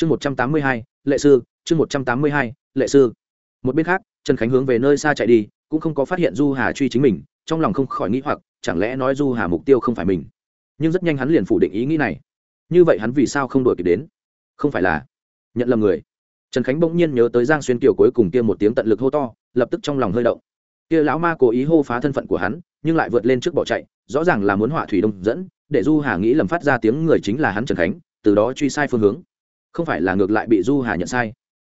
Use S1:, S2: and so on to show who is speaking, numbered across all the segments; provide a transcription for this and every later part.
S1: chương một trăm tám mươi hai, lệ sư, chương một trăm tám mươi hai, lệ sư. Một bên khác, trần khánh hướng về nơi xa chạy đi, cũng không có phát hiện du hà truy chính mình, trong lòng không khỏi nghĩ hoặc, chẳng lẽ nói du hà mục tiêu không phải mình? Nhưng rất nhanh hắn liền phủ định ý nghĩ này. Như vậy hắn vì sao không đổi kịp đến? Không phải là nhận lầm người. Trần khánh bỗng nhiên nhớ tới giang xuyên kiều cuối cùng kia một tiếng tận lực hô to, lập tức trong lòng hơi động. Kia lão ma cố ý hô phá thân phận của hắn, nhưng lại vượt lên trước bỏ chạy, rõ ràng là muốn họa thủy đông dẫn, để du hà nghĩ lầm phát ra tiếng người chính là hắn trần khánh, từ đó truy sai phương hướng không phải là ngược lại bị du hà nhận sai.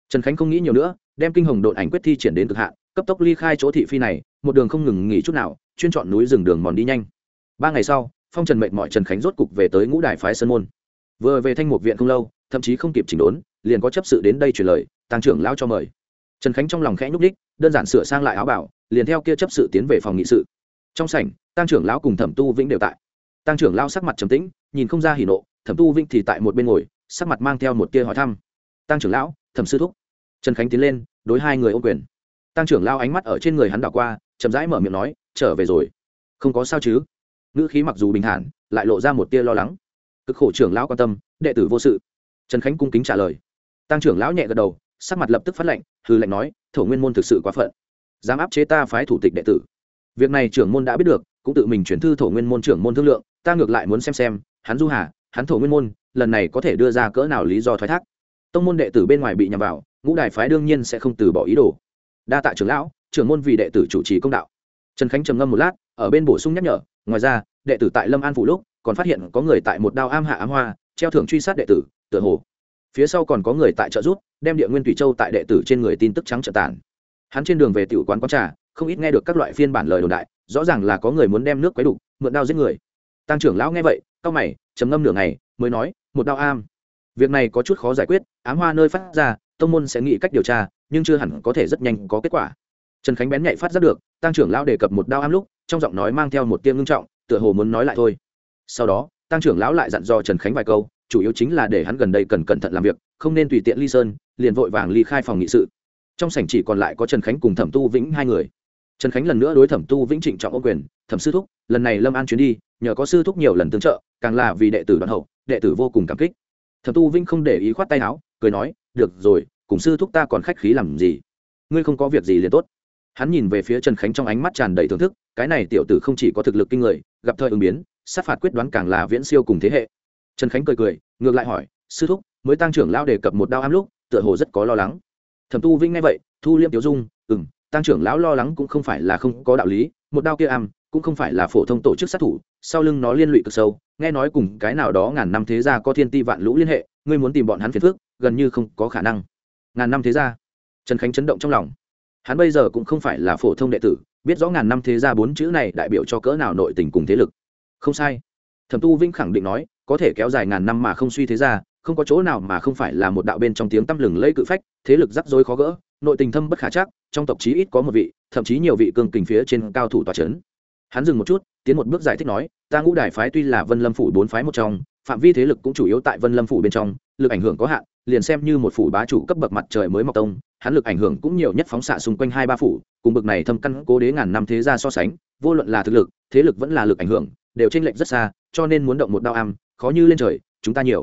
S1: Trần khánh không nghĩ nhiều nữa, đem kinh hồng đội ảnh quyết thi triển đến cực hạn, cấp tốc ly khai chỗ thị phi này, một đường không ngừng nghỉ chút nào, chuyên chọn núi rừng đường mòn đi nhanh. Ba ngày sau, phong trần mệnh mọi trần khánh rốt cục về tới ngũ đài phái sơn môn. Vừa về thanh mục viện không lâu, thậm chí không kịp chỉnh đốn, liền có chấp sự đến đây truyền lời tăng trưởng lao cho mời. Trần khánh trong lòng khẽ nhúc đích đơn giản sửa sang lại áo bảo, liền theo kia chấp sự tiến về phòng nghị sự. Trong sảnh tăng trưởng lão cùng thẩm tu vĩnh đều tại. Tăng trưởng lao sắc mặt trầm tĩnh, nhìn không ra hỉ nộ, thẩm tu vĩnh thì tại một bên ngồi sắc mặt mang theo một tia hỏi thăm. Tăng trưởng lão, thẩm sư thúc. Trần khánh tiến lên, đối hai người ô quyền. Tăng trưởng lao ánh mắt ở trên người hắn đảo qua, chậm rãi mở miệng nói, trở về rồi. Không có sao chứ? Ngữ khí mặc dù bình thản, lại lộ ra một tia lo lắng. Cực khổ trưởng lão quan tâm, đệ tử vô sự. Trần khánh cung kính trả lời. Tăng trưởng lão nhẹ gật đầu, sắc mặt lập tức phát lệnh hư lệnh nói, thổ nguyên môn thực sự quá phận. Dám áp chế ta phái thủ tịch đệ tử. Việc này trưởng môn đã biết được, cũng tự mình chuyển thư thổ nguyên môn trưởng môn thương lượng, ta ngược lại muốn xem xem, hắn du hà, hắn thổ nguyên môn lần này có thể đưa ra cỡ nào lý do thoái thác. Tông môn đệ tử bên ngoài bị nhằm vào, ngũ đài phái đương nhiên sẽ không từ bỏ ý đồ. Đa tạ trưởng lão, trưởng môn vì đệ tử chủ trì công đạo. Trần khánh trầm ngâm một lát, ở bên bổ sung nhắc nhở, ngoài ra, đệ tử tại lâm an phủ lúc, còn phát hiện có người tại một đao am hạ ám hoa, treo thưởng truy sát đệ tử, tựa hồ. Phía sau còn có người tại trợ rút đem địa nguyên thủy châu tại đệ tử trên người tin tức trắng trợ tản. Hắn trên đường về tiểu quán quán trà, không ít nghe được các loại phiên bản lời đồn đại, rõ ràng là có người muốn đem nước quấy đục, mượn đao giết người. Tăng trưởng lão nghe vậy cao mày, trầm ngâm nửa ngày, mới nói một đao am. Việc này có chút khó giải quyết, ám hoa nơi phát ra, tông môn sẽ nghĩ cách điều tra, nhưng chưa hẳn có thể rất nhanh có kết quả. Trần khánh bén nhạy phát ra được tăng trưởng lão đề cập một đao am lúc, trong giọng nói mang theo một tiêm ngưng trọng, tựa hồ muốn nói lại thôi. Sau đó tăng trưởng lão lại dặn dò trần khánh vài câu, chủ yếu chính là để hắn gần đây cần cẩn thận làm việc, không nên tùy tiện ly sơn, liền vội vàng ly khai phòng nghị sự. Trong sảnh chỉ còn lại có trần khánh cùng thẩm tu vĩnh hai người. Trần khánh lần nữa đối thẩm tu vĩnh trịnh trọng ô quyền, thẩm sư thúc, lần này lâm an chuyến đi, nhờ có sư thúc nhiều lần tương trợ, càng là vì đệ tử đoàn hậu đệ tử vô cùng cảm kích. Thẩm tu Vinh không để ý khoát tay áo, cười nói, được rồi, cùng sư thúc ta còn khách khí làm gì? Ngươi không có việc gì liền tốt. Hắn nhìn về phía trần khánh trong ánh mắt tràn đầy thưởng thức, cái này tiểu tử không chỉ có thực lực kinh người, gặp thời ứng biến, sát phạt quyết đoán càng là viễn siêu cùng thế hệ. Trần khánh cười cười, ngược lại hỏi, sư thúc, mới tăng trưởng lao đề cập một đao ám lúc, tựa hồ rất có lo lắng. Thẩm tu vinh nghe vậy, thu liêm tiểu dung ừ m tăng trưởng lão lo lắng cũng không phải là không có đạo lý, một đao kia am, cũng không phải là phổ thông tổ chức sát thủ, sau lưng nó liên lụy cực sâu nghe nói cùng cái nào đó ngàn năm thế gia có thiên ti vạn lũ liên hệ, ngươi muốn tìm bọn hắn phiền phước gần như không có khả năng. Ngàn năm thế gia? Trần khánh chấn động trong lòng. Hắn bây giờ cũng không phải là phổ thông đệ tử, biết rõ ngàn năm thế gia bốn chữ này đại biểu cho cỡ nào nội tình cùng thế lực. Không sai. Thẩm tu vinh khẳng định nói, có thể kéo dài ngàn năm mà không suy thế gia, không có chỗ nào mà không phải là một đạo bên trong tiếng tăm lừng lây cự phách, thế lực rắc rối khó gỡ, nội tình thâm bất khả chắc, trong tộc chí ít có một vị, thậm chí nhiều vị cương kình phía trên cao thủ tòa c h ấ n hắn dừng một chút, tiến một bước giải thích nói, ta ngũ đài phái tuy là vân lâm phủ bốn phái một trong, phạm vi thế lực cũng chủ yếu tại vân lâm phủ bên trong, lực ảnh hưởng có hạn, liền xem như một phủ bá chủ cấp bậc mặt trời mới mọc tông, hắn lực ảnh hưởng cũng nhiều nhất phóng xạ xung quanh hai ba phủ, cùng bậc này thâm căn cố đế ngàn năm thế ra so sánh, vô luận là thực lực, thế lực vẫn là lực ảnh hưởng, đều t r ê n lệch rất xa, cho nên muốn động một đao am, khó như lên trời, chúng ta nhiều.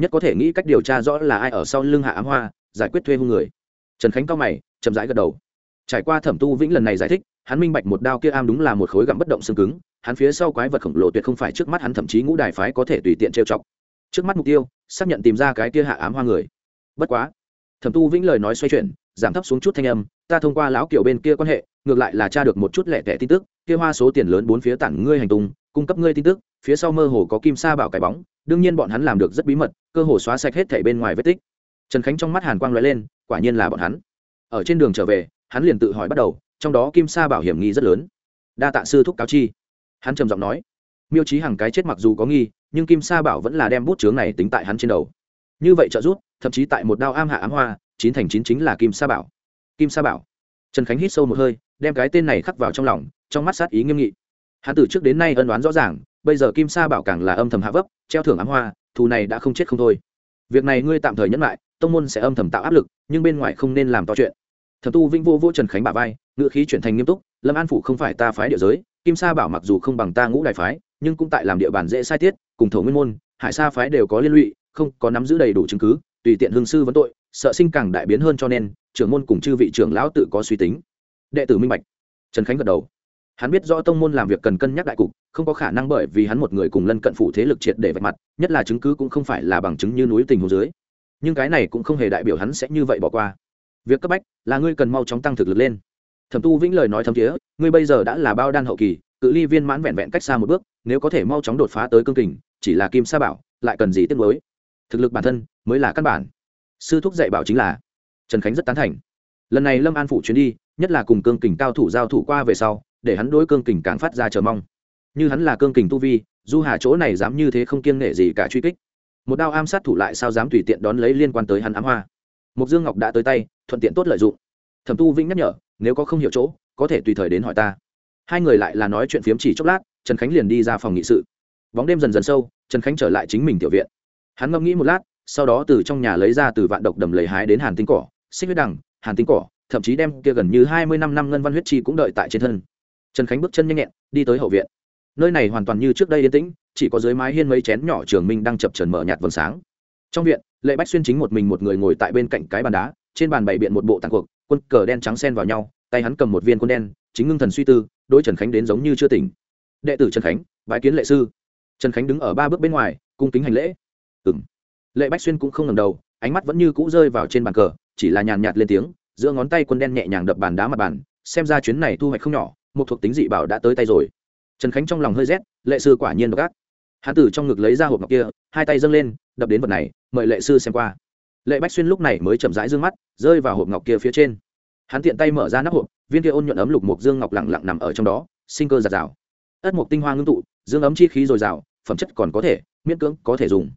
S1: Nhất có thể nghĩ cách điều tra rõ là ai ở sau lưng hạ ám hoa, giải quyết thuê hung người. Trần khánh cao mày, chậm rãi gật đầu. Trải qua thẩm tu vĩnh lần này giải thích hắn minh bạch một đao kia am đúng là một khối gặm bất động xương cứng, hắn phía sau quái vật khổng lồ tuyệt không phải trước mắt hắn thậm chí ngũ đài phái có thể tùy tiện trêu chọc. Trước mắt mục tiêu, xác nhận tìm ra cái kia hạ ám hoa người. Bất quá, thẩm tu vĩnh lời nói xoay chuyển, giảm thấp xuống chút thanh âm, ta thông qua lão kiểu bên kia quan hệ, ngược lại là tra được một chút lẻ tẻ tin tức, kia hoa số tiền lớn bốn phía tặng ngươi hành tung, cung cấp ngươi tin tức, phía sau mơ hồ có kim sa bảo cái bóng, đương nhiên bọn hắn làm được rất bí mật, cơ hồ xóa sạch hết thảy bên ngoài vết tích. Trần khánh trong mắt hàn quang lóe lên, quả nhiên là bọn hắn. Ở trên đường trở về, hắn liền tự hỏi bắt đầu trong đó kim sa bảo hiểm nghi rất lớn. Đa tạ sư thúc cáo chi. Hắn trầm giọng nói, miêu trí hàng cái chết mặc dù có nghi, nhưng kim sa bảo vẫn là đem bút chướng này tính tại hắn trên đầu. Như vậy trợ rút thậm chí tại một đao am hạ ám hoa, chín thành chín chính là kim sa bảo. Kim sa bảo. Trần khánh hít sâu một hơi, đem cái tên này khắc vào trong lòng, trong mắt sát ý nghiêm nghị. Hắn từ trước đến nay ân đoán rõ ràng, bây giờ kim sa bảo càng là âm thầm hạ vấp, treo thưởng ám hoa, thù này đã không chết không thôi. Việc này ngươi tạm thời nhẫn lại, tông môn sẽ âm thầm tạo áp lực, nhưng bên ngoài không nên làm to chuyện thẩm tu vĩnh vô vô trần khánh bà vai ngựa khí chuyển thành nghiêm túc, lâm an phủ không phải ta phái địa giới, kim sa bảo mặc dù không bằng ta ngũ đại phái, nhưng cũng tại làm địa bàn dễ sai tiết, cùng thổ nguyên môn, hải sa phái đều có liên lụy, không có nắm giữ đầy đủ chứng cứ, tùy tiện hương sư vấn tội, sợ sinh càng đại biến hơn cho nên, trưởng môn cùng chư vị trưởng lão tự có suy tính. Đệ tử minh bạch. Trần khánh gật đầu. Hắn biết rõ tông môn làm việc cần cân nhắc đại cục, không có khả năng bởi vì hắn một người cùng lân cận phủ thế lực triệt để vạch mặt, nhất là chứng cứ cũng không phải là bằng chứng như núi tình hồ dưới. Nhưng cái này cũng không hề đại biểu hắn sẽ như vậy bỏ qua việc cấp bách là ngươi cần mau chóng tăng thực lực lên. Thẩm tu vĩnh lời nói thấm thiế, ngươi bây giờ đã là bao đan hậu kỳ, cự ly viên mãn vẹn vẹn cách xa một bước, nếu có thể mau chóng đột phá tới cương kình, chỉ là kim sa bảo, lại cần gì tiếp mới thực lực bản thân mới là căn bản. Sư thúc dạy bảo chính là trần khánh rất tán thành. Lần này lâm an phủ chuyến đi, nhất là cùng cương kình cao thủ giao thủ qua về sau, để hắn đối cương kình càng phát ra chờ mong. Như hắn là cương kình tu vi, du hà chỗ này dám như thế không kiêng nghệ gì cả truy kích. Một đao am sát thủ lại sao dám tùy tiện đón lấy liên quan tới hắn ám hoa? Mục dương ngọc đã tới tay, thuận tiện tốt lợi dụng. Thẩm tu vĩnh nhắc nhở, nếu có không hiểu chỗ, có thể tùy thời đến hỏi ta. Hai người lại là nói chuyện phiếm chỉ chốc lát, trần khánh liền đi ra phòng nghị sự. Bóng đêm dần dần sâu, trần khánh trở lại chính mình tiểu viện. Hắn ngẫm nghĩ một lát, sau đó từ trong nhà lấy ra từ vạn độc đầm lầy hái đến hàn tinh cỏ, xích huyết đằng, hàn tinh cỏ, thậm chí đem kia gần như hai mươi năm năm ngân văn huyết chi cũng đợi tại trên thân. Trần khánh bước chân nhanh nhẹn, đi tới hậu viện. Nơi này hoàn toàn như trước đây yên tĩnh, chỉ có dưới mái hiên mấy chén nhỏ trường minh đang chập trần mở nhạt vầng sáng trong viện, lệ bách xuyên chính một mình một người ngồi tại bên cạnh cái bàn đá, trên bàn bày biện một bộ tàn cuộc, quân cờ đen trắng xen vào nhau, tay hắn cầm một viên quân đen, chính ngưng thần suy tư đôi trần khánh đến giống như chưa tỉnh. Đệ tử trần khánh bãi kiến lệ sư. Trần khánh đứng ở ba bước bên ngoài, cung kính hành lễ. Ừng lệ bách xuyên cũng không ngầm đầu, ánh mắt vẫn như cũ rơi vào trên bàn cờ, chỉ là nhàn nhạt lên tiếng, giữa ngón tay quân đen nhẹ nhàng đập bàn đá mặt bàn, xem ra chuyến này thu hoạch không nhỏ, một thuộc tính dị bảo đã tới tay rồi. Trần khánh trong lòng hơi rét, lệ sư quả nhiên độc ác. Hán tử trong ngực lấy ra hộp ngọc kia, hai tay dâng lên đập đến vật này, mời lệ sư xem qua. Lệ bách xuyên lúc này mới chậm rãi d ư ơ n g mắt, rơi vào hộp ngọc kia phía trên. Hắn tiện tay mở ra nắp hộp, viên kia ôn nhuận ấm lục mục dương ngọc lặng lặng nằm ở trong đó, sinh cơ giạt rào. Ất mục tinh hoa ngưng tụ, dương ấm chi khí dồi dào, phẩm chất còn có thể, miễn cưỡng có thể dùng.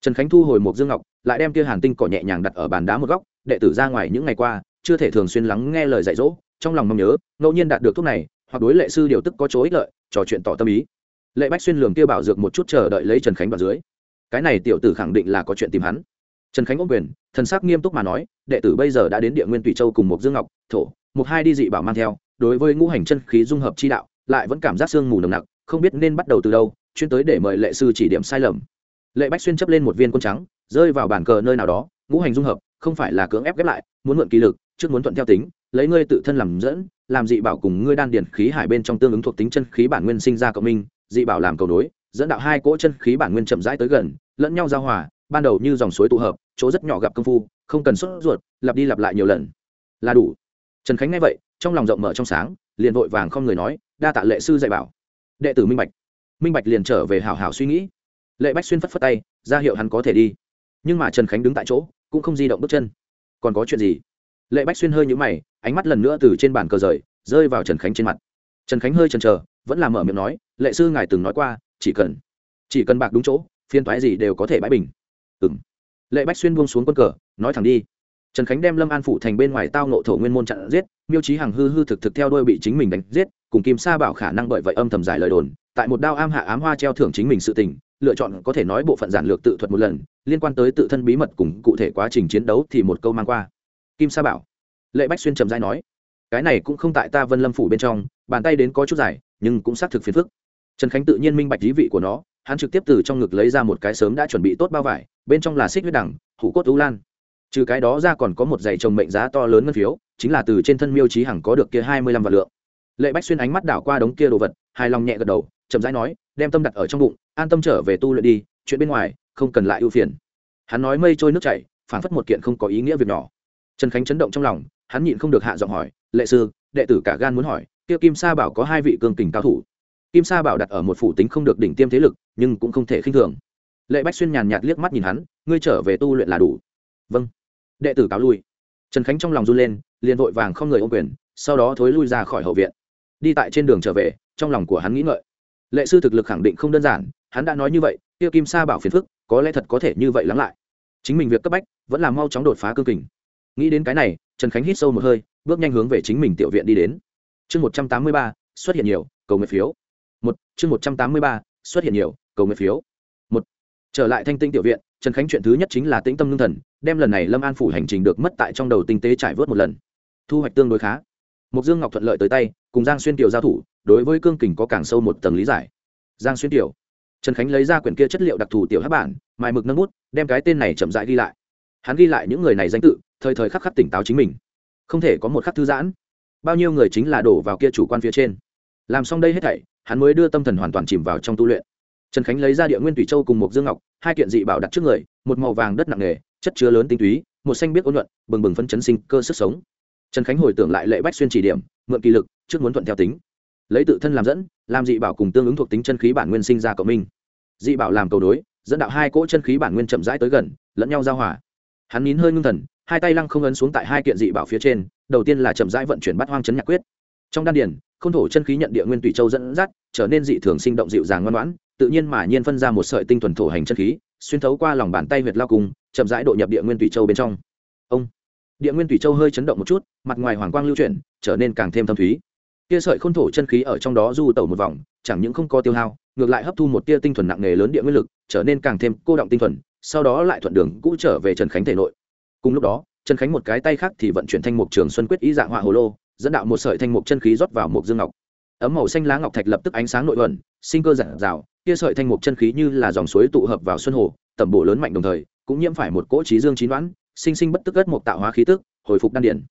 S1: Trần khánh thu hồi mục dương ngọc, lại đem kia hàn tinh cỏ nhẹ nhàng đặt ở bàn đá một góc, đệ tử ra ngoài những ngày qua, chưa thể thường xuyên lắng nghe lời dạy dỗ, trong lòng mong nhớ, ngẫu nhiên đạt được thuốc này, hoặc đối lệ sư điều tức có chỗ ích lợi, trò chuyện tỏ tâm ý. Lệ bách xuyên lường kia bảo dược một chút chờ đợi lấy trần khánh vào dưới cái này tiểu tử khẳng định là có chuyện tìm hắn. Trần khánh ôm quyền, thần sắc nghiêm túc mà nói, đệ tử bây giờ đã đến địa nguyên tùy châu cùng một dương ngọc, thổ, một hai đi dị bảo mang theo, đối với ngũ hành chân khí dung hợp chi đạo, lại vẫn cảm giác sương mù nồng nặc, không biết nên bắt đầu từ đâu, chuyên tới để mời lệ sư chỉ điểm sai lầm. Lệ bách xuyên chấp lên một viên quân trắng, rơi vào bàn cờ nơi nào đó, ngũ hành dung hợp, không phải là cưỡng ép ghép lại, muốn mượn kỳ lực, trước muốn thuận theo tính, lấy ngươi tự thân làm dẫn, làm dị bảo cùng ngươi đan điển khí hải bên trong tương ứng thuộc tính chân khí bản nguyên sinh ra cộng minh, dị bảo làm cầu nối, dẫn đạo hai cỗ chân khí bản nguyên chậm rãi tới gần lẫn nhau giao hòa, ban đầu như dòng suối tụ hợp, chỗ rất nhỏ gặp công phu, không cần sốt ruột, lặp đi lặp lại nhiều lần. Là đủ. Trần khánh nghe vậy, trong lòng rộng mở trong sáng, liền vội vàng không người nói, đa tạ lệ sư dạy bảo. Đệ tử minh bạch. Minh bạch liền trở về hào hào suy nghĩ. Lệ bách xuyên phất phất tay, ra hiệu hắn có thể đi. Nhưng mà trần khánh đứng tại chỗ, cũng không di động bước chân. Còn có chuyện gì? Lệ bách xuyên hơi nhũ mày, ánh mắt lần nữa từ trên bàn cờ rời, rơi vào trần khánh trên mặt. Trần khánh hơi chần chờ, vẫn là mở miệng nói, lệ sư ngài từng nói qua, chỉ cần chỉ cần bạc đúng chỗ phiên toái gì đều có thể bãi bình. Ừng lệ bách xuyên buông xuống quân cờ, nói thẳng đi. Trần khánh đem lâm an phủ thành bên ngoài tao nộ thổ nguyên môn chặn giết, miêu trí hằng hư hư thực thực theo đôi bị chính mình đánh giết, cùng kim sa bảo khả năng bởi vậy âm thầm giải lời đồn, tại một đao am hạ ám hoa treo thưởng chính mình sự tình, lựa chọn có thể nói bộ phận giản lược tự thuật một lần, liên quan tới tự thân bí mật cùng cụ thể quá trình chiến đấu thì một câu mang qua. Kim sa bảo. Lệ bách xuyên trầm dai nói, cái này cũng không tại ta vân lâm phủ bên trong, bàn tay đến có chút dài, nhưng cũng xác thực phiền phức. Trần khánh tự nhiên minh bạch lý vị của nó hắn trực tiếp từ trong ngực lấy ra một cái sớm đã chuẩn bị tốt bao vải, bên trong là xích huyết đẳng hủ cốt ưu lan. Trừ cái đó ra còn có một giày trồng mệnh giá to lớn ngân phiếu, chính là từ trên thân miêu trí hằng có được kia hai mươi lăm vạn lượng. Lệ bách xuyên ánh mắt đảo qua đống kia đồ vật, hài lòng nhẹ gật đầu, chậm rãi nói, đem tâm đặt ở trong bụng, an tâm trở về tu luyện đi, chuyện bên ngoài, không cần lại ưu phiền. Hắn nói mây trôi nước chảy phản phất một kiện không có ý nghĩa việc nhỏ. Trần khánh chấn động trong lòng, hắn nhịn không được hạ giọng hỏi, lệ sư, đệ tử cả gan muốn hỏi, kia kim sa bảo có hai vị cương kình cao thủ? Kim sa bảo đặt ở một phủ tính không được đỉnh tiêm thế lực, nhưng cũng không thể khinh thường. Lệ bách xuyên nhàn nhạt liếc mắt nhìn hắn, ngươi trở về tu luyện là đủ. Vâng. Đệ tử cáo lui. Trần khánh trong lòng run lên, liền vội vàng không người ô quyền, sau đó thối lui ra khỏi hậu viện. Đi tại trên đường trở về, trong lòng của hắn nghĩ ngợi. Lệ sư thực lực khẳng định không đơn giản, hắn đã nói như vậy, kia kim sa bảo phiền phức, có lẽ thật có thể như vậy lắng lại. Chính mình việc cấp bách, vẫn là mau chóng đột phá cương kình. Nghĩ đến cái này, trần khánh hít sâu một hơi, bước nhanh hướng về chính mình tiểu viện đi đến. Chương một trăm tám mươi ba, xuất hiện nhiều, cầu nguyện phiếu một, chương một trăm tám mươi ba, xuất hiện nhiều, cầu nguyện phiếu. Một, trở lại thanh tinh tiểu viện, trần khánh chuyện thứ nhất chính là tĩnh tâm lương thần, đem lần này lâm an phủ hành trình được mất tại trong đầu tinh tế trải vớt một lần. Thu hoạch tương đối khá. Mục dương ngọc thuận lợi tới tay, cùng giang xuyên tiểu giao thủ, đối với cương kình có càng sâu một tầng lý giải. Giang xuyên tiểu. Trần khánh lấy ra quyển kia chất liệu đặc thù tiểu hát bản, mài mực nâng bút, đem cái tên này chậm rãi ghi lại. Hắn ghi lại những người này danh tự, thời thời khắc khắc tỉnh táo chính mình. Không thể có một khắc thư giãn. Bao nhiêu người chính là đổ vào kia chủ quan phía trên. Làm xong đây hết thảy hắn mới đưa tâm thần hoàn toàn chìm vào trong tu luyện. Trần khánh lấy ra địa nguyên thủy châu cùng một dương ngọc, hai kiện dị bảo đặt trước người, một màu vàng đất nặng nề, chất chứa lớn tinh túy, một xanh biết ôn luận, bừng bừng phân chấn sinh cơ sức sống. Trần khánh hồi tưởng lại lệ bách xuyên chỉ điểm, mượn kỳ lực, trước muốn thuận theo tính. Lấy tự thân làm dẫn, làm dị bảo cùng tương ứng thuộc tính chân khí bản nguyên sinh ra cộng minh. Dị bảo làm cầu đối, dẫn đạo hai cỗ chân khí bản nguyên chậm rãi tới gần, lẫn nhau giao hòa. Hắn nín hơi ngưng thần, hai tay lăng không ấn xuống tại hai kiện dị bảo phía trên, đầu tiên là chậm rãi vận chuyển bắt hoang chấn nhạc quyết. Trong đan điển k h ô n thổ chân khí nhận địa nguyên tùy châu dẫn dắt, trở nên dị thường sinh động dịu dàng ngoan ngoãn, tự nhiên mà nhiên phân ra một sợi tinh thuần thổ hành chân khí, xuyên thấu qua lòng bàn tay huyệt lao cùng, chậm rãi độ nhập địa nguyên tùy châu bên trong. Ông, địa nguyên tùy châu hơi chấn động một chút, mặt ngoài hoàng quang lưu chuyển, trở nên càng thêm thâm thúy. Kia sợi khôn thổ chân khí ở trong đó du tẩu một vòng, chẳng những không có tiêu hao, ngược lại hấp thu một tia tinh thuần nặng nề lớn địa nguyên lực, trở nên càng thêm cô động tinh thuần, sau đó lại thuận đường cũ trở về trần khánh thể nội. Cùng lúc đó, trần khánh một cái tay khác thì vận chuyển thanh mục trường xuân quyết ý dạng họa hồ lô dẫn đạo một sợi thanh mục chân khí rót vào mục dương ngọc. Ấm màu xanh lá ngọc thạch lập tức ánh sáng nội ẩn, sinh cơ giản rào kia sợi thanh mục chân khí như là dòng suối tụ hợp vào xuân hồ, tẩm bổ lớn mạnh đồng thời, cũng nhiễm phải một cỗ trí dương chín đoán, sinh sinh bất tức ất một tạo hóa khí tức, hồi phục đan điển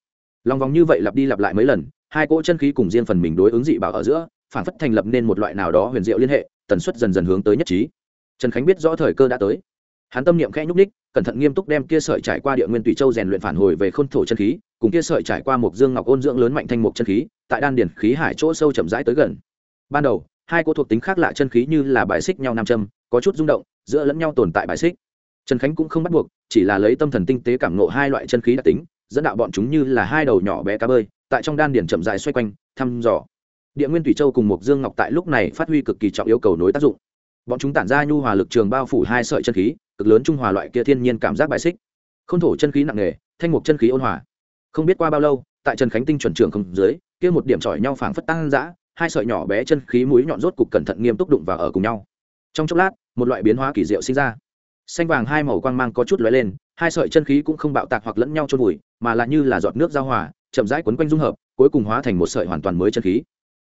S1: lòng vòng như vậy lặp đi lặp lại mấy lần, hai cỗ chân khí cùng riêng phần mình đối ứng dị bảo ở giữa, phản phất thành lập nên một loại nào đó huyền diệu liên hệ, tần suất dần dần hướng tới nhất trí. Trần khánh biết rõ thời cơ đã tới hắn tâm niệm khẽ nhúc ních cẩn thận nghiêm túc đem kia sợi trải qua địa nguyên tùy châu rèn luyện phản hồi về khôn thổ chân khí, cùng kia sợi trải qua một dương ngọc ôn dưỡng lớn mạnh thanh mục chân khí, tại đan điển khí hải chỗ sâu chậm rãi tới gần. Ban đầu, hai cô thuộc tính khác lạ chân khí như là bài xích nhau nam châm, có chút rung động, giữa lẫn nhau tồn tại bài xích. Trần khánh cũng không bắt buộc, chỉ là lấy tâm thần tinh tế cảm nộ hai loại chân khí đặc tính, dẫn đạo bọn chúng như là hai đầu nhỏ bé cá bơi, tại trong đan điển chậm rãi xoay quanh, thăm dò. Địa nguyên thủy châu cùng một dương ngọc tại lúc này phát huy cực kỳ trọng yêu cầu nối tác dụng. Bọn chúng tản ra nhu hòa lực trường bao phủ hai sợi chân khí cực lớn trung hòa loại kia thiên nhiên cảm giác bài xích. K h ô n thổ chân khí nặng nề, thanh mục chân khí ôn hòa. Không biết qua bao lâu, tại trần khánh tinh chuẩn trường không dưới, kia một điểm trỏi nhau phảng phất tăng dã, hai sợi nhỏ bé chân khí mũi nhọn rốt cục cẩn thận nghiêm túc đụng vào ở cùng nhau. Trong chốc lát, một loại biến hóa kỳ diệu sinh ra. Xanh vàng hai màu quang mang có chút lóe lên, hai sợi chân khí cũng không bạo tạc hoặc lẫn nhau trôn vùi, mà là như là giọt nước giao hòa, chậm rãi quấn quanh dung hợp, cuối cùng hóa thành một sợi hoàn toàn mới chân khí.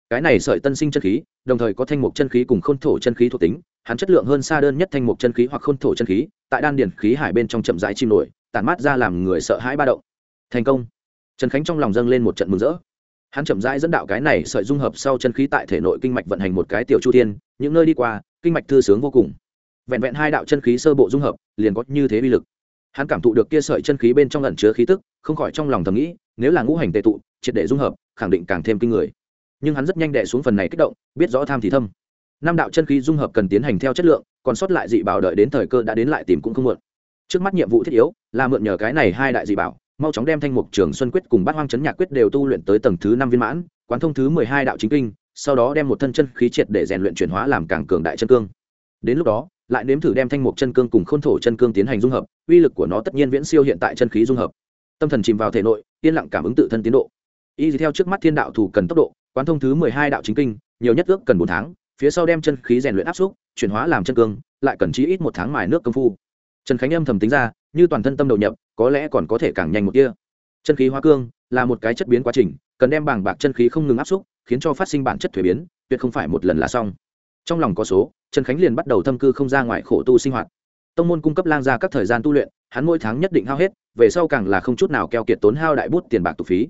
S1: Cái này sợi tân sinh chân khí, đồng thời có thanh mục chân khí cùng khôn thổ chân khí thuộc tính hắn chất lượng hơn xa đơn nhất thanh mục chân khí hoặc khôn thổ chân khí, tại đan điển khí hải bên trong chậm rãi chim nổi, tản mát ra làm người sợ hãi ba động. Thành công. Trần khánh trong lòng dâng lên một trận mừng rỡ. Hắn chậm rãi dẫn đạo cái này sợi dung hợp sau chân khí tại thể nội kinh mạch vận hành một cái tiểu chu thiên, những nơi đi qua, kinh mạch thư sướng vô cùng. Vẹn vẹn hai đạo chân khí sơ bộ dung hợp, liền có như thế vi lực. Hắn cảm thụ được kia sợi chân khí bên trong ẩn chứa khí tức, không khỏi trong lòng thầm nghĩ, nếu là ngũ hành tệ tụ, triệt để dung hợp, khẳng định càng thêm kinh người. Nhưng hắn rất nhanh đệ xuống phần này kích động, biết rõ tham thì thâm năm đạo chân khí dung hợp cần tiến hành theo chất lượng, còn sót lại dị bảo đợi đến thời cơ đã đến lại tìm cũng không muộn. Trước mắt nhiệm vụ thiết yếu là mượn nhờ cái này hai đại dị bảo, mau chóng đem thanh mục trường xuân quyết cùng bát hoang chấn nhạc quyết đều tu luyện tới tầng thứ năm viên mãn, quán thông thứ mười hai đạo chính kinh, sau đó đem một thân chân khí triệt để rèn luyện chuyển hóa làm càng cường đại chân cương. Đến lúc đó, lại nếm thử đem thanh mục chân cương cùng khôn thổ chân cương tiến hành dung hợp, uy lực của nó tất nhiên viễn siêu hiện tại chân khí dung hợp. Tâm thần chìm vào thể nội, yên lặng cảm ứng tự thân tiến độ. Y theo trước mắt thiên đạo thủ cần tốc độ, quán thông thứ mười hai đạo chính kinh, nhiều nhất ước cần bốn tháng phía sau đem chân khí rèn luyện áp xúc, chuyển hóa làm chân cương, lại cần chí ít một tháng mài nước công phu. Trần khánh âm thầm tính ra, như toàn thân tâm đầu nhập, có lẽ còn có thể càng nhanh một kia chân khí hóa cương là một cái chất biến quá trình, cần đem bảng bạc chân khí không ngừng áp xúc, khiến cho phát sinh bản chất thuế biến, tuyệt không phải một lần là xong. Trong lòng có số, trần khánh liền bắt đầu thâm cư không ra ngoài khổ tu sinh hoạt. Tông môn cung cấp lang ra các thời gian tu luyện, hắn mỗi tháng nhất định hao hết, về sau càng là không chút nào keo kiệt tốn hao đại bút tiền bạc tục phí.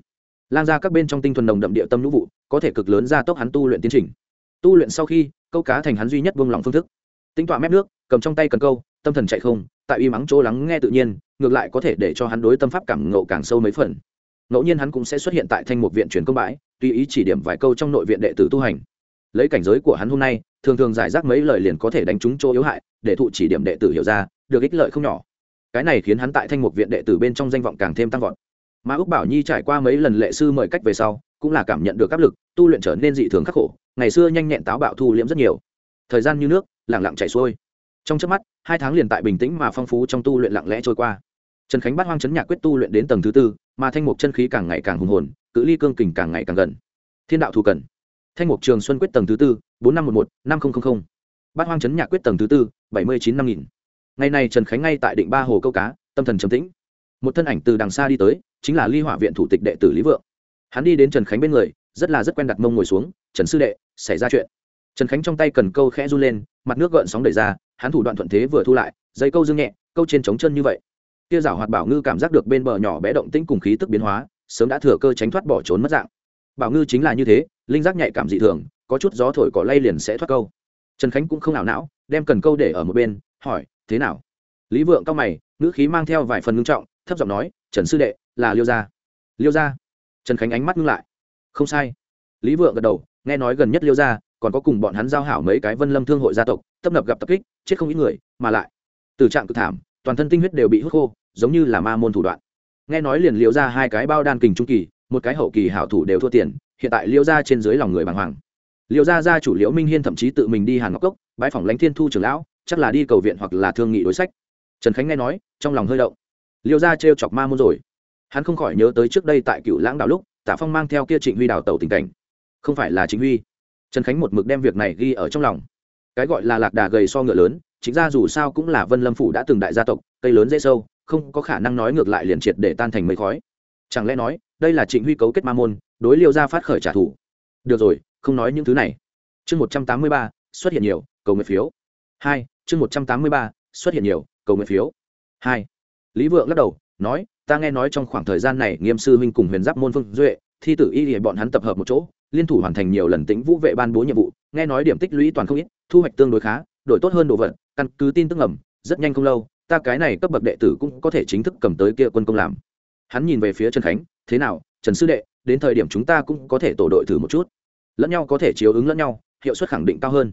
S1: Lang ra các bên trong tinh thuần nồng đậm địa tâm nhũ vụ, có thể cực lớn gia tốc hắn tu luyện tiến trình tu luyện sau khi, câu cá thành hắn duy nhất buông lỏng phương thức. Tính tọa mép nước, cầm trong tay cần câu, tâm thần chạy không, tại y mắng chỗ lắng nghe tự nhiên, ngược lại có thể để cho hắn đối tâm pháp cảm ngộ càng sâu mấy phần. Ngẫu nhiên hắn cũng sẽ xuất hiện tại thanh một viện truyền công bãi, tùy ý chỉ điểm vài câu trong nội viện đệ tử tu hành. Lấy cảnh giới của hắn hôm nay, thường thường giải rác mấy lời liền có thể đánh trúng chỗ yếu hại, để thụ chỉ điểm đệ tử hiểu ra, được ích lợi không nhỏ. Cái này khiến hắn tại thanh một viện đệ tử bên trong danh vọng càng thêm tăng vọt. Mà úc bảo nhi trải qua mấy lần lệ sư mời cách về sau, cũng là cảm nhận được áp lực, tu luyện trở nên dị thường khắc khổ ngày xưa nhanh nhẹn táo bạo thu liễm rất nhiều. Thời gian như nước lẳng lặng chảy xuôi. Trong trước mắt, hai tháng liền tại bình tĩnh mà phong phú trong tu luyện lặng lẽ trôi qua. Trần khánh bắt hoang chấn nhạc quyết tu luyện đến tầng thứ tư, mà thanh mục chân khí càng ngày càng hùng hồn, cự ly cương kình càng ngày càng gần. Thiên đạo thù cần. Thanh mục trường xuân quyết tầng thứ tư, bốn năm một một, năm nghìn bát hoang chấn nhạc quyết tầng thứ tư, bảy mươi chín năm nghìn. Ngày này trần khánh ngay tại định ba hồ câu cá, tâm thần trầm tĩnh. Một thân ảnh từ đằng xa đi tới, chính là ly hỏa viện thủ tịch đệ tử lý vượng. Hắn đi đến trần khánh bên người rất là rất quen đặt mông ngồi xuống, trần sư đệ, xảy ra chuyện. Trần khánh trong tay cần câu khẽ run lên, mặt nước gợn sóng đẩy ra, hắn thủ đoạn thuận thế vừa thu lại, dây câu dương nhẹ, câu trên trống chân như vậy. Kia giảo hoạt bảo ngư cảm giác được bên bờ nhỏ bé động tĩnh cùng khí tức biến hóa, sớm đã thừa cơ tránh thoát bỏ trốn mất dạng. Bảo ngư chính là như thế, linh giác nhạy cảm dị thường, có chút gió thổi cỏ lay liền sẽ thoát câu. Trần khánh cũng không ảo não, đem cần câu để ở một bên, hỏi, thế nào? Lý vượng cao mày, ngữ khí mang theo vài phần ngưng trọng, thấp giọng nói, trần sư đệ, là liêu gia. Liêu gia? Trần khánh ánh mắt ngưng lại không sai. Lý vượng gật đầu, nghe nói gần nhất liêu gia còn có cùng bọn hắn giao hảo mấy cái vân lâm thương hội gia tộc, tấp nập gặp tập kích, chết không ít người, mà lại, từ trạng cực thảm, toàn thân tinh huyết đều bị hút khô, giống như là ma môn thủ đoạn. Nghe nói liền liêu ra hai cái bao đan kình trung kỳ, một cái hậu kỳ hảo thủ đều thua tiền, hiện tại liêu ra trên dưới lòng người bàng hoàng. Liêu gia gia chủ liễu minh hiên thậm chí tự mình đi hàn ngọc cốc bãi phòng lãnh thiên thu trưởng lão, chắc là đi cầu viện hoặc là thương nghị đối sách. Trần khánh nghe nói, trong lòng hơi động. Liêu gia trêu chọc ma môn rồi. Hắn không khỏi nhớ tới trước đây tại cựu lãng đạo lúc tạ phong mang theo kia trịnh huy đào tàu tình cảnh. Không phải là chính huy. Trần khánh một mực đem việc này ghi ở trong lòng. Cái gọi là lạc đà gầy so ngựa lớn, chính ra dù sao cũng là vân lâm phủ đã từng đại gia tộc, cây lớn dễ sâu, không có khả năng nói ngược lại liền triệt để tan thành mây khói. Chẳng lẽ nói, đây là trịnh huy cấu kết ma môn, đối liêu ra phát khởi trả thù? Được rồi, không nói những thứ này. Chương một trăm tám mươi ba, xuất hiện nhiều, cầu nguyện phiếu. Hai, chương một trăm tám mươi ba, xuất hiện nhiều, cầu nguyện phiếu. Hai, lý vượng lắc đầu, nói ta nghe nói trong khoảng thời gian này nghiêm sư huynh cùng huyền giáp môn phương duệ, thi tử y thì bọn hắn tập hợp một chỗ, liên thủ hoàn thành nhiều lần tính vũ vệ ban bố nhiệm vụ, nghe nói điểm tích lũy toàn không ít, thu hoạch tương đối khá, đổi tốt hơn đồ vật, căn cứ tin tức ngầm, rất nhanh không lâu, ta cái này cấp bậc đệ tử cũng có thể chính thức cầm tới kia quân công làm. Hắn nhìn về phía trần khánh, thế nào, trần sư đệ, đến thời điểm chúng ta cũng có thể tổ đội thử một chút. Lẫn nhau có thể chiếu ứng lẫn nhau, hiệu suất khẳng định cao hơn.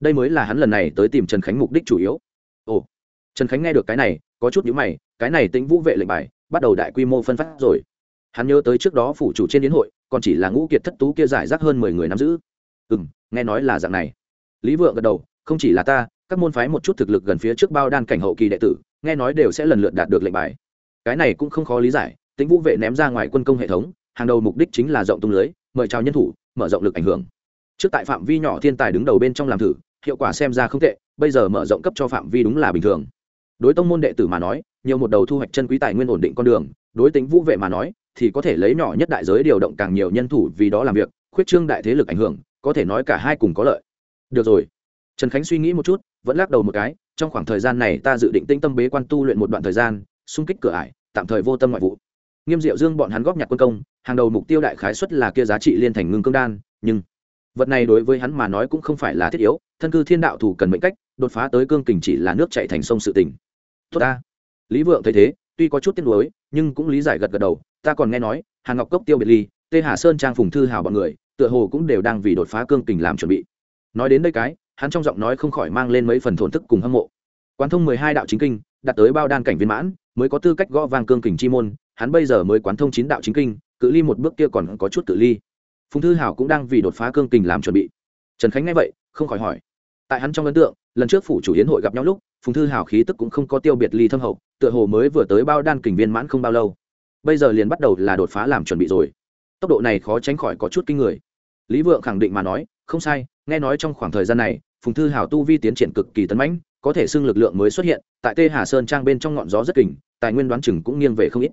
S1: Đây mới là hắn lần này tới tìm trần khánh mục đích chủ yếu. Ồ, trần khánh nghe được cái này có chút nhữ mày, cái này tính vũ vệ lệnh bài, bắt đầu đại quy mô phân phát rồi. Hắn nhớ tới trước đó phủ chủ trên đến hội, còn chỉ là ngũ kiệt thất tú kia giải rác hơn mười người nắm giữ. Ừ m nghe nói là dạng này. Lý vượng gật đầu, không chỉ là ta, các môn phái một chút thực lực gần phía trước bao đan cảnh hậu kỳ đệ tử, nghe nói đều sẽ lần lượt đạt được lệnh bài. Cái này cũng không khó lý giải tính vũ vệ ném ra ngoài quân công hệ thống, hàng đầu mục đích chính là rộng tung lưới, mời chào nhân thủ, mở rộng lực ảnh hưởng. Trước tại phạm vi nhỏ thiên tài đứng đầu bên trong làm thử, hiệu quả xem ra không tệ, bây giờ mở rộng cấp cho phạm vi đúng là bình thường đối tông môn đệ tử mà nói, nhiều một đầu thu hoạch chân quý tài nguyên ổn định con đường, đối tính vũ vệ mà nói, thì có thể lấy nhỏ nhất đại giới điều động càng nhiều nhân thủ vì đó làm việc, khuyết trương đại thế lực ảnh hưởng, có thể nói cả hai cùng có lợi. Được rồi. Trần khánh suy nghĩ một chút, vẫn lắc đầu một cái, trong khoảng thời gian này ta dự định tinh tâm bế quan tu luyện một đoạn thời gian, xung kích cửa ải, tạm thời vô tâm ngoại vụ. Nghiêm diệu dương bọn hắn góp nhặt quân công, hàng đầu mục tiêu đại khái xuất là kia giá trị liên thành ngưng cương đan, nhưng vật này đối với hắn mà nói cũng không phải là thiết yếu, thân cư thiên đạo thủ cần mệnh cách, đột phá tới cương kình chỉ là nước chạy thành sông sự tình. Tốt ta. Lý vượng thấy thế, tuy có chút tiếc nuối, nhưng cũng lý giải gật gật đầu, ta còn nghe nói, hàn ngọc cốc, tiêu biệt ly, tê hà sơn trang phùng thư hào bọn người, tựa hồ cũng đều đang vì đột phá cương kình làm chuẩn bị. Nói đến đây cái, hắn trong giọng nói không khỏi mang lên mấy phần thổn thức cùng hâm mộ. Quán thông mười hai đạo chính kinh, đạt tới bao đan cảnh viên mãn, mới có tư cách gõ vang cương kình chi môn, hắn bây giờ mới quán thông chín đạo chính kinh, cự ly một bước kia còn có chút cự ly phùng thư hảo cũng đang vì đột phá cương kình làm chuẩn bị. Trần khánh nghe vậy, không khỏi hỏi. Tại hắn trong ấn tượng, lần trước phủ chủ yến hội gặp nhau lúc, phùng thư hảo khí tức cũng không có tiêu biệt ly thâm hậu, tựa hồ mới vừa tới bao đan kình viên mãn không bao lâu. Bây giờ liền bắt đầu là đột phá làm chuẩn bị rồi. Tốc độ này khó tránh khỏi có chút kinh người. Lý vượng khẳng định mà nói, không sai, nghe nói trong khoảng thời gian này, phùng thư hảo tu vi tiến triển cực kỳ tấn mãnh, có thể xưng lực lượng mới xuất hiện, tại tê hà sơn trang bên trong ngọn gió rất kình, tài nguyên đoán chừng cũng nghiêng về không ít.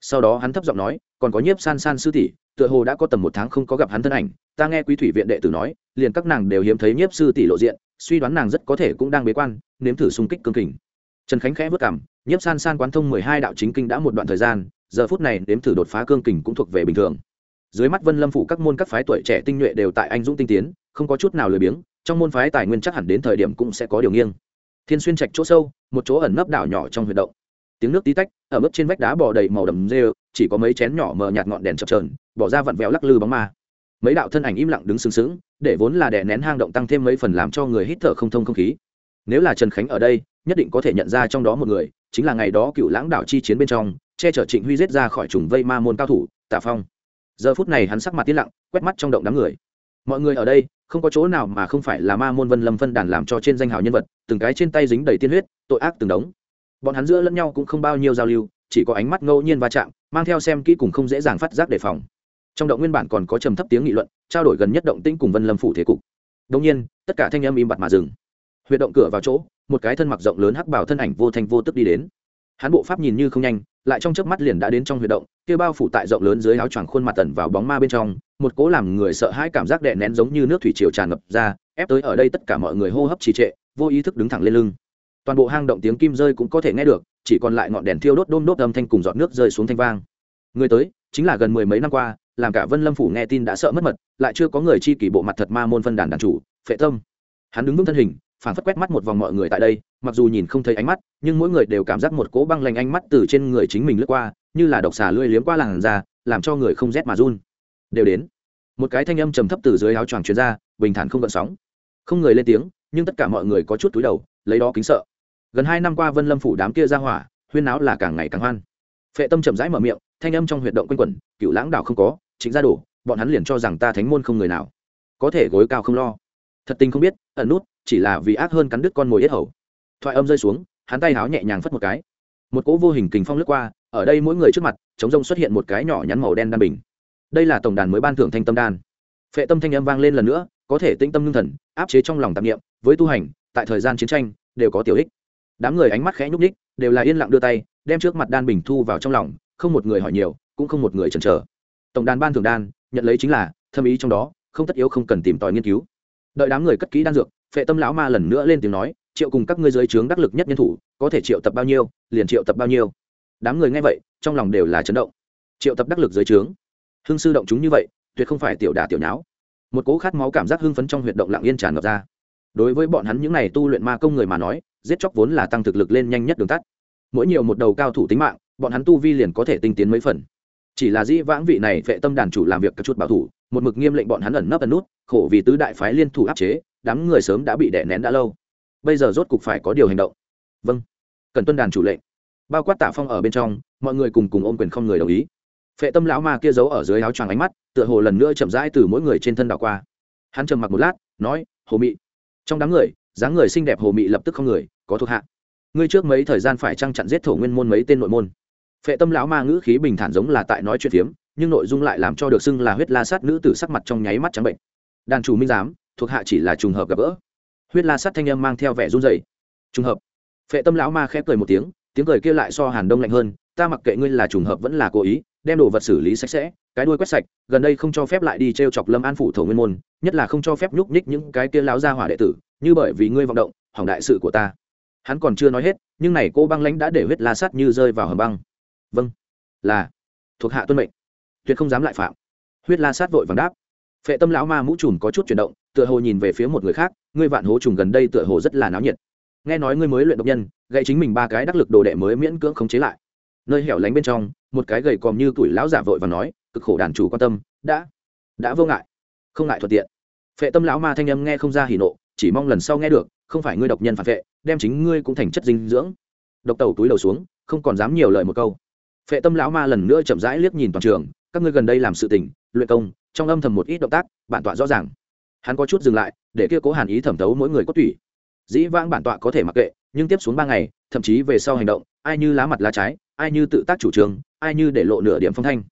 S1: Sau đó hắn thấp giọng nói, còn có nhiếp san san sư tỷ tựa hồ đã có tầm một tháng không có gặp hắn thân ảnh, ta nghe quý thủy viện đệ tử nói, liền các nàng đều hiếm thấy nhiếp sư tỷ lộ diện, suy đoán nàng rất có thể cũng đang bế quan, nếm thử xung kích cương kình. Trần khánh khẽ vất cảm, nhiếp san san quán thông mười hai đạo chính kinh đã một đoạn thời gian, giờ phút này nếm thử đột phá cương kình cũng thuộc về bình thường. Dưới mắt vân lâm phủ các môn các phái tuổi trẻ tinh nhuệ đều tại anh dũng tinh tiến, không có chút nào lười biếng, trong môn phái tài nguyên chắc hẳn đến thời điểm cũng sẽ có điều nghiêng. Thiên xuyên trạch chỗ sâu, một chỗ ẩn nấp đảo nhỏ trong huyệt động. Tiếng nước tí tách, ở mức trên vách đá bò đầy màu đầm rêu chỉ có mấy chén nhỏ mờ nhạt ngọn đèn chập trờn bỏ ra vặn vẹo lắc lư bóng ma. Mấy đạo thân ảnh im lặng đứng sừng sững, để vốn là đè nén hang động tăng thêm mấy phần làm cho người hít thở không thông không khí. Nếu là trần khánh ở đây, nhất định có thể nhận ra trong đó một người, chính là ngày đó cựu lãng đạo chi chiến bên trong, che chở trịnh huy giết ra khỏi trùng vây ma môn cao thủ, Tả phong. Giờ phút này hắn sắc mặt tiến lặng, quét mắt trong động đám người. Mọi người ở đây, không có chỗ nào mà không phải là ma môn vân lâm phân đàn làm cho trên danh hào nhân vật, từng cái trên tay dính đầy tiên huyết, tội ác từng đống. Bọn hắn giữa lẫn nhau cũng không bao nhiêu giao lưu chỉ có ánh mắt ngẫu nhiên va chạm, mang theo xem kỹ cùng không dễ dàng phát giác đề phòng. Trong động nguyên bản còn có trầm thấp tiếng nghị luận, trao đổi gần nhất động tĩnh cùng vân lâm phủ thế cục. Đông nhiên, tất cả thanh âm im bặt mà dừng. Huyệt động cửa vào chỗ, một cái thân mặc rộng lớn hắc bảo thân ảnh vô thành vô tức đi đến. Hắn bộ pháp nhìn như không nhanh, lại trong chớp mắt liền đã đến trong huyệt động, kia bao phủ tại rộng lớn dưới áo choàng khuôn mặt tẩn vào bóng ma bên trong, một cố làm người sợ hãi cảm giác đè nén giống như nước thủy triều tràn ngập ra, ép tới ở đây tất cả mọi người hô hấp trì trệ, vô ý thức đứng thẳng lên lưng toàn bộ hang động tiếng kim rơi cũng có thể nghe được, chỉ còn lại ngọn đèn thiêu đốt đôm đốt âm thanh cùng giọt nước rơi xuống thanh vang. Người tới, chính là gần mười mấy năm qua, làm cả vân lâm phủ nghe tin đã sợ mất mật, lại chưa có người chi kỷ bộ mặt thật ma môn phân đàn đàn chủ, phệ tâm. Hắn đứng vững thân hình phản phất quét mắt một vòng mọi người tại đây, mặc dù nhìn không thấy ánh mắt, nhưng mỗi người đều cảm giác một cỗ băng lanh ánh mắt từ trên người chính mình lướt qua, như là độc xà lưỡi liếm qua làn da, làm cho người không rét mà run. Đều đến. Một cái thanh âm trầm thấp từ dưới áo choàng truyền ra, bình thản không gợn sóng. Không người lên tiếng, nhưng tất cả mọi người có chút túi đầu, lấy đó kính sợ gần hai năm qua vân lâm phủ đám kia ra hỏa, huyên náo là càng ngày càng hoan. Phệ tâm chậm rãi mở miệng, thanh âm trong huyệt động quanh quẩn cựu lãng đảo không có, chính ra đổ, bọn hắn liền cho rằng ta thánh môn không người nào. Có thể gối cao không lo. Thật tình không biết, ẩn nút, chỉ là vì ác hơn cắn đứt con mồi yết hầu. Thoại âm rơi xuống, hắn tay háo nhẹ nhàng phất một cái. Một cỗ vô hình kình phong lướt qua, ở đây mỗi người trước mặt chống rông xuất hiện một cái nhỏ nhắn màu đen đan bình. Đây là tổng đàn mới ban thưởng thanh tâm đan. Phệ tâm thanh âm vang lên lần nữa, có thể tĩnh tâm ngưng thần, áp chế trong lòng tạp nghiệm với tu hành, tại thời gian chiến tranh, đều có tiểu ích đám người ánh mắt khẽ nhúc ních đều là yên lặng đưa tay, đem trước mặt đan bình thu vào trong lòng, không một người hỏi nhiều, cũng không một người chần chờ. Tổng đàn ban thường đan, nhận lấy chính là, thâm ý trong đó, không tất yếu không cần tìm tòi nghiên cứu. Đợi đám người cất kỹ đan dược, phệ tâm lão ma lần nữa lên tiếng nói, triệu cùng các ngươi dưới trướng đắc lực nhất nhân thủ, có thể triệu tập bao nhiêu, liền triệu tập bao nhiêu. Đám người nghe vậy, trong lòng đều là chấn động. Triệu tập đắc lực dưới trướng. Hưng sư động chúng như vậy, tuyệt không phải tiểu đà tiểu nháo. Một cố khát máu cảm giác hưng phấn trong huyệt động lặng yên tràn ngập ra đối với bọn hắn những n à y tu luyện ma công người mà nói, giết chóc vốn là tăng thực lực lên nhanh nhất đường tắt. Mỗi nhiều một đầu cao thủ tính mạng, bọn hắn tu vi liền có thể tinh tiến mấy phần. Chỉ là dĩ vãng vị này vệ tâm đàn chủ làm việc các chút bảo thủ, một mực nghiêm lệnh bọn hắn ẩn nấp ẩn nút, khổ vì tứ đại phái liên thủ áp chế, đám người sớm đã bị đẻ nén đã lâu. Bây giờ rốt cục phải có điều hành động. Vâng. Cần tuân đàn chủ lệnh. Bao quát tạ phong ở bên trong, mọi người cùng cùng ôm quyền không người đồng ý. Phệ tâm lão ma kia giấu ở dưới áo choàng ánh mắt, tựa hồ lần nữa chậm rãi từ mỗi người trên thân đảo qua. Hắn trầm mặc một lát, nói, hồ mị trong đám người, dáng người xinh đẹp hồ mị lập tức không người, có thuộc hạ. Ngươi trước mấy thời gian phải trăng chặn giết thổ nguyên môn mấy tên nội môn. Phệ tâm lão ma ngữ khí bình thản giống là tại nói chuyện phiếm, nhưng nội dung lại làm cho được xưng là huyết la sát nữ tử sắc mặt trong nháy mắt trắng bệnh. Đàn chủ minh giám, thuộc hạ chỉ là trùng hợp gặp gỡ. Huyết la sát thanh âm mang theo vẻ run rẩy. Trùng hợp. Phệ tâm lão ma khẽ cười một tiếng tiếng cười kia lại so hàn đông lạnh hơn, ta mặc kệ ngươi là trùng hợp vẫn là cố ý, đem đồ vật xử lý sạch sẽ cái đuôi quét sạch, gần đây không cho phép lại đi t r e o chọc lâm an phủ thổ nguyên môn, nhất là không cho phép nhúc nhích những cái kia láo ra hỏa đệ tử, như bởi vì ngươi vọng động, hỏng đại sự của ta. Hắn còn chưa nói hết, nhưng này cô băng lãnh đã để huyết la sắt như rơi vào hầm băng. Vâng. Là. Thuộc hạ tuân mệnh. Tuyệt không dám lại phạm. Huyết la sát vội vàng đáp. Phệ tâm lão ma mũ trùm có chút chuyển động, tựa hồ nhìn về phía một người khác, ngươi vạn hố trùng gần đây tựa hồ rất là náo nhiệt. Nghe nói ngươi mới luyện độc nhân gậy chính mình ba cái đắc lực đồ đệ mới miễn cưỡng khống chế lại. Nơi hẻo lánh bên trong, một cái gầy còm như tuổi lão giả vội và nói cực khổ đàn chủ quan tâm, đã đã vô ngại, không ngại thuận tiện. Phệ tâm lão ma thanh âm nghe không ra hỉ nộ, chỉ mong lần sau nghe được, không phải ngươi độc nhân phản vệ, đem chính ngươi cũng thành chất dinh dưỡng. Độc tẩu túi đầu xuống, không còn dám nhiều lời một câu. Phệ tâm lão ma lần nữa chậm rãi liếc nhìn toàn trường, các ngươi gần đây làm sự tình, luyện công, trong âm thầm một ít động tác, bản tọa rõ ràng. Hắn có chút dừng lại, để kia cố hàn ý thẩm thấu mỗi người có tủy. Dĩ vãng bản tọa có thể mặc kệ, nhưng tiếp xuống ba ngày, thậm chí về sau hành động, ai như lá mặt lá trái, ai như tự tác chủ trương, ai như để lộ nửa điểm phong thanh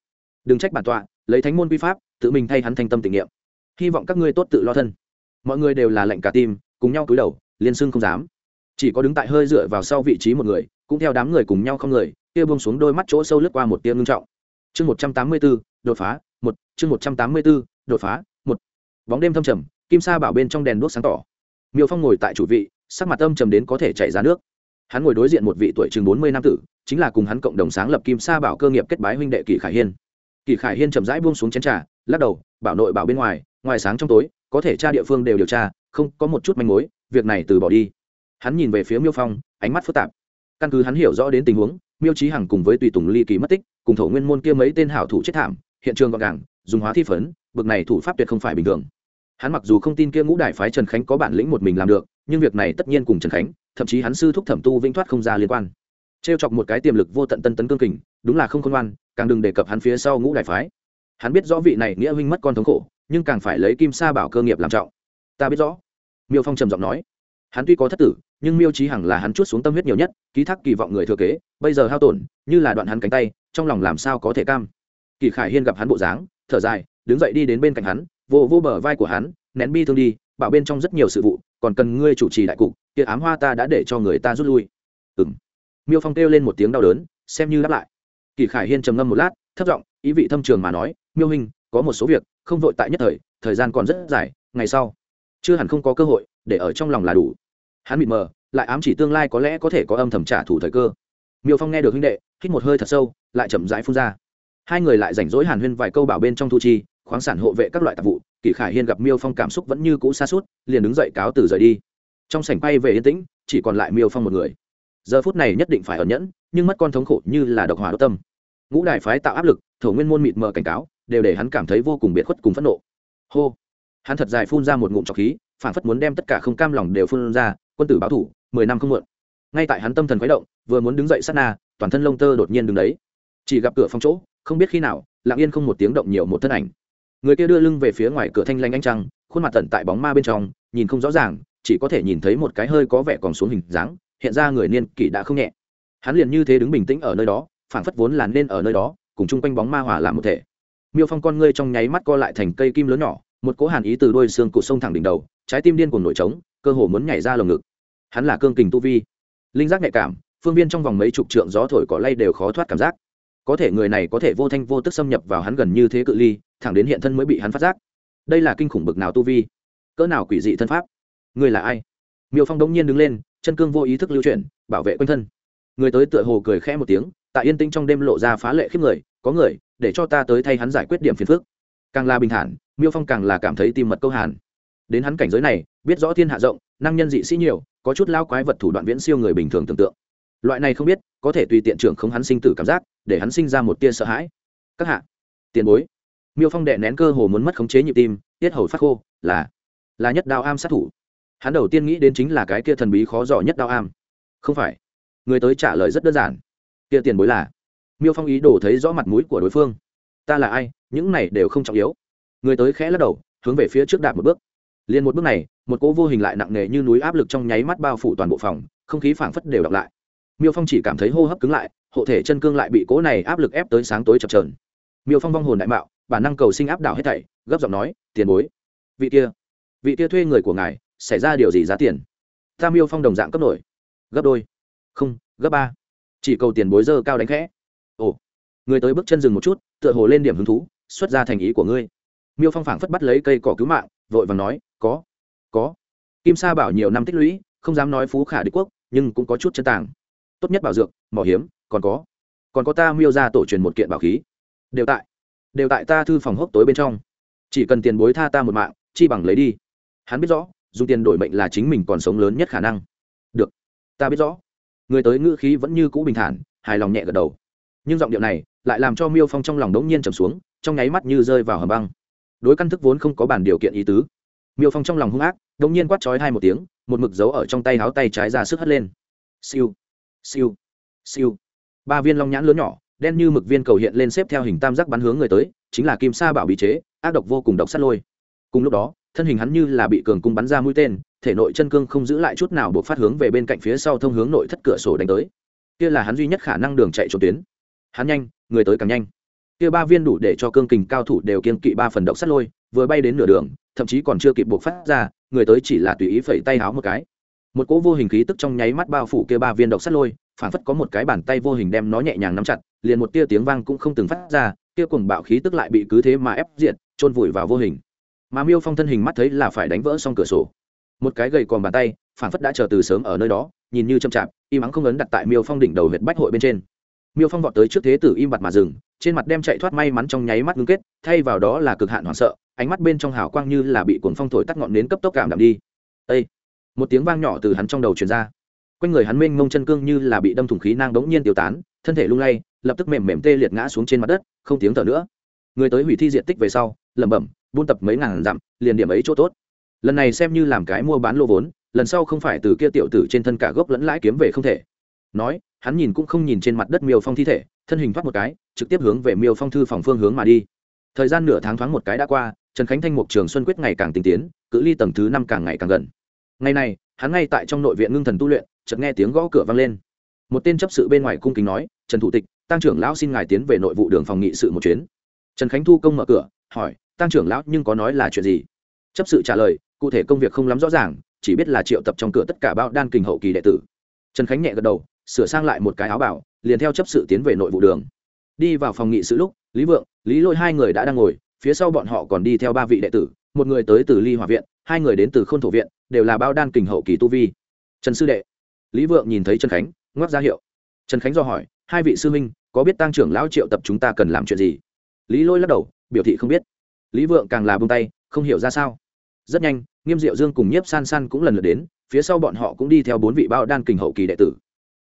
S1: đừng trách bản tọa, lấy thánh môn quy pháp, tự mình thay hắn thanh tâm tình nghiệm hy vọng các ngươi tốt tự lo thân. Mọi người đều là lệnh cả tim, cùng nhau cúi đầu liên xưng không dám. Chỉ có đứng tại hơi dựa vào sau vị trí một người, cũng theo đám người cùng nhau không người, kia buông xuống đôi mắt chỗ sâu lướt qua một tia ngưng trọng. Chương một trăm tám mươi b đột phá, một, chương một trăm tám mươi b đột phá, một. Bóng đêm thâm trầm, kim sa bảo bên trong đèn đuốc sáng tỏ. Miêu phong ngồi tại chủ vị, sắc mặt âm trầm đến có thể chảy ra nước. Hắn ngồi đối diện một vị tuổi chừng bốn mươi năm tử, chính là cùng hắn cộng đồng sáng lập kim sa bảo cơ nghiệp kết bái huynh đệ kỳ khải hiên kỳ khải hiên chậm rãi buông xuống chén trà, lắc đầu, bảo nội bảo bên ngoài ngoài sáng trong tối, có thể tra địa phương đều điều tra, không có một chút manh mối, việc này từ bỏ đi. Hắn nhìn về phía miêu phong, ánh mắt phức tạp. Căn cứ hắn hiểu rõ đến tình huống, miêu trí hằng cùng với tùy tùng ly kỳ mất tích, cùng thổ nguyên môn kia mấy tên hảo thủ chết thảm, hiện trường gọn gàng, dùng hóa thi phấn, bực này thủ pháp tuyệt không phải bình thường. Hắn mặc dù không tin kia ngũ đại phái trần khánh có bản lĩnh một mình làm được, nhưng việc này tất nhiên cùng trần khánh, thậm chí hắn sư thúc thẩm tu vĩnh thoát không ra liên quan trêu chọc một cái tiềm lực vô tận tân tấn cương kình, đúng là không khôn ngoan, càng đừng đề cập hắn phía sau ngũ đại phái. Hắn biết rõ vị này nghĩa huynh mất con thống khổ, nhưng càng phải lấy kim sa bảo cơ nghiệp làm trọng. Ta biết rõ. Miêu phong trầm giọng nói. Hắn tuy có thất tử, nhưng miêu trí hằng là hắn chút xuống tâm huyết nhiều nhất, ký thác kỳ vọng người thừa kế, bây giờ hao tổn, như là đoạn hắn cánh tay, trong lòng làm sao có thể cam. Kỳ khải hiên gặp hắn bộ dáng, thở dài, đứng dậy đi đến bên cạnh hắn, vô vô bờ vai của hắn, nén bi thương đi, bảo bên trong rất nhiều sự vụ, còn cần ngươi chủ trì đại cục, kia ám hoa ta đã để cho người ta rút lui. Ừng miêu phong kêu lên một tiếng đau đớn, xem như đáp lại. Kỳ khải hiên trầm ngâm một lát thất giọng, ý vị thâm trường mà nói, miêu hình có một số việc không vội tại nhất thời thời gian còn rất dài, ngày sau chưa hẳn không có cơ hội để ở trong lòng là đủ. Hắn mịt mờ, lại ám chỉ tương lai có lẽ có thể có âm thầm trả thủ thời cơ. Miêu phong nghe được huynh đệ, hít một hơi thật sâu, lại chậm rãi phun ra. Hai người lại rảnh rỗi hàn huyên vài câu bảo bên trong thu chi, khoáng sản hộ vệ các loại tạp vụ kỷ khải hiên gặp miêu phong cảm xúc vẫn như cũ xa suốt liền đứng dậy cáo từ rời đi. Trong sảnh bay về yên tĩnh, chỉ còn lại miêu phong một người giờ phút này nhất định phải ẩn nhẫn, nhưng mất con thống khổ như là độc hỏa đốt tâm. Ngũ đại phái tạo áp lực, thổ nguyên môn mịt mờ cảnh cáo, đều để hắn cảm thấy vô cùng biệt khuất cùng phẫn nộ. Hô! Hắn thật dài phun ra một ngụm trọc khí, phản phất muốn đem tất cả không cam lòng đều phun ra, quân tử báo thủ, mười năm không muộn. Ngay tại hắn tâm thần khuấy động, vừa muốn đứng dậy sát na, toàn thân lông tơ đột nhiên đứng đấy. Chỉ gặp cửa phòng chỗ, không biết khi nào, lặng yên không một tiếng động nhiều một thân ảnh. Người kia đưa lưng về phía ngoài cửa thanh lanh ánh trăng, khuôn mặt tận tại bóng ma bên trong, nhìn không rõ ràng, chỉ có thể nhìn thấy một cái hơi có vẻ còn xuống hình dáng hiện ra người niên kỷ đã không nhẹ. Hắn liền như thế đứng bình tĩnh ở nơi đó, phảng phất vốn là nên ở nơi đó, cùng chung quanh bóng ma hỏa làm một thể. Miêu phong con ngươi trong nháy mắt co lại thành cây kim lớn nhỏ, một cỗ hàn ý từ đôi xương cụ sông thẳng đỉnh đầu, trái tim điên cuồng nổi trống, cơ hồ muốn nhảy ra lồng ngực. Hắn là cương kình tu vi, linh giác nhạy cảm, phương viên trong vòng mấy chục trượng gió thổi cỏ lay đều khó thoát cảm giác. Có thể người này có thể vô thanh vô tức xâm nhập vào hắn gần như thế cự ly, thẳng đến hiện thân mới bị hắn phát giác. Đây là kinh khủng bực nào tu vi? Cỡ nào quỷ dị thân pháp? Người là ai? Miêu phong đống nhiên đứng lên chân cương vô ý thức lưu chuyển, bảo vệ quanh thân. Người tới tựa hồ cười khẽ một tiếng, tại yên tĩnh trong đêm lộ ra phá lệ khiếp người, có người, để cho ta tới thay hắn giải quyết điểm phiền phức. Càng là bình thản, miêu phong càng là cảm thấy tim mật câu hàn. Đến hắn cảnh giới này, biết rõ thiên hạ rộng, năng nhân dị sĩ nhiều, có chút lao quái vật thủ đoạn viễn siêu người bình thường tưởng tượng. Loại này không biết, có thể tùy tiện trưởng không hắn sinh tử cảm giác, để hắn sinh ra một tia sợ hãi. Các hạ, tiền bối. Miêu phong đệ nén cơ hồ muốn mất khống chế nhịp tim, tiết hầu phát khô, là là nhất đao am sát thủ hắn đầu tiên nghĩ đến chính là cái kia thần bí khó dò nhất đao am. Không phải. Người tới trả lời rất đơn giản. Kia tiền bối là. Miêu phong ý đồ thấy rõ mặt mũi của đối phương. Ta là ai? Những này đều không trọng yếu. Người tới khẽ lắc đầu, hướng về phía trước đạp một bước. Liền một bước này, một cỗ vô hình lại nặng nề như núi áp lực trong nháy mắt bao phủ toàn bộ phòng, không khí phảng phất đều đọc lại. Miêu phong chỉ cảm thấy hô hấp cứng lại, hộ thể chân cương lại bị cỗ này áp lực ép tới sáng tối chập trờn miêu phong vong hồn đại mạo, bản năng cầu sinh áp đảo hết thảy, gấp giọng nói, tiền bối, vị kia vị kia thuê người của ngài xảy ra điều gì giá tiền? Ta miêu phong đồng dạng cấp nổi. Gấp đôi. Không, gấp ba. Chỉ cầu tiền bối dơ cao đánh khẽ. Ồ, người tới bước chân dừng một chút, tựa hồ lên điểm hứng thú, xuất ra thành ý của ngươi. Miêu phong phảng phất bắt lấy cây cỏ cứu mạng, vội vàng nói, có có. Kim sa bảo nhiều năm tích lũy, không dám nói phú khả đế quốc, nhưng cũng có chút chân tàng. Tốt nhất bảo dược, mỏ hiếm, còn có. Còn có ta miêu ra tổ truyền một kiện bảo khí. Đều tại đều tại ta thư phòng hốc tối bên trong. Chỉ cần tiền bối tha ta một mạng, chi bằng lấy đi. Hắn biết rõ dùng tiền đổi mệnh là chính mình còn sống lớn nhất khả năng. Được, ta biết rõ. Người tới ngữ khí vẫn như cũ bình thản, hài lòng nhẹ gật đầu. Nhưng giọng điệu này lại làm cho miêu phong trong lòng đống nhiên trầm xuống, trong nháy mắt như rơi vào hầm băng. Đối căn thức vốn không có bản điều kiện ý tứ, miêu phong trong lòng hung ác, đống nhiên quát trói hai một tiếng, một mực dấu ở trong tay háo tay trái ra sức hất lên. Siêu siêu siêu. Ba viên long nhãn lớn nhỏ, đen như mực viên cầu hiện lên xếp theo hình tam giác bắn hướng người tới, chính là kim sa bảo bị chế, ác độc vô cùng độc sắt lôi. Cùng lúc đó thân hình hắn như là bị cường cung bắn ra mũi tên, thể nội chân cương không giữ lại chút nào buộc phát hướng về bên cạnh phía sau thông hướng nội thất cửa sổ đánh tới. Kia là hắn duy nhất khả năng đường chạy trốn tuyến. Hắn nhanh, người tới càng nhanh. Kia ba viên đủ để cho cương kình cao thủ đều kiên kỵ ba phần độc sắt lôi, vừa bay đến nửa đường, thậm chí còn chưa kịp buộc phát ra, người tới chỉ là tùy ý phẩy tay háo một cái. Một cỗ vô hình khí tức trong nháy mắt bao phủ kia ba viên độc sắt lôi phản phất có một cái bàn tay vô hình đem nó nhẹ nhàng nắm chặt, liền một tia tiếng vang cũng không từng phát ra, kia cùng bạo khí tức lại bị cứ thế mà ép diệt trôn vùi vào vô hình mà miêu phong thân hình mắt thấy là phải đánh vỡ xong cửa sổ một cái gầy còn bàn tay phản phất đã chờ từ sớm ở nơi đó nhìn như chậm chạp im ắng không ấn đặt tại miêu phong đỉnh đầu huyệt bách hội bên trên miêu phong vọt tới trước thế tử im bặt mà dừng trên mặt đem chạy thoát may mắn trong nháy mắt ngưng kết thay vào đó là cực hạn hoảng sợ ánh mắt bên trong hào quang như là bị cuồng phong thổi tắt ngọn nến cấp tốc cảm đạm đi Ê! một tiếng vang nhỏ từ hắn trong đầu truyền ra quanh người hắn mênh mông chân cương như là bị đâm thủng khí nang đống nhiên tiêu tán thân thể lung lay lập tức mềm mềm tê liệt ngã xuống trên mặt đất không tiếng thở nữa người tới hủy thi diện tích về sau lẩm bẩm buôn tập mấy ngàn dặm, liền điểm ấy chỗ tốt. Lần này xem như làm cái mua bán lô vốn, lần sau không phải từ kia tiểu tử trên thân cả gốc lẫn lãi kiếm về không thể. Nói, hắn nhìn cũng không nhìn trên mặt đất miêu phong thi thể, thân hình thoát một cái, trực tiếp hướng về miêu phong thư phòng phương hướng mà đi. Thời gian nửa tháng thoáng một cái đã qua, trần khánh thanh mục trường xuân quyết ngày càng tinh tiến, cự ly tầng thứ năm càng ngày càng gần. Ngày này, hắn ngay tại trong nội viện ngưng thần tu luyện, chợt nghe tiếng gõ cửa vang lên. Một tên chấp sự bên ngoài cung kính nói, trần thủ tịch, tăng trưởng lão xin ngài tiến về nội vụ đường phòng nghị sự một chuyến. Trần khánh thu công mở cửa, hỏi tăng trưởng lão nhưng có nói là chuyện gì? Chấp sự trả lời, cụ thể công việc không lắm rõ ràng, chỉ biết là triệu tập trong cửa tất cả bao đan kình hậu kỳ đệ tử. Trần khánh nhẹ gật đầu, sửa sang lại một cái áo bảo, liền theo chấp sự tiến về nội vụ đường. Đi vào phòng nghị sự lúc, lý vượng, lý lôi hai người đã đang ngồi, phía sau bọn họ còn đi theo ba vị đệ tử, một người tới từ ly hòa viện, hai người đến từ k h ô n thổ viện, đều là bao đan kình hậu kỳ tu vi. Trần sư đệ. Lý vượng nhìn thấy trần khánh, ngoắc ra hiệu. Trần khánh do hỏi, hai vị sư minh có biết tăng trưởng lão triệu tập chúng ta cần làm chuyện gì? Lý lôi lắc đầu, biểu thị không biết lý vượng càng là bông tay, không hiểu ra sao. Rất nhanh, nghiêm diệu dương cùng nhiếp san san cũng lần lượt đến, phía sau bọn họ cũng đi theo bốn vị bao đan kình hậu kỳ đệ tử.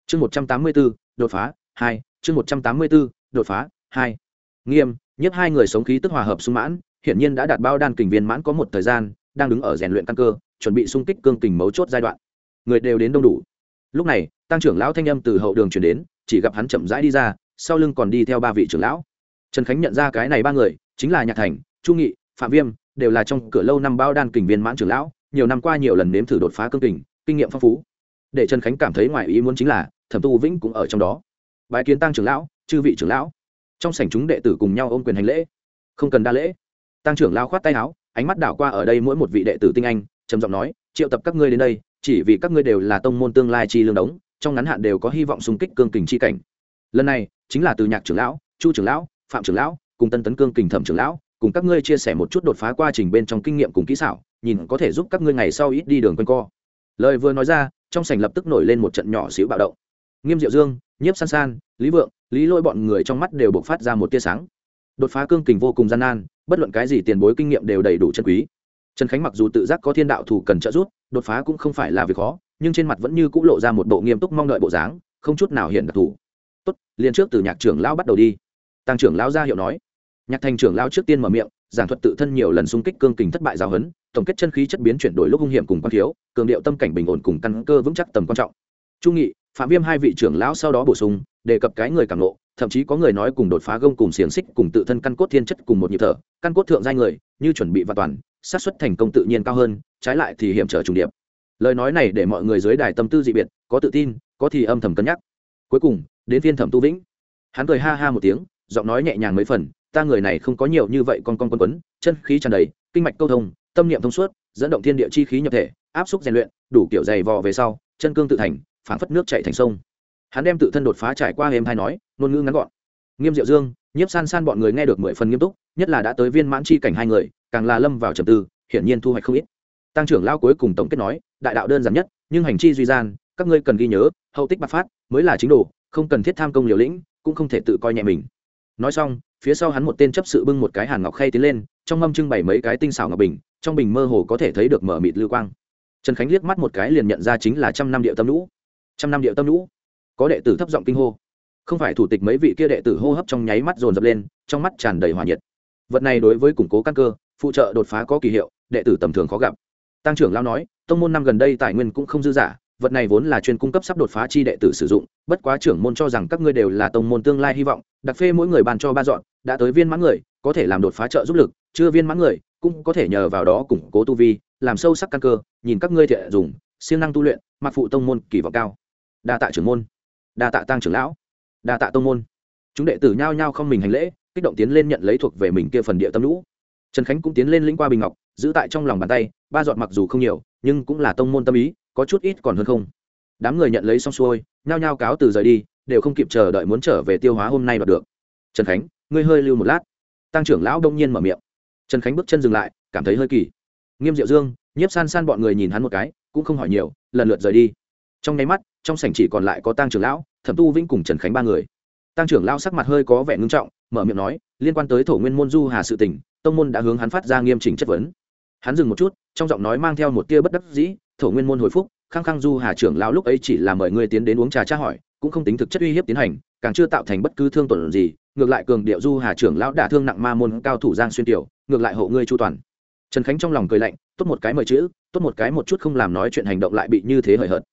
S1: Chương một trăm tám mươi b ố đột phá, hai, chương một trăm tám mươi b ố đột phá, hai. Nghiêm, nhiếp hai người sống khí tức hòa hợp sung mãn, hiển nhiên đã đạt bao đan kình viên mãn có một thời gian, đang đứng ở rèn luyện căn cơ, chuẩn bị sung kích cương kình mấu chốt giai đoạn. Người đều đến đông đủ. Lúc này, tăng trưởng lão thanh âm từ hậu đường chuyển đến, chỉ gặp hắn chậm rãi đi ra, sau lưng còn đi theo ba vị trưởng lão. Trần khánh nhận ra cái này ba người, chính là nhạc thành trung nghị, phạm viêm đều là trong cửa lâu năm bao đan kình viên mãn trưởng lão, nhiều năm qua nhiều lần nếm thử đột phá cương kình, kinh nghiệm phong phú. Để trần khánh cảm thấy ngoài ý muốn chính là, thẩm tu vĩnh cũng ở trong đó. Bãi kiến tăng trưởng lão, chư vị trưởng lão. Trong sảnh chúng đệ tử cùng nhau ôm quyền hành lễ. Không cần đa lễ. Tăng trưởng lao khoát tay áo, ánh mắt đảo qua ở đây mỗi một vị đệ tử tinh anh, trầm giọng nói, triệu tập các ngươi đến đây, chỉ vì các ngươi đều là tông môn tương lai chi lương đống, trong ngắn hạn đều có hy vọng xung kích cương kình chi cảnh. Lần này, chính là từ nhạc trưởng lão, chu trưởng lão, phạm trưởng lão, cùng tân tấn cương kình thẩm trưởng lão cùng các ngươi chia sẻ một chút đột phá quá trình bên trong kinh nghiệm cùng kỹ xảo, nhìn có thể giúp các ngươi ngày sau ít đi đường quanh co. Lời vừa nói ra, trong sảnh lập tức nổi lên một trận nhỏ xíu bạo động. Nghiêm diệu dương, nhiếp san san, lý vượng, lý lôi bọn người trong mắt đều bộc phát ra một tia sáng. Đột phá cương kình vô cùng gian nan, bất luận cái gì tiền bối kinh nghiệm đều đầy đủ chân quý. Trần khánh mặc dù tự giác có thiên đạo thủ cần trợ giúp, đột phá cũng không phải là việc khó, nhưng trên mặt vẫn như c ũ lộ ra một bộ nghiêm túc mong đợi bộ dáng, không chút nào hiện đặc thù. Tốt, liền trước từ nhạc trưởng lão bắt đầu đi. Tăng trưởng lão ra hiệu nói nhạc thành trưởng lão trước tiên mở miệng, giảng thuật tự thân nhiều lần xung kích cương kình thất bại giáo huấn, tổng kết chân khí chất biến chuyển đổi lúc hung hiểm cùng quan thiếu, cường điệu tâm cảnh bình ổn cùng căn cơ vững chắc tầm quan trọng. Trung nghị, phạm viêm hai vị trưởng lão sau đó bổ sung, đề cập cái người cảm lộ thậm chí có người nói cùng đột phá gông cùng xiềng xích cùng tự thân căn cốt thiên chất cùng một nhịp thở, căn cốt thượng giai người, như chuẩn bị và toàn, xác suất thành công tự nhiên cao hơn, trái lại thì hiểm trở trùng điệp. Lời nói này để mọi người dưới đài tâm tư dị biệt, có tự tin, có thì âm thầm cân nhắc. Cuối cùng, đến phiên thẩm tu vĩnh. Hắn cười ha ha một tiếng, giọng nói nhẹ nhàng mấy phần ta người này không có nhiều như vậy con con quân quấn, chân khí tràn đầy, kinh mạch câu thông, tâm niệm thông suốt, dẫn động thiên địa chi khí nhập thể, áp xúc rèn luyện, đủ kiểu dày vò về sau, chân cương tự thành, phảng phất nước chạy thành sông. Hắn đem tự thân đột phá trải qua êm hay nói, ngôn ngữ ngắn gọn. Nghiêm diệu dương, nhiếp san san bọn người nghe được mười phần nghiêm túc, nhất là đã tới viên mãn chi cảnh hai người, càng là lâm vào trầm tư, hiển nhiên thu hoạch không ít. Tăng trưởng lao cuối cùng tổng kết nói, đại đạo đơn giản nhất, nhưng hành chi duy gian, các ngươi cần ghi nhớ, hậu tích bạc phát, mới là chính đồ, không cần thiết tham công liều lĩnh, cũng không thể tự coi nhẹ mình. Nói xong phía sau hắn một tên chấp sự bưng một cái hàn ngọc khay tiến lên, trong mâm trưng bày mấy cái tinh xảo ngọc bình, trong bình mơ hồ có thể thấy được mở mịt lưu quang. Trần khánh liếc mắt một cái liền nhận ra chính là trăm năm điệu tâm lũ. Trăm năm điệu tâm lũ. Có đệ tử thấp giọng kinh hô. Không phải thủ tịch mấy vị kia đệ tử hô hấp trong nháy mắt dồn dập lên, trong mắt tràn đầy hòa nhiệt. Vật này đối với củng cố căn cơ, phụ trợ đột phá có kỳ hiệu, đệ tử tầm thường khó gặp. Tăng trưởng lao nói, tông môn năm gần đây tài nguyên cũng không dư giả vật này vốn là chuyên cung cấp sắp đột phá chi đệ tử sử dụng, bất quá trưởng môn cho rằng các ngươi đều là tông môn tương lai hy vọng, đặc phê mỗi người bàn cho ba dọn, đã tới viên mãn người, có thể làm đột phá trợ giúp lực, chưa viên mãn người, cũng có thể nhờ vào đó củng cố tu vi, làm sâu sắc căn cơ, nhìn các ngươi thiện dùng, siêng năng tu luyện, mặc phụ tông môn kỳ vọng cao. Đa tạ trưởng môn. Đa tạ tăng trưởng lão. Đa tạ tông môn. Chúng đệ tử nhao nhao không mình hành lễ, kích động tiến lên nhận lấy thuộc về mình kia phần địa tâm lũ. Trần khánh cũng tiến lên lĩnh qua bình ngọc, giữ tại trong lòng bàn tay, ba giọt mặc dù không nhiều, nhưng cũng là tông môn tâm ý có chút ít còn hơn không. Đám người nhận lấy xong xuôi, nhao nhao cáo từ rời đi, đều không kịp chờ đợi muốn trở về tiêu hóa hôm nay đoạt được. Trần khánh, ngươi hơi lưu một lát. Tăng trưởng lão đông nhiên mở miệng. Trần khánh bước chân dừng lại, cảm thấy hơi kỳ. Nghiêm diệu dương, nhiếp san san bọn người nhìn hắn một cái, cũng không hỏi nhiều, lần lượt rời đi. Trong nháy mắt, trong sảnh chỉ còn lại có tăng trưởng lão, thẩm tu vĩnh cùng trần khánh ba người. Tăng trưởng lão sắc mặt hơi có vẻ ngưng trọng, mở miệng nói, liên quan tới thổ nguyên môn du hà sự tỉnh tông môn đã hướng hắn phát ra nghiêm trình chất vấn. Hắn dừng một chút, trong giọng nói mang theo một tia bất đắc dĩ thổ nguyên môn hồi phúc khăng khăng du hà trưởng lão lúc ấy chỉ là mời ngươi tiến đến uống trà tra hỏi, cũng không tính thực chất uy hiếp tiến hành, càng chưa tạo thành bất cứ thương tổn gì, ngược lại cường điệu du hà trưởng lão đả thương nặng ma môn cao thủ giang xuyên tiểu, ngược lại hộ ngươi chu toàn. Trần khánh trong lòng cười lạnh, tốt một cái mời chữ, tốt một cái một chút không làm nói chuyện hành động lại bị như thế hời hợt.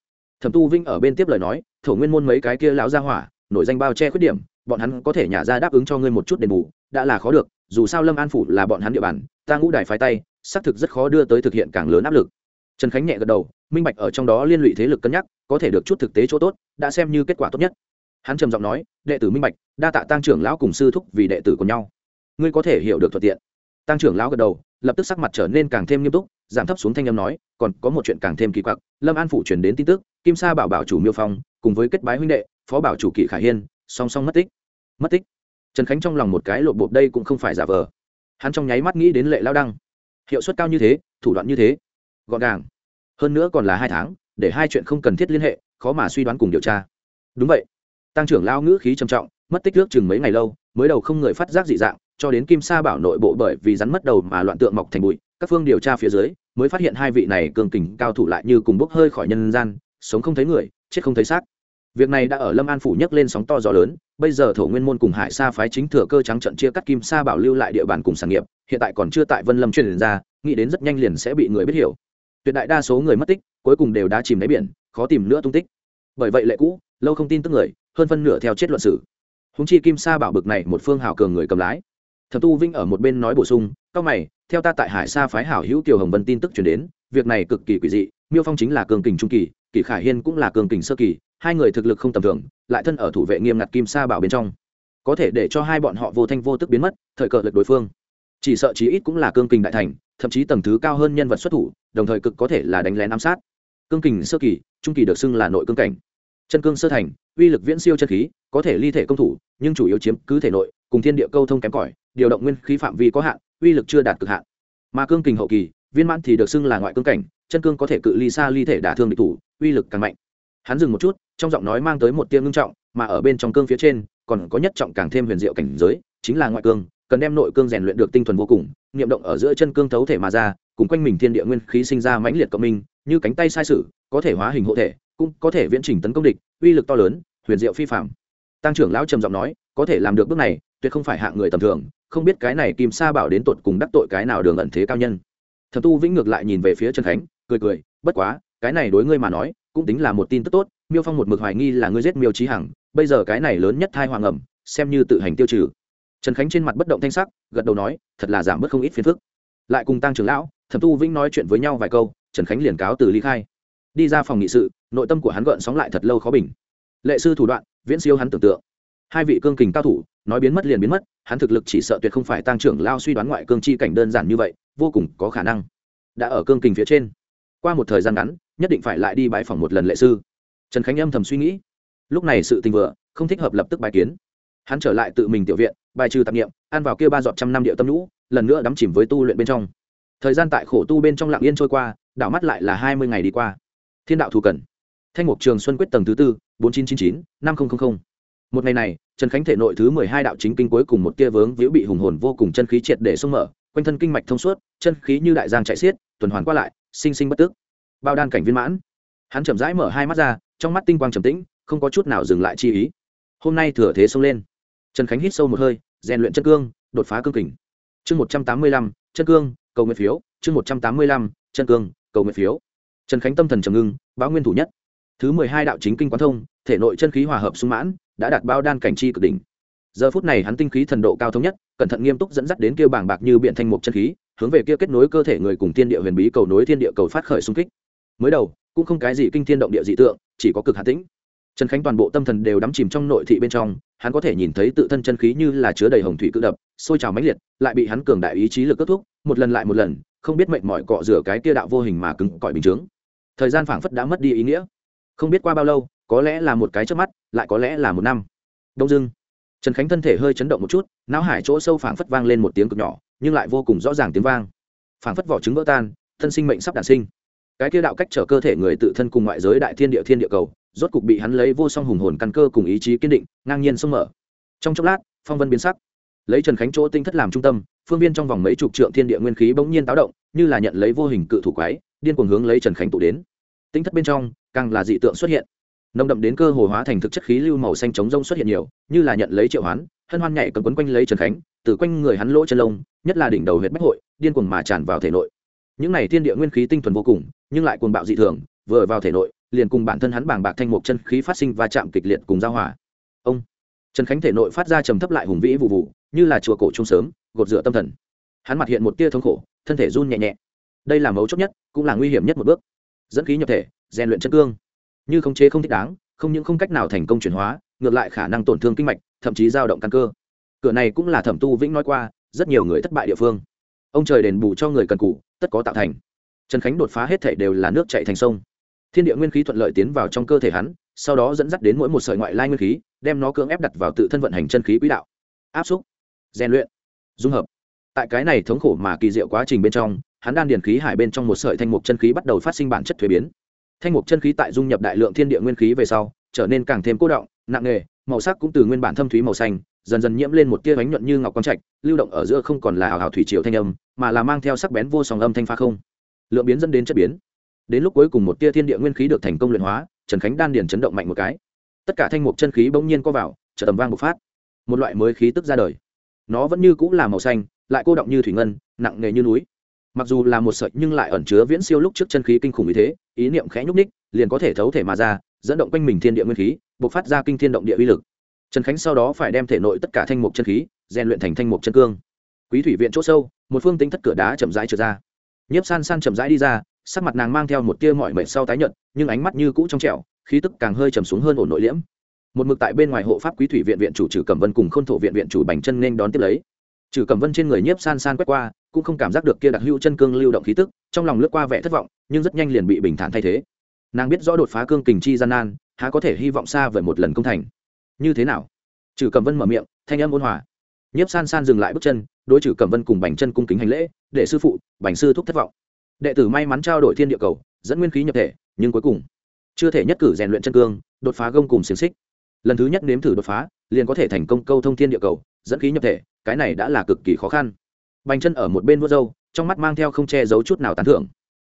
S1: Thẩm tu vinh ở bên tiếp lời nói, thổ nguyên môn mấy cái kia lão ra hỏa, nổi danh bao che khuyết điểm, bọn hắn có thể nhả ra đáp ứng cho ngươi một chút đền bù, đã là khó được, dù sao lâm an phủ là bọn hắn địa bàn, ta ngũ đài phái tay, xác thực rất khó đưa tới thực hiện càng lớn áp lực trần khánh nhẹ gật đầu, minh bạch ở trong đó liên lụy thế lực cân nhắc, có thể được chút thực tế chỗ tốt, đã xem như kết quả tốt nhất. Hắn trầm giọng nói, đệ tử minh bạch, đa tạ tăng trưởng lão cùng sư thúc vì đệ tử của nhau. Ngươi có thể hiểu được thuận tiện. Tăng trưởng lão gật đầu, lập tức sắc mặt trở nên càng thêm nghiêm túc, giảm thấp xuống thanh âm nói, còn có một chuyện càng thêm kỳ quặc, lâm an phủ truyền đến tin tức, kim sa bảo bảo chủ miêu phong, cùng với kết bái huynh đệ, phó bảo chủ kỵ khải hiên, song song mất tích. Mất tích? Trần khánh trong lòng một cái lộp bộp đây cũng không phải giả vờ. Hắn trong nháy mắt nghĩ đến lệ lao đăng. Hiệu suất cao như thế, thủ đoạn như thế gọn gàng. Hơn nữa còn là hai tháng, để hai chuyện không cần thiết liên hệ, khó mà suy đoán cùng điều tra. Đúng vậy. Tăng trưởng lao ngữ khí trầm trọng, mất tích nước chừng mấy ngày lâu, mới đầu không người phát giác dị dạng, cho đến kim sa bảo nội bộ bởi vì rắn mất đầu mà loạn tượng mọc thành bụi, các phương điều tra phía dưới, mới phát hiện hai vị này cường kình cao thủ lại như cùng bốc hơi khỏi nhân gian, sống không thấy người, chết không thấy xác. Việc này đã ở lâm an phủ nhấc lên sóng to gió lớn, bây giờ thổ nguyên môn cùng hải sa phái chính thừa cơ trắng trận chia cắt kim sa bảo lưu lại địa bàn cùng sản nghiệp, hiện tại còn chưa tại vân lâm truyền ra, nghĩ đến rất nhanh liền sẽ bị người biết hiểu tuyệt đại đa số người mất tích, cuối cùng đều đã chìm đáy biển, khó tìm nữa tung tích. Bởi vậy lệ cũ, lâu không tin tức người, hơn phân nửa theo chết luận sử. Húng chi kim sa bảo bực này một phương hào cường người cầm lái. Thập tu vinh ở một bên nói bổ sung, cao mày, theo ta tại hải sa phái hảo hữu kiều hồng vân tin tức chuyển đến, việc này cực kỳ quỷ dị, miêu phong chính là cường kình trung kỳ, kỷ khải hiên cũng là cường kình sơ kỳ, hai người thực lực không tầm thường, lại thân ở thủ vệ nghiêm ngặt kim sa bảo bên trong. Có thể để cho hai bọn họ vô thanh vô tức biến mất, thời cờ lực đối phương. Chỉ sợ chí ít cũng là cương kình đại thành, thậm chí tầng thứ cao hơn nhân vật xuất thủ đồng thời cực có thể là đánh lén ám sát. Cương kình sơ kỳ, trung kỳ được xưng là nội cương cảnh. Chân cương sơ thành, uy lực viễn siêu chân khí, có thể ly thể công thủ, nhưng chủ yếu chiếm cứ thể nội, cùng thiên địa câu thông kém cỏi, điều động nguyên khí phạm vi có hạn, uy lực chưa đạt cực hạn. Mà cương kình hậu kỳ, viên mãn thì được xưng là ngoại cương cảnh, chân cương có thể cự ly xa ly thể đả thương địch thủ, uy lực càng mạnh. Hắn dừng một chút, trong giọng nói mang tới một tiếng ngưng trọng, mà ở bên trong cương phía trên, còn có nhất trọng càng thêm huyền diệu cảnh giới, chính là ngoại cương, cần đem nội cương rèn luyện được tinh thuần vô cùng, niệm động ở giữa chân cương thấu thể mà ra cùng quanh mình thiên địa nguyên khí sinh ra mãnh liệt cộng minh, như cánh tay sai sử, có thể hóa hình hộ thể, cũng có thể viễn trình tấn công địch, uy lực to lớn, huyền diệu phi phạm tăng trưởng lão trầm giọng nói, có thể làm được bước này, tuyệt không phải hạng người tầm thường, không biết cái này kim sa bảo đến tột cùng đắc tội cái nào đường ẩn thế cao nhân. Thập tu vĩnh ngược lại nhìn về phía trần khánh, cười cười, bất quá, cái này đối ngươi mà nói, cũng tính là một tin tức tốt, miêu phong một mực hoài nghi là ngươi giết miêu trí hằng, bây giờ cái này lớn nhất thai hoàng ẩm, xem như tự hành tiêu trừ. Trần khánh trên mặt bất động thanh sắc, gật đầu nói, thật là giảm bớt không ít phiền phức. Lại cùng tăng trưởng lão thẩm tu vĩnh nói chuyện với nhau vài câu, trần khánh liền cáo từ ly khai. Đi ra phòng nghị sự, nội tâm của hắn gợn sóng lại thật lâu khó bình. Lệ sư thủ đoạn, viễn siêu hắn tưởng tượng. Hai vị cương kình cao thủ, nói biến mất liền biến mất, hắn thực lực chỉ sợ tuyệt không phải tăng trưởng lao suy đoán ngoại cương chi cảnh đơn giản như vậy, vô cùng có khả năng. Đã ở cương kình phía trên. Qua một thời gian ngắn, nhất định phải lại đi bãi phòng một lần lệ sư. Trần khánh âm thầm suy nghĩ. Lúc này sự tình vừa, không thích hợp lập tức bài kiến. Hắn trở lại tự mình tiểu viện, bài trừ tạp nghiệm, ăn vào kia ba dọn trăm năm điệu tâm lũ lần nữa đắm chìm với tu luyện bên trong thời gian tại khổ tu bên trong lặng yên trôi qua, đảo mắt lại là hai mươi ngày đi qua. Thiên đạo thù cần. Thanh mục trường xuân quyết tầng thứ tư, bốn nghìn chín trăm chín mươi chín năm nghìn một ngày này, trần khánh thể nội thứ mười hai đạo chính kinh cuối cùng một tia vướng víu bị hùng hồn vô cùng chân khí triệt để sông mở, quanh thân kinh mạch thông suốt, chân khí như đại giang chạy xiết, tuần hoàn qua lại, sinh sinh bất tức. Bao đan cảnh viên mãn. Hắn chậm rãi mở hai mắt ra, trong mắt tinh quang trầm tĩnh, không có chút nào dừng lại chi ý. Hôm nay thừa thế xông lên. Trần khánh hít sâu một hơi, rèn luyện chân cương, đột phá cương kình chương một trăm tám mươi lăm, chân cương, cầu nguyện phiếu. Chương một trăm tám mươi lăm, chân cương, cầu nguyện phiếu. Trần khánh tâm thần trầm ngưng báo nguyên thủ nhất. Thứ mười hai đạo chính kinh quán thông, thể nội chân khí hòa hợp sung mãn, đã đạt bao đan cảnh chi cực đỉnh. Giờ phút này hắn tinh khí thần độ cao thống nhất, cẩn thận nghiêm túc dẫn dắt đến kia bảng bạc như biện thanh mục chân khí, hướng về kia kết nối cơ thể người cùng thiên địa huyền bí cầu nối thiên địa cầu phát khởi xung kích. Mới đầu, cũng không cái gì kinh thiên động địa dị tượng, chỉ có cực hạ tĩnh trần khánh toàn bộ tâm thần đều đắm chìm trong nội thị bên trong, hắn có thể nhìn thấy tự thân chân khí như là chứa đầy hồng thủy cự đập, sôi trào mãnh liệt, lại bị hắn cường đại ý chí lực kết thúc, một lần lại một lần, không biết mệnh mọi cọ rửa cái kia đạo vô hình mà cứng cỏi bình chướng. Thời gian phảng phất đã mất đi ý nghĩa. Không biết qua bao lâu, có lẽ là một cái trước mắt, lại có lẽ là một năm. Đông dưng trần khánh thân thể hơi chấn động một chút, não hải chỗ sâu phảng phất vang lên một tiếng cực nhỏ, nhưng lại vô cùng rõ ràng tiếng vang. Phảng phất vỏ trứng vỡ tan, thân sinh mệnh sắp đản sinh. Cái kia đạo cách trở cơ thể người tự thân cùng ngoại giới đại thiên địa thiên địa cầu rốt cục bị hắn lấy vô song hùng hồn căn cơ cùng ý chí kiên định, ngang nhiên xông mở. Trong chốc lát, phong vân biến sắc. Lấy trần khánh chỗ tinh thất làm trung tâm, phương viên trong vòng mấy chục trượng thiên địa nguyên khí bỗng nhiên táo động, như là nhận lấy vô hình cự thủ quái, điên cuồng hướng lấy trần khánh tụ đến. Tinh thất bên trong, càng là dị tượng xuất hiện. Nồng đậm đến cơ hồ hóa thành thực chất khí lưu màu xanh trống rông xuất hiện nhiều, như là nhận lấy triệu hoán, hân hoan nhảy cầm quấn quanh lấy trần khánh, từ quanh người hắn lỗ chân lông, nhất là đỉnh đầu huyệt bách hội, điên cuồng mà tràn vào thể nội. Những này thiên địa nguyên khí tinh thuần vô cùng, nhưng lại cuồng bạo dị thường, vừa vào thể nội liền cùng bản thân hắn bàng bạc thanh mục chân khí phát sinh và chạm kịch liệt cùng giao hòa. Ông trần khánh thể nội phát ra trầm thấp lại hùng vĩ vụ vụ, như là chùa cổ trung sớm, gột rửa tâm thần. Hắn mặt hiện một tia thống khổ, thân thể run nhẹ nhẹ. Đây là mấu chốt nhất, cũng là nguy hiểm nhất một bước. Dẫn khí nhập thể, rèn luyện chân cương. Như khống chế không thích đáng, không những không cách nào thành công chuyển hóa, ngược lại khả năng tổn thương kinh mạch, thậm chí dao động căn cơ. Cửa này cũng là thẩm tu vĩnh nói qua, rất nhiều người thất bại địa phương. Ông trời đền bù cho người cần cụ tất có tạo thành. Trần khánh đột phá hết thể đều là nước chạy thành sông thiên địa nguyên khí thuận lợi tiến vào trong cơ thể hắn, sau đó dẫn dắt đến mỗi một sợi ngoại lai nguyên khí, đem nó cưỡng ép đặt vào tự thân vận hành chân khí quỹ đạo. Áp xúc, rèn luyện, dung hợp. Tại cái này thống khổ mà kỳ diệu quá trình bên trong, hắn đan điền khí hải bên trong một sợi thanh mục chân khí bắt đầu phát sinh bản chất thuế biến. Thanh mục chân khí tại dung nhập đại lượng thiên địa nguyên khí về sau, trở nên càng thêm cố động, nặng nề, màu sắc cũng từ nguyên bản thâm thúy màu xanh, dần dần nhiễm lên một tia bánh nhuận như ngọc quang trạch, lưu động ở giữa không còn là hào hào thủy triều thanh âm, mà là mang theo sắc bén vô song âm thanh pha không. Lượng biến dẫn đến chất biến đến lúc cuối cùng một tia thiên địa nguyên khí được thành công luyện hóa, trần khánh đan điền chấn động mạnh một cái. Tất cả thanh mục chân khí bỗng nhiên co vào trở tầm vang bộc phát. Một loại mới khí tức ra đời. Nó vẫn như cũng là màu xanh, lại cô động như thủy ngân, nặng nề như núi. Mặc dù là một sợi nhưng lại ẩn chứa viễn siêu lúc trước chân khí kinh khủng như thế, ý niệm khẽ nhúc ních liền có thể thấu thể mà ra, dẫn động quanh mình thiên địa nguyên khí, bộc phát ra kinh thiên động địa uy lực. Trần khánh sau đó phải đem thể nội tất cả thanh mục chân khí, rèn luyện thành thanh mục chân cương. Quý thủy viện chỗ sâu, một phương tính thất cửa đá chậm rãi trở ra. Nhiếp san san chậm rãi đi ra sắc mặt nàng mang theo một tia mọi mệt sau tái nhợt, nhưng ánh mắt như cũ trong trẻo, khí tức càng hơi trầm xuống hơn ổn nội liễm. Một mực tại bên ngoài hộ pháp quý thủy viện viện chủ trừ cẩm vân cùng khôn thổ viện viện chủ bành chân nên đón tiếp lấy. Trừ cẩm vân trên người nhiếp san san quét qua, cũng không cảm giác được kia đặc hữu chân cương lưu động khí tức, trong lòng lướt qua vẻ thất vọng, nhưng rất nhanh liền bị bình thản thay thế. Nàng biết rõ đột phá cương kình chi gian nan, há có thể hy vọng xa vời một lần công thành. Như thế nào? Trừ cẩm vân mở miệng, thanh âm ôn hòa. Nhiếp san san dừng lại bước chân, đối trừ cẩm vân cùng bành chân cung kính hành lễ để sư phụ, bành sư thúc thất vọng đệ tử may mắn trao đổi thiên địa cầu, dẫn nguyên khí nhập thể, nhưng cuối cùng, chưa thể nhất cử rèn luyện chân cương, đột phá gông cùng xiềng xích. Lần thứ nhất nếm thử đột phá, liền có thể thành công câu thông thiên địa cầu, dẫn khí nhập thể, cái này đã là cực kỳ khó khăn. Bành chân ở một bên vớt râu, trong mắt mang theo không che giấu chút nào tán thưởng.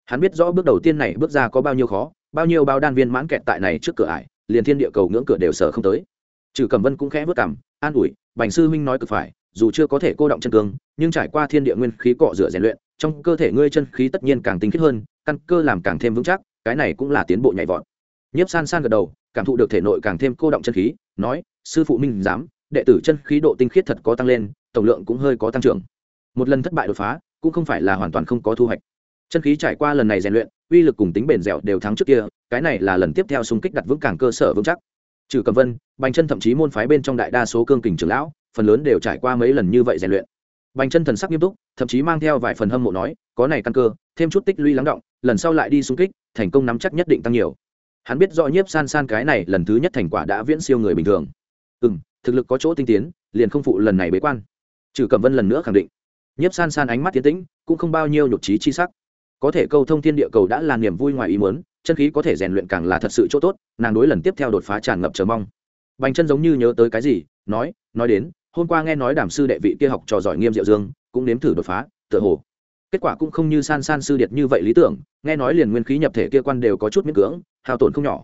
S1: Hắn biết rõ bước đầu tiên này bước ra có bao nhiêu khó, bao nhiêu bao đan viên mãn kẹt tại này trước cửa ải, liền thiên địa cầu ngưỡng cửa đều sở không tới. Trừ cẩm vân cũng khẽ vớt cảm an ủi, bành sư huynh nói cực phải, dù chưa có thể cô động chân cương, nhưng trải qua thiên địa nguyên khí cọ rửa rèn luyện trong cơ thể ngươi chân khí tất nhiên càng tinh khiết hơn, căn cơ làm càng thêm vững chắc, cái này cũng là tiến bộ nhảy vọt. Nhiếp san san gật đầu, cảm thụ được thể nội càng thêm cô động chân khí, nói, sư phụ minh giám, đệ tử chân khí độ tinh khiết thật có tăng lên, tổng lượng cũng hơi có tăng trưởng. Một lần thất bại đột phá, cũng không phải là hoàn toàn không có thu hoạch. Chân khí trải qua lần này rèn luyện, uy lực cùng tính bền dẻo đều thắng trước kia, cái này là lần tiếp theo xung kích đặt vững càng cơ sở vững chắc. Trừ cầm vân, bành chân thậm chí môn phái bên trong đại đa số cương kình trưởng lão, phần lớn đều trải qua mấy lần như vậy rèn luyện bành chân thần sắc nghiêm túc thậm chí mang theo vài phần hâm mộ nói có này căn cơ thêm chút tích lũy lắng động lần sau lại đi xung kích thành công nắm chắc nhất định tăng nhiều. Hắn biết rõ nhiếp san san cái này lần thứ nhất thành quả đã viễn siêu người bình thường. Ừm, thực lực có chỗ tinh tiến liền không phụ lần này bế quan. Trừ cẩm vân lần nữa khẳng định. Nhiếp san san ánh mắt tiến tĩnh cũng không bao nhiêu nhục trí chi sắc. Có thể câu thông thiên địa cầu đã là niềm vui ngoài ý muốn chân khí có thể rèn luyện càng là thật sự chỗ tốt nàng đối lần tiếp theo đột phá tràn ngập chờ mong. Bành chân giống như nhớ tới cái gì nói nói đến hôm qua nghe nói đàm sư đệ vị kia học trò giỏi nghiêm diệu dương cũng nếm thử đột phá, tựa hồ. Kết quả cũng không như san san sư điệt như vậy lý tưởng, nghe nói liền nguyên khí nhập thể kia quan đều có chút miễn cưỡng, hao tổn không nhỏ.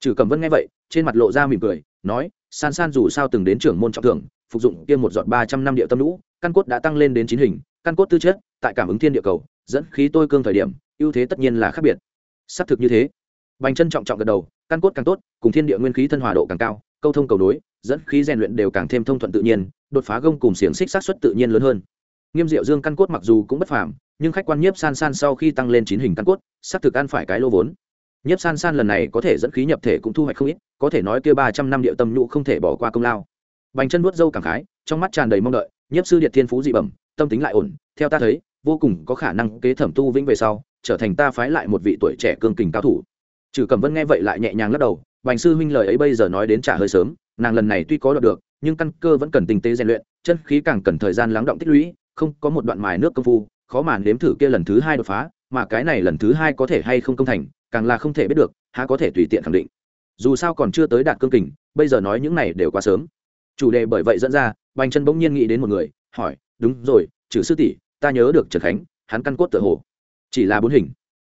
S1: Trừ cầm vân nghe vậy, trên mặt lộ ra mỉm cười, nói, san san dù sao từng đến trưởng môn trọng thưởng, phục dụng kia một giọt ba trăm năm địa tâm lũ, căn cốt đã tăng lên đến chín hình, căn cốt tư chất, tại cảm ứng thiên địa cầu, dẫn khí tôi cương thời điểm, ưu thế tất nhiên là khác biệt. Xác thực như thế. Bành chân trọng trọng gật đầu, căn cốt càng tốt, cùng thiên địa nguyên khí thân hòa độ càng cao câu thông cầu đối dẫn khí rèn luyện đều càng thêm thông thuận tự nhiên, đột phá gông cùng xiềng xích sát xuất tự nhiên lớn hơn. Nghiêm diệu dương căn cốt mặc dù cũng bất phàm, nhưng khách quan nhiếp san san sau khi tăng lên chín hình căn cốt, xác thực ăn phải cái lô vốn. Nhiếp san san lần này có thể dẫn khí nhập thể cũng thu hoạch không ít, có thể nói kia ba trăm năm điệu tâm nhũ không thể bỏ qua công lao. Bành chân nuốt dâu cảm khái, trong mắt tràn đầy mong đợi, nhiếp sư điện thiên phú dị bẩm, tâm tính lại ổn, theo ta thấy, vô cùng có khả năng kế thẩm tu vĩnh về sau, trở thành ta phái lại một vị tuổi trẻ cương kình cao thủ. Trừ cẩm vân nghe vậy lại nhẹ nhàng lắc đầu bành sư huynh lời ấy bây giờ nói đến trả hơi sớm, nàng lần này tuy có đoạt được, nhưng căn cơ vẫn cần tinh tế rèn luyện, chân khí càng cần thời gian lắng động tích lũy, không có một đoạn mài nước công phu, khó mà nếm thử kia lần thứ hai đột phá, mà cái này lần thứ hai có thể hay không công thành, càng là không thể biết được, há có thể tùy tiện khẳng định. Dù sao còn chưa tới đạt cương kình, bây giờ nói những này đều quá sớm. Chủ đề bởi vậy dẫn ra, bành chân bỗng nhiên nghĩ đến một người, hỏi, đúng rồi, trừ sư tỷ, ta nhớ được trần khánh, hắn căn cốt tự hồ chỉ là bốn hình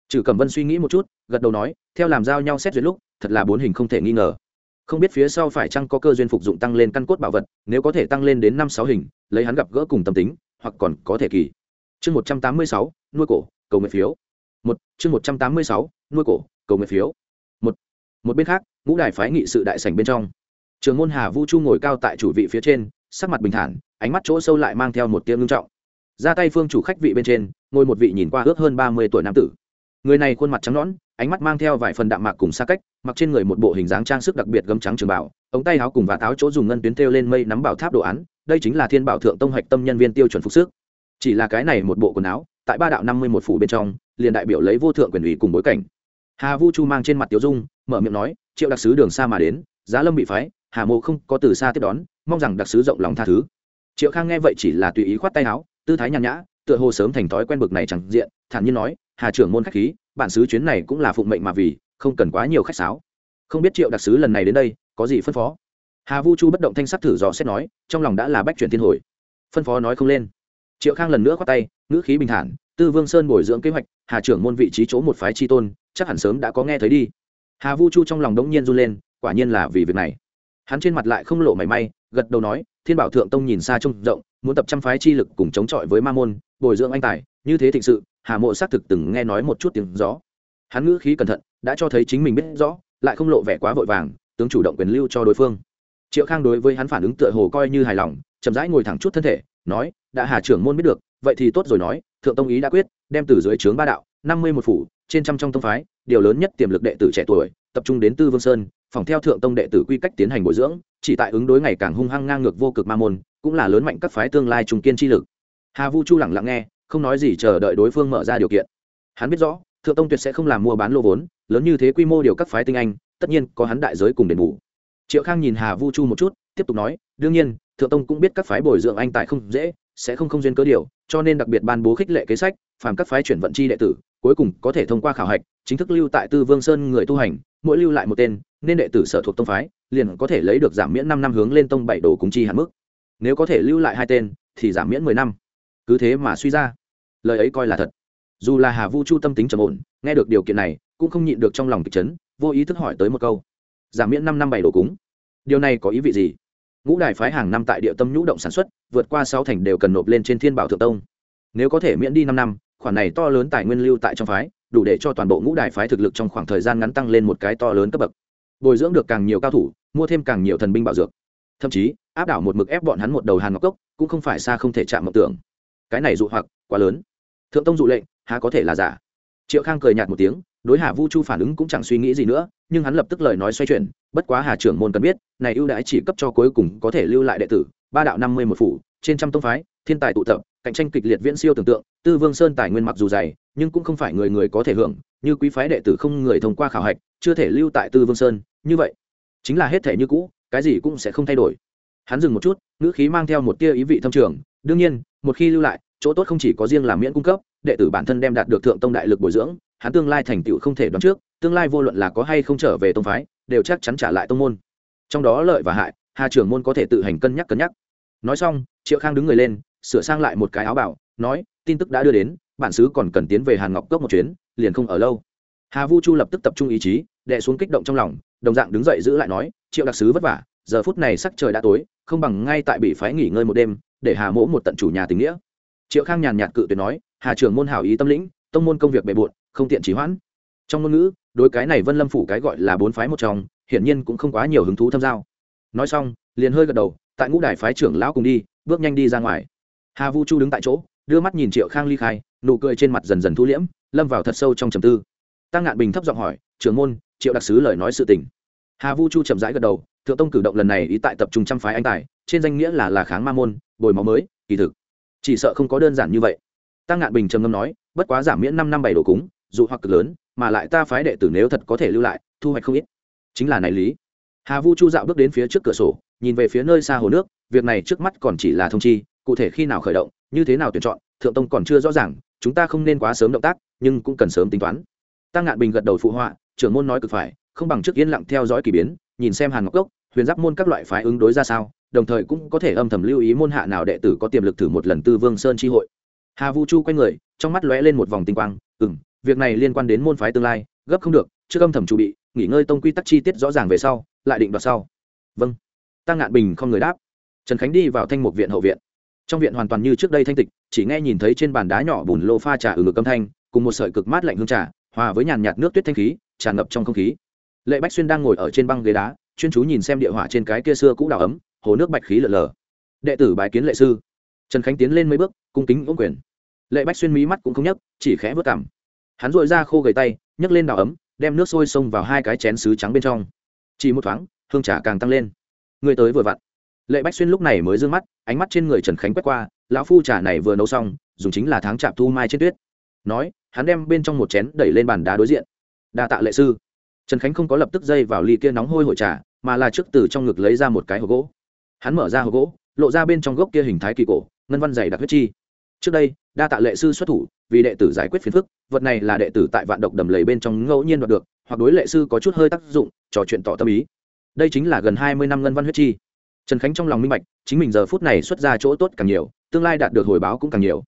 S1: trừ cẩm vân suy nghĩ một chút, gật đầu nói, theo làm giao nhau xét duyệt lúc, thật là bốn hình không thể nghi ngờ. Không biết phía sau phải chăng có cơ duyên phục dụng tăng lên căn cốt bảo vật, nếu có thể tăng lên đến năm sáu hình, lấy hắn gặp gỡ cùng tâm tính, hoặc còn có thể kỳ. Chương một trăm tám mươi sáu, nuôi cổ, cầu nguyện phiếu. Một, chương một trăm tám mươi sáu, nuôi cổ, cầu nguyện phiếu. Một một bên khác, ngũ đài phái nghị sự đại sảnh bên trong. Trường môn hà vu chu ngồi cao tại chủ vị phía trên, sắc mặt bình thản, ánh mắt chỗ sâu lại mang theo một tiếng ngưng trọng. Ra tay phương chủ khách vị bên trên, ngồi một vị nhìn qua ước hơn ba mươi tuổi nam tử người này khuôn mặt trắng nõn, ánh mắt mang theo vài phần đạm mạc cùng xa cách, mặc trên người một bộ hình dáng trang sức đặc biệt gấm trắng trường bảo, ống tay áo cùng và táo chỗ dùng ngân tuyến thêu lên mây nắm bảo tháp đồ án, đây chính là thiên bảo thượng tông hạch tâm nhân viên tiêu chuẩn phục sức. Chỉ là cái này một bộ quần áo, tại ba đạo năm mươi một phủ bên trong, liền đại biểu lấy vô thượng quyền ủy cùng bối cảnh. Hà vu chu mang trên mặt tiểu dung, mở miệng nói, triệu đặc sứ đường xa mà đến, giá lâm bị phái, hà mộ không có từ xa tiếp đón, mong rằng đặc sứ rộng lòng tha thứ. Triệu khang nghe vậy chỉ là tùy ý khoát tay áo, tư thái nhàn nhã, tựa hồ sớm thành thói quen bực này chẳng diện, thản nhiên nói hà trưởng môn khách khí, bản sứ chuyến này cũng là phụng mệnh mà vì, không cần quá nhiều khách sáo. Không biết triệu đặc sứ lần này đến đây, có gì phân phó? Hà vu chu bất động thanh sắc thử dò xét nói, trong lòng đã là bách chuyển thiên hồi. Phân phó nói không lên. Triệu khang lần nữa khoát tay, ngữ khí bình thản, tư vương sơn bồi dưỡng kế hoạch, hà trưởng môn vị trí chỗ một phái tri tôn, chắc hẳn sớm đã có nghe thấy đi. Hà vu chu trong lòng đống nhiên run lên, quả nhiên là vì việc này. Hắn trên mặt lại không lộ mảy may, gật đầu nói, thiên bảo thượng tông nhìn xa trông rộng, muốn tập trăm phái chi lực cùng chống chọi với ma môn, bồi dưỡng anh tài, như thế thịnh sự hà mộ xác thực từng nghe nói một chút tiếng gió. Hắn ngữ khí cẩn thận, đã cho thấy chính mình biết rõ, lại không lộ vẻ quá vội vàng, tướng chủ động quyền lưu cho đối phương. Triệu khang đối với hắn phản ứng tựa hồ coi như hài lòng, chậm rãi ngồi thẳng chút thân thể, nói, đã hà trưởng môn biết được, vậy thì tốt rồi nói, thượng tông ý đã quyết, đem từ dưới trướng ba đạo, năm mươi một phủ, trên trăm trong tông phái, điều lớn nhất tiềm lực đệ tử trẻ tuổi, tập trung đến tư vương sơn, phòng theo thượng tông đệ tử quy cách tiến hành bồi dưỡng, chỉ tại ứng đối ngày càng hung hăng ngang ngược vô cực ma môn, cũng là lớn mạnh các phái tương lai trùng kiên chi lực. Hà vu chu lẳng lặng nghe không nói gì chờ đợi đối phương mở ra điều kiện. Hắn biết rõ, thượng tông tuyệt sẽ không làm mua bán lô vốn, lớn như thế quy mô điều các phái tinh anh, tất nhiên có hắn đại giới cùng đền bù. Triệu khang nhìn hà vu chu một chút, tiếp tục nói, đương nhiên, thượng tông cũng biết các phái bồi dưỡng anh tài không dễ, sẽ không không duyên cớ điều, cho nên đặc biệt ban bố khích lệ kế sách, phàm các phái chuyển vận chi đệ tử, cuối cùng có thể thông qua khảo hạch, chính thức lưu tại tư vương sơn người tu hành, mỗi lưu lại một tên, nên đệ tử sở thuộc tông phái, liền có thể lấy được giảm miễn năm năm hướng lên tông bảy đồ cúng chi hạn mức. Nếu có thể lưu lại hai tên, thì giảm miễn mười năm cứ thế mà suy ra. Lời ấy coi là thật. Dù là hà vu chu tâm tính trầm ổn, nghe được điều kiện này, cũng không nhịn được trong lòng kịch chấn, vô ý thức hỏi tới một câu. Giảm miễn năm năm bảy đồ cúng. Điều này có ý vị gì? Ngũ đài phái hàng năm tại địa tâm nhũ động sản xuất, vượt qua sáu thành đều cần nộp lên trên thiên bảo thượng tông. Nếu có thể miễn đi năm năm, khoản này to lớn tài nguyên lưu tại trong phái, đủ để cho toàn bộ ngũ đài phái thực lực trong khoảng thời gian ngắn tăng lên một cái to lớn cấp bậc. Bồi dưỡng được càng nhiều cao thủ, mua thêm càng nhiều thần binh bạo dược. Thậm chí, áp đảo một mực ép bọn hắn một đầu hàn ngọc cốc, cũng không phải xa không thể chạm mộng tưởng cái này dụ hoặc quá lớn. Thượng tông dụ lệnh, há có thể là giả? Triệu khang cười nhạt một tiếng, đối hà vu chu phản ứng cũng chẳng suy nghĩ gì nữa, nhưng hắn lập tức lời nói xoay chuyển, bất quá hà trưởng môn cần biết, này ưu đãi chỉ cấp cho cuối cùng có thể lưu lại đệ tử, ba đạo năm mươi một phủ, trên trăm tông phái, thiên tài tụ tập, cạnh tranh kịch liệt viễn siêu tưởng tượng, tư vương sơn tài nguyên mặc dù dày, nhưng cũng không phải người người có thể hưởng, như quý phái đệ tử không người thông qua khảo hạch, chưa thể lưu tại tư vương sơn, như vậy, chính là hết thể như cũ, cái gì cũng sẽ không thay đổi. Hắn dừng một chút, ngữ khí mang theo một tia ý vị thâm trường, đương nhiên một khi lưu lại, chỗ tốt không chỉ có riêng là miễn cung cấp, đệ tử bản thân đem đạt được thượng tông đại lực bồi dưỡng, hắn tương lai thành tựu không thể đoán trước, tương lai vô luận là có hay không trở về tông phái, đều chắc chắn trả lại tông môn. Trong đó lợi và hại, hà trưởng môn có thể tự hành cân nhắc cân nhắc. Nói xong, triệu khang đứng người lên, sửa sang lại một cái áo bảo, nói, tin tức đã đưa đến, bản xứ còn cần tiến về hàn ngọc cốc một chuyến, liền không ở lâu. Hà vu chu lập tức tập trung ý chí đệ xuống kích động trong lòng, đồng dạng đứng dậy giữ lại nói, triệu đặc sứ vất vả, giờ phút này sắc trời đã tối, không bằng ngay tại bị phái nghỉ ngơi một đêm để hà mỗ một tận chủ nhà tình nghĩa. Triệu khang nhàn nhạt cự tuyệt nói, hà trưởng môn hảo ý tâm lĩnh, tông môn công việc bề bộn, không tiện trì hoãn. Trong ngôn ngữ, đối cái này vân lâm phủ cái gọi là bốn phái một trong, hiển nhiên cũng không quá nhiều hứng thú tham giao. Nói xong, liền hơi gật đầu, tại ngũ đài phái trưởng lão cùng đi, bước nhanh đi ra ngoài. Hà vu chu đứng tại chỗ, đưa mắt nhìn triệu khang ly khai, nụ cười trên mặt dần dần thu liễm, lâm vào thật sâu trong trầm tư. Tăng ngạn bình thấp giọng hỏi, trưởng môn, triệu đặc sứ lời nói sự tình? Hà vu chu chậm rãi gật đầu thượng tông cử động lần này ý tại tập trung trăm phái anh tài, trên danh nghĩa là là kháng ma môn, bồi máu mới, kỳ thực. Chỉ sợ không có đơn giản như vậy. Tăng ngạn bình trầm ngâm nói, bất quá giảm miễn năm năm bảy đồ cúng, dù hoặc cực lớn, mà lại ta phái đệ tử nếu thật có thể lưu lại, thu hoạch không ít. Chính là này lý. Hà vu chu dạo bước đến phía trước cửa sổ, nhìn về phía nơi xa hồ nước, việc này trước mắt còn chỉ là thông chi, cụ thể khi nào khởi động, như thế nào tuyển chọn, thượng tông còn chưa rõ ràng, chúng ta không nên quá sớm động tác, nhưng cũng cần sớm tính toán. Tăng ngạn bình gật đầu phụ họa, trưởng môn nói cực phải, không bằng trước yên lặng theo dõi k ỳ biến, nhìn xem hàn ngọc cốc huyền giáp môn các loại phái ứng đối ra sao, đồng thời cũng có thể âm thầm lưu ý môn hạ nào đệ tử có tiềm lực thử một lần tư vương sơn tri hội. Hà vu chu quay người, trong mắt lóe lên một vòng tinh quang ừ m việc này liên quan đến môn phái tương lai, gấp không được, trước âm thầm chuẩn bị, nghỉ ngơi tông quy tắc chi tiết rõ ràng về sau, lại định đoạt sau. Vâng. Tăng ngạn bình không người đáp. Trần khánh đi vào thanh mục viện hậu viện. Trong viện hoàn toàn như trước đây thanh tịch, chỉ nghe nhìn thấy trên bàn đá nhỏ bùn lô pha trà ở ngực âm thanh, cùng một sợi cực mát lạnh hương trà, hòa với nhàn nhạt nước tuyết thanh khí, tràn ngập trong không khí. Lệ bách xuyên đang ngồi ở trên băng ghế đá chuyên chú nhìn xem địa hỏa trên cái kia xưa cũ đào ấm, hồ nước bạch khí lở lờ đệ tử bái kiến lệ sư. Trần khánh tiến lên mấy bước, cung kính ống quyền. Lệ bách xuyên mí mắt cũng không nhấc, chỉ khẽ vớt cảm hắn dội ra khô gầy tay, nhấc lên đào ấm, đem nước sôi xông vào hai cái chén sứ trắng bên trong. Chỉ một thoáng, hương trà càng tăng lên. Người tới vừa vặn. Lệ bách xuyên lúc này mới d ư ơ n g mắt, ánh mắt trên người trần khánh quét qua, lão phu trà này vừa nấu xong, dùng chính là tháng chạm thu mai trên tuyết. Nói, hắn đem bên trong một chén đẩy lên bàn đá đối diện. Đa tạ lệ sư trần khánh không có lập tức dây vào ly kia nóng hôi hổi trà, mà là trước từ trong ngực lấy ra một cái hộp gỗ. Hắn mở ra hộp gỗ, lộ ra bên trong gốc kia hình thái kỳ cổ, ngân văn dày đặc huyết chi. Trước đây, đa tạ lệ sư xuất thủ, vì đệ tử giải quyết phiền phức, vật này là đệ tử tại vạn độc đầm lầy bên trong ngẫu nhiên đoạt được, hoặc đối lệ sư có chút hơi tác dụng, trò chuyện tỏ tâm ý. Đây chính là gần hai mươi năm ngân văn huyết chi. Trần khánh trong lòng minh bạch, chính mình giờ phút này xuất ra chỗ tốt càng nhiều, tương lai đạt được hồi báo cũng càng nhiều.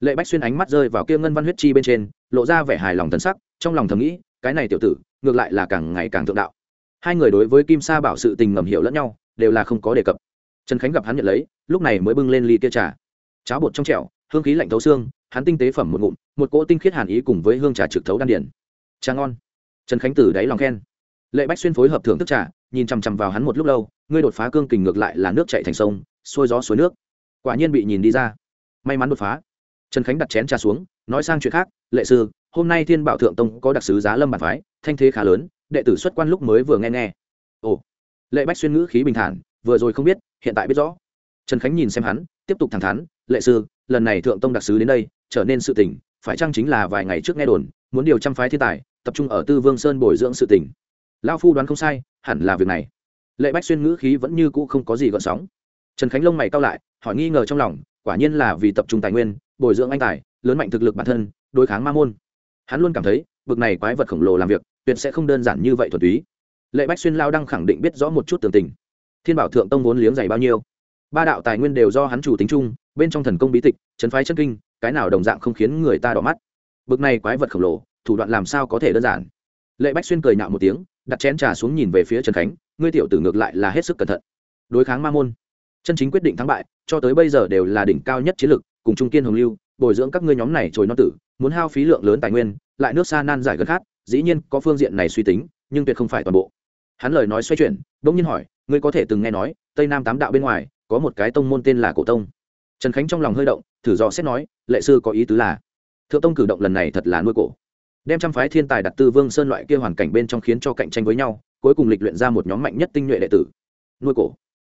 S1: Lệ bách xuyên ánh mắt rơi vào kia ngân văn huyết chi bên trên, lộ ra vẻ hài lòng thân sắc, trong lòng thầm nghĩ cái này tiểu tử, ngược lại là càng ngày càng thượng đạo. Hai người đối với kim sa bảo sự tình ngầm hiểu lẫn nhau, đều là không có đề cập. Trần khánh gặp hắn nhận lấy, lúc này mới bưng lên ly kia trà. Cháo bột trong trẻo, hương khí lạnh thấu xương, hắn tinh tế phẩm một ngụm, một cỗ tinh khiết hàn ý cùng với hương trà trực thấu đan điển trà ngon. Trần khánh tử đáy lòng khen. Lệ bách xuyên phối hợp thưởng thức trà, nhìn chằm chằm vào hắn một lúc lâu, ngươi đột phá cương kình ngược lại là nước chạy thành sông, xuôi gió suối nước. Quả nhiên bị nhìn đi ra. May mắn đột phá. Trần khánh đặt chén trà xuống, nói sang chuyện khác, lệ sư hôm nay thiên bảo thượng tông có đặc sứ giá lâm bản phái, thanh thế khá lớn, đệ tử xuất quan lúc mới vừa nghe nghe. Ồ, lệ bách xuyên ngữ khí bình thản, vừa rồi không biết, hiện tại biết rõ. Trần khánh nhìn xem hắn, tiếp tục thẳng thắn, lệ sư, lần này thượng tông đặc sứ đến đây, trở nên sự tỉnh phải chăng chính là vài ngày trước nghe đồn, muốn điều trăm phái thiên tài, tập trung ở tư vương sơn bồi dưỡng sự tỉnh lao phu đoán không sai, hẳn là việc này. Lệ bách xuyên ngữ khí vẫn như cũ không có gì gợn sóng. Trần khánh lông mày cao lại, hỏi nghi ngờ trong lòng, quả nhiên là vì tập trung tài nguyên, bồi dưỡng anh tài, lớn mạnh thực lực bản thân, đối kháng ma môn hắn luôn cảm thấy, bực này quái vật khổng lồ làm việc, tuyệt sẽ không đơn giản như vậy thuật túy. Lệ bách xuyên lao đang khẳng định biết rõ một chút tường tình. Thiên bảo thượng tông vốn liếng dày bao nhiêu. Ba đạo tài nguyên đều do hắn chủ tính chung, bên trong thần công bí tịch trấn phái chân kinh, cái nào đồng dạng không khiến người ta đỏ mắt. Bực này quái vật khổng lồ, thủ đoạn làm sao có thể đơn giản? Lệ bách xuyên cười nhạo một tiếng, đặt chén trà xuống nhìn về phía trần khánh, ngươi tiểu tử ngược lại là hết sức cẩn thận. Đối kháng ma môn, chân chính quyết định thắng bại, cho tới bây giờ đều là đỉnh cao nhất chiến lực cùng trung kiên hồng lưu, bồi dưỡng các ngươi nhóm này trồi non tử muốn hao phí lượng lớn tài nguyên, lại nước xa nan giải gần khát, dĩ nhiên có phương diện này suy tính, nhưng tuyệt không phải toàn bộ. Hắn lời nói xoay chuyển, bỗng nhiên hỏi, ngươi có thể từng nghe nói, tây nam tám đạo bên ngoài, có một cái tông môn tên là cổ tông? Trần khánh trong lòng hơi động, thử dò xét nói, lệ sư có ý tứ là, thượng tông cử động lần này thật là nuôi cổ. Đem trăm phái thiên tài đặt tư vương sơn loại kia hoàn cảnh bên trong khiến cho cạnh tranh với nhau, cuối cùng lịch luyện ra một nhóm mạnh nhất tinh nhuệ đệ tử. Nuôi cổ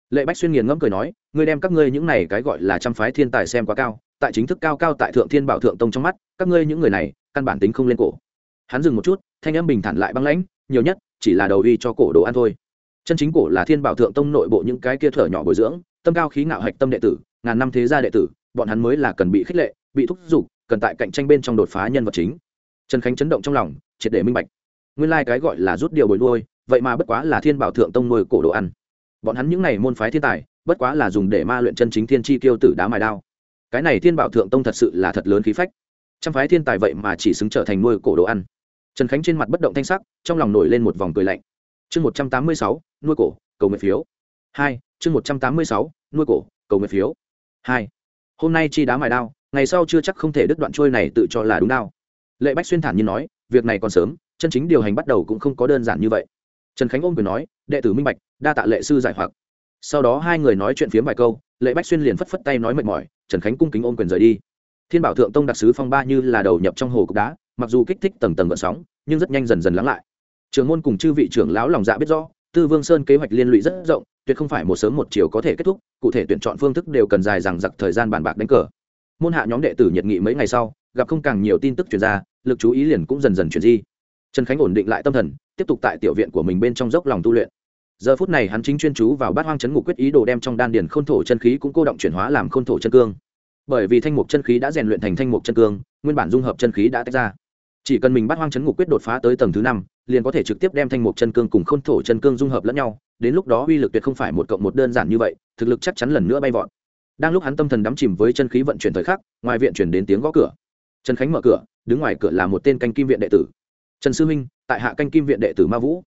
S1: lệ bách xuyên nghiền ngẫm cười nói, ngươi đem các ngươi những này cái gọi là trăm phái thiên tài xem quá cao, tại chính thức cao cao tại thượng thiên bảo thượng tông trong mắt, các ngươi những người này, căn bản tính không lên cổ. Hắn dừng một chút, thanh âm bình thản lại băng lãnh, nhiều nhất, chỉ là đầu uy cho cổ đồ ăn thôi. Chân chính cổ là thiên bảo thượng tông nội bộ những cái kia thở nhỏ bồi dưỡng, tâm cao khí ngạo hạch tâm đệ tử, ngàn năm thế gia đệ tử, bọn hắn mới là cần bị khích lệ, bị thúc giục, cần tại cạnh tranh bên trong đột phá nhân vật chính. Trần khánh chấn động trong lòng, triệt để minh bạch. Nguyên lai、like、cái gọi là rút điều bồi nuôi, vậy mà bất quá là thiên bảo thượng tông nuôi cổ đồ ăn bọn hắn những n à y môn phái thiên tài, bất quá là dùng để ma luyện chân chính thiên chi tiêu tử đá mài đao. Cái này thiên bảo thượng tông thật sự là thật lớn khí phách. Trăm phái thiên tài vậy mà chỉ xứng trở thành nuôi cổ đồ ăn. Trần khánh trên mặt bất động thanh sắc, trong lòng nổi lên một vòng cười lạnh. Chương một trăm tám mươi sáu, nuôi cổ, cầu nguyện phiếu. Hai, chương một trăm tám mươi sáu, nuôi cổ, cầu nguyện phiếu. Hai, hôm nay chi đá mài đao, ngày sau chưa chắc không thể đứt đoạn trôi này tự cho là đúng đao. Lệ bách xuyên thản nhiên nói, việc này còn sớm, chân chính điều hành bắt đầu cũng không có đơn giản như vậy trần khánh ôm quyền nói, đệ tử minh bạch, đa tạ lệ sư giải hoặc. Sau đó hai người nói chuyện phiếm vài câu, lệ bách xuyên liền phất phất tay nói mệt mỏi, trần khánh cung kính ôm quyền rời đi. Thiên bảo thượng tông đặc sứ phong ba như là đầu nhập trong hồ cục đá, mặc dù kích thích tầng tầng gợn sóng, nhưng rất nhanh dần dần lắng lại. Trường môn cùng chư vị trưởng lão lòng dạ biết rõ, tư vương sơn kế hoạch liên lụy rất rộng, tuyệt không phải một sớm một chiều có thể kết thúc, cụ thể tuyển chọn phương thức đều cần dài rằng giặc thời gian bàn bạc đánh cờ. Môn hạ nhóm đệ tử nhiệt nghị mấy ngày sau, gặp không càng nhiều tin tức chuyển ra, lực chú ý liền cũng dần dần chuyển di trần khánh ổn định lại tâm thần, tiếp tục tại tiểu viện của mình bên trong dốc lòng tu luyện. Giờ phút này hắn chính chuyên chú vào bát hoang chấn ngục quyết ý đồ đem trong đan điền khôn thổ chân khí cũng cô động chuyển hóa làm khôn thổ chân cương. Bởi vì thanh mục chân khí đã rèn luyện thành thanh mục chân cương, nguyên bản dung hợp chân khí đã tách ra. Chỉ cần mình bắt hoang chấn ngục quyết đột phá tới tầng thứ năm, liền có thể trực tiếp đem thanh mục chân cương cùng khôn thổ chân cương dung hợp lẫn nhau, đến lúc đó uy lực tuyệt không phải một cộng một đơn giản như vậy, thực lực chắc chắn lần nữa bay vọt. Đang lúc hắn tâm thần đắm chìm với chân khí vận chuyển thời khắc, ngoài viện chuyển đến tiếng gõ cửa. Trần khánh mở cửa, đứng ngoài cửa là một tên canh kim viện đệ tử trần sư Minh, tại hạ canh kim viện đệ tử ma vũ.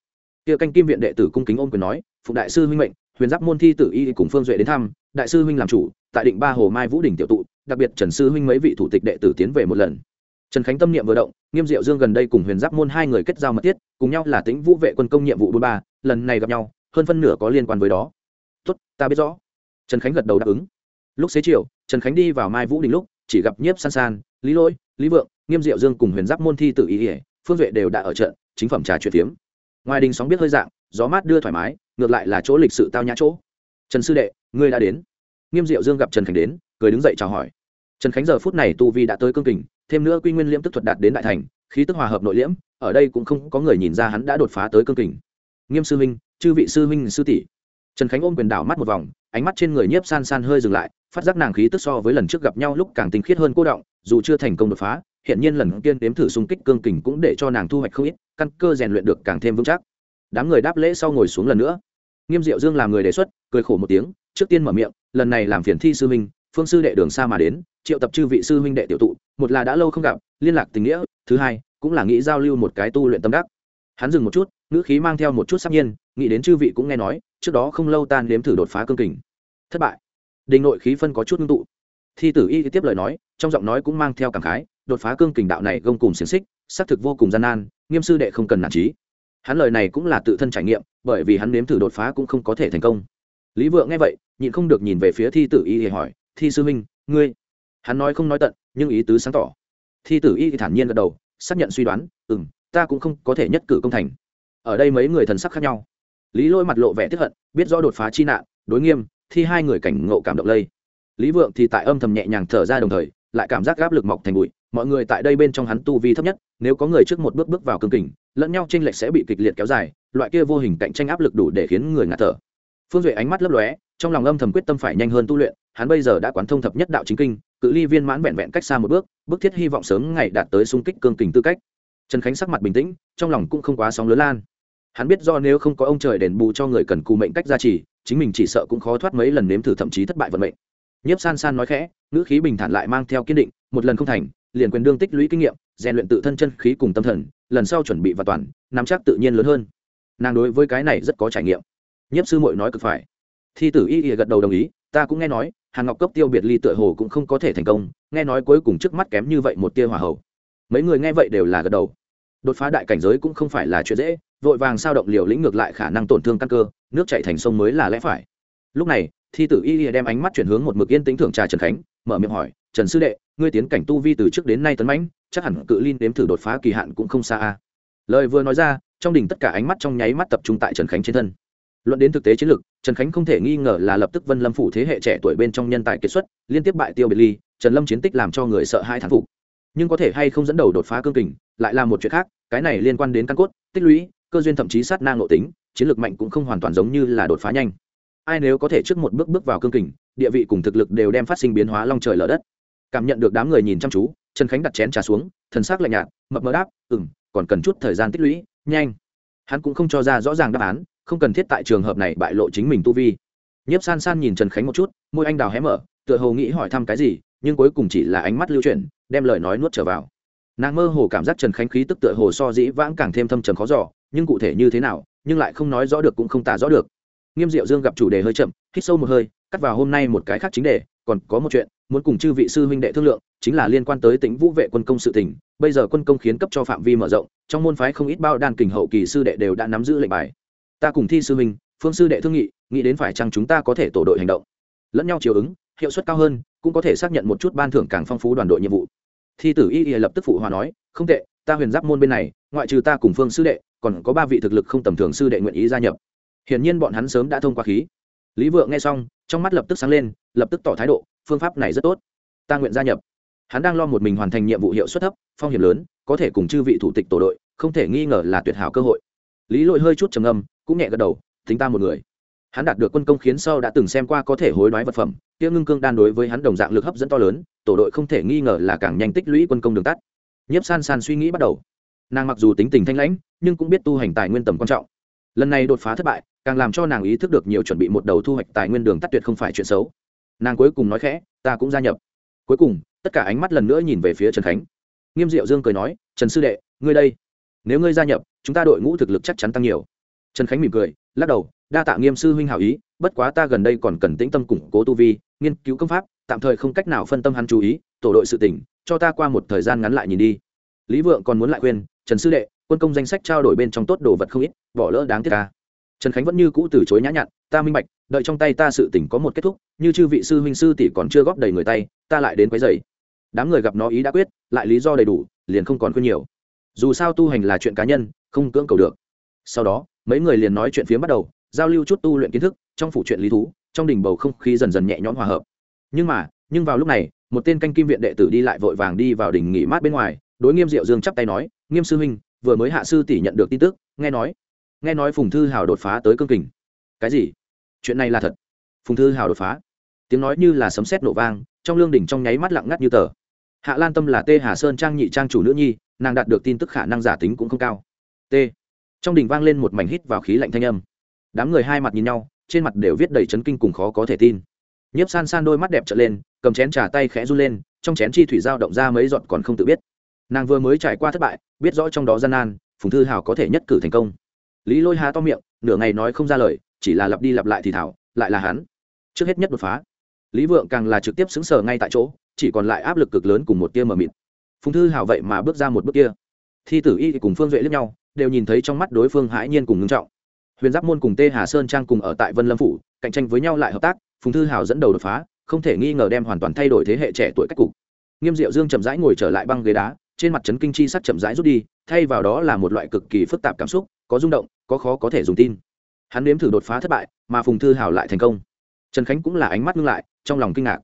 S1: Kia canh kim viện đệ tử cung kính ôm quyền nói phụ đại sư huynh mệnh huyền giáp môn thi tử y cùng phương duệ đến thăm đại sư huynh làm chủ tại định ba hồ mai vũ đỉnh tiểu tụ đặc biệt trần sư huynh mấy vị thủ tịch đệ tử tiến về một lần. Trần khánh tâm niệm vừa động nghiêm diệu dương gần đây cùng huyền giáp môn hai người kết giao mật thiết cùng nhau là tính vũ vệ quân công nhiệm vụ bốn ba lần này gặp nhau hơn phân nửa có liên quan với đó. Tốt ta biết rõ. Trần khánh gật đầu đáp ứng. Lúc xế chiều trần khánh đi vào mai vũ đình lúc chỉ gặp nhiếp san san lý lỗi lý vượng nghiêm diệu dương cùng huyền giáp môn thi Tử ý ỉa phương duệ đều đã ở trận, chính phẩm trà chuyện phiếm. Ngoài đình sóng biết hơi dạng, gió mát đưa thoải mái, ngược lại là chỗ lịch sự tao nhã chỗ. Trần sư đệ, ngươi đã đến. Nghiêm diệu dương gặp trần khánh đến, cười đứng dậy chào hỏi. Trần khánh giờ phút này tu vi đã tới cương kình, thêm nữa quy nguyên liễm tức thuật đạt đến đại thành, khí tức hòa hợp nội liễm, ở đây cũng không có người nhìn ra hắn đã đột phá tới cương kình. Nghiêm sư huynh, chư vị sư huynh sư tỷ. Trần khánh ôm quyền đảo mắt một vòng, ánh mắt trên người nhiếp san san hơi dừng lại, phát giác nàng khí tức so với lần trước gặp nhau lúc càng tinh khiết hơn cô động, dù chưa thành công đột phá hiện nhiên lần kiên đếm thử xung kích cương kình cũng để cho nàng thu hoạch không ít, căn cơ rèn luyện được càng thêm vững chắc. Đám người đáp lễ sau ngồi xuống lần nữa. Nghiêm diệu dương làm người đề xuất, cười khổ một tiếng, trước tiên mở miệng, lần này làm phiền thi sư huynh, phương sư đệ đường xa mà đến, triệu tập chư vị sư huynh đệ tiểu tụ, một là đã lâu không gặp, liên lạc tình nghĩa, thứ hai, cũng là nghĩ giao lưu một cái tu luyện tâm đắc. Hắn dừng một chút, ngữ khí mang theo một chút sắc nhiên, nghĩ đến chư vị cũng nghe nói, trước đó không lâu tan nếm thử đột phá cương kình. Thất bại. Đình nội khí phân có chút ngưng tụ thi tử y tiếp lời nói, trong giọng nói cũng mang theo cảm khái, đột phá cương kình đạo này gông cùng xiềng xích, xác thực vô cùng gian nan, nghiêm sư đệ không cần nản trí. Hắn lời này cũng là tự thân trải nghiệm, bởi vì hắn nếm thử đột phá cũng không có thể thành công. Lý vượng nghe vậy, nhịn không được nhìn về phía thi tử y thì hỏi, thi sư minh ngươi? Hắn nói không nói tận, nhưng ý tứ sáng tỏ. Thi tử y thì thản nhiên gật đầu, xác nhận suy đoán ừ m ta cũng không có thể nhất cử công thành. Ở đây mấy người thần sắc khác nhau. Lý lôi mặt lộ vẻ tiếp hận, biết rõ đột phá chi nạn, đối nghiêm, thi hai người cảnh ngộ cảm động lây lý vượng thì tại âm thầm nhẹ nhàng thở ra đồng thời, lại cảm giác áp lực mọc thành bụi. Mọi người tại đây bên trong hắn tu vi thấp nhất, nếu có người trước một bước bước vào cương kình, lẫn nhau tranh lệch sẽ bị kịch liệt kéo dài, loại kia vô hình cạnh tranh áp lực đủ để khiến người ngạt thở. Phương duệ ánh mắt lấp lóe, trong lòng âm thầm quyết tâm phải nhanh hơn tu luyện, hắn bây giờ đã quán thông thập nhất đạo chính kinh, cự ly viên mãn vẹn vẹn cách xa một bước bước thiết hy vọng sớm ngày đạt tới xung kích cương kình tư cách. Trần khánh sắc mặt bình tĩnh, trong lòng cũng không quá sóng lớn lan. Hắn biết do nếu không có ông trời đền bù cho người cần cù mệnh cách gia trì, chính mình chỉ sợ cũng khó thoát mấy lần nếm thử thậm chí thất bại vận mệnh nhiếp san san nói khẽ, ngữ khí bình thản lại mang theo kiên định, một lần không thành, liền quyền đương tích lũy kinh nghiệm, rèn luyện tự thân chân khí cùng tâm thần, lần sau chuẩn bị và toàn, nắm chắc tự nhiên lớn hơn. Nàng đối với cái này rất có trải nghiệm. Nhiếp sư muội nói cực phải. Thi tử y y gật đầu đồng ý, ta cũng nghe nói, hàng ngọc cốc tiêu biệt ly tựa hồ cũng không có thể thành công, nghe nói cuối cùng trước mắt kém như vậy một tia hỏa hậu. Mấy người nghe vậy đều là gật đầu. Đột phá đại cảnh giới cũng không phải là chuyện dễ, vội vàng sao động liều lĩnh ngược lại khả năng tổn thương căn cơ, nước chạy thành sông mới là lẽ phải. Lúc này thi tử y đem ánh mắt chuyển hướng một mực yên tĩnh thưởng trà trần khánh, mở miệng hỏi, trần sư đệ, ngươi tiến cảnh tu vi từ trước đến nay tấn mãnh, chắc hẳn cự linh đếm thử đột phá kỳ hạn cũng không xa a. Lời vừa nói ra, trong đình tất cả ánh mắt trong nháy mắt tập trung tại trần khánh trên thân. Luận đến thực tế chiến lược trần khánh không thể nghi ngờ là lập tức vân lâm phủ thế hệ trẻ tuổi bên trong nhân tài kiệt xuất, liên tiếp bại tiêu biệt ly, trần lâm chiến tích làm cho người sợ hai thán phục. Nhưng có thể hay không dẫn đầu đột phá cương kình, lại là một chuyện khác, cái này liên quan đến căn cốt, tích lũy, cơ duyên thậm chí sát nang nội tính, chiến lược mạnh cũng không hoàn toàn giống như là đột phá nhanh ai nếu có thể trước một bước bước vào cương kình, địa vị cùng thực lực đều đem phát sinh biến hóa long trời lở đất. Cảm nhận được đám người nhìn chăm chú, trần khánh đặt chén trà xuống, thần sắc lạnh nhạt, mập mờ đáp ừ m còn cần chút thời gian tích lũy, nhanh. Hắn cũng không cho ra rõ ràng đáp án, không cần thiết tại trường hợp này bại lộ chính mình tu vi. Nhiếp san san nhìn trần khánh một chút, môi anh đào hé mở, tựa hồ nghĩ hỏi thăm cái gì, nhưng cuối cùng chỉ là ánh mắt lưu chuyển, đem lời nói nuốt trở vào. Nàng mơ hồ cảm giác trần khánh khí tức tựa hồ so dĩ vãng càng thêm thâm trầm khó giỏ nhưng cụ thể như thế nào, nhưng lại không nói rõ được cũng không tả rõ được nghiêm diệu dương gặp chủ đề hơi chậm, hít sâu một hơi, cắt vào hôm nay một cái khác chính đề, còn có một chuyện, muốn cùng chư vị sư huynh đệ thương lượng, chính là liên quan tới tính vũ vệ quân công sự tỉnh bây giờ quân công khiến cấp cho phạm vi mở rộng, trong môn phái không ít bao đan kình hậu kỳ sư đệ đều đã nắm giữ lệnh bài. Ta cùng thi sư huynh, phương sư đệ thương nghị, nghĩ đến phải chăng chúng ta có thể tổ đội hành động. Lẫn nhau chiều ứng, hiệu suất cao hơn, cũng có thể xác nhận một chút ban thưởng càng phong phú đoàn đội nhiệm vụ. Thi tử y y lập tức phụ hòa nói, không tệ, ta huyền giáp môn bên này, ngoại trừ ta cùng phương sư đệ, còn có ba vị thực lực không tầm thường sư đệ nguyện ý gia nhập hiển nhiên bọn hắn sớm đã thông qua khí. Lý vượng nghe xong, trong mắt lập tức sáng lên, lập tức tỏ thái độ, phương pháp này rất tốt. Ta nguyện gia nhập. Hắn đang lo một mình hoàn thành nhiệm vụ hiệu suất thấp, phong hiểm lớn, có thể cùng chư vị thủ tịch tổ đội, không thể nghi ngờ là tuyệt hảo cơ hội. Lý lội hơi chút trầm âm cũng nhẹ gật đầu, tính ta một người. Hắn đạt được quân công khiến sau đã từng xem qua có thể hối đoái vật phẩm, kia ngưng cương đan đối với hắn đồng dạng lực hấp dẫn to lớn, tổ đội không thể nghi ngờ là càng nhanh tích lũy quân công đường tắt. Nhiếp san san suy nghĩ bắt đầu. Nàng mặc dù tính tình thanh lãnh, nhưng cũng biết tu hành tài nguyên tầm quan trọng. Lần này đột phá thất bại càng làm cho nàng ý thức được nhiều chuẩn bị một đầu thu hoạch tài nguyên đường tắt tuyệt không phải chuyện xấu. Nàng cuối cùng nói khẽ, ta cũng gia nhập. Cuối cùng, tất cả ánh mắt lần nữa nhìn về phía trần khánh. Nghiêm diệu dương cười nói, trần sư đệ, ngươi đây, nếu ngươi gia nhập, chúng ta đội ngũ thực lực chắc chắn tăng nhiều. Trần khánh mỉm cười, lắc đầu, đa tạ nghiêm sư huynh hảo ý, bất quá ta gần đây còn cần tĩnh tâm củng cố tu vi, nghiên cứu công pháp, tạm thời không cách nào phân tâm hắn chú ý, tổ đội sự tỉnh cho ta qua một thời gian ngắn lại nhìn đi. Lý vượng còn muốn lại khuyên, trần sư đệ, quân công danh sách trao đổi bên trong tốt đồ vật không ít, bỏ lỡ đáng tiếc ca trần khánh vẫn như cũ từ chối nhã nhặn, ta minh bạch, đợi trong tay ta sự tỉnh có một kết thúc, như chư vị sư huynh sư tỷ còn chưa góp đầy người tay, ta lại đến quấy dày đám người gặp nó ý đã quyết, lại lý do đầy đủ, liền không còn khuyên nhiều. Dù sao tu hành là chuyện cá nhân, không cưỡng cầu được. Sau đó, mấy người liền nói chuyện phía bắt đầu, giao lưu chút tu luyện kiến thức, trong phủ chuyện lý thú, trong đỉnh bầu không khí dần dần nhẹ nhõm hòa hợp. Nhưng mà, nhưng vào lúc này, một tên canh kim viện đệ tử đi lại vội vàng đi vào đỉnh nghỉ mát bên ngoài, đối nghiêm diệu dương chắp tay nói, nghiêm sư huynh, vừa mới hạ sư tỷ nhận được tin tức, nghe nói nghe nói phùng thư hào đột phá tới cương kình. Cái gì? Chuyện này là thật? Phùng thư hào đột phá? Tiếng nói như là sấm sét nổ vang, trong lương đỉnh trong nháy mắt lặng ngắt như tờ. Hạ lan tâm là tê hà sơn trang nhị trang chủ nữ nhi, nàng đạt được tin tức khả năng giả tính cũng không cao. T. Trong đỉnh vang lên một mảnh hít vào khí lạnh thanh âm. Đám người hai mặt nhìn nhau, trên mặt đều viết đầy chấn kinh cùng khó có thể tin. Nhiếp san san đôi mắt đẹp trở lên, cầm chén trà tay khẽ run lên, trong chén chi thủy dao động ra mấy giọt còn không tự biết. Nàng vừa mới trải qua thất bại, biết rõ trong đó gian nan, phùng thư hào có thể nhất cử thành công lý lôi há to miệng, nửa ngày nói không ra lời, chỉ là lặp đi lặp lại thì thảo, lại là hắn. Trước hết nhất đột phá. Lý vượng càng là trực tiếp xứng sở ngay tại chỗ, chỉ còn lại áp lực cực lớn cùng một tia mờ mịt. Phùng thư hào vậy mà bước ra một bước kia. Thi tử y cùng phương duệ lướt nhau, đều nhìn thấy trong mắt đối phương hãi nhiên cùng ngưng trọng. Huyền giáp môn cùng tê hà sơn trang cùng ở tại vân lâm phủ, cạnh tranh với nhau lại hợp tác, phùng thư hào dẫn đầu đột phá, không thể nghi ngờ đem hoàn toàn thay đổi thế hệ trẻ tuổi cách cục. Nghiêm diệu dương chậm rãi ngồi trở lại băng ghế đá, trên mặt trấn kinh chi sắc chậm rãi rút đi, thay vào đó là một loại cực kỳ phức tạp cảm xúc có rung động, có khó có thể dùng tin. Hắn nếm thử đột phá thất bại, mà phùng thư hào lại thành công. Trần khánh cũng là ánh mắt ngưng lại, trong lòng kinh ngạc.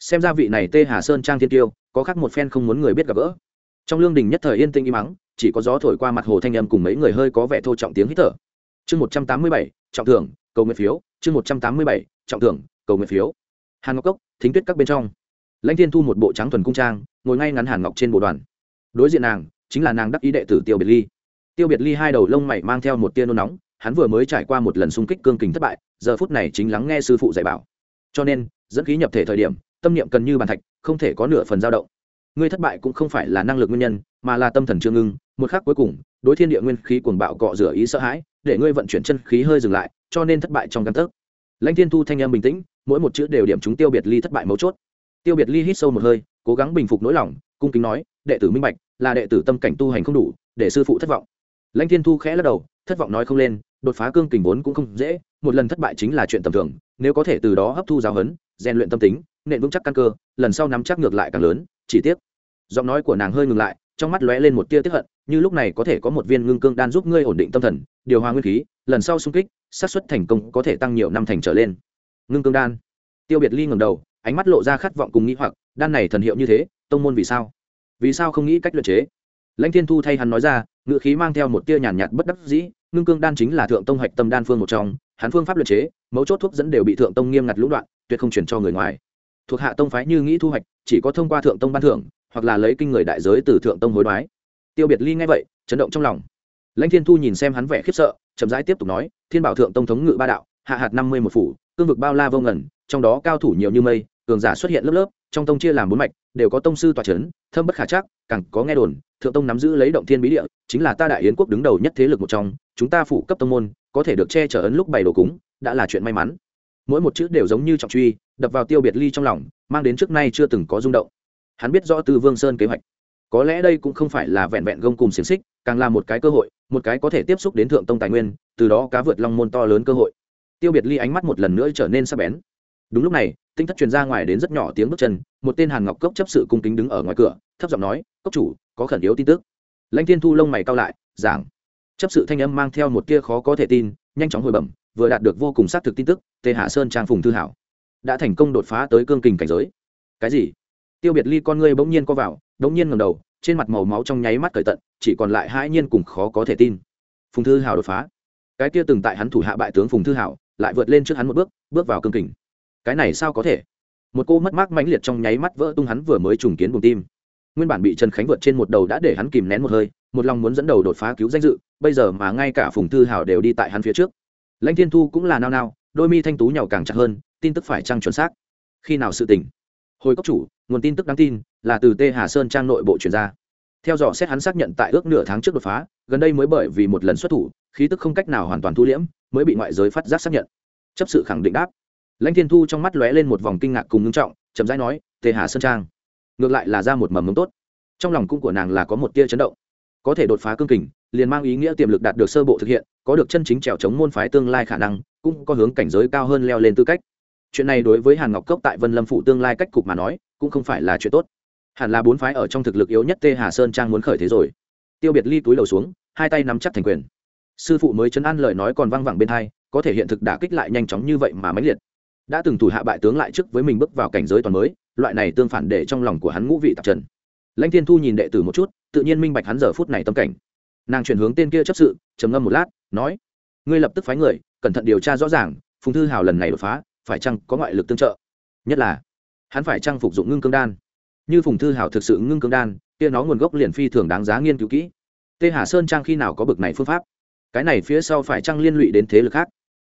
S1: Xem ra vị này tê hà sơn trang thiên tiêu, có khác một phen không muốn người biết gặp gỡ. Trong lương đình nhất thời yên tĩnh im mắng, chỉ có gió thổi qua mặt hồ thanh âm cùng mấy người hơi có vẻ thô trọng tiếng hít thở. Chương một trăm tám mươi bảy, trọng thưởng, cầu nguyện phiếu. Chương một trăm tám mươi bảy, trọng thưởng, cầu nguyện phiếu. Hàn ngọc cốc, thính tuyết các bên trong. Lãnh thiên thu một bộ trắng thuần cung trang, ngồi ngay ngắn hàn ngọc trên bộ đoàn. Đối diện nàng, chính là nàng đắc ý đệ tử tiêu biệt ly tiêu biệt ly hai đầu lông mày mang theo một tia nôn nóng, hắn vừa mới trải qua một lần xung kích cương kình thất bại, giờ phút này chính lắng nghe sư phụ dạy bảo. Cho nên, dẫn khí nhập thể thời điểm, tâm niệm cần như bàn thạch, không thể có nửa phần dao động. Ngươi thất bại cũng không phải là năng lực nguyên nhân, mà là tâm thần trương ngưng, một khắc cuối cùng, đối thiên địa nguyên khí cuồng bạo cọ rửa ý sợ hãi, để ngươi vận chuyển chân khí hơi dừng lại, cho nên thất bại trong căn tấc lãnh thiên thu thanh em bình tĩnh, mỗi một chữ đều điểm chúng tiêu biệt ly thất bại mấu chốt. Tiêu biệt ly hít sâu một hơi, cố gắng bình phục nỗi lòng, cung kính nói, đệ tử minh bạch, là đệ tử tâm cảnh tu hành không đủ, để sư phụ thất vọng lãnh thiên thu khẽ lắc đầu, thất vọng nói không lên, đột phá cương kình vốn cũng không dễ, một lần thất bại chính là chuyện tầm thường, nếu có thể từ đó hấp thu giáo huấn, rèn luyện tâm tính nện vững chắc căn cơ, lần sau nắm chắc ngược lại càng lớn, chỉ tiếc. Giọng nói của nàng hơi ngừng lại, trong mắt lóe lên một tia tiếp hận, như lúc này có thể có một viên ngưng cương đan giúp ngươi ổn định tâm thần, điều hòa nguyên khí, lần sau xung kích, xác suất thành công có thể tăng nhiều năm thành trở lên. Ngưng cương đan. Tiêu biệt ly ngầm đầu, ánh mắt lộ ra khát vọng cùng nghĩ hoặc, đan này thần hiệu như thế, tông môn vì sao? Vì sao không nghĩ cách luyện chế? Lãnh thiên thu thay hắn nói ra ngự khí mang theo một tia nhàn nhạt, nhạt bất đắc dĩ ngưng cương đan chính là thượng tông hạch tâm đan phương một trong hắn phương pháp luyện chế mấu chốt thuốc dẫn đều bị thượng tông nghiêm ngặt lũ đoạn tuyệt không chuyển cho người ngoài. Thuộc hạ tông phái như nghĩ thu hoạch chỉ có thông qua thượng tông ban thưởng hoặc là lấy kinh người đại giới từ thượng tông hối đoái. Tiêu biệt ly ngay vậy chấn động trong lòng. Lãnh thiên thu nhìn xem hắn vẻ khiếp sợ chậm rãi tiếp tục nói thiên bảo thượng tông thống ngự ba đạo hạ hạt năm mươi một phủ cương vực bao la vô ngẩn trong đó cao thủ nhiều như mây cường giả xuất hiện lớp lớp trong tông chia làm bốn mạch đều có tông sư tòa c h ấ n thâm bất khả chắc càng có nghe đồn thượng tông nắm giữ lấy động thiên bí địa, chính là ta đại yến quốc đứng đầu nhất thế lực một trong, chúng ta phủ cấp tông môn, có thể được che chở ấn lúc bày đồ cúng, đã là chuyện may mắn. Mỗi một chữ đều giống như trọng truy, đập vào tiêu biệt ly trong lòng, mang đến trước nay chưa từng có rung động. Hắn biết rõ từ vương sơn kế hoạch. Có lẽ đây cũng không phải là vẹn vẹn gông cùng xiềng xích, càng là một cái cơ hội, một cái có thể tiếp xúc đến thượng tông tài nguyên, từ đó cá vượt long môn to lớn cơ hội. Tiêu biệt ly ánh mắt một lần nữa trở nên sắc bén. Đúng lúc này tinh thất truyền ra ngoài đến rất nhỏ tiếng bước chân, một tên hàn ngọc cốc chấp sự cung kính đứng ở ngoài cửa, thấp giọng nói, cốc chủ, có khẩn yếu tin tức. Lãnh thiên thu lông mày cao lại, giảng. Chấp sự thanh âm mang theo một tia khó có thể tin, nhanh chóng hồi bẩm, vừa đạt được vô cùng xác thực tin tức, tề hạ sơn trang phùng thư hảo. Đã thành công đột phá tới cương kình cảnh giới. Cái gì? Tiêu biệt ly con ngươi bỗng nhiên co vào, bỗng nhiên ngầm đầu, trên mặt màu máu trong nháy mắt cởi tận, chỉ còn lại hai nhiên cùng khó có thể tin. Phùng thư hảo đột phá. Cái kia từng tại hắn thủ hạ bại tướng phùng thư hảo, lại vượt lên trước hắn một bước bước vào cương kình cái này sao có thể? Một cô mất mát mãnh liệt trong nháy mắt vỡ tung hắn vừa mới trùng kiến buồng tim. Nguyên bản bị trần khánh vượt trên một đầu đã để hắn kìm nén một hơi, một lòng muốn dẫn đầu đột phá cứu danh dự, bây giờ mà ngay cả phùng thư hảo đều đi tại hắn phía trước. Lãnh thiên thu cũng là nao nao, đôi mi thanh tú nhàu càng chặt hơn, tin tức phải trăng chuẩn xác? Khi nào sự tỉnh hồi cốc chủ, nguồn tin tức đáng tin là từ tê hà sơn trang nội bộ chuyển ra. Theo dõi xét hắn xác nhận tại ước nửa tháng trước đột phá, gần đây mới bởi vì một lần xuất thủ, khí tức không cách nào hoàn toàn thu liễm, mới bị ngoại giới phát giác xác nhận. Chấp sự khẳng định đáp lãnh thiên thu trong mắt lóe lên một vòng kinh ngạc cùng ngưng trọng, chậm rãi nói, tề hà sơn trang, ngược lại là ra một mầm mống tốt. Trong lòng cung của nàng là có một tia chấn động. Có thể đột phá cương kình, liền mang ý nghĩa tiềm lực đạt được sơ bộ thực hiện, có được chân chính trèo chống môn phái tương lai khả năng, cũng có hướng cảnh giới cao hơn leo lên tư cách. Chuyện này đối với hàn ngọc cốc tại vân lâm phụ tương lai cách cục mà nói, cũng không phải là chuyện tốt. Hẳn là bốn phái ở trong thực lực yếu nhất tê hà sơn trang muốn khởi thế rồi. Tiêu biệt ly túi đầu xuống, hai tay nắm chắc thành quyền. Sư phụ mới chấn an lời nói còn văng vẳng bên thai có thể hiện thực đã kích lại nhanh chóng như vậy mà mãnh liệt đã từng thủ hạ bại tướng lại trước với mình bước vào cảnh giới toàn mới, loại này tương phản để trong lòng của hắn ngũ vị tạp trần. Lãnh thiên thu nhìn đệ tử một chút, tự nhiên minh bạch hắn giờ phút này tâm cảnh. Nàng chuyển hướng tên kia chấp sự, trầm ngâm một lát, nói, ngươi lập tức phái người, cẩn thận điều tra rõ ràng, phùng thư hào lần này đột phá, phải chăng có ngoại lực tương trợ? Nhất là, hắn phải chăng phục dụng ngưng cương đan. Như phùng thư hào thực sự ngưng cương đan, kia nó nguồn gốc liền phi thường đáng giá nghiên cứu kỹ. Tê hà sơn trang khi nào có bực này phương pháp? Cái này phía sau phải chăng liên lụy đến thế lực khác?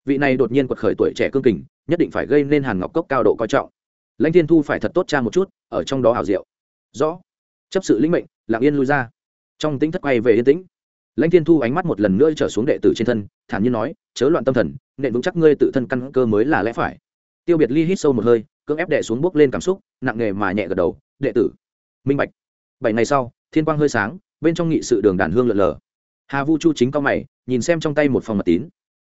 S1: Vị này đột nhiên quật khởi tuổi trẻ cương kình, nhất định phải gây nên hàn ngọc cốc cao độ coi trọng. Lãnh thiên thu phải thật tốt cha một chút, ở trong đó hảo diệu. Rõ. Chấp sự lĩnh mệnh, lặng yên lui ra. Trong tính thất quay về yên tĩnh. Lãnh thiên thu ánh mắt một lần nữa trở xuống đệ tử trên thân, thản nhiên nói, chớ loạn tâm thần, nện vững chắc ngươi tự thân căn cơ mới là lẽ phải. Tiêu biệt ly hít sâu một hơi, cưỡng ép đệ xuống bước lên cảm xúc, nặng nề mà nhẹ gật đầu, đệ tử, minh bạch. Bảy ngày sau, thiên quang hơi sáng, bên trong nghị sự đường đàn hương lợn lờ. Hà vu chu chính cao mày, nhìn xem trong tay một phòng mật tín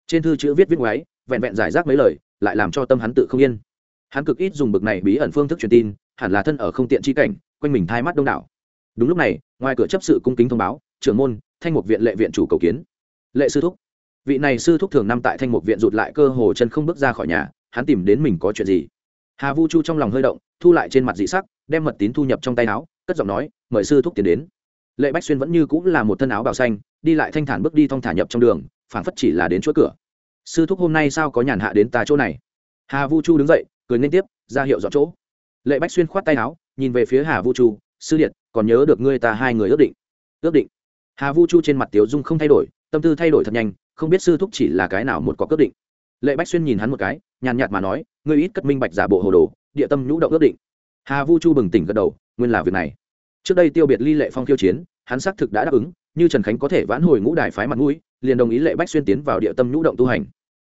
S1: trên thư chữ viết viết ngoáy, vẹn vẹn giải rác mấy lời, lại làm cho tâm hắn tự không yên. Hắn cực ít dùng bực này bí ẩn phương thức truyền tin, hẳn là thân ở không tiện chi cảnh, quanh mình thai mắt đông đảo. Đúng lúc này, ngoài cửa chấp sự cung kính thông báo, trưởng môn, thanh mục viện lệ viện chủ cầu kiến. Lệ sư thúc. Vị này sư thúc thường năm tại thanh mục viện rụt lại cơ hồ chân không bước ra khỏi nhà, hắn tìm đến mình có chuyện gì? Hà vu chu trong lòng hơi động, thu lại trên mặt dị sắc, đem mật tín thu nhập trong tay áo, cất giọng nói, mời sư thúc tiến đến. Lệ bách xuyên vẫn như cũng là một thân áo bào xanh, đi lại thanh thản bước đi thong thả nhập trong đường phản phất chỉ là đến chỗ cửa. Sư thúc hôm nay sao có nhàn hạ đến ta chỗ này? Hà vu chu đứng dậy, cười nên tiếp, ra hiệu dọn chỗ. Lệ bách xuyên khoát tay áo, nhìn về phía hà vu chu, sư điện còn nhớ được ngươi ta hai người ước định? Ước định? Hà vu chu trên mặt tiếu dung không thay đổi, tâm tư thay đổi thật nhanh, không biết sư thúc chỉ là cái nào một có ước định. Lệ bách xuyên nhìn hắn một cái, nhàn nhạt mà nói, ngươi ít cất minh bạch giả bộ hồ đồ, địa tâm nhũ động ước định. Hà vu chu bừng tỉnh gật đầu, nguyên là việc này. Trước đây tiêu biệt ly lệ phong khiêu chiến, hắn xác thực đã đáp ứng, như trần khánh có thể vãn hồi ngũ đài phái mặt mũi liền đồng ý lệ bách xuyên tiến vào địa tâm nhũ động tu hành.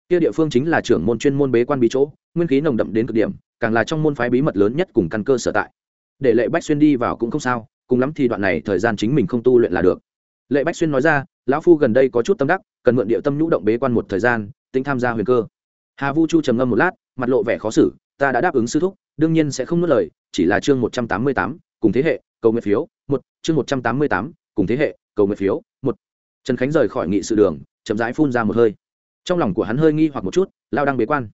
S1: Kia địa phương chính là trưởng môn chuyên môn bế quan bí chỗ, nguyên khí nồng đậm đến cực điểm, càng là trong môn phái bí mật lớn nhất cùng căn cơ sở tại. Để lệ bách xuyên đi vào cũng không sao, cùng lắm thì đoạn này thời gian chính mình không tu luyện là được. Lệ bách xuyên nói ra, lão phu gần đây có chút tâm đắc, cần mượn địa tâm nhũ động bế quan một thời gian, tính tham gia huyền cơ. Hà vu chu trầm ngâm một lát, mặt lộ vẻ khó xử, ta đã đáp ứng sư thúc, đương nhiên sẽ không nuốt lời, chỉ là chương một trăm tám mươi tám, cùng thế hệ, cầu nguyện phiếu, một, chương một trăm tám mươi tám, cùng thế hệ, cầu nguyện phiếu, một trần khánh rời khỏi nghị sự đường, chậm rãi phun ra một hơi. Trong lòng của hắn hơi nghi hoặc một chút, lao đang bế quan.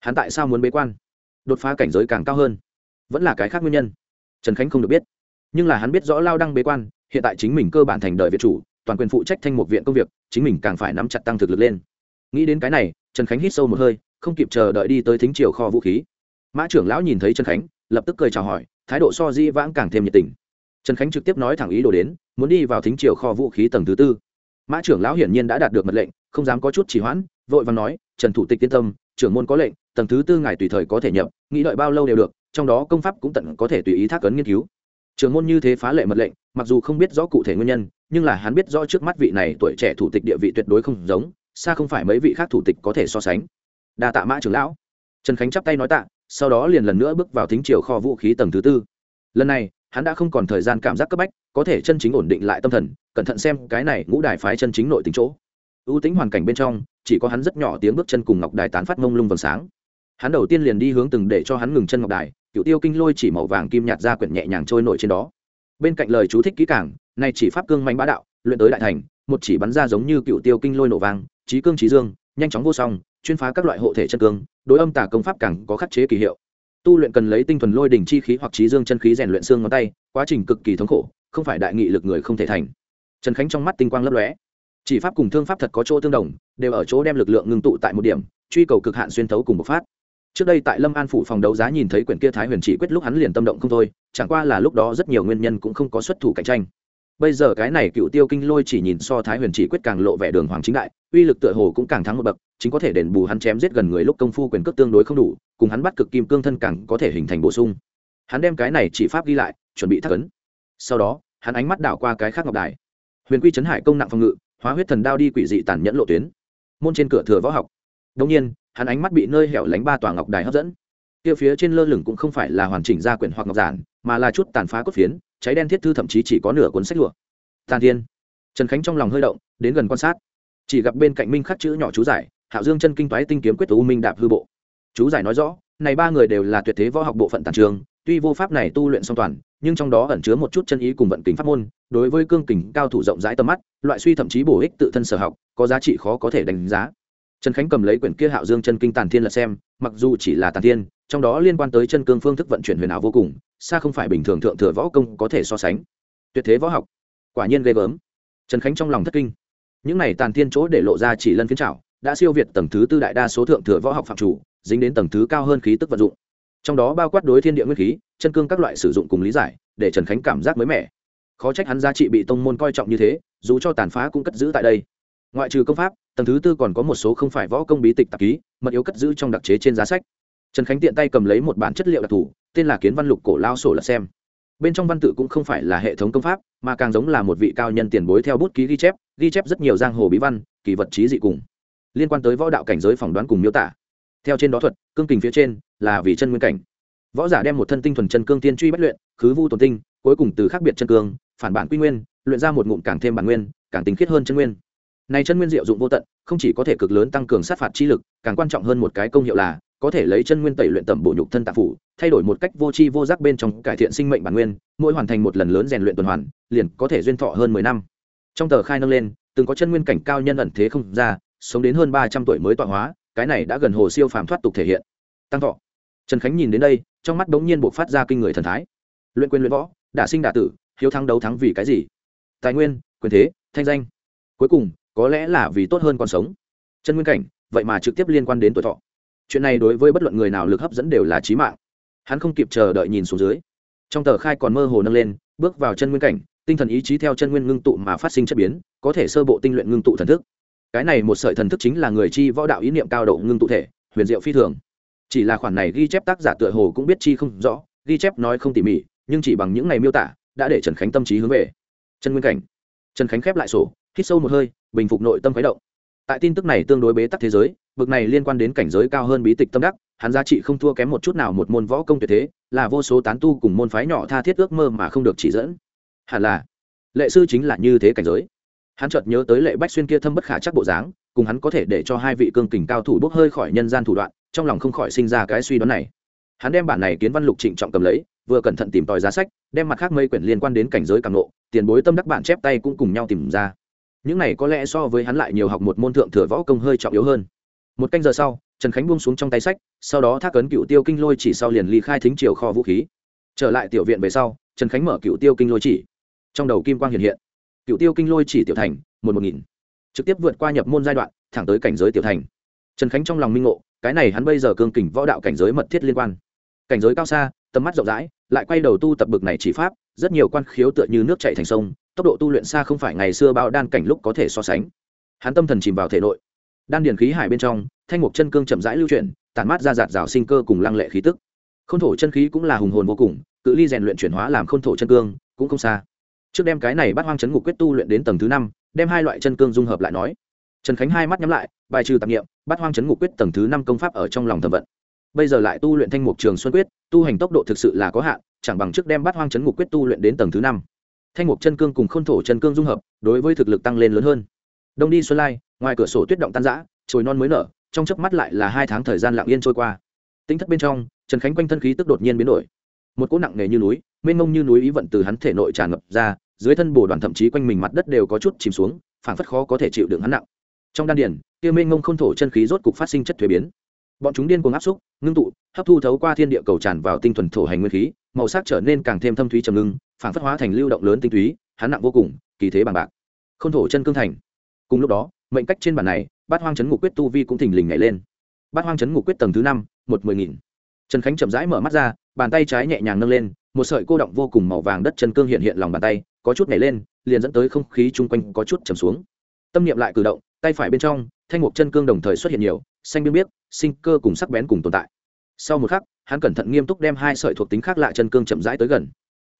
S1: Hắn tại sao muốn bế quan? Đột phá cảnh giới càng cao hơn. Vẫn là cái khác nguyên nhân. Trần khánh không được biết. Nhưng là hắn biết rõ lao đăng bế quan, hiện tại chính mình cơ bản thành đời việt chủ, toàn quyền phụ trách thanh một viện công việc, chính mình càng phải nắm chặt tăng thực lực lên. Nghĩ đến cái này, trần khánh hít sâu một hơi, không kịp chờ đợi đi tới thính triều kho vũ khí. Mã trưởng lão nhìn thấy trần khánh, lập tức cười chào hỏi, thái độ so di vãng càng thêm nhiệt tình. Trần khánh trực tiếp nói thẳng ý đồ đến, muốn đi vào thính triều kho vũ khí tầng thứ tư mã trưởng lão hiển nhiên đã đạt được mật lệnh, không dám có chút chỉ hoãn, vội và nói, trần thủ tịch yên tâm, trưởng môn có lệnh, tầng thứ tư ngài tùy thời có thể nhập, nghĩ đợi bao lâu đều được, trong đó công pháp cũng tận có thể tùy ý thác ấn nghiên cứu. Trưởng môn như thế phá lệ mật lệnh, mặc dù không biết rõ cụ thể nguyên nhân, nhưng là hắn biết rõ trước mắt vị này tuổi trẻ thủ tịch địa vị tuyệt đối không giống, xa không phải mấy vị khác thủ tịch có thể so sánh. Đa tạ mã trưởng lão. Trần khánh chắp tay nói tạ, sau đó liền lần nữa bước vào thính triều kho vũ khí tầng thứ tư. Lần này hắn đã không còn thời gian cảm giác cấp bách, có thể chân chính ổn định lại tâm thần, cẩn thận xem cái này ngũ đài phái chân chính nội tính chỗ. Ưu tính hoàn cảnh bên trong, chỉ có hắn rất nhỏ tiếng bước chân cùng ngọc đài tán phát mông lung vầng sáng. Hắn đầu tiên liền đi hướng từng để cho hắn ngừng chân ngọc đài, cựu tiêu kinh lôi chỉ màu vàng kim nhạt ra quyển nhẹ nhàng trôi nổi trên đó. Bên cạnh lời chú thích kỹ cảng nay chỉ pháp cương manh bá đạo, luyện tới đại thành, một chỉ bắn ra giống như cựu tiêu kinh lôi nổ vàng trí cương trí dương, nhanh chóng vô song, chuyên phá các loại hộ thể chân cương, đối âm tả công pháp càng có khắc chế kỳ hiệu tu luyện cần lấy tinh thuần lôi đỉnh chi khí hoặc trí dương chân khí rèn luyện xương ngón tay, quá trình cực kỳ thống khổ, không phải đại nghị lực người không thể thành. Trần khánh trong mắt tinh quang lấp lóe. Chỉ pháp cùng thương pháp thật có chỗ tương đồng, đều ở chỗ đem lực lượng ngưng tụ tại một điểm, truy cầu cực hạn xuyên thấu cùng một phát. Trước đây tại lâm an phủ phòng đấu giá nhìn thấy quyển kia thái huyền chỉ quyết lúc hắn liền tâm động không thôi, chẳng qua là lúc đó rất nhiều nguyên nhân cũng không có xuất thủ cạnh tranh bây giờ cái này cựu tiêu kinh lôi chỉ nhìn so thái huyền chỉ quyết càng lộ vẻ đường hoàng chính đại, uy lực tựa hồ cũng càng thắng một bậc, chính có thể đền bù hắn chém giết gần người lúc công phu quyền cước tương đối không đủ, cùng hắn bắt cực kim cương thân càng có thể hình thành bổ sung. Hắn đem cái này chỉ pháp ghi lại, chuẩn bị thắc ấn. Sau đó, hắn ánh mắt đảo qua cái khác ngọc đài. Huyền quy trấn hải công nặng phòng ngự, hóa huyết thần đao đi quỷ dị tàn nhẫn lộ tuyến. Môn trên cửa thừa võ học. Đông nhiên, hắn ánh mắt bị nơi hẻo lánh ba tòa ngọc đài hấp dẫn. Kia phía trên lơ lửng cũng không phải là hoàn chỉnh gia quyển hoặc ngọc giản mà là chút tàn phá cốt phiến, cháy đen thiết thư thậm chí chỉ có nửa cuốn sách lụa. Tàn thiên. Trần khánh trong lòng hơi động, đến gần quan sát. Chỉ gặp bên cạnh minh khắc chữ nhỏ chú giải, hạo dương chân kinh toái tinh kiếm quyết u minh đạp hư bộ. Chú giải nói rõ, này ba người đều là tuyệt thế võ học bộ phận tàn trường, tuy vô pháp này tu luyện song toàn, nhưng trong đó ẩn chứa một chút chân ý cùng vận kính pháp môn, đối với cương kình cao thủ rộng rãi tầm mắt, loại suy thậm chí bổ ích tự thân sở học, có giá trị khó có thể đánh giá. Trần khánh cầm lấy quyển kia hạo dương chân kinh tàn thiên là xem, mặc dù chỉ là tàn thiên trong đó liên quan tới chân cương phương thức vận chuyển huyền ảo vô cùng, xa không phải bình thường thượng thừa võ công có thể so sánh. Tuyệt thế võ học. Quả nhiên ghê gớm. Trần khánh trong lòng thất kinh. Những này tàn thiên chỗ để lộ ra chỉ lân phiến trảo, đã siêu việt tầng thứ tư đại đa số thượng thừa võ học phạm chủ, dính đến tầng thứ cao hơn khí tức vận dụng. Trong đó bao quát đối thiên địa nguyên khí, chân cương các loại sử dụng cùng lý giải, để trần khánh cảm giác mới mẻ. Khó trách hắn giá trị bị tông môn coi trọng như thế, dù cho tàn phá cũng cất giữ tại đây. Ngoại trừ công pháp, tầng thứ tư còn có một số không phải võ công bí tịch tạp ký, mật yếu cất giữ trong đặc chế trên giá sách trần khánh tiện tay cầm lấy một bản chất liệu đặc thù, tên là kiến văn lục cổ lao sổ lật xem. Bên trong văn tự cũng không phải là hệ thống công pháp, mà càng giống là một vị cao nhân tiền bối theo bút ký ghi chép ghi chép rất nhiều giang hồ bí văn, kỳ vật trí dị cùng. Liên quan tới võ đạo cảnh giới phỏng đoán cùng miêu tả. Theo trên đó thuật, cương kình phía trên là vì chân nguyên cảnh. Võ giả đem một thân tinh thuần chân cương tiên truy bất luyện, khứ vu tồn tinh, cuối cùng từ khác biệt chân cương, phản bản quy nguyên, luyện ra một ngụm càng thêm bản nguyên, càng tính khiết hơn chân nguyên. Này chân nguyên diệu dụng vô tận, không chỉ có thể cực lớn tăng cường sát phạt chi lực, càng quan trọng hơn một cái công hiệu là có thể lấy chân nguyên tẩy luyện tẩm bổ nhục thân tạp phủ, thay đổi một cách vô tri vô giác bên trong cải thiện sinh mệnh bản nguyên, mỗi hoàn thành một lần lớn rèn luyện tuần hoàn, liền có thể duyên thọ hơn mười năm. Trong tờ khai nâng lên, từng có chân nguyên cảnh cao nhân ẩn thế không ra, sống đến hơn ba trăm tuổi mới tọa hóa, cái này đã gần hồ siêu phàm thoát tục thể hiện. Tăng thọ. Trần khánh nhìn đến đây, trong mắt bỗng nhiên buộc phát ra kinh người thần thái. Luyện quyền luyện võ, đả sinh đả tử, hiếu thắng đấu thắng vì cái gì? Tài nguyên, quyền thế, thanh danh. Cuối cùng, có lẽ là vì tốt hơn còn sống. Chân nguyên cảnh, vậy mà trực tiếp liên quan đến tuổi thọ chuyện này đối với bất luận người nào lực hấp dẫn đều là trí mạng. Hắn không kịp chờ đợi nhìn xuống dưới. Trong tờ khai còn mơ hồ nâng lên, bước vào chân nguyên cảnh, tinh thần ý chí theo chân nguyên ngưng tụ mà phát sinh chất biến, có thể sơ bộ tinh luyện ngưng tụ thần thức. Cái này một sợi thần thức chính là người chi võ đạo ý niệm cao độ ngưng tụ thể, huyền diệu phi thường. Chỉ là khoản này ghi chép tác giả tựa hồ cũng biết chi không rõ, ghi chép nói không tỉ mỉ, nhưng chỉ bằng những ngày miêu tả, đã để trần khánh tâm trí hướng về. Chân nguyên cảnh. Trần khánh khép lại sổ, hít sâu một hơi, bình phục nội tâm khuấy động. Tại tin tức này tương đối bế tắc thế giới bực này liên quan đến cảnh giới cao hơn bí tịch tâm đắc, hắn giá trị không thua kém một chút nào một môn võ công tuyệt thế, là vô số tán tu cùng môn phái nhỏ tha thiết ước mơ mà không được chỉ dẫn. Hẳn là, lệ sư chính là như thế cảnh giới. Hắn chợt nhớ tới lệ bách xuyên kia thâm bất khả chắc bộ dáng, cùng hắn có thể để cho hai vị cương kình cao thủ bốc hơi khỏi nhân gian thủ đoạn, trong lòng không khỏi sinh ra cái suy đoán này. Hắn đem bản này kiến văn lục trịnh trọng cầm lấy, vừa cẩn thận tìm tòi giá sách, đem mặt khác mây quyển liên quan đến cảnh giới càng nộ tiền bối tâm đắc bản chép tay cũng cùng nhau tìm ra. Những này có lẽ so với hắn lại nhiều học một môn thượng thừa võ công hơi trọng yếu hơn một canh giờ sau, trần khánh buông xuống trong tay sách, sau đó thác ấn cựu tiêu kinh lôi chỉ sau liền ly khai thính triều kho vũ khí. Trở lại tiểu viện về sau, trần khánh mở cựu tiêu kinh lôi chỉ. Trong đầu kim quang hiện hiện. Cựu tiêu kinh lôi chỉ tiểu thành, một một nghìn. Trực tiếp vượt qua nhập môn giai đoạn, thẳng tới cảnh giới tiểu thành. Trần khánh trong lòng minh ngộ, cái này hắn bây giờ cương kình võ đạo cảnh giới mật thiết liên quan. Cảnh giới cao xa, tầm mắt rộng rãi, lại quay đầu tu tập bực này chỉ pháp, rất nhiều quan khiếu tựa như nước chạy thành sông, tốc độ tu luyện xa không phải ngày xưa bao đan cảnh lúc có thể so sánh. Hắn tâm thần chìm vào thể nội đan điền khí hải bên trong, thanh mục chân cương chậm rãi lưu chuyển, tản mát ra giạt rào sinh cơ cùng lăng lệ khí tức. K h ô n thổ chân khí cũng là hùng hồn vô cùng, cự ly rèn luyện chuyển hóa làm k h ô n thổ chân cương, cũng không xa. Trước đem cái này bắt hoang chấn ngục quyết tu luyện đến tầng thứ năm, đem hai loại chân cương dung hợp lại nói. Trần khánh hai mắt nhắm lại, bài trừ tạp nghiệm bắt hoang chấn ngục quyết tầng thứ năm công pháp ở trong lòng thẩm vận. Bây giờ lại tu luyện thanh mục trường xuân quyết, tu hành tốc độ thực sự là có hạn, chẳng bằng trước đem bắt hoang chấn ngục quyết tu luyện đến tầng thứ năm. Thanh mục chân cương cùng k h ô n thổ chân cương dung hợp, đối với thực lực tăng lên lớn hơn. Đông đi xuân lai ngoài cửa sổ tuyết động tan rã, trồi non mới nở trong chớp mắt lại là hai tháng thời gian lặng yên trôi qua. Tính thất bên trong trần khánh quanh thân khí tức đột nhiên biến đổi. Một cỗ nặng nề như núi mênh mông như núi ý vận từ hắn thể nội tràn ngập ra dưới thân bồ đoàn thậm chí quanh mình mặt đất đều có chút chìm xuống phảng phất khó có thể chịu đựng hắn nặng. Trong đan điển kia mênh mông không thổ chân khí rốt cục phát sinh chất thuế biến. Bọn chúng điên cuồng áp xúc ngưng tụ hấp thu thấu qua thiên địa cầu tràn vào tinh thuần thổ hành nguyên khí màu sắc trở nên càng thêm thâm thúy trầm ngưng phản phất hóa thành lưu động lớn tinh túy hắn nặng vô cùng kỳ thế bằng bạc. K h ô n thổ chân cương thành. Cùng lúc đó mệnh cách trên bản này, bát hoang chấn ngục quyết tu vi cũng thình lình nhảy lên. Bát hoang chấn ngục quyết tầng thứ năm, một mười nghìn. Trần khánh chậm rãi mở mắt ra, bàn tay trái nhẹ nhàng nâng lên, một sợi cô động vô cùng màu vàng đất chân cương hiện hiện lòng bàn tay, có chút nhảy lên, liền dẫn tới không khí chung quanh có chút trầm xuống. Tâm niệm lại cử động, tay phải bên trong, thanh ngục chân cương đồng thời xuất hiện nhiều, xanh biên biết sinh cơ cùng sắc bén cùng tồn tại. Sau một khắc, hắn cẩn thận nghiêm túc đem hai sợi thuộc tính khác lạ chân cương chậm rãi tới gần.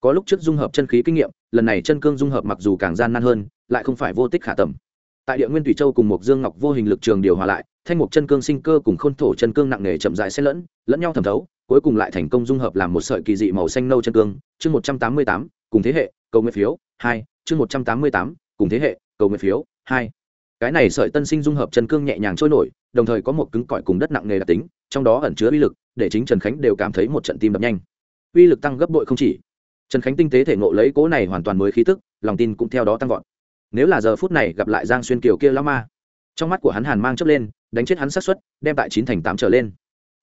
S1: Có lúc trước dung hợp chân khí kinh nghiệm, lần này chân cương dung hợp mặc dù càng gian nan hơn, lại không phải vô tích khả tầm tại địa nguyên thủy châu cùng một dương ngọc vô hình lực trường điều hòa lại, thanh mục chân cương sinh cơ cùng khôn thổ chân cương nặng nề chậm rãi xen lẫn lẫn nhau thẩm thấu, cuối cùng lại thành công dung hợp làm một sợi kỳ dị màu xanh nâu chân cương. Chương một trăm tám mươi tám, cùng thế hệ, cầu nguyện phiếu, hai. Chương một trăm tám mươi tám, cùng thế hệ, cầu nguyện phiếu, hai. Cái này sợi tân sinh dung hợp chân cương nhẹ nhàng trôi nổi, đồng thời có một cứng cỏi cùng đất nặng nề đặc tính, trong đó ẩn chứa uy lực, để chính trần khánh đều cảm thấy một trận tim đập nhanh. Uy lực tăng gấp bội không chỉ. Trần khánh tinh tế thể ngộ lấy cố này hoàn toàn mới khí tức, lòng tin cũng theo đó tăng vọt nếu là giờ phút này gặp lại giang xuyên kiều kia lao ma. Trong mắt của hắn hàn mang chớp lên, đánh chết hắn sát xuất đem tại chín thành tám trở lên.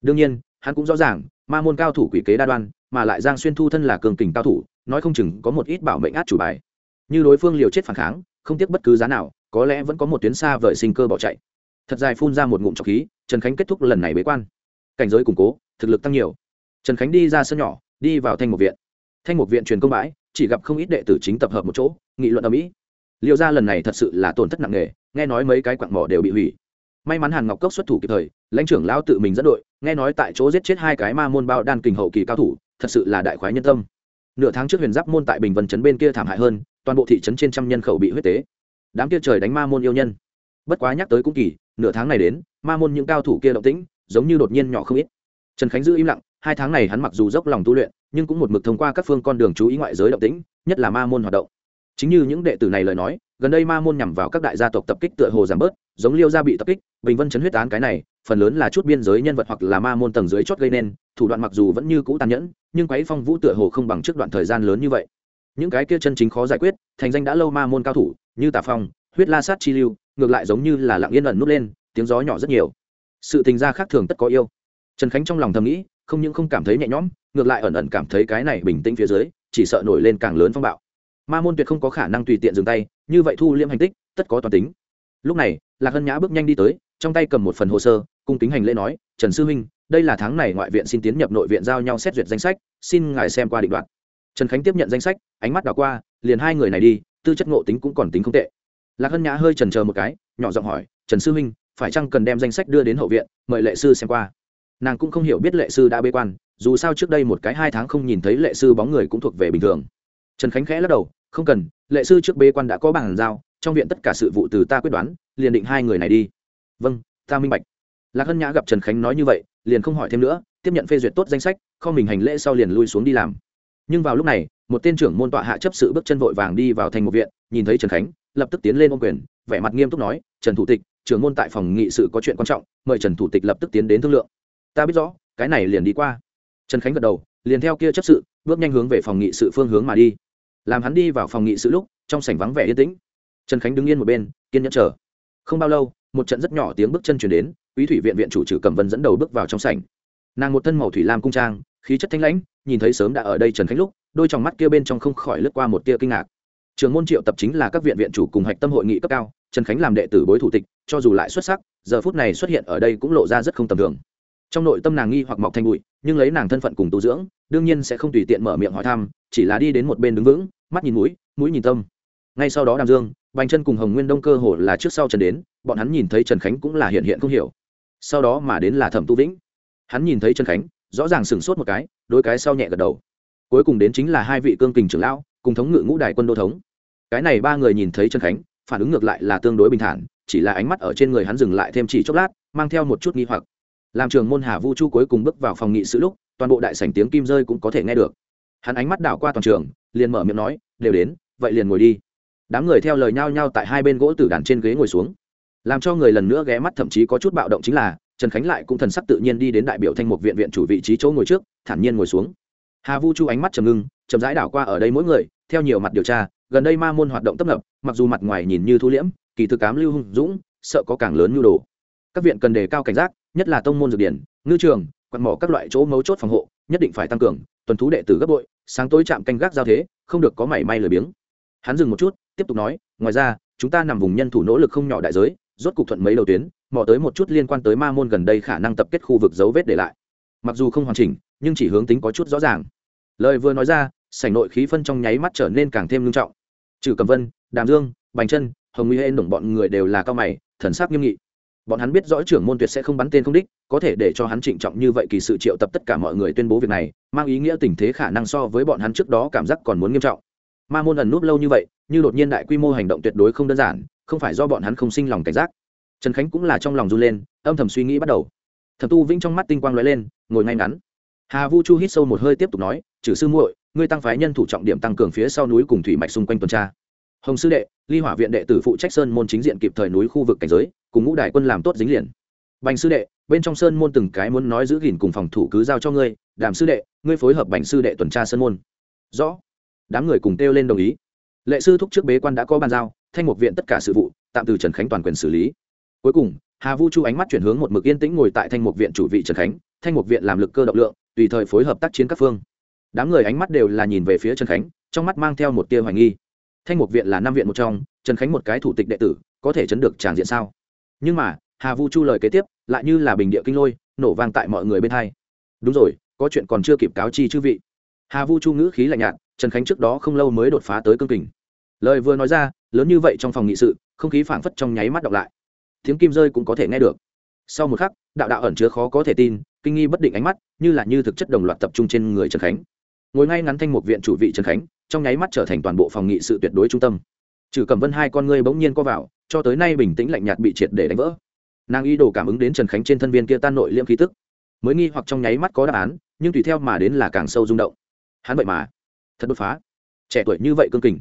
S1: Đương nhiên, hắn cũng rõ ràng, ma môn cao thủ quỷ kế đa đoan, mà lại giang xuyên thu thân là cường kình cao thủ, nói không chừng có một ít bảo mệnh át chủ bài. Như đối phương liều chết phản kháng, không tiếc bất cứ giá nào, có lẽ vẫn có một tuyến xa vời sinh cơ bỏ chạy. Thật dài phun ra một ngụm trọc khí, trần khánh kết thúc lần này bế quan. Cảnh giới củng cố, thực lực tăng nhiều. Trần khánh đi ra sân nhỏ, đi vào thanh một viện. Thanh mục viện truyền công bãi, chỉ gặp không ít đệ tử chính tập hợp một chỗ, nghị luận ở mỹ liệu ra lần này thật sự là tổn thất nặng nề, nghe nói mấy cái quặng mỏ đều bị hủy. May mắn hàn ngọc cốc xuất thủ kịp thời, lãnh trưởng lão tự mình dẫn đội, nghe nói tại chỗ giết chết hai cái ma môn bao đan kình hậu kỳ cao thủ, thật sự là đại khoái nhân tâm. Nửa tháng trước huyền giáp môn tại bình vân chấn bên kia thảm hại hơn, toàn bộ thị trấn trên trăm nhân khẩu bị huyết tế. Đám kia trời đánh ma môn yêu nhân. Bất quá nhắc tới cũng kỳ, nửa tháng này đến, ma môn những cao thủ kia động tĩnh, giống như đột nhiên nhỏ không ít. Trần khánh giữ im lặng, hai tháng này hắn mặc dù dốc lòng tu luyện, nhưng cũng một mực thông qua các phương con đường chú ý ngoại giới động tĩnh, nhất là ma môn hoạt động chính như những đệ tử này lời nói, gần đây ma môn nhằm vào các đại gia tộc tập kích tựa hồ giảm bớt, giống liêu gia bị tập kích, bình vân chấn huyết án cái này, phần lớn là chút biên giới nhân vật hoặc là ma môn tầng dưới chót gây nên, thủ đoạn mặc dù vẫn như cũ tàn nhẫn, nhưng quái phong vũ tựa hồ không bằng trước đoạn thời gian lớn như vậy. Những cái kia chân chính khó giải quyết, thành danh đã lâu ma môn cao thủ, như tà phong, huyết la sát chi lưu, ngược lại giống như là lặng yên ẩn nút lên, tiếng gió nhỏ rất nhiều. Sự tình gia khác thường tất có yêu. Trần khánh trong lòng thầm nghĩ, không những không cảm thấy nhẹ nhõm, ngược lại ẩn ẩn cảm thấy cái này bình tĩnh phía dưới, chỉ sợ nổi lên càng lớn phong bạo ma môn tuyệt không có khả năng tùy tiện dừng tay, như vậy thu liêm hành tích, tất có toàn tính. Lúc này, lạc hân nhã bước nhanh đi tới, trong tay cầm một phần hồ sơ, cung kính hành lễ nói, trần sư huynh, đây là tháng này ngoại viện xin tiến nhập nội viện giao nhau xét duyệt danh sách, xin ngài xem qua định đoạn. Trần khánh tiếp nhận danh sách, ánh mắt đảo qua, liền hai người này đi, tư chất ngộ tính cũng còn tính không tệ. Lạc hân nhã hơi trần chờ một cái, nhỏ giọng hỏi, trần sư huynh, phải chăng cần đem danh sách đưa đến hậu viện, mời lệ sư xem qua? Nàng cũng không hiểu biết lệ sư đã bê quan, dù sao trước đây một cái hai tháng không nhìn thấy lệ sư bóng người cũng thuộc về bình thường trần khánh khẽ lắc đầu, không cần, lệ sư trước bế quan đã có bàn giao, trong viện tất cả sự vụ từ ta quyết đoán, liền định hai người này đi. Vâng ta minh bạch. Lạc hân nhã gặp trần khánh nói như vậy, liền không hỏi thêm nữa, tiếp nhận phê duyệt tốt danh sách, không mình hành lễ sau liền lui xuống đi làm. Nhưng vào lúc này, một tên trưởng môn tọa hạ chấp sự bước chân vội vàng đi vào thành một viện, nhìn thấy trần khánh, lập tức tiến lên ôm quyền, vẻ mặt nghiêm túc nói, trần thủ tịch, trưởng môn tại phòng nghị sự có chuyện quan trọng, mời trần thủ tịch lập tức tiến đến thương lượng. Ta biết rõ, cái này liền đi qua. Trần khánh gật đầu, liền theo kia chấp sự, bước nhanh hướng về phòng nghị sự phương hướng mà đi làm hắn đi vào phòng nghị sự lúc, trong sảnh vắng vẻ yên tĩnh. Trần khánh đứng yên một bên, kiên nhẫn chờ. Không bao lâu, một trận rất nhỏ tiếng bước chân chuyển đến, quý thủy viện viện chủ trừ cầm vân dẫn đầu bước vào trong sảnh. Nàng một thân màu thủy lam cung trang, khí chất thanh lãnh, nhìn thấy sớm đã ở đây trần khánh lúc, đôi t mắt kia bên trong không khỏi lướt qua một tia kinh ngạc. Trường môn triệu tập chính là các viện viện chủ cùng hạch tâm hội nghị cấp cao, trần khánh làm đệ tử bối thủ tịch, cho dù lại xuất sắc, giờ phút này xuất hiện ở đây cũng lộ ra rất không tầm thường trong nội tâm nàng nghi hoặc mọc thành bụi, nhưng lấy nàng thân phận cùng tu dưỡng, đương nhiên sẽ không tùy tiện mở miệng hỏi thăm, chỉ là đi đến một bên đứng vững, mắt nhìn mũi mũi nhìn tâm. Ngay sau đó đàm dương, bành chân cùng hồng nguyên đông cơ hồ là trước sau trần đến, bọn hắn nhìn thấy trần khánh cũng là hiện hiện không hiểu. Sau đó mà đến là thẩm tu vĩnh. Hắn nhìn thấy trần khánh, rõ ràng sửng sốt một cái, đôi cái sau nhẹ gật đầu. Cuối cùng đến chính là hai vị cương kình trưởng lão, cùng thống ngự ngũ đài quân đô thống. Cái này ba người nhìn thấy trần khánh, phản ứng ngược lại là tương đối bình thản, chỉ là ánh mắt ở trên người hắn dừng lại thêm chỉ chốc lát, mang theo một chút nghi hoặc làm trường môn hà vu chu cuối cùng bước vào phòng nghị sự lúc, toàn bộ đại sảnh tiếng kim rơi cũng có thể nghe được. Hắn ánh mắt đảo qua toàn trường, liền mở miệng nói, đều đến, vậy liền ngồi đi. Đám người theo lời nhao nhao tại hai bên gỗ tử đàn trên ghế ngồi xuống. Làm cho người lần nữa ghé mắt thậm chí có chút bạo động chính là, trần khánh lại cũng thần sắc tự nhiên đi đến đại biểu thanh mục viện viện chủ vị trí chỗ ngồi trước, thản nhiên ngồi xuống. Hà vu chu ánh mắt trầm ngưng, chậm rãi đảo qua ở đây mỗi người, theo nhiều mặt điều tra, gần đây ma môn hoạt động tấp nập, mặc dù mặt ngoài nhìn như thu liễm, kỳ thực cám lưu hung dũng, sợ có càng lớn nhu đồ. Các viện cần đề cao cảnh giác nhất là tông môn dược điển, ngư trường, quạt mỏ các loại chỗ mấu chốt phòng hộ, nhất định phải tăng cường, tuần thú đệ tử gấp bội, sáng tối chạm canh gác giao thế, không được có mảy may lười biếng. Hắn dừng một chút, tiếp tục nói, ngoài ra, chúng ta nằm vùng nhân thủ nỗ lực không nhỏ đại giới, rốt cục thuận mấy đầu tuyến, mò tới một chút liên quan tới ma môn gần đây khả năng tập kết khu vực dấu vết để lại. Mặc dù không hoàn chỉnh, nhưng chỉ hướng tính có chút rõ ràng. Lời vừa nói ra, sảnh nội khí phân trong nháy mắt trở nên càng thêm nghiêm trọng. Trừ cầm vân, đàm dương, bành chân, hồng nguy hên đồng bọn người đều là cao mày, thần sắc nghiêm nghị bọn hắn biết rõ trưởng môn tuyệt sẽ không bắn tên không đích, có thể để cho hắn trịnh trọng như vậy kỳ sự triệu tập tất cả mọi người tuyên bố việc này, mang ý nghĩa tình thế khả năng so với bọn hắn trước đó cảm giác còn muốn nghiêm trọng. Ma môn ẩn núp lâu như vậy, như đột nhiên đại quy mô hành động tuyệt đối không đơn giản, không phải do bọn hắn không sinh lòng cảnh giác. Trần khánh cũng là trong lòng run lên, âm thầm suy nghĩ bắt đầu. Thầm tu vĩnh trong mắt tinh quang lóe lên, ngồi ngay ngắn. Hà vu chu hít sâu một hơi tiếp tục nói, trừ sư muội, ngươi tăng phái nhân thủ trọng điểm tăng cường phía sau núi cùng thủy mạch xung quanh tuần tra hồng sư đệ, ly hỏa viện đệ tử phụ trách sơn môn chính diện kịp thời núi khu vực cảnh giới, cùng ngũ đại quân làm tốt dính liền. Bành sư đệ, bên trong sơn môn từng cái muốn nói giữ gìn cùng phòng thủ cứ giao cho ngươi, đàm sư đệ, ngươi phối hợp bành sư đệ tuần tra sơn môn. Rõ. Đám người cùng kêu lên đồng ý. Lệ sư thúc trước bế quan đã có bàn giao, thanh mục viện tất cả sự vụ, tạm từ trần khánh toàn quyền xử lý. Cuối cùng, hà vu chu ánh mắt chuyển hướng một mực yên tĩnh ngồi tại thanh mục viện chủ vị trần khánh, thanh mục viện làm lực cơ động lượng, tùy thời phối hợp tác chiến các phương. Đám người ánh mắt đều là nhìn về phía trần khánh, trong mắt mang theo một tia hoài nghi thanh mục viện là năm viện một trong, trần khánh một cái thủ tịch đệ tử, có thể chấn được tràng diện sao? Nhưng mà, hà vu chu lời kế tiếp, lại như là bình địa kinh lôi, nổ vang tại mọi người bên hai. Đúng rồi, có chuyện còn chưa kịp cáo chi chư vị. Hà vu chu ngữ khí lạnh nhạt, trần khánh trước đó không lâu mới đột phá tới cương kình. Lời vừa nói ra, lớn như vậy trong phòng nghị sự, không khí phảng phất trong nháy mắt đọc lại. Tiếng kim rơi cũng có thể nghe được. Sau một khắc, đạo đạo ẩn chứa khó có thể tin, kinh nghi bất định ánh mắt, như là như thực chất đồng loạt tập trung trên người trần khánh. Ngồi ngay ngắn thanh một viện chủ vị trần khánh trong nháy mắt trở thành toàn bộ phòng nghị sự tuyệt đối trung tâm. Trừ cầm vân hai con ngươi bỗng nhiên co vào, cho tới nay bình tĩnh lạnh nhạt bị triệt để đánh vỡ. Nàng y đồ cảm ứng đến trần khánh trên thân viên kia tan nội liêm khí tức. Mới nghi hoặc trong nháy mắt có đáp án, nhưng tùy theo mà đến là càng sâu rung động. Hắn vậy mà, thật đột phá. Trẻ tuổi như vậy cương kình.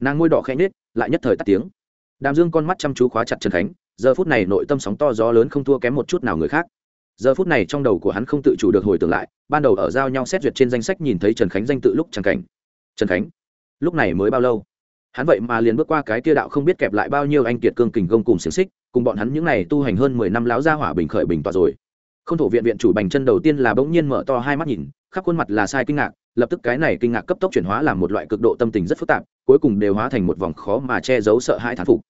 S1: Nàng ngôi đỏ khẽ nết lại nhất thời tắt tiếng. Đàm dương con mắt chăm chú khóa chặt trần khánh, giờ phút này nội tâm sóng to gió lớn không thua kém một chút nào người khác. Giờ phút này trong đầu của hắn không tự chủ được hồi tưởng lại, ban đầu ở giao nhau xét duyệt trên danh sách nhìn thấy trần khánh danh tự lúc trần cảnh trần khánh. Lúc này mới bao lâu? Hắn vậy mà liền bước qua cái kia đạo không biết kẹp lại bao nhiêu anh kiệt cương kình gông cùng xiềng xích, cùng bọn hắn những n à y tu hành hơn mười năm láo ra hỏa bình khởi bình tọa rồi. K h ô n thổ viện viện chủ bành chân đầu tiên là bỗng nhiên mở to hai mắt nhìn, khắp khuôn mặt là sai kinh ngạc, lập tức cái này kinh ngạc cấp tốc chuyển hóa làm một loại cực độ tâm tình rất phức tạp, cuối cùng đều hóa thành một vòng khó mà che giấu sợ hãi thán phục.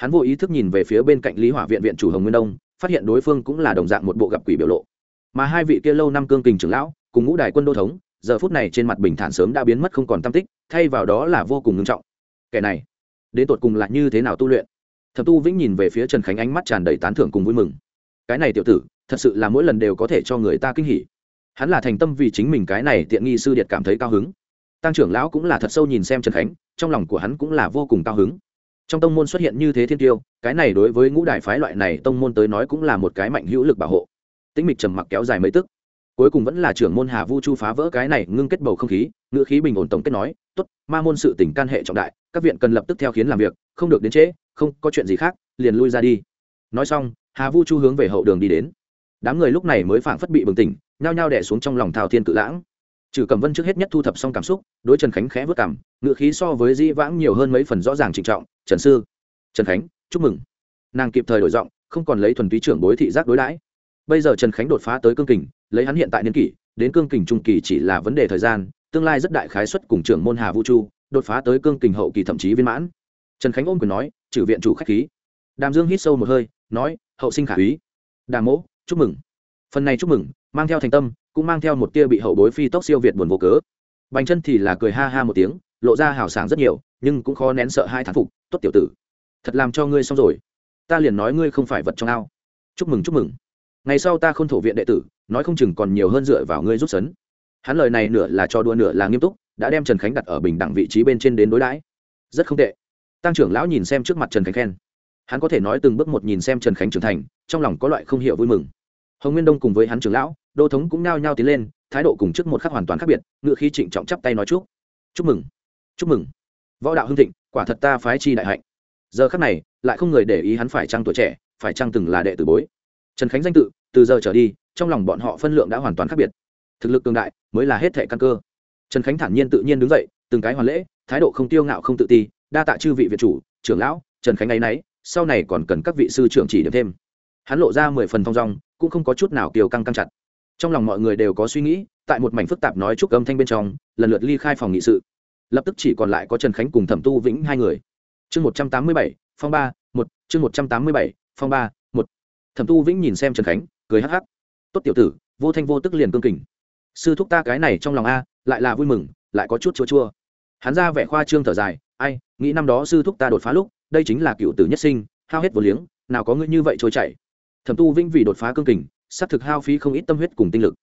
S1: Hắn vô ý thức nhìn về phía bên cạnh lý hỏa viện viện chủ hồng nguyên đông, phát hiện đối phương cũng là đồng dạng một bộ gặp quỷ biểu lộ. Mà hai vị kia lâu năm cương kình trưởng lão, cùng ngũ đài quân đô thống giờ phút này trên mặt bình thản sớm đã biến mất không còn tam tích, thay vào đó là vô cùng ngưng trọng. Kẻ này, đến tột cùng là như thế nào tu luyện? Thập tu vĩnh nhìn về phía trần khánh ánh mắt tràn đầy tán thưởng cùng vui mừng. Cái này tiểu tử, thật sự là mỗi lần đều có thể cho người ta kinh hỉ. Hắn là thành tâm vì chính mình cái này tiện nghi sư điệt cảm thấy cao hứng. Tăng trưởng lão cũng là thật sâu nhìn xem trần khánh, trong lòng của hắn cũng là vô cùng cao hứng. Trong tông môn xuất hiện như thế thiên tiêu, cái này đối với ngũ đại phái loại này tông môn tới nói cũng là một cái mạnh hữu lực bảo hộ. Tĩnh mịch trầm mặc kéo dài mấy tức cuối cùng vẫn là trưởng môn hà vu chu phá vỡ cái này ngưng kết bầu không khí, ngữ khí bình ổn tổng kết nói, tốt, ma môn sự tỉnh can hệ trọng đại, các viện cần lập tức theo khiến làm việc, không được đến trễ, không có chuyện gì khác, liền lui ra đi. Nói xong, hà vu chu hướng về hậu đường đi đến. Đám người lúc này mới phảng phất bị bừng tỉnh, nhao nhao đẻ xuống trong lòng thao thiên cự lãng. Trừ cầm vân trước hết nhất thu thập xong cảm xúc, đối trần khánh khẽ vất cảm ngữ khí so với dĩ vãng nhiều hơn mấy phần rõ ràng trịnh trọng, trần sư, trần khánh, chúc mừng. Nàng kịp thời đổi giọng, không còn lấy thuần túy trưởng bối thị giác đối đãi. Bây giờ trần khánh đột phá tới cương kình lấy hắn hiện tại niên kỷ, đến cương kình trung kỳ chỉ là vấn đề thời gian, tương lai rất đại khái xuất cùng trưởng môn hà vũ chu, đột phá tới cương kình hậu kỳ thậm chí viên mãn. Trần khánh ôm quyền nói, trừ viện chủ khách khí. Đàm dương hít sâu một hơi, nói, hậu sinh khả úy. Đàm mỗ, chúc mừng. Phần này chúc mừng, mang theo thành tâm, cũng mang theo một tia bị hậu bối phi tốc siêu việt buồn vô cớ. Bành chân thì là cười ha ha một tiếng, lộ ra hào sảng rất nhiều, nhưng cũng khó nén sợ hai thán phục, tốt tiểu tử, thật làm cho ngươi xong rồi. Ta liền nói ngươi không phải vật trong ao. Chúc mừng chúc mừng. Ngày sau ta không thổ viện đệ tử nói không chừng còn nhiều hơn dựa vào ngươi rút sấn. Hắn lời này nửa là cho đua, nửa là nghiêm túc, đã đem trần khánh đặt ở bình đẳng vị trí bên trên đến đối đãi. Rất không tệ. Tăng trưởng lão nhìn xem trước mặt trần khánh khen. Hắn có thể nói từng bước một nhìn xem trần khánh trưởng thành, trong lòng có loại không hiểu vui mừng. Hồng nguyên đông cùng với hắn trưởng lão, đô thống cũng nao nhao tiến lên, thái độ cùng trước một khắc hoàn toàn khác biệt, ngựa khi trịnh trọng chắp tay nói chúc. Chúc mừng. Chúc mừng. Võ đạo hưng thịnh, quả thật ta phái chi đại hạnh. Giờ khắc này, lại không người để ý hắn phải trăng tuổi trẻ, phải trăng từng là đệ tử bối. Trần khánh danh tự, từ giờ trở đi trong lòng bọn họ phân lượng đã hoàn toàn khác biệt. Thực lực cường đại mới là hết thệ căn cơ. Trần khánh thản nhiên tự nhiên đứng dậy, từng cái hoàn lễ, thái độ không tiêu ngạo không tự ti, đa tạ chư vị việt chủ, trưởng lão, trần khánh ấy nấy, sau này còn cần các vị sư trưởng chỉ điểm thêm. Hắn lộ ra mười phần thong dong, cũng không có chút nào kiều căng căng chặt. Trong lòng mọi người đều có suy nghĩ, tại một mảnh phức tạp nói chúc âm thanh bên trong, lần lượt ly khai phòng nghị sự. Lập tức chỉ còn lại có trần khánh cùng thẩm tu vĩnh hai người. Chương một trăm tám mươi bảy, phong ba, một, chương một trăm tám mươi bảy, phong ba, một. Thẩm tu vĩnh nhìn xem trần khánh, cười hắc hắc tốt tiểu tử, vô thanh vô tức liền cương kình. Sư thúc ta cái này trong lòng a, lại là vui mừng, lại có chút chua chua. Hắn ra vẻ khoa trương thở dài, ai, nghĩ năm đó sư thúc ta đột phá lúc, đây chính là cựu tử nhất sinh, hao hết vô liếng, nào có ngươi như vậy trôi chảy. Thẩm tu vĩnh vì đột phá cương kình, xác thực hao phí không ít tâm huyết cùng tinh lực.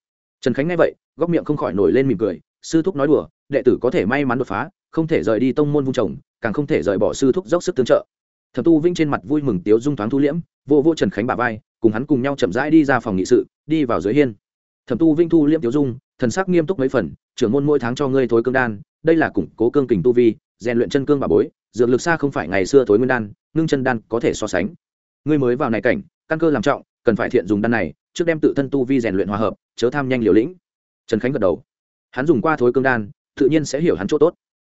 S1: Trần khánh nghe vậy, góc miệng không khỏi nổi lên mỉm cười, sư thúc nói đùa, đệ tử có thể may mắn đột phá, không thể rời đi tông môn vung trồng, càng không thể rời bỏ sư thúc dốc sức tương trợ. Thẩm tu Vinh trên mặt vui mừng tiếu dung thoáng thu liễm vô vô trần khánh bà vai, cùng hắn cùng nhau chậm rãi đi ra phòng nghị sự, đi vào dưới hiên. Thẩm tu Vinh thu, liễm Tiểu dung, thần sắc nghiêm túc mấy phần, trưởng môn mỗi tháng cho ngươi thối cương đan, đây là củng cố cương kình tu vi, rèn luyện chân cương bà bối, dược lực xa không phải ngày xưa thối nguyên đan, ngưng chân đan có thể so sánh. Ngươi mới vào này cảnh, căn cơ làm trọng, cần phải thiện dùng đan này, trước đem tự thân tu vi rèn luyện hòa hợp, chớ tham nhanh liều lĩnh. Trần khánh gật đầu. Hắn dùng qua thối cương đan, tự nhiên sẽ hiểu hắn chỗ tốt.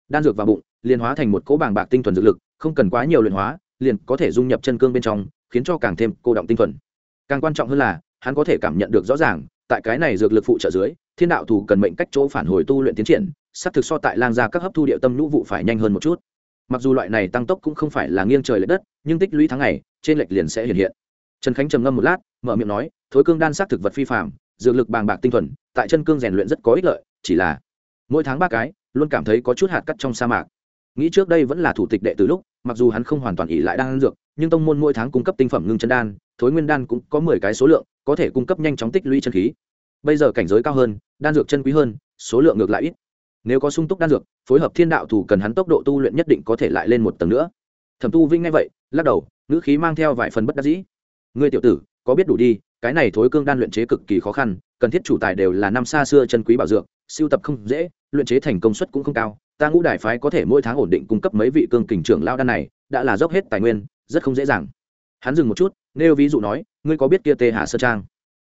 S1: Đan dược vào bụng, liền hóa thành một cỗ bảng bạc tinh thuần dược lực, không cần quá nhiều luyện hóa, liền có thể dung nhập chân cương bên trong khiến cho càng thêm cô động tinh thuần. Càng quan trọng hơn là, hắn có thể cảm nhận được rõ ràng, tại cái này dược lực phụ trợ dưới, thiên đạo thủ cần mệnh cách chỗ phản hồi tu luyện tiến triển, xác thực so tại lang gia các hấp thu địa tâm nhũ vụ phải nhanh hơn một chút. Mặc dù loại này tăng tốc cũng không phải là nghiêng trời lệch đất, nhưng tích lũy tháng ngày, trên lệch liền sẽ hiện hiện. Trần khánh trầm ngâm một lát, mở miệng nói, thối cương đan xác thực vật phi phạm dược lực bàng bạc tinh thuần, tại chân cương rèn luyện rất có ích lợi, chỉ là mỗi tháng ba cái, luôn cảm thấy có chút hạt cắt trong sa mạc. Nghĩ trước đây vẫn là thủ tịch đệ từ lúc, mặc dù hắn không hoàn toàn ỉ lại đan dược nhưng tông môn mỗi tháng cung cấp tinh phẩm ngưng chân đan, thối nguyên đan cũng có mười cái số lượng, có thể cung cấp nhanh chóng tích lũy chân khí. Bây giờ cảnh giới cao hơn, đan dược chân quý hơn, số lượng ngược lại ít. Nếu có sung túc đan dược, phối hợp thiên đạo thủ cần hắn tốc độ tu luyện nhất định có thể lại lên một tầng nữa. Thẩm tu vinh nghe vậy, lắc đầu, ngữ khí mang theo vài phần bất đắc dĩ. Ngươi tiểu tử, có biết đủ đi, cái này thối cương đan luyện chế cực kỳ khó khăn, cần thiết chủ tài đều là năm xa xưa chân quý bảo dược siêu tập không dễ, luyện chế thành công suất cũng không cao ta ngũ đại phái có thể mỗi tháng ổn định cung cấp mấy vị cương kình trưởng lao đan này, đã là dốc hết tài nguyên, rất không dễ dàng. Hắn dừng một chút, nêu ví dụ nói, ngươi có biết kia tê hà sơ trang?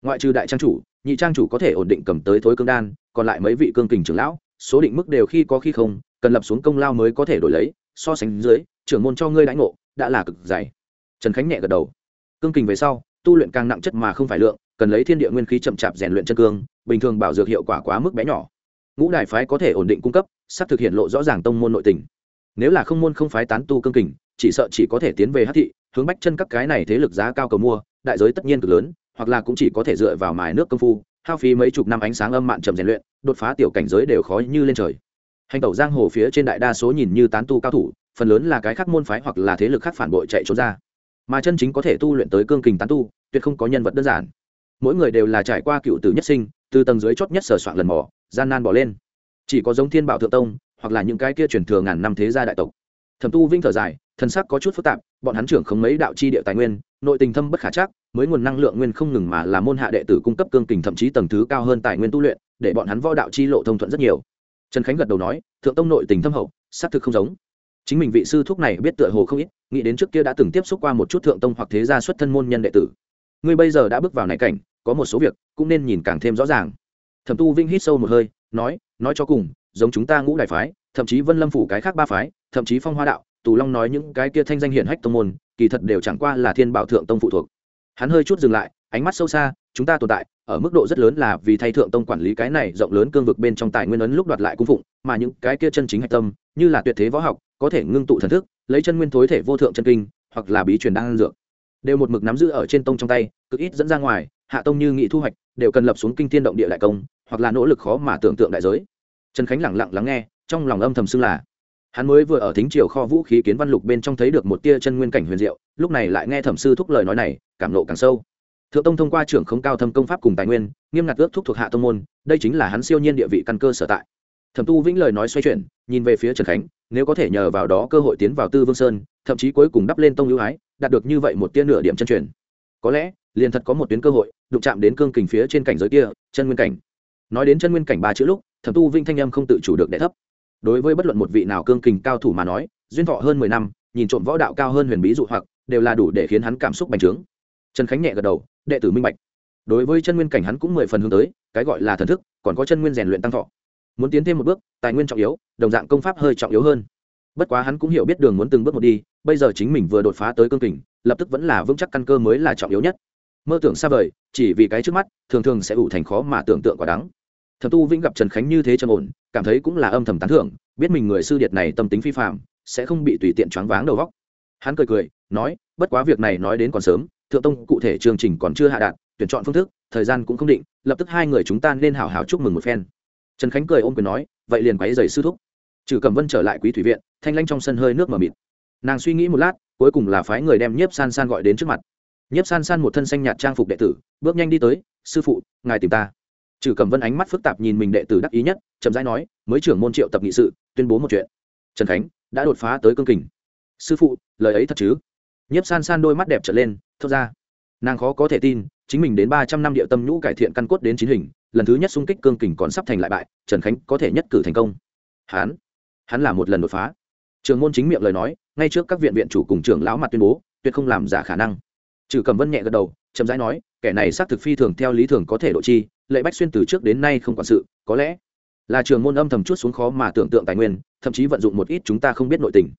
S1: Ngoại trừ đại trang chủ, nhị trang chủ có thể ổn định cầm tới thối cương đan, còn lại mấy vị cương kình trưởng lão, số định mức đều khi có khi không, cần lập xuống công lao mới có thể đổi lấy, so sánh dưới, trưởng môn cho ngươi đãi ngộ, đã là cực dày. Trần khánh nhẹ gật đầu. Cương kình về sau, tu luyện càng nặng chất mà không phải lượng, cần lấy thiên địa nguyên khí chậm chạp rèn luyện chân cương, bình thường bảo dược hiệu quả quá mức bé nhỏ. Ngũ đại phái có thể ổn định cung cấp sắp thực hiện lộ rõ ràng tông môn nội tình. Nếu là không môn không phái tán tu cương kình, chỉ sợ chỉ có thể tiến về hát thị, hướng bách chân các cái này thế lực giá cao cầu mua, đại giới tất nhiên cực lớn, hoặc là cũng chỉ có thể dựa vào mài nước công phu, hao phí mấy chục năm ánh sáng âm mạn chậm rèn luyện, đột phá tiểu cảnh giới đều khó như lên trời. Hành tẩu giang hồ phía trên đại đa số nhìn như tán tu cao thủ, phần lớn là cái khác môn phái hoặc là thế lực khác phản bội chạy trốn ra. Mà chân chính có thể tu luyện tới cương kình tán tu, tuyệt không có nhân vật đơn giản. Mỗi người đều là trải qua cựu tử nhất sinh, từ tầng dưới chót nhất sờ soạn lần mò, gian nan bỏ lên chỉ có giống thiên bảo thượng tông, hoặc là những cái kia truyền thừa ngàn năm thế gia đại tộc. Thẩm tu vinh thở dài thần sắc có chút phức tạp, bọn hắn trưởng không mấy đạo chi địa tài nguyên, nội tình thâm bất khả chắc, mới nguồn năng lượng nguyên không ngừng mà là môn hạ đệ tử cung cấp cương kình thậm chí tầng thứ cao hơn tài nguyên tu luyện, để bọn hắn võ đạo chi lộ thông thuận rất nhiều. Trần khánh gật đầu nói, thượng tông nội tình thâm hậu, xác thực không giống. Chính mình vị sư thúc này biết tựa hồ không ít, nghĩ đến trước kia đã từng tiếp xúc qua một chút thượng tông hoặc thế gia xuất thân môn nhân đệ tử. Ngươi bây giờ đã bước vào này cảnh, có một số việc, cũng nên nhìn càng thêm rõ ràng. Thẩm tu vinh hít sâu một hơi, nói nói cho cùng, giống chúng ta ngũ đại phái, thậm chí vân lâm phủ cái khác ba phái, thậm chí phong hoa đạo, tù long nói những cái kia thanh danh hiển hách tông môn, kỳ thật đều chẳng qua là thiên bảo thượng tông phụ thuộc. Hắn hơi chút dừng lại, ánh mắt sâu xa, chúng ta tồn tại, ở mức độ rất lớn là vì thay thượng tông quản lý cái này rộng lớn cương vực bên trong tài nguyên ấn lúc đoạt lại cung phụng, mà những cái kia chân chính hạch tâm, như là tuyệt thế võ học, có thể ngưng tụ thần thức, lấy chân nguyên thối thể vô thượng chân kinh, hoặc là bí truyền đan dược. Đều một mực nắm giữ ở trên tông trong tay, cực ít dẫn ra ngoài, hạ tông như nghị thu hoạch, đều cần lập xuống kinh thiên động địa đại công, hoặc là nỗ lực khó mà tưởng tượng đại giới trần khánh lẳng lặng lắng nghe, trong lòng âm thầm xưng là. Hắn mới vừa ở thính triều kho vũ khí kiến văn lục bên trong thấy được một tia chân nguyên cảnh huyền diệu, lúc này lại nghe thẩm sư thúc lời nói này, cảm nộ càng sâu. Thượng tông thông qua trưởng không cao thâm công pháp cùng tài nguyên, nghiêm ngặt ước thúc thuộc hạ tông môn, đây chính là hắn siêu nhiên địa vị căn cơ sở tại. Thẩm tu vĩnh lời nói xoay chuyển, nhìn về phía trần khánh, nếu có thể nhờ vào đó cơ hội tiến vào tư vương sơn, thậm chí cuối cùng đắp lên tông ưu ái, đạt được như vậy một tia nửa điểm chân truyền. Có lẽ, liền thật có một tuyến cơ hội, đụng chạm đến cương kình phía trên cảnh giới kia, chân nguyên cảnh. Nói đến chân nguyên cảnh ba chữ lúc thẩm tu vinh thanh âm không tự chủ được đẻ thấp. Đối với bất luận một vị nào cương kình cao thủ mà nói, duyên thọ hơn mười năm, nhìn trộm võ đạo cao hơn huyền bí dụ hoặc, đều là đủ để khiến hắn cảm xúc bành trướng. Trần khánh nhẹ gật đầu, đệ tử minh bạch. Đối với chân nguyên cảnh hắn cũng mười phần hướng tới, cái gọi là thần thức, còn có chân nguyên rèn luyện tăng thọ. Muốn tiến thêm một bước, tài nguyên trọng yếu, đồng dạng công pháp hơi trọng yếu hơn. Bất quá hắn cũng hiểu biết đường muốn từng bước một đi, bây giờ chính mình vừa đột phá tới cương kình, lập tức vẫn là vững chắc căn cơ mới là trọng yếu nhất. Mơ tưởng xa vời, chỉ vì cái trước mắt, thường thường sẽ ủ thành khó mà tưởng tượng quả đắng thẩm tu vĩnh gặp trần khánh như thế trầm ổn, cảm thấy cũng là âm thầm tán thưởng, biết mình người sư điệt này tâm tính phi phạm sẽ không bị tùy tiện choáng váng đầu góc hắn cười cười, nói, bất quá việc này nói đến còn sớm, thượng tông cụ thể chương trình còn chưa hạ đạt, tuyển chọn phương thức, thời gian cũng không định, lập tức hai người chúng ta nên hào hào chúc mừng một phen. Trần khánh cười ôm quyền nói, vậy liền quáy giày sư thúc. Trừ cầm vân trở lại quý thủy viện, thanh lanh trong sân hơi nước mờ mịt. Nàng suy nghĩ một lát, cuối cùng là phái người đem nhiếp san san gọi đến trước mặt. Nhiếp san san một thân xanh nhạt trang phục đệ tử, bước nhanh đi tới, sư phụ, ngài tìm ta trừ cầm vân ánh mắt phức tạp nhìn mình đệ tử đắc ý nhất, chậm rãi nói, mới trưởng môn triệu tập nghị sự, tuyên bố một chuyện. Trần khánh, đã đột phá tới cương kình. Sư phụ, lời ấy thật chứ? Nhiếp san san đôi mắt đẹp trở lên, thốt ra. Nàng khó có thể tin, chính mình đến ba trăm năm địa tâm nhũ cải thiện căn cốt đến chín hình, lần thứ nhất xung kích cương kình còn sắp thành lại bại, trần khánh có thể nhất cử thành công. Hắn hắn là một lần đột phá. Trường môn chính miệng lời nói, ngay trước các viện viện chủ cùng trưởng lão mặt tuyên bố, tuyệt không làm giả khả năng. Trừ cầm vân nhẹ gật đầu, chậm rãi nói, kẻ này xác thực phi thường theo lý thường có thể độ chi lệ bách xuyên từ trước đến nay không quản sự, có lẽ là trường môn âm thầm chút xuống khó mà tưởng tượng tài nguyên, thậm chí vận dụng một ít chúng ta không biết nội tình.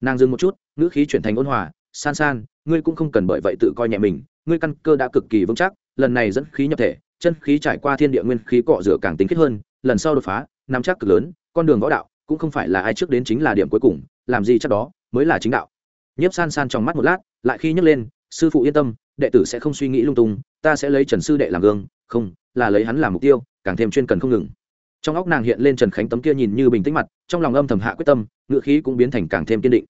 S1: Nàng dừng một chút, ngữ khí chuyển thành ôn hòa, san san, ngươi cũng không cần bởi vậy tự coi nhẹ mình, ngươi căn cơ đã cực kỳ vững chắc, lần này dẫn khí nhập thể, chân khí trải qua thiên địa nguyên khí cọ rửa càng tính kết hơn, lần sau đột phá, nắm chắc cực lớn, con đường võ đạo cũng không phải là ai trước đến chính là điểm cuối cùng, làm gì chắc đó, mới là chính đạo. Nhiếp san san trong mắt một lát, lại khi nhấc lên, sư phụ yên tâm, đệ tử sẽ không suy nghĩ lung tung, ta sẽ lấy trần sư đệ làm gương không, là lấy hắn làm mục tiêu, càng thêm chuyên cần không ngừng. Trong óc nàng hiện lên trần khánh tấm kia nhìn như bình tĩnh mặt, trong lòng âm thầm hạ quyết tâm ngựa khí cũng biến thành càng thêm kiên định.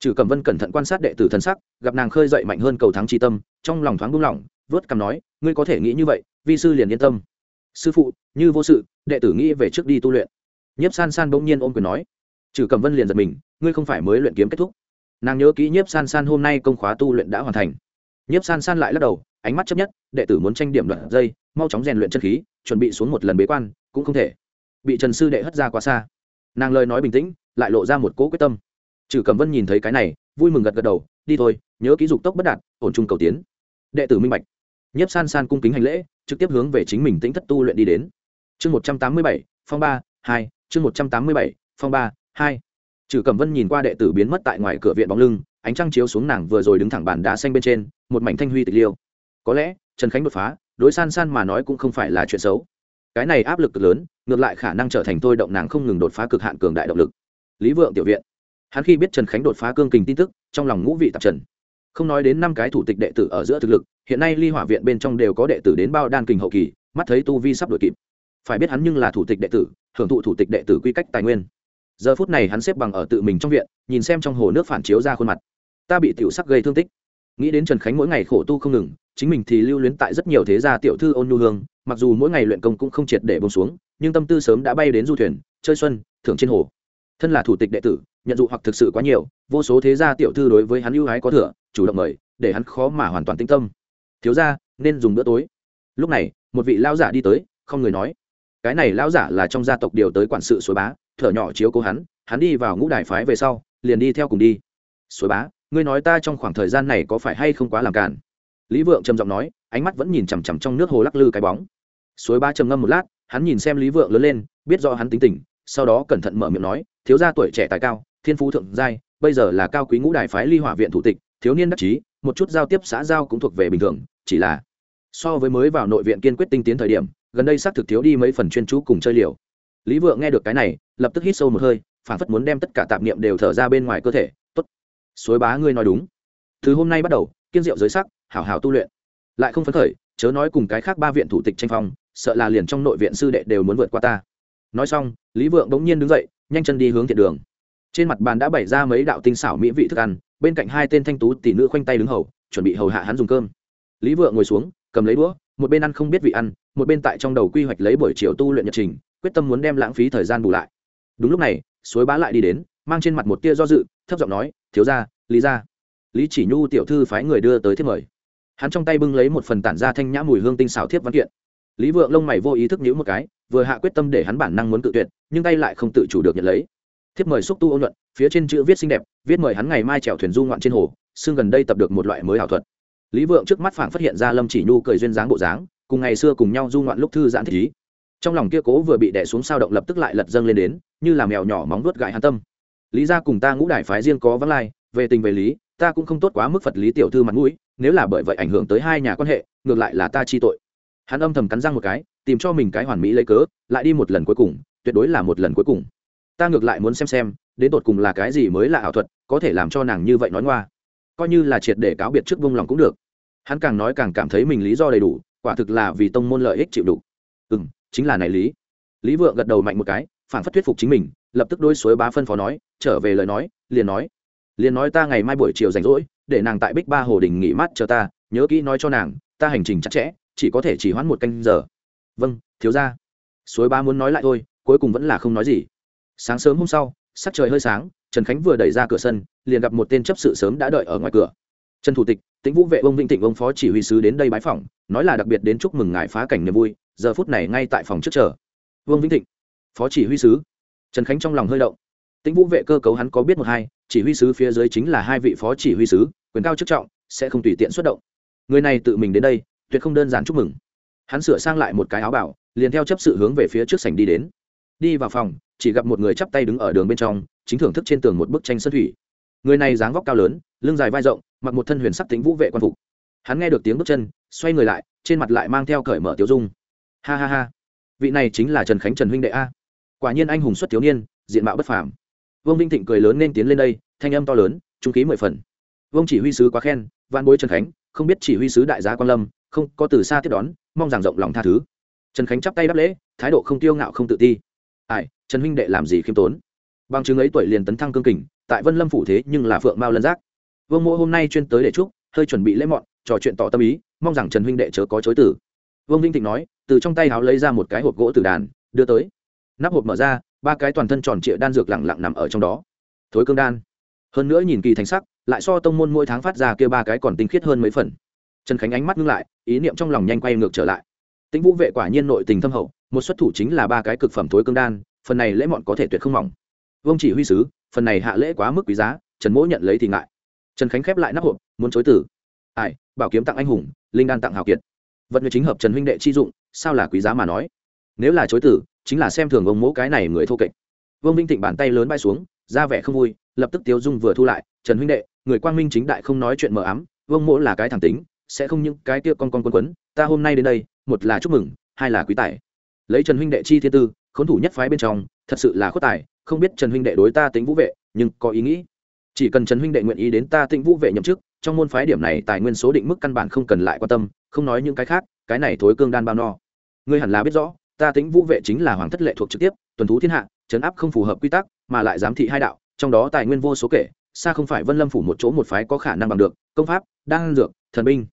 S1: Trừ cẩm vân cẩn thận quan sát đệ tử thân sắc, gặp nàng khơi dậy mạnh hơn cầu thắng tri tâm, trong lòng thoáng buông lỏng, vớt cằm nói, ngươi có thể nghĩ như vậy, vi sư liền yên tâm. Sư phụ, như vô sự, đệ tử nghĩ về trước đi tu luyện. Nhiếp san san bỗng nhiên ôm quyền nói. Trừ cẩm vân liền giật mình, ngươi không phải mới luyện kiếm kết thúc. Nàng nhớ kỹ nhiếp san san hôm nay công khóa tu luyện đã hoàn thành nhiếp san san lại lắc đầu, ánh mắt chấp nhất, đệ tử muốn tranh điểm đoạn dây, mau chóng rèn luyện chân khí, chuẩn bị xuống một lần bế quan, cũng không thể. Bị trần sư đệ hất ra quá xa. Nàng lời nói bình tĩnh, lại lộ ra một cỗ quyết tâm. Trừ cầm vân nhìn thấy cái này, vui mừng gật gật đầu, đi thôi, nhớ ký dục tốc bất đạt, ổn trung cầu tiến. Đệ tử minh bạch. Nhiếp san san cung kính hành lễ, trực tiếp hướng về chính mình tĩnh thất tu luyện đi đến. Chương một trăm tám mươi bảy, phong ba, hai, chương một trăm tám mươi bảy, phong ba, hai. Trừ cẩm vân nhìn qua đệ tử biến mất tại ngoài cửa viện bóng lưng ánh trăng chiếu xuống nàng vừa rồi đứng thẳng bàn đá xanh bên trên, một mảnh thanh huy tịch liêu. Có lẽ, trần khánh đột phá, đối san san mà nói cũng không phải là chuyện xấu. Cái này áp lực cực lớn, ngược lại khả năng trở thành thôi động nàng không ngừng đột phá cực hạn cường đại động lực. Lý vượng tiểu viện. Hắn khi biết trần khánh đột phá cương kình tin tức, trong lòng ngũ vị tạp trần. Không nói đến năm cái thủ tịch đệ tử ở giữa thực lực, hiện nay ly hỏa viện bên trong đều có đệ tử đến bao đan kình hậu kỳ, mắt thấy tu vi sắp đổi kịp. Phải biết hắn nhưng là thủ tịch đệ tử, hưởng thụ thủ tịch đệ tử quy cách tài nguyên. Giờ phút này hắn xếp bằng ở tự mình trong viện, nhìn xem trong hồ nước phản chiếu ra khuôn mặt ta bị tiểu sắc gây thương tích. Nghĩ đến trần khánh mỗi ngày khổ tu không ngừng, chính mình thì lưu luyến tại rất nhiều thế gia tiểu thư ôn nhu hương, mặc dù mỗi ngày luyện công cũng không triệt để bông xuống, nhưng tâm tư sớm đã bay đến du thuyền, chơi xuân, thưởng trên hồ. Thân là thủ tịch đệ tử, nhận dụ hoặc thực sự quá nhiều, vô số thế gia tiểu thư đối với hắn ưu ái có thừa, chủ động mời, để hắn khó mà hoàn toàn tĩnh tâm. Thiếu ra nên dùng bữa tối. Lúc này, một vị lao giả đi tới, không người nói. Cái này lao giả là trong gia tộc điều tới quản sự suối bá, thở nhỏ chiếu cố hắn hắn đi vào ngũ đài phái về sau, liền đi theo cùng đi. Suối bá ngươi nói ta trong khoảng thời gian này có phải hay không quá làm cản lý vượng trầm giọng nói, ánh mắt vẫn nhìn chằm chằm trong nước hồ lắc lư cái bóng. Suối ba trầm ngâm một lát, hắn nhìn xem lý vượng lớn lên, biết do hắn tính tình, sau đó cẩn thận mở miệng nói, thiếu gia tuổi trẻ tài cao, thiên phú thượng giai, bây giờ là cao quý ngũ đài phái ly hỏa viện thủ tịch, thiếu niên đắc chí, một chút giao tiếp xã giao cũng thuộc về bình thường, chỉ là so với mới vào nội viện kiên quyết tinh tiến thời điểm, gần đây xác thực thiếu đi mấy phần chuyên chú cùng chơi liều. Lý vượng nghe được cái này, lập tức hít sâu một hơi, phản phất muốn đem tất cả tạp niệm đều thở ra bên ngoài cơ thể suối bá ngươi nói đúng. Từ hôm nay bắt đầu, kiên diệu giới sắc, hảo hảo tu luyện. Lại không phấn khởi, chớ nói cùng cái khác ba viện thủ tịch tranh phong, sợ là liền trong nội viện sư đệ đều muốn vượt qua ta. Nói xong, lý vượng bỗng nhiên đứng dậy, nhanh chân đi hướng thiện đường. Trên mặt bàn đã bày ra mấy đạo tinh xảo mỹ vị thức ăn, bên cạnh hai tên thanh tú tỷ nữ khoanh tay đứng hầu, chuẩn bị hầu hạ hắn dùng cơm. Lý vượng ngồi xuống, cầm lấy đũa, một bên ăn không biết vị ăn, một bên tại trong đầu quy hoạch lấy buổi chiều tu luyện nhật trình, quyết tâm muốn đem lãng phí thời gian bù lại. Đúng lúc này, suối bá lại đi đến, mang trên mặt một tia do dự, thấp giọng nói thiếu gia, lý gia, lý chỉ nhu tiểu thư phái người đưa tới thiết mời. Hắn trong tay bưng lấy một phần tản ra thanh nhã mùi hương tinh xảo thiếp văn kiện. Lý vượng lông mày vô ý thức nhữ một cái vừa hạ quyết tâm để hắn bản năng muốn tự tuyệt nhưng tay lại không tự chủ được nhận lấy. Thiếp mời xúc tu ôn luận phía trên chữ viết xinh đẹp viết mời hắn ngày mai chèo thuyền du ngoạn trên hồ xương gần đây tập được một loại mới ảo thuật. Lý vượng trước mắt phảng phát hiện ra lâm chỉ nhu cười duyên dáng bộ dáng cùng ngày xưa cùng nhau du ngoạn lúc thư giãn thích ý. Trong lòng kia cố vừa bị đè xuống sao động lập tức lại lật dâng lên đến như là mèo nhỏ móng vuốt gãi hắn tâm lý ra cùng ta ngũ đại phái riêng có vắng lai, về tình về lý, ta cũng không tốt quá mức phật lý tiểu thư mặt mũi, nếu là bởi vậy ảnh hưởng tới hai nhà quan hệ, ngược lại là ta chi tội. Hắn âm thầm cắn răng một cái, tìm cho mình cái hoàn mỹ lấy cớ, lại đi một lần cuối cùng, tuyệt đối là một lần cuối cùng. Ta ngược lại muốn xem xem, đến tột cùng là cái gì mới là ảo thuật, có thể làm cho nàng như vậy nói ngoa. Coi như là triệt để cáo biệt trước vung lòng cũng được. Hắn càng nói càng cảm thấy mình lý do đầy đủ, quả thực là vì tông môn lợi ích chịu đủ. Ừ chính là này lý. Lý vượng gật đầu mạnh một cái phản phất thuyết phục chính mình lập tức đôi suối bá phân phó nói, trở về lời nói, liền nói liền nói ta ngày mai buổi chiều rảnh rỗi, để nàng tại bích ba hồ đình nghỉ mát chờ ta, nhớ kỹ nói cho nàng, ta hành trình chặt chẽ, chỉ có thể chỉ hoãn một canh giờ. Vâng thiếu ra suối bá muốn nói lại thôi, cuối cùng vẫn là không nói gì. Sáng sớm hôm sau, sắc trời hơi sáng, trần khánh vừa đẩy ra cửa sân, liền gặp một tên chấp sự sớm đã đợi ở ngoài cửa. Trần thủ tịch, tĩnh vũ vệ ông vĩnh thịnh ông phó chỉ huy sứ đến đây bái phỏng, nói là đặc biệt đến chúc mừng ngài phá cảnh niềm vui, giờ phút này ngay tại phòng trước chờ. Vương vĩnh thịnh, phó chỉ huy sứ trần khánh trong lòng hơi động. Tĩnh vũ vệ cơ cấu hắn có biết một hai, chỉ huy sứ phía dưới chính là hai vị phó chỉ huy sứ, quyền cao chức trọng, sẽ không tùy tiện xuất động. Người này tự mình đến đây, tuyệt không đơn giản chúc mừng. Hắn sửa sang lại một cái áo bảo, liền theo chấp sự hướng về phía trước sảnh đi đến. Đi vào phòng, chỉ gặp một người chắp tay đứng ở đường bên trong, chính thưởng thức trên tường một bức tranh sân thủy. Người này dáng vóc cao lớn, lưng dài vai rộng, mặc một thân huyền sắc tính vũ vệ quan phục. Hắn nghe được tiếng bước chân, xoay người lại, trên mặt lại mang theo cởi mở tiêu dung. Ha ha ha. Vị này chính là trần khánh trần huynh đệ a quả nhiên anh hùng xuất thiếu niên, diện mạo bất phàm. Vương vinh thịnh cười lớn nên tiến lên đây, thanh âm to lớn, trung ký mười phần. Vương chỉ huy sứ quá khen văn bối trần khánh, không biết chỉ huy sứ đại gia quan lâm, không, có từ xa tiếp đón, mong rằng rộng lòng tha thứ. Trần khánh chắp tay đáp lễ, thái độ không tiêu ngạo không tự ti. Ai, trần huynh đệ làm gì khiêm tốn? Bằng chứng ấy tuổi liền tấn thăng cương kình, tại vân lâm phủ thế nhưng là phượng mao lân giác. Vương mỗ hôm nay chuyên tới để chúc, hơi chuẩn bị lễ mọn, trò chuyện tỏ tâm ý, mong rằng trần huynh đệ chớ có chối tử vương vinh thịnh nói, từ trong tay háo lấy ra một cái hộp gỗ từ đàn, đưa tới nắp hộp mở ra, ba cái toàn thân tròn trịa đan dược lẳng lặng nằm ở trong đó. Thối cương đan. Hơn nữa nhìn kỳ thành sắc, lại so tông môn mỗi tháng phát ra kia ba cái còn tinh khiết hơn mấy phần. Trần khánh ánh mắt ngưng lại, ý niệm trong lòng nhanh quay ngược trở lại. Tĩnh vũ vệ quả nhiên nội tình thâm hậu, một xuất thủ chính là ba cái cực phẩm thối cương đan, phần này lễ mọn có thể tuyệt không mỏng. Vông chỉ huy sứ, phần này hạ lễ quá mức quý giá, trần mỗ nhận lấy thì ngại. Trần khánh khép lại nắp hộp, muốn chối tử ai, bảo kiếm tặng anh hùng, linh đan tặng hào kiệt. Vật người chính hợp trần huynh đệ chi dụng, sao là quý giá mà nói? Nếu là chối tử chính là xem thường ông mỗ cái này người thô kệch. Vương vinh thịnh bàn tay lớn bay xuống, ra vẻ không vui, lập tức tiếu dung vừa thu lại, trần huynh đệ, người quang minh chính đại không nói chuyện mờ ám, vương mỗ là cái thẳng tính, sẽ không những cái kia con con quân quấn, ta hôm nay đến đây, một là chúc mừng, hai là quý tài. Lấy trần huynh đệ chi thiên tư, khốn thủ nhất phái bên trong, thật sự là khuất tài, không biết trần huynh đệ đối ta tính vũ vệ, nhưng có ý nghĩ. Chỉ cần trần huynh đệ nguyện ý đến ta tĩnh vũ vệ nhậm chức, trong môn phái điểm này tài nguyên số định mức căn bản không cần lại quan tâm, không nói những cái khác, cái này thối cương đan bao no. Ngươi hẳn là biết rõ ta tĩnh vũ vệ chính là hoàng thất lệ thuộc trực tiếp, tuần thú thiên hạ chấn áp không phù hợp quy tắc, mà lại giám thị hai đạo, trong đó tài nguyên vô số kể, xa không phải vân lâm phủ một chỗ một phái có khả năng bằng được, công pháp, đan dược, thần binh.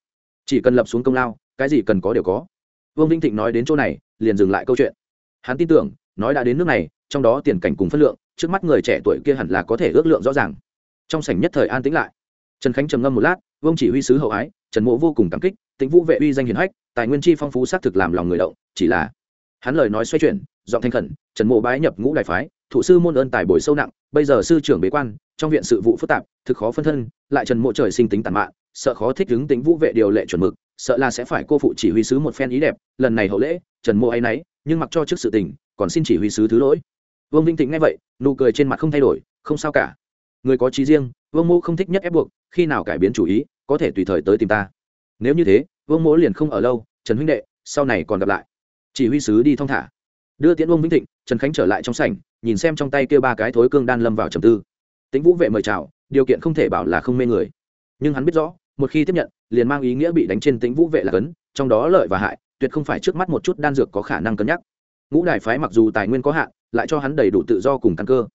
S1: Chỉ cần lập xuống công lao, cái gì cần có đều có. Vương vinh thịnh nói đến chỗ này, liền dừng lại câu chuyện. Hắn tin tưởng, nói đã đến nước này, trong đó tiền cảnh cùng phân lượng, trước mắt người trẻ tuổi kia hẳn là có thể ước lượng rõ ràng. Trong sảnh nhất thời an tĩnh lại. Trần khánh trầm ngâm một lát, vương chỉ huy sứ hậu ái, trần mộ vô cùng cảm kích, tĩnh vũ vệ uy danh hiền hách, tài nguyên chi phong phú xác thực làm lòng người động, chỉ là hắn lời nói xoay chuyển, giọng thanh khẩn, trần mộ bái nhập ngũ đại phái thủ sư môn ơn tài bồi sâu nặng, bây giờ sư trưởng bế quan, trong viện sự vụ phức tạp, thực khó phân thân, lại trần mộ trời sinh tính tàn mạn, sợ khó thích ứng tính vũ vệ điều lệ chuẩn mực, sợ là sẽ phải cô phụ chỉ huy sứ một phen ý đẹp, lần này hậu lễ, trần mộ ấy nấy, nhưng mặc cho trước sự tình, còn xin chỉ huy sứ thứ lỗi. Vương vinh thịnh nghe vậy, nụ cười trên mặt không thay đổi, không sao cả. Người có trí riêng, vương mô không thích nhất ép buộc, khi nào cải biến chủ ý, có thể tùy thời tới tìm ta. Nếu như thế, vương mỗ liền không ở lâu, trần huynh đệ, sau này còn gặp lại chỉ huy sứ đi thong thả. Đưa tiễn ông vĩnh thịnh, trần khánh trở lại trong sảnh, nhìn xem trong tay kia ba cái thối cương đan lâm vào trầm tư. Tính vũ vệ mời chào, điều kiện không thể bảo là không mê người. Nhưng hắn biết rõ, một khi tiếp nhận, liền mang ý nghĩa bị đánh trên tính vũ vệ là cấn, trong đó lợi và hại, tuyệt không phải trước mắt một chút đan dược có khả năng cân nhắc. Ngũ đại phái mặc dù tài nguyên có hạn, lại cho hắn đầy đủ tự do cùng căn cơ.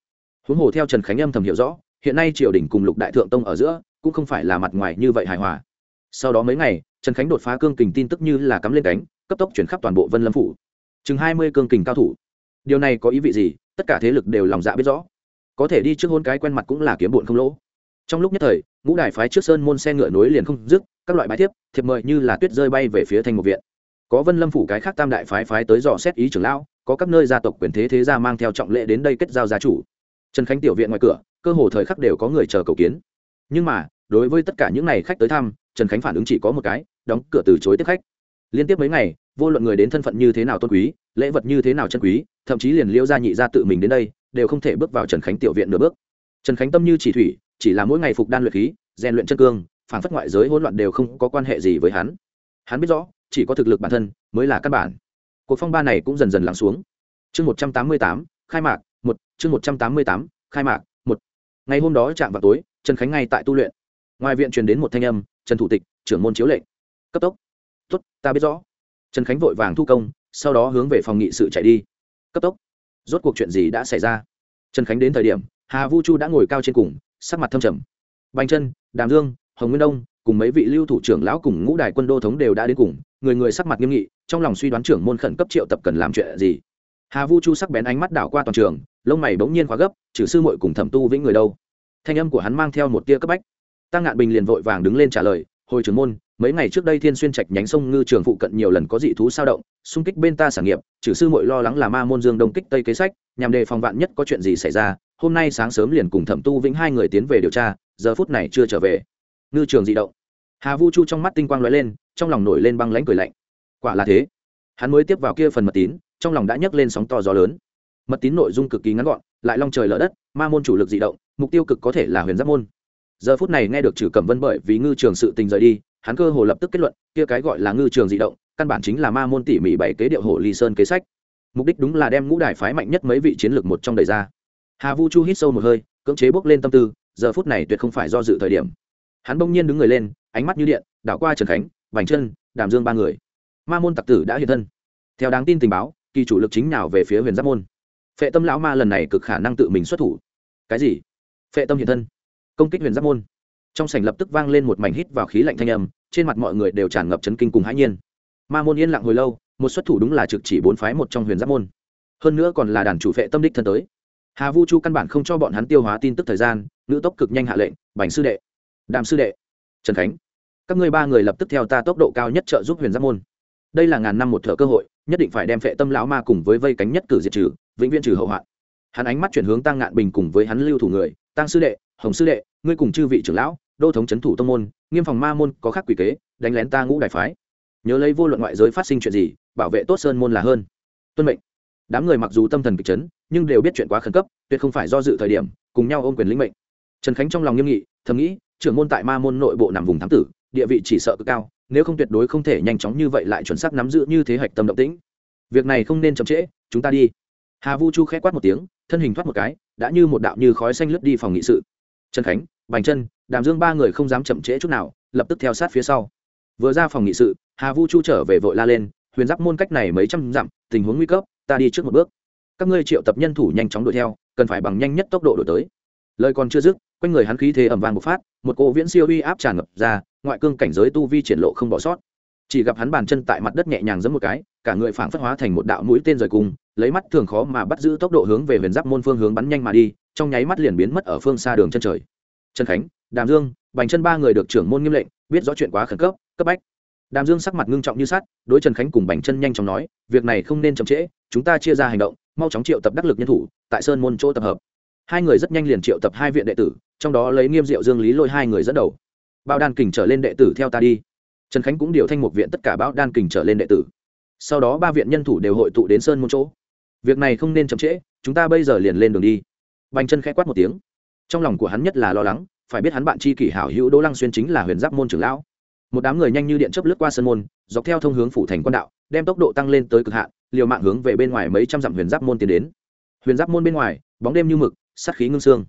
S1: Huống hồ theo trần khánh âm thầm hiểu rõ, hiện nay triều đình cùng lục đại thượng tông ở giữa, cũng không phải là mặt ngoài như vậy hài hòa. Sau đó mấy ngày, trần khánh đột phá cương kình tin tức như là cắm lên cánh cấp tốc chuyển khắp toàn bộ vân lâm phủ. Chừng hai mươi cương kình cao thủ. Điều này có ý vị gì? Tất cả thế lực đều lòng dạ biết rõ. Có thể đi trước hôn cái quen mặt cũng là kiếm bụn không lỗ. Trong lúc nhất thời, ngũ đài phái trước sơn môn xe ngựa nối liền không dứt, các loại bài thiếp, thiệp mời như là tuyết rơi bay về phía thành một viện. Có vân lâm phủ cái khác tam đại phái phái tới dò xét ý trưởng lão, có các nơi gia tộc quyền thế thế gia mang theo trọng lệ đến đây kết giao gia chủ. Trần khánh tiểu viện ngoài cửa, cơ hồ thời khắc đều có người chờ cầu kiến. Nhưng mà, đối với tất cả những n à y khách tới thăm, trần khánh phản ứng chỉ có một cái, đóng cửa từ chối tiếp khách liên tiếp mấy ngày, vô luận người đến thân phận như thế nào tôn quý, lễ vật như thế nào chân quý, thậm chí liền liễu gia nhị gia tự mình đến đây, đều không thể bước vào trần khánh tiểu viện nửa bước. Trần khánh tâm như chỉ thủy, chỉ là mỗi ngày phục đan luyện khí, rèn luyện chân cương, phản phất ngoại giới hỗn loạn đều không có quan hệ gì với hắn. Hắn biết rõ, chỉ có thực lực bản thân mới là căn bản. Cuộc phong ba này cũng dần dần lắng xuống. Chương một trăm tám mươi tám, khai mạc, một, chương một trăm tám mươi tám, khai mạc, một. Ngày hôm đó chạm vào tối, trần khánh ngay tại tu luyện. Ngoài viện truyền đến một thanh âm, trần thủ tịch, trưởng môn chiếu lệnh. Cấp tốc tốt, ta biết rõ. Trần khánh vội vàng thu công, sau đó hướng về phòng nghị sự chạy đi. Cấp tốc, rốt cuộc chuyện gì đã xảy ra? Trần khánh đến thời điểm, hà vu chu đã ngồi cao trên cùng, sắc mặt thâm trầm. Bành chân đàm dương, hồng nguyên đông, cùng mấy vị lưu thủ trưởng lão cùng ngũ đài quân đô thống đều đã đến cùng, người người sắc mặt nghiêm nghị, trong lòng suy đoán trưởng môn khẩn cấp triệu tập cần làm chuyện gì? Hà vu chu sắc bén ánh mắt đảo qua toàn trường, lông mày bỗng nhiên khóa gấp, trừ sư muội cùng thẩm tu vĩnh người đâu? Thanh âm của hắn mang theo một tia cấp bách. Tăng ngạn bình liền vội vàng đứng lên trả lời, hồi trưởng môn mấy ngày trước đây thiên xuyên trạch nhánh sông ngư trường phụ cận nhiều lần có dị thú sao động, xung kích bên ta sản nghiệp, trừ sư mội lo lắng là ma môn dương đông kích tây kế sách, nhằm đề phòng vạn nhất có chuyện gì xảy ra, hôm nay sáng sớm liền cùng thẩm tu vĩnh hai người tiến về điều tra, giờ phút này chưa trở về. Ngư trường dị động. Hà vu chu trong mắt tinh quang lóe lên, trong lòng nổi lên băng lãnh cười lạnh. Quả là thế. Hắn mới tiếp vào kia phần mật tín, trong lòng đã nhấc lên sóng to gió lớn. Mật tín nội dung cực kỳ ngắn gọn, lại long trời lở đất, ma môn chủ lực dị động, mục tiêu cực có thể là huyền giáp môn. Giờ phút này nghe được trừ cẩm vân bởi vì ngư trường sự tình rời đi hắn cơ hồ lập tức kết luận, kia cái gọi là ngư trường dị động, căn bản chính là ma môn tỉ mỉ bảy kế điệu hồ ly sơn kế sách. Mục đích đúng là đem ngũ đài phái mạnh nhất mấy vị chiến lược một trong đầy ra. Hà vu chu hít sâu một hơi, cưỡng chế bốc lên tâm tư, giờ phút này tuyệt không phải do dự thời điểm. Hắn bỗng nhiên đứng người lên, ánh mắt như điện, đảo qua trần khánh, bành chân đàm dương ba người. Ma môn tặc tử đã hiện thân. Theo đáng tin tình báo, kỳ chủ lực chính nào về phía huyền giáp môn. Phệ tâm lão ma lần này cực khả năng tự mình xuất thủ. Cái gì? Phệ tâm hiện thân. Công kích huyền giáp môn trong sảnh lập tức vang lên một mảnh hít vào khí lạnh thanh âm, trên mặt mọi người đều tràn ngập chấn kinh cùng hãi nhiên. Ma môn yên lặng hồi lâu, một xuất thủ đúng là trực chỉ bốn phái một trong huyền giáp môn. Hơn nữa còn là đàn chủ phệ tâm đích thân tới. Hà vu chu căn bản không cho bọn hắn tiêu hóa tin tức thời gian, nữ tốc cực nhanh hạ lệnh, bành sư đệ đàm sư đệ, trần khánh, các ngươi ba người lập tức theo ta tốc độ cao nhất trợ giúp huyền giáp môn. Đây là ngàn năm một thợ cơ hội, nhất định phải đem phệ tâm lão ma cùng với vây cánh nhất cử diệt trừ, vĩnh viễn trừ hậu hoạn. Hắn ánh mắt chuyển hướng tăng ngạn bình cùng với hắn lưu thủ người, tăng sư đệ, hồng sư đệ, ngươi cùng chư vị trưởng lão đô thống c h ấ n thủ tông môn, nghiêm phòng ma môn có khác quỷ kế, đánh lén ta ngũ đại phái. Nhớ lấy vô luận ngoại giới phát sinh chuyện gì, bảo vệ tốt sơn môn là hơn. Tuân mệnh. Đám người mặc dù tâm thần kịch chấn, nhưng đều biết chuyện quá khẩn cấp, tuyệt không phải do dự thời điểm, cùng nhau ôm quyền lĩnh mệnh. Trần khánh trong lòng nghiêm nghị, thầm nghĩ, trưởng môn tại ma môn nội bộ nằm vùng thám tử, địa vị chỉ sợ cực cao, nếu không tuyệt đối không thể nhanh chóng như vậy lại chuẩn xác nắm giữ như thế hạch tâm động tĩnh. Việc này không nên chậm trễ, chúng ta đi. Hà vu chu k h ẽ quát một tiếng, thân hình thoát một cái, đã như một đạo như khói xanh lướt đi phòng nghị sự. Trần khánh, bành chân đàm dương ba người không dám chậm trễ chút nào, lập tức theo sát phía sau. Vừa ra phòng nghị sự, hà vu chu trở về vội la lên, huyền giáp môn cách này mấy trăm dặm, tình huống nguy cấp, ta đi trước một bước. Các ngươi triệu tập nhân thủ nhanh chóng đuổi theo, cần phải bằng nhanh nhất tốc độ đổi tới. Lời còn chưa dứt, quanh người hắn khí thế ẩm vàng một phát, một cỗ viễn siêu uy áp tràn ngập ra, ngoại cương cảnh giới tu vi triển lộ không bỏ sót. Chỉ gặp hắn bàn chân tại mặt đất nhẹ nhàng giẫm một cái, cả người phảng phất hóa thành một đạo mũi tên rời cùng, lấy mắt thường khó mà bắt giữ tốc độ hướng về huyền giáp môn phương hướng bắn nhanh mà đi, trong nháy mắt liền biến mất ở phương xa đường chân trời. Trần khánh đàm dương, bành chân ba người được trưởng môn nghiêm lệnh, biết rõ chuyện quá khẩn cấp cấp bách. Đàm dương sắc mặt ngưng trọng như sắt, đối trần khánh cùng bành chân nhanh chóng nói, việc này không nên chậm trễ, chúng ta chia ra hành động, mau chóng triệu tập đắc lực nhân thủ, tại sơn môn chỗ tập hợp. Hai người rất nhanh liền triệu tập hai viện đệ tử, trong đó lấy nghiêm diệu dương lý lôi hai người dẫn đầu. Bao đan kình trở lên đệ tử theo ta đi. Trần khánh cũng điều thanh một viện tất cả báo đan kình trở lên đệ tử. Sau đó ba viện nhân thủ đều hội tụ đến sơn môn chỗ. Việc này không nên chậm trễ, chúng ta bây giờ liền lên đường đi. Bành chân khẽ quát một tiếng. Trong lòng của hắn nhất là lo lắng phải biết hắn bạn tri kỷ hảo hữu đỗ lăng xuyên chính là huyền giáp môn trưởng lão. Một đám người nhanh như điện chấp lướt qua sân môn, dọc theo thông hướng phủ thành quan đạo, đem tốc độ tăng lên tới cực hạn, liều mạng hướng về bên ngoài mấy trăm dặm huyền giáp môn tiến đến. Huyền giáp môn bên ngoài, bóng đêm như mực sắt khí ngưng xương.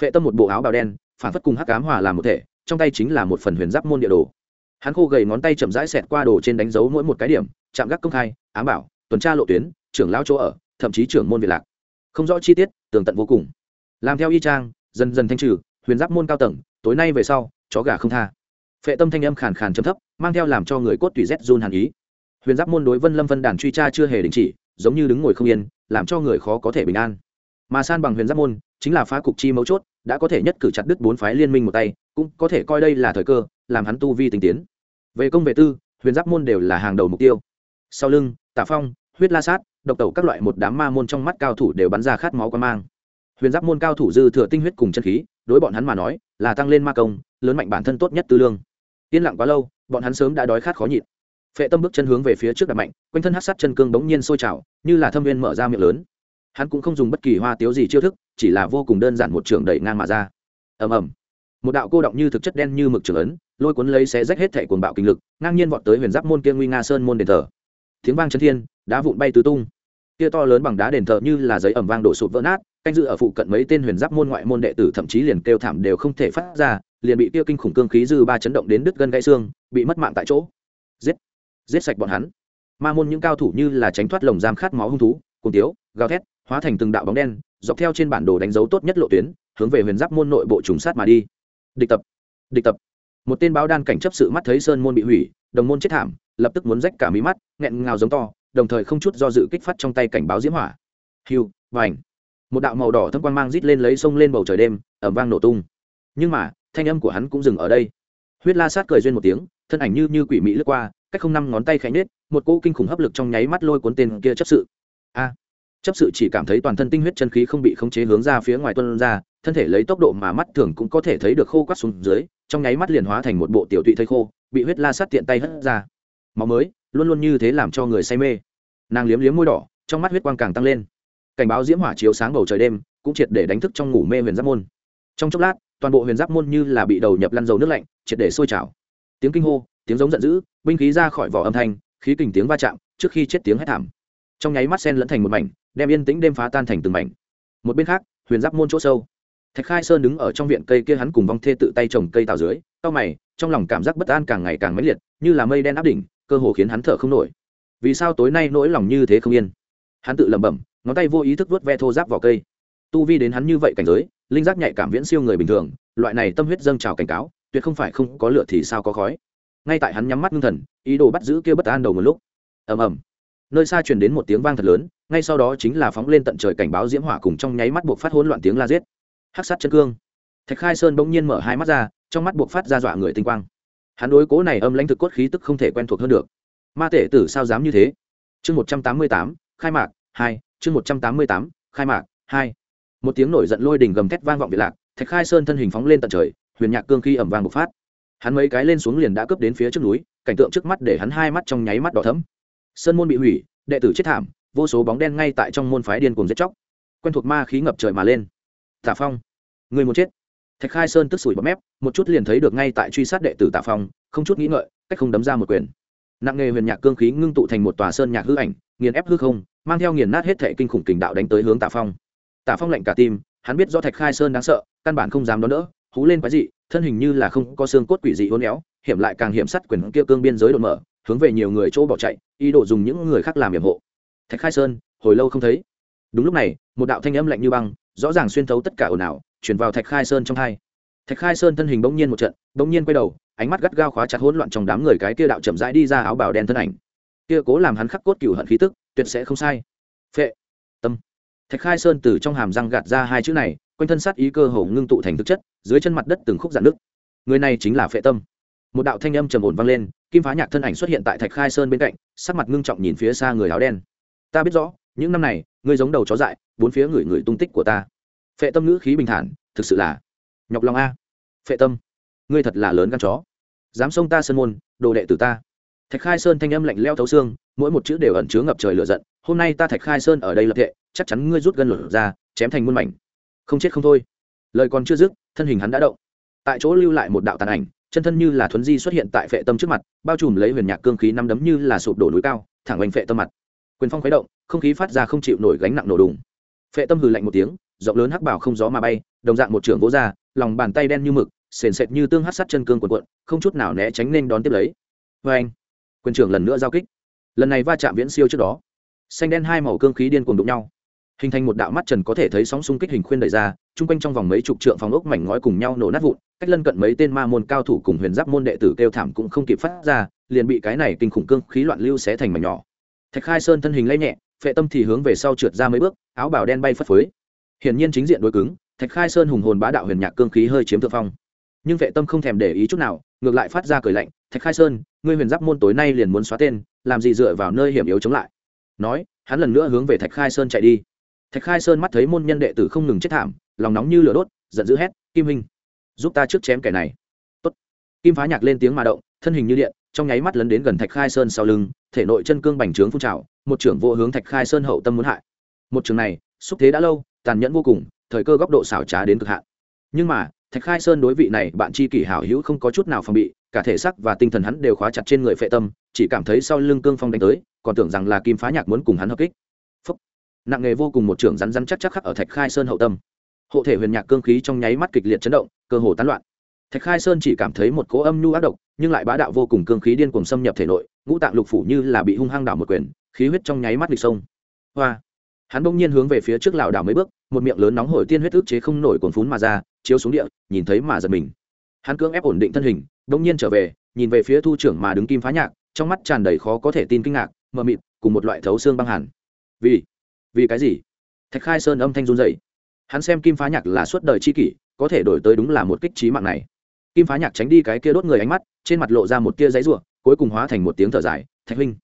S1: Phệ tâm một bộ áo bào đen, phản phất cùng hắc ám hòa làm một thể, trong tay chính là một phần huyền giáp môn địa đồ. Hắn khô gầy ngón tay chậm rãi xẹt qua đồ trên đánh dấu mỗi một cái điểm, chạm gác công khai, ám bảo, tuần tra lộ tuyến, trưởng lão chỗ ở, thậm chí trưởng môn việt lạc. Không rõ chi tiết, tường tận vô cùng. Làm theo y trang, dần dần thanh trừ huyền giáp môn cao tầng, tối nay về sau, chó gà không tha. Phệ tâm thanh âm khàn khàn chấm thấp, mang theo làm cho người cốt tùy rét run hàn ý. Huyền giáp môn đối vân lâm vân đàn truy tra chưa hề đình chỉ, giống như đứng ngồi không yên, làm cho người khó có thể bình an. Mà san bằng huyền giáp môn, chính là phá cục chi mấu chốt, đã có thể nhất cử chặt đứt bốn phái liên minh một tay, cũng có thể coi đây là thời cơ, làm hắn tu vi tinh tiến. Về công về tư, huyền giáp môn đều là hàng đầu mục tiêu. Sau lưng, tả phong, huyết la sát, độc tẩu các loại một đám ma môn trong mắt cao thủ đều bắn ra khát máu quan mang. Huyền giáp môn cao thủ dư thừa tinh huyết cùng chân khí đối bọn hắn mà nói, là tăng lên ma công, lớn mạnh bản thân tốt nhất tư lương. Yên lặng quá lâu, bọn hắn sớm đã đói khát khó nhịn. Phệ tâm bước chân hướng về phía trước đặt mạnh, quanh thân hát sát chân cương bỗng nhiên sôi trào, như là thâm viên mở ra miệng lớn. Hắn cũng không dùng bất kỳ hoa tiếu gì chiêu thức, chỉ là vô cùng đơn giản một trường đẩy ngang mà ra. Ầm ầm. Một đạo cô động như thực chất đen như mực trường ấn, lôi cuốn lấy xé rách hết thẻ cuồng bạo kinh lực, ngang nhiên vọt tới huyền giáp môn kia nguy nga sơn môn đền thờ. Tiếng vang chân thiên, đá vụn bay tứ tung kia to lớn bằng đá đền thờ như là giấy ẩm vang đổ sụp vỡ nát, canh dự ở phụ cận mấy tên huyền giáp môn ngoại môn đệ tử thậm chí liền kêu thảm đều không thể phát ra, liền bị kia kinh khủng cương khí dư ba chấn động đến đứt gân gãy xương, bị mất mạng tại chỗ. Giết! Giết sạch bọn hắn. Ma môn những cao thủ như là tránh thoát lồng giam khát máu hung thú cùng tiếu, gào thét, hóa thành từng đạo bóng đen, dọc theo trên bản đồ đánh dấu tốt nhất lộ tuyến, hướng về huyền giáp môn nội bộ trùng sát mà đi. Địch tập! Địch tập! Một tên báo đan cảnh chấp sự mắt thấy sơn môn bị hủy, đồng môn chết thảm, lập tức muốn rách cả mí mắt, nghẹn ngào giống to đồng thời không chút do dự kích phát trong tay cảnh báo diễm hỏa. Hiu và một đạo màu đỏ thâm quang mang rít lên lấy sông lên bầu trời đêm ẩm vang nổ tung. Nhưng mà, thanh âm của hắn cũng dừng ở đây. Huyết la sát cười duyên một tiếng, thân ảnh như như quỷ mị lướt qua, cách không năm ngón tay khẽ nết một cỗ kinh khủng hấp lực trong nháy mắt lôi cuốn tên kia chấp sự. A. Chấp sự chỉ cảm thấy toàn thân tinh huyết chân khí không bị khống chế hướng ra phía ngoài tuân ra, thân thể lấy tốc độ mà mắt thường cũng có thể thấy được khô quắt xuống dưới, trong nháy mắt liền hóa thành một bộ tiểu tụy thây khô, bị huyết la sát tiện tay hất ra. Máu mới, luôn luôn như thế làm cho người say mê nàng liếm liếm môi đỏ, trong mắt huyết quang càng tăng lên. Cảnh báo diễm hỏa chiếu sáng bầu trời đêm, cũng triệt để đánh thức trong ngủ mê huyền giáp môn. Trong chốc lát, toàn bộ huyền giáp môn như là bị đầu nhập lăn dầu nước lạnh, triệt để sôi trào. Tiếng kinh hô, tiếng giống giận dữ, binh khí ra khỏi vỏ âm thanh, khí kình tiếng va chạm, trước khi chết tiếng hét thảm. Trong nháy mắt sen lẫn thành một mảnh, đem yên tĩnh đêm phá tan thành từng mảnh. Một bên khác, huyền giáp môn chỗ sâu. Thạch khai sơn đứng ở trong viện cây kia hắn cùng vong thê tự tay trồng cây tào dưới, cau mày, trong lòng cảm giác bất an càng ngày càng mãnh liệt, như là mây đen áp đỉnh, cơ hồ khiến hắn thở không nổi vì sao tối nay nỗi lòng như thế không yên? Hắn tự lẩm bẩm, ngón tay vô ý thức vuốt ve thô giáp vào cây. Tu vi đến hắn như vậy cảnh giới, linh giác nhạy cảm viễn siêu người bình thường, loại này tâm huyết dâng trào cảnh cáo, tuyệt không phải không có lửa thì sao có khói. Ngay tại hắn nhắm mắt ngưng thần, ý đồ bắt giữ kia bất an đầu một lúc. Ầm ầm. Nơi xa truyền đến một tiếng vang thật lớn, ngay sau đó chính là phóng lên tận trời cảnh báo diễm hỏa cùng trong nháy mắt buộc phát hỗn loạn tiếng la giết. Hắc sát chân cương. Thạch khai sơn bỗng nhiên mở hai mắt ra, trong mắt buộc phát ra dọa người tinh quang. Hắn đối cố này âm lãnh thực cốt khí tức không thể quen thuộc hơn được ma tể tử sao dám như thế? Chương một trăm tám mươi tám, khai mạc, hai, chương một trăm tám mươi tám, khai mạc, hai. Một tiếng nổi giận lôi đình gầm thét vang vọng việt lạc, thạch khai sơn thân hình phóng lên tận trời, huyền nhạc cương khí ẩm vang bộc phát. Hắn mấy cái lên xuống liền đã cướp đến phía trước núi, cảnh tượng trước mắt để hắn hai mắt trong nháy mắt đỏ thấm sơn môn bị hủy, đệ tử chết thảm, vô số bóng đen ngay tại trong môn phái điên cùng giết chóc. Quen thuộc ma khí ngập trời mà lên. Tả phong, người muốn chết. Thạch khai sơn tức sủi bọt mép, một chút liền thấy được ngay tại truy sát đệ tử tả phong, không chút nghĩ ngợi, cách không đấm ra một quyền nặng nghề huyền nhạc cương khí ngưng tụ thành một tòa sơn nhạc hư ảnh, nghiền ép hư không, mang theo nghiền nát hết thệ kinh khủng kình đạo đánh tới hướng Tạ phong. Tạ phong lạnh cả tim, hắn biết do thạch khai sơn đáng sợ, căn bản không dám đón đỡ, hú lên quái dị, thân hình như là không có xương cốt quỷ dị hôn éo, hiểm lại càng hiểm sắt quyền kia cương biên giới đột mở, hướng về nhiều người chỗ bỏ chạy, ý đồ dùng những người khác làm hiểm hộ. Thạch khai sơn, hồi lâu không thấy. Đúng lúc này, một đạo thanh âm lạnh như băng, rõ ràng xuyên thấu tất cả ồn ào chuyển vào thạch khai sơn trong hai. Thạch khai sơn thân hình bỗng nhiên một trận, bỗng nhiên quay đầu ánh mắt gắt gao khóa chặt hỗn loạn trong đám người cái kia đạo chậm rãi đi ra áo bào đen thân ảnh. Kia cố làm hắn khắc cốt cửu hận khí tức, tuyệt sẽ không sai. Phệ. Tâm. Thạch khai sơn từ trong hàm răng gạt ra hai chữ này, quanh thân sát ý cơ hồ ngưng tụ thành thực chất, dưới chân mặt đất từng khúc dạn nước người này chính là phệ tâm. Một đạo thanh âm trầm ổn vang lên, kim phá nhạc thân ảnh xuất hiện tại thạch khai sơn bên cạnh, sắc mặt ngưng trọng nhìn phía xa người áo đen. Ta biết rõ, những năm này, ngươi giống đầu chó dại, bốn phía người người tung tích của ta. Phệ tâm ngữ khí bình thản, thực sự là nhọc lòng a. Phệ tâm, ngươi thật là lớn gan chó dám xông ta sơn môn, đồ đệ tử ta. Thạch khai sơn thanh âm lạnh leo thấu xương, mỗi một chữ đều ẩn chứa ngập trời lửa giận. Hôm nay ta thạch khai sơn ở đây lập thệ, chắc chắn ngươi rút gân lửa ra, chém thành muôn mảnh. Không chết không thôi. Lời còn chưa dứt, thân hình hắn đã động. Tại chỗ lưu lại một đạo tàn ảnh, chân thân như là thuấn di xuất hiện tại phệ tâm trước mặt, bao trùm lấy huyền nhạc cương khí năm đấm như là sụp đổ núi cao, thẳng oanh phệ tâm mặt. Quyền phong khuấy động, không khí phát ra không chịu nổi gánh nặng nổ đùng. Phệ tâm hừ lạnh một tiếng, rộng lớn hắc bảo không gió mà bay, đồng dạng một trưởng vỗ ra, lòng bàn tay đen như mực sền sệt như tương hát sắt chân cương quần quận không chút nào né tránh nên đón tiếp lấy. Vê anh, quyền trưởng lần nữa giao kích. Lần này va chạm viễn siêu trước đó. Xanh đen hai màu cương khí điên cuồng đụng nhau. Hình thành một đạo mắt trần có thể thấy sóng xung kích hình khuyên đẩy ra, chung quanh trong vòng mấy chục trượng phòng ốc mảnh ngói cùng nhau nổ nát vụn, cách lân cận mấy tên ma môn cao thủ cùng huyền giáp môn đệ tử kêu thảm cũng không kịp phát ra, liền bị cái này kinh khủng cương khí loạn lưu xé thành mảnh nhỏ. Thạch khai sơn thân hình lây nhẹ, phệ tâm thì hướng về sau trượt ra mấy bước, áo bào đen bay phất phới. Hiển nhiên chính diện đối cứng, thạch khai sơn hùng hồn bá đạo huyền nhạc cương khí hơi chiếm thượng phong nhưng vệ tâm không thèm để ý chút nào, ngược lại phát ra cười lạnh, thạch khai sơn, ngươi huyền giáp môn tối nay liền muốn xóa tên, làm gì dựa vào nơi hiểm yếu chống lại? Nói, hắn lần nữa hướng về thạch khai sơn chạy đi. Thạch khai sơn mắt thấy môn nhân đệ tử không ngừng chết thảm, lòng nóng như lửa đốt, giận dữ hét, kim hình giúp ta trước chém kẻ này. Tốt. kim phá nhạc lên tiếng mà động, thân hình như điện, trong nháy mắt lấn đến gần thạch khai sơn sau lưng, thể nội chân cương bành trướng phun trào, một trưởng vô hướng thạch khai sơn hậu tâm muốn hại. Một trường này, xúc thế đã lâu, tàn nhẫn vô cùng, thời cơ góc độ xảo trá đến cực hạn. Nhưng mà thạch khai sơn đối vị này bạn chi kỷ hảo hữu không có chút nào phòng bị, cả thể xác và tinh thần hắn đều khóa chặt trên người phệ tâm, chỉ cảm thấy sau lưng cương phong đánh tới, còn tưởng rằng là kim phá nhạc muốn cùng hắn hợp kích. Phúc. nặng nghề vô cùng một trưởng rắn rắn chắc chắc khắc ở thạch khai sơn hậu tâm. Hộ thể huyền nhạc cương khí trong nháy mắt kịch liệt chấn động, cơ hồ tán loạn. Thạch khai sơn chỉ cảm thấy một cỗ âm nhu ác độc, nhưng lại bá đạo vô cùng cương khí điên cuồng xâm nhập thể nội, ngũ tạng lục phủ như là bị hung hăng đảo một quyền, khí huyết trong nháy mắt lịch sông. Hoa. Hắn bỗng nhiên hướng về phía trước lảo đảo mấy bước, một miệng lớn nóng hổi tiên huyết ức chế không nổi cuồn phún mà ra chiếu xuống địa, nhìn thấy mà giật mình. Hắn cưỡng ép ổn định thân hình bỗng nhiên trở về, nhìn về phía thu trưởng mà đứng kim phá nhạc, trong mắt tràn đầy khó có thể tin kinh ngạc, mờ mịt, cùng một loại thấu xương băng hẳn vì vì cái gì? Thạch khai sơn âm thanh run dậy hắn xem kim phá nhạc là suốt đời chi kỷ, có thể đổi tới đúng là một kích trí mạng này. Kim phá nhạc tránh đi cái kia đốt người ánh mắt, trên mặt lộ ra một kia giấy ruộng cuối cùng hóa thành một tiếng thở dài, thạch huynh,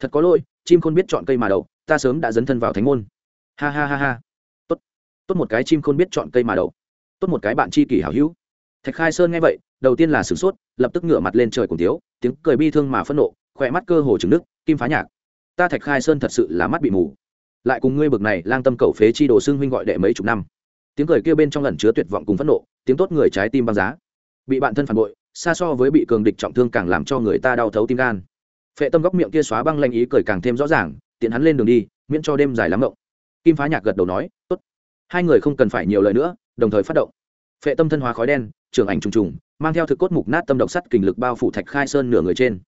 S1: thật có lỗi, chim khôn biết chọn cây mà đậu, ta sớm đã dấn thân vào thánh môn. Ha ha ha ha. Tốt tốt một cái chim khôn biết chọn cây mà đậu tốt một cái bạn chi kỷ hảo hữu. Thạch khai sơn nghe vậy, đầu tiên là sửng sốt, lập tức ngửa mặt lên trời cùng tiếu, tiếng cười bi thương mà phẫn nộ, khỏe mắt cơ hồ trứng nước kim phá nhạc. Ta thạch khai sơn thật sự là mắt bị mù. Lại cùng ngươi bực này lang tâm cầu phế chi đồ xương huynh gọi đệ mấy chục năm. Tiếng cười kia bên trong lần chứa tuyệt vọng cùng phẫn nộ, tiếng tốt người trái tim băng giá. Bị bạn thân phản bội, xa so với bị cường địch trọng thương càng làm cho người ta đau thấu tim gan. Phệ tâm góc miệng kia xóa băng lanh ý cười càng thêm rõ ràng, tiện hắn lên đường đi, miễn cho đêm dài lắm ngộng kim phá nhạc gật đầu nói, tốt. Hai người không cần phải nhiều lời nữa đồng thời phát động. Phệ tâm thân hóa khói đen trường ảnh trùng trùng, mang theo thực cốt mục nát tâm độc sắt kình lực bao phủ thạch khai sơn nửa người trên.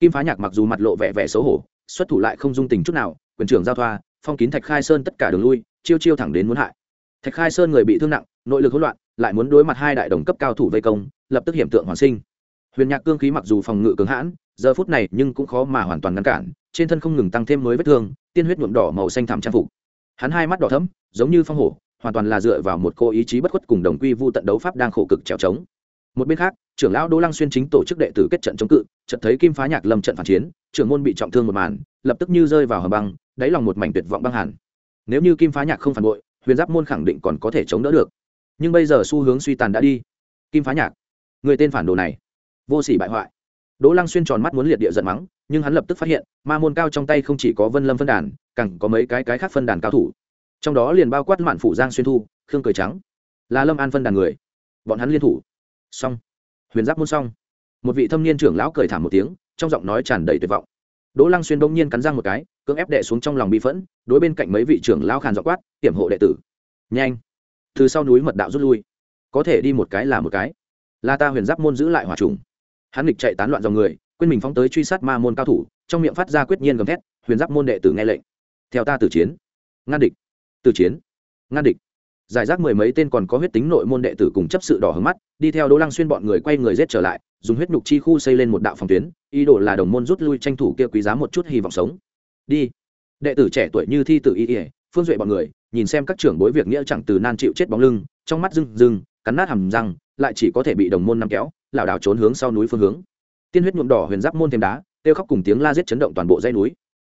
S1: Kim phá nhạc mặc dù mặt lộ vẻ vẻ xấu hổ, xuất thủ lại không dung tình chút nào, quyền trưởng giao thoa, phong kín thạch khai sơn tất cả đường lui, chiêu chiêu thẳng đến muốn hại. Thạch khai sơn người bị thương nặng, nội lực hỗn loạn, lại muốn đối mặt hai đại đồng cấp cao thủ vây công, lập tức hiểm tượng hoàn sinh. Huyền nhạc cương khí mặc dù phòng ngự cứng hãn, giờ phút này nhưng cũng khó mà hoàn toàn ngăn cản, trên thân không ngừng tăng thêm mới vết thương, tiên huyết nhuộm đỏ màu xanh thảm trang phục. Hắn hai mắt đỏ thấm giống như phong hổ hoàn toàn là dựa vào một cô ý chí bất khuất cùng đồng quy vu tận đấu pháp đang khổ cực trèo trống. Một bên khác, trưởng lão đỗ lăng xuyên chính tổ chức đệ tử kết trận chống cự, trận thấy kim phá nhạc lâm trận phản chiến, trưởng môn bị trọng thương một màn, lập tức như rơi vào hầm băng, đáy lòng một mảnh tuyệt vọng băng hẳn nếu như kim phá nhạc không phản bội, huyền giáp môn khẳng định còn có thể chống đỡ được. Nhưng bây giờ xu hướng suy tàn đã đi. Kim phá nhạc, người tên phản đồ này, vô sỉ bại hoại. Đỗ lăng xuyên tròn mắt muốn liệt địa giận mắng, nhưng hắn lập tức phát hiện, ma môn cao trong tay không chỉ có vân lâm phân đàn, càng có mấy cái cái khác phân đàn cao thủ trong đó liền bao quát mạn phủ giang xuyên thu, khương cười trắng là lâm an phân đàn người. Bọn hắn liên thủ. Xong. Huyền giáp môn xong. Một vị thâm niên trưởng lão cười thảm một tiếng, trong giọng nói tràn đầy tuyệt vọng. Đỗ lăng xuyên bỗng nhiên cắn răng một cái, cưỡng ép đệ xuống trong lòng bị phẫn, đối bên cạnh mấy vị trưởng lão khàn dọ quát, tiểm hộ đệ tử. Nhanh. Từ sau núi mật đạo rút lui. Có thể đi một cái là một cái. Là ta huyền giáp môn giữ lại hòa trùng. Hắn nghịch chạy tán loạn dòng người, quên mình phóng tới truy sát ma môn cao thủ, trong miệng phát ra quyết nhiên gầm thét, huyền giáp môn đệ tử nghe lệnh. Theo ta tử chiến. Ngăn địch từ chiến. Ngăn địch. Giải rác mười mấy tên còn có huyết tính nội môn đệ tử cùng chấp sự đỏ hướng mắt, đi theo đỗ lăng xuyên bọn người quay người rết trở lại, dùng huyết nhục chi khu xây lên một đạo phòng tuyến, ý đồ là đồng môn rút lui tranh thủ kia quý giá một chút hy vọng sống. Đi. Đệ tử trẻ tuổi như thi tử y ỉa phương duệ bọn người, nhìn xem các trưởng bối việc nghĩa chẳng từ nan chịu chết bóng lưng, trong mắt rưng rưng, cắn nát hầm răng, lại chỉ có thể bị đồng môn nắm kéo, lảo đảo trốn hướng sau núi phương hướng. Tiên huyết nhuộm đỏ huyền giáp môn thêm đá tiêu khóc cùng tiếng la giết chấn động toàn bộ dây núi.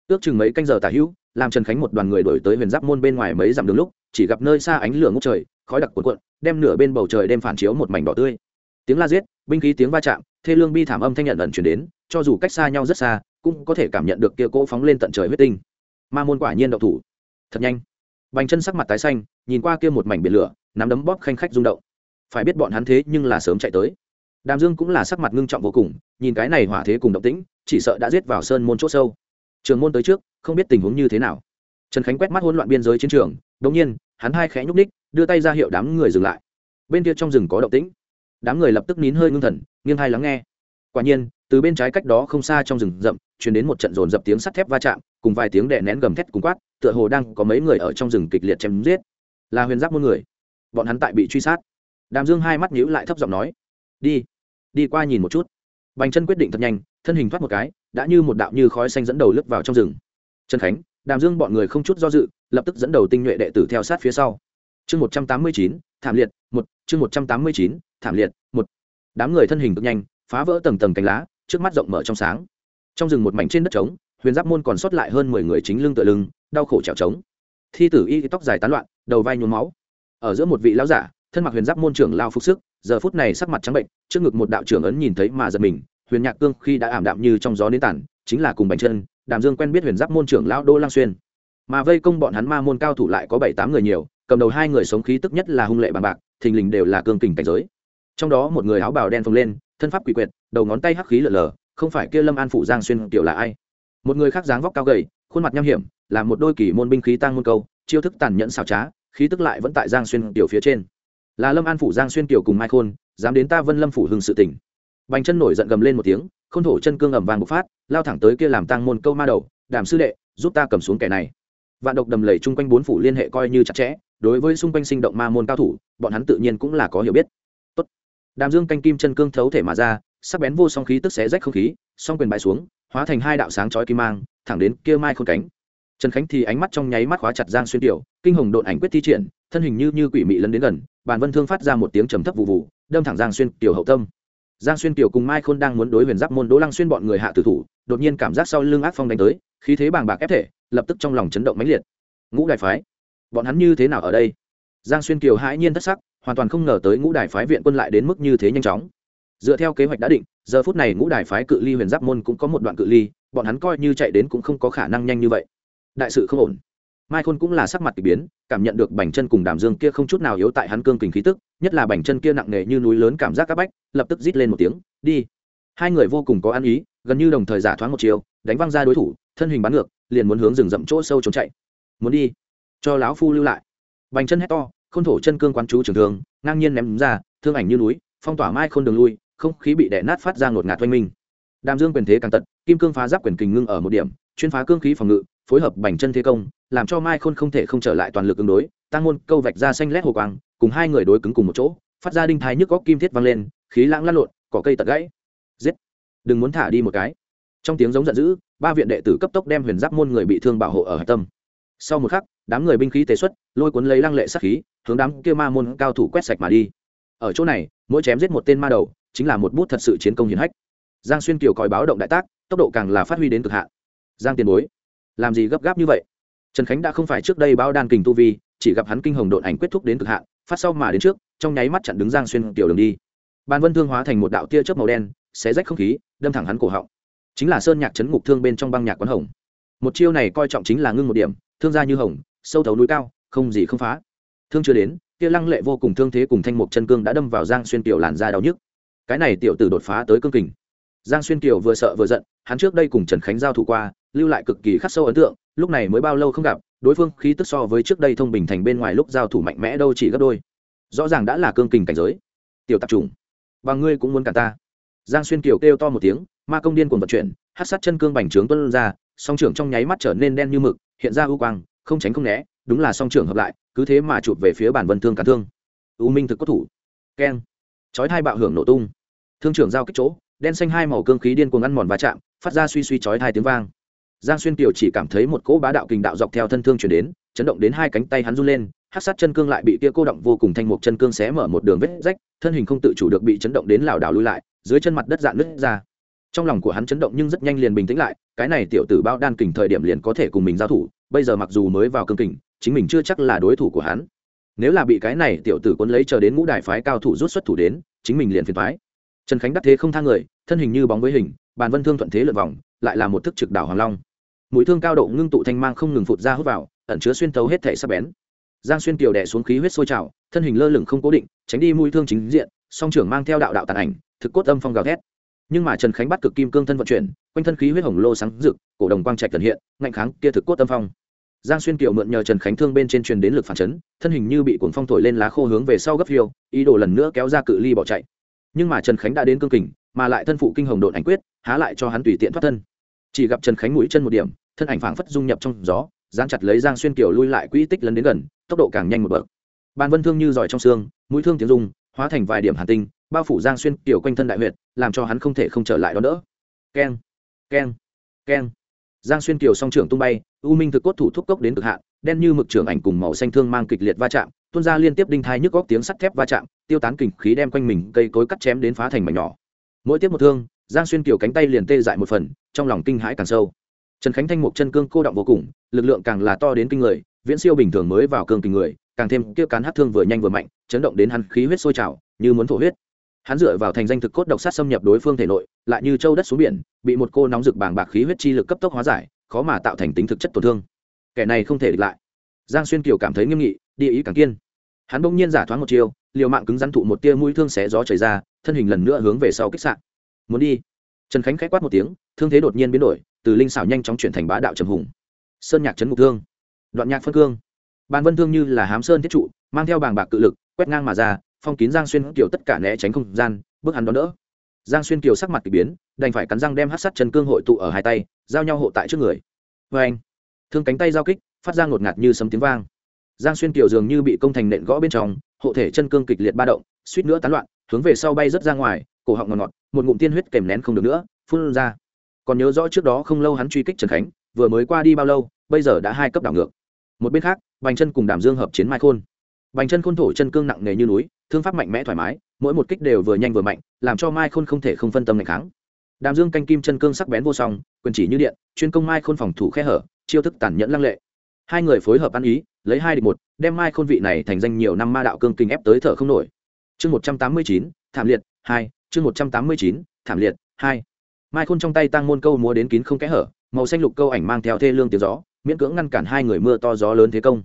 S1: Ước chừng mấy canh giờ tả hữu làm trần khánh một đoàn người đổi tới huyền giáp môn bên ngoài mấy dặm đường lúc, chỉ gặp nơi xa ánh lửa ngốc trời, khói đặc cuộn cuộn, đem nửa bên bầu trời đem phản chiếu một mảnh đỏ tươi. Tiếng la giết, binh khí tiếng va chạm, thê lương bi thảm âm thanh nhận ẩn chuyển đến, cho dù cách xa nhau rất xa, cũng có thể cảm nhận được kia cỗ phóng lên tận trời huyết tinh. Ma môn quả nhiên đậu thủ. Thật nhanh. Bành chân sắc mặt tái xanh, nhìn qua kia một mảnh biển lửa, nắm đấm bóp khanh khách rung động. Phải biết bọn hắn thế nhưng là sớm chạy tới. Đàm dương cũng là sắc mặt ngưng trọng vô cùng, nhìn cái này hỏa thế cùng động tĩnh, chỉ sợ đã giết vào sơn môn c h ỗ sâu trường môn tới trước, không biết tình huống như thế nào. Trần khánh quét mắt hỗn loạn biên giới chiến trường đ ỗ n g nhiên, hắn hai khẽ nhúc ních đưa tay ra hiệu đám người dừng lại. Bên kia trong rừng có động tĩnh. Đám người lập tức nín hơi ngưng thần, nghiêng hai lắng nghe. Quả nhiên, từ bên trái cách đó không xa trong rừng rậm chuyển đến một trận rồn dập tiếng sắt thép va chạm, cùng vài tiếng đè nén gầm thét cùng quát, tựa hồ đang có mấy người ở trong rừng kịch liệt chém giết. Là huyền giáp muôn người. Bọn hắn tại bị truy sát. Đàm dương hai mắt nhíu lại thấp giọng nói, đi đi qua nhìn một chút. Bành chân quyết định thật nhanh, thân hình thoát một cái đã như một đạo như khói xanh dẫn đầu lướt vào trong rừng. Trần khánh, đàm dương bọn người không chút do dự, lập tức dẫn đầu tinh nhuệ đệ tử theo sát phía sau. Chương một trăm tám mươi chín, thảm liệt, một, chương một trăm tám mươi chín, thảm liệt, một. Đám người thân hình cực nhanh, phá vỡ tầng tầng cánh lá, trước mắt rộng mở trong sáng. Trong rừng một mảnh trên đất trống, huyền giáp môn còn sót lại hơn mười người chính lưng tựa lưng, đau khổ trèo trống. Thi tử y tóc dài tán loạn, đầu vai nhuốm máu. Ở giữa một vị lão giả, thân mặc huyền giáp môn trưởng lao phục sức, giờ phút này sắc mặt trắng bệnh, trước ngực một đạo trưởng ấn nhìn thấy mà giật mình huyền nhạc cương khi đã ảm đạm như trong gió đến tản chính là cùng bành chân đàm dương quen biết huyền giáp môn trưởng lão đô lang xuyên. Mà vây công bọn hắn ma môn cao thủ lại có bảy tám người nhiều, cầm đầu hai người sống khí tức nhất là hung lệ bằng bạc, thình lình đều là cương kình cảnh giới. Trong đó một người áo bào đen phồng lên, thân pháp quỷ quyệt, đầu ngón tay hắc khí lở lở không phải kia lâm an phụ giang xuyên tiểu là ai? Một người khác dáng vóc cao gầy, khuôn mặt nham hiểm, là một đôi kỳ môn binh khí tăng môn câu, chiêu thức tàn nhẫn xảo trá, khí tức lại vẫn tại giang xuyên tiểu phía trên. Là lâm an phủ giang xuyên tiểu cùng mai khôn, dám đến ta vân lâm phủ hưng sự tỉnh bành chân nổi giận gầm lên một tiếng, khôn thổ chân cương ầm vàng bộc phát, lao thẳng tới kia làm tăng môn câu ma đầu, đàm sư đệ, giúp ta cầm xuống kẻ này. Vạn độc đầm lầy chung quanh bốn phủ liên hệ coi như chặt chẽ, đối với xung quanh sinh động ma môn cao thủ, bọn hắn tự nhiên cũng là có hiểu biết. Tốt. đàm dương canh kim chân cương thấu thể mà ra, sắc bén vô song khí tức xé rách không khí, song quyền bãi xuống, hóa thành hai đạo sáng chói kim mang, thẳng đến kia mai khôn cánh. Trần khánh thì ánh mắt trong nháy mắt khóa chặt giang xuyên tiểu, kinh hồng độn ảnh quyết thi triển, thân hình như như quỷ mị lấn đến gần, bàn vân thương phát ra một tiếng trầm thấp vụ vụ đâm thẳng giang xuyên tiểu hậu tâm giang xuyên kiều cùng mai khôn đang muốn đối huyền giáp môn đỗ lăng xuyên bọn người hạ tử thủ, đột nhiên cảm giác sau lưng ác phong đánh tới, khí thế bàng bạc ép thể, lập tức trong lòng chấn động mãnh liệt. Ngũ đại phái, bọn hắn như thế nào ở đây? Giang xuyên kiều hãi nhiên thất sắc, hoàn toàn không ngờ tới ngũ đại phái viện quân lại đến mức như thế nhanh chóng. Dựa theo kế hoạch đã định, giờ phút này ngũ đại phái cự ly huyền giáp môn cũng có một đoạn cự ly, bọn hắn coi như chạy đến cũng không có khả năng nhanh như vậy. Đại sự không ổn mai khôn cũng là sắc mặt k ỳ biến, cảm nhận được bành chân cùng đàm dương kia không chút nào yếu tại hắn cương kình khí tức, nhất là bành chân kia nặng nề như núi lớn cảm giác c áp bách, lập tức rít lên một tiếng, đi! Hai người vô cùng có ăn ý, gần như đồng thời giả thoáng một chiều, đánh văng ra đối thủ, thân hình bắn ngược, liền muốn hướng rừng rậm chỗ sâu trốn chạy. Muốn đi! Cho lão phu lưu lại. Bành chân hét to k h ô n thổ chân cương quán chú trường thường ngang nhiên ném ra, thương ảnh như núi, phong tỏa mai khôn đường lui, không khí bị đẻ nát phát ra ngột ngạt oanh minh. Đàm dương quyền thế càng tận, kim cương phá giáp quyền kình ngưng ở một điểm, chuyên phá cương khí phòng ngự phối hợp bành chân thế công, làm cho mai khôn không thể không trở lại toàn lực ứng đối. Tăng môn câu vạch ra xanh lét hồ quang, cùng hai người đối cứng cùng một chỗ, phát ra đinh thái nhức góc kim thiết văng lên, khí lãng lăn lộn, cỏ cây tật gãy. Giết! Đừng muốn thả đi một cái. Trong tiếng giống giận dữ, ba viện đệ tử cấp tốc đem huyền giáp môn người bị thương bảo hộ ở hạch tâm. Sau một khắc, đám người binh khí tế xuất, lôi cuốn lấy lăng lệ sát khí, hướng đám kia ma môn cao thủ quét sạch mà đi. Ở chỗ này, mỗi chém giết một tên ma đầu, chính là một bút thật sự chiến công hiển hách. Giang xuyên kiều còi báo động đại tác, tốc độ càng là phát huy đến cực hạn. Giang tiền bối làm gì gấp gáp như vậy? Trần khánh đã không phải trước đây bao đan kình tu vi, chỉ gặp hắn kinh hồng độn ảnh quyết thúc đến cực hạn, phát sau mà đến trước, trong nháy mắt chặn đứng giang xuyên tiểu đường đi. Ban vân thương hóa thành một đạo tia chớp màu đen, xé rách không khí, đâm thẳng hắn cổ họng. Chính là sơn nhạc chấn ngục thương bên trong băng nhạc quán hồng. Một chiêu này coi trọng chính là ngưng một điểm, thương gia như hồng, sâu thấu núi cao, không gì không phá. Thương chưa đến, kia lăng lệ vô cùng thương thế cùng thanh mục chân cương đã đâm vào giang xuyên tiểu làn da đau nhức. Cái này tiểu tử đột phá tới cương kình. Giang xuyên kiều vừa sợ vừa giận, hắn trước đây cùng trần khánh giao thủ qua lưu lại cực kỳ khắc sâu ấn tượng, lúc này mới bao lâu không gặp, đối phương khí tức so với trước đây thông bình thành bên ngoài lúc giao thủ mạnh mẽ đâu chỉ gấp đôi. Rõ ràng đã là cương kình cảnh giới. Tiểu tạp trùng, và ngươi cũng muốn cả ta. Giang xuyên kiều kêu to một tiếng, ma công điên cuồng vận chuyển hát sát chân cương bành trướng tuân ra, song trưởng trong nháy mắt trở nên đen như mực, hiện ra ưu quang, không tránh không né, đúng là song trưởng hợp lại, cứ thế mà chụp về phía bản vân thương cản thương. U minh thực có thủ. Keng. Chói hai bạo hưởng nổ tung. Thương trưởng giao kích chỗ, đen xanh hai màu cương khí điên cuồng ăn mòn va chạm, phát ra suy suy chói hai tiếng vang giang xuyên kiều chỉ cảm thấy một cỗ bá đạo kình đạo dọc theo thân thương chuyển đến, chấn động đến hai cánh tay hắn run lên, hát sát chân cương lại bị tia cô động vô cùng thanh mục chân cương xé mở một đường vết rách, thân hình không tự chủ được bị chấn động đến lảo đảo lui lại, dưới chân mặt đất dạn nứt ra. Trong lòng của hắn chấn động nhưng rất nhanh liền bình tĩnh lại, cái này tiểu tử bao đan kình thời điểm liền có thể cùng mình giao thủ, bây giờ mặc dù mới vào cương kình, chính mình chưa chắc là đối thủ của hắn. Nếu là bị cái này tiểu tử quân lấy chờ đến ngũ đại phái cao thủ rút xuất thủ đến, chính mình liền phiền phái trần khánh đắc thế không thang người, thân hình như bóng với hình, bàn vân thương thuận thế lượt vòng, lại là một thức trực đảo hoàng long mũi thương cao độ ngưng tụ thanh mang không ngừng phụt ra hút vào, ẩn chứa xuyên tấu hết thể sắp bén. Giang xuyên kiều đẻ xuống khí huyết sôi trào, thân hình lơ lửng không cố định, tránh đi mũi thương chính diện, song trưởng mang theo đạo đạo tàn ảnh, thực cốt âm phong gào thét. Nhưng mà trần khánh bắt cực kim cương thân vận chuyển, quanh thân khí huyết hồng lô sáng rực, cổ đồng quang trạch tần hiện, ngạnh kháng kia thực cốt âm phong. Giang xuyên kiều mượn nhờ trần khánh thương bên trên truyền đến lực phản chấn, thân hình như bị cuốn phong thổi lên lá khô hướng về sau gấp phiêu, ý đồ lần nữa kéo ra cự ly bỏ chạy. Nhưng mà trần khánh đã đến cương kình, mà lại thân phụ kinh hồng độn ảnh quyết, há lại cho hắn tùy tiện thoát thân chỉ gặp trần khánh mũi chân một điểm, thân ảnh phảng phất dung nhập trong gió, dán chặt lấy giang xuyên kiều lui lại quỹ tích lấn đến gần, tốc độ càng nhanh một bậc. Bàn vân thương như giỏi trong xương, mũi thương tiếng dung hóa thành vài điểm hàn tinh, bao phủ giang xuyên kiều quanh thân đại huyệt, làm cho hắn không thể không trở lại đó nữa. Keng keng keng. Giang xuyên kiều song trưởng tung bay, u minh thực cốt thủ thúc cốc đến cực hạn, đen như mực trưởng ảnh cùng màu xanh thương mang kịch liệt va chạm, tuôn ra liên tiếp đinh thai nhức góc tiếng sắt thép va chạm, tiêu tán kình khí đem quanh mình cây cối cắt chém đến phá thành mảnh nhỏ. Mỗi tiếp một thương, giang xuyên kiều cánh tay liền tê dại một phần trong lòng kinh hãi càng sâu. Trần khánh thanh một chân cương cô động vô cùng, lực lượng càng là to đến kinh người, viễn siêu bình thường mới vào cương kinh người, càng thêm kia cán hát thương vừa nhanh vừa mạnh, chấn động đến hắn khí huyết sôi trào, như muốn thổ huyết. Hắn dựa vào thành danh thực cốt độc sát xâm nhập đối phương thể nội, lại như châu đất xuống biển, bị một cô nóng rực bàng bạc khí huyết chi lực cấp tốc hóa giải, khó mà tạo thành tính thực chất tổn thương. Kẻ này không thể địch lại. Giang xuyên kiều cảm thấy nghiêm nghị, địa ý càng kiên. Hắn bỗng nhiên giả thoáng một chiêu, liều mạng cứng rắn thụ một tia mũi thương xé gió chảy ra, thân hình lần nữa hướng về sau kích sạn muốn đi trần khánh k h á c quát một tiếng, thương thế đột nhiên biến đổi, từ linh xảo nhanh chóng chuyển thành bá đạo trầm hùng. Sơn nhạc trấn mục thương, đoạn nhạc phân cương. Bàn vân thương như là hám sơn thiết trụ, mang theo bàng bạc cự lực, quét ngang mà ra, phong kín giang xuyên kiều tất cả né tránh không gian, bước hắn đón đỡ. Giang xuyên kiều sắc mặt k ỳ biến, đành phải cắn răng đem hát sắt chân cương hội tụ ở hai tay, giao nhau hộ tại trước người. Vê anh, thương cánh tay giao kích, phát ra ngột ngạt như sấm tiếng vang. Giang xuyên kiều dường như bị công thành nện gõ bên trong, hộ thể chân cương kịch liệt ba động, suýt nữa tán loạn, hướng về sau bay rớt ra ngoài cổ họng ngọt ngọt, một ngụm tiên huyết kèm nén không được nữa, phun ra. Còn nhớ rõ trước đó không lâu hắn truy kích trần khánh, vừa mới qua đi bao lâu, bây giờ đã hai cấp đảo ngược. Một bên khác, bành chân cùng đàm dương hợp chiến mai khôn. Bành chân khôn thổ chân cương nặng nề như núi, thương pháp mạnh mẽ thoải mái, mỗi một kích đều vừa nhanh vừa mạnh, làm cho mai khôn không thể không phân tâm ngày kháng. Đàm dương canh kim chân cương sắc bén vô song, quyền chỉ như điện, chuyên công mai khôn phòng thủ khe hở, chiêu thức tàn nhẫn lăng lệ. Hai người phối hợp ăn ý, lấy hai địch một, đem mai khôn vị này thành danh nhiều năm ma đạo cương kinh ép tới thở không nổi. Chương một trăm tám mươi chín, thảm liệt, hai chương một trăm tám mươi chín, thảm liệt, hai. Mai khôn trong tay tăng môn câu múa đến kín không kẽ hở, màu xanh lục câu ảnh mang theo thê lương tiếng gió, miễn cưỡng ngăn cản hai người mưa to gió lớn thế công.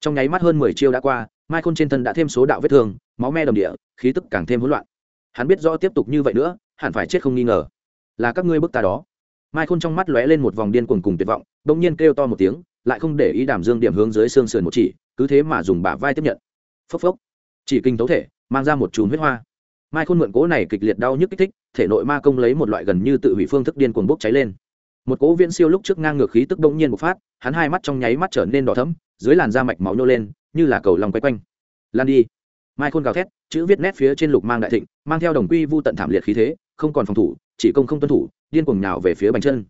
S1: Trong nháy mắt hơn mười chiêu đã qua, mai khôn trên thân đã thêm số đạo vết thương, máu me đồng địa, khí tức càng thêm hỗn loạn. Hắn biết rõ tiếp tục như vậy nữa, hẳn phải chết không nghi ngờ. Là các ngươi bức ta đó. Mai khôn trong mắt lóe lên một vòng điên cuồng cùng tuyệt vọng đ ỗ n g nhiên kêu to một tiếng, lại không để ý đảm dương điểm hướng dưới xương sườn một chỉ, cứ thế mà dùng bả vai tiếp nhận. Phốc phốc. Chỉ kinh tấu thể, mang ra một chùm huyết hoa mai khôn mượn cố này kịch liệt đau nhức kích thích, thể nội ma công lấy một loại gần như tự hủy phương thức điên cuồng bốc cháy lên. Một cố viễn siêu lúc trước ngang ngược khí tức bỗng nhiên bộc phát, hắn hai mắt trong nháy mắt trở nên đỏ thẫm, dưới làn da mạch máu nhô lên, như là cầu lòng quay quanh. Lan đi. Mai khôn gào thét, chữ viết nét phía trên lục mang đại thịnh, mang theo đồng quy vu tận thảm liệt khí thế, không còn phòng thủ, chỉ công không tuân thủ, điên cuồng nhào về phía bành chân.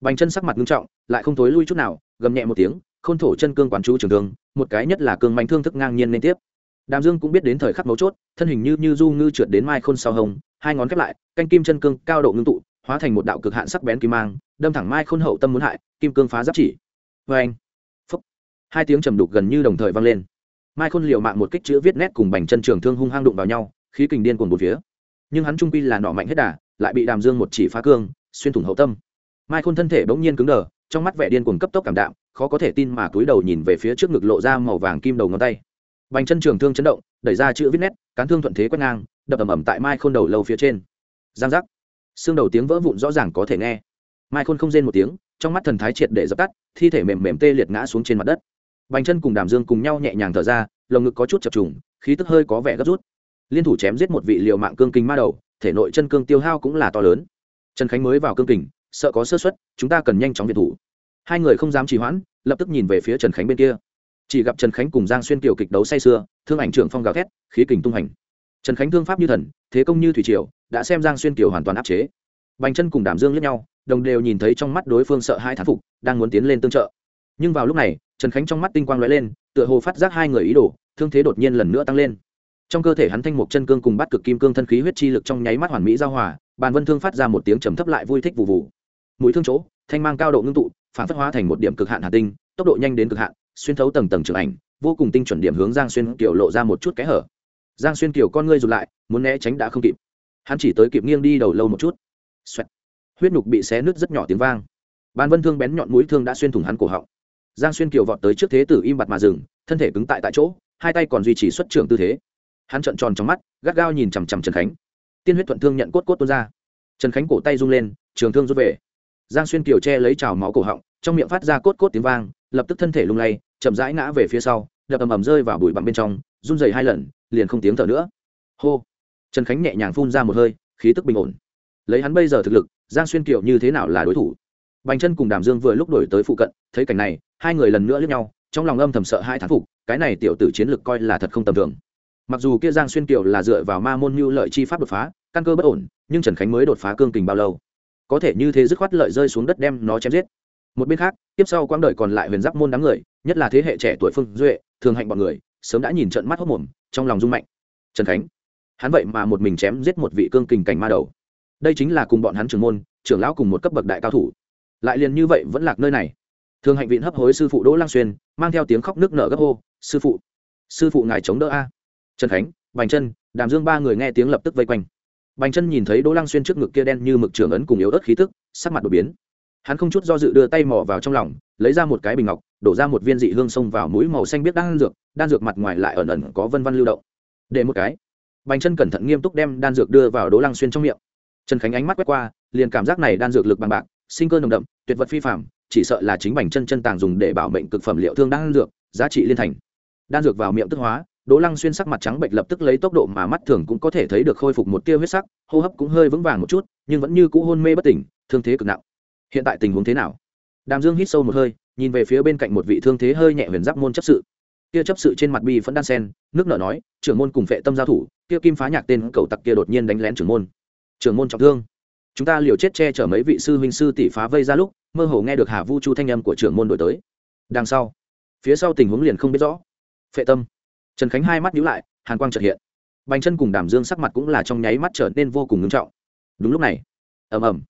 S1: Bành chân sắc mặt nghiêm trọng, lại không thối lui chút nào, gầm nhẹ một tiếng, khôn thổ chân cương quán chú trường thương, một cái nhất là cương mạnh thương thức ngang nhiên liên tiếp đàm dương cũng biết đến thời khắc mấu chốt, thân hình như như du ngư trượt đến mai khôn sau hồng, hai ngón khép lại, canh kim chân cương cao độ ngưng tụ, hóa thành một đạo cực hạn sắc bén kim mang, đâm thẳng mai khôn hậu tâm muốn hại, kim cương phá giáp chỉ. Vê anh phúc hai tiếng trầm đục gần như đồng thời vang lên. Mai khôn liều mạng một kích chữ viết nét cùng bành chân trường thương hung hăng đụng vào nhau, khí kình điên cuồng một phía. Nhưng hắn trung quy là nọ mạnh hết đà, lại bị đàm dương một chỉ phá cương, xuyên thủng hậu tâm. Mai khôn thân thể bỗng nhiên cứng đờ, trong mắt vẻ điên cuồng cấp tốc cảm đạm, khó có thể tin mà túi đầu nhìn về phía trước ngực lộ ra màu vàng kim đầu ngón tay bành chân trường thương chấn động, đẩy ra chữ viết nét, cán thương thuận thế quét ngang, đập ầm ầm tại mai khôn đầu lâu phía trên. Giang giác. Xương đầu tiếng vỡ vụn rõ ràng có thể nghe. Mai khôn không rên một tiếng, trong mắt thần thái triệt để dập tắt, thi thể mềm mềm tê liệt ngã xuống trên mặt đất. Bành chân cùng đàm dương cùng nhau nhẹ nhàng thở ra, lồng ngực có chút chập trùng, khí tức hơi có vẻ gấp rút. Liên thủ chém giết một vị liệu mạng cương kinh ma đầu, thể nội chân cương tiêu hao cũng là to lớn. Trần khánh mới vào cương kình, sợ có sơ xuất chúng ta cần nhanh chóng viện thủ. Hai người không dám trì hoãn, lập tức nhìn về phía trần khánh bên kia chỉ gặp trần khánh cùng giang xuyên kiều kịch đấu say sưa, thương ảnh trưởng phong gào thét, khí kình tung hành trần khánh thương pháp như thần, thế công như thủy triều, đã xem giang xuyên kiều hoàn toàn áp chế. Bành chân cùng đảm dương lẫn nhau, đồng đều nhìn thấy trong mắt đối phương sợ hai thán phục, đang muốn tiến lên tương trợ. Nhưng vào lúc này, trần khánh trong mắt tinh quang lóe lên, tựa hồ phát giác hai người ý đồ, thương thế đột nhiên lần nữa tăng lên. Trong cơ thể hắn thanh mục chân cương cùng bắt cực kim cương thân khí huyết chi lực trong nháy mắt hoàn mỹ giao hòa, bàn vân thương phát ra một tiếng trầm thấp lại vui thích vụ vụ mũi thương chỗ, thanh mang cao độ ngưng tụ, phản phất hóa thành một điểm cực hạn hà tinh, tốc độ nhanh đến cực hạn xuyên thấu tầng tầng trường ảnh, vô cùng tinh chuẩn điểm hướng giang xuyên kiều lộ ra một chút kẽ hở. Giang xuyên kiều con ngươi rụt lại, muốn né tránh đã không kịp. Hắn chỉ tới kịp nghiêng đi đầu lâu một chút、Xoẹt. Huyết nhục bị xé nứt rất nhỏ tiếng vang. Bàn vân thương bén nhọn mũi thương đã xuyên thủng hắn cổ họng. Giang xuyên kiều vọt tới trước thế tử im bặt mà dừng, thân thể cứng tại tại chỗ, hai tay còn duy trì xuất trường tư thế. Hắn trợn tròn trong mắt, gắt gao nhìn chằm chằm trần khánh. Tiên huyết thuận thương nhận cốt cốt tuôn ra. Trần khánh cổ tay rung lên, trường thương rút về. Giang xuyên kiều che lấy trào máu cổ họng, trong miệng phát ra cốt cốt tiếng vang lập tức thân thể lung lay, chậm rãi ngã về phía sau, đập ầm ầm rơi vào bụi bặm bên trong, run dày hai lần, liền không tiếng thở nữa. Hô! Trần khánh nhẹ nhàng phun ra một hơi, khí tức bình ổn. Lấy hắn bây giờ thực lực, giang xuyên kiều như thế nào là đối thủ? Bành chân cùng đàm dương vừa lúc đổi tới phụ cận, thấy cảnh này, hai người lần nữa lướt nhau, trong lòng âm thầm sợ hai thán phục, cái này tiểu tử chiến lực coi là thật không tầm thường. Mặc dù kia giang xuyên kiều là dựa vào ma môn mưu lợi chi pháp đột phá, căn cơ bất ổn, nhưng trần khánh mới đột phá cương kình bao lâu? Có thể như thế dứt khoát lợi rơi xuống đất đem nó chém giết một bên khác, tiếp sau quãng đời còn lại huyền giáp môn đám người, nhất là thế hệ trẻ tuổi phương duệ, thường hạnh bọn người, sớm đã nhìn trận mắt hốc mồm, trong lòng rung mạnh. Trần khánh, hắn vậy mà một mình chém giết một vị cương kình cảnh ma đầu. Đây chính là cùng bọn hắn trưởng môn, trưởng lão cùng một cấp bậc đại cao thủ. Lại liền như vậy vẫn lạc nơi này. Thường hạnh viện hấp hối sư phụ đỗ lang xuyên, mang theo tiếng khóc nước nở gấp hô, sư phụ sư phụ ngài chống đỡ a. Trần khánh, bành chân đàm dương ba người nghe tiếng lập tức vây quanh. Bành chân nhìn thấy đỗ Lang xuyên trước ngực kia đen như mực trưởng ấn cùng yếu ớt khí tức, sắc mặt đột biến hắn không chút do dự đưa tay mò vào trong lòng lấy ra một cái bình ngọc đổ ra một viên dị hương xông vào mũi màu xanh biết đan dược đan dược mặt ngoài lại ẩn ẩn có vân văn lưu động. Để một cái. Bành chân cẩn thận nghiêm túc đem đan dược đưa vào đố lăng xuyên trong miệng. Trần khánh ánh mắt quét qua liền cảm giác này đan dược lực bằng bạc sinh cơ nồng đậm tuyệt vật phi phạm chỉ sợ là chính bành chân chân tàng dùng để bảo mệnh cực phẩm liệu thương đan dược giá trị liên thành. Đan dược vào miệng tức hóa đố Lăng xuyên sắc mặt trắng bệnh lập tức lấy tốc độ mà mắt thường cũng có thể thấy được khôi phục một tia huyết sắc, hô hấp cũng hơi vững vàng một chút, nhưng vẫn như cũ hôn mê bất tỉnh, thương thế cực nặng. Hiện tại tình huống thế nào? Đàm Dương hít sâu một hơi, nhìn về phía bên cạnh một vị thương thế hơi nhẹ huyền giáp môn chấp sự. Kia chấp sự trên mặt bi phẫn đan sen, nước nở nói, trưởng môn cùng phệ tâm giao thủ, kia kim phá nhạc tên cầu tặc kia đột nhiên đánh lén trưởng môn. Trưởng môn trọng thương. Chúng ta liều chết che chở mấy vị sư huynh sư tỷ phá vây ra lúc, mơ hồ nghe được Hà Vu Chu thanh âm của trưởng môn đổi tới. Đằng sau, phía sau tình huống liền không biết rõ. Phệ tâm trần khánh hai mắt nhíu lại hàn quang chợt hiện bành chân cùng đàm dương sắc mặt cũng là trong nháy mắt trở nên vô cùng ngưng trọng đúng lúc này ầm ầm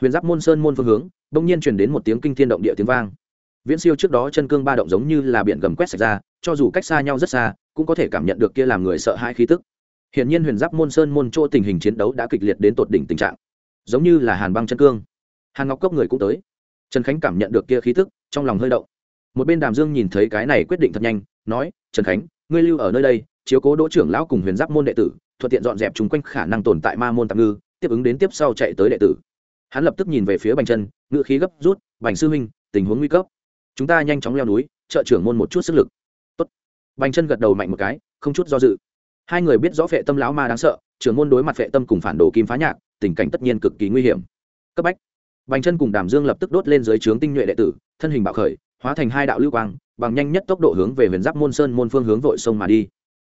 S1: huyền giáp môn sơn môn phương hướng bỗng nhiên truyền đến một tiếng kinh thiên động địa tiếng vang. Viễn siêu trước đó chân cương ba động giống như là biển gầm quét sạch ra, cho dù cách xa nhau rất xa, cũng có thể cảm nhận được kia làm người sợ hãi khí tức. Hiện nhiên huyền giáp môn sơn môn chỗ tình hình chiến đấu đã kịch liệt đến tột đỉnh tình trạng. Giống như là hàn băng chân cương. Hàn ngọc cốc người cũng tới. Trần khánh cảm nhận được kia khí tức, trong lòng hơi động. Một bên đàm dương nhìn thấy cái này quyết định thật nhanh, nói, trần khánh, ngươi lưu ở nơi đây, chiếu cố đỗ trưởng lão cùng huyền giáp môn đệ tử, thuận tiện dọn dẹp chung quanh khả năng tồn tại ma môn tạm ngư, tiếp ứng đến tiếp sau chạy tới đệ tử hắn lập tức nhìn về phía bành chân ngự khí gấp rút, bành sư huynh, tình huống nguy cấp. Chúng ta nhanh chóng leo núi, trợ trưởng môn một chút sức lực. Tốt. bành chân gật đầu mạnh một cái, không chút do dự. Hai người biết rõ phệ tâm lão ma đáng sợ, trưởng môn đối mặt phệ tâm cùng phản đồ kim phá nhạc, tình cảnh tất nhiên cực kỳ nguy hiểm. Cấp bách. Bành chân cùng đàm dương lập tức đốt lên dưới trướng tinh nhuệ đệ tử, thân hình bạo khởi, hóa thành hai đạo lưu quang, bằng nhanh nhất tốc độ hướng về huyền giáp môn sơn môn phương hướng vội sông mà đi.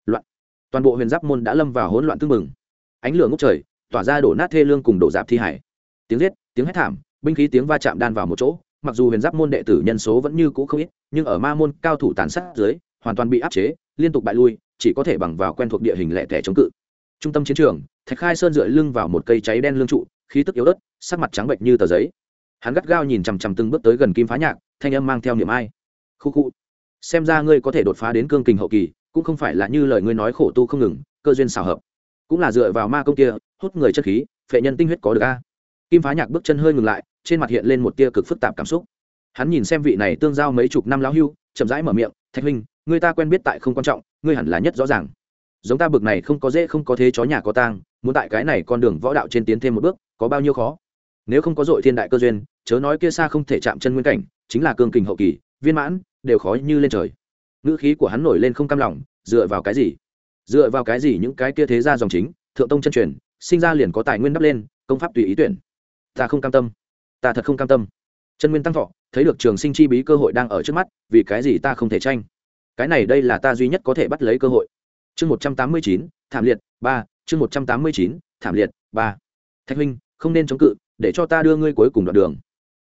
S1: Loạn. Toàn bộ huyền giáp môn đã lâm vào hỗn loạn tương mừng ánh lửa ngốc trời, tỏa ra đổ nát thê lương cùng đổ dạp thi hải tiếng giết, tiếng hét thảm, binh khí tiếng va chạm đan vào một chỗ, mặc dù huyền giáp môn đệ tử nhân số vẫn như cũ không ít, nhưng ở ma môn cao thủ tàn sát dưới, hoàn toàn bị áp chế, liên tục bại lui, chỉ có thể bằng vào quen thuộc địa hình lẻ tẻ chống cự. Trung tâm chiến trường, thạch khai sơn dựa lưng vào một cây cháy đen lương trụ, khí tức yếu ớt, sắc mặt trắng bệnh như tờ giấy. Hắn gắt gao nhìn chằm chằm từng bước tới gần kim phá nhạc, thanh âm mang theo niệm ai. Khu khu, xem ra ngươi có thể đột phá đến cương kình hậu kỳ, cũng không phải là như lời ngươi nói khổ tu không ngừng, cơ duyên xào hợp. Cũng là dựa vào ma công kia, hút người chất khí, phệ nhân tinh huyết có được a kim phá nhạc bước chân hơi ngừng lại, trên mặt hiện lên một tia cực phức tạp cảm xúc. Hắn nhìn xem vị này tương giao mấy chục năm lão hưu, chậm rãi mở miệng, thạch huynh, người ta quen biết tại không quan trọng, ngươi hẳn là nhất rõ ràng. Giống ta bực này không có dễ, không có thế chó nhà có tang, muốn tại cái này con đường võ đạo trên tiến thêm một bước, có bao nhiêu khó? Nếu không có dội thiên đại cơ duyên, chớ nói kia xa không thể chạm chân nguyên cảnh, chính là cương kình hậu kỳ, viên mãn, đều khó như lên trời. Ngữ khí của hắn nổi lên không cam lòng, dựa vào cái gì? Dựa vào cái gì những cái kia thế ra dòng chính, thượng tông chân truyền, sinh ra liền có tài nguyên đắp lên, công pháp tùy ý tuyển ta không cam tâm. Ta thật không cam tâm. Chân nguyên tăng thọ, thấy được trường sinh chi bí cơ hội đang ở trước mắt, vì cái gì ta không thể tranh? Cái này đây là ta duy nhất có thể bắt lấy cơ hội. Chương một trăm tám mươi chín, thảm liệt, ba. Chương một trăm tám mươi chín, thảm liệt, ba. Thạch huynh, không nên chống cự, để cho ta đưa ngươi cuối cùng đoạn đường.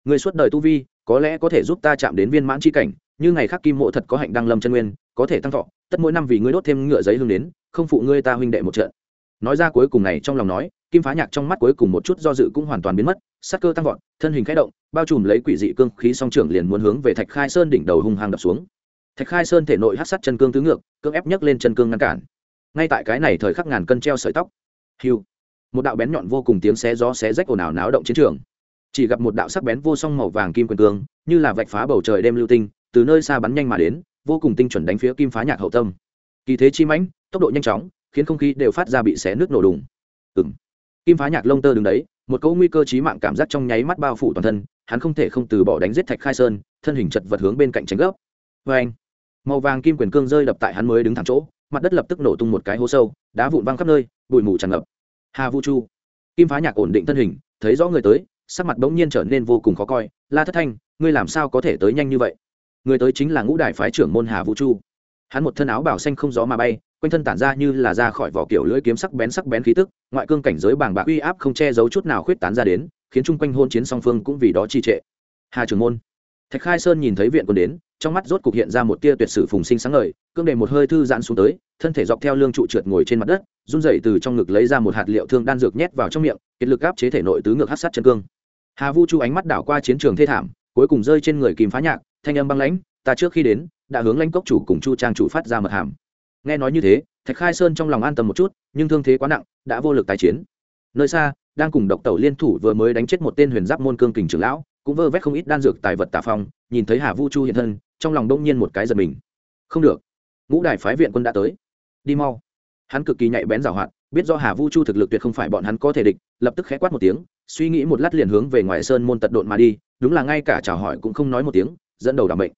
S1: Ngươi suốt đời tu vi, có lẽ có thể giúp ta chạm đến viên mãn c h i cảnh như ngày khác kim mộ thật có hạnh đăng lâm chân nguyên, có thể tăng thọ, tất mỗi năm vì ngươi đốt thêm ngựa giấy hương đến, không phụ ngươi ta huynh đệ một trận. Nói ra cuối cùng này trong lòng nói kim phá nhạc trong mắt cuối cùng một chút do dự cũng hoàn toàn biến mất, sắc cơ tăng vọt, thân hình k h ẽ động, bao trùm lấy quỷ dị cương khí song trưởng liền muốn hướng về thạch khai sơn đỉnh đầu hung hăng đập xuống. Thạch khai sơn thể nội hát sắt chân cương tứ ngược cương ép nhấc lên chân cương ngăn cản. Ngay tại cái này thời khắc ngàn cân treo sợi tóc. Hiu. Một đạo bén nhọn vô cùng tiếng xé gió xé rách ồn ào náo động chiến trường. Chỉ gặp một đạo sắc bén vô song màu vàng kim quyền cương, như là vạch phá bầu trời đêm lưu tinh, từ nơi xa bắn nhanh mà đến, vô cùng tinh chuẩn đánh phía kim phá nhạc hậu tâm. Kỳ thế chi mãnh, tốc độ nhanh chóng, khiến không khí đều phát ra bị xé nước nổ đùng. Ừng kim phá nhạc lông tơ đứng đấy, một cỗ nguy cơ chí mạng cảm giác trong nháy mắt bao phủ toàn thân, hắn không thể không từ bỏ đánh giết thạch khai sơn, thân hình chật vật hướng bên cạnh tránh gốc vê anh màu vàng kim quyền cương rơi đập tại hắn mới đứng thẳng chỗ, mặt đất lập tức nổ tung một cái hố sâu, đá vụn văng khắp nơi, bụi mù tràn ngập. Hà vu chu! Kim phá nhạc ổn định thân hình, thấy rõ người tới, sắc mặt bỗng nhiên trở nên vô cùng khó coi, la thất thanh, ngươi làm sao có thể tới nhanh như vậy? Người tới chính là ngũ đại phái trưởng môn hà vũ chu. Hắn một thân áo bảo xanh không gió mà bay quanh thân tản ra như là ra khỏi vỏ kiểu lưỡi kiếm sắc bén sắc bén khí tức, ngoại cương cảnh giới bàng bạc uy áp không che giấu chút nào khuyết tán ra đến, khiến chung quanh hôn chiến song phương cũng vì đó trì trệ. Hà Trường môn. Thạch khai sơn nhìn thấy viện quân đến, trong mắt rốt cục hiện ra một tia tuyệt sử phùng sinh sáng ngời, cương đề một hơi thư giãn xuống tới, thân thể dọc theo lương trụ trượt ngồi trên mặt đất, run rẩy từ trong ngực lấy ra một hạt liệu thương đan dược nhét vào trong miệng, kiệt lực áp chế thể nội tứ ngược hát sát chân cương. Hà vu chu ánh mắt đảo qua chiến trường thê thảm, cuối cùng rơi trên người kìm phá nhạc, thanh âm băng lãnh, ta trước khi đến, đã hướng lãnh cốc chủ cùng chu trang chủ phát ra mật hàm nghe nói như thế, thạch khai sơn trong lòng an tâm một chút, nhưng thương thế quá nặng, đã vô lực tái chiến. Nơi xa, đang cùng độc tẩu liên thủ vừa mới đánh chết một tên huyền giáp môn cương kình trưởng lão, cũng vơ vét không ít đan dược tài vật tà phong, nhìn thấy hà vu chu hiện thân, trong lòng đông nhiên một cái giật mình. Không được, ngũ đài phái viện quân đã tới. Đi mau. Hắn cực kỳ nhạy bén giảo hoạt, biết do hà vu chu thực lực tuyệt không phải bọn hắn có thể địch, lập tức khẽ quát một tiếng, suy nghĩ một lát liền hướng về ngoài sơn môn tật độn mà đi, đúng là ngay cả chào hỏi cũng không nói một tiếng, dẫn đầu đảm bệnh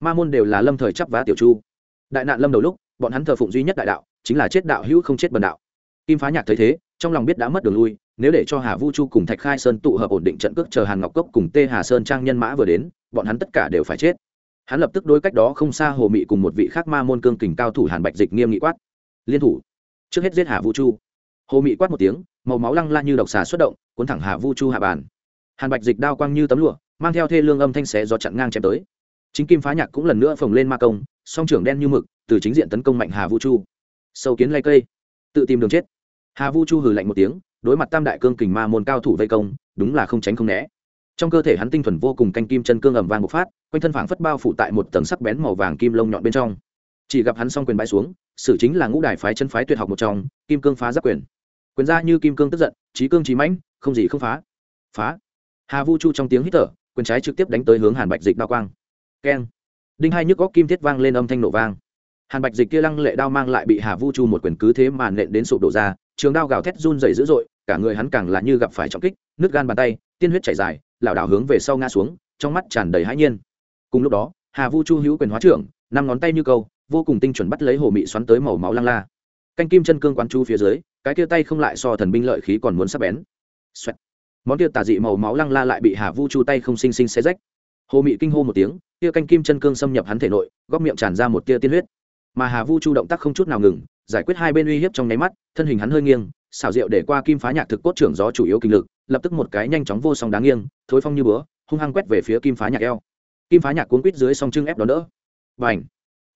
S1: ma môn đều là lâm thời chấp vá tiểu chu. Đại nạn lâm đầu lúc bọn hắn thờ phụng duy nhất đại đạo, chính là chết đạo hữu không chết bần đạo. Kim phá nhạc thấy thế, trong lòng biết đã mất đường lui, nếu để cho hà vu chu cùng thạch khai sơn tụ hợp ổn định trận cước chờ hàn ngọc cốc cùng tê hà sơn trang nhân mã vừa đến, bọn hắn tất cả đều phải chết. Hắn lập tức đối cách đó không xa hồ mị cùng một vị khác ma môn cương kình cao thủ hàn bạch dịch nghiêm nghị quát. Liên thủ. Trước hết giết hà vu chu. Hồ mị quát một tiếng, màu máu lăng la như độc xà xuất động, cuốn thẳng hà vu chu hạ bàn. Hàn bạch dịch đao quang như tấm lụa, mang theo thê lương âm thanh xé do chặn ngang chém tới. Chính kim phá nhạc cũng lần nữa phồng lên ma công song trưởng đen như mực, từ chính diện tấn công mạnh hà vũ chu. Sâu kiến lay cây. Tự tìm đường chết. Hà vũ chu hừ lạnh một tiếng, đối mặt tam đại cương kình ma môn cao thủ vây công, đúng là không tránh không né. Trong cơ thể hắn tinh thuần vô cùng canh kim chân cương ẩm vàng bộc phát, quanh thân phảng phất bao phủ tại một tầng sắc bén màu vàng kim lông nhọn bên trong. Chỉ gặp hắn xong quyền bãi xuống xử chính là ngũ đài phái chân phái tuyệt học một trong, kim cương phá giáp quyền. Quyền ra như kim cương tức giận trí cương trí mãnh, không gì không phá. Phá. Hà vu chu trong tiếng hít thở, quyền trái trực tiếp đánh tới hướng hàn bạch dịch đao quang. Keng đinh hai nhức góc kim thiết vang lên âm thanh nổ vang. Hàn bạch dịch kia lăng lệ đao mang lại bị hà vu chu một quyền cứ thế màn nện đến sụp đổ ra, trường đao gào thét run dày dữ dội, cả người hắn càng là như gặp phải trọng kích nước gan bàn tay, tiên huyết chảy dài, lảo đảo hướng về sau ngã xuống, trong mắt tràn đầy hãi nhiên. Cùng lúc đó, hà vu chu hữu quyền hóa trưởng, năm ngón tay như câu, vô cùng tinh chuẩn bắt lấy hồ mị xoắn tới màu máu lăng la. Canh kim chân cương quán chu phía dưới, cái kia tay không lại so thần binh lợi khí còn muốn sắp bén. Xoẹt. món kia tà dị màu máu lăng la lại bị hà vu chu tay không xinh xinh xé rách hồ mị kinh hô một tiếng, tia canh kim chân cương xâm nhập hắn thể nội, góc miệng tràn ra một tia tiên huyết. Mà hà vu chu động tác không chút nào ngừng, giải quyết hai bên uy hiếp trong nháy mắt, thân hình hắn hơi nghiêng, xảo diệu để qua kim phá nhạc thực cốt trưởng gió chủ yếu kinh lực, lập tức một cái nhanh chóng vô song đáng nghiêng, thối phong như búa, hung hăng quét về phía kim phá nhạc eo. Kim phá nhạc cuốn quít dưới song trưng ép đón đỡ. Và ảnh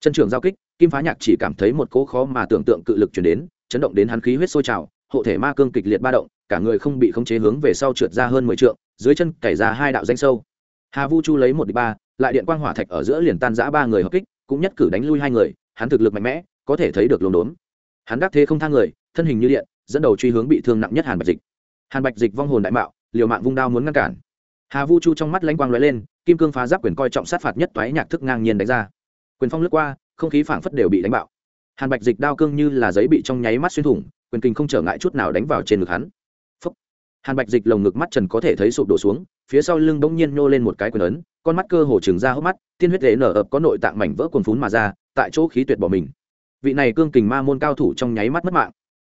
S1: chân trưởng giao kích, kim phá nhạc chỉ cảm thấy một cỗ khó mà tưởng tượng cự lực chuyển đến, chấn động đến hắn khí huyết sôi trào, hộ thể ma cương kịch liệt ba động, cả người không bị khống chế hướng về sau trượt ra hơn mười trượng, dưới chân cày ra hai đạo danh sâu hà vu chu lấy một đi ba, lại điện quang hỏa thạch ở giữa liền tan giã ba người hợp kích, cũng nhất cử đánh lui hai người, hắn thực lực mạnh mẽ, có thể thấy được lồn đốn hắn đắc thế không thang người, thân hình như điện, dẫn đầu truy hướng bị thương nặng nhất hàn bạch dịch. Hàn bạch dịch vong hồn đại mạo, liều mạng vung đao muốn ngăn cản. Hà vu chu trong mắt lánh quang lóe lên, kim cương phá giáp quyền coi trọng sát phạt nhất toái nhạc thức ngang nhiên đánh ra. Quyền phong lướt qua, không khí phảng phất đều bị đánh bạo. Hàn bạch dịch đao cương như là giấy bị trong nháy mắt xuyên thủng, quyền kinh không trở ngại chút nào đánh vào trên ngực hắn hàn bạch dịch lồng ngực mắt trần có thể thấy sụp đổ xuống, phía sau lưng bỗng nhiên nô lên một cái quyền ấn, con mắt cơ hồ trừng ra hốc mắt, tiên huyết lệ nở ập có nội tạng mảnh vỡ quần phún mà ra, tại chỗ khí tuyệt bỏ mình. Vị này cương kình ma môn cao thủ trong nháy mắt mất mạng.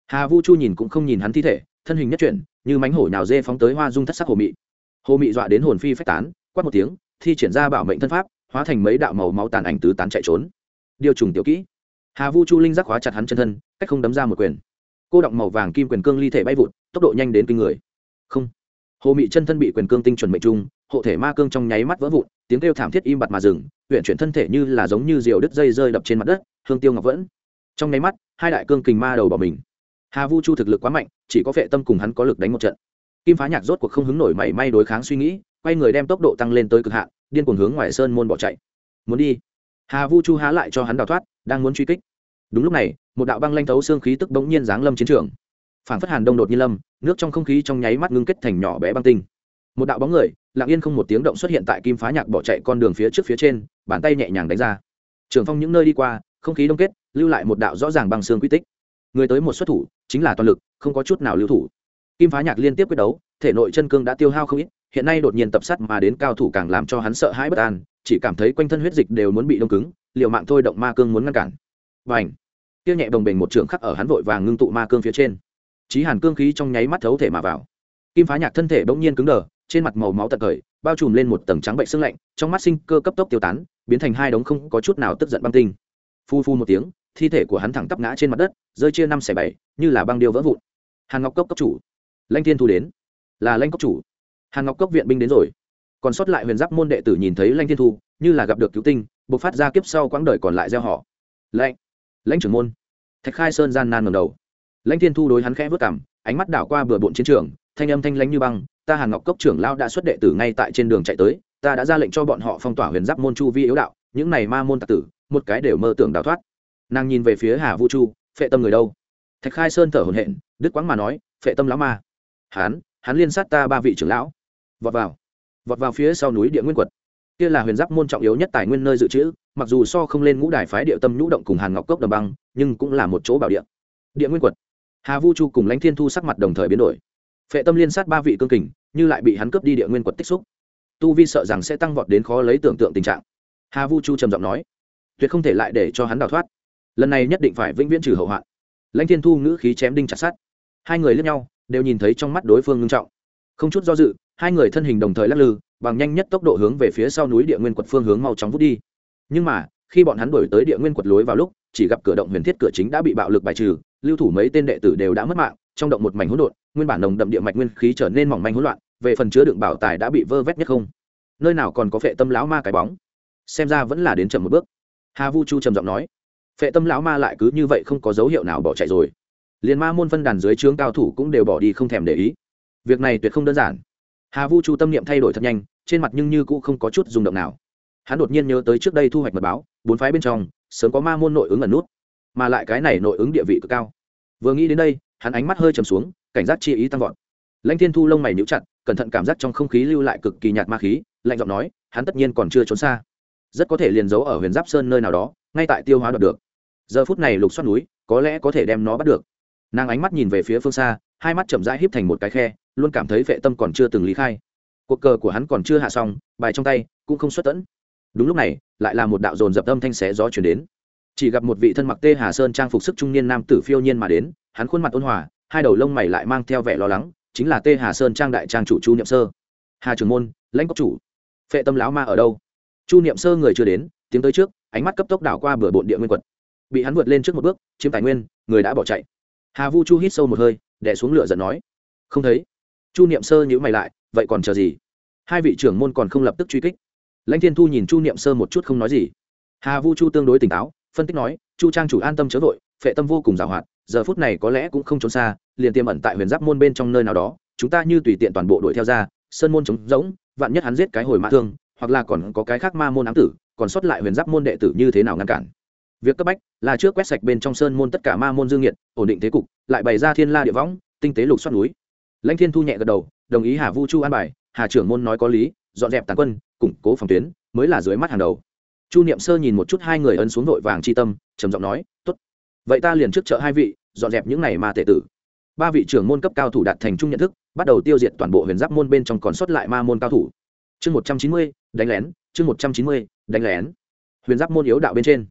S1: Hà vu chu nhìn cũng không nhìn hắn thi thể, thân hình nhất chuyển, như mánh hổ nào dê phóng tới hoa dung thất sắc hồ mị. Hồ mị dọa đến hồn phi phách tán, quát một tiếng, thi triển ra bảo mệnh thân pháp, hóa thành mấy đạo màu máu tàn ảnh tứ tán chạy trốn. Điều trùng tiểu kỹ. Hà vu chu linh giác hóa chặt hắn chân thân, cách không đấm ra một quyền. Cô động màu vàng kim quyền cương ly thể bay vụt, tốc độ nhanh đến kinh người không. Hồ mị chân thân bị quyền cương tinh chuẩn mệnh trung, hộ thể ma cương trong nháy mắt vỡ vụn, tiếng kêu thảm thiết im bặt mà dừng huyện chuyển thân thể như là giống như diều đứt dây rơi đập trên mặt đất, hương tiêu ngọc vẫn. Trong nháy mắt, hai đại cương kình ma đầu bỏ mình. Hà vu chu thực lực quá mạnh, chỉ có vệ tâm cùng hắn có lực đánh một trận. Kim phá nhạc rốt cuộc không hứng nổi mảy may đối kháng suy nghĩ, quay người đem tốc độ tăng lên tới cực hạn, điên cuồng hướng ngoài sơn môn bỏ chạy. Muốn đi. Hà vu chu há lại cho hắn đào thoát, đang muốn truy kích. Đúng lúc này, một đạo băng lanh thấu xương khí tức bỗng nhiên giáng lâm chiến trường phản phất hàn đông đột nhiên lâm, nước trong không khí trong nháy mắt ngưng kết thành nhỏ bé băng tinh. Một đạo bóng người, lặng yên không một tiếng động xuất hiện tại kim phá nhạc bỏ chạy con đường phía trước phía trên, bàn tay nhẹ nhàng đánh ra. Trường phong những nơi đi qua, không khí đông kết, lưu lại một đạo rõ ràng băng xương quy tích. Người tới một xuất thủ, chính là toàn lực, không có chút nào lưu thủ. Kim phá nhạc liên tiếp quyết đấu, thể nội chân cương đã tiêu hao không ít, hiện nay đột nhiên tập sát mà đến cao thủ càng làm cho hắn sợ hãi bất an, chỉ cảm thấy quanh thân huyết dịch đều muốn bị đông cứng, liều mạng thôi động ma cương muốn ngăn cản. Và ảnh tiêu nhẹ đồng bình một trường khắc ở hắn vội vàng ngưng tụ ma cương phía trên. Chí hàn cương khí trong nháy mắt thấu thể mà vào. Kim phá nhạc thân thể bỗng nhiên cứng đờ, trên mặt màu máu tận cởi bao trùm lên một tầng trắng bệnh sưng lạnh, trong mắt sinh cơ cấp tốc tiêu tán, biến thành hai đống không có chút nào tức giận băng tinh. Phu phu một tiếng, thi thể của hắn thẳng tắp ngã trên mặt đất, rơi chia năm xẻ bảy, như là băng điêu vỡ vụn. Hàn ngọc cốc cấp chủ. Lanh thiên thu đến. Là lanh cốc chủ. Hàn ngọc cốc viện binh đến rồi. Còn sót lại huyền giáp môn đệ tử nhìn thấy lanh thiên thu, như là gặp được cứu tinh, bộc phát ra kiếp sau quãng đời còn lại gieo họ. Lanh lãnh trưởng môn. Thạch khai sơn gian nan ngầm đầu lãnh thiên thu đối hắn khẽ vất cảm ánh mắt đảo qua bừa bộn chiến trường, thanh âm thanh lãnh như băng, ta hàn ngọc cốc trưởng lao đã xuất đệ tử ngay tại trên đường chạy tới, ta đã ra lệnh cho bọn họ phong tỏa huyền giáp môn chu vi yếu đạo, những này ma môn tạc tử, một cái đều mơ tưởng đào thoát. Nàng nhìn về phía hà vũ chu, phệ tâm người đâu? Thạch khai sơn thở hổn hển đức quáng mà nói, phệ tâm lão ma. Hán hắn liên sát ta ba vị trưởng lão. Vọt vào vọt vào phía sau núi địa nguyên quật. Kia là huyền giáp môn trọng yếu nhất tài nguyên nơi dự trữ, mặc dù so không lên ngũ đài phái địa tâm nhũ động cùng hàn ngọc cốc đầm băng, nhưng cũng là một chỗ bảo địa. Địa nguyên quật hà vu chu cùng lãnh thiên thu sắc mặt đồng thời biến đổi. Phệ tâm liên sát ba vị cương kình, như lại bị hắn cướp đi địa nguyên quật tích xúc. Tu vi sợ rằng sẽ tăng vọt đến khó lấy tưởng tượng tình trạng. Hà vu chu trầm giọng nói, tuyệt không thể lại để cho hắn đào thoát. Lần này nhất định phải vĩnh viễn trừ hậu hoạn. Lãnh thiên thu ngữ khí chém đinh chặt sát hai người lướt nhau, đều nhìn thấy trong mắt đối phương ngưng trọng. Không chút do dự, hai người thân hình đồng thời lắc lư, bằng nhanh nhất tốc độ hướng về phía sau núi địa nguyên quật phương hướng mau chóng vút đi. Nhưng mà, khi bọn hắn đổi tới địa nguyên quật lối vào lúc chỉ gặp cửa động huyền thiết cửa chính đã bị bạo lực bài trừ, lưu thủ mấy tên đệ tử đều đã mất mạng, trong động một mảnh hỗn độn, nguyên bản nồng đậm địa mạch nguyên khí trở nên mỏng manh hỗn loạn, về phần chứa đựng bảo tài đã bị vơ vét nhất không. Nơi nào còn có phệ tâm lão ma cái bóng? Xem ra vẫn là đến chậm một bước. Hà vu chu trầm giọng nói. Phệ tâm lão ma lại cứ như vậy không có dấu hiệu nào bỏ chạy rồi. Liền ma môn phân đàn dưới trướng cao thủ cũng đều bỏ đi không thèm để ý. Việc này tuyệt không đơn giản. Hà vu chu tâm niệm thay đổi thật nhanh, trên mặt nhưng như cũng không có chút rung động nào. Hắn đột nhiên nhớ tới trước đây thu hoạch mật báo, bốn phái bên trong sớm có ma môn nội ứng ẩn nút, mà lại cái này nội ứng địa vị cực cao. Vừa nghĩ đến đây, hắn ánh mắt hơi trầm xuống, cảnh giác chi ý tăng vọt. Lãnh thiên thu lông mày níu chặt, cẩn thận cảm giác trong không khí lưu lại cực kỳ nhạt ma khí, lạnh giọng nói, hắn tất nhiên còn chưa trốn xa. Rất có thể liền giấu ở huyền giáp sơn nơi nào đó, ngay tại tiêu hóa đoạt được. Giờ phút này lục xoát núi, có lẽ có thể đem nó bắt được. Nàng ánh mắt nhìn về phía phương xa, hai mắt chậm rãi híp thành một cái khe, luôn cảm thấy vệ tâm còn chưa từng lý khai. Cuộc cờ của hắn còn chưa hạ xong, bài trong tay cũng không xuất tẫn đúng lúc này, lại là một đạo dồn dập âm thanh xé gió chuyển đến. Chỉ gặp một vị thân mặc tê hà sơn trang phục sức trung niên nam tử phiêu nhiên mà đến, hắn khuôn mặt ôn hòa, hai đầu lông mày lại mang theo vẻ lo lắng, chính là tê hà sơn trang đại trang chủ chu niệm sơ. Hà trường môn, lãnh cốc chủ. Phệ tâm lão ma ở đâu? Chu niệm sơ người chưa đến tiếng tới trước, ánh mắt cấp tốc đảo qua bừa bộn địa nguyên quật. Bị hắn vượt lên trước một bước, chiếm tài nguyên, người đã bỏ chạy. Hà vu chu hít sâu một hơi đẻ xuống lửa giận nói. Không thấy. Chu niệm sơ nhữ mày lại, vậy còn chờ gì? Hai vị trưởng môn còn không lập tức truy kích lãnh thiên thu nhìn chu niệm sơ một chút không nói gì. Hà vu chu tương đối tỉnh táo, phân tích nói, chu trang chủ an tâm chớ vội, phệ tâm vô cùng giàu hoạt giờ phút này có lẽ cũng không trốn xa, liền tiềm ẩn tại huyền giáp môn bên trong nơi nào đó, chúng ta như tùy tiện toàn bộ đuổi theo ra, sơn môn trống rỗng, vạn nhất hắn giết cái hồi mã thương, hoặc là còn có cái khác ma môn ám tử, còn sót lại huyền giáp môn đệ tử như thế nào ngăn cản? Việc cấp bách là trước quét sạch bên trong sơn môn tất cả ma môn dương nhiệt ổn định thế cục, lại bày ra thiên la địa võng, tinh tế lục xoát núi. Lãnh thiên thu nhẹ gật đầu, đồng ý hà vu chu an bài, hà trưởng môn nói có lý, dọn dẹp tàn quân củng cố phòng tuyến, mới là dưới mắt hàng đầu. Chu niệm sơ nhìn một chút hai người ấn xuống vội vàng chi tâm, trầm giọng nói, tốt. Vậy ta liền trước chợ hai vị, dọn dẹp những này ma tệ tử. Ba vị trưởng môn cấp cao thủ đạt thành chung nhận thức, bắt đầu tiêu diệt toàn bộ huyền giáp môn bên trong còn sót lại ma môn cao thủ. Chương một trăm chín mươi, đánh lén, chương một trăm chín mươi, đánh lén. Huyền giáp môn yếu đạo bên trên.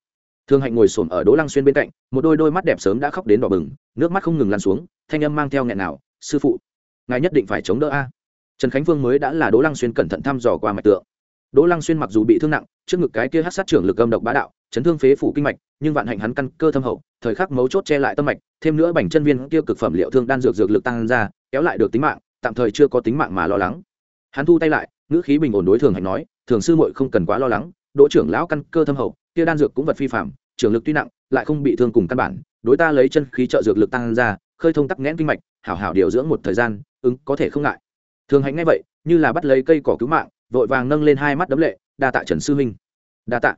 S1: Thương hạnh ngồi xổm ở đỗ lăng xuyên bên cạnh, một đôi đôi mắt đẹp sớm đã khóc đến đỏ bừng, nước mắt không ngừng lăn xuống, thanh âm mang theo nghẹn nào sư phụ, ngài nhất định phải chống đỡ a. Trần khánh vương mới đã là đỗ lăng xuyên cẩn thận thăm dò qua mạch tượng đỗ lăng xuyên mặc dù bị thương nặng, trước ngực cái kia hắc sát trưởng lực âm độc bá đạo, chấn thương phế phủ kinh mạch, nhưng vạn hạnh hắn căn cơ thâm hậu, thời khắc mấu chốt che lại tâm mạch, thêm nữa bành chân viên kia cực phẩm liệu thương đan dược dược lực tăng ra, kéo lại được tính mạng, tạm thời chưa có tính mạng mà lo lắng. Hắn thu tay lại, ngữ khí bình ổn đối thường hành nói, thường sư muội không cần quá lo lắng, đỗ trưởng lão căn cơ thâm hậu, kia đan dược cũng vật phi phạm trưởng lực tuy nặng, lại không bị thương cùng căn bản, đối ta lấy chân khí trợ dược lực tăng ra, khơi thông tắc nghẽn kinh mạch, hảo hảo điều dưỡng một thời gian, ứng có thể không ngại. Thường hạnh ngay vậy, như là bắt lấy cây cỏ cứu mạng vội vàng nâng lên hai mắt đấm lệ, đa tạ trần sư huynh. Đa tạ.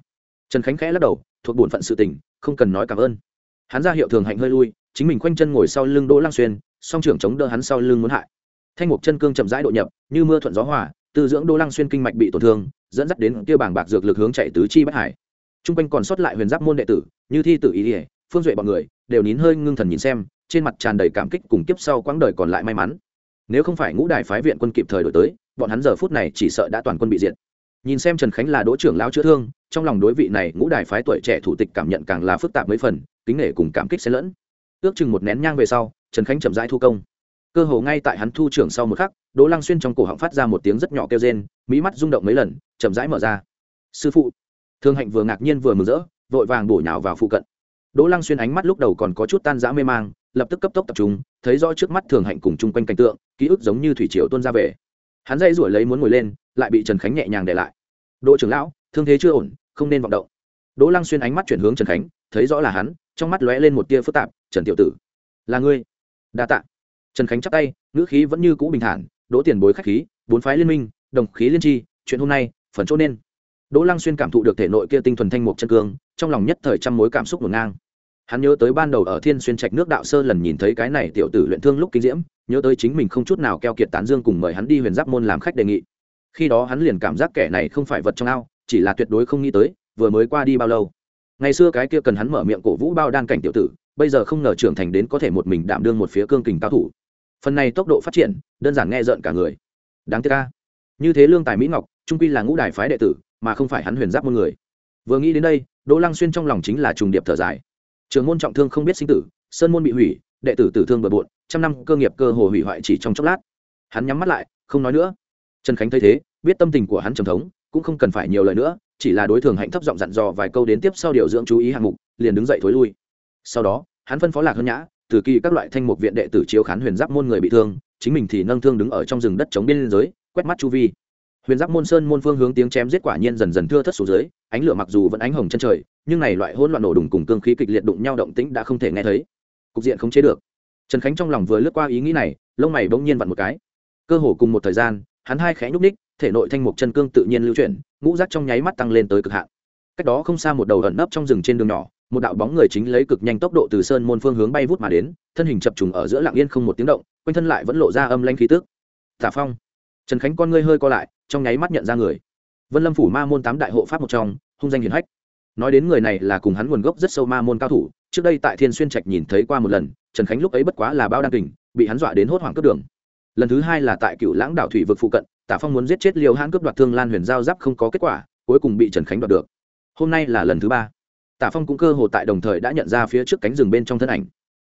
S1: Trần khánh khẽ lắc đầu, thuộc bổn phận sự tình, không cần nói cảm ơn. Hắn ra hiệu thường hạnh hơi lui, chính mình khoanh chân ngồi sau lưng đỗ lang xuyên, song trưởng chống đỡ hắn sau lưng muốn hại. Thanh mục chân cương chậm rãi độ nhập, như mưa thuận gió hòa, tư dưỡng đỗ lang xuyên kinh mạch bị tổn thương, dẫn dắt đến kia bảng bạc dược lực hướng chạy tứ chi bất hải. Trung quanh còn sót lại huyền giáp môn đệ tử, như thi tử ý ỉa phương duệ bọn người, đều nín hơi ngưng thần nhìn xem, trên mặt tràn đầy cảm kích cùng kiếp sau quãng đời còn lại may mắn. Nếu không phải ngũ đài phái viện quân kịp thời đổi tới bọn hắn giờ phút này chỉ sợ đã toàn quân bị diệt. Nhìn xem trần khánh là đỗ trưởng lão chữa thương, trong lòng đối vị này ngũ đài phái tuổi trẻ thủ tịch cảm nhận càng là phức tạp mấy phần, kính nể cùng cảm kích xen lẫn. Ước chừng một nén nhang về sau, trần khánh chậm rãi thu công. Cơ hồ ngay tại hắn thu trưởng sau một khắc, đỗ lăng xuyên trong cổ họng phát ra một tiếng rất nhỏ kêu rên mỹ mắt rung động mấy lần, chậm rãi mở ra. Sư phụ. Thương hạnh vừa ngạc nhiên vừa mừng rỡ, vội vàng bổ nhào vào phụ cận. Đỗ lăng xuyên ánh mắt lúc đầu còn có chút tan rã mê mang, lập tức cấp tốc tập trung, thấy rõ trước mắt thường hạnh cùng chung quanh cảnh tượng, ký ức giống như thủy triều tuôn ra về hắn dây rủi lấy muốn ngồi lên, lại bị trần khánh nhẹ nhàng để lại. Đỗ trưởng lão, thương thế chưa ổn, không nên vọng động. Đỗ lăng xuyên ánh mắt chuyển hướng trần khánh, thấy rõ là hắn, trong mắt lóe lên một tia phức tạp, trần tiểu tử, là ngươi. Đa tạ. Trần khánh chắp tay, ngữ khí vẫn như cũ bình thản, đỗ tiền bối khách khí, bốn phái liên minh, đồng khí liên tri, chuyện hôm nay, phần chỗ nên. Đỗ lăng xuyên cảm thụ được thể nội kia tinh thuần thanh mục chân cương, trong lòng nhất thời trăm mối cảm xúc ngổn ngang hắn nhớ tới ban đầu ở thiên xuyên trạch nước đạo sơ lần nhìn thấy cái này tiểu tử luyện thương lúc kinh diễm, nhớ tới chính mình không chút nào keo kiệt tán dương cùng mời hắn đi huyền giáp môn làm khách đề nghị. Khi đó hắn liền cảm giác kẻ này không phải vật trong ao, chỉ là tuyệt đối không nghĩ tới, vừa mới qua đi bao lâu. Ngày xưa cái kia cần hắn mở miệng cổ vũ bao đan cảnh tiểu tử, bây giờ không ngờ trưởng thành đến có thể một mình đảm đương một phía cương kình cao thủ. Phần này tốc độ phát triển, đơn giản nghe rợn cả người. Đáng tiếc ca như thế lương tài mỹ ngọc, trung quy là ngũ đài phái đệ tử, mà không phải hắn huyền giáp môn người. Vừa nghĩ đến đây, đỗ lăng xuyên trong lòng chính là trùng điệp thở dài trường môn trọng thương không biết sinh tử, sơn môn bị hủy, đệ tử tử thương bừa bộn, trăm năm cơ nghiệp cơ hồ hủy hoại chỉ trong chốc lát. Hắn nhắm mắt lại, không nói nữa. Trần khánh thấy thế, biết tâm tình của hắn trầm thống, cũng không cần phải nhiều lời nữa, chỉ là đối thường hạnh thấp giọng dặn dò vài câu đến tiếp sau điều dưỡng chú ý hạng mục, liền đứng dậy thối lui. Sau đó, hắn phân phó lạc hơn nhã, từ kỳ các loại thanh mục viện đệ tử chiếu khán huyền giáp môn người bị thương, chính mình thì nâng thương đứng ở trong rừng đất chống biên giới, quét mắt chu vi. Huyền giáp môn sơn môn phương hướng tiếng chém giết quả nhiên dần dần thưa thất xuống dưới, ánh lửa mặc dù vẫn ánh hồng chân trời nhưng này loại hỗn loạn nổ đùng cùng cương khí kịch liệt đụng nhau động tĩnh đã không thể nghe thấy. Cục diện không chế được. Trần khánh trong lòng vừa lướt qua ý nghĩ này, lông mày bỗng nhiên vặn một cái. Cơ hồ cùng một thời gian, hắn hai khẽ nhúc ních thể nội thanh mục chân cương tự nhiên lưu chuyển, ngũ rác trong nháy mắt tăng lên tới cực hạn. Cách đó không xa một đầu ẩn nấp trong rừng trên đường nhỏ, một đạo bóng người chính lấy cực nhanh tốc độ từ sơn môn phương hướng bay vút mà đến, thân hình chập trùng ở giữa lạng yên không một tiếng động, quanh thân lại vẫn lộ ra âm lanh khí tức. Tả phong. Trần khánh con ngươi hơi co lại, trong nháy mắt nhận ra người. Vân lâm phủ ma môn tám đại hộ pháp một trong, hung danh hiển hách nói đến người này là cùng hắn nguồn gốc rất sâu ma môn cao thủ, trước đây tại thiên xuyên trạch nhìn thấy qua một lần, trần khánh lúc ấy bất quá là bao đăng kình bị hắn dọa đến hốt hoảng cướp đường. Lần thứ hai là tại cựu lãng đảo thủy vực phụ cận, tả phong muốn giết chết liều hãn cướp đoạt thương lan huyền giao giáp không có kết quả, cuối cùng bị trần khánh đoạt được. Hôm nay là lần thứ ba. Tả phong cũng cơ hồ tại đồng thời đã nhận ra phía trước cánh rừng bên trong thân ảnh.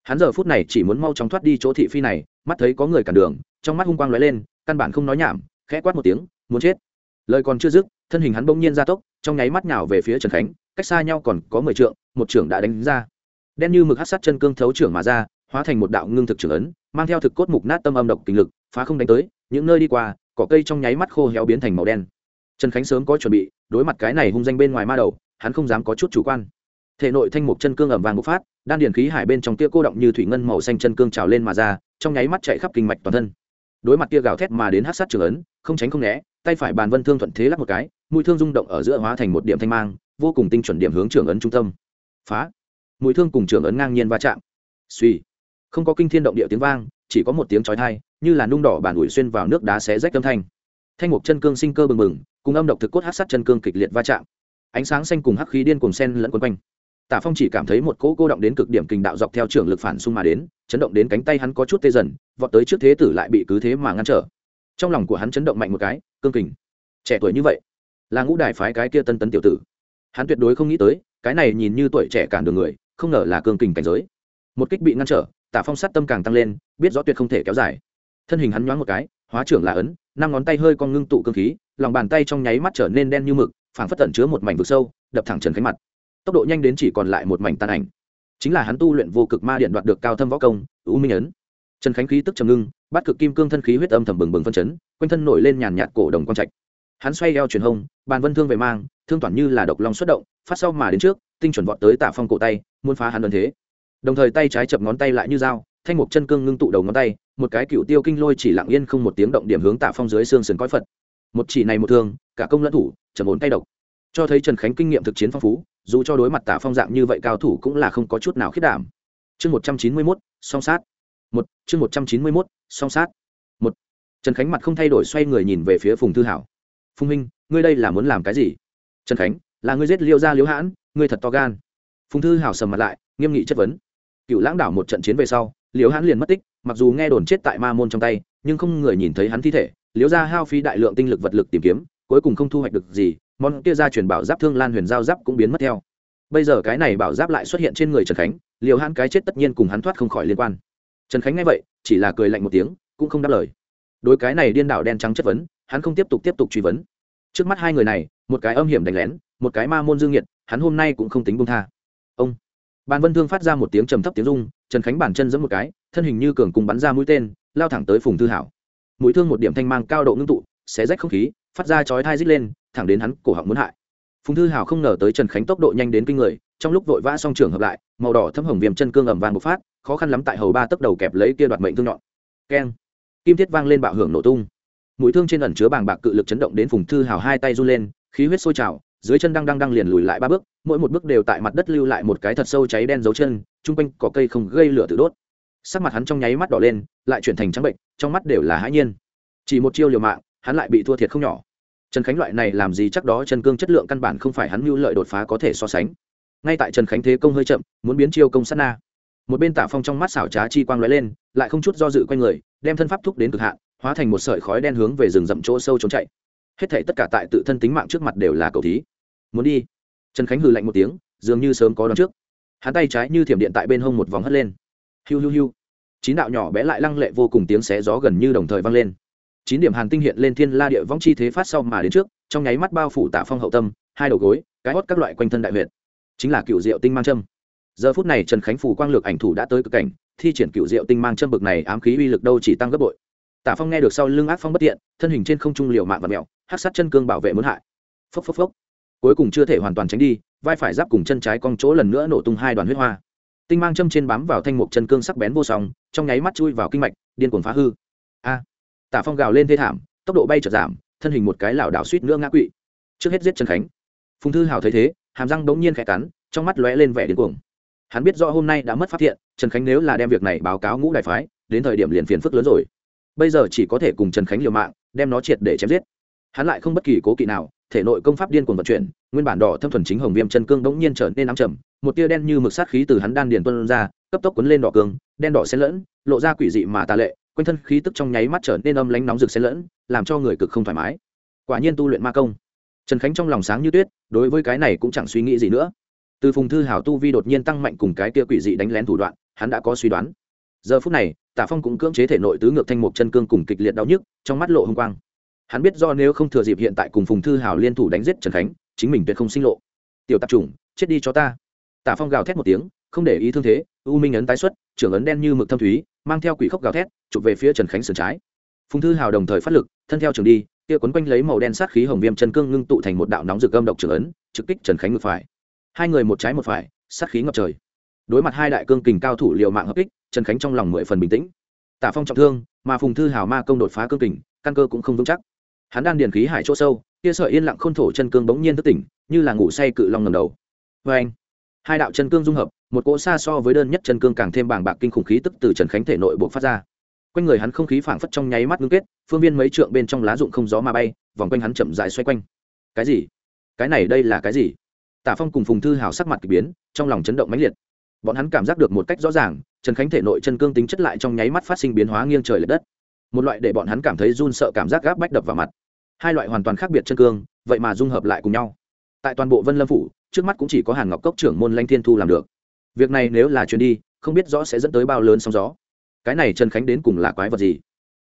S1: Hắn giờ phút này chỉ muốn mau chóng thoát đi chỗ thị phi này, mắt thấy có người cản đường, trong mắt hung quang lóe lên, căn bản không nói nhảm, khẽ quát một tiếng, muốn chết. Lời còn chưa dứt, thân hình hắn bỗng nhiên ra tốc, trong nháy mắt nhào về phía trần khánh cách xa nhau còn có mười trượng, một trưởng đã đánh ra. Đen như mực hát sát chân cương thấu trưởng mà ra, hóa thành một đạo ngưng thực trưởng ấn, mang theo thực cốt mục nát tâm âm độc kinh lực, phá không đánh tới, những nơi đi qua, cỏ cây trong nháy mắt khô héo biến thành màu đen. Trần khánh sớm có chuẩn bị, đối mặt cái này hung danh bên ngoài ma đầu, hắn không dám có chút chủ quan. Thể nội thanh mục chân cương ẩm vàng bộc phát, đan điền khí hải bên trong tia cô động như thủy ngân màu xanh chân cương trào lên mà ra, trong nháy mắt chạy khắp kinh mạch toàn thân. Đối mặt tia gào thét mà đến hát sát trường ấn, không tránh không né, tay phải bàn vân thương thuận thế lắc một cái, mũi thương rung động ở giữa hóa thành một điểm thanh mang vô cùng tinh chuẩn điểm hướng trường ấn trung tâm. Phá. Mũi thương cùng trường ấn ngang nhiên va chạm. Suy không có kinh thiên động địa tiếng vang, chỉ có một tiếng chói thai như là nung đỏ bàn ủi xuyên vào nước đá xé rách âm thanh. Thanh mục chân cương sinh cơ bừng bừng, cùng âm độc thực cốt hát sát chân cương kịch liệt va chạm. Ánh sáng xanh cùng hắc khí điên cùng sen lẫn quấn quanh. Tả phong chỉ cảm thấy một cỗ cô động đến cực điểm kình đạo dọc theo trường lực phản xung mà đến, chấn động đến cánh tay hắn có chút tê dần, vọt tới trước thế tử lại bị cứ thế mà ngăn trở. Trong lòng của hắn chấn động mạnh một cái, cương kình. Trẻ tuổi như vậy, là ngũ đài phái cái kia tân tấn tiểu tử hắn tuyệt đối không nghĩ tới, cái này nhìn như tuổi trẻ cản đường người, không ngờ là cương kình cảnh giới. Một kích bị ngăn trở, tả phong sát tâm càng tăng lên, biết rõ tuyệt không thể kéo dài. Thân hình hắn nhoáng một cái, hóa trưởng là ấn, năm ngón tay hơi con ngưng tụ cương khí, lòng bàn tay trong nháy mắt trở nên đen như mực, phảng phất tẩn chứa một mảnh vực sâu, đập thẳng trần khánh mặt. Tốc độ nhanh đến chỉ còn lại một mảnh tàn ảnh. Chính là hắn tu luyện vô cực ma điện đoạt được cao thâm võ công ưu minh ấn. Trần khánh khí tức trầm ngưng, bắt cực kim cương thân khí huyết âm thầm bừng bừng phân chấn, quanh thân nổi lên nhàn nhạt cổ đồng quang trạch. Hắn xoay eo truyền hông, bàn vân thương về mang thương toàn như là độc long xuất động, phát sau mà đến trước, tinh chuẩn vọt tới tả phong cổ tay, muốn phá hắn ấn thế. Đồng thời tay trái chập ngón tay lại như dao, thanh mục chân cương ngưng tụ đầu ngón tay, một cái cựu tiêu kinh lôi chỉ lặng yên không một tiếng động điểm hướng tả phong dưới xương sườn cõi phật. Một chỉ này một thương, cả công lẫn thủ trầm ổn tay độc. Cho thấy trần khánh kinh nghiệm thực chiến phong phú, dù cho đối mặt tả phong dạng như vậy cao thủ cũng là không có chút nào khiết đảm. Chương một trăm chín mươi mốt, song sát. Một, chương một trăm chín mươi mốt, song sát. Một, trần khánh mặt không thay đổi xoay người nhìn về phía phùng thư hảo. Phùng minh ngươi đây là muốn làm cái gì? Trần khánh, là ngươi giết liêu ra liếu hãn, ngươi thật to gan. Phùng thư hào sầm mặt lại, nghiêm nghị chất vấn. Cựu lãng đảo một trận chiến về sau liếu hãn liền mất tích, mặc dù nghe đồn chết tại ma môn trong tay, nhưng không người nhìn thấy hắn thi thể. Liếu ra hao phí đại lượng tinh lực vật lực tìm kiếm, cuối cùng không thu hoạch được gì, món kia ra truyền bảo giáp thương lan huyền giao giáp cũng biến mất theo. Bây giờ cái này bảo giáp lại xuất hiện trên người trần khánh liều hãn cái chết tất nhiên cùng hắn thoát không khỏi liên quan. Trần khánh nghe vậy, chỉ là cười lạnh một tiếng, cũng không đáp lời. Đối cái này điên đảo đen trắng chất vấn, hắn không tiếp tục tiếp tục truy vấn. Trước mắt hai người này một cái âm hiểm đánh lén, một cái ma môn dương nhiệt, hắn hôm nay cũng không tính bông tha. Ông. Bàn vân thương phát ra một tiếng trầm thấp tiếng rung, trần khánh bản chân giẫm một cái, thân hình như cường cùng bắn ra mũi tên, lao thẳng tới phùng thư hảo. Mũi thương một điểm thanh mang cao độ ngưng tụ, xé rách không khí, phát ra chói thai rít lên, thẳng đến hắn cổ họng muốn hại. Phùng thư hảo không ngờ tới trần khánh tốc độ nhanh đến kinh người, trong lúc vội vã song trường hợp lại, màu đỏ thấm hồng viêm chân cương ẩm vàng bộc phát, khó khăn lắm tại hầu ba tấc đầu kẹp lấy kia đoạt mệnh thương nhọn. Keng. Kim thiết vang lên bạo hưởng nổ tung. Mũi thương trên ẩn chứa bàng bạc cự lực chấn động đến phùng thư hào hai tay run lên khí huyết sôi trào, dưới chân đang đang đang liền lùi lại ba bước, mỗi một bước đều tại mặt đất lưu lại một cái thật sâu cháy đen dấu chân, chung quanh có cây không gây lửa tự đốt. Sắc mặt hắn trong nháy mắt đỏ lên, lại chuyển thành trắng bệnh, trong mắt đều là hãi nhiên. Chỉ một chiêu liều mạng, hắn lại bị thua thiệt không nhỏ. Trần khánh loại này làm gì chắc đó chân cương chất lượng căn bản không phải hắn mưu lợi đột phá có thể so sánh. Ngay tại trần khánh thế công hơi chậm, muốn biến chiêu công sát na. Một bên tả phong trong mắt xảo trá chi quang lóe lên, lại không chút do dự quanh người, đem thân pháp thúc đến cực hạn, hóa thành một sợi khói đen hướng về rừng rậm chỗ sâu trốn chạy hết thể tất cả tại tự thân tính mạng trước mặt đều là cầu thí. Muốn đi. Trần khánh hừ lạnh một tiếng, dường như sớm có đón trước. Hắn tay trái như thiểm điện tại bên hông một vòng hất lên. Hiu hiu hiu. Chín đạo nhỏ bé lại lăng lệ vô cùng tiếng xé gió gần như đồng thời vang lên. Chín điểm hàn tinh hiện lên thiên la địa vong chi thế phát sau mà đến trước, trong nháy mắt bao phủ tạ phong hậu tâm, hai đầu gối, cái hót các loại quanh thân đại huyện chính là cựu diệu tinh mang châm. Giờ phút này trần khánh phủ quang lược ảnh thủ đã tới cực cảnh, thi triển cựu diệu tinh mang châm bực này ám khí uy lực đâu chỉ tăng gấp bội. Tả phong nghe được sau lưng ác phong bất tiện, thân hình trên không trung liều mạng và mẹo hát sát chân cương bảo vệ muốn hại. Phốc phốc phốc. Cuối cùng chưa thể hoàn toàn tránh đi, vai phải giáp cùng chân trái cong chỗ lần nữa nổ tung hai đoàn huyết hoa. Tinh mang châm trên bám vào thanh mục chân cương sắc bén vô song, trong nháy mắt chui vào kinh mạch, điên cuồng phá hư. A! Tả phong gào lên thê thảm, tốc độ bay chợt giảm, thân hình một cái lảo đảo suýt nữa ngã quỵ. Trước hết giết trần khánh. Phùng thư hào thấy thế, hàm răng bỗng nhiên khẽ cắn, trong mắt lóe lên vẻ điên cuồng. Hắn biết rõ hôm nay đã mất phát hiện, trần khánh nếu là đem việc này báo cáo ngũ đại phái, đến thời điểm liền phiền phức lớn rồi bây giờ chỉ có thể cùng trần khánh liều mạng, đem nó triệt để chém giết. Hắn lại không bất kỳ cố kỵ nào, thể nội công pháp điên cuồng vận chuyển, nguyên bản đỏ thâm thuần chính hồng viêm chân cương bỗng nhiên trở nên ám trầm, một tia đen như mực sát khí từ hắn đan điền tuân ra, cấp tốc cuốn lên đỏ cương, đen đỏ xen lẫn, lộ ra quỷ dị mà tà lệ, quanh thân khí tức trong nháy mắt trở nên âm lánh nóng rực xen lẫn, làm cho người cực không thoải mái. Quả nhiên tu luyện ma công. Trần khánh trong lòng sáng như tuyết, đối với cái này cũng chẳng suy nghĩ gì nữa. Từ phùng thư hảo tu vi đột nhiên tăng mạnh cùng cái kia quỷ dị đánh lén thủ đoạn, hắn đã có suy đoán. Giờ phút này tả phong cũng cưỡng chế thể nội tứ ngược thanh mục chân cương cùng kịch liệt đau nhức, trong mắt lộ h ư n g quang. Hắn biết do nếu không thừa dịp hiện tại cùng phùng thư hào liên thủ đánh giết trần khánh, chính mình tuyệt không sinh lộ. Tiểu tạp chủng, chết đi cho ta. Tả phong gào thét một tiếng, không để ý thương thế, u minh ấn tái xuất, trưởng ấn đen như mực thâm thúy, mang theo quỷ khốc gào thét, chụp về phía trần khánh sườn trái. Phùng thư hào đồng thời phát lực, thân theo trường đi, kia quấn quanh lấy màu đen sát khí hồng viêm chân cương ngưng tụ thành một đạo nóng rực âm độc trưởng ấn, trực kích trần khánh ngược phải. Hai người một trái một phải, sát khí ngập trời. Đối mặt hai đại cương kình cao thủ liều mạng hợp kích trần khánh trong lòng mười phần bình tĩnh. Tả phong trọng thương, mà phùng thư hào ma công đột phá cương kình, căn cơ cũng không vững chắc. Hắn đang điền khí hải chỗ sâu, kia sợi yên lặng khôn thổ chân cương bỗng nhiên thức tỉnh, như là ngủ say cự long ngầm đầu. Vê anh, hai đạo chân cương dung hợp, một cỗ xa so với đơn nhất chân cương càng thêm bàng bạc kinh khủng khí tức từ trần khánh thể nội buộc phát ra. Quanh người hắn không khí phảng phất trong nháy mắt ngưng kết, phương viên mấy trượng bên trong lá dụng không gió mà bay, vòng quanh hắn chậm dài xoay quanh. Cái gì? Cái này đây là cái gì? Tả phong cùng phùng thư hào sắc mặt k ỳ biến, trong lòng chấn động mãnh liệt bọn hắn cảm giác được một cách rõ ràng, trần khánh thể nội chân cương tính chất lại trong nháy mắt phát sinh biến hóa nghiêng trời l ệ đất. Một loại để bọn hắn cảm thấy run sợ cảm giác gáp bách đập vào mặt. Hai loại hoàn toàn khác biệt chân cương, vậy mà dung hợp lại cùng nhau. Tại toàn bộ vân lâm phủ, trước mắt cũng chỉ có hàn ngọc cốc trưởng môn lanh thiên thu làm được. Việc này nếu là chuyến đi, không biết rõ sẽ dẫn tới bao lớn sóng gió. Cái này trần khánh đến cùng là quái vật gì?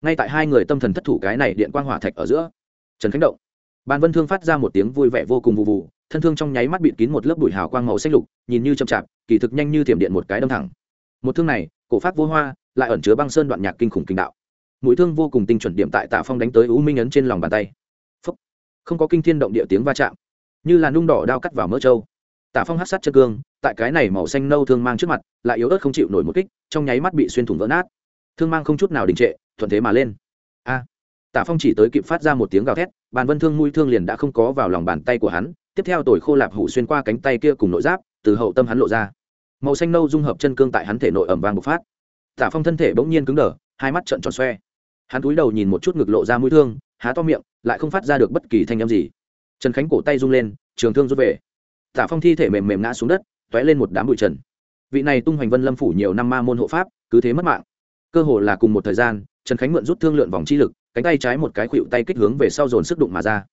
S1: Ngay tại hai người tâm thần thất thủ cái này điện quang hỏa thạch ở giữa, trần khánh động. Bàn vân thương phát ra một tiếng vui vẻ vô cùng vụ vụ thân thương trong nháy mắt bịt kín một lớp bụi hào quang màu xanh lục, nhìn như chậm chạp, kỳ thực nhanh như thiểm điện một cái đâm thẳng. Một thương này, cổ pháp vô hoa, lại ẩn chứa băng sơn đoạn nhạc kinh khủng kinh đạo. Mũi thương vô cùng tinh chuẩn điểm tại tạ phong đánh tới u minh ấn trên lòng bàn tay. Phúc. không có kinh thiên động địa tiếng va chạm, như là nung đỏ đao cắt vào mỡ trâu. Tạ phong hát sát chân cương, tại cái này màu xanh nâu thương mang trước mặt, lại yếu ớt không chịu nổi một kích, trong nháy mắt bị xuyên thủng vỡ nát. Thương mang không chút nào đình trệ, thuận thế mà lên. A. Tạ phong chỉ tới kịp phát ra một tiếng gào thét, bàn vân thương mũi thương liền đã không có vào lòng bàn tay của hắn tiếp theo tồi khô lạp hủ xuyên qua cánh tay kia cùng nội giáp, từ hậu tâm hắn lộ ra. Màu xanh nâu dung hợp chân cương tại hắn thể nội ẩm vàng bộc phát. Tả phong thân thể bỗng nhiên cứng đờ, hai mắt trợn tròn xoe. Hắn cúi đầu nhìn một chút ngực lộ ra mũi thương, há to miệng, lại không phát ra được bất kỳ thanh âm gì. Trần khánh cổ tay rung lên, trường thương rút về. Tả phong thi thể mềm mềm ngã xuống đất t ó é lên một đám bụi trần. Vị này tung hoành vân lâm phủ nhiều năm ma môn hộ pháp, cứ thế mất mạng. Cơ hồ là cùng một thời gian, trần khánh mượn rút thương lượn vòng chi lực, cánh tay trái một cái khuỵu tay kích hướng về sau dồn sức đụng mà ra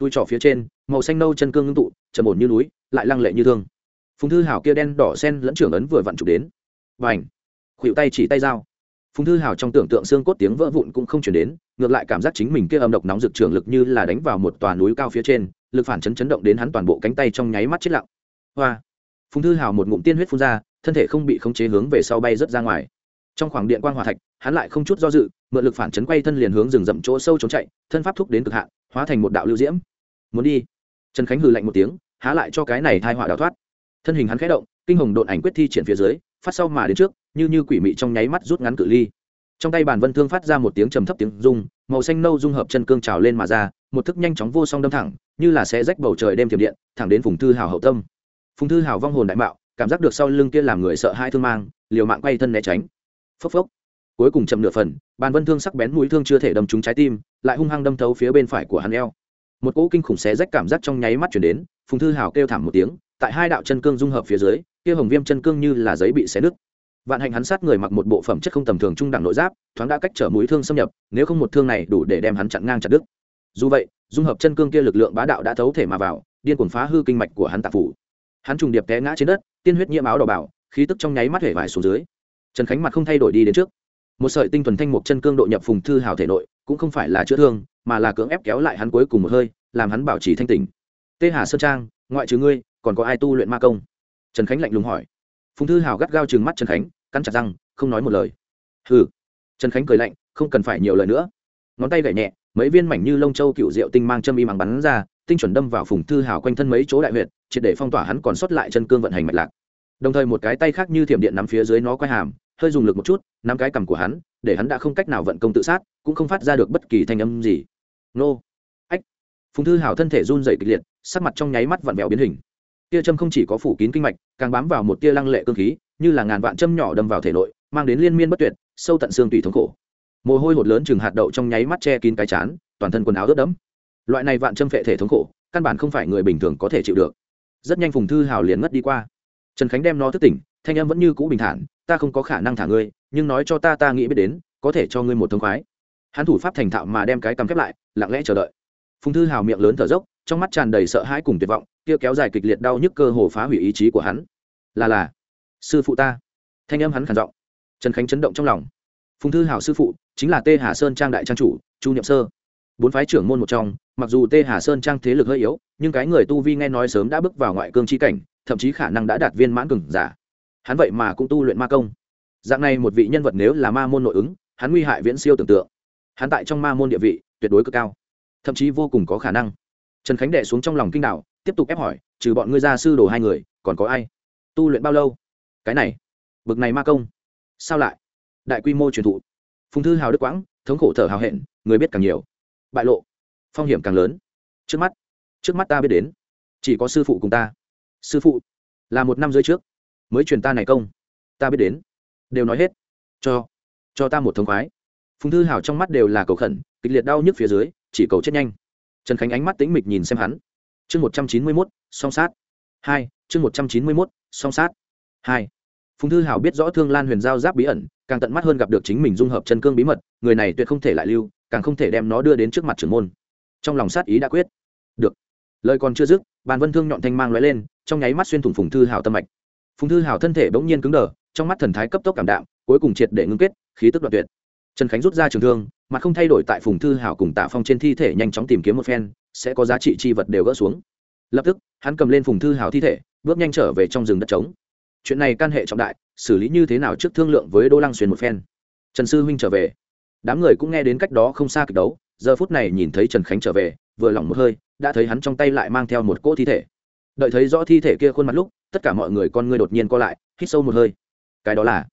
S1: tôi trỏ phía trên, màu xanh nâu chân cương ngưng tụ, trầm ổn như núi, lại lăng lệ như thương. Phùng thư hảo kia đen đỏ sen lẫn trưởng ấn vừa vặn chụp đến. Và ảnh khuỵu tay chỉ tay dao. Phùng thư hảo trong tưởng tượng xương cốt tiếng vỡ vụn cũng không chuyển đến, ngược lại cảm giác chính mình kia âm độc nóng rực trường lực như là đánh vào một tòa núi cao phía trên, lực phản chấn chấn động đến hắn toàn bộ cánh tay trong nháy mắt chết lặng. Hoa! Phùng thư hảo một ngụm tiên huyết phun ra, thân thể không bị khống chế hướng về sau bay rớt ra ngoài. Trong khoảng điện quang hòa thạch, hắn lại không chút do dự, mượn lực phản chấn quay thân liền hướng rừng rậm chỗ sâu trốn chạy, thân pháp thúc đến cực hạn, hóa thành một đạo lưu diễm muốn đi. Trần khánh hừ lạnh một tiếng, há lại cho cái này thai họa đào thoát. Thân hình hắn khẽ động, kinh hồng độn ảnh quyết thi triển phía dưới, phát sau mà đến trước, như như quỷ mị trong nháy mắt rút ngắn cự ly. Trong tay bàn vân thương phát ra một tiếng trầm thấp tiếng rung, màu xanh nâu dung hợp chân cương trào lên mà ra, một thức nhanh chóng vô song đâm thẳng, như là sẽ rách bầu trời đêm thiểm điện, thẳng đến phùng thư hào hậu tâm. Phùng thư hào vong hồn đại mạo, cảm giác được sau lưng kia làm người sợ hai thương mang, liều mạng quay thân né tránh. Phốc phốc. Cuối cùng chậm nửa phần bàn vân thương sắc bén mũi thương chưa thể đâm trúng trái tim, lại hung hăng đâm thấu phía bên phải của hắn eo một cỗ kinh khủng xé rách cảm giác trong nháy mắt chuyển đến, phùng thư hào kêu thảm một tiếng, tại hai đạo chân cương dung hợp phía dưới, kia hồng viêm chân cương như là giấy bị xé nứt. Vạn hạnh hắn sát người mặc một bộ phẩm chất không tầm thường trung đẳng nội giáp, thoáng đã cách trở mũi thương xâm nhập, nếu không một thương này đủ để đem hắn chặn ngang chặt đứt. Dù vậy, dung hợp chân cương kia lực lượng bá đạo đã thấu thể mà vào, điên cuồng phá hư kinh mạch của hắn tạp phủ. Hắn trùng điệp té ngã trên đất, tiên huyết nhiễm áo đỏ bảo, khí tức trong nháy mắt hể vải xuống dưới. Trần khánh mặt không thay đổi đi đến trước. Một sợi tinh thuần thanh mục chân cương độ nhập phùng thư hào thể nội, cũng không phải là chữa thương mà là cưỡng ép kéo lại hắn cuối cùng một hơi, làm hắn bảo trì thanh tỉnh. Tê hà sơn trang, ngoại trừ ngươi, còn có ai tu luyện ma công? Trần khánh lạnh lùng hỏi. Phùng thư hào gắt gao chừng mắt trần khánh, cắn chặt răng, không nói một lời. Hừ. Trần khánh cười lạnh, không cần phải nhiều lời nữa. Ngón tay gảy nhẹ, mấy viên mảnh như lông châu cựu rượu tinh mang châm y mắng bắn ra, tinh chuẩn đâm vào phùng thư hào quanh thân mấy chỗ đại huyệt, triệt để phong tỏa hắn còn sót lại chân cương vận hành mạch lạc. Đồng thời một cái tay khác như thiểm điện nắm phía dưới nó quay hàm, hơi dùng lực một chút, nắm cái cằm của hắn, để hắn đã không cách nào vận công tự sát, cũng không phát ra được bất kỳ thanh âm gì nô. Ách. Phùng thư hào thân thể run dày kịch liệt, sắc mặt trong nháy mắt vặn vẹo biến hình. Tia châm không chỉ có phủ kín kinh mạch, càng bám vào một tia lăng lệ cơ khí, như là ngàn vạn châm nhỏ đâm vào thể nội, mang đến liên miên bất tuyệt, sâu tận xương tùy thống khổ. Mồ hôi hột lớn chừng hạt đậu trong nháy mắt che kín cái chán, toàn thân quần áo ướt đẫm. Loại này vạn châm phệ thể thống khổ, căn bản không phải người bình thường có thể chịu được. Rất nhanh phùng thư hào liền ngất đi qua. Trần khánh đem nó thức tỉnh, thanh âm vẫn như cũ bình thản, ta không có khả năng thả ngươi, nhưng nói cho ta ta nghĩ biết đến, có thể cho ngươi một thông khoái hắn thủ pháp thành thạo mà đem cái cằm khép lại, lặng lẽ chờ đợi. Phùng thư hào miệng lớn thở dốc, trong mắt tràn đầy sợ hãi cùng tuyệt vọng, kia kéo dài kịch liệt đau nhức cơ hồ phá hủy ý chí của hắn. Là là, sư phụ ta. Thanh âm hắn khản giọng. Trần khánh chấn động trong lòng. Phùng thư hảo sư phụ, chính là tê hà sơn trang đại trang chủ, chu nhậm sơ. Bốn phái trưởng môn một trong, mặc dù tê hà sơn trang thế lực hơi yếu, nhưng cái người tu vi nghe nói sớm đã bước vào ngoại cương chi cảnh, thậm chí khả năng đã đạt viên mãn cường giả. Hắn vậy mà cũng tu luyện ma công. Dạng này một vị nhân vật nếu là ma môn nội ứng, hắn nguy hại viễn siêu tưởng tượng hắn tại trong ma môn địa vị tuyệt đối cực cao, thậm chí vô cùng có khả năng. Trần khánh đệ xuống trong lòng kinh đạo, tiếp tục ép hỏi, trừ bọn ngươi gia sư đồ hai người, còn có ai? Tu luyện bao lâu? Cái này, bực này ma công. Sao lại? Đại quy mô truyền thụ. Phùng thư hào đức quãng, thống khổ thở hào hẹn, người biết càng nhiều, bại lộ, phong hiểm càng lớn. Trước mắt trước mắt ta biết đến, chỉ có sư phụ cùng ta. Sư phụ, là một năm rưỡi trước, mới truyền ta này công, ta biết đến. Đều nói hết, cho cho ta một thống khoái phùng thư hào trong mắt đều là cầu khẩn, kịch liệt đau nhức phía dưới, chỉ cầu chết nhanh. Trần khánh ánh mắt tĩnh mịch nhìn xem hắn. Chương một trăm chín mươi mốt, song sát. Hai, chương một trăm chín mươi mốt, song sát. Hai. Phùng thư hảo biết rõ thương lan huyền giao giáp bí ẩn, càng tận mắt hơn gặp được chính mình dung hợp chân cương bí mật, người này tuyệt không thể lại lưu, càng không thể đem nó đưa đến trước mặt trưởng môn. Trong lòng sát ý đã quyết. Được. Lời còn chưa dứt, bàn vân thương nhọn thanh mang lóe lên, trong nháy mắt xuyên thủng phùng thư hảo tâm mạch. Phùng thư hảo thân thể bỗng nhiên cứng đờ, trong mắt thần thái cấp tốc cảm đạm, cuối cùng triệt để ngưng kết, khí tức đoạn tuyệt trần khánh rút ra trường thương, mà không thay đổi tại phùng thư hảo cùng tạ phong trên thi thể nhanh chóng tìm kiếm một phen, sẽ có giá trị chi vật đều gỡ xuống. Lập tức, hắn cầm lên phùng thư hảo thi thể, bước nhanh trở về trong rừng đất trống. Chuyện này can hệ trọng đại, xử lý như thế nào trước thương lượng với đỗ lăng xuyên một phen. Trần sư huynh trở về. Đám người cũng nghe đến cách đó không xa kịch đấu, giờ phút này nhìn thấy trần khánh trở về, vừa lỏng một hơi, đã thấy hắn trong tay lại mang theo một cỗ thi thể. Đợi thấy rõ thi thể kia khuôn mặt lúc, tất cả mọi người con ngươi đột nhiên co lại, hít sâu một hơi. Cái đó là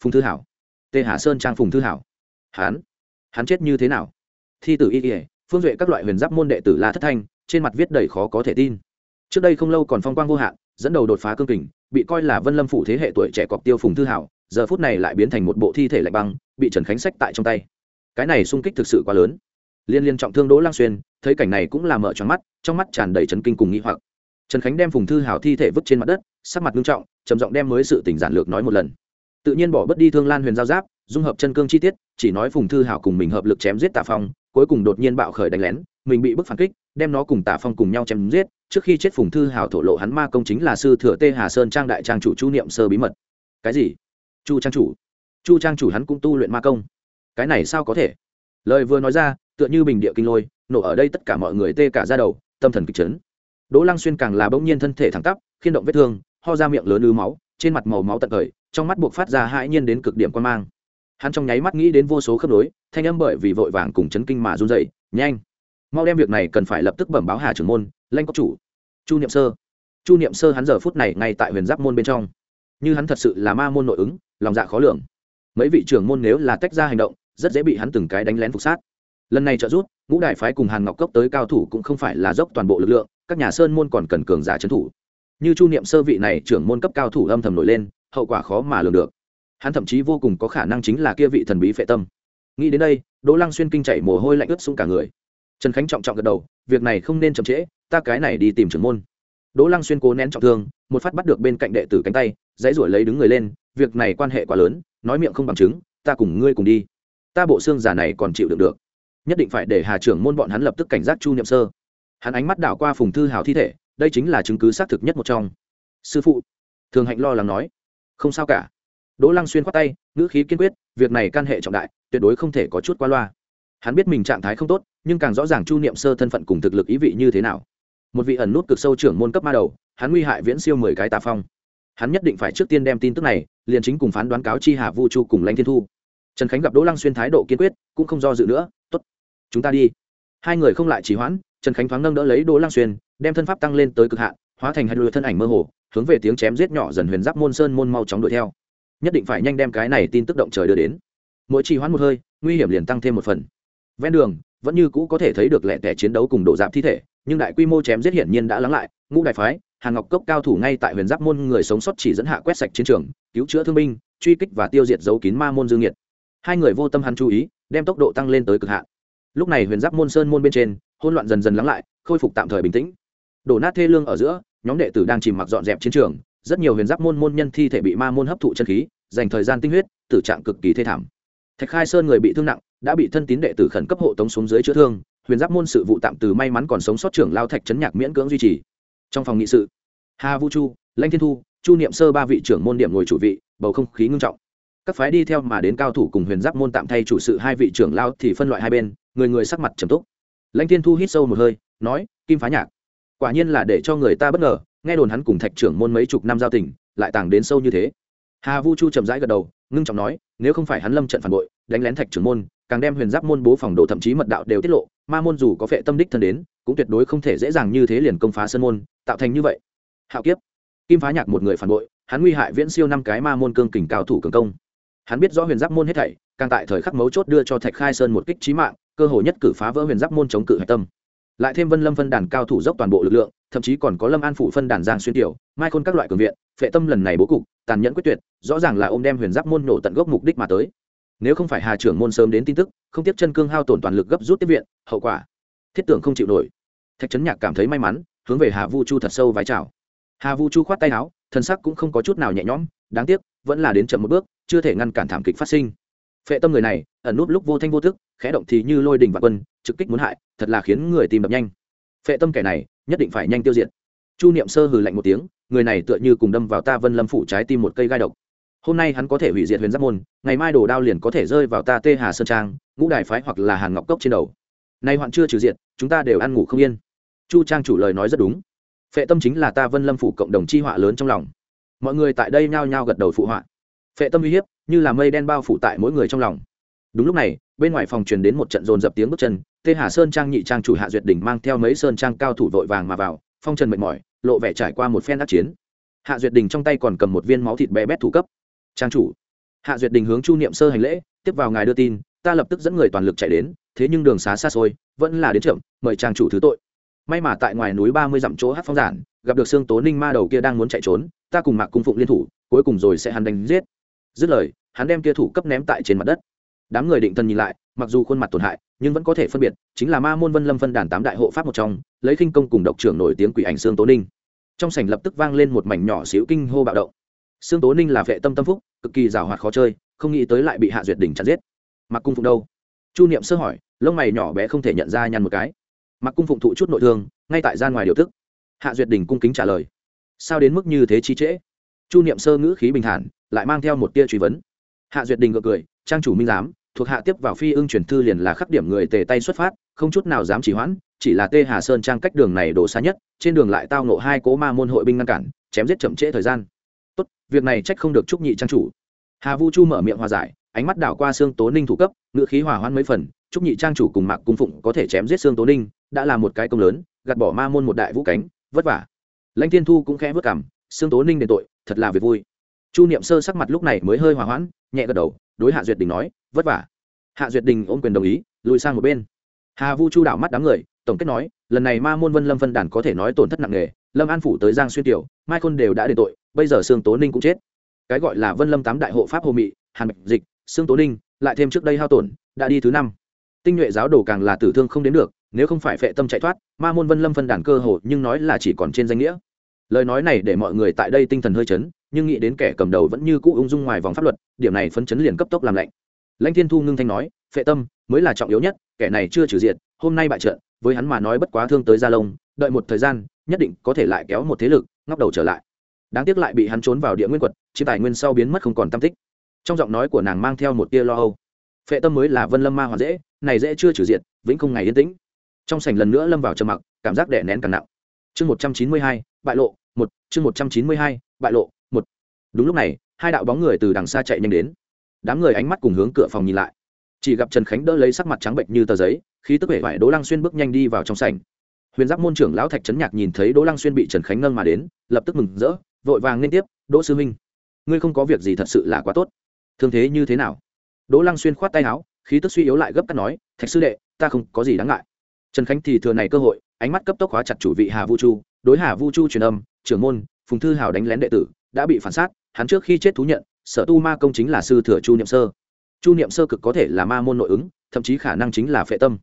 S1: phùng thư hảo. Tê hà sơn trang phùng thư hảo hắn hắn chết như thế nào? Thi tử y ỉa phương duệ các loại huyền giáp môn đệ tử la thất thanh, trên mặt viết đầy khó có thể tin. Trước đây không lâu còn phong quang vô hạn, dẫn đầu đột phá cương kình, bị coi là vân lâm phủ thế hệ tuổi trẻ cọc tiêu phùng thư hảo, giờ phút này lại biến thành một bộ thi thể lạnh băng, bị trần khánh sách tại trong tay. Cái này sung kích thực sự quá lớn. Liên liên trọng thương đỗ lang xuyên, thấy cảnh này cũng là mở tròn mắt, trong mắt tràn đầy trấn kinh cùng nghĩ hoặc. Trần khánh đem phùng thư hảo thi thể vứt trên mặt đất, sắc mặt nghiêm trọng, trầm giọng đem mới sự tình giản lược nói một lần. Tự nhiên bỏ bất đi thương lan huyền giao giáp dung hợp chân cương chi tiết, chỉ nói phùng thư hảo cùng mình hợp lực chém giết tạ phong, cuối cùng đột nhiên bạo khởi đánh lén, mình bị bức phản kích, đem nó cùng tạ phong cùng nhau chém giết, trước khi chết phùng thư hảo thổ lộ hắn ma công chính là sư thừa tê hà sơn trang đại trang chủ chu niệm sơ bí mật. Cái gì? Chu trang chủ? Chu trang chủ hắn cũng tu luyện ma công. Cái này sao có thể? Lời vừa nói ra, tựa như bình địa kinh lôi, nổ ở đây tất cả mọi người tê cả ra đầu, tâm thần kịch chấn. Đỗ lăng xuyên càng là bỗng nhiên thân thể thẳng tắp, khiên động vết thương, ho ra miệng lớn ứ máu, trên mặt màu máu tận thời trong mắt buộc phát ra hãi nhiên đến cực điểm quan mang hắn trong nháy mắt nghĩ đến vô số khớp nối thanh âm bởi vì vội vàng cùng chấn kinh mà run dậy nhanh! Mau đem việc này cần phải lập tức bẩm báo hà trưởng môn lanh cốc chủ. Chu niệm sơ. Chu niệm sơ hắn giờ phút này ngay tại huyền giáp môn bên trong. Như hắn thật sự là ma môn nội ứng lòng dạ khó lường. Mấy vị trưởng môn nếu là tách ra hành động rất dễ bị hắn từng cái đánh lén phục sát. Lần này trợ giúp, ngũ đại phái cùng hàn ngọc cốc tới cao thủ cũng không phải là dốc toàn bộ lực lượng các nhà sơn môn còn cần cường giả trấn thủ. Như chu niệm sơ vị này trưởng môn cấp cao thủ âm thầm nổi lên hậu quả khó mà lường được hắn thậm chí vô cùng có khả năng chính là kia vị thần bí phệ tâm. Nghĩ đến đây, đỗ lăng xuyên kinh chạy mồ hôi lạnh ướt xuống cả người. Trần khánh trọng trọng gật đầu, việc này không nên chậm trễ, ta cái này đi tìm trưởng môn. Đỗ lăng xuyên cố nén trọng thương, một phát bắt được bên cạnh đệ tử cánh tay, dãy ruổi lấy đứng người lên, việc này quan hệ quá lớn, nói miệng không bằng chứng, ta cùng ngươi cùng đi. Ta bộ xương giả này còn chịu được được. Nhất định phải để hà trưởng môn bọn hắn lập tức cảnh giác chu niệm sơ. Hắn ánh mắt đảo qua phùng thư hào thi thể, đây chính là chứng cứ xác thực nhất một trong. Sư phụ, thường hạnh lo lắng nói. Không sao cả đỗ lăng xuyên khoát tay, ngữ khí kiên quyết, việc này can hệ trọng đại, tuyệt đối không thể có chút qua loa. Hắn biết mình trạng thái không tốt, nhưng càng rõ ràng chu niệm sơ thân phận cùng thực lực ý vị như thế nào. Một vị ẩn nút cực sâu trưởng môn cấp ma đầu, hắn nguy hại viễn siêu mười cái tà phong. Hắn nhất định phải trước tiên đem tin tức này, liền chính cùng phán đoán cáo chi hà vu chu cùng lãnh thiên thu. Trần khánh gặp đỗ lăng xuyên thái độ kiên quyết, cũng không do dự nữa t ố t chúng ta đi. Hai người không lại trì hoãn, trần khánh thoáng nâng đỡ lấy đỗ lăng xuyên, đem thân pháp tăng lên tới cực hạn, hóa thành hai đôi thân ảnh mơ hồ, hướng về tiếng chém giết nhỏ dần huyền giáp môn sơn môn mau chóng đuổi theo nhất định phải nhanh đem cái này tin tức động trời đưa đến. Mỗi trì hoãn một hơi, nguy hiểm liền tăng thêm một phần. Ven đường, vẫn như cũ có thể thấy được lẻ tẻ chiến đấu cùng đổ dạp thi thể, nhưng đại quy mô chém giết hiển nhiên đã lắng lại. Ngũ đại phái, hàn ngọc cốc cao thủ ngay tại huyền giáp môn người sống sót chỉ dẫn hạ quét sạch chiến trường, cứu chữa thương binh, truy kích và tiêu diệt dấu kín ma môn dương nhiệt hai người vô tâm hắn chú ý, đem tốc độ tăng lên tới cực hạn. Lúc này huyền giáp môn sơn môn bên trên, hỗn loạn dần dần lắng lại, khôi phục tạm thời bình tĩnh. Đổ nát thê lương ở giữa, nhóm đệ tử đang chìm mặc dọn dẹp chiến trường rất nhiều huyền giáp môn môn nhân thi thể bị ma môn hấp thụ chân khí, dành thời gian tinh huyết, tử trạng cực kỳ thê thảm. Thạch khai sơn người bị thương nặng, đã bị thân tín đệ tử khẩn cấp hộ tống xuống dưới chữa thương, huyền giáp môn sự vụ tạm từ may mắn còn sống sót trưởng lao thạch trấn nhạc miễn cưỡng duy trì. Trong phòng nghị sự, hà vũ chu lanh thiên thu, chu niệm sơ ba vị trưởng môn điểm ngồi chủ vị, bầu không khí ngưng trọng. Các phái đi theo mà đến cao thủ cùng huyền giáp môn tạm thay chủ sự hai vị trưởng lao thì phân loại hai bên, người người sắc mặt trầm túc. Lãnh thiên thu hít sâu một hơi, nói, kim phá nhạc, quả nhiên là để cho người ta bất ngờ nghe đồn hắn cùng thạch trưởng môn mấy chục năm giao tình, lại tàng đến sâu như thế. Hà vu chu chậm rãi gật đầu, ngưng trọng nói, nếu không phải hắn lâm trận phản bội, đánh lén thạch trưởng môn, càng đem huyền giáp môn bố phòng đồ thậm chí mật đạo đều tiết lộ, ma môn dù có phệ tâm đích thân đến, cũng tuyệt đối không thể dễ dàng như thế liền công phá sân môn, tạo thành như vậy. Hạo kiếp. Kim phá nhạc một người phản bội, hắn nguy hại viễn siêu năm cái ma môn cương kình cao thủ cường công. Hắn biết rõ huyền giáp môn hết thảy, càng tại thời khắc mấu chốt đưa cho thạch khai sơn một kích trí mạng, cơ hội nhất cử phá vỡ huyền giáp môn chống cự hạch tâm. Lại thêm vân lâm phân đàn cao thủ dốc toàn bộ lực lượng thậm chí còn có lâm an phụ phân đàn giang xuyên tiểu, mai khôn các loại cường viện, phệ tâm lần này bố cục, tàn nhẫn quyết tuyệt, rõ ràng là ôm đem huyền giáp môn nổ tận gốc mục đích mà tới. Nếu không phải hà trưởng môn sớm đến tin tức, không tiếp chân cương hao tổn toàn lực gấp rút tiếp viện, hậu quả, thiết tưởng không chịu nổi. Thạch trấn nhạc cảm thấy may mắn, hướng về hà vu chu thật sâu vái chào. Hà vu chu khoát tay áo, thân sắc cũng không có chút nào nhẹ nhõm, đáng tiếc, vẫn là đến chậm một bước, chưa thể ngăn cản thảm kịch phát sinh. Phệ tâm người này, ẩn núp lúc vô thanh vô thức khẽ động thì như lôi đình và quân, trực kích muốn hại, thật là khiến người tìm đập nhanh. Phệ tâm kẻ này nhất định phải nhanh tiêu diệt. Chu niệm sơ hừ lạnh một tiếng, người này tựa như cùng đâm vào ta vân lâm phủ trái tim một cây gai độc. Hôm nay hắn có thể hủy diệt huyền giáp môn, ngày mai đồ đao liền có thể rơi vào ta tê hà sơn trang, ngũ đài phái hoặc là hàn ngọc cốc trên đầu. Nay hoạn chưa trừ diệt, chúng ta đều ăn ngủ không yên. Chu trang chủ lời nói rất đúng. Phệ tâm chính là ta vân lâm phủ cộng đồng chi họa lớn trong lòng. Mọi người tại đây nhao nhao gật đầu phụ họa. Phệ tâm uy hiếp, như là mây đen bao phủ tại mỗi người trong lòng. Đúng lúc này, bên ngoài phòng truyền đến một trận dồn dập tiếng bước chân tê hà sơn trang nhị trang chủ hạ duyệt Đình mang theo mấy sơn trang cao thủ vội vàng mà vào, phong trần mệt mỏi, lộ vẻ trải qua một phen đắc chiến. Hạ duyệt đình trong tay còn cầm một viên máu thịt bé bét thủ cấp. Trang chủ. Hạ duyệt đình hướng chu niệm sơ hành lễ, tiếp vào ngài đưa tin, ta lập tức dẫn người toàn lực chạy đến, thế nhưng đường xá xa xôi, vẫn là đến chậm, mời trang chủ thứ tội. May mà tại ngoài núi ba mươi dặm chỗ hát phong giản, gặp được xương tố ninh ma đầu kia đang muốn chạy trốn, ta cùng mạc cung phụng liên thủ, cuối cùng rồi sẽ hắn đánh giết. Dứt lời, hắn đem kia thủ cấp ném tại trên mặt đất. Đám người định thần nhìn lại, mặc dù khuôn mặt tổn hại nhưng vẫn có thể phân biệt, chính là ma môn vân lâm phân đàn tám đại hộ pháp một trong, lấy khinh công cùng độc trưởng nổi tiếng quỷ ảnh xương tố ninh. Trong sảnh lập tức vang lên một mảnh nhỏ xíu kinh hô bạo động. Xương tố ninh là vệ tâm tâm phúc, cực kỳ rào hoạt khó chơi, không nghĩ tới lại bị hạ duyệt đỉnh chặt giết. Mặc cung phụng đâu? Chu niệm sơ hỏi, lông mày nhỏ bé không thể nhận ra nhăn một cái. Mặc cung phụng thụ chút nội thương, ngay tại gian ngoài điều tức. Hạ duyệt đỉnh cung kính trả lời. Sao đến mức như thế chi trễ? Chu niệm sơ ngữ khí bình thản, lại mang theo một tia truy vấn. Hạ duyệt đình gượng cười, trang chủ minh giám thuộc hạ tiếp vào phi ưng truyền thư liền là khắc điểm người tề tay xuất phát, không chút nào dám chỉ hoãn, chỉ là tê hà sơn trang cách đường này đổ xa nhất, trên đường lại tao nộ hai cố ma môn hội binh ngăn cản, chém giết chậm trễ thời gian. Tốt, việc này trách không được trúc nhị trang chủ. Hà vu chu mở miệng hòa giải, ánh mắt đảo qua xương tố ninh thủ cấp ngựa khí hòa hoãn mấy phần, trúc nhị trang chủ cùng mạc cung phụng có thể chém giết xương tố ninh, đã là một cái công lớn, gạt bỏ ma môn một đại vũ cánh, vất vả. Lãnh thiên thu cũng khẽ vất cảm xương tố ninh đền tội, thật là việc vui. Chu niệm sơ sắc mặt lúc này mới hơi hòa hoãn, nhẹ gật đầu, đối hạ duyệt đình nói vất vả. Hạ duyệt đình ôm quyền đồng ý, lùi sang một bên. Hà vu chu đảo mắt đám người, tổng kết nói, lần này ma môn vân lâm phân đàn có thể nói tổn thất nặng nề, lâm an phủ tới giang xuyên tiểu, mai khôn đều đã đền tội, bây giờ sương tố ninh cũng chết. Cái gọi là vân lâm tám đại hộ pháp hồ mị, hàn bạch dịch, sương tố ninh, lại thêm trước đây hao tổn, đã đi thứ năm. Tinh nhuệ giáo đồ càng là tử thương không đến được, nếu không phải phệ tâm chạy thoát, ma môn vân lâm phân đàn cơ hồ nhưng nói là chỉ còn trên danh nghĩa. Lời nói này để mọi người tại đây tinh thần hơi chấn, nhưng nghĩ đến kẻ cầm đầu vẫn như cũ ung dung ngoài vòng pháp luật, điểm này phấn chấn liền cấp tốc làm lạnh lãnh thiên thu ngưng thanh nói, phệ tâm, mới là trọng yếu nhất, kẻ này chưa trừ diện hôm nay bại trận, với hắn mà nói bất quá thương tới gia lông đợi một thời gian, nhất định có thể lại kéo một thế lực, ngóc đầu trở lại. Đáng tiếc lại bị hắn trốn vào địa nguyên quật chiếm tài nguyên sau biến mất không còn tam tích. Trong giọng nói của nàng mang theo một tia lo âu. Phệ tâm mới là vân lâm ma hoàn dễ, này dễ chưa trừ diện vĩnh không ngày yên tĩnh. Trong sảnh lần nữa lâm vào trầm mặc, cảm giác đè nén càng nặng. Chương một trăm chín mươi hai, bại lộ, một, chương một trăm chín mươi hai, bại lộ, một. Đúng lúc này, hai đạo bóng người từ đằng xa chạy nhanh đến đám người ánh mắt cùng hướng cửa phòng nhìn lại. Chỉ gặp trần khánh đỡ lấy sắc mặt trắng bệnh như tờ giấy khi tức vẻ vải đỗ lăng xuyên bước nhanh đi vào trong sảnh. Huyền giáp môn trưởng lão thạch trấn nhạc nhìn thấy đỗ lăng xuyên bị trần khánh nâng mà đến, lập tức mừng rỡ, vội vàng liên tiếp, đỗ sư minh ngươi không có việc gì thật sự là quá tốt. Thương thế như thế nào? Đỗ lăng xuyên khoát tay áo, khí tức suy yếu lại gấp cắt nói, thạch sư đệ, ta không có gì đáng ngại. Trần khánh thì thừa này cơ hội, ánh mắt cấp tốc hóa chặt chủ vị hà vu chu, đối hà vu chu truyền âm, trưởng môn, phùng thư hào đánh lén đệ tử, đã bị phản sát, hắn trước khi chết thú nhận sở tu ma công chính là sư thừa chu niệm sơ. Chu niệm sơ cực có thể là ma môn nội ứng, thậm chí khả năng chính là phệ tâm.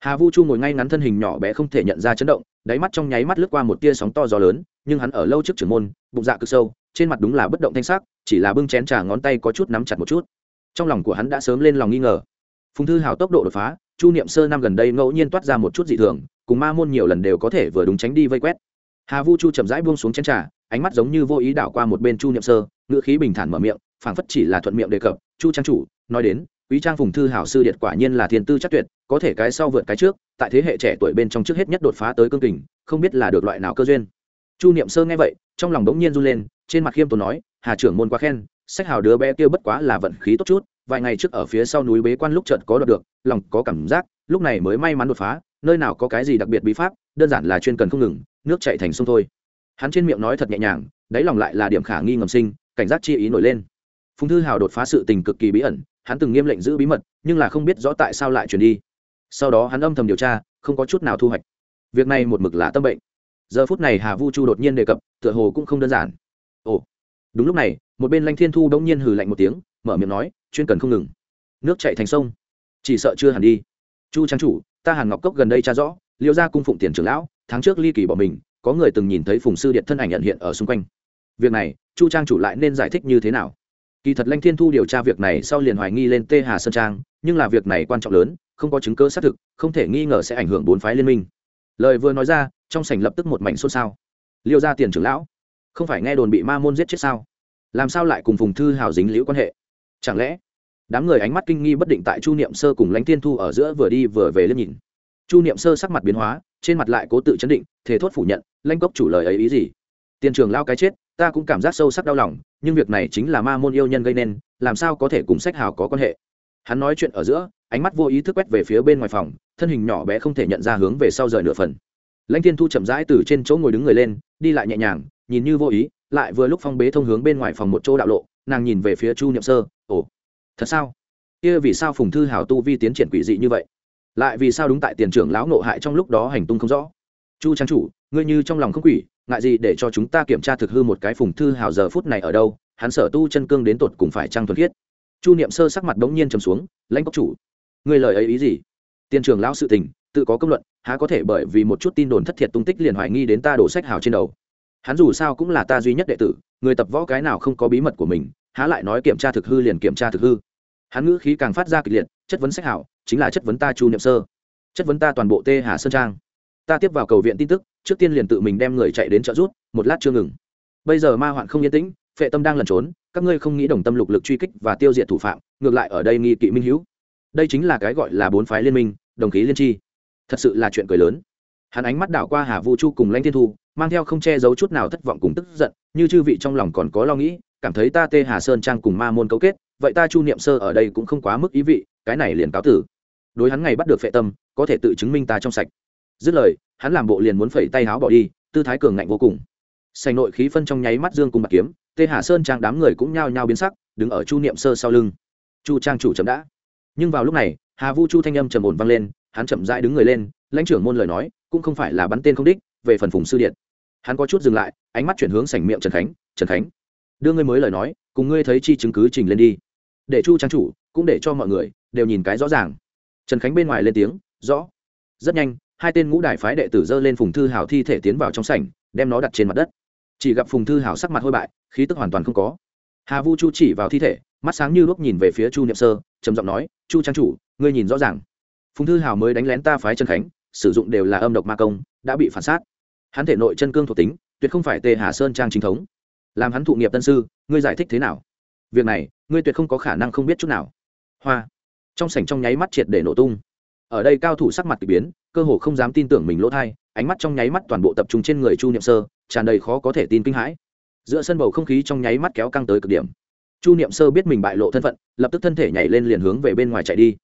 S1: Hà vu chu ngồi ngay ngắn thân hình nhỏ bé không thể nhận ra chấn động, đáy mắt trong nháy mắt lướt qua một tia sóng to gió lớn, nhưng hắn ở lâu trước trưởng môn, bụng dạ cực sâu, trên mặt đúng là bất động thanh sắc, chỉ là bưng chén trà ngón tay có chút nắm chặt một chút. Trong lòng của hắn đã sớm lên lòng nghi ngờ. Phùng thư hào tốc độ đột phá, chu niệm sơ năm gần đây ngẫu nhiên toát ra một chút dị thường, cùng ma môn nhiều lần đều có thể vừa đúng tránh đi vây quét. Hà vu chu chậm rãi buông xuống chén trà ánh mắt giống như vô ý đảo qua một bên chu niệm sơ, ngữ khí bình thản mở miệng, phảng phất chỉ là thuận miệng đề cập, chu trang chủ, nói đến, quý trang phùng thư hảo sư điện quả nhiên là thiên tư chắc tuyệt, có thể cái sau vượt cái trước, tại thế hệ trẻ tuổi bên trong trước hết nhất đột phá tới cương kình, không biết là được loại nào cơ duyên. Chu niệm sơ nghe vậy, trong lòng đống nhiên run lên, trên mặt khiêm tốn nói, hà trưởng môn quá khen, sách hào đứa bé kia bất quá là vận khí tốt chút, vài ngày trước ở phía sau núi bế quan lúc chợt có đọc được, lòng có cảm giác, lúc này mới may mắn đột phá, nơi nào có cái gì đặc biệt bí pháp, đơn giản là chuyên cần không ngừng, nước chạy thành sông thôi hắn trên miệng nói thật nhẹ nhàng, đáy lòng lại là điểm khả nghi ngầm sinh, cảnh giác chi ý nổi lên. Phùng thư hào đột phá sự tình cực kỳ bí ẩn, hắn từng nghiêm lệnh giữ bí mật, nhưng là không biết rõ tại sao lại chuyển đi. Sau đó hắn âm thầm điều tra, không có chút nào thu hoạch. Việc này một mực là tâm bệnh. Giờ phút này hà vu chu đột nhiên đề cập, tựa hồ cũng không đơn giản. Ồ. Đúng lúc này, một bên lanh thiên thu đông nhiên hừ lạnh một tiếng, mở miệng nói, chuyên cần không ngừng. Nước chạy thành sông. Chỉ sợ chưa hẳn đi. Chu trang chủ, ta hàn ngọc cốc gần đây tra rõ, liêu ra cung phụng tiền trưởng lão, tháng trước ly kỳ bỏ mình có người từng nhìn thấy phùng sư điện thân ảnh nhận hiện ở xung quanh. Việc này, chu trang chủ lại nên giải thích như thế nào? Kỳ thật lanh thiên thu điều tra việc này sau liền hoài nghi lên tê hà sơn trang, nhưng là việc này quan trọng lớn, không có chứng cơ xác thực, không thể nghi ngờ sẽ ảnh hưởng bốn phái liên minh. Lời vừa nói ra, trong sảnh lập tức một mảnh xôn xao. Liêu ra tiền trưởng lão, không phải nghe đồn bị ma môn giết chết sao? Làm sao lại cùng phùng thư hào dính liễu quan hệ? Chẳng lẽ, đám người ánh mắt kinh nghi bất định tại chu niệm sơ cùng lãnh thiên thu ở giữa vừa đi vừa về liếc nhìn? Chu niệm sơ sắc mặt biến hóa trên mặt lại cố tự chấn định thế thốt phủ nhận lãnh cốc chủ lời ấy ý gì? Tiền trường lao cái chết, ta cũng cảm giác sâu sắc đau lòng, nhưng việc này chính là ma môn yêu nhân gây nên, làm sao có thể cùng sách hào có quan hệ? Hắn nói chuyện ở giữa, ánh mắt vô ý thức quét về phía bên ngoài phòng, thân hình nhỏ bé không thể nhận ra hướng về sau rời nửa phần. Lãnh thiên thu chậm rãi từ trên chỗ ngồi đứng người lên, đi lại nhẹ nhàng, nhìn như vô ý, lại vừa lúc phong bế thông hướng bên ngoài phòng một chỗ đạo lộ, nàng nhìn về phía chu nhậm sơ, ồ, thật sao? Kia vì sao phùng thư hào tu vi tiến triển quỷ dị như vậy? Lại vì sao đúng tại tiền trưởng lão nộ hại trong lúc đó hành tung không rõ? Chu trang chủ, ngươi như trong lòng không quỷ, ngại gì để cho chúng ta kiểm tra thực hư một cái phùng thư hào giờ phút này ở đâu? Hắn sở tu chân cương đến tột cùng phải trăng thuần khiết? Chu niệm sơ sắc mặt đống nhiên trầm xuống, lãnh cốc chủ, ngươi lời ấy ý gì? Tiền trưởng lão sự tình, tự có công luận, há có thể bởi vì một chút tin đồn thất thiệt tung tích liền hoài nghi đến ta đổ sách hào trên đầu? Hắn dù sao cũng là ta duy nhất đệ tử, người tập võ cái nào không có bí mật của mình, há lại nói kiểm tra thực hư liền kiểm tra thực hư. Hắn ngữ khí càng phát ra kịch liệt, chất vấn sách hảo chính là chất vấn ta chu niệm sơ. Chất vấn ta toàn bộ tê hà sơn trang. Ta tiếp vào cầu viện tin tức, trước tiên liền tự mình đem người chạy đến trợ rút, một lát chưa ngừng. Bây giờ ma hoạn không yên tĩnh, phệ tâm đang lẩn trốn, các ngươi không nghĩ đồng tâm lục lực truy kích và tiêu diệt thủ phạm, ngược lại ở đây nghi kỵ minh hữu. Đây chính là cái gọi là bốn phái liên minh, đồng khí liên tri. Thật sự là chuyện cười lớn. Hắn ánh mắt đảo qua hà vu chu cùng lãnh thiên thu, mang theo không che giấu chút nào thất vọng cùng tức giận, như chư vị trong lòng còn có lo nghĩ, cảm thấy ta tê hà sơn trang cùng ma môn cấu kết, vậy ta chu niệm sơ ở đây cũng không quá mức ý vị, cái này liền cáo tử đối hắn ngày bắt được phệ tâm, có thể tự chứng minh ta trong sạch. Dứt lời, hắn làm bộ liền muốn phẩy tay háo bỏ đi, tư thái cường ngạnh vô cùng. Sành nội khí phân trong nháy mắt dương cùng bạc kiếm, tê hà sơn trang đám người cũng nhao nhao biến sắc, đứng ở chu niệm sơ sau lưng. Chu trang chủ chậm đã. Nhưng vào lúc này, hà vu chu thanh âm trầm ổn vang lên, hắn chậm rãi đứng người lên, lãnh trưởng môn lời nói, cũng không phải là bắn tên không đích, về phần phùng sư điện. Hắn có chút dừng lại, ánh mắt chuyển hướng sảnh miệng trần khánh trần khánh, đưa ngươi mới lời nói, cùng ngươi thấy chi chứng cứ trình lên đi. Để chu trang chủ, cũng để cho mọi người đều nhìn cái rõ ràng trần khánh bên ngoài lên tiếng, rõ. Rất nhanh, hai tên ngũ đại phái đệ tử dơ lên phùng thư hảo thi thể tiến vào trong sảnh, đem nó đặt trên mặt đất. Chỉ gặp phùng thư hảo sắc mặt hôi bại, khí tức hoàn toàn không có. Hà vu chu chỉ vào thi thể, mắt sáng như lúc nhìn về phía chu niệm sơ, trầm giọng nói, chu trang chủ, ngươi nhìn rõ ràng. Phùng thư hảo mới đánh lén ta phái trần khánh, sử dụng đều là âm độc ma công, đã bị phản sát. Hắn thể nội chân cương thuộc tính, tuyệt không phải tề hà sơn trang chính thống. Làm hắn thụ nghiệp tân sư, ngươi giải thích thế nào? Việc này, ngươi tuyệt không có khả năng không biết chút nào. Hoa trong sảnh trong nháy mắt triệt để nổ tung. Ở đây cao thủ sắc mặt k ỳ biến, cơ hồ không dám tin tưởng mình lỗ thai, ánh mắt trong nháy mắt toàn bộ tập trung trên người chu niệm sơ, tràn đầy khó có thể tin kinh hãi. Giữa sân bầu không khí trong nháy mắt kéo căng tới cực điểm. Chu niệm sơ biết mình bại lộ thân phận, lập tức thân thể nhảy lên liền hướng về bên ngoài chạy đi.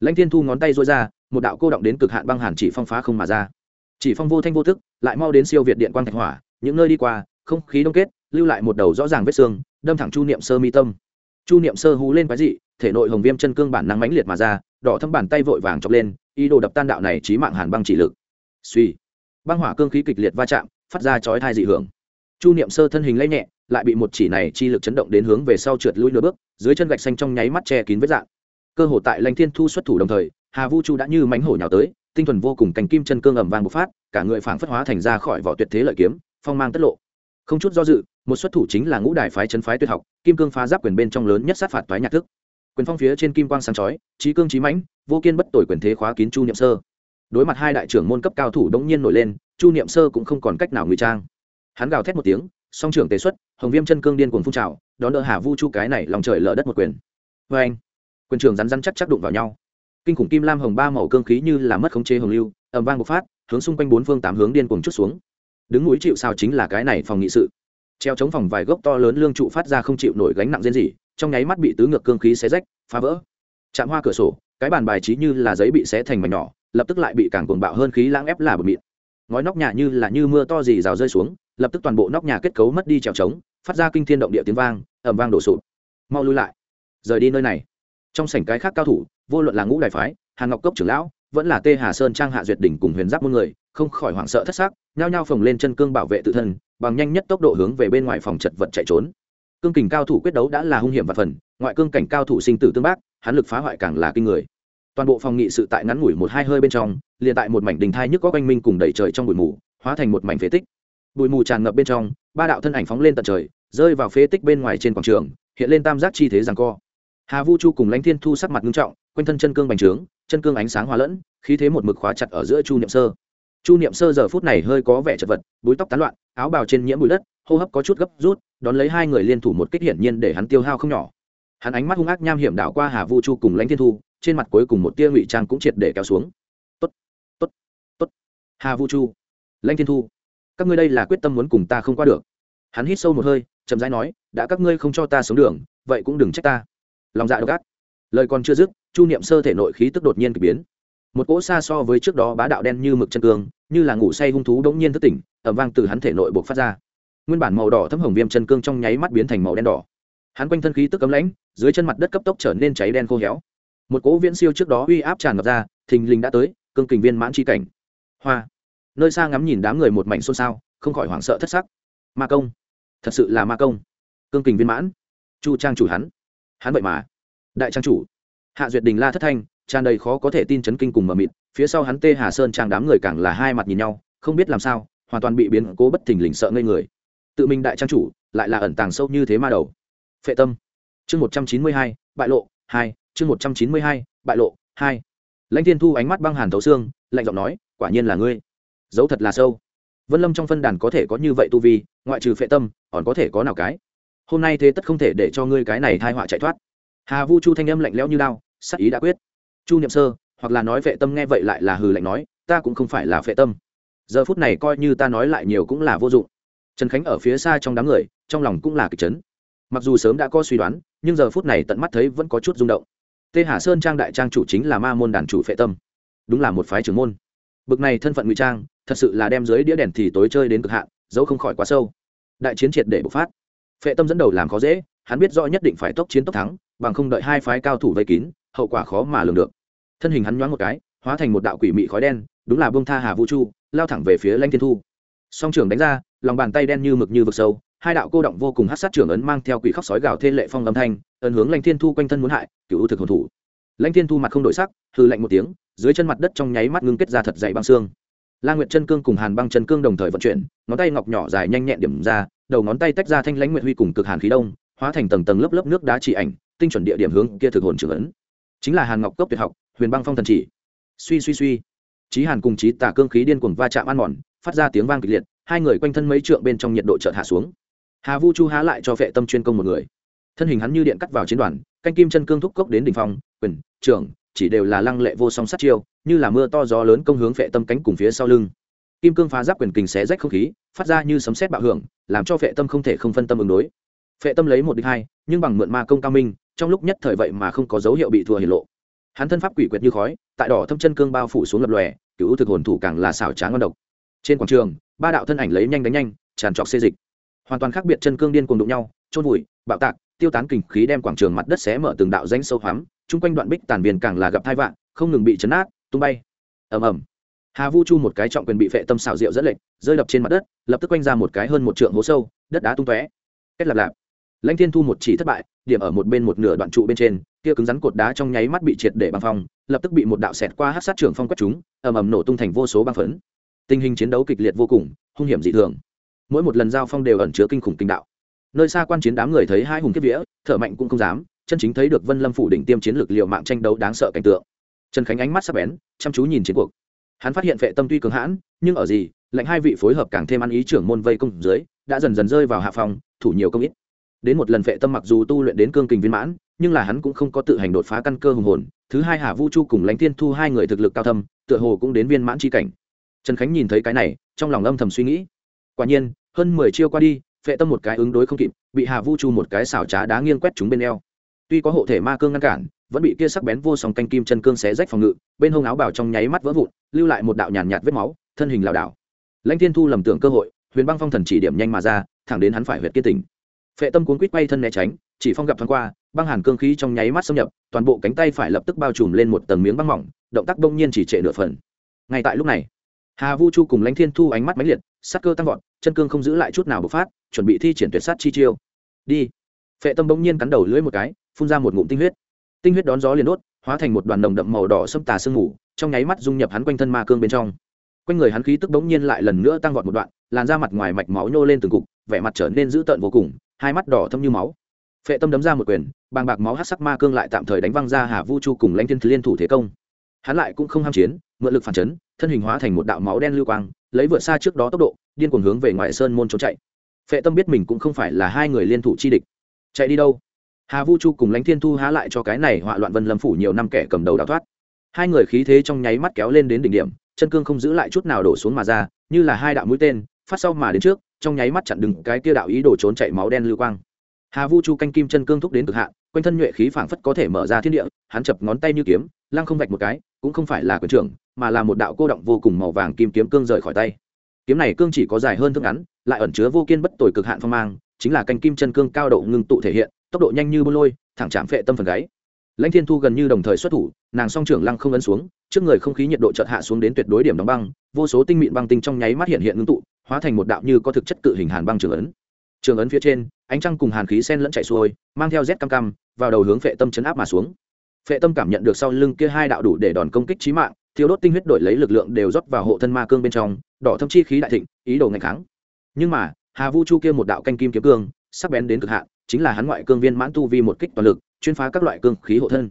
S1: Lãnh thiên thu ngón tay rối ra, một đạo cô động đến cực hạn băng hàn chỉ phong phá không mà ra. Chỉ phong vô thanh vô thức lại mau đến siêu việt điện quang thạch hỏa, những nơi đi qua, không khí đông kết, lưu lại một đầu rõ ràng vết xương, đâm thẳng chu niệm sơ mi tâm. Chu niệm sơ hú lên quái dị thể nội hồng viêm chân cương bản năng mãnh liệt mà ra, đỏ thâm bàn tay vội vàng chọc lên, ý đồ đập tan đạo này trí mạng hàn băng chỉ lực. Suy, băng hỏa cương khí kịch liệt va chạm, phát ra chói thai dị hưởng. Chu niệm sơ thân hình lấy nhẹ, lại bị một chỉ này chi lực chấn động đến hướng về sau trượt lui nửa bước, dưới chân gạch xanh trong nháy mắt che kín vết dạng. Cơ hội tại lãnh thiên thu xuất thủ đồng thời, hà vu chu đã như mánh hổ nhào tới, tinh thuần vô cùng cành kim chân cương ẩm vàng bộc phát, cả người phảng phất hóa thành ra khỏi vỏ tuyệt thế lợi kiếm, phong mang tất lộ. Không chút do dự, một xuất thủ chính là ngũ đài phái chân phái tuyệt học, kim cương phá giáp quyền bên trong lớn nhất sát phạt toái nhạc thức quyền phong phía trên kim quang sáng chói, trí cương trí mãnh, vô kiên bất tội quyền thế khóa kín chu niệm sơ. Đối mặt hai đại trưởng môn cấp cao thủ đống nhiên nổi lên, chu niệm sơ cũng không còn cách nào ngụy trang. Hắn gào thét một tiếng, song trưởng tế xuất, hồng viêm chân cương điên cuồng phun trào, đón đỡ hà vu chu cái này lòng trời lở đất một quyền. Vê anh, quyền trường rắn rắn chắc chắc đụng vào nhau. Kinh khủng kim lam hồng ba màu cương khí như là mất khống chế hồng lưu ẩm vang bộc phát, hướng xung quanh bốn phương tám hướng điên cuồng chút xuống. Đứng núi chịu sao chính là cái này phòng nghị sự. Treo chống phòng vài gốc to lớn lương trụ phát ra không chịu nổi gánh nặng riêng gì trong nháy mắt bị tứ ngược cương khí xé rách, phá vỡ. Chạm hoa cửa sổ, cái bàn bài trí như là giấy bị xé thành mảnh nhỏ, lập tức lại bị càng cuồng bạo hơn khí lãng ép là bờ mịn. Ngói nóc nhà như là như mưa to gì rào rơi xuống, lập tức toàn bộ nóc nhà kết cấu mất đi trèo trống, phát ra kinh thiên động địa tiếng vang ẩm vang đổ sụp. Mau lui lại. Rời đi nơi này. Trong sảnh cái khác cao thủ, vô luận là ngũ đại phái hàn ngọc cốc trưởng lão, vẫn là tê hà sơn trang hạ duyệt đỉnh cùng huyền giáp muôn người, không khỏi hoảng sợ thất xác nhao nhao phồng lên chân cương bảo vệ tự thân, bằng nhanh nhất tốc độ hướng về bên ngoài phòng chật vật chạy trốn cương kình cao thủ quyết đấu đã là hung hiểm và phần, ngoại cương cảnh cao thủ sinh tử tương bác, hắn lực phá hoại càng là kinh người. Toàn bộ phòng nghị sự tại ngắn ngủi một hai hơi bên trong, liền tại một mảnh đình thai nhức có quanh minh cùng đẩy trời trong bụi mù, hóa thành một mảnh phế tích. Bụi mù tràn ngập bên trong, ba đạo thân ảnh phóng lên tận trời, rơi vào phế tích bên ngoài trên quảng trường, hiện lên tam giác chi thế rằng co. Hà vu chu cùng lãnh thiên thu sắc mặt nghiêm trọng, quanh thân chân cương bành trướng, chân cương ánh sáng hòa lẫn, khí thế một mực khóa chặt ở giữa chu niệm sơ. Chu niệm sơ giờ phút này hơi có vẻ chật vật, búi tóc tán loạn, áo bào trên nhiễm bụi đất, hô hấp có chút gấp rút đón lấy hai người liên thủ một kích hiển nhiên để hắn tiêu hao không nhỏ. Hắn ánh mắt hung ác nham hiểm đảo qua hà vu chu cùng lãnh thiên thu, trên mặt cuối cùng một tia ngụy trang cũng triệt để kéo xuống. Tốt tốt tốt, hà vu chu, lãnh thiên thu, các ngươi đây là quyết tâm muốn cùng ta không qua được. Hắn hít sâu một hơi, chậm rãi nói, đã các ngươi không cho ta sống đường, vậy cũng đừng trách ta. Lòng dạ độc ác. Lời còn chưa dứt, chu niệm sơ thể nội khí tức đột nhiên k ỳ biến. Một cỗ xa so với trước đó bá đạo đen như mực chân cương, như là ngủ say hung thú đ ố n g nhiên thất tỉnh ẩm vang từ hắn thể nội buộc phát ra nguyên bản màu đỏ thấm hồng viêm chân cương trong nháy mắt biến thành màu đen đỏ. Hắn quanh thân khí tức cấm lãnh, dưới chân mặt đất cấp tốc trở nên cháy đen khô héo. Một cỗ viễn siêu trước đó uy áp tràn ngập ra, thình lình đã tới, cương kình viên mãn c cảnh. Hoa. Nơi xa ngắm nhìn đám người một mảnh xôn xao, không khỏi hoảng sợ thất sắc. Ma công. Thật sự là ma công. Cương kình viên mãn. Chu trang chủ hắn. Hắn vậy mà. Đại trang chủ. Hạ duyệt đình la thất thanh, tràn đầy khó có thể tin chấn kinh cùng mờ mịt, phía sau hắn tê hà sơn trang đám người càng là hai mặt nhìn nhau, không biết làm sao, hoàn toàn bị biến cố bất thình lình sợ ngây người tự mình đại trang chủ, lại là ẩn tàng sâu như thế ma đầu. Phệ tâm. Chương một trăm chín mươi hai, bại lộ, hai, chương một trăm chín mươi hai, bại lộ, hai. Lãnh thiên thu ánh mắt băng hàn thấu xương, lạnh giọng nói, quả nhiên là ngươi. Dấu thật là sâu. Vân lâm trong phân đàn có thể có như vậy tu vi, ngoại trừ phệ tâm, còn có thể có nào cái? Hôm nay thế tất không thể để cho ngươi cái này thai họa chạy thoát. Hà vu chu thanh âm lạnh lẽo như lao sắc ý đã quyết. Chu niệm sơ, hoặc là nói phệ tâm nghe vậy lại là hừ lạnh nói, ta cũng không phải là phệ tâm. Giờ phút này coi như ta nói lại nhiều cũng là vô dụng trần khánh ở phía xa trong đám người, trong lòng cũng là kịch chấn. Mặc dù sớm đã có suy đoán, nhưng giờ phút này tận mắt thấy vẫn có chút rung động. Tê hà sơn trang đại trang chủ chính là ma môn đàn chủ phệ tâm. Đúng là một phái trưởng môn. Bực này thân phận ngụy trang, thật sự là đem dưới đĩa đèn thì tối chơi đến cực hạn dẫu không khỏi quá sâu. Đại chiến triệt để bộc phát. Phệ tâm dẫn đầu làm khó dễ, hắn biết rõ nhất định phải tốc chiến tốc thắng, bằng không đợi hai phái cao thủ vây kín, hậu quả khó mà lường được. Thân hình hắn nhoáng một cái, hóa thành một đạo quỷ mị khói đen, đúng là bông tha hà vũ chu, lao thẳng về phía lanh thiên thu. Song Trường đánh ra lòng bàn tay đen như mực như vực sâu, hai đạo cô động vô cùng hát sát trưởng ấn mang theo quỷ khóc sói gào thê lệ phong âm thanh, ấn hướng lãnh thiên thu quanh thân muốn hại, cựu thực hồn thủ. Lãnh thiên thu mặt không đổi sắc hư lạnh một tiếng, dưới chân mặt đất trong nháy mắt ngưng kết ra thật dày băng xương. La nguyệt chân cương cùng hàn băng chân cương đồng thời vận chuyển, ngón tay ngọc nhỏ dài nhanh nhẹn điểm ra, đầu ngón tay tách ra thanh lãnh nguyệt huy cùng cực hàn khí đông, hóa thành tầng tầng lớp lớp nước đá chỉ ảnh, tinh chuẩn địa điểm hướng kia thực hồn trưởng ấn. Chính là hàn ngọc cấp tuyệt học, huyền băng phong thần chỉ. Suy suy suy. Trí hàn cùng trí tả cương khí điên cuồng va chạm ăn mòn, phát ra tiếng vang kịch liệt hai người quanh thân mấy trượng bên trong nhiệt độ chợt hạ xuống. Hà vu chu há lại cho vệ tâm chuyên công một người. Thân hình hắn như điện cắt vào chiến đoàn, canh kim chân cương thúc cốc đến đỉnh phong, quyền, trưởng, chỉ đều là lăng lệ vô song sát chiêu, như là mưa to gió lớn công hướng vệ tâm cánh cùng phía sau lưng. Kim cương phá giáp quyền kình xé rách không khí, phát ra như sấm sét bạo hưởng, làm cho vệ tâm không thể không phân tâm ứng đối. Vệ tâm lấy một đích hai, nhưng bằng mượn ma công cao minh, trong lúc nhất thời vậy mà không có dấu hiệu bị thua hiển lộ. Hắn thân pháp quỷ quyệt như khói, tại đỏ thâm chân cương bao phủ xuống lập lòe cựu thực hồn thủ càng là xảo tráng ngon độc trên quảng trường, ba đạo thân ảnh lấy nhanh đánh nhanh, tràn trọc xê dịch. Hoàn toàn khác biệt chân cương điên cùng đụng nhau trôn vùi, bạo tạc, tiêu tán kình khí đem quảng trường mặt đất xé mở từng đạo danh sâu hoắm, chung quanh đoạn bích tàn viền càng là gặp thai vạn không ngừng bị chấn át, tung bay. Ầm ầm. Hà vu chu một cái trọng quyền bị phệ tâm xảo diệu dẫn lệnh rơi đập trên mặt đất, lập tức quanh ra một cái hơn một trượng hố sâu, đất đá tung tóe. Kết lạp lạp. Lãnh thiên thu một chỉ thất bại, điểm ở một bên một nửa đoạn trụ bên trên, kia cứng rắn cột đá trong nháy mắt bị triệt để băng phong, lập tức bị một đạo xẹt qua hát sát trưởng phong quét chúng, ầm ầm nổ tung thành vô số băng phấn tình hình chiến đấu kịch liệt vô cùng, hung hiểm dị thường. Mỗi một lần giao phong đều ẩn chứa kinh khủng kinh đạo. Nơi xa quan chiến đám người thấy hai hùng kiếp vía, thở mạnh cũng không dám, chân chính thấy được vân lâm phủ đỉnh tiêm chiến lược liệu mạng tranh đấu đáng sợ cảnh tượng. Trần khánh ánh mắt sắc bén, chăm chú nhìn chiến cuộc. Hắn phát hiện vệ tâm tuy cường hãn, nhưng ở gì lệnh hai vị phối hợp càng thêm ăn ý trưởng môn vây công dưới, đã dần dần rơi vào hạ phòng thủ nhiều công ít. Đến một lần vệ tâm mặc dù tu luyện đến cương kình viên mãn, nhưng là hắn cũng không có tự hành đột phá căn cơ hùng hồn. Thứ hai hà vu chu cùng lãnh thiên thu hai người thực lực cao thâm, tựa hồ cũng đến viên mãn tri cảnh trần khánh nhìn thấy cái này trong lòng âm thầm suy nghĩ. Quả nhiên hơn mười chiêu qua đi phệ tâm một cái ứng đối không kịp bị hà vu chu một cái xảo trá đá nghiêng quét chúng bên eo. Tuy có hộ thể ma cương ngăn cản vẫn bị kia sắc bén vô song canh kim chân cương xé rách phòng ngự bên hông áo bảo trong nháy mắt vỡ vụn lưu lại một đạo nhàn nhạt, vết máu thân hình lảo đảo. Lãnh thiên thu lầm tưởng cơ hội huyền băng phong thần chỉ điểm nhanh mà ra thẳng đến hắn phải huyệt kiên tình phệ tâm cuốn quýt bay thân né tránh chỉ phong gặp thoáng qua băng hàn cương khí trong nháy mắt xâm nhập toàn bộ cánh tay phải lập tức bao trùm lên một tầng miếng băng mỏng động tác đông nhiên chỉ trệ nửa phần. Ngay tại lúc này hà vu chu cùng lãnh thiên thu ánh mắt máy liệt, sắc cơ tăng vọt, chân cương không giữ lại chút nào bộc phát, chuẩn bị thi triển tuyệt sát chi chiêu. Đi. Phệ tâm bỗng nhiên cắn đầu lưỡi một cái, phun ra một ngụm tinh huyết. Tinh huyết đón gió liền đốt, hóa thành một đoàn nồng đậm màu đỏ sâm tà sương mù, trong nháy mắt dung nhập hắn quanh thân ma cương bên trong. Quanh người hắn khí tức bỗng nhiên lại lần nữa tăng vọt một đoạn, làn ra mặt ngoài mạch máu nhô lên từng cục, vẻ mặt trở nên dữ tợn vô cùng, hai mắt đỏ thâm như máu. Phệ tâm đấm ra một quyền, bàng bạc máu hát sắc ma cương lại tạm thời đánh văng ra hà vu chu cùng lãnh thiên liên thủ thế công hắn lại cũng không ham chiến, mượn lực phản chấn, thân hình hóa thành một đạo máu đen lưu quang, lấy vượt xa trước đó tốc độ, điên cuồng hướng về ngoại sơn môn trốn chạy. Phệ tâm biết mình cũng không phải là hai người liên thủ chi địch. Chạy đi đâu? Hà vu chu cùng lãnh thiên thu há lại cho cái này họa loạn vân lâm phủ nhiều năm kẻ cầm đầu đào thoát. Hai người khí thế trong nháy mắt kéo lên đến đỉnh điểm, chân cương không giữ lại chút nào đổ xuống mà ra, như là hai đạo mũi tên, phát sau mà đến trước, trong nháy mắt chặn đứng cái kia đạo ý đồ trốn chạy máu đen lưu quang hà vu chu canh kim chân cương thúc đến cực hạn, quanh thân nhuệ khí phảng phất có thể mở ra thiên địa, hắn chập ngón tay như kiếm, lăng không vạch một cái, cũng không phải là quyền trưởng, mà là một đạo cô động vô cùng màu vàng kim kiếm cương rời khỏi tay. Kiếm này cương chỉ có dài hơn thước ngắn, lại ẩn chứa vô kiên bất tồi cực hạn phong mang, chính là canh kim chân cương cao độ ngưng tụ thể hiện, tốc độ nhanh như bô lôi, thẳng chạm phệ tâm phần gáy. Lãnh thiên thu gần như đồng thời xuất thủ, nàng song trưởng lăng không ấn xuống, trước người không khí nhiệt độ chợt hạ xuống đến tuyệt đối điểm đóng băng, vô số tinh mịn băng tinh trong nháy mắt hiện hiện ngưng tụ, hóa thành một đạo như có thực chất cự hình hàn băng trường ấn trường ấn phía trên, ánh trăng cùng hàn khí sen lẫn chạy xuôi, mang theo rét cam cam, vào đầu hướng phệ tâm chấn áp mà xuống. Phệ tâm cảm nhận được sau lưng kia hai đạo đủ để đòn công kích trí mạng thiếu đốt tinh huyết đổi lấy lực lượng đều rót vào hộ thân ma cương bên trong, đỏ thâm chi khí đại thịnh, ý đồ ngày kháng. Nhưng mà, hà vu chu kia một đạo canh kim kiếm cương, sắc bén đến cực hạn, chính là hắn ngoại cương viên mãn tu vi một kích toàn lực, chuyên phá các loại cương khí hộ thân.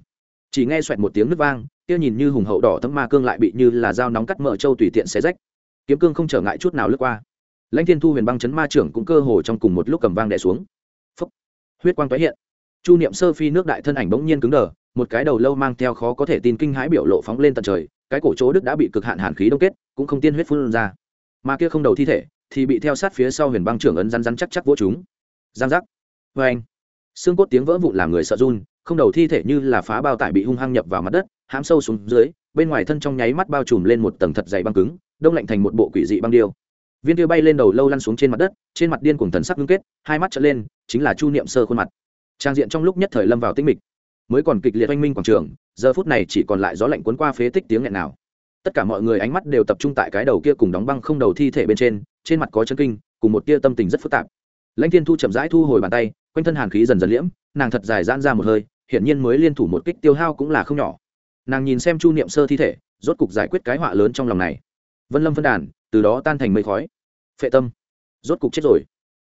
S1: Chỉ nghe xoẹt một tiếng nứt vang, kia nhìn như hùng hậu đỏ thâm ma cương lại bị như là dao nóng cắt mở châu tùy tiện xé rách. Kiếm cương không trở ngại chút nào lướt qua lãnh thiên thu huyền băng chấn ma trưởng cũng cơ hồ trong cùng một lúc cầm vang đẻ xuống. Phúc. huyết quang tái hiện. Chu niệm sơ phi nước đại thân ảnh bỗng nhiên cứng đờ, một cái đầu lâu mang theo khó có thể tin kinh hãi biểu lộ phóng lên tận trời, cái cổ chỗ đức đã bị cực hạn hàn khí đông kết, cũng không tiên huyết phun ra. Mà kia không đầu thi thể, thì bị theo sát phía sau huyền băng trưởng ấn rắn rắn chắc chắc vỗ chúng. Giang giác. Vê anh. Xương cốt tiếng vỡ vụn làm người sợ run, không đầu thi thể như là phá bao tải bị hung hăng nhập vào mặt đất, hãm sâu xuống dưới, bên ngoài thân trong nháy mắt bao trùm lên một tầng thật dày băng cứng, đông lạnh thành một bộ quỷ dị băng điêu viên tiêu bay lên đầu lâu lăn xuống trên mặt đất, trên mặt điên cùng thần sắc ngưng kết, hai mắt trở lên, chính là chu niệm sơ khuôn mặt. Trang diện trong lúc nhất thời lâm vào tinh mịch. Mới còn kịch liệt oanh minh quảng trường, giờ phút này chỉ còn lại gió lạnh cuốn qua phế tích tiếng nghẹn nào. Tất cả mọi người ánh mắt đều tập trung tại cái đầu kia cùng đóng băng không đầu thi thể bên trên trên mặt có chân kinh, cùng một tia tâm tình rất phức tạp. Lãnh thiên thu chậm rãi thu hồi bàn tay, quanh thân hàn khí dần dần liễm, nàng thật dài giãn ra một hơi, hiển nhiên mới liên thủ một kích tiêu hao cũng là không nhỏ. Nàng nhìn xem chu niệm sơ thi thể, rốt cục giải quyết cái họa lớn trong lòng này. Vân lâm phân đàn, từ đó tan thành mây khói phệ tâm. Rốt cục chết rồi.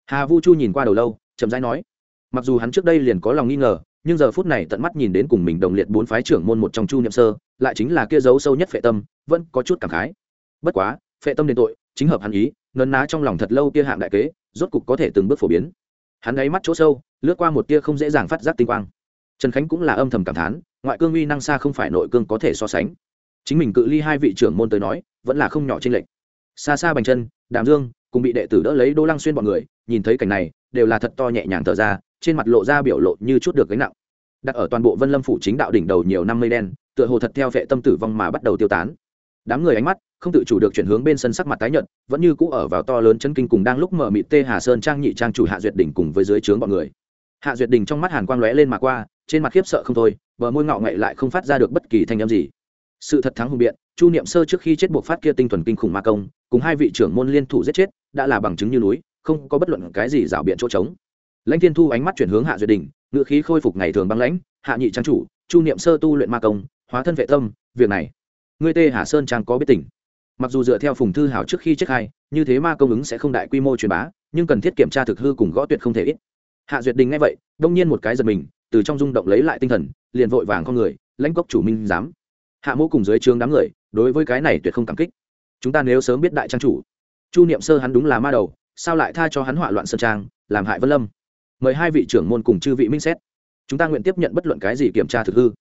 S1: Hà vu chu nhìn qua đầu lâu, chậm rãi nói. Mặc dù hắn trước đây liền có lòng nghi ngờ, nhưng giờ phút này tận mắt nhìn đến cùng mình đồng liệt bốn phái trưởng môn một trong chu niệm sơ, lại chính là kia dấu sâu nhất phệ tâm, vẫn có chút cảm khái. Bất quá, phệ tâm đền tội, chính hợp hắn ý, nấn ná trong lòng thật lâu kia hạng đại kế, rốt cục có thể từng bước phổ biến. Hắn gáy mắt chỗ sâu, lướt qua một tia không dễ dàng phát giác tinh quang. Trần khánh cũng là âm thầm cảm thán, ngoại cương uy năng xa không phải nội cương có thể so sánh. Chính mình cự ly hai vị trưởng môn tới nói, vẫn là không nhỏ trên lệnh xa xa bành chân, đàm dương cùng bị đệ tử đỡ lấy đô lăng xuyên bọn người, nhìn thấy cảnh này, đều là thật to nhẹ nhàng thở ra, trên mặt lộ ra biểu lộ như chút được gánh nặng. Đặt ở toàn bộ vân lâm phủ chính đạo đỉnh đầu nhiều năm mây đen, tựa hồ thật theo vệ tâm tử vong mà bắt đầu tiêu tán. Đám người ánh mắt không tự chủ được chuyển hướng bên sân sắc mặt tái nhợt, vẫn như cũ ở vào to lớn chân kinh cùng đang lúc mở mịt tê hà sơn trang nhị trang chủ hạ duyệt đỉnh cùng với dưới trướng bọn người. Hạ duyệt đỉnh trong mắt hàn quang lóe lên mà qua, trên mặt khiếp sợ không thôi, bờ môi ngạo ngậy lại không phát ra được bất kỳ thanh âm gì sự thật thắng hùng biện, chu niệm sơ trước khi chết buộc phát kia tinh thuần kinh khủng ma công, cùng hai vị trưởng môn liên thủ giết chết, đã là bằng chứng như núi, không có bất luận cái gì rảo biện chỗ trống. Lãnh thiên thu ánh mắt chuyển hướng hạ duyệt đình, ngựa khí khôi phục ngày thường băng lãnh, hạ nhị trang chủ, chu niệm sơ tu luyện ma công, hóa thân vệ tâm, việc này, ngươi tê hà sơn trang có biết tỉnh mặc dù dựa theo phùng thư hảo trước khi chết hai như thế ma công ứng sẽ không đại quy mô truyền bá, nhưng cần thiết kiểm tra thực hư cùng gõ tuyệt không thể ít. Hạ duyệt đình nghe vậy, đông nhiên một cái giật mình, từ trong rung động lấy lại tinh thần, liền vội vàng con người, lãnh cốc chủ minh dám hạ mô cùng dưới trướng đám người, đối với cái này tuyệt không cảm kích. Chúng ta nếu sớm biết đại trang chủ, chu niệm sơ hắn đúng là ma đầu, sao lại tha cho hắn hỏa loạn sơn trang, làm hại vân lâm? Mời hai vị trưởng môn cùng chư vị minh xét. Chúng ta nguyện tiếp nhận bất luận cái gì kiểm tra thực hư.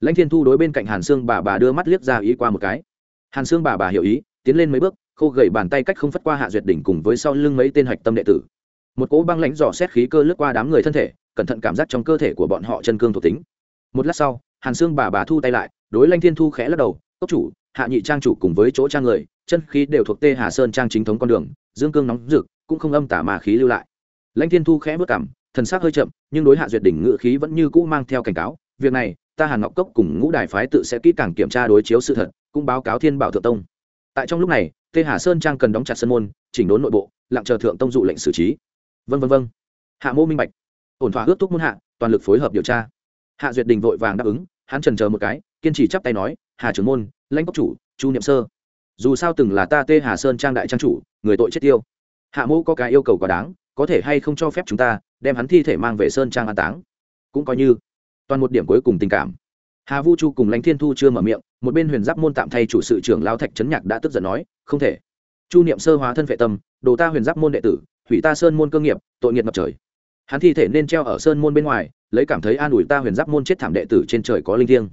S1: Lãnh thiên thu đối bên cạnh hàn sương bà bà đưa mắt liếc ra ý qua một cái. Hàn sương bà bà hiểu ý, tiến lên mấy bước, khô gầy bàn tay cách không phất qua hạ duyệt đỉnh cùng với sau lưng mấy tên hạch tâm đệ tử. Một cỗ băng lãnh dò xét khí cơ lướt qua đám người thân thể, cẩn thận cảm giác trong cơ thể của bọn họ chân cương thuộc tính. Một lát sau, hàn sương bà bà thu tay lại đối lãnh thiên thu khẽ lắc đầu cốc chủ, hạ nhị trang chủ cùng với chỗ trang người, chân khí đều thuộc tê hà sơn trang chính thống con đường, dương cương nóng rực, cũng không âm tả mà khí lưu lại. Lãnh thiên thu khẽ bước cảm thần sắc hơi chậm, nhưng đối hạ duyệt đỉnh ngự khí vẫn như cũ mang theo cảnh cáo, việc này, ta hàn ngọc cốc cùng ngũ đài phái tự sẽ kỹ càng kiểm tra đối chiếu sự thật, cũng báo cáo thiên bảo thượng tông. Tại trong lúc này, tê hà sơn trang cần đóng chặt sân môn, chỉnh đốn nội bộ, lặng chờ thượng tông dụ lệnh xử trí. Vân vân vân hạ mô minh bạch. Ổn thỏa ước thúc muôn hạ, toàn lực phối hợp điều tra. Hạ duyệt đình vội vàng đáp ứng, hắn trần chờ một cái kiên trì chắp tay nói, hà trưởng môn, lãnh cốc chủ, chu niệm sơ, dù sao từng là ta tê hà sơn trang đại trang chủ, người tội chết tiêu. Hạ mẫu có cái yêu cầu quá đáng, có thể hay không cho phép chúng ta đem hắn thi thể mang về sơn trang an táng? Cũng coi như. Toàn một điểm cuối cùng tình cảm. Hà vu chu cùng lãnh thiên thu chưa mở miệng, một bên huyền giáp môn tạm thay chủ sự trưởng lao thạch trấn nhạc đã tức giận nói, không thể. Chu niệm sơ hóa thân vệ tâm, đồ ta huyền giáp môn đệ tử, hủy ta sơn môn cơ nghiệp, tội nghiệt ngập trời. Hắn thi thể nên treo ở sơn môn bên ngoài, lấy cảm thấy an ủi ta huyền giáp môn chết thảm đệ tử trên trời có linh thiêng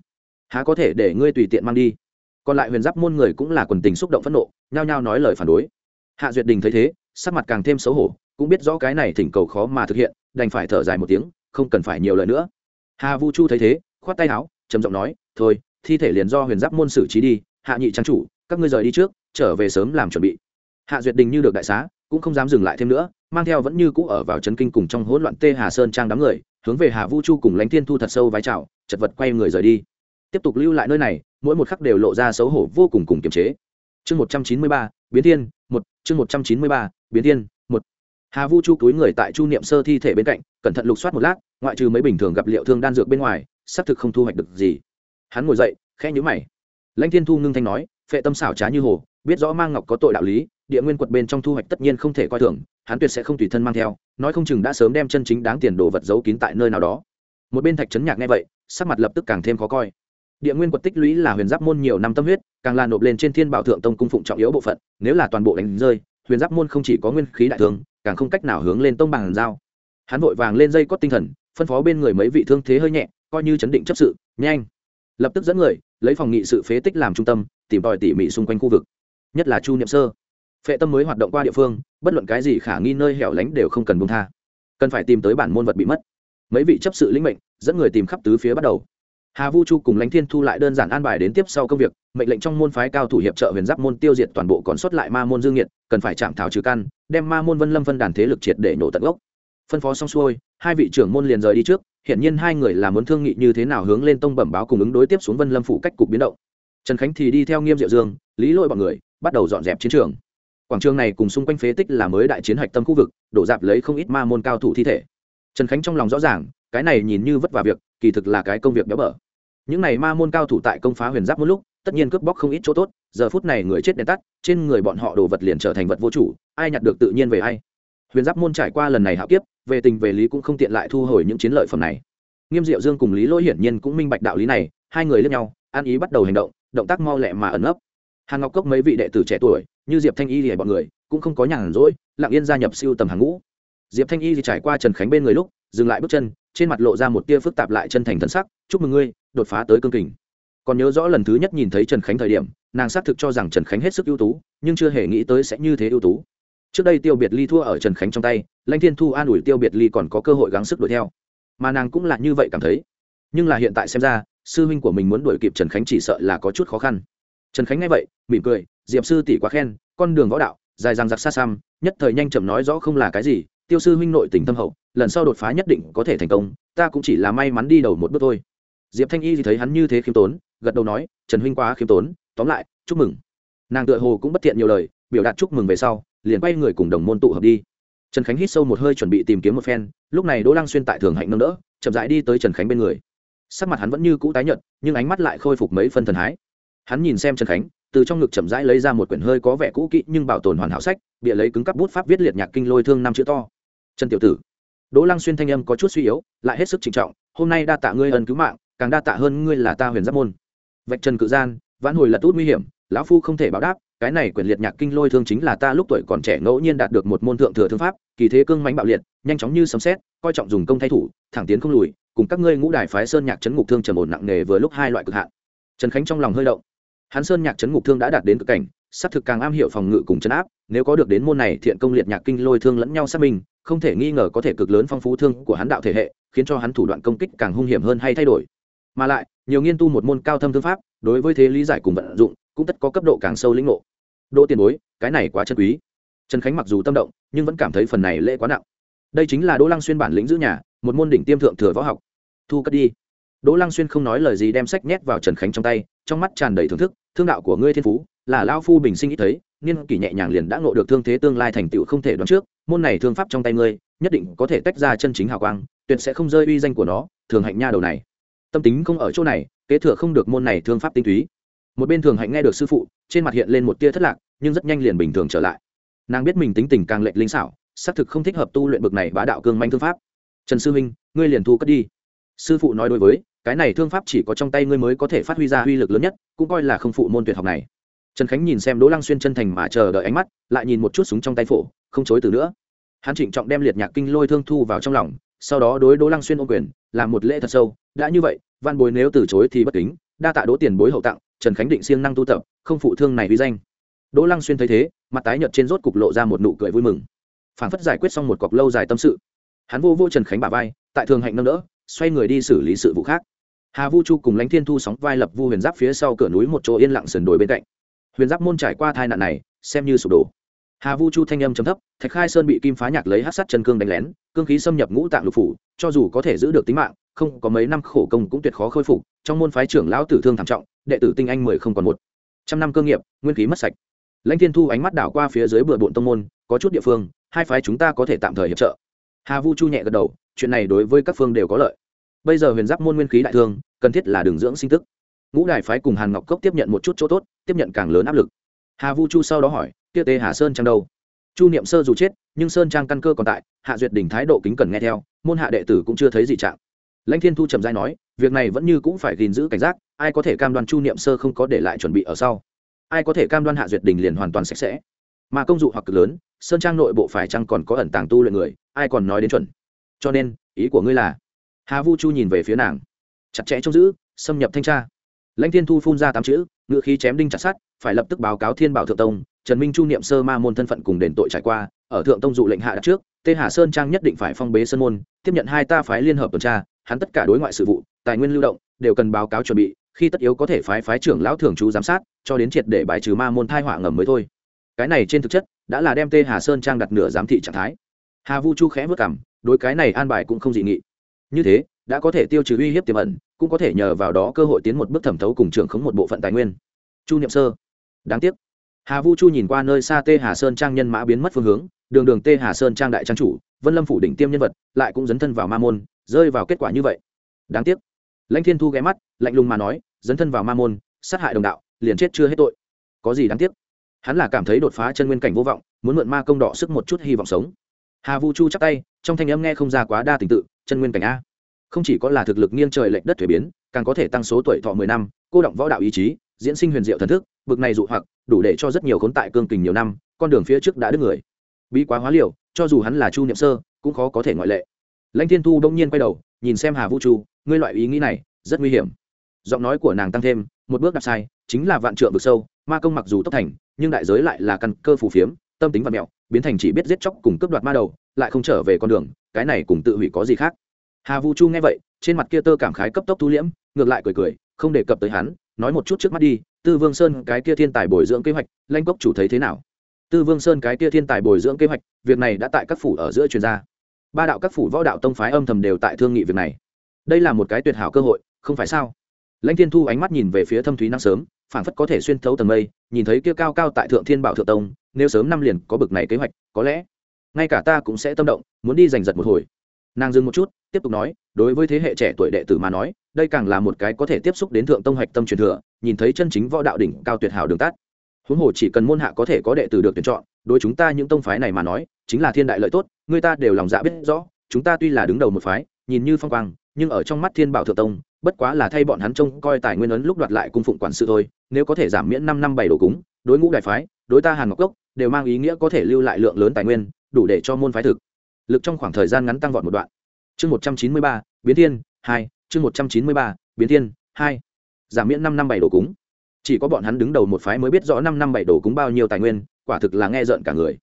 S1: há có thể để ngươi tùy tiện mang đi. Còn lại huyền giáp môn người cũng là quần tình xúc động phẫn nộ, nhao nhao nói lời phản đối. Hạ duyệt đình thấy thế, sắc mặt càng thêm xấu hổ, cũng biết rõ cái này thỉnh cầu khó mà thực hiện, đành phải thở dài một tiếng, không cần phải nhiều lời nữa. Hà vu chu thấy thế, khoát tay áo, trầm giọng nói, thôi, thi thể liền do huyền giáp môn xử trí đi, hạ nhị trang chủ, các ngươi rời đi trước, trở về sớm làm chuẩn bị. Hạ duyệt đình như được đại xá, cũng không dám dừng lại thêm nữa, mang theo vẫn như cũ ở vào trấn kinh cùng trong hỗn loạn tê hà sơn trang đám người, hướng về hà vu chu cùng lãnh thiên thu thật sâu vái chào, chật vật quay người rời đi tiếp tục lưu lại nơi này, mỗi một khắc đều lộ ra xấu hổ vô cùng cùng kiềm chế. Chương một trăm chín mươi ba, biến thiên, một, chương một trăm chín mươi ba, biến thiên, một. Hà vu chu túi người tại chu niệm sơ thi thể bên cạnh, cẩn thận lục soát một lát, ngoại trừ mấy bình thường gặp liệu thương đan dược bên ngoài, xác thực không thu hoạch được gì. Hắn ngồi dậy, khẽ nhíu mày. Lãnh thiên thu ngưng thanh nói, phệ tâm xảo trá như hồ, biết rõ mang ngọc có tội đạo lý, địa nguyên quật bên trong thu hoạch tất nhiên không thể coi thường, hắn tuyệt sẽ không tùy thân mang theo, nói không chừng đã sớm đem chân chính đáng tiền đồ vật giấu kín tại nơi nào đó. Một bên thạch trấn nhạc nghe vậy, sắc mặt lập tức càng thêm khó coi địa nguyên quật tích lũy là huyền giáp môn nhiều năm tâm huyết, càng là nộp lên trên thiên bảo thượng tông cung phụng trọng yếu bộ phận, nếu là toàn bộ đánh rơi, huyền giáp môn không chỉ có nguyên khí đại thương, càng không cách nào hướng lên tông bằng giao. Hắn vội vàng lên dây cót tinh thần, phân phó bên người mấy vị thương thế hơi nhẹ, coi như chấn định chấp sự, nhanh. Lập tức dẫn người, lấy phòng nghị sự phế tích làm trung tâm, tìm tòi tỉ mỉ xung quanh khu vực. Nhất là chu niệm sơ. Phệ tâm mới hoạt động qua địa phương, bất luận cái gì khả nghi nơi hẻo lánh đều không cần buông tha. Cần phải tìm tới bản môn vật bị mất. Mấy vị chấp sự lĩnh mệnh, dẫn người tìm khắp tứ phía bắt đầu hà vu chu cùng lãnh thiên thu lại đơn giản an bài đến tiếp sau công việc, mệnh lệnh trong môn phái cao thủ hiệp trợ huyền giáp môn tiêu diệt toàn bộ còn sót lại ma môn dương nhiệt cần phải chạm thảo trừ căn, đem ma môn vân lâm phân đàn thế lực triệt để nổ tận gốc. Phân phó xong xuôi, hai vị trưởng môn liền rời đi trước hiện nhiên hai người là muốn thương nghị như thế nào hướng lên tông bẩm báo cùng ứng đối tiếp xuống vân lâm phủ cách cục biến động. Trần khánh thì đi theo nghiêm diệu dương, lý lôi bọn người, bắt đầu dọn dẹp chiến trường. Quảng trường này cùng xung quanh phế tích là mới đại chiến hạch tâm khu vực, đổ dạp lấy không ít ma môn cao thủ thi thể. Trần khánh trong lòng rõ ràng, cái này nhìn như vất vả việc kỳ thực là cái công việc béo bở. Những này ma môn cao thủ tại công phá huyền giáp một lúc, tất nhiên cướp bóc không ít chỗ tốt, giờ phút này người chết đèn tắt, trên người bọn họ đồ vật liền trở thành vật vô chủ, ai nhặt được tự nhiên về ai. Huyền giáp môn trải qua lần này hạo kiếp, về tình về lý cũng không tiện lại thu hồi những chiến lợi phẩm này. Nghiêm diệu dương cùng lý lỗi hiển nhiên cũng minh bạch đạo lý này, hai người lướt nhau, an ý bắt đầu hành động động tác mau lẹ mà ẩn ấp hàn ngọc cốc mấy vị đệ tử trẻ tuổi, như diệp thanh y thì bọn người, cũng không có nhàn rỗi, lặng yên gia nhập siêu tầm hàng ngũ. Diệp thanh y thì trải qua trần khánh bên người lúc, dừng lại bước chân trên mặt lộ ra một tia phức tạp lại chân thành thân sắc, chúc mừng ngươi, đột phá tới cương kình. Còn nhớ rõ lần thứ nhất nhìn thấy trần khánh thời điểm, nàng xác thực cho rằng trần khánh hết sức ưu tú, nhưng chưa hề nghĩ tới sẽ như thế ưu tú. Trước đây tiêu biệt ly thua ở trần khánh trong tay, lãnh thiên thu an ủi tiêu biệt ly còn có cơ hội gắng sức đuổi theo. Mà nàng cũng là như vậy cảm thấy. Nhưng là hiện tại xem ra, sư huynh của mình muốn đuổi kịp trần khánh chỉ sợ là có chút khó khăn. Trần khánh nghe vậy, mỉm cười, diệp sư tỷ quá khen, con đường võ đạo, dài dằng giặc xa xăm, nhất thời nhanh chậm nói rõ không là cái gì tiêu sư huynh nội tình tâm hậu, lần sau đột phá nhất định có thể thành công, ta cũng chỉ là may mắn đi đầu một bước thôi. Diệp thanh y thì thấy hắn như thế khiêm tốn, gật đầu nói, trần huynh quá khiêm tốn, tóm lại, chúc mừng. Nàng tựa hồ cũng bất thiện nhiều lời, biểu đạt chúc mừng về sau, liền quay người cùng đồng môn tụ hợp đi. Trần khánh hít sâu một hơi chuẩn bị tìm kiếm một phen, lúc này đỗ lăng xuyên tại thường hạnh nâng đỡ, chậm rãi đi tới trần khánh bên người. Sắc mặt hắn vẫn như cũ tái nhợt, nhưng ánh mắt lại khôi phục mấy phân thần hái. Hắn nhìn xem trần khánh, từ trong ngực chậm rãi lấy ra một quyển hơi có vẻ cũ kỹ nhưng bảo tồn hoàn hảo sách, bịa lấy cứng cắp bút pháp viết liệt nhạc kinh lôi thương năm chữ to trần tiểu tử. Đỗ lăng xuyên thanh âm có chút suy yếu, lại hết sức trịnh trọng, hôm nay đa tạ ngươi ân cứu mạng, càng đa tạ hơn ngươi là ta huyền giáp môn. Vạch trần cự gian, vãn hồi là tốt nguy hiểm, lão phu không thể báo đáp, cái này quyển liệt nhạc kinh lôi thương chính là ta lúc tuổi còn trẻ ngẫu nhiên đạt được một môn thượng thừa thương pháp, kỳ thế cương mánh bạo liệt, nhanh chóng như sấm xét coi trọng dùng công thay thủ, thẳng tiến không lùi, cùng các ngươi ngũ đài phái sơn nhạc chấn ngục thương trầm ổn nặng nề vừa lúc hai loại cực hạn. Trần khánh trong lòng hơi động. Hắn sơn nhạc chấn ngục thương đã đạt đến cực cảnh s thực càng am hiểu phòng ngự cùng chấn áp, nếu có được đến môn này thiện công liệt nhạc kinh lôi thương lẫn nhau xác minh không thể nghi ngờ có thể cực lớn phong phú thương của hắn đạo thể hệ, khiến cho hắn thủ đoạn công kích càng hung hiểm hơn hay thay đổi. Mà lại, nhiều nghiên tu một môn cao thâm thương pháp, đối với thế lý giải cùng vận dụng, cũng tất có cấp độ càng sâu lĩnh ngộ. Đỗ tiền bối, cái này quá chân quý. Trần khánh mặc dù tâm động, nhưng vẫn cảm thấy phần này lễ quá nặng. Đây chính là đỗ lăng xuyên bản lĩnh giữ nhà, một môn đỉnh tiêm thượng thừa võ học. Thu cất đi. Đỗ lăng xuyên không nói lời gì đem sách nhét vào trần khánh trong tay, trong mắt tràn đầy thưởng thức, thương đạo của ngươi thiên phú, là lao phu bình sinh ít thấy niên kỷ nhẹ nhàng liền đã ngộ được thương thế tương lai thành tựu không thể đoán trước môn này thương pháp trong tay ngươi, nhất định có thể tách ra chân chính hào quang, tuyệt sẽ không rơi uy danh của nó, thường hạnh nha đầu này. Tâm tính không ở chỗ này, kế thừa không được môn này thương pháp tinh túy. Một bên thường hạnh nghe được sư phụ, trên mặt hiện lên một tia thất lạc, nhưng rất nhanh liền bình thường trở lại. Nàng biết mình tính tình càng lệch linh xảo, xác thực không thích hợp tu luyện bực này bá đạo cương manh thương pháp. Trần sư huynh, ngươi liền thu cất đi. Sư phụ nói đối với, cái này thương pháp chỉ có trong tay ngươi mới có thể phát huy ra uy lực lớn nhất, cũng coi là không phụ môn tuyệt học này. Trần khánh nhìn xem đỗ lăng xuyên chân thành mà chờ đợi ánh mắt, lại nhìn một chút súng trong tay phổ không chối từ nữa. Hắn trịnh trọng đem liệt nhạc kinh lôi thương thu vào trong lòng, sau đó đối đỗ lăng xuyên ô quyền, làm một lễ thật sâu, đã như vậy, văn bối nếu từ chối thì bất kính, đa tạ đỗ tiền bối hậu tặng, trần khánh định siêng năng tu tập, không phụ thương này uy danh. Đỗ lăng xuyên thấy thế, mặt tái nhợt trên rốt cục lộ ra một nụ cười vui mừng. Phản phất giải quyết xong một cọc lâu dài tâm sự. Hắn vô vô trần khánh bà vai, tại thường hạnh nâng đỡ, xoay người đi xử lý sự vụ khác. Hà vu chu cùng lãnh thiên thu sóng vai lập vu huyền giáp phía sau cửa núi một chỗ yên lặng sườn đồi bên cạnh. Huyền giáp môn trải qua tai nạn này, xem như sụp đổ hà vu chu thanh âm chấm thấp, thạch khai sơn bị kim phá nhạc lấy hát sắt chân cương đánh lén, cương khí xâm nhập ngũ tạng lục phủ, cho dù có thể giữ được tính mạng, không có mấy năm khổ công cũng tuyệt khó khôi phục, trong môn phái trưởng lão tử thương thảm trọng, đệ tử tinh anh mười không còn một. Trăm năm cơ nghiệp, nguyên khí mất sạch. Lãnh thiên thu ánh mắt đảo qua phía dưới bừa bộn tông môn, có chút địa phương, hai phái chúng ta có thể tạm thời hiệp trợ. Hà vu chu nhẹ gật đầu, chuyện này đối với các phương đều có lợi. Bây giờ huyền giáp môn nguyên khí đại thương, cần thiết là đường dưỡng sinh tức. Ngũ đại phái cùng hàn ngọc cốc tiếp nhận một chút chỗ tốt, tiếp nhận càng lớn áp lực. Hà vu chu sau đó hỏi kia tê hà sơn trang đâu? Chu niệm sơ dù chết, nhưng sơn trang căn cơ còn tại, hạ duyệt đỉnh thái độ kính cần nghe theo, môn hạ đệ tử cũng chưa thấy gì trạng lãnh thiên thu trầm giai nói, việc này vẫn như cũng phải gìn giữ cảnh giác, ai có thể cam đoan chu niệm sơ không có để lại chuẩn bị ở sau? Ai có thể cam đoan hạ duyệt đình liền hoàn toàn sạch sẽ? Mà công dụ hoặc cực lớn, sơn trang nội bộ phải chăng còn có ẩn tàng tu luyện người, ai còn nói đến chuẩn? Cho nên, ý của ngươi là, hà vu chu nhìn về phía nàng, chặt chẽ trông giữ, xâm nhập thanh tra. Lãnh thiên thu phun ra tám chữ ngự khí chém đinh chặt sát phải lập tức báo cáo thiên bảo thượng tông trần minh chu niệm sơ ma môn thân phận cùng đền tội trải qua, ở thượng tông dụ lệnh hạ đặt trước, tê hà sơn trang nhất định phải phong bế sơn môn, tiếp nhận hai ta phái liên hợp tuần tra, hắn tất cả đối ngoại sự vụ, tài nguyên lưu động, đều cần báo cáo chuẩn bị, khi tất yếu có thể phái phái trưởng lão thường trú giám sát, cho đến triệt để bài trừ ma môn thai họa ngầm mới thôi. Cái này trên thực chất đã là đem tê hà sơn trang đặt nửa giám thị trạng thái. Hà vu chu khẽ vất cảm đối cái này an bài cũng không dị nghị. Như thế, đã có thể tiêu trừ uy hiếp tiềm ẩn, cũng có thể nhờ vào đó cơ hội tiến một bước thẩm thấu cùng trưởng khống một bộ phận tài nguyên. Chu niệm sơ. Đáng tiếc hà vu chu nhìn qua nơi xa tê hà sơn trang nhân mã biến mất phương hướng, đường đường tê hà sơn trang đại trang chủ, vân lâm phủ đỉnh tiêm nhân vật, lại cũng dấn thân vào ma môn, rơi vào kết quả như vậy. Đáng tiếc. Lãnh thiên thu ghé mắt, lạnh lùng mà nói, dấn thân vào ma môn, sát hại đồng đạo, liền chết chưa hết tội. Có gì đáng tiếc? Hắn là cảm thấy đột phá chân nguyên cảnh vô vọng, muốn mượn ma công đỏ sức một chút hy vọng sống. Hà vu chu chắc tay, trong thanh âm nghe không ra quá đa tình tự, chân nguyên cảnh a. Không chỉ có là thực lực nghiêng trời lệch đất thuế biến, càng có thể tăng số tuổi thọ mười năm, cô động võ đạo ý chí, diễn sinh huyền diệu thần thức bực này dụ hoặc, đủ để cho rất nhiều khốn tại cương kình nhiều năm, con đường phía trước đã đứt người. Bí quá hóa liều, cho dù hắn là chu niệm sơ, cũng khó có thể ngoại lệ. Lãnh thiên thu đông nhiên quay đầu, nhìn xem hà vũ chu ngươi loại ý nghĩ này, rất nguy hiểm. Giọng nói của nàng tăng thêm, một bước đạp sai, chính là vạn trượng vực sâu, ma công mặc dù tốc thành, nhưng đại giới lại là căn cơ phù phiếm, tâm tính và mẹo, biến thành chỉ biết giết chóc cùng cướp đoạt ma đầu, lại không trở về con đường, cái này cùng tự hủy có gì khác. Hà vũ chu nghe vậy, trên mặt kia tơ cảm khái cấp tốc thu liễm, ngược lại cười cười, không đề cập tới hắn, nói một chút trước mắt đi tư vương sơn cái kia thiên tài bồi dưỡng kế hoạch, lanh cốc chủ thấy thế nào? Tư vương sơn cái kia thiên tài bồi dưỡng kế hoạch, việc này đã tại các phủ ở giữa chuyên gia ba đạo các phủ võ đạo tông phái âm thầm đều tại thương nghị việc này. Đây là một cái tuyệt hảo cơ hội, không phải sao? Lãnh thiên thu ánh mắt nhìn về phía thâm thúy năng sớm phản phất có thể xuyên thấu tầng mây, nhìn thấy kia cao cao tại thượng thiên bảo thượng tông, nếu sớm năm liền có bực này kế hoạch, có lẽ, ngay cả ta cũng sẽ tâm động, muốn đi giành giật một hồi nàng dừng một chút, tiếp tục nói, đối với thế hệ trẻ tuổi đệ tử mà nói, đây càng là một cái có thể tiếp xúc đến thượng tông hạch tâm truyền thừa, nhìn thấy chân chính võ đạo đỉnh cao tuyệt hảo đường tắt. Huống hồ chỉ cần môn hạ có thể có đệ tử được tuyển chọn, đối chúng ta những tông phái này mà nói, chính là thiên đại lợi tốt, người ta đều lòng dạ biết rõ, chúng ta tuy là đứng đầu một phái, nhìn như phong quang, nhưng ở trong mắt thiên bảo thượng tông, bất quá là thay bọn hắn trông coi tài nguyên ấn lúc đoạt lại cung phụng quản sự thôi, nếu có thể giảm miễn năm năm bảy đồ cúng, đối ngũ đại phái, đối ta hàn ngọc cốc, đều mang ý nghĩa có thể lưu lại lượng lớn tài nguyên, đủ để cho môn phái thực lực trong khoảng thời gian ngắn tăng vọt một đoạn. Chương một trăm chín mươi ba, biến thiên, hai, chương một trăm chín mươi ba, biến thiên, hai. Giảm miễn năm năm bảy đồ cúng. Chỉ có bọn hắn đứng đầu một phái mới biết rõ năm năm bảy đồ cúng bao nhiêu tài nguyên, quả thực là nghe rợn cả người.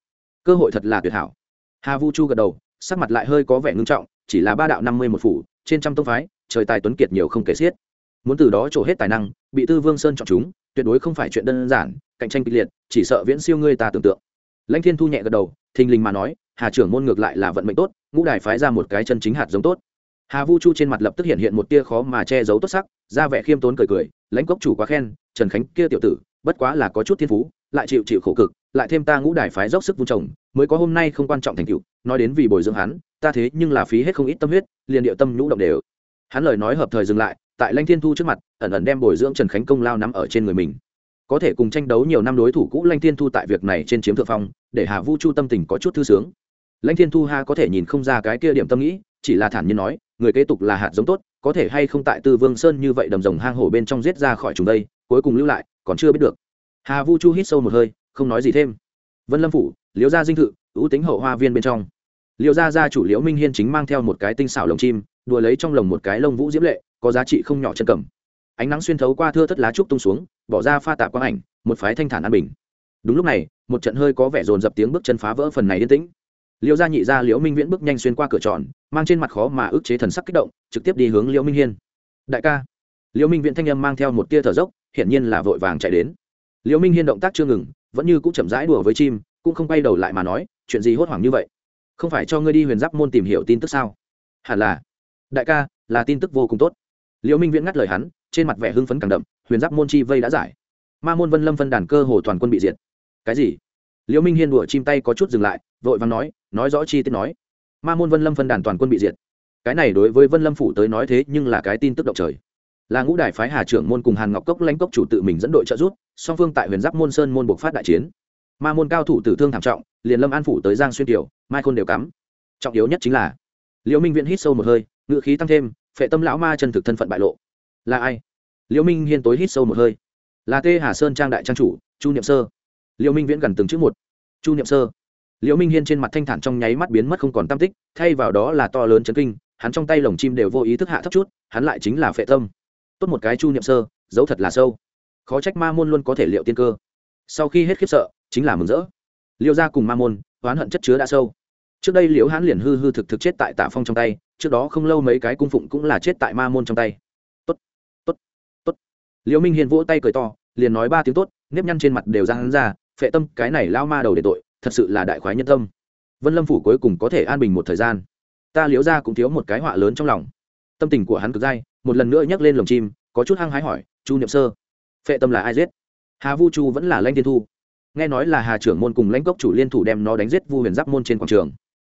S1: Cơ hội thật là tuyệt hảo. Hà vu chu gật đầu, sắc mặt lại hơi có vẻ ngưng trọng, chỉ là ba đạo năm mươi một phủ, trên trăm tông phái, trời tài tuấn kiệt nhiều không kể xiết. Muốn từ đó trổ hết tài năng, bị tư vương sơn chọn chúng, tuyệt đối không phải chuyện đơn giản, cạnh tranh kịch liệt, chỉ sợ viễn siêu ngươi ta tưởng tượng. Lãnh thiên thu nhẹ gật đầu, thình lình mà nói hà trưởng môn ngược lại là vận mệnh tốt, ngũ đài phái ra một cái chân chính hạt giống tốt. Hà vu chu trên mặt lập tức hiện hiện một tia khó mà che giấu tốt sắc, ra vẻ khiêm tốn cười cười, lãnh cốc chủ quá khen, trần khánh kia tiểu tử, bất quá là có chút thiên phú, lại chịu chịu khổ cực, lại thêm ta ngũ đài phái dốc sức vun trồng, mới có hôm nay không quan trọng thành tựu, nói đến vì bồi dưỡng hắn, ta thế nhưng là phí hết không ít tâm huyết, liền điệu tâm nhũ động đều. Hắn lời nói hợp thời dừng lại, tại lanh thiên thu trước mặt, ẩn ẩn đem bồi dưỡng trần khánh công lao nắm ở trên người mình. Có thể cùng tranh đấu nhiều năm đối thủ cũ lanh thiên thu tại việc này trên chiếm thượng phong, để hà vu chu tâm tình có chút thư sướng lãnh thiên thu ha có thể nhìn không ra cái kia điểm tâm nghĩ, chỉ là thản nhiên nói, người kế tục là hạt giống tốt, có thể hay không tại tư vương sơn như vậy đầm rồng hang hổ bên trong giết ra khỏi chúng đây, cuối cùng lưu lại, còn chưa biết được. Hà vu chu hít sâu một hơi, không nói gì thêm. Vân lâm phủ, liễu gia dinh thự, ưu tính hậu hoa viên bên trong. Liễu gia gia chủ liễu minh hiên chính mang theo một cái tinh xảo lồng chim, đùa lấy trong lồng một cái lông vũ diễm lệ, có giá trị không nhỏ chân cầm. Ánh nắng xuyên thấu qua thưa thất lá trúc tung xuống, bỏ ra pha tạp quang ảnh, một phái thanh thản an bình. Đúng lúc này, một trận hơi có vẻ rồn dập tiếng bước chân phá vỡ phần này yên tĩnh liễu gia nhị gia liễu minh viễn bước nhanh xuyên qua cửa tròn, mang trên mặt khó mà ức chế thần sắc kích động, trực tiếp đi hướng liễu minh hiên. Đại ca. Liễu minh viễn thanh âm mang theo một tia thở dốc, hiển nhiên là vội vàng chạy đến. Liễu minh hiên động tác chưa ngừng, vẫn như cũng chậm rãi đùa với chim, cũng không quay đầu lại mà nói, chuyện gì hốt hoảng như vậy? Không phải cho ngươi đi huyền giáp môn tìm hiểu tin tức sao? Hẳn là. Đại ca, là tin tức vô cùng tốt. Liễu minh viễn ngắt lời hắn, trên mặt vẻ hưng phấn càng đậm, huyền giáp môn chi vây đã giải. Ma môn vân lâm phân đàn cơ hồ toàn quân bị diệt. Cái gì? Liễu minh hiên đùa chim tay có chút dừng lại, vội vàng nói nói rõ chi tiết nói. Ma môn vân lâm phân đàn toàn quân bị diệt. Cái này đối với vân lâm phủ tới nói thế nhưng là cái tin tức động trời. Là ngũ đài phái hà trưởng môn cùng hàn ngọc cốc lãnh cốc chủ tự mình dẫn đội trợ giúp, song phương tại huyền giáp môn sơn môn buộc phát đại chiến. Ma môn cao thủ tử thương thảm trọng, liền lâm an phủ tới giang xuyên tiểu mai khôn đều cắm. Trọng yếu nhất chính là, liễu minh viễn hít sâu một hơi ngự khí tăng thêm, phệ tâm lão ma chân thực thân phận bại lộ. Là ai? Liễu minh hiên tối hít sâu một hơi. Là tê hà sơn trang đại trang chủ, chu niệm sơ. Liễu minh viễn gần từng chữ một. Chu niệm sơ liễu minh hiên trên mặt thanh thản trong nháy mắt biến mất không còn tam tích, thay vào đó là to lớn chấn kinh, hắn trong tay lồng chim đều vô ý thức hạ thấp chút, hắn lại chính là phệ tâm. Tốt một cái chu niệm sơ giấu thật là sâu. Khó trách ma môn luôn có thể liệu tiên cơ. Sau khi hết khiếp sợ, chính là mừng rỡ. Liêu gia cùng ma môn, oán hận chất chứa đã sâu. Trước đây liễu hãn liền hư hư thực thực chết tại tạ phong trong tay, trước đó không lâu mấy cái cung phụng cũng là chết tại ma môn trong tay. Tốt tốt tốt. Liễu minh hiền vỗ tay cười to, liền nói ba tiếng tốt, nếp nhăn trên mặt đều ra hắn ra, phệ tâm, cái này lao ma đầu để tội thật sự là đại khoái nhân tâm. Vân lâm phủ cuối cùng có thể an bình một thời gian. Ta liễu ra cũng thiếu một cái họa lớn trong lòng. Tâm tình của hắn cực dai, một lần nữa nhắc lên lồng chim, có chút hăng hái hỏi, chu niệm sơ, phệ tâm là ai giết? Hà vu chu vẫn là lanh tiên thu. Nghe nói là hà trưởng môn cùng lãnh cốc chủ liên thủ đem nó đánh giết vu huyền giáp môn trên quảng trường.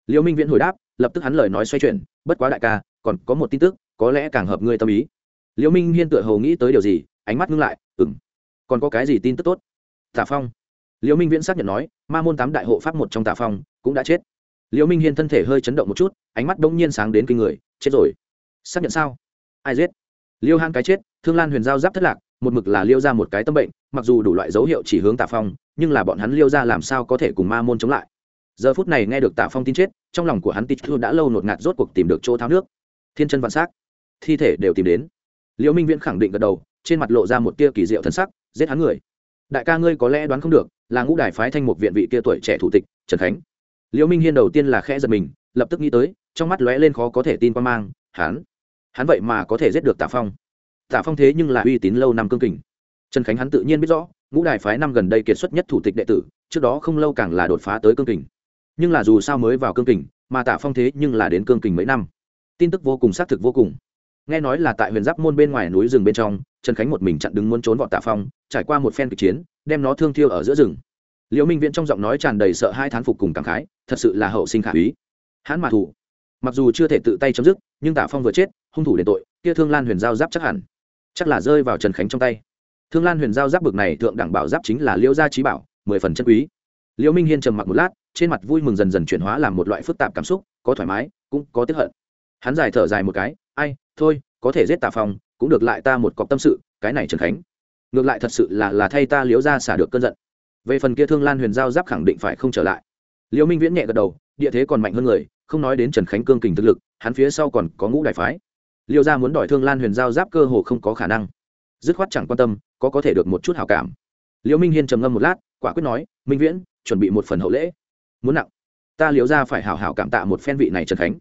S1: Liễu minh viễn hồi đáp, lập tức hắn lời nói xoay chuyển, bất quá đại ca, còn có một tin tức, có lẽ càng hợp ngươi tâm ý. Liễu minh hiên tựa hồ nghĩ tới điều gì, ánh mắt ngưng lại ừng còn có cái gì tin tức tốt? Tả phong liễu minh viễn xác nhận nói, ma môn tám đại hộ pháp một trong Tạ phong cũng đã chết. Liễu minh hiên thân thể hơi chấn động một chút, ánh mắt đông nhiên sáng đến kinh người, chết rồi. Xác nhận sao? Ai giết? Liêu Hang cái chết, thương lan huyền giao giáp thất lạc, một mực là liêu ra một cái tâm bệnh, mặc dù đủ loại dấu hiệu chỉ hướng Tạ phong, nhưng là bọn hắn liêu ra làm sao có thể cùng ma môn chống lại? Giờ phút này nghe được Tạ phong tin chết, trong lòng của hắn tít thư đã lâu nột ngạt rốt cuộc tìm được chỗ tháo nước. Thiên chân vạn xác, thi thể đều tìm đến. Liễu minh viễn khẳng định gật đầu, trên mặt lộ ra một tia kỳ diệu thân sắc, giết hắn người đại ca ngươi có lẽ đoán không được, là ngũ đài phái thanh một viện vị kia tuổi trẻ thủ tịch, trần khánh. Liễu minh hiên đầu tiên là khẽ giật mình, lập tức nghĩ tới, trong mắt lóe lên khó có thể tin qua mang, hắn hắn vậy mà có thể giết được Tạ phong. Tạ phong thế nhưng là uy tín lâu năm cương kình. Trần khánh hắn tự nhiên biết rõ, ngũ đài phái năm gần đây kiệt xuất nhất thủ tịch đệ tử, trước đó không lâu càng là đột phá tới cương kình. Nhưng là dù sao mới vào cương kình, mà Tạ phong thế nhưng là đến cương kình mấy năm. Tin tức vô cùng xác thực vô cùng. Nghe nói là tại huyền giáp môn bên ngoài núi rừng bên trong trần khánh một mình chặn đứng muốn trốn vọt tạ phong, trải qua một phen kịch chiến, đem nó thương thiêu ở giữa rừng. Liễu minh viễn trong giọng nói tràn đầy sợ hai thán phục cùng cảm khái, thật sự là hậu sinh khả úy. Hãn mà thủ. Mặc dù chưa thể tự tay chấm dứt, nhưng tạ phong vừa chết, hung thủ đền tội, kia thương lan huyền giao giáp chắc hẳn. Chắc là rơi vào trần khánh trong tay. Thương lan huyền giao giáp bực này thượng đẳng bảo giáp chính là liễu gia trí bảo, mười phần chân quý. Liễu minh hiên trầm mặc một lát, trên mặt vui mừng dần dần chuyển hóa làm một loại phức tạp cảm xúc, có thoải mái, cũng có tiếc hận. Hắn dài thở dài một cái, ai, thôi, có thể giết tạ phong cũng được lại ta một cọc tâm sự, cái này trần khánh. Ngược lại thật sự là là thay ta liếu ra xả được cơn giận. Về phần kia thương lan huyền giao giáp khẳng định phải không trở lại. Liễu minh viễn nhẹ gật đầu, địa thế còn mạnh hơn người, không nói đến trần khánh cương kình thực lực, hắn phía sau còn có ngũ đại phái. Liêu gia muốn đòi thương lan huyền giao giáp cơ hồ không có khả năng. Dứt khoát chẳng quan tâm, có có thể được một chút hảo cảm. Liễu minh hiên trầm ngâm một lát, quả quyết nói, minh viễn, chuẩn bị một phần hậu lễ. Muốn nặng. Ta liễu gia phải hảo hảo cảm tạ một phen vị này trần khánh.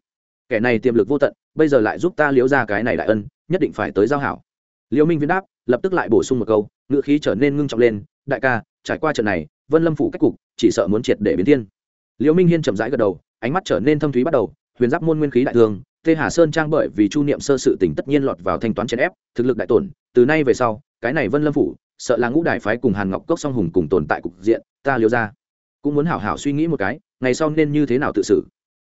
S1: Kẻ này tiềm lực vô tận bây giờ lại giúp ta liễu ra cái này đại ân, nhất định phải tới giao hảo. Liễu minh viễn đáp, lập tức lại bổ sung một câu, ngữ khí trở nên ngưng trọng lên, đại ca, trải qua trận này, vân lâm phủ cách cục, chỉ sợ muốn triệt để biến thiên. Liễu minh hiên chậm rãi gật đầu, ánh mắt trở nên thâm thúy bắt đầu, huyền giáp môn nguyên khí đại thương tê hà sơn trang bởi vì chu niệm sơ sự tỉnh tất nhiên lọt vào thanh toán chèn ép, thực lực đại tổn, từ nay về sau, cái này vân lâm phủ, sợ là ngũ đại phái cùng hàn ngọc cốc song hùng cùng tồn tại cục diện, ta liễu ra. Cũng muốn hảo hảo suy nghĩ một cái, ngày sau nên như thế nào tự xử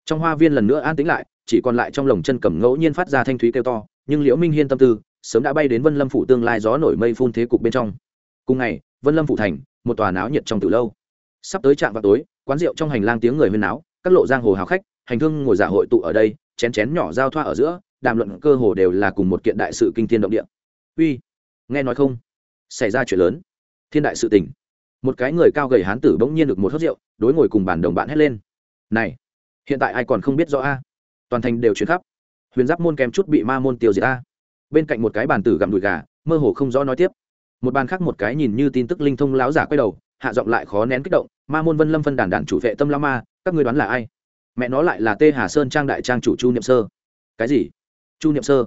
S1: trong hoa viên lần nữa an tĩnh lại, chỉ còn lại trong lồng chân cầm ngẫu nhiên phát ra thanh thúy kêu to, nhưng liễu minh hiên tâm tư sớm đã bay đến vân lâm phủ tương lai gió nổi mây phun thế cục bên trong. Cùng ngày, vân lâm phủ thành, một tòa náo nhiệt trong từ lâu. Sắp tới trạm vào tối, quán rượu trong hành lang tiếng người huyên náo, các lộ giang hồ hào khách, hành thương ngồi giả hội tụ ở đây, chén chén nhỏ giao thoa ở giữa, đàm luận cơ hồ đều là cùng một kiện đại sự kinh thiên động địa. Uy, nghe nói không? Xảy ra chuyện lớn. Thiên đại sự tình. Một cái người cao gầy hán tử bỗng nhiên được một hớt rượu, đối ngồi cùng bàn đồng bạn hét lên. Này hiện tại ai còn không biết rõ a? Toàn thành đều chuyển khắp. Huyền giáp môn kèm chút bị ma môn tiêu diệt a. Bên cạnh một cái bàn tử gặm đùi gà, mơ hồ không rõ nói tiếp. Một bàn khác một cái nhìn như tin tức linh thông láo giả quay đầu, hạ giọng lại khó nén kích động, ma môn vân lâm phân đàn đàn chủ vệ tâm lao ma, các người đoán là ai? Mẹ nó lại là tê hà sơn trang đại trang chủ chu niệm sơ. Cái gì? Chu niệm sơ?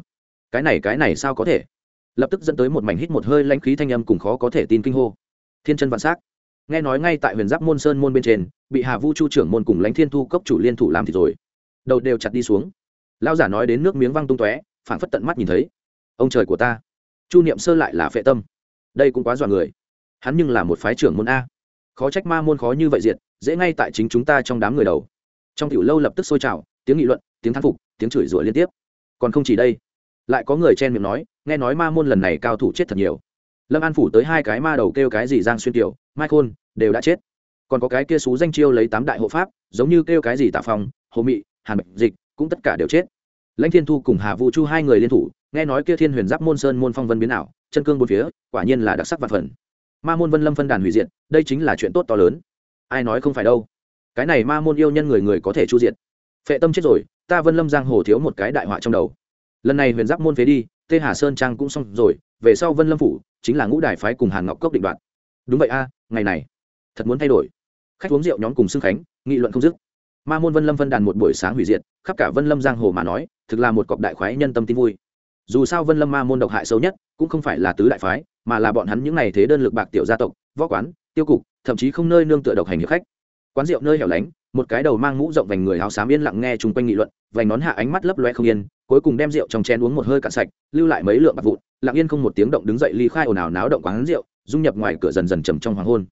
S1: Cái này cái này sao có thể? Lập tức dẫn tới một mảnh hít một hơi lãnh khí thanh âm cùng khó có thể tin kinh hô. Thiên chân vạn s á c nghe nói ngay tại huyền giáp môn sơn môn bên trên, bị hà vu chu trưởng môn cùng lãnh thiên thu cốc chủ liên thủ làm thì rồi. Đầu đều chặt đi xuống. Lao giả nói đến nước miếng văng tung tóe, phảng phất tận mắt nhìn thấy. Ông trời của ta. Chu niệm sơ lại là phệ tâm. Đây cũng quá dọa người. Hắn nhưng là một phái trưởng môn a. Khó trách ma môn khó như vậy diệt, dễ ngay tại chính chúng ta trong đám người đầu. Trong tiểu lâu lập tức sôi trào, tiếng nghị luận, tiếng thán phục, tiếng chửi rủa liên tiếp. Còn không chỉ đây, lại có người chen miệng nói, nghe nói ma môn lần này cao thủ chết thật nhiều. Lâm an phủ tới hai cái ma đầu kêu cái gì giang xuyên tiểu, mai khôn đều đã chết. Còn có cái kia xú danh chiêu lấy tám đại hộ pháp, giống như kêu cái gì tạ phong, hồ mị, hàn bệnh dịch, cũng tất cả đều chết. Lãnh thiên thu cùng hà vũ chu hai người liên thủ, nghe nói kia thiên huyền giáp môn sơn môn phong vân biến ảo, chân cương bốn phía, quả nhiên là đặc sắc và phần. Ma môn vân lâm phân đàn hủy diệt, đây chính là chuyện tốt to lớn. Ai nói không phải đâu. Cái này ma môn yêu nhân người người có thể chu diệt. Phệ tâm chết rồi, ta vân lâm giang hồ thiếu một cái đại họa trong đầu. Lần này huyền giáp môn phế đi, tê hà sơn trang cũng xong rồi, về sau vân lâm phủ, chính là ngũ đài phái cùng hàn ngọc cốc định đoạn đúng vậy a, ngày này thật muốn thay đổi. Khách uống rượu nhóm cùng xưng khánh, nghị luận không dứt. Ma môn vân lâm vân đàn một buổi sáng hủy diệt, khắp cả vân lâm giang hồ mà nói, thực là một cọc đại khoái nhân tâm tin vui. Dù sao vân lâm ma môn độc hại sâu nhất, cũng không phải là tứ đại phái, mà là bọn hắn những n à y thế đơn lực bạc tiểu gia tộc, võ quán, tiêu cục, thậm chí không nơi nương tựa độc hành hiệp khách. Quán rượu nơi hẻo lánh, một cái đầu mang mũ rộng vành người háo xám yên lặng nghe chung quanh nghị luận, vành nón hạ ánh mắt lấp loe không yên, cuối cùng đem rượu trong chén uống một hơi cạn sạch, lưu lại mấy lượng bạc vụn, lặng yên không một tiếng động đứng dậy ly khai ồn ào náo động quán rượu, dung nhập ngoài cửa dần dần trầm trong hoàng hôn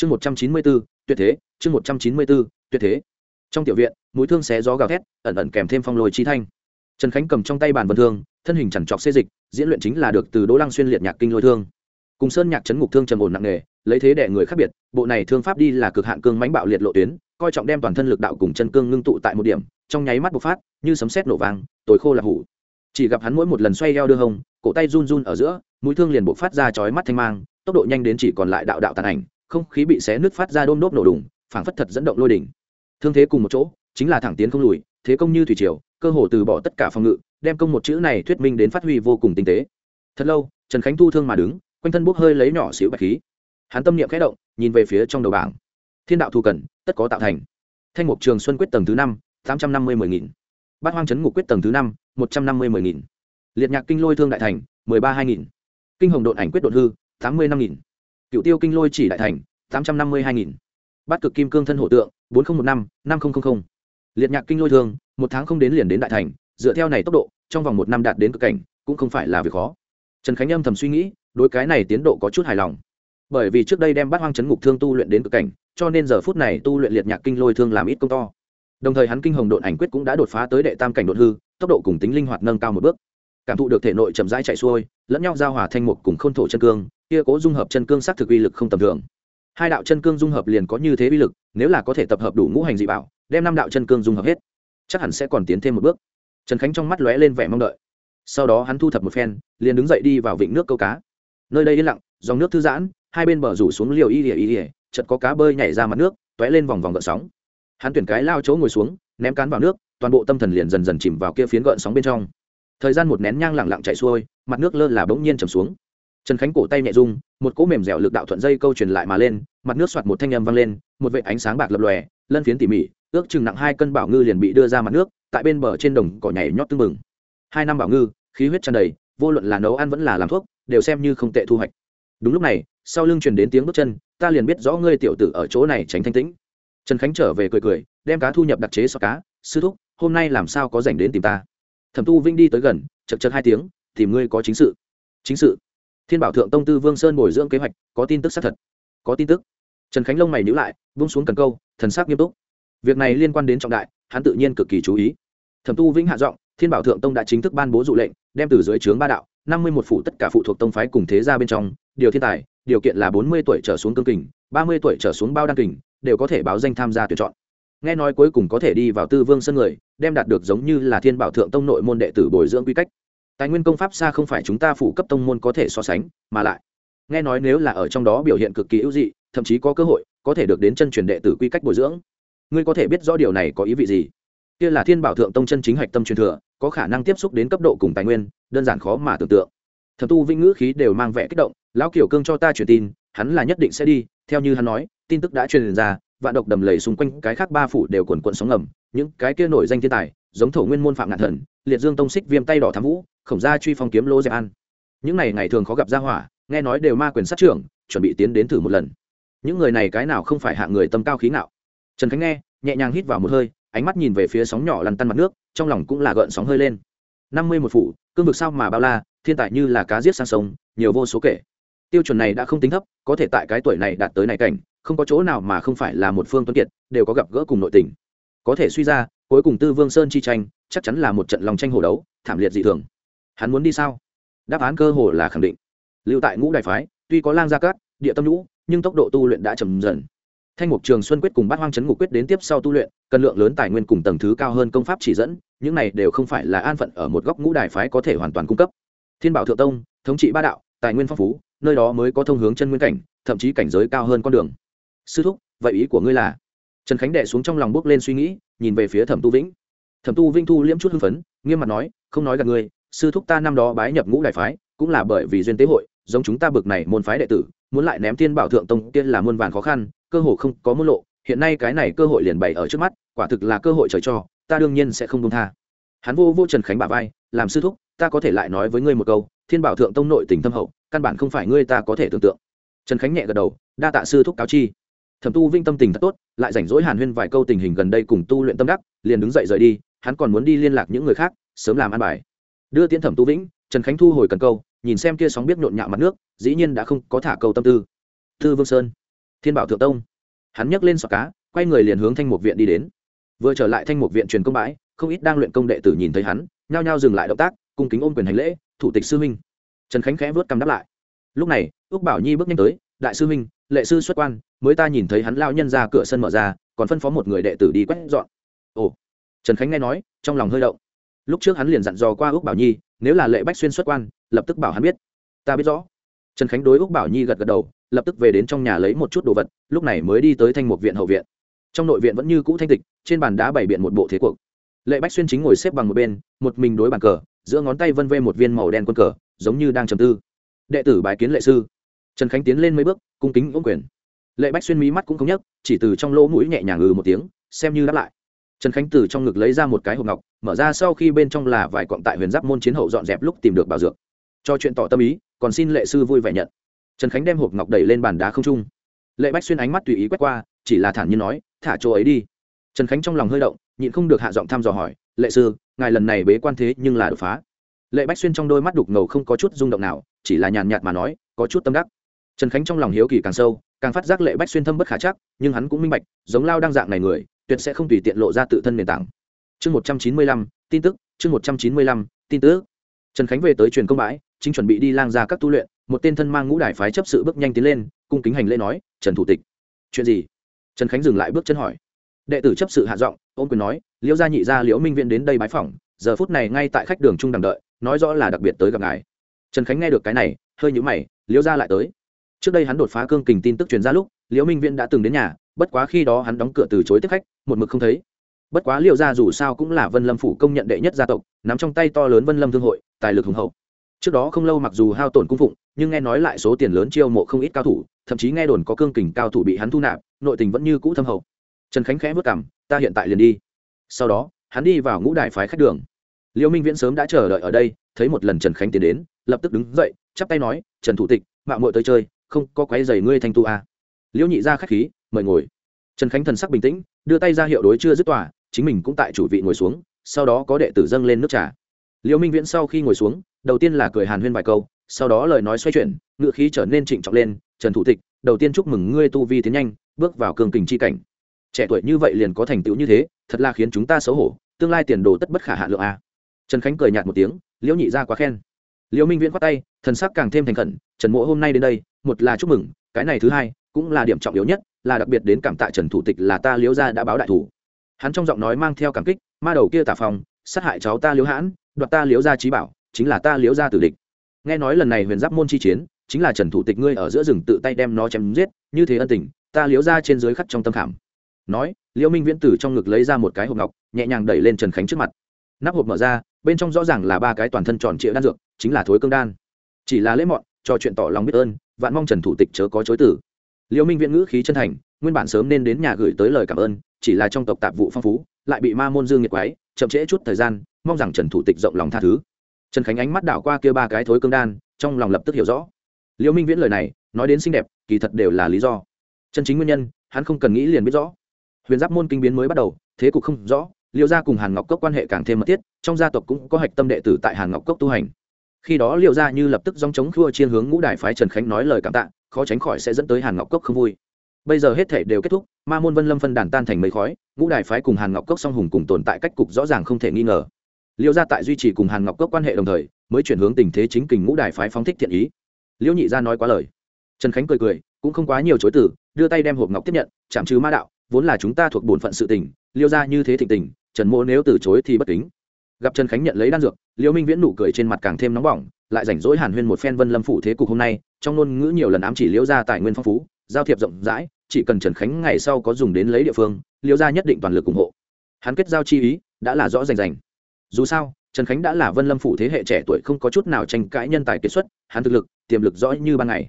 S1: chương một trăm chín mươi bốn, tuyệt thế, chương một trăm chín mươi bốn, tuyệt thế. Trong tiểu viện, mũi thương xé gió gào thét, ẩn ẩn kèm thêm phong lồi chi thanh. Trần khánh cầm trong tay bàn vân thương, thân hình chẳng chọc xê dịch, diễn luyện chính là được từ đỗ lăng xuyên liệt nhạc kinh lôi thương. Cùng sơn nhạc chấn ngục thương trầm ổn nặng nề, lấy thế đệ người khác biệt, bộ này thương pháp đi là cực hạn cương mãnh bạo liệt lộ tuyến, coi trọng đem toàn thân lực đạo cùng chân cương ngưng tụ tại một điểm, trong nháy mắt bộc phát, như sấm sét nổ vàng tối khô là hủ. Chỉ gặp hắn mỗi một lần xoay eo đưa hồng cổ tay run run ở giữa, mũi thương liền bộc phát ra chói mắt thanh mang, tốc độ nhanh đến chỉ còn lại đạo đạo tàn ảnh không khí bị xé nứt phát ra đôm đốp nổ đùng, phảng phất thật dẫn động lôi đỉnh. Thương thế cùng một chỗ, chính là thẳng tiến không lùi, thế công như thủy triều, cơ hồ từ bỏ tất cả phòng ngự, đem công một chữ này thuyết minh đến phát huy vô cùng tinh tế. Thật lâu, trần khánh thu thương mà đứng, quanh thân bốc hơi lấy nhỏ xíu bạch khí. Hắn tâm niệm khẽ động, nhìn về phía trong đầu bảng. Thiên đạo thu cần, tất có tạo thành. Thanh mục trường xuân quyết tầng thứ năm, tám trăm năm mươi mười nghìn. Bát hoang trấn ngục quyết tầng thứ năm, một trăm năm mươi mười nghìn. Liệt nhạc kinh lôi thương đại thành, mười ba hai nghìn. Kinh hồng độn ảnh quyết đột hư, tám mươi năm nghìn cựu tiêu kinh lôi chỉ đại thành, tám trăm năm mươi hai nghìn. Bát cực kim cương thân hổ tượng, bốn nghìn một năm năm nghìn liệt nhạc kinh lôi thương, một tháng không đến liền đến đại thành, dựa theo này tốc độ, trong vòng một năm đạt đến cực cảnh, cũng không phải là việc khó. Trần khánh âm thầm suy nghĩ, đối cái này tiến độ có chút hài lòng. Bởi vì trước đây đem bát hoang chấn ngục thương tu luyện đến cực cảnh, cho nên giờ phút này tu luyện liệt nhạc kinh lôi thương làm ít công to. Đồng thời hắn kinh hồng độn ảnh quyết cũng đã đột phá tới đệ tam cảnh đột hư, tốc độ cùng tính linh hoạt nâng cao một bước cảm thụ được thể nội chậm rãi chạy xuôi, lẫn nhau giao hòa thanh mục cùng khôn thổ chân cương, kia cố dung hợp chân cương sắc thực uy lực không tầm thường. Hai đạo chân cương dung hợp liền có như thế uy lực, nếu là có thể tập hợp đủ ngũ hành dị bảo, đem năm đạo chân cương dung hợp hết, chắc hẳn sẽ còn tiến thêm một bước. Trần khánh trong mắt lóe lên vẻ mong đợi. Sau đó hắn thu thập một phen, liền đứng dậy đi vào vịnh nước câu cá. Nơi đây yên lặng, dòng nước thư giãn, hai bên bờ rủ xuống liều y ỉa y ỉa chợt có cá bơi nhảy ra mặt nước t ó é lên vòng vòng gợn sóng. Hắn tuyển cái lao chỗ ngồi xuống, ném cán vào nước, toàn bộ tâm thần liền dần dần chìm vào kia phiến gợn sóng bên trong thời gian một nén nhang lẳng lặng chạy xuôi, mặt nước lơ là bỗng nhiên trầm xuống. Trần khánh cổ tay nhẹ rung, một cỗ mềm dẻo lực đạo thuận dây câu truyền lại mà lên, mặt nước soạt một thanh âm vang lên, một vệ ánh sáng bạc lập lòe, lân phiến tỉ mỉ, ước chừng nặng hai cân bảo ngư liền bị đưa ra mặt nước, tại bên bờ trên đồng cỏ nhảy nhót tưng bừng. Hai năm bảo ngư, khí huyết tràn đầy, vô luận là nấu ăn vẫn là làm thuốc, đều xem như không tệ thu hoạch. Đúng lúc này, sau lưng truyền đến tiếng bước chân, ta liền biết rõ ngươi tiểu tử ở chỗ này tránh thanh tĩnh. Trần khánh trở về cười cười, đem cá thu nhập đặc chế so cá. Sư thúc, hôm nay làm sao có dành đến tìm ta? Thẩm tu vinh đi tới gần chật chật hai tiếng, tìm ngươi có chính sự. Chính sự? Thiên bảo thượng tông tư vương sơn bồi dưỡng kế hoạch, có tin tức xác thật. Có tin tức. Trần khánh lông mày nhữ lại vung xuống cần câu, thần sắc nghiêm túc. Việc này liên quan đến trọng đại, hắn tự nhiên cực kỳ chú ý. Thẩm tu vĩnh hạ giọng, thiên bảo thượng tông đã chính thức ban bố dụ lệnh, đem từ dưới trướng ba đạo, năm mươi một phủ tất cả phụ thuộc tông phái cùng thế ra bên trong, điều thiên tài, điều kiện là bốn mươi tuổi trở xuống cương kình, ba mươi tuổi trở xuống bao đăng kình, đều có thể báo danh tham gia tuyển chọn. Nghe nói cuối cùng có thể đi vào tư vương sân người đem đạt được giống như là thiên bảo thượng tông nội môn đệ tử bồi dưỡng quy cách. Tài nguyên công pháp xa không phải chúng ta phủ cấp tông môn có thể so sánh, mà lại, nghe nói nếu là ở trong đó biểu hiện cực kỳ ưu dị, thậm chí có cơ hội, có thể được đến chân truyền đệ tử quy cách bồi dưỡng. Ngươi có thể biết rõ điều này có ý vị gì? Kia là thiên bảo thượng tông chân chính hạch tâm truyền thừa, có khả năng tiếp xúc đến cấp độ cùng tài nguyên, đơn giản khó mà tưởng tượng. Thập tu vĩnh ngữ khí đều mang vẻ kích động, lão kiểu cương cho ta truyền tin, hắn là nhất định sẽ đi, theo như hắn nói, tin tức đã truyền ra vạn độc đầm lầy xung quanh cái khác ba phủ đều quần quận sóng ngầm những cái kia nổi danh thiên tài giống thổ nguyên môn phạm ngạn thần liệt dương tông xích viêm tay đỏ thám vũ khổng gia truy phong kiếm lô dẹp ăn những này ngày thường khó gặp ra hỏa nghe nói đều ma quyền sát trưởng chuẩn bị tiến đến thử một lần. Những người này cái nào không phải hạng người tâm cao khí nào trần khánh nghe nhẹ nhàng hít vào một hơi ánh mắt nhìn về phía sóng nhỏ lăn tăn mặt nước trong lòng cũng là gợn sóng hơi lên. Năm mươi một phủ, cương vực sao mà bao la thiên tài như là cá giết sang sông nhiều vô số kể. Tiêu chuẩn này đã không tính thấp có thể tại cái tuổi này đạt tới này cảnh không có chỗ nào mà không phải là một phương tuấn kiệt, đều có gặp gỡ cùng nội tình. Có thể suy ra, cuối cùng tư vương sơn chi tranh, chắc chắn là một trận lòng tranh hồ đấu, thảm liệt dị thường. Hắn muốn đi sao? Đáp án cơ hồ là khẳng định. Lưu tại ngũ đại phái, tuy có lang gia cát, địa tâm nhũ, nhưng tốc độ tu luyện đã chậm dần. Thanh mục trường xuân quyết cùng bát hoang chấn ngục quyết đến tiếp sau tu luyện, cần lượng lớn tài nguyên cùng tầng thứ cao hơn công pháp chỉ dẫn, những này đều không phải là an phận ở một góc ngũ đài phái có thể hoàn toàn cung cấp. Thiên bảo thượng tông, thống trị ba đạo, tài nguyên phong phú, nơi đó mới có thông hướng chân nguyên cảnh, thậm chí cảnh giới cao hơn con đường sư thúc, vậy ý của ngươi là? Trần khánh đệ xuống trong lòng bước lên suy nghĩ, nhìn về phía thẩm tu vĩnh. Thẩm tu vĩnh thu liễm chút hưng phấn, nghiêm mặt nói, không nói gặp ngươi, sư thúc ta năm đó bái nhập ngũ đại phái, cũng là bởi vì duyên tế hội, giống chúng ta bực này môn phái đệ tử, muốn lại ném thiên bảo thượng tông tiên là muôn vàn khó khăn, cơ hội không có môn lộ, hiện nay cái này cơ hội liền bày ở trước mắt, quả thực là cơ hội trời cho, ta đương nhiên sẽ không công tha. Hắn vô vô trần khánh bà vai, làm sư thúc, ta có thể lại nói với ngươi một câu, thiên bảo thượng tông nội tình thâm hậu, căn bản không phải ngươi ta có thể tưởng tượng. Trần khánh nhẹ gật đầu, đa tạ sư thúc cáo chi thẩm tu vinh tâm tình thật tốt, lại rảnh rỗi hàn huyên vài câu tình hình gần đây cùng tu luyện tâm đắc, liền đứng dậy rời đi, hắn còn muốn đi liên lạc những người khác, sớm làm ăn bài. Đưa tiễn thẩm tu vĩnh, trần khánh thu hồi cần câu, nhìn xem kia sóng biết nhộn nhạo mặt nước, dĩ nhiên đã không có thả câu tâm tư. Thư vương sơn, thiên bảo thượng tông. Hắn nhấc lên sọt cá, quay người liền hướng thanh mục viện đi đến. Vừa trở lại thanh mục viện truyền công bãi, không ít đang luyện công đệ tử nhìn thấy hắn, nhao nhao dừng lại động tác, cung kính ôm quyền hành lễ, thủ tịch sư minh trần khánh khẽ vớt cầm đáp lại. Lúc này ước bảo nhi bước nhanh tới đại sư minh lệ sư xuất quan, mới ta nhìn thấy hắn lao nhân ra cửa sân mở ra, còn phân phó một người đệ tử đi quét dọn. Ồ, trần khánh nghe nói, trong lòng hơi động. Lúc trước hắn liền dặn dò qua úc bảo nhi, nếu là lệ bách xuyên xuất quan, lập tức bảo hắn biết. Ta biết rõ. Trần khánh đối úc bảo nhi gật gật đầu, lập tức về đến trong nhà lấy một chút đồ vật, lúc này mới đi tới thanh một viện hậu viện. Trong nội viện vẫn như cũ thanh tịch, trên bàn đá bày biện một bộ thế cuộc. Lệ bách xuyên chính ngồi xếp bằng một bên, một mình đối bàn cờ, giữa ngón tay vân vê một viên màu đen quân cờ, giống như đang trầm tư. Đệ tử bài kiến lệ sư trần khánh tiến lên mấy bước, cung kính ôm quyền. Lệ bách xuyên mí mắt cũng không nhấc, chỉ từ trong lỗ mũi nhẹ nhàng ngừ một tiếng, xem như đáp lại. Trần khánh từ trong ngực lấy ra một cái hộp ngọc, mở ra sau khi bên trong là vài cọng tại huyền giáp môn chiến hậu dọn dẹp lúc tìm được bảo dược. Cho chuyện tỏ tâm ý, còn xin lệ sư vui vẻ nhận. Trần khánh đem hộp ngọc đẩy lên bàn đá không trung. Lệ bách xuyên ánh mắt tùy ý quét qua, chỉ là thản nhiên nói, thả chỗ ấy đi. Trần khánh trong lòng hơi động, nhịn không được hạ giọng thăm dò hỏi, lệ sư, ngài lần này bế quan thế nhưng là đột phá. Lệ bách xuyên trong đôi mắt đục ngầu không có chút rung động nào, chỉ là nhàn nhạt mà nói, có chút tâm đắc trần khánh trong lòng hiếu kỳ càng sâu, càng phát giác lệ bách xuyên thâm bất khả chắc, nhưng hắn cũng minh bạch, giống lao đang dạng này người, tuyệt sẽ không tùy tiện lộ ra tự thân nền tảng. Chương một trăm chín mươi lăm, tin tức, chương một trăm chín mươi lăm, tin tức. Trần khánh về tới truyền công bãi, chính chuẩn bị đi lang ra các tu luyện, một tên thân mang ngũ đài phái chấp sự bước nhanh tiến lên, cung kính hành lễ nói, trần thủ tịch. Chuyện gì? Trần khánh dừng lại bước chân hỏi. Đệ tử chấp sự hạ giọng ôm quyền nói, liễu gia nhị gia liễu minh viện đến đây bái phỏng, giờ phút này ngay tại khách đường trung đằng đợi, nói rõ là đặc biệt tới gặp ngài. Trần khánh nghe được cái này, hơi nhũ mày, liễu gia lại tới trước đây hắn đột phá cương kình tin tức truyền ra lúc, liễu minh viễn đã từng đến nhà, bất quá khi đó hắn đóng cửa từ chối tiếp khách, một mực không thấy. Bất quá liệu ra dù sao cũng là vân lâm phủ công nhận đệ nhất gia tộc, nắm trong tay to lớn vân lâm thương hội, tài lực hùng hậu. Trước đó không lâu mặc dù hao tổn cung phụng, nhưng nghe nói lại số tiền lớn chiêu mộ không ít cao thủ, thậm chí nghe đồn có cương kình cao thủ bị hắn thu nạp, nội tình vẫn như cũ thâm hậu. Trần khánh khẽ vất cảm ta hiện tại liền đi. Sau đó, hắn đi vào ngũ đại phái khách đường. Liêu minh viễn sớm đã chờ đợi ở đây, thấy một lần trần khánh tiến đến, lập tức đứng dậy, chắp tay nói, trần thủ tịch mạng mội tới chơi không có quái rầy ngươi thanh tu à. liễu nhị ra khách khí, mời ngồi. Trần khánh thần sắc bình tĩnh, đưa tay ra hiệu đối chưa dứt tòa, chính mình cũng tại chủ vị ngồi xuống, sau đó có đệ tử dâng lên nước trà. Liễu minh viễn sau khi ngồi xuống, đầu tiên là cười hàn huyên vài câu, sau đó lời nói xoay chuyển, ngựa khí trở nên trịnh trọng lên, trần thủ tịch, đầu tiên chúc mừng ngươi tu vi tiến nhanh, bước vào cường kình chi cảnh. Trẻ tuổi như vậy liền có thành tựu như thế, thật là khiến chúng ta xấu hổ, tương lai tiền đồ tất bất khả hạ lượng a. Trần khánh cười nhạt một tiếng, liễu nhị ra quá khen liễu minh viễn khoát tay, thần sắc càng thêm thành khẩn, trần Mỗ hôm nay đến đây, một là chúc mừng, cái này thứ hai, cũng là điểm trọng yếu nhất, là đặc biệt đến cảm tạ trần thủ tịch là ta liễu gia đã báo đại thủ. Hắn trong giọng nói mang theo cảm kích, ma đầu kia tả phòng sát hại cháu ta liễu hãn, đoạt ta liễu gia trí bảo, chính là ta liễu gia tử địch. Nghe nói lần này huyền giáp môn chi chiến, chính là trần thủ tịch ngươi ở giữa rừng tự tay đem nó chém giết, như thế ân tình, ta liễu gia trên dưới khắc trong tâm khảm. Nói, liễu minh viễn tử trong ngực lấy ra một cái hộp ngọc, nhẹ nhàng đẩy lên trần khánh trước mặt. Nắp hộp mở ra, bên trong rõ ràng là ba cái toàn thân tròn trịa đan dược chính là thối cương đan. Chỉ là lễ mọn cho chuyện tỏ lòng biết ơn, vạn mong trần thủ tịch chớ có chối tử liễu minh viễn ngữ khí chân thành, nguyên bản sớm nên đến nhà gửi tới lời cảm ơn, chỉ là trong tộc tạp vụ phong phú, lại bị ma môn dương nghiệt quái, chậm trễ chút thời gian, mong rằng trần thủ tịch rộng lòng tha thứ. Trần khánh ánh mắt đảo qua kia ba cái thối cương đan, trong lòng lập tức hiểu rõ. Liễu minh viễn lời này, nói đến xinh đẹp, kỳ thật đều là lý do. Chân chính nguyên nhân, hắn không cần nghĩ liền biết rõ. Huyền giáp môn kinh biến mới bắt đầu, thế cục không rõ, liêu gia cùng hàn ngọc cốc quan hệ càng thêm mật thiết, trong gia tộc cũng có hạch tâm đệ tử tại hàn ngọc cốc tu hành khi đó liêu gia như lập tức dòng chống khua chiên hướng ngũ đại phái trần khánh nói lời cảm tạ, khó tránh khỏi sẽ dẫn tới hàn ngọc cốc không vui. Bây giờ hết thể đều kết thúc, ma môn vân lâm phân đàn tan thành mấy khói, ngũ đại phái cùng hàn ngọc cốc song hùng cùng tồn tại cách cục rõ ràng không thể nghi ngờ. Liêu gia tại duy trì cùng hàn ngọc cốc quan hệ đồng thời, mới chuyển hướng tình thế chính kình ngũ đại phái phóng thích thiện ý. Liễu nhị gia nói quá lời. Trần khánh cười cười, cũng không quá nhiều chối từ, đưa tay đem hộp ngọc tiếp nhận, chạm trừ ma đạo, vốn là chúng ta thuộc bổn phận sự tình liêu ra như thế thịnh tình, trần mô nếu từ chối thì bất kính gặp trần khánh nhận lấy đan dược, Liễu minh viễn nụ cười trên mặt càng thêm nóng bỏng, lại rảnh rỗi hàn huyên một phen vân lâm phủ thế cục hôm nay, trong ngôn ngữ nhiều lần ám chỉ Liễu gia tài nguyên phong phú, giao thiệp rộng rãi, chỉ cần trần khánh ngày sau có dùng đến lấy địa phương, Liễu gia nhất định toàn lực ủng hộ. Hắn kết giao chi ý, đã là rõ rành rành. Dù sao, trần khánh đã là vân lâm phủ thế hệ trẻ tuổi không có chút nào tranh cãi nhân tài kiệt xuất, hắn thực lực, tiềm lực rõ như ban ngày.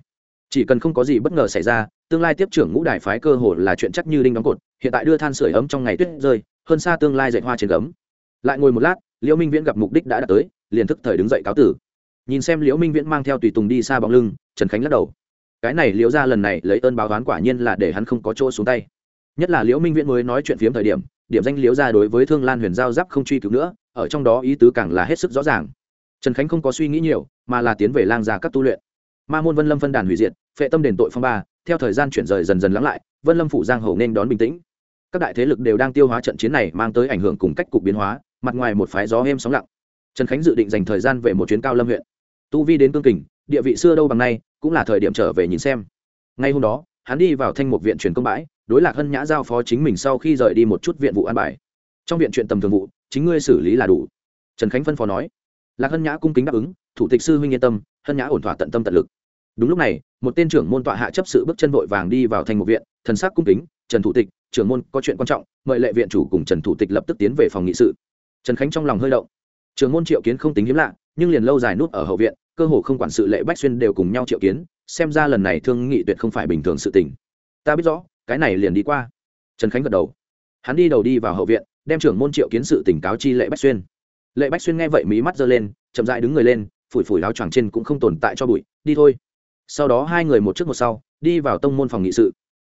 S1: Chỉ cần không có gì bất ngờ xảy ra, tương lai tiếp trưởng ngũ đài phái cơ hồ là chuyện chắc như đinh đóng cột, hiện tại đưa than sửa ấm trong ngày tuyết rơi, hơn xa tương lai dạy hoa trên gấm. Lại ngồi một lát liễu minh viễn gặp mục đích đã đạt tới, liền thức thời đứng dậy cáo tử. Nhìn xem liễu minh viễn mang theo tùy tùng đi xa bóng lưng, trần khánh lắc đầu. Cái này liễu ra lần này lấy ơn báo toán quả nhiên là để hắn không có chỗ xuống tay. Nhất là liễu minh viễn mới nói chuyện phiếm thời điểm điểm danh liễu ra đối với thương lan huyền giao giáp không truy cứu nữa, ở trong đó ý tứ càng là hết sức rõ ràng. Trần khánh không có suy nghĩ nhiều, mà là tiến về lang gia các tu luyện. Ma môn vân lâm phân đàn hủy diệt, phệ tâm đền tội phong ba, theo thời gian chuyển rời dần dần lắng lại, vân lâm phủ giang hầu nên đón bình tĩnh. Các đại thế lực đều đang tiêu hóa trận chiến này mang tới ảnh hưởng cùng cách cục biến hóa mặt ngoài một phái gió êm sóng lặng. Trần khánh dự định dành thời gian về một chuyến cao lâm huyện. Tu vi đến cương kình, địa vị xưa đâu bằng nay, cũng là thời điểm trở về nhìn xem. Ngay hôm đó, hắn đi vào thanh một viện truyền công bãi, đối lạc hân nhã giao phó chính mình sau khi rời đi một chút viện vụ an bài. Trong viện chuyện tầm thường vụ, chính ngươi xử lý là đủ. Trần khánh phân phó nói. Lạc hân nhã cung kính đáp ứng, thủ tịch sư huynh yên tâm, hân nhã ổn thỏa tận tâm tận lực. Đúng lúc này, một tên trưởng môn tọa hạ chấp sự bước chân vội vàng đi vào thành một viện, thần sắc cung kính, trần thủ tịch, trưởng môn, có chuyện quan trọng, mời lệ viện chủ cùng trần thủ tịch lập tức tiến về phòng nghị sự trần khánh trong lòng hơi động. Trưởng môn triệu kiến không tính hiếm lạ, nhưng liền lâu dài nút ở hậu viện, cơ hồ không quản sự lệ bách xuyên đều cùng nhau triệu kiến, xem ra lần này thương nghị tuyệt không phải bình thường sự tình. Ta biết rõ, cái này liền đi qua. Trần khánh gật đầu. Hắn đi đầu đi vào hậu viện, đem trưởng môn triệu kiến sự tỉnh cáo chi lệ bách xuyên. Lệ bách xuyên nghe vậy mí mắt giơ lên, chậm dại đứng người lên, phủi phủi láo choàng trên cũng không tồn tại cho bụi, đi thôi. Sau đó hai người một trước một sau, đi vào tông môn phòng nghị sự.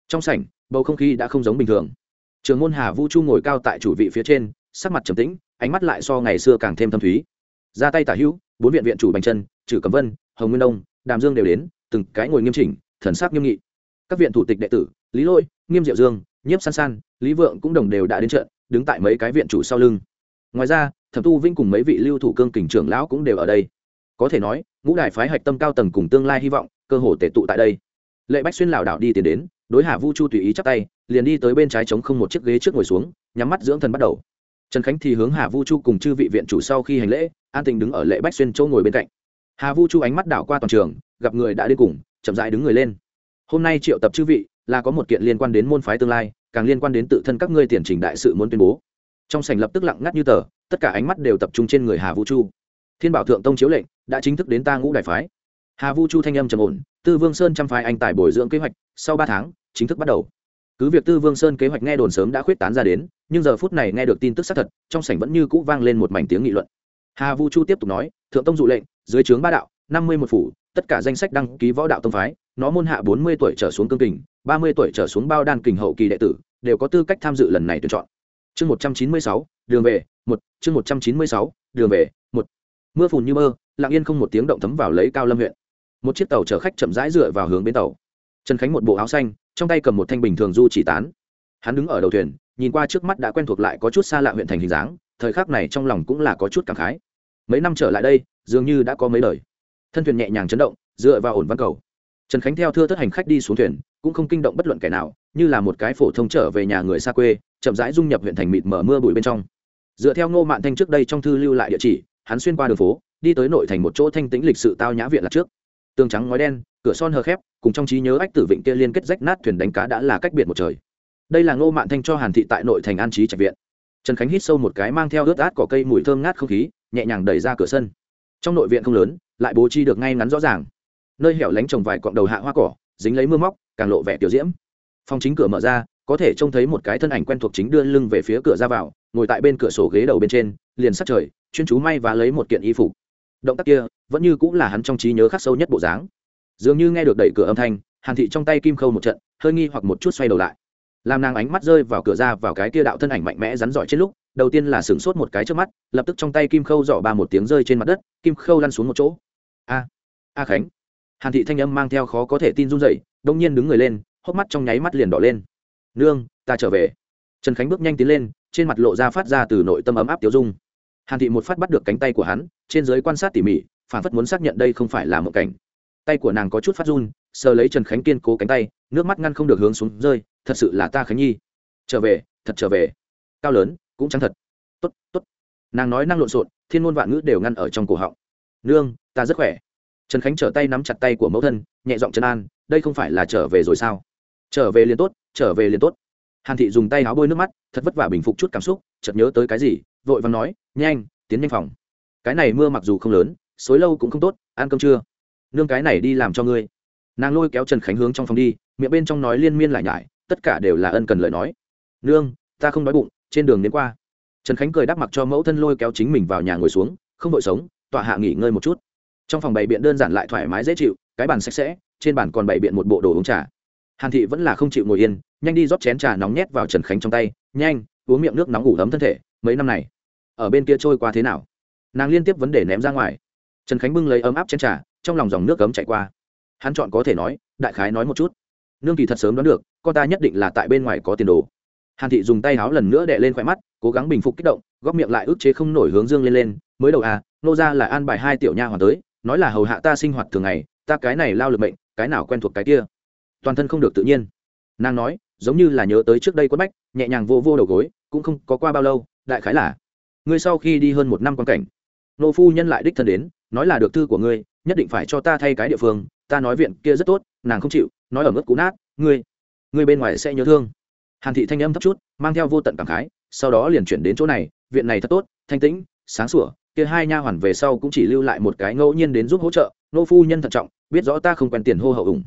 S1: Trong sảnh, bầu không khí đã không giống bình thường. Trường môn hà vũ chu ngồi cao tại chủ vị phía trên, sắc mặt trầm tĩnh ánh mắt lại so ngày xưa càng thêm thâm thúy. Ra tay tả hữu, bốn viện viện chủ bành chân trừ cẩm vân, hồng nguyên đông, đàm dương đều đến, từng cái ngồi nghiêm chỉnh, thần sắc nghiêm nghị. Các viện thủ tịch đệ tử, lý lôi, nghiêm diệu dương, nhiếp san san, lý vượng cũng đồng đều đã đến trận, đứng tại mấy cái viện chủ sau lưng. Ngoài ra, thẩm tu vinh cùng mấy vị lưu thủ cương kình trưởng lão cũng đều ở đây. Có thể nói, ngũ đại phái hạch tâm cao tầng cùng tương lai hy vọng, cơ hồ tệ tụ tại đây. Lệ bách xuyên lảo đảo đi tiến đến, đối hà vu chu tùy ý chắp tay, liền đi tới bên trái trống không một chiếc ghế trước ngồi xuống, nhắm mắt dưỡng thần bắt đầu trần khánh thì hướng hà vu chu cùng chư vị viện chủ sau khi hành lễ, an tình đứng ở lệ bách xuyên châu ngồi bên cạnh. Hà vu chu ánh mắt đảo qua toàn trường, gặp người đã đến cùng, chậm dại đứng người lên. Hôm nay triệu tập chư vị là có một kiện liên quan đến môn phái tương lai, càng liên quan đến tự thân các ngươi tiền trình đại sự muốn tuyên bố. Trong sảnh lập tức lặng ngắt như tờ, tất cả ánh mắt đều tập trung trên người hà vũ chu. Thiên bảo thượng tông chiếu lệnh, đã chính thức đến ta ngũ đại phái. Hà vũ chu thanh âm trầm ổn, tư vương sơn trăm phái anh tài bồi dưỡng kế hoạch, sau ba tháng, chính thức bắt đầu cứ việc tư vương sơn kế hoạch nghe đồn sớm đã khuyết tán ra đến, nhưng giờ phút này nghe được tin tức xác thật, trong sảnh vẫn như cũ vang lên một mảnh tiếng nghị luận. Hà Vu chu tiếp tục nói, thượng tông dụ lệnh, dưới trướng ba đạo, năm mươi một phủ, tất cả danh sách đăng ký võ đạo tông phái, nó môn hạ bốn mươi tuổi trở xuống cương kình, ba mươi tuổi trở xuống bao đan kình hậu kỳ đệ tử, đều có tư cách tham dự lần này tuyển chọn. Chương một trăm chín mươi sáu, đường về, một, chương một trăm chín mươi sáu, đường về, một. Mưa phùn như mơ lặng yên không một tiếng động thấm vào lấy cao lâm huyện. Một chiếc tàu chở khách chậm rãi dựa vào hướng bến tàu. Trần khánh một bộ áo xanh trong tay cầm một thanh bình thường du chỉ tán. Hắn đứng ở đầu thuyền, nhìn qua trước mắt đã quen thuộc lại có chút xa lạ huyện thành hình dáng, thời khắc này trong lòng cũng là có chút cảm khái. Mấy năm trở lại đây, dường như đã có mấy đời. Thân thuyền nhẹ nhàng chấn động, dựa vào ổn văn cầu. Trần khánh theo thưa thất hành khách đi xuống thuyền, cũng không kinh động bất luận kẻ nào, như là một cái phổ thông trở về nhà người xa quê, chậm rãi dung nhập huyện thành mịt mở mưa bụi bên trong. Dựa theo ngô mạn thanh trước đây trong thư lưu lại địa chỉ, hắn xuyên qua đường phố, đi tới nội thành một chỗ thanh tĩnh lịch sự tao nhã viện là trước tường trắng ngói đen, cửa son hờ khép, cùng trong trí nhớ ách tử vịnh kia liên kết rách nát thuyền đánh cá đã là cách biệt một trời. Đây là ngô mạn thanh cho hàn thị tại nội thành an trí trạch viện. Trần khánh hít sâu một cái mang theo ướt át cỏ cây mùi thơm ngát không khí, nhẹ nhàng đẩy ra cửa sân. Trong nội viện không lớn, lại bố trí được ngay ngắn rõ ràng. Nơi hẻo lánh trồng vài cọng đầu hạ hoa cỏ, dính lấy mưa móc, càng lộ vẻ tiểu diễm. Phòng chính cửa mở ra, có thể trông thấy một cái thân ảnh quen thuộc chính đưa lưng về phía cửa ra vào, ngồi tại bên cửa sổ ghế đầu bên trên, liền sát trời, chuyên chú may và lấy một kiện y phục. Động tác kia vẫn như cũng là hắn trong trí nhớ khắc sâu nhất bộ dáng. Dường như nghe được đẩy cửa âm thanh, hàn thị trong tay kim khâu một trận, hơi nghi hoặc một chút xoay đầu lại. Làm nàng ánh mắt rơi vào cửa ra vào cái kia đạo thân ảnh mạnh mẽ rắn giỏi trên lúc, đầu tiên là sửng sốt một cái trước mắt, lập tức trong tay kim khâu dọ ba một tiếng rơi trên mặt đất, kim khâu lăn xuống một chỗ. A a khánh. Hàn thị thanh âm mang theo khó có thể tin run dậy đông nhiên đứng người lên, hốc mắt trong nháy mắt liền đỏ lên. Nương, ta trở về. Trần khánh bước nhanh tiến lên, trên mặt lộ ra phát ra từ nội tâm ấm áp tiêu dung. Hàn thị một phát bắt được cánh tay của hắn, trên giới quan sát tỉ mỉ phản phất muốn xác nhận đây không phải là một cảnh. Tay của nàng có chút phát run, sờ lấy trần khánh kiên cố cánh tay, nước mắt ngăn không được hướng xuống rơi, thật sự là ta khánh nhi. Trở về, thật trở về. Cao lớn, cũng chẳng thật. Tốt tốt. Nàng nói năng lộn xộn, thiên ngôn vạn ngữ đều ngăn ở trong cổ họng. Nương, ta rất khỏe. Trần khánh trở tay nắm chặt tay của mẫu thân, nhẹ giọng Trần an, đây không phải là trở về rồi sao? Trở về liền tốt, trở về liền tốt. Hàn thị dùng tay áo bôi nước mắt, thật vất vả bình phục chút cảm xúc, chợt nhớ tới cái gì, vội và nói, nhanh, tiến nhanh phòng. Cái này mưa mặc dù không lớn xối lâu cũng không tốt, ăn cơm chưa nương cái này đi làm cho ngươi. Nàng lôi kéo trần khánh hướng trong phòng đi, miệng bên trong nói liên miên lại nhải, tất cả đều là ân cần lời nói. Nương, ta không đói bụng, trên đường đến qua. Trần khánh cười đắp mặc cho mẫu thân lôi kéo chính mình vào nhà ngồi xuống, không vội sống, tọa hạ nghỉ ngơi một chút. Trong phòng bày biện đơn giản lại thoải mái dễ chịu, cái bàn sạch sẽ, trên bàn còn bày biện một bộ đồ uống trà. Hàn thị vẫn là không chịu ngồi yên, nhanh đi rót chén trà nóng nhét vào trần khánh trong tay, nhanh, uống miệng nước nóng ngủ ấm thân thể, mấy năm này, ở bên kia trôi qua thế nào? Nàng liên tiếp vấn đề ném ra ngoài trần khánh bưng lấy ấm áp trên trà, trong lòng dòng nước cấm chạy qua. Hắn chọn có thể nói, đại khái nói một chút. Nương kỳ thật sớm đoán được, con ta nhất định là tại bên ngoài có tiền đồ. Hàn thị dùng tay háo lần nữa đệ lên khỏe mắt, cố gắng bình phục kích động, góc miệng lại ức chế không nổi hướng dương lên lên, mới đầu à nô ra là an bài hai tiểu nha hoàn tới, nói là hầu hạ ta sinh hoạt thường ngày, ta cái này lao lực mệnh, cái nào quen thuộc cái kia. Toàn thân không được tự nhiên. Nàng nói, giống như là nhớ tới trước đây quất bách, nhẹ nhàng vô vô đầu gối, cũng không có qua bao lâu, đại khái là, ngươi sau khi đi hơn một năm quan cảnh, nô phu nhân lại đích thân đến nói là được thư của ngươi, nhất định phải cho ta thay cái địa phương, ta nói viện kia rất tốt, nàng không chịu, nói ở mức cú nát, ngươi ngươi bên ngoài sẽ nhớ thương. Hàn thị thanh âm thấp chút, mang theo vô tận cảm khái, sau đó liền chuyển đến chỗ này, viện này thật tốt, thanh tĩnh, sáng sủa, kia hai nha hoàn về sau cũng chỉ lưu lại một cái ngẫu nhiên đến giúp hỗ trợ, nô phu nhân thận trọng, biết rõ ta không quen tiền hô hậu ủng.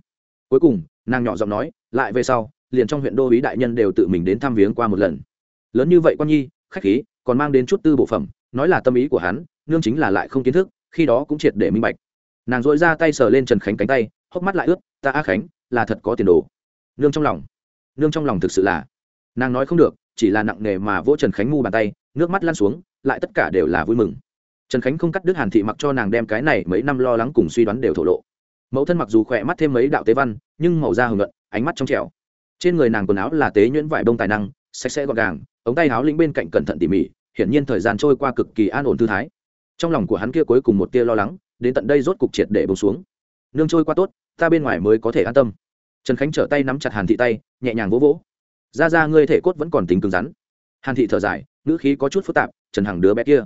S1: Cuối cùng, nàng nhỏ giọng nói, lại về sau, liền trong huyện đô ý đại nhân đều tự mình đến thăm viếng qua một lần. Lớn như vậy quan nhi, khách khí, còn mang đến chút tư bộ phẩm, nói là tâm ý của hắn, nương chính là lại không kiến thức khi đó cũng triệt để minh bạch. Nàng dội ra tay sờ lên trần khánh cánh tay, hốc mắt lại ướt, ta a khánh, là thật có tiền đồ. Nương trong lòng, nương trong lòng thực sự là, nàng nói không được, chỉ là nặng nề mà vỗ trần khánh mu bàn tay, nước mắt lan xuống, lại tất cả đều là vui mừng. Trần khánh không cắt đứt hàn thị mặc cho nàng đem cái này mấy năm lo lắng cùng suy đoán đều thổ lộ. Mẫu thân mặc dù khỏe mắt thêm mấy đạo tế văn, nhưng màu da hưởng luận ánh mắt trong trẻo. Trên người nàng quần áo là tế nhuyễn vải bông tài năng, sạch sẽ gọn gàng, ống tay áo lĩnh bên cạnh cẩn thận tỉ mỉ, hiển nhiên thời gian trôi qua cực kỳ an ổn thư thái trong lòng của hắn kia cuối cùng một tia lo lắng, đến tận đây rốt cục triệt để bông xuống. Nương trôi qua tốt, ta bên ngoài mới có thể an tâm. Trần khánh trở tay nắm chặt hàn thị tay, nhẹ nhàng vỗ vỗ. Ra ra, ngươi thể cốt vẫn còn tính cứng rắn. Hàn thị thở dài, ngữ khí có chút phức tạp, trần hằng đứa bé kia.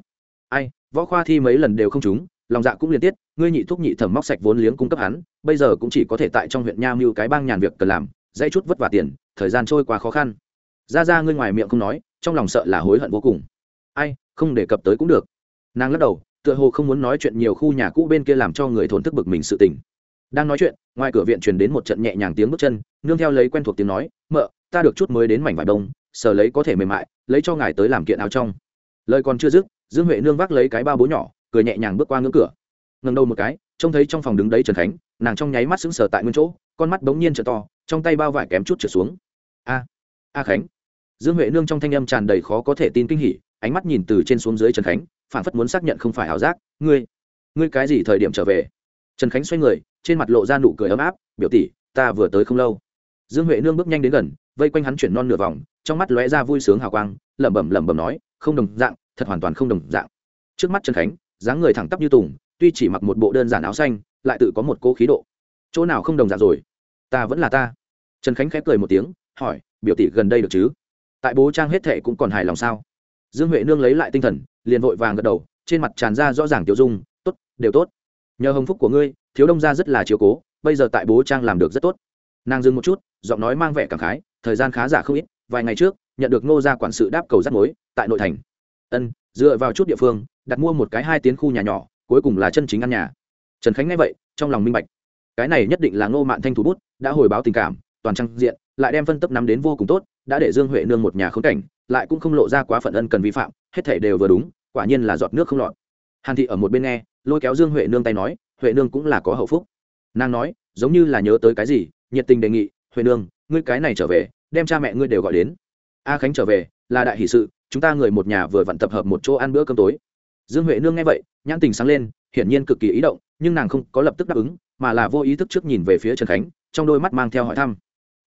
S1: Ai, võ khoa thi mấy lần đều không trúng, lòng dạ cũng liên tiết ngươi nhị thúc nhị thẩm móc sạch vốn liếng cung cấp hắn, bây giờ cũng chỉ có thể tại trong huyện nha mưu cái bang nhàn việc cần làm, dãy chút vất vả tiền, thời gian trôi qua khó khăn. Ra ra, ngươi ngoài miệng không nói, trong lòng sợ là hối hận vô cùng. Ai, không đề cập tới cũng được nàng lắc đầu, tựa hồ không muốn nói chuyện nhiều khu nhà cũ bên kia làm cho người thốn thức bực mình sự tình. Đang nói chuyện, ngoài cửa viện truyền đến một trận nhẹ nhàng tiếng bước chân, nương theo lấy quen thuộc tiếng nói, mợ, ta được chút mới đến mảnh vải đông, sờ lấy có thể mềm mại, lấy cho ngài tới làm kiện áo trong. Lời còn chưa dứt, dương huệ nương vác lấy cái bao bố nhỏ, cười nhẹ nhàng bước qua ngưỡng cửa. Ngầm đầu một cái, trông thấy trong phòng đứng đấy trần khánh, nàng trong nháy mắt sững sờ tại nguyên chỗ, con mắt bỗng nhiên trở to, trong tay bao vải kém chút trở xuống. A a khánh. Dương huệ nương trong thanh âm tràn đầy khó có thể tin kinh hỉ, ánh mắt nhìn từ trên xuống dưới trần khánh phản phất muốn xác nhận không phải ảo giác. Ngươi ngươi cái gì thời điểm trở về? Trần khánh xoay người, trên mặt lộ ra nụ cười ấm áp, biểu tỷ, ta vừa tới không lâu. Dương huệ nương bước nhanh đến gần, vây quanh hắn chuyển non nửa vòng, trong mắt lóe ra vui sướng hào quang, lẩm bẩm lẩm bẩm nói, không đồng dạng, thật hoàn toàn không đồng dạng. Trước mắt trần khánh, dáng người thẳng tắp như tùng, tuy chỉ mặc một bộ đơn giản áo xanh, lại tự có một cô khí độ. Chỗ nào không đồng dạng rồi? Ta vẫn là ta. Trần khánh khép cười một tiếng, hỏi, biểu tỷ gần đây được chứ? Tại bố trang hết thệ cũng còn hài lòng sao? Dương huệ nương lấy lại tinh thần liền vội vàng gật đầu, trên mặt tràn ra rõ ràng tiểu dung, tốt, đều tốt. Nhờ hồng phúc của ngươi, thiếu đông gia rất là chiều cố, bây giờ tại bố trang làm được rất tốt. Nàng dừng một chút, giọng nói mang vẻ cảm khái, thời gian khá giả không ít, vài ngày trước, nhận được ngô gia quản sự đáp cầu rắt mối, tại nội thành. Ân, dựa vào chút địa phương, đặt mua một cái hai tiến khu nhà nhỏ, cuối cùng là chân chính ăn nhà. Trần khánh nghe vậy, trong lòng minh bạch. Cái này nhất định là ngô mạn thanh thủ bút, đã hồi báo tình cảm, toàn trang diện, lại đem phân tấp nắm đến vô cùng tốt, đã để dương huệ nương một nhà khốn cảnh lại cũng không lộ ra quá phận ân cần vi phạm, hết thể đều vừa đúng, quả nhiên là giọt nước không lọt. Hàn thị ở một bên nghe, lôi kéo dương huệ nương tay nói, huệ nương cũng là có hậu phúc. Nàng nói, giống như là nhớ tới cái gì, nhiệt tình đề nghị, huệ nương, ngươi cái này trở về, đem cha mẹ ngươi đều gọi đến. A khánh trở về, là đại hỷ sự, chúng ta người một nhà vừa vặn tập hợp một chỗ ăn bữa cơm tối. Dương huệ nương nghe vậy, nhãn tình sáng lên, hiển nhiên cực kỳ ý động, nhưng nàng không có lập tức đáp ứng, mà là vô ý thức trước nhìn về phía trần khánh, trong đôi mắt mang theo hỏi thăm.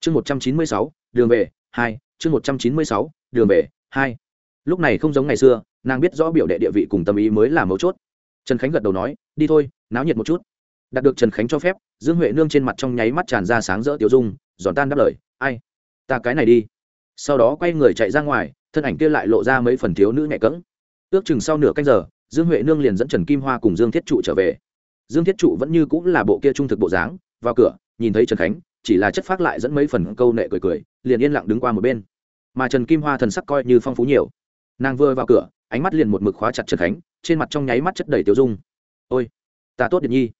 S1: Chương một trăm chín mươi sáu, đường về, hai, chương một trăm chín mươi sáu đường về, hai. Lúc này không giống ngày xưa, nàng biết rõ biểu đệ địa vị cùng tâm ý mới là mấu chốt. Trần khánh gật đầu nói, đi thôi, náo nhiệt một chút. Đạt được trần khánh cho phép, dương huệ nương trên mặt trong nháy mắt tràn ra sáng rỡ tiêu dung, giòn tan đáp lời, ai? Ta cái này đi. Sau đó quay người chạy ra ngoài, thân ảnh kia lại lộ ra mấy phần thiếu nữ nhẹ cỡng ước chừng sau nửa canh giờ, dương huệ nương liền dẫn trần kim hoa cùng dương thiết trụ trở về. Dương thiết trụ vẫn như cũng là bộ kia trung thực bộ dáng, vào cửa, nhìn thấy trần khánh, chỉ là chất phát lại dẫn mấy phần câu nệ cười cười, liền yên lặng đứng qua một bên mà trần kim hoa thần sắc coi như phong phú nhiều. Nàng vừa vào cửa, ánh mắt liền một mực khóa chặt trần khánh, trên mặt trong nháy mắt chất đầy tiêu dung. Ôi, ta tốt điện nhi,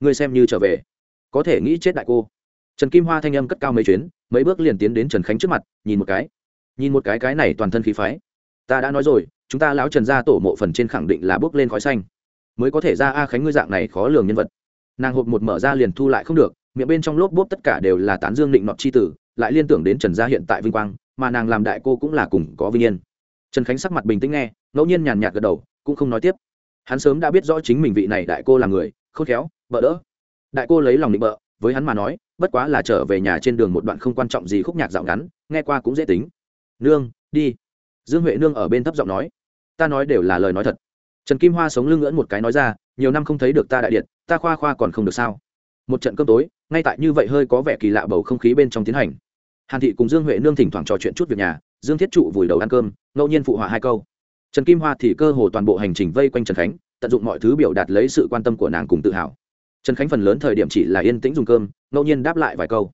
S1: ngươi xem như trở về. Có thể nghĩ chết đại cô. Trần kim hoa thanh âm cất cao mấy chuyến, mấy bước liền tiến đến trần khánh trước mặt, nhìn một cái. Nhìn một cái cái này toàn thân khí phái. Ta đã nói rồi, chúng ta lão trần ra tổ mộ phần trên khẳng định là bước lên khói xanh, mới có thể ra a khánh ngươi dạng này khó lường nhân vật. Nàng hộp một mở ra liền thu lại không được, miệng bên trong lốp bốp tất cả đều là tán dương định nọt c h i tử, lại liên tưởng đến trần gia hiện tại vinh quang mà nàng làm đại cô cũng là cùng có vinh yên. Trần khánh sắc mặt bình tĩnh nghe, ngẫu nhiên nhàn nhạt gật đầu, cũng không nói tiếp. Hắn sớm đã biết rõ chính mình vị này đại cô là người, khôn khéo vợ đỡ. Đại cô lấy lòng định bợ, với hắn mà nói, bất quá là trở về nhà trên đường một đoạn không quan trọng gì khúc nhạc dạo ngắn, nghe qua cũng dễ tính. Nương, đi. Dương huệ nương ở bên thấp giọng nói. Ta nói đều là lời nói thật. Trần kim hoa sống lưng ngưỡn một cái nói ra, nhiều năm không thấy được ta đại điện, ta khoa khoa còn không được sao? Một trận cơm tối, ngay tại như vậy hơi có vẻ kỳ lạ bầu không khí bên trong tiến hành hàn thị cùng dương huệ nương thỉnh thoảng trò chuyện chút việc nhà, dương thiết trụ vùi đầu ăn cơm, ngẫu nhiên phụ họa hai câu. Trần kim hoa thì cơ hồ toàn bộ hành trình vây quanh trần khánh, tận dụng mọi thứ biểu đạt lấy sự quan tâm của nàng cùng tự hào. Trần khánh phần lớn thời điểm chỉ là yên tĩnh dùng cơm, ngẫu nhiên đáp lại vài câu.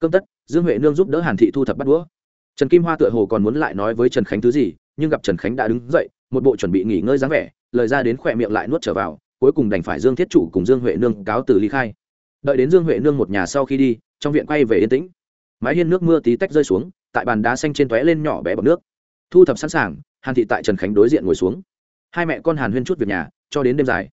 S1: Cơm tất, dương huệ nương giúp đỡ hàn thị thu thập bắt đũa. Trần kim hoa tựa hồ còn muốn lại nói với trần khánh thứ gì, nhưng gặp trần khánh đã đứng dậy, một bộ chuẩn bị nghỉ ngơi dáng vẻ, lời ra đến khỏe miệng lại nuốt trở vào, cuối cùng đành phải dương thiết chủ cùng dương huệ nương cáo từ ly khai. Đợi đến dương huệ nương một nhà sau khi đi, trong viện quay về yên tĩnh mái hiên nước mưa tí tách rơi xuống, tại bàn đá xanh trên tóe lên nhỏ bé bọc nước. Thu thập sẵn sàng, hàn thị tại trần khánh đối diện ngồi xuống. Hai mẹ con hàn huyên chút việc nhà, cho đến đêm dài.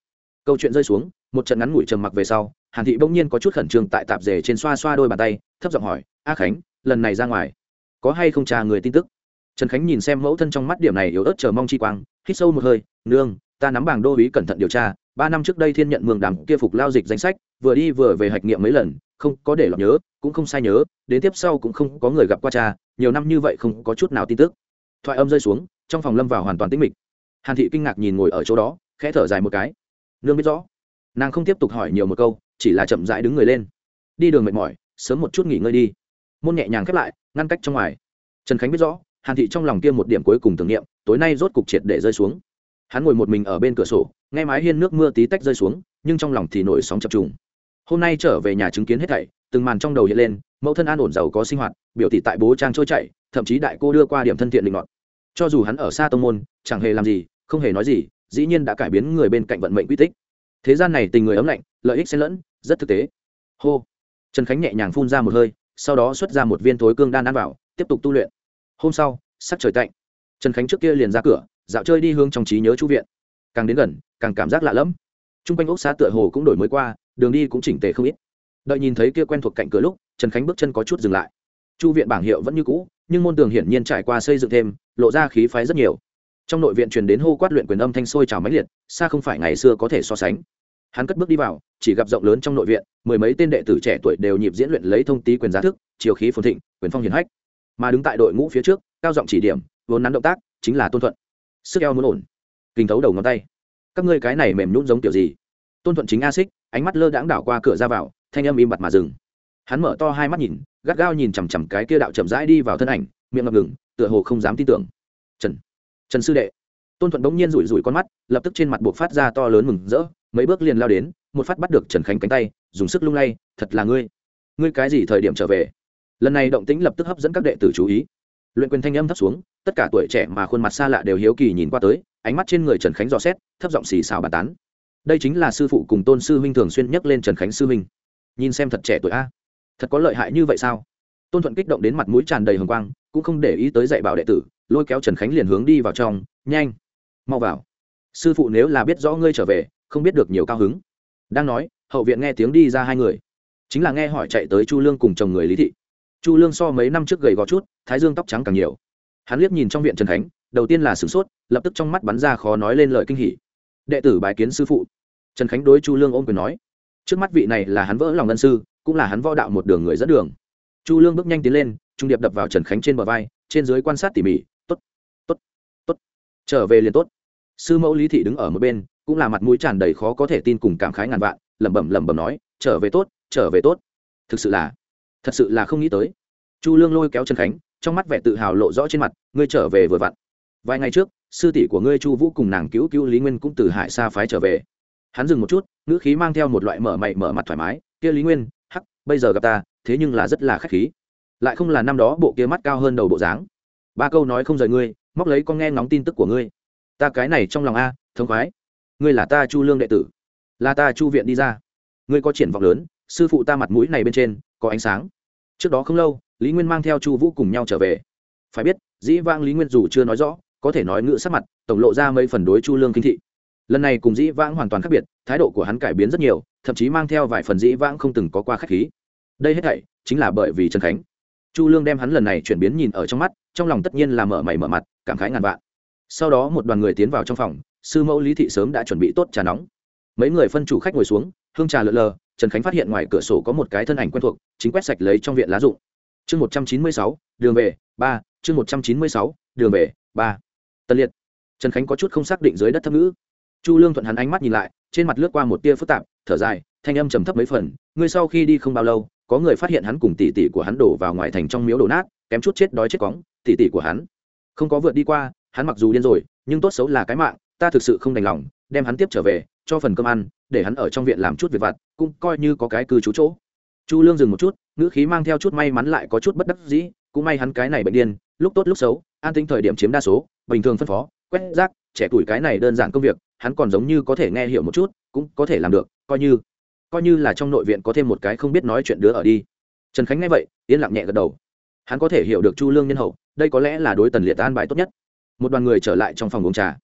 S1: Câu chuyện rơi xuống, một trận ngắn ngủi trầm mặc về sau, hàn thị bỗng nhiên có chút khẩn trương tại tạp rể trên xoa xoa đôi bàn tay, thấp giọng hỏi, a khánh, lần này ra ngoài, có hay không trà người tin tức? Trần khánh nhìn xem mẫu thân trong mắt điểm này yếu ớt chờ mong chi quang, hít sâu một hơi, nương, ta nắm bảng đô ý cẩn thận điều tra, ba năm trước đây thiên nhận mường đàm kia phục lao dịch danh sách, vừa đi vừa về hạch nghiệm mấy lần, không có để lọc nhớ cũng không sai nhớ, đến tiếp sau cũng không có người gặp qua cha, nhiều năm như vậy không có chút nào tin tức. Thoại âm rơi xuống, trong phòng lâm vào hoàn toàn tĩnh mịch. Hàn thị kinh ngạc nhìn ngồi ở chỗ đó, khẽ thở dài một cái. Nương biết rõ. Nàng không tiếp tục hỏi nhiều một câu, chỉ là chậm rãi đứng người lên. Đi đường mệt mỏi, sớm một chút nghỉ ngơi đi. Môn nhẹ nhàng khép lại, ngăn cách trong ngoài. Trần khánh biết rõ, hàn thị trong lòng kia một điểm cuối cùng tưởng niệm, tối nay rốt cục triệt để rơi xuống. Hắn ngồi một mình ở bên cửa sổ, nghe mái hiên nước mưa tí tách rơi xuống, nhưng trong lòng thì nổi sóng chập trùng. Hôm nay trở về nhà chứng kiến hết thảy từng màn trong đầu hiện lên, mẫu thân an ổn giàu có sinh hoạt, biểu thị tại bố trang trôi chạy thậm chí đại cô đưa qua điểm thân thiện linh ngọt cho dù hắn ở xa tông môn, chẳng hề làm gì, không hề nói gì, dĩ nhiên đã cải biến người bên cạnh vận mệnh quy tích. Thế gian này tình người ấm lạnh, lợi ích xen lẫn, rất thực tế. Hô. Trần khánh nhẹ nhàng phun ra một hơi, sau đó xuất ra một viên thối cương đan ăn vào, tiếp tục tu luyện. Hôm sau, sắc trời tạnh. Trần khánh trước kia liền ra cửa, dạo chơi đi hướng trong trí nhớ chu viện. Càng đến gần, càng cảm giác lạ lẫm. T r u n g quanh ốc xá tựa hồ cũng đổi mới qua, đường đi cũng chỉnh tề không ít đợi nhìn thấy kia quen thuộc cạnh cửa lúc, trần khánh bước chân có chút dừng lại. Chu viện bảng hiệu vẫn như cũ, nhưng môn tường hiển nhiên trải qua xây dựng thêm, lộ ra khí phái rất nhiều. Trong nội viện truyền đến hô quát luyện quyền âm thanh sôi trào máy liệt, xa không phải ngày xưa có thể so sánh. Hắn cất bước đi vào, chỉ gặp rộng lớn trong nội viện, mười mấy tên đệ tử trẻ tuổi đều nhịp diễn luyện lấy thông tí quyền giá thức, chiều khí phồn thịnh, quyền phong hiền hách. Mà đứng tại đội ngũ phía trước, cao giọng chỉ điểm, vốn nắn động tác, chính là tôn thuận. Sức eo muốn ổn. Kinh thấu đầu ngón tay. Các ngươi cái này mềm nhún giống kiểu gì? Tôn thuận chính a xích, ánh mắt lơ đãng đảo qua cửa ra vào thanh âm im bặt mà dừng. Hắn mở to hai mắt nhìn, gắt gao nhìn chằm chằm cái kia đạo chậm rãi đi vào thân ảnh, miệng ngập ngừng, tựa hồ không dám tin tưởng. Trần trần sư đệ. Tôn thuận bỗng nhiên rủi rủi con mắt, lập tức trên mặt buộc phát ra to lớn mừng rỡ, mấy bước liền lao đến, một phát bắt được trần khánh cánh tay, dùng sức lung lay, thật là ngươi. Ngươi cái gì thời điểm trở về? Lần này động tĩnh lập tức hấp dẫn các đệ tử chú ý. Luyện quyền thanh âm thấp xuống, tất cả tuổi trẻ mà khuôn mặt xa lạ đều hiếu kỳ nhìn qua tới, ánh mắt trên người trần khánh dò xét, thấp giọng xì xào bàn tán. Đây chính là sư phụ cùng tôn sư huynh thường xuyên nhắc lên trần khánh sư huynh nhìn xem thật trẻ tuổi a. Thật có lợi hại như vậy sao? Tôn thuận kích động đến mặt mũi tràn đầy hồng quang, cũng không để ý tới dạy bảo đệ tử, lôi kéo trần khánh liền hướng đi vào trong. Nhanh, mau vào. Sư phụ nếu là biết rõ ngươi trở về, không biết được nhiều cao hứng. Đang nói, hậu viện nghe tiếng đi ra hai người. Chính là nghe hỏi chạy tới chu lương cùng chồng người lý thị. Chu lương so mấy năm trước gầy gò chút, thái dương tóc trắng càng nhiều. Hắn liếc nhìn trong viện trần khánh, đầu tiên là sửng sốt, lập tức trong mắt bắn ra khó nói lên lời kinh hỉ. Đệ tử bài kiến sư phụ. Trần khánh đối chu lương ôm quyền nói trước mắt vị này là hắn vỡ lòng ngân sư, cũng là hắn võ đạo một đường người dẫn đường. Chu lương bước nhanh tiến lên, trung điệp đập vào trần khánh trên bờ vai, trên dưới quan sát tỉ mỉ t ố t t ố t t ố t trở về liền tốt. Sư mẫu lý thị đứng ở một bên, cũng là mặt mũi tràn đầy khó có thể tin cùng cảm khái ngàn vạn, lẩm bẩm lẩm bẩm nói, trở về tốt, trở về tốt. Thực sự là, thật sự là không nghĩ tới. Chu lương lôi kéo trần khánh, trong mắt vẻ tự hào lộ rõ trên mặt, ngươi trở về vừa vặn. Vài ngày trước, sư tỷ của ngươi chu vũ cùng nàng cứu cứu lý nguyên cũng từ hải xa phái trở về hắn dừng một chút, ngữ khí mang theo một loại mở mày mở mặt thoải mái, kia lý nguyên, hắc, bây giờ gặp ta, thế nhưng là rất là khách khí. Lại không là năm đó bộ kia mắt cao hơn đầu bộ dáng. Ba câu nói không rời ngươi, móc lấy con nghe ngóng tin tức của ngươi. Ta cái này trong lòng a thông khoái. Ngươi là ta chu lương đệ tử. Là ta chu viện đi ra. Ngươi có triển vọng lớn, sư phụ ta mặt mũi này bên trên, có ánh sáng. Trước đó không lâu, lý nguyên mang theo chu vũ cùng nhau trở về. Phải biết, dĩ vang lý nguyên dù chưa nói rõ, có thể nói ngữ sắc mặt, tổng lộ ra mấy phần đối chu lương kinh thị lần này cùng dĩ vãng hoàn toàn khác biệt, thái độ của hắn cải biến rất nhiều, thậm chí mang theo vài phần dĩ vãng không từng có qua k h á c h khí. Đây hết thảy chính là bởi vì trần khánh. Chu lương đem hắn lần này chuyển biến nhìn ở trong mắt, trong lòng tất nhiên là mở mày mở mặt, cảm khái ngàn vạn. Sau đó một đoàn người tiến vào trong phòng, sư mẫu lý thị sớm đã chuẩn bị tốt trà nóng. Mấy người phân chủ khách ngồi xuống, hương trà lợn lờ, trần khánh phát hiện ngoài cửa sổ có một cái thân ảnh quen thuộc, chính quét sạch lấy trong viện lá rụng. Chương một trăm chín mươi sáu, đường về, ba, chương một trăm chín mươi sáu, đường về, ba. Tân liệt. Trần khánh có chút không xác định dưới đất thâm ngữ chu lương thuận hắn ánh mắt nhìn lại, trên mặt lướt qua một tia phức tạp, thở dài, thanh âm trầm thấp mấy phần, ngươi sau khi đi không bao lâu, có người phát hiện hắn cùng tỷ tỷ của hắn đổ vào ngoài thành trong miếu đổ nát, kém chút chết đói chết cóng, tỷ tỷ của hắn không có vượt đi qua, hắn mặc dù điên rồi, nhưng tốt xấu là cái mạng, ta thực sự không đành lòng, đem hắn tiếp trở về, cho phần cơm ăn, để hắn ở trong viện làm chút việc vặt, cũng coi như có cái cư trú chỗ. Chu lương dừng một chút, ngữ khí mang theo chút may mắn lại có chút bất đắc dĩ, cũng may hắn cái này bệnh điên, lúc tốt lúc xấu, an tính thời điểm chiếm đa số, bình thường phân phó, quét rác, trẻ tuổi cái này đơn giản công việc hắn còn giống như có thể nghe hiểu một chút, cũng có thể làm được, coi như coi như là trong nội viện có thêm một cái không biết nói chuyện đứa ở đi. Trần khánh nghe vậy, yên lặng nhẹ gật đầu. Hắn có thể hiểu được chu lương nhân hậu, đây có lẽ là đối tần liệt an bài tốt nhất. Một đoàn người trở lại trong phòng uống trà.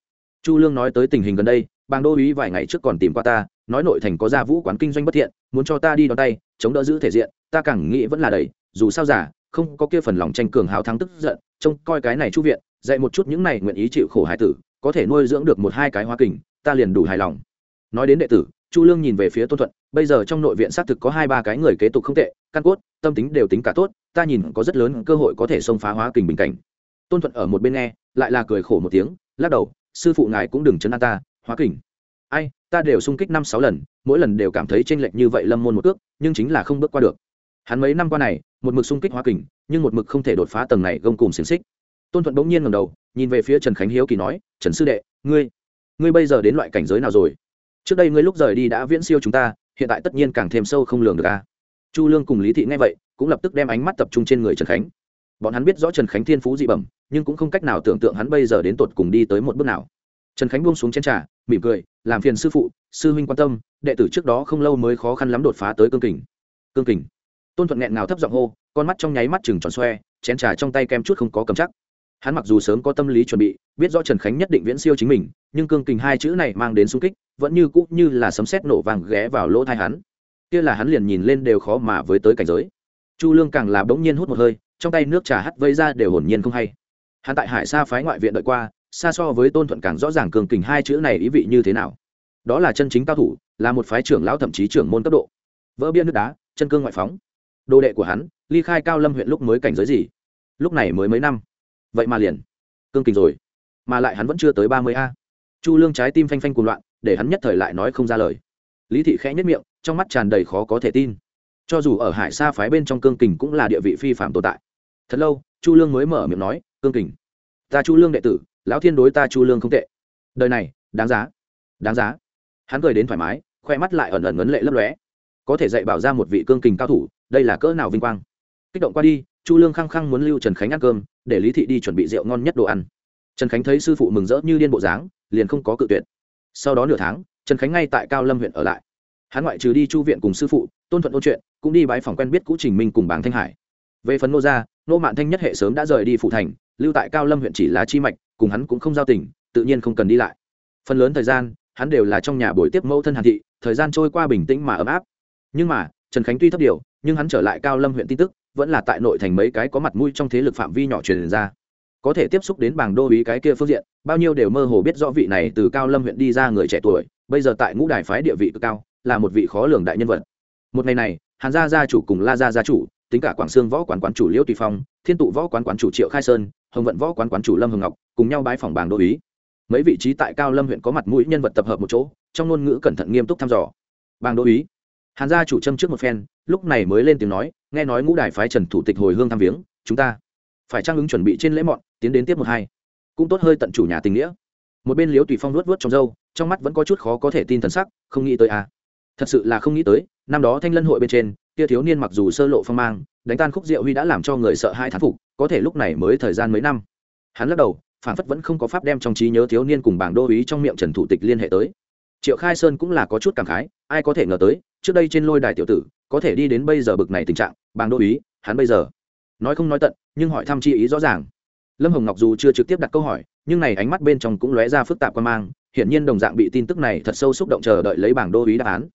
S1: Chu lương nói tới tình hình gần đây bàng đô uý vài ngày trước còn tìm qua ta, nói nội thành có gia vũ quán kinh doanh bất thiện, muốn cho ta đi đón tay, chống đỡ giữ thể diện, ta càng nghĩ vẫn là đầy, dù sao giả không có kia phần lòng tranh cường hào thắng tức giận, trông coi cái này chu viện, dạy một chút những này nguyện ý chịu khổ hải tử, có thể nuôi dưỡng được một hai cái hoa kình ta liền đủ hài lòng. Nói đến đệ tử, chu lương nhìn về phía tôn thuận, bây giờ trong nội viện xác thực có hai ba cái người kế tục không tệ, căn cốt, tâm tính đều tính cả tốt, ta nhìn có rất lớn cơ hội có thể xông phá hóa kình bình cảnh. Tôn thuận ở một bên nghe, lại là cười khổ một tiếng, lắc đầu, sư phụ ngài cũng đừng chấn an ta, hóa kình. Ai, ta đều xung kích năm sáu lần, mỗi lần đều cảm thấy tranh lệch như vậy lâm môn một cước, nhưng chính là không bước qua được. Hắn mấy năm qua này, một mực xung kích hóa kình, nhưng một mực không thể đột phá tầng này gông cùng xiềng xích. Tôn thuận bỗng nhiên ngầm đầu, nhìn về phía trần khánh hiếu kỳ nói, trần sư đệ, ngươi ngươi bây giờ đến loại cảnh giới nào rồi? Trước đây ngươi lúc rời đi đã viễn siêu chúng ta, hiện tại tất nhiên càng thêm sâu không lường được a. Chu lương cùng lý thị nghe vậy, cũng lập tức đem ánh mắt tập trung trên người trần khánh. Bọn hắn biết rõ trần khánh thiên phú dị bẩm, nhưng cũng không cách nào tưởng tượng hắn bây giờ đến tột cùng đi tới một bước nào. Trần khánh buông xuống chén trà, mỉm cười, làm phiền sư phụ, sư huynh quan tâm, đệ tử trước đó không lâu mới khó khăn lắm đột phá tới cương kình. Cương kình. Tôn thuận nghẹn nào thấp giọng hô, con mắt trong nháy mắt chừng tròn xoe, chén trà trong tay kem chút không có cầm chắc hắn mặc dù sớm có tâm lý chuẩn bị, biết rõ trần khánh nhất định viễn siêu chính mình, nhưng cương kình hai chữ này mang đến sung kích, vẫn như cũ như là sấm sét nổ vàng ghé vào lỗ thai hắn. Kia là hắn liền nhìn lên đều khó mà với tới cảnh giới. Chu lương càng là bỗng nhiên hút một hơi, trong tay nước trà hắt vây ra đều hồn nhiên không hay. Hắn tại hải xa phái ngoại viện đợi qua, xa so với tôn thuận càng rõ ràng cường kình hai chữ này ý vị như thế nào. Đó là chân chính cao thủ, là một phái trưởng lão thậm chí trưởng môn cấp độ. Vỡ bia nước đá, chân cương ngoại phóng. Đồ đệ của hắn, ly khai cao lâm huyện lúc mới cảnh giới gì? Lúc này mới mấy năm vậy mà liền cương kình rồi mà lại hắn vẫn chưa tới ba mươi a chu lương trái tim phanh phanh cuồng loạn để hắn nhất thời lại nói không ra lời lý thị khẽ nhất miệng trong mắt tràn đầy khó có thể tin cho dù ở hải xa phái bên trong cương kình cũng là địa vị phi phạm tồn tại thật lâu chu lương mới mở miệng nói cương kình ta chu lương đệ tử lão thiên đối ta chu lương không tệ đời này đáng giá đáng giá hắn cười đến thoải mái khoe mắt lại ẩn ẩn ngấn lệ lấp lóe có thể dạy bảo ra một vị cương kình cao thủ đây là cỡ nào vinh quang kích động qua đi chu lương khăng khăng muốn lưu trần khánh ăn cơm, để lý thị đi chuẩn bị rượu ngon nhất đồ ăn. Trần khánh thấy sư phụ mừng rỡ như điên bộ dáng, liền không có cự tuyệt. Sau đó nửa tháng, trần khánh ngay tại cao lâm huyện ở lại. Hắn ngoại trừ đi chu viện cùng sư phụ, tôn thuận ôn chuyện, cũng đi bái phòng quen biết cũ trình minh cùng bảng thanh hải. Về phần nô gia, nô mạn thanh nhất hệ sớm đã rời đi phụ thành, lưu tại cao lâm huyện chỉ lá chi mạch, cùng hắn cũng không giao tình, tự nhiên không cần đi lại. Phần lớn thời gian, hắn đều là trong nhà buổi tiếp mẫu thân hàn thị, thời gian trôi qua bình tĩnh mà ấm áp. Nhưng mà, trần khánh tuy thấp điều, nhưng hắn trở lại cao lâm huyện tin tức vẫn là tại nội thành mấy cái có mặt mũi trong thế lực phạm vi nhỏ truyền ra. Có thể tiếp xúc đến bảng đô ý cái kia phương diện, bao nhiêu đều mơ hồ biết rõ vị này từ cao lâm huyện đi ra người trẻ tuổi, bây giờ tại ngũ đài phái địa vị cực cao, là một vị khó lường đại nhân vật. Một ngày này, hàn gia gia chủ cùng la gia gia chủ, tính cả quảng sương võ quán quán chủ liễu tùy phong, thiên tụ võ quán quán chủ triệu khai sơn, hồng vận võ quán quán chủ lâm hồng ngọc cùng nhau bái phòng bảng đô ý mấy vị trí tại cao lâm huyện có mặt mũi nhân vật tập hợp một chỗ, trong ngôn ngữ cẩn thận nghiêm túc thăm dò. Bảng đô ý hàn gia chủ châm trước một phen, lúc này mới lên tiếng nói nghe nói ngũ đài phái trần thủ tịch hồi hương thăm viếng, chúng ta phải trang ứng chuẩn bị trên lễ mọn, tiến đến tiếp một hai. Cũng tốt hơi tận chủ nhà tình nghĩa. Một bên liếu tùy phong luốt vớt trong râu, trong mắt vẫn có chút khó có thể tin thần sắc, không nghĩ tới à. Thật sự là không nghĩ tới, năm đó thanh lân hội bên trên, kia thiếu niên mặc dù sơ lộ phong mang, đánh tan khúc diệu huy đã làm cho người sợ hai thán phục, có thể lúc này mới thời gian mấy năm. Hắn lắc đầu, phản phất vẫn không có pháp đem trong trí nhớ thiếu niên cùng bảng đô ý trong miệng trần thủ tịch liên hệ tới. Triệu khai sơn cũng là có chút cảm khái, ai có thể ngờ tới, trước đây trên lôi đài tiểu tử có thể đi đến bây giờ bực này tình trạng, bàng đô ý, hắn bây giờ, nói không nói tận, nhưng hỏi thăm chi ý rõ ràng. Lâm hồng ngọc dù chưa trực tiếp đặt câu hỏi, nhưng này ánh mắt bên trong cũng lóe ra phức tạp quan mang, hiển nhiên đồng dạng bị tin tức này thật sâu xúc động chờ đợi lấy bảng đô ý đáp án.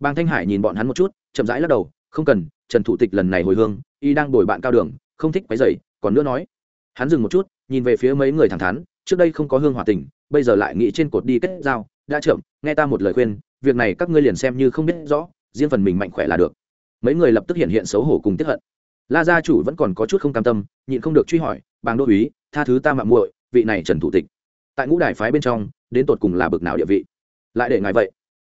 S1: Bàng thanh hải nhìn bọn hắn một chút, chậm rãi lắc đầu, không cần, trần thủ tịch lần này hồi hương, y đang đổi bạn cao đường, không thích quấy dày còn nữa nói. Hắn dừng một chút, nhìn về phía mấy người thẳng thắn, trước đây không có hương hòa tình, bây giờ lại nghĩ trên cột đi kết giao, đã chậm, nghe ta một lời khuyên, việc này các ngươi liền xem như không biết rõ, riêng phần mình mạnh khỏe là được mấy người lập tức hiện hiện xấu hổ cùng tiếp hận. La gia chủ vẫn còn có chút không cam tâm, nhịn không được truy hỏi, bàng đô úy, tha thứ ta mạng muội, vị này trần thủ tịch. Tại ngũ đài phái bên trong, đến tột cùng là bực nào địa vị? Lại để ngài vậy.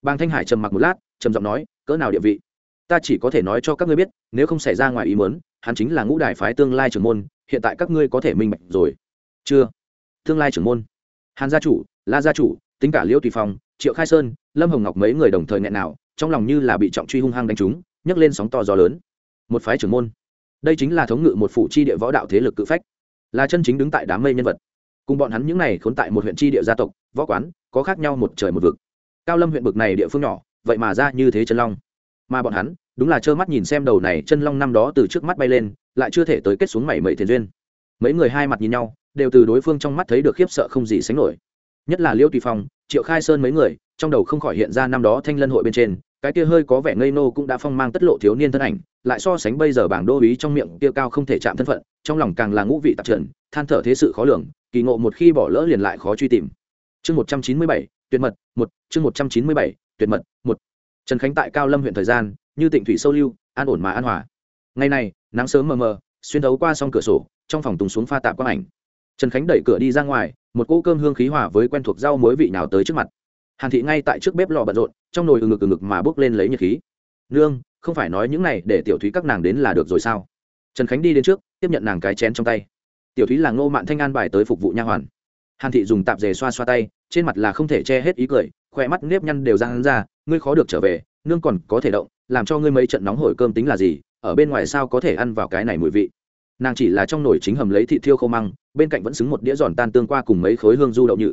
S1: Bàng thanh hải trầm mặc một lát, trầm giọng nói, cỡ nào địa vị? Ta chỉ có thể nói cho các ngươi biết, nếu không xảy ra ngoài ý muốn, hắn chính là ngũ đài phái tương lai trưởng môn, hiện tại các ngươi có thể minh bạch rồi. Chưa. Tương lai trưởng môn. Hàn gia chủ, la gia chủ, tính cả liễu tùy phong, triệu khai sơn, lâm hồng ngọc mấy người đồng thời nghẹn nào, trong lòng như là bị trọng truy hung hăng đánh trúng nhấc lên sóng to gió lớn. Một phái trưởng môn. Đây chính là thống ngự một phủ chi địa võ đạo thế lực cự phách. Là chân chính đứng tại đám mây nhân vật. Cùng bọn hắn những này khốn tại một huyện chi địa gia tộc, võ quán, có khác nhau một trời một vực. Cao lâm huyện bực này địa phương nhỏ, vậy mà ra như thế chân long. Mà bọn hắn, đúng là trơ mắt nhìn xem đầu này chân long năm đó từ trước mắt bay lên, lại chưa thể tới kết xuống mảy mẩy thiền duyên. Mấy người hai mặt nhìn nhau, đều từ đối phương trong mắt thấy được khiếp sợ không gì sánh nổi. Nhất là liêu tùy phong, triệu khai sơn mấy người, trong đầu không khỏi hiện ra năm đó thanh lân hội bên trên cái kia hơi có vẻ ngây nô cũng đã phong mang tất lộ thiếu niên thân ảnh, lại so sánh bây giờ bảng đô ý trong miệng kia cao không thể chạm thân phận, trong lòng càng là ngũ vị tạp trần, than thở thế sự khó lường, kỳ ngộ một khi bỏ lỡ liền lại khó truy tìm. Chương một trăm chín mươi bảy, tuyệt mật, một, chương một trăm chín mươi bảy, tuyệt mật, một. Trần khánh tại cao lâm huyện thời gian, như tịnh thủy sâu lưu, an ổn mà an hòa. Ngày này, nắng sớm mờ mờ, xuyên thấu qua s cửa sổ, trong phòng tùng xuống pha tạp quang ảnh. Trần khánh đẩy cửa đi ra ngoài, một cỗ cơm hương khí hòa với quen thuộc rau muối vị nào tới trước mặt hàn thị ngay tại trước bếp lò bận rộn, trong nồi ừng ngực ừng ngực mà bước lên lấy nhiệt khí. Nương, không phải nói những này để tiểu thúy các nàng đến là được rồi sao? Trần khánh đi đến trước, tiếp nhận nàng cái chén trong tay. Tiểu thúy là ngô mạn thanh an bài tới phục vụ nha hoàn. Hàn thị dùng tạp dề xoa xoa tay, trên mặt là không thể che hết ý cười khoe mắt nếp nhăn đều ra hắn ra, ngươi khó được trở về, nương còn có thể động, làm cho ngươi mấy trận nóng hổi cơm tính là gì, ở bên ngoài sao có thể ăn vào cái này mùi vị? Nàng chỉ là trong nồi chính hầm lấy thịt thiêu khô măng, bên cạnh vẫn xứng một đĩa giòn tan tương qua cùng mấy khối hương du đậu nhự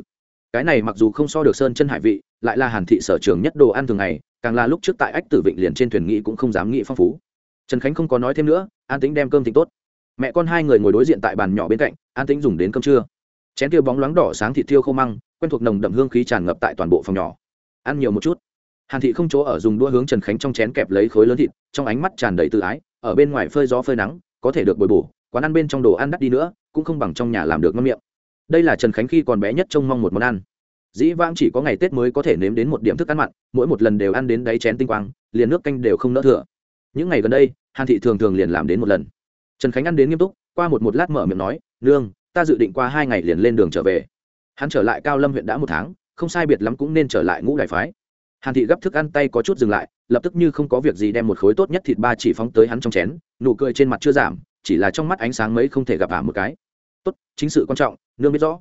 S1: cái này mặc dù không so được sơn chân hải vị, lại là hàn thị sở trường nhất đồ ăn thường ngày, càng là lúc trước tại ách tử vịnh liền trên thuyền nghị cũng không dám nghĩ phong phú. Trần khánh không có nói thêm nữa, an tính đem cơm thịnh tốt. Mẹ con hai người ngồi đối diện tại bàn nhỏ bên cạnh, an tính dùng đến cơm trưa. Chén tiêu bóng loáng đỏ sáng thịt tiêu khô măng, quen thuộc nồng đậm hương khí tràn ngập tại toàn bộ phòng nhỏ. Ăn nhiều một chút. Hàn thị không chỗ ở dùng đua hướng trần khánh trong chén kẹp lấy khối lớn thịt, trong ánh mắt tràn đầy tự ái, ở bên ngoài phơi gió phơi nắng, có thể được bồi bổ, quán ăn bên trong đồ ăn đắt đi nữa, cũng không bằng trong nhà làm được ngon miệng đây là trần khánh khi còn bé nhất trông mong một món ăn. Dĩ vãng chỉ có ngày tết mới có thể nếm đến một điểm thức ăn mặn, mỗi một lần đều ăn đến đáy chén tinh quang, liền nước canh đều không nỡ thừa. Những ngày gần đây, hàn thị thường thường liền làm đến một lần. Trần khánh ăn đến nghiêm túc, qua một một lát mở miệng nói, nương, ta dự định qua hai ngày liền lên đường trở về. Hắn trở lại cao lâm huyện đã một tháng, không sai biệt lắm cũng nên trở lại ngũ đại phái. Hàn thị gấp thức ăn tay có chút dừng lại, lập tức như không có việc gì đem một khối tốt nhất thịt ba chỉ phóng tới hắn trong chén, nụ cười trên mặt chưa giảm, chỉ là trong mắt ánh sáng mấy không thể gặp ả một cái tốt, chính sự quan trọng, nương biết rõ.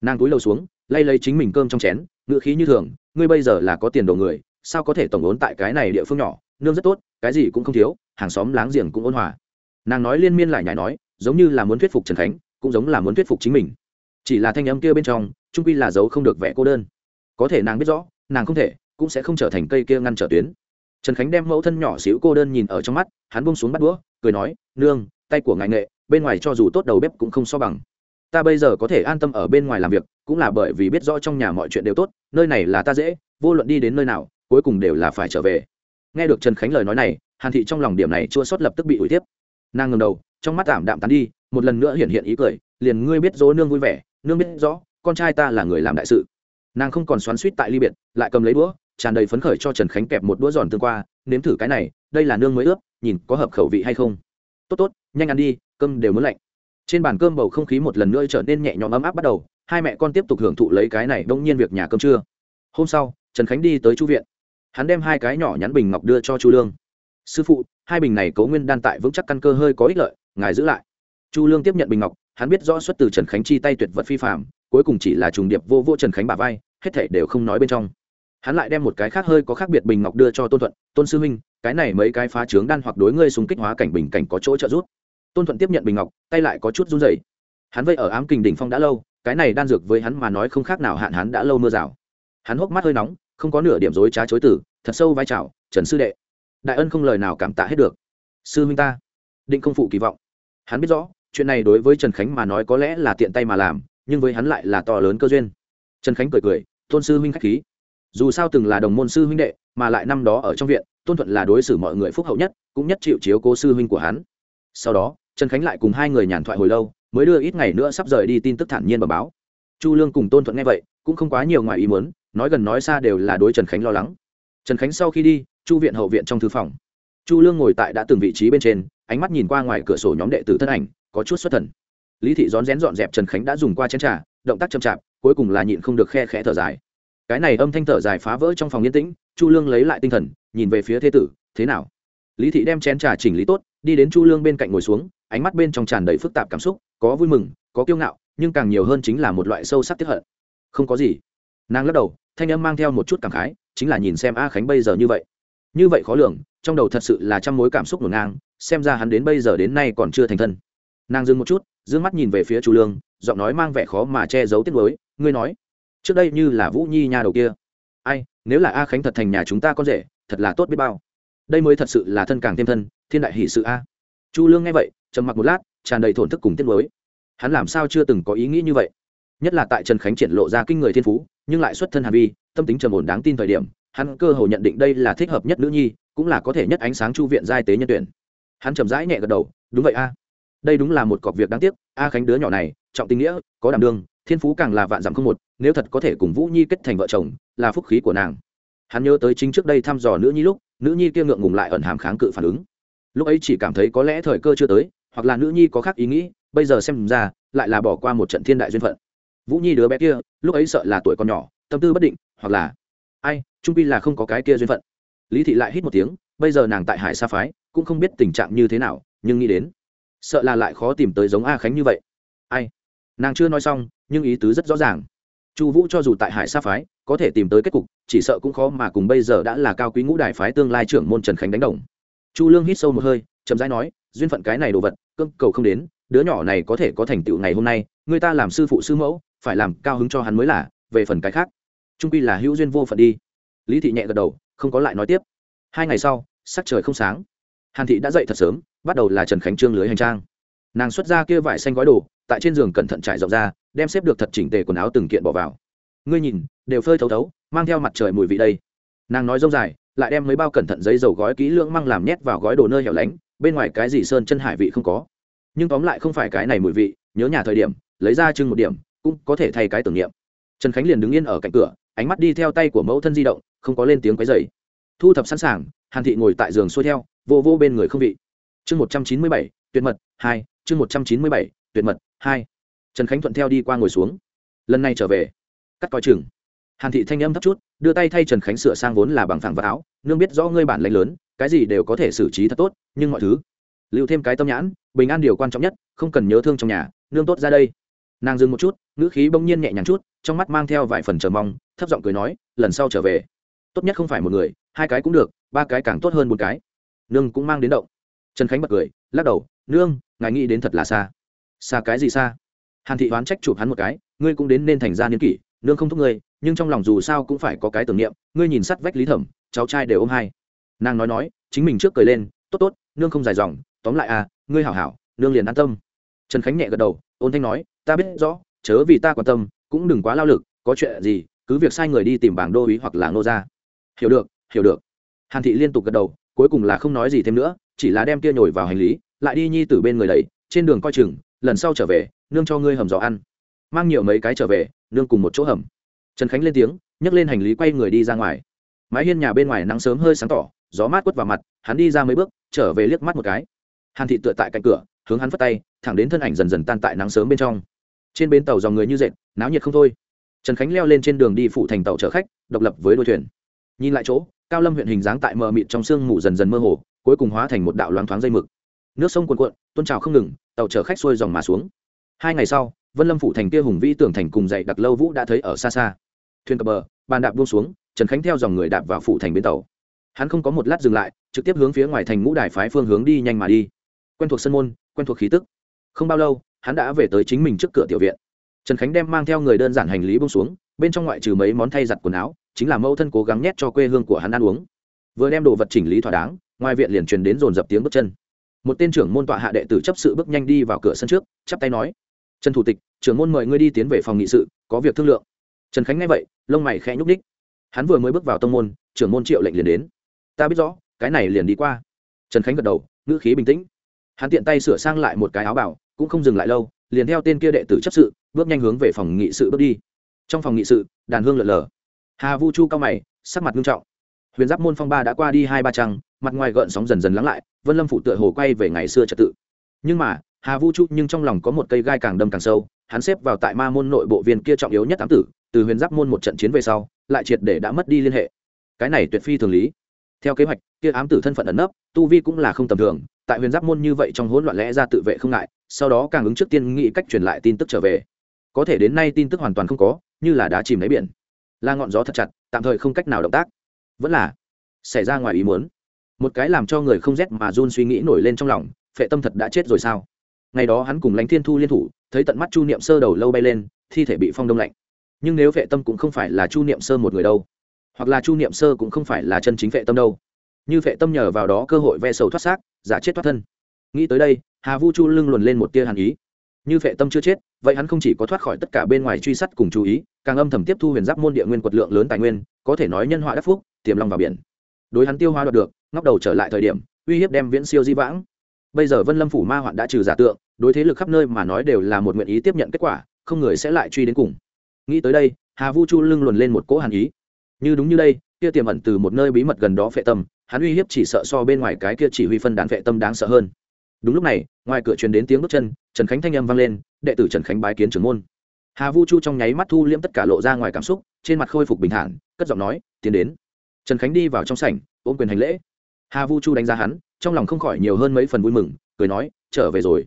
S1: Nàng túi lầu xuống, lay lấy chính mình cơm trong chén, ngựa khí như thường, ngươi bây giờ là có tiền đồ người, sao có thể tổng ốn tại cái này địa phương nhỏ, nương rất tốt, cái gì cũng không thiếu, hàng xóm láng giềng cũng ôn hòa. Nàng nói liên miên lại nhảy nói, giống như là muốn thuyết phục trần khánh, cũng giống là muốn thuyết phục chính mình. Chỉ là thanh âm kia bên trong trung quy là dấu không được vẻ cô đơn. Có thể nàng biết rõ, nàng không thể, cũng sẽ không trở thành cây kia ngăn trở tuyến. Trần khánh đem mẫu thân nhỏ xíu cô đơn nhìn ở trong mắt, hắn bông xuống bắt đũa, cười nói, nương, tay của ngài nghệ bên ngoài cho dù tốt đầu bếp cũng không so bằng. Ta bây giờ có thể an tâm ở bên ngoài làm việc, cũng là bởi vì biết rõ trong nhà mọi chuyện đều tốt, nơi này là ta dễ, vô luận đi đến nơi nào, cuối cùng đều là phải trở về. Nghe được trần khánh lời nói này, hàn thị trong lòng điểm này chua sót lập tức bị ủi tiếp. Nàng ngẩng đầu, trong mắt giảm đạm tán đi, một lần nữa hiện hiện ý cười, liền ngươi biết dỗ nương vui vẻ, nương biết rõ, con trai ta là người làm đại sự. Nàng không còn xoắn suýt tại ly biệt, lại cầm lấy đũa, tràn đầy phấn khởi cho trần khánh kẹp một đũa giòn tương qua, nếm thử cái này, đây là nương mới ướp, nhìn có hợp khẩu vị hay không? Tốt tốt, nhanh ăn đi cơm đều muốn lạnh. Trên bàn cơm bầu không khí một lần nữa trở nên nhẹ nhõm ấm áp bắt đầu, hai mẹ con tiếp tục hưởng thụ lấy cái này đông nhiên việc nhà cơm trưa. Hôm sau, trần khánh đi tới chu viện. Hắn đem hai cái nhỏ nhắn bình ngọc đưa cho chu lương. Sư phụ, hai bình này cấu nguyên đan tại vững chắc căn cơ hơi có ích lợi, ngài giữ lại. Chu lương tiếp nhận bình ngọc, hắn biết rõ xuất từ trần khánh chi tay tuyệt vật phi phạm cuối cùng chỉ là trùng điệp vô vô trần khánh bà vai, hết thể đều không nói bên trong. Hắn lại đem một cái khác hơi có khác biệt bình ngọc đưa cho tôn thuận, tôn sư huynh, cái này mấy cái phá trướng đan hoặc đối ngươi súng kích hóa cảnh bình cảnh có chỗ trợ giúp tôn thuận tiếp nhận bình ngọc tay lại có chút run rẩy. Hắn vây ở ám kình đỉnh phong đã lâu, cái này đan dược với hắn mà nói không khác nào hạn hắn đã lâu mưa rào. Hắn hốc mắt hơi nóng, không có nửa điểm dối trá chối tử thật sâu vai trào trần sư đệ, đại ân không lời nào cảm tạ hết được. Sư huynh ta, định không phụ kỳ vọng. Hắn biết rõ, chuyện này đối với trần khánh mà nói có lẽ là tiện tay mà làm, nhưng với hắn lại là to lớn cơ duyên. Trần khánh cười cười, tôn sư huynh k h á c h khí. Dù sao từng là đồng môn sư huynh đệ, mà lại năm đó ở trong viện, tôn thuận là đối xử mọi người phúc hậu nhất, cũng nhất chịu chiếu cố sư huynh của hắn sau đó, trần khánh lại cùng hai người nhàn thoại hồi lâu, mới đưa ít ngày nữa sắp rời đi tin tức thản nhiên b báo. Chu lương cùng tôn thuận nghe vậy, cũng không quá nhiều ngoài ý muốn, nói gần nói xa đều là đối trần khánh lo lắng. Trần khánh sau khi đi, chu viện hậu viện trong thư phòng. Chu lương ngồi tại đã từng vị trí bên trên, ánh mắt nhìn qua ngoài cửa sổ nhóm đệ tử thân ảnh, có chút xuất thần. Lý thị rón rén dọn dẹp trần khánh đã dùng qua chén t r à động tác chậm chạp, cuối cùng là nhịn không được khe khẽ thở dài. Cái này âm thanh thở dài phá vỡ trong phòng yên tĩnh, chu lương lấy lại tinh thần, nhìn về phía thế tử, thế nào? Lý thị đem chén trà chỉnh lý tốt, đi đến chu lương bên cạnh ngồi xuống, ánh mắt bên trong tràn đầy phức tạp cảm xúc, có vui mừng, có kiêu ngạo, nhưng càng nhiều hơn chính là một loại sâu sắc tiếp hận. Không có gì. Nàng lắc đầu, thanh âm mang theo một chút cảm khái, chính là nhìn xem a khánh bây giờ như vậy. Như vậy khó lường, trong đầu thật sự là trăm mối cảm xúc ngổn ngang, xem ra hắn đến bây giờ đến nay còn chưa thành thân. Nàng dừng một chút d ư ơ n g mắt nhìn về phía chu lương, giọng nói mang vẻ khó mà che giấu tiết mới ngươi nói, trước đây như là vũ nhi nhà đầu kia. Ai, nếu là a khánh thật thành nhà chúng ta con rể, thật là tốt biết bao đây mới thật sự là thân càng thêm thân, thiên đại hỷ sự a. Chu lương nghe vậy, trầm mặc một lát, tràn đầy thổn thức cùng tiết mới hắn làm sao chưa từng có ý nghĩ như vậy? Nhất là tại trần khánh triển lộ ra kinh người thiên phú, nhưng lại xuất thân hàn vi, tâm tính trầm ổn đáng tin thời điểm, hắn cơ hồ nhận định đây là thích hợp nhất nữ nhi, cũng là có thể nhất ánh sáng chu viện giai tế nhân tuyển. Hắn trầm rãi nhẹ gật đầu, đúng vậy a. Đây đúng là một cọc việc đáng tiếc, a khánh đứa nhỏ này, trọng tình nghĩa, có đảm đương, thiên phú càng là vạn dặm không một, nếu thật có thể cùng vũ nhi kết thành vợ chồng, là phúc khí của nàng hắn nhớ tới chính trước đây thăm dò nữ nhi lúc, nữ nhi kia ngượng ngùng lại ẩn hàm kháng cự phản ứng. Lúc ấy chỉ cảm thấy có lẽ thời cơ chưa tới, hoặc là nữ nhi có khác ý nghĩ, bây giờ xem ra, lại là bỏ qua một trận thiên đại duyên phận. Vũ nhi đứa bé kia, lúc ấy sợ là tuổi còn nhỏ, tâm tư bất định, hoặc là, ai, trung pi là không có cái kia duyên phận. Lý thị lại hít một tiếng, bây giờ nàng tại hải sa phái, cũng không biết tình trạng như thế nào, nhưng nghĩ đến, sợ là lại khó tìm tới giống a khánh như vậy. Ai? Nàng chưa nói xong, nhưng ý tứ rất rõ ràng chu vũ cho dù tại hải sa phái, có thể tìm tới kết cục, chỉ sợ cũng khó mà cùng bây giờ đã là cao quý ngũ đại phái tương lai trưởng môn trần khánh đánh đồng. Chu lương hít sâu một hơi, chậm rãi nói, duyên phận cái này đồ vật cưng cầu không đến, đứa nhỏ này có thể có thành tựu ngày hôm nay, người ta làm sư phụ sư mẫu, phải làm cao hứng cho hắn mới là, về phần cái khác trung quy là hữu duyên vô phận đi. Lý thị nhẹ gật đầu, không có lại nói tiếp. Hai ngày sau, sắc trời không sáng. Hàn thị đã dậy thật sớm, bắt đầu là trần khánh trương lưới hành trang. Nàng xuất ra kia vải xanh gói đồ, tại trên giường cẩn thận trải rộng ra đem xếp được thật chỉnh tề quần áo từng kiện bỏ vào. Ngươi nhìn, đều phơi thấu thấu, mang theo mặt trời mùi vị đây. Nàng nói dông dài, lại đem mấy bao cẩn thận giấy dầu gói kỹ lưỡng măng làm nhét vào gói đồ nơi hẻo lánh, bên ngoài cái gì sơn chân hải vị không có. Nhưng tóm lại không phải cái này mùi vị, nhớ nhà thời điểm, lấy ra chưng một điểm, cũng có thể thay cái tưởng niệm. Trần khánh liền đứng yên ở cạnh cửa, ánh mắt đi theo tay của mẫu thân di động, không có lên tiếng quấy dày thu thập sẵn sàng, hàn thị ngồi tại giường xuôi theo, vô vô bên người không vị. Chương một trăm chín mươi bảy, tuyệt mật, hai, chương một trăm chín mươi bảy, tuyệt mật, hai trần khánh thuận theo đi qua ngồi xuống. Lần này trở về, cắt coi chừng. Hàn thị thanh âm thấp chút, đưa tay thay trần khánh sửa sang vốn là bằng phẳng vật áo, nương biết rõ ngươi bản lãnh lớn, cái gì đều có thể xử trí thật tốt, nhưng mọi thứ, lưu thêm cái tâm nhãn, bình an điều quan trọng nhất, không cần nhớ thương trong nhà, nương tốt ra đây. Nàng dừng một chút, ngữ khí bỗng nhiên nhẹ nhàng chút, trong mắt mang theo vài phần chờ mong, thấp giọng cười nói, lần sau trở về, tốt nhất không phải một người, hai cái cũng được, ba cái càng tốt hơn một cái. Nương cũng mang đến động. Trần khánh bật cười, lắc đầu, nương, ngài nghĩ đến thật là xa. Xa cái gì xa? Hàn thị oán trách chụp hắn một cái, ngươi cũng đến nên thành ra niên kỷ, nương không thúc ngươi, nhưng trong lòng dù sao cũng phải có cái tưởng niệm, ngươi nhìn sắt vách lý thẩm, cháu trai đều ôm hai. Nàng nói nói, chính mình trước cười lên, tốt tốt, nương không dài dòng, tóm lại à ngươi hảo hảo, nương liền an tâm. Trần khánh nhẹ gật đầu, ôn thanh nói, ta biết rõ, chớ vì ta quan tâm, cũng đừng quá lao lực, có chuyện gì, cứ việc sai người đi tìm bảng đô ý hoặc là nô ra hiểu được hiểu được. Hàn thị liên tục gật đầu, cuối cùng là không nói gì thêm nữa, chỉ là đem kia nhồi vào hành lý, lại đi nhi từ bên người đầy trên đường coi chừng lần sau trở về, nương cho ngươi hầm giò ăn. Mang nhiều mấy cái trở về, nương cùng một chỗ hầm. Trần khánh lên tiếng, nhấc lên hành lý quay người đi ra ngoài. Mái hiên nhà bên ngoài nắng sớm hơi sáng tỏ, gió mát quất vào mặt, hắn đi ra mấy bước, trở về liếc mắt một cái. Hàn thị tựa tại cạnh cửa, hướng hắn phất tay, thẳng đến thân ảnh dần dần tan tại nắng sớm bên trong. Trên bến tàu dòng người như dệt, náo nhiệt không thôi. Trần khánh leo lên trên đường đi phụ thành tàu chở khách, độc lập với đôi thuyền. Nhìn lại chỗ, cao lâm huyện hình dáng tại mờ mịt trong sương mù dần dần mơ hồ, cuối cùng hóa thành một đạo loáng thoáng dây mực. Nước sông cuồn cuộn tôn trào không ngừng tàu chở khách xuôi dòng mà xuống. Hai ngày sau, vân lâm phủ thành kia hùng vĩ tưởng thành cùng dậy đặc lâu vũ đã thấy ở xa xa. Thuyền cập bờ, bàn đạp buông xuống, trần khánh theo dòng người đạp vào phủ thành bến tàu. Hắn không có một lát dừng lại, trực tiếp hướng phía ngoài thành ngũ đài phái phương hướng đi nhanh mà đi. Quen thuộc sân môn, quen thuộc khí tức. Không bao lâu, hắn đã về tới chính mình trước cửa tiểu viện. Trần khánh đem mang theo người đơn giản hành lý bông xuống, bên trong ngoại trừ mấy món thay giặt quần áo, chính là mẫu thân cố gắng nhét cho quê hương của hắn ăn uống. Vừa đem đồ vật chỉnh lý thỏa đáng, ngoài viện liền truyền đến dồn dập tiếng bước chân một tên trưởng môn tọa hạ đệ tử chấp sự bước nhanh đi vào cửa sân trước, chắp tay nói, trần thủ tịch, trưởng môn mời ngươi đi tiến về phòng nghị sự, có việc thương lượng. Trần khánh nghe vậy, lông mày khẽ nhúc ních hắn vừa mới bước vào tông môn, trưởng môn triệu lệnh liền đến. Ta biết rõ, cái này liền đi qua. Trần khánh gật đầu, ngữ khí bình tĩnh. Hắn tiện tay sửa sang lại một cái áo bảo, cũng không dừng lại lâu, liền theo tên kia đệ tử chấp sự, bước nhanh hướng về phòng nghị sự bước đi. Trong phòng nghị sự, đàn hương lợn lờ hà vu chu cao mày, sắc mặt nghiêm trọng. Huyền giáp môn phong ba đã qua đi hai ba trăng mặt ngoài gợn sóng dần dần lắng lại, vân lâm phụ tựa hồ quay về ngày xưa trật tự. Nhưng mà, hà vu trụ nhưng trong lòng có một cây gai càng đâm càng sâu, hắn xếp vào tại ma môn nội bộ viên kia trọng yếu nhất tám tử, từ huyền giáp môn một trận chiến về sau, lại triệt để đã mất đi liên hệ. Cái này tuyệt phi thường lý. Theo kế hoạch, kia ám tử thân phận ẩn nấp, tu vi cũng là không tầm thường, tại huyền giáp môn như vậy trong hỗn loạn lẽ ra tự vệ không ngại, sau đó càng ứng trước tiên nghĩ cách truyền lại tin tức trở về. Có thể đến nay tin tức hoàn toàn không có, như là đá chìm lấy biển. Là ngọn gió thật chặt, tạm thời không cách nào động tác. Vẫn là xảy ra ngoài ý muốn một cái làm cho người không rét mà run suy nghĩ nổi lên trong lòng, phệ tâm thật đã chết rồi sao? Ngày đó hắn cùng lãnh thiên thu liên thủ, thấy tận mắt chu niệm sơ đầu lâu bay lên, thi thể bị phong đông lạnh. Nhưng nếu phệ tâm cũng không phải là chu niệm sơ một người đâu, hoặc là chu niệm sơ cũng không phải là chân chính phệ tâm đâu. Như phệ tâm nhờ vào đó cơ hội ve sầu thoát xác, giả chết thoát thân. Nghĩ tới đây, hà vu chu lưng luồn lên một tia hàn ý. Như phệ tâm chưa chết, vậy hắn không chỉ có thoát khỏi tất cả bên ngoài truy sát cùng chú ý, càng âm thầm tiếp thu huyền giáp môn địa nguyên quật lượng lớn tài nguyên, có thể nói nhân họa đắc phúc, tiềm lòng vào biển đối hắn tiêu hóa đoạt được, ngóc đầu trở lại thời điểm, uy hiếp đem viễn siêu di vãng. Bây giờ vân lâm phủ ma hoạn đã trừ giả tượng, đối thế lực khắp nơi mà nói đều là một nguyện ý tiếp nhận kết quả, không người sẽ lại truy đến cùng. Nghĩ tới đây, hà vu chu lưng luồn lên một cỗ hàn ý. Như đúng như đây, kia tiềm ẩn từ một nơi bí mật gần đó phệ tâm, hắn uy hiếp chỉ sợ so bên ngoài cái kia chỉ huy phân đàn phệ tâm đáng sợ hơn. Đúng lúc này, ngoài cửa truyền đến tiếng bước chân, trần khánh thanh âm vang lên, đệ tử trần khánh bái kiến trưởng môn. Hà vu chu trong nháy mắt thu liễm tất cả lộ ra ngoài cảm xúc, trên mặt khôi phục bình thản, cất giọng nói, tiến đến trần khánh đi vào trong sảnh, ôm quyền hành lễ. Hà vu chu đánh giá hắn, trong lòng không khỏi nhiều hơn mấy phần vui mừng, cười nói, trở về rồi.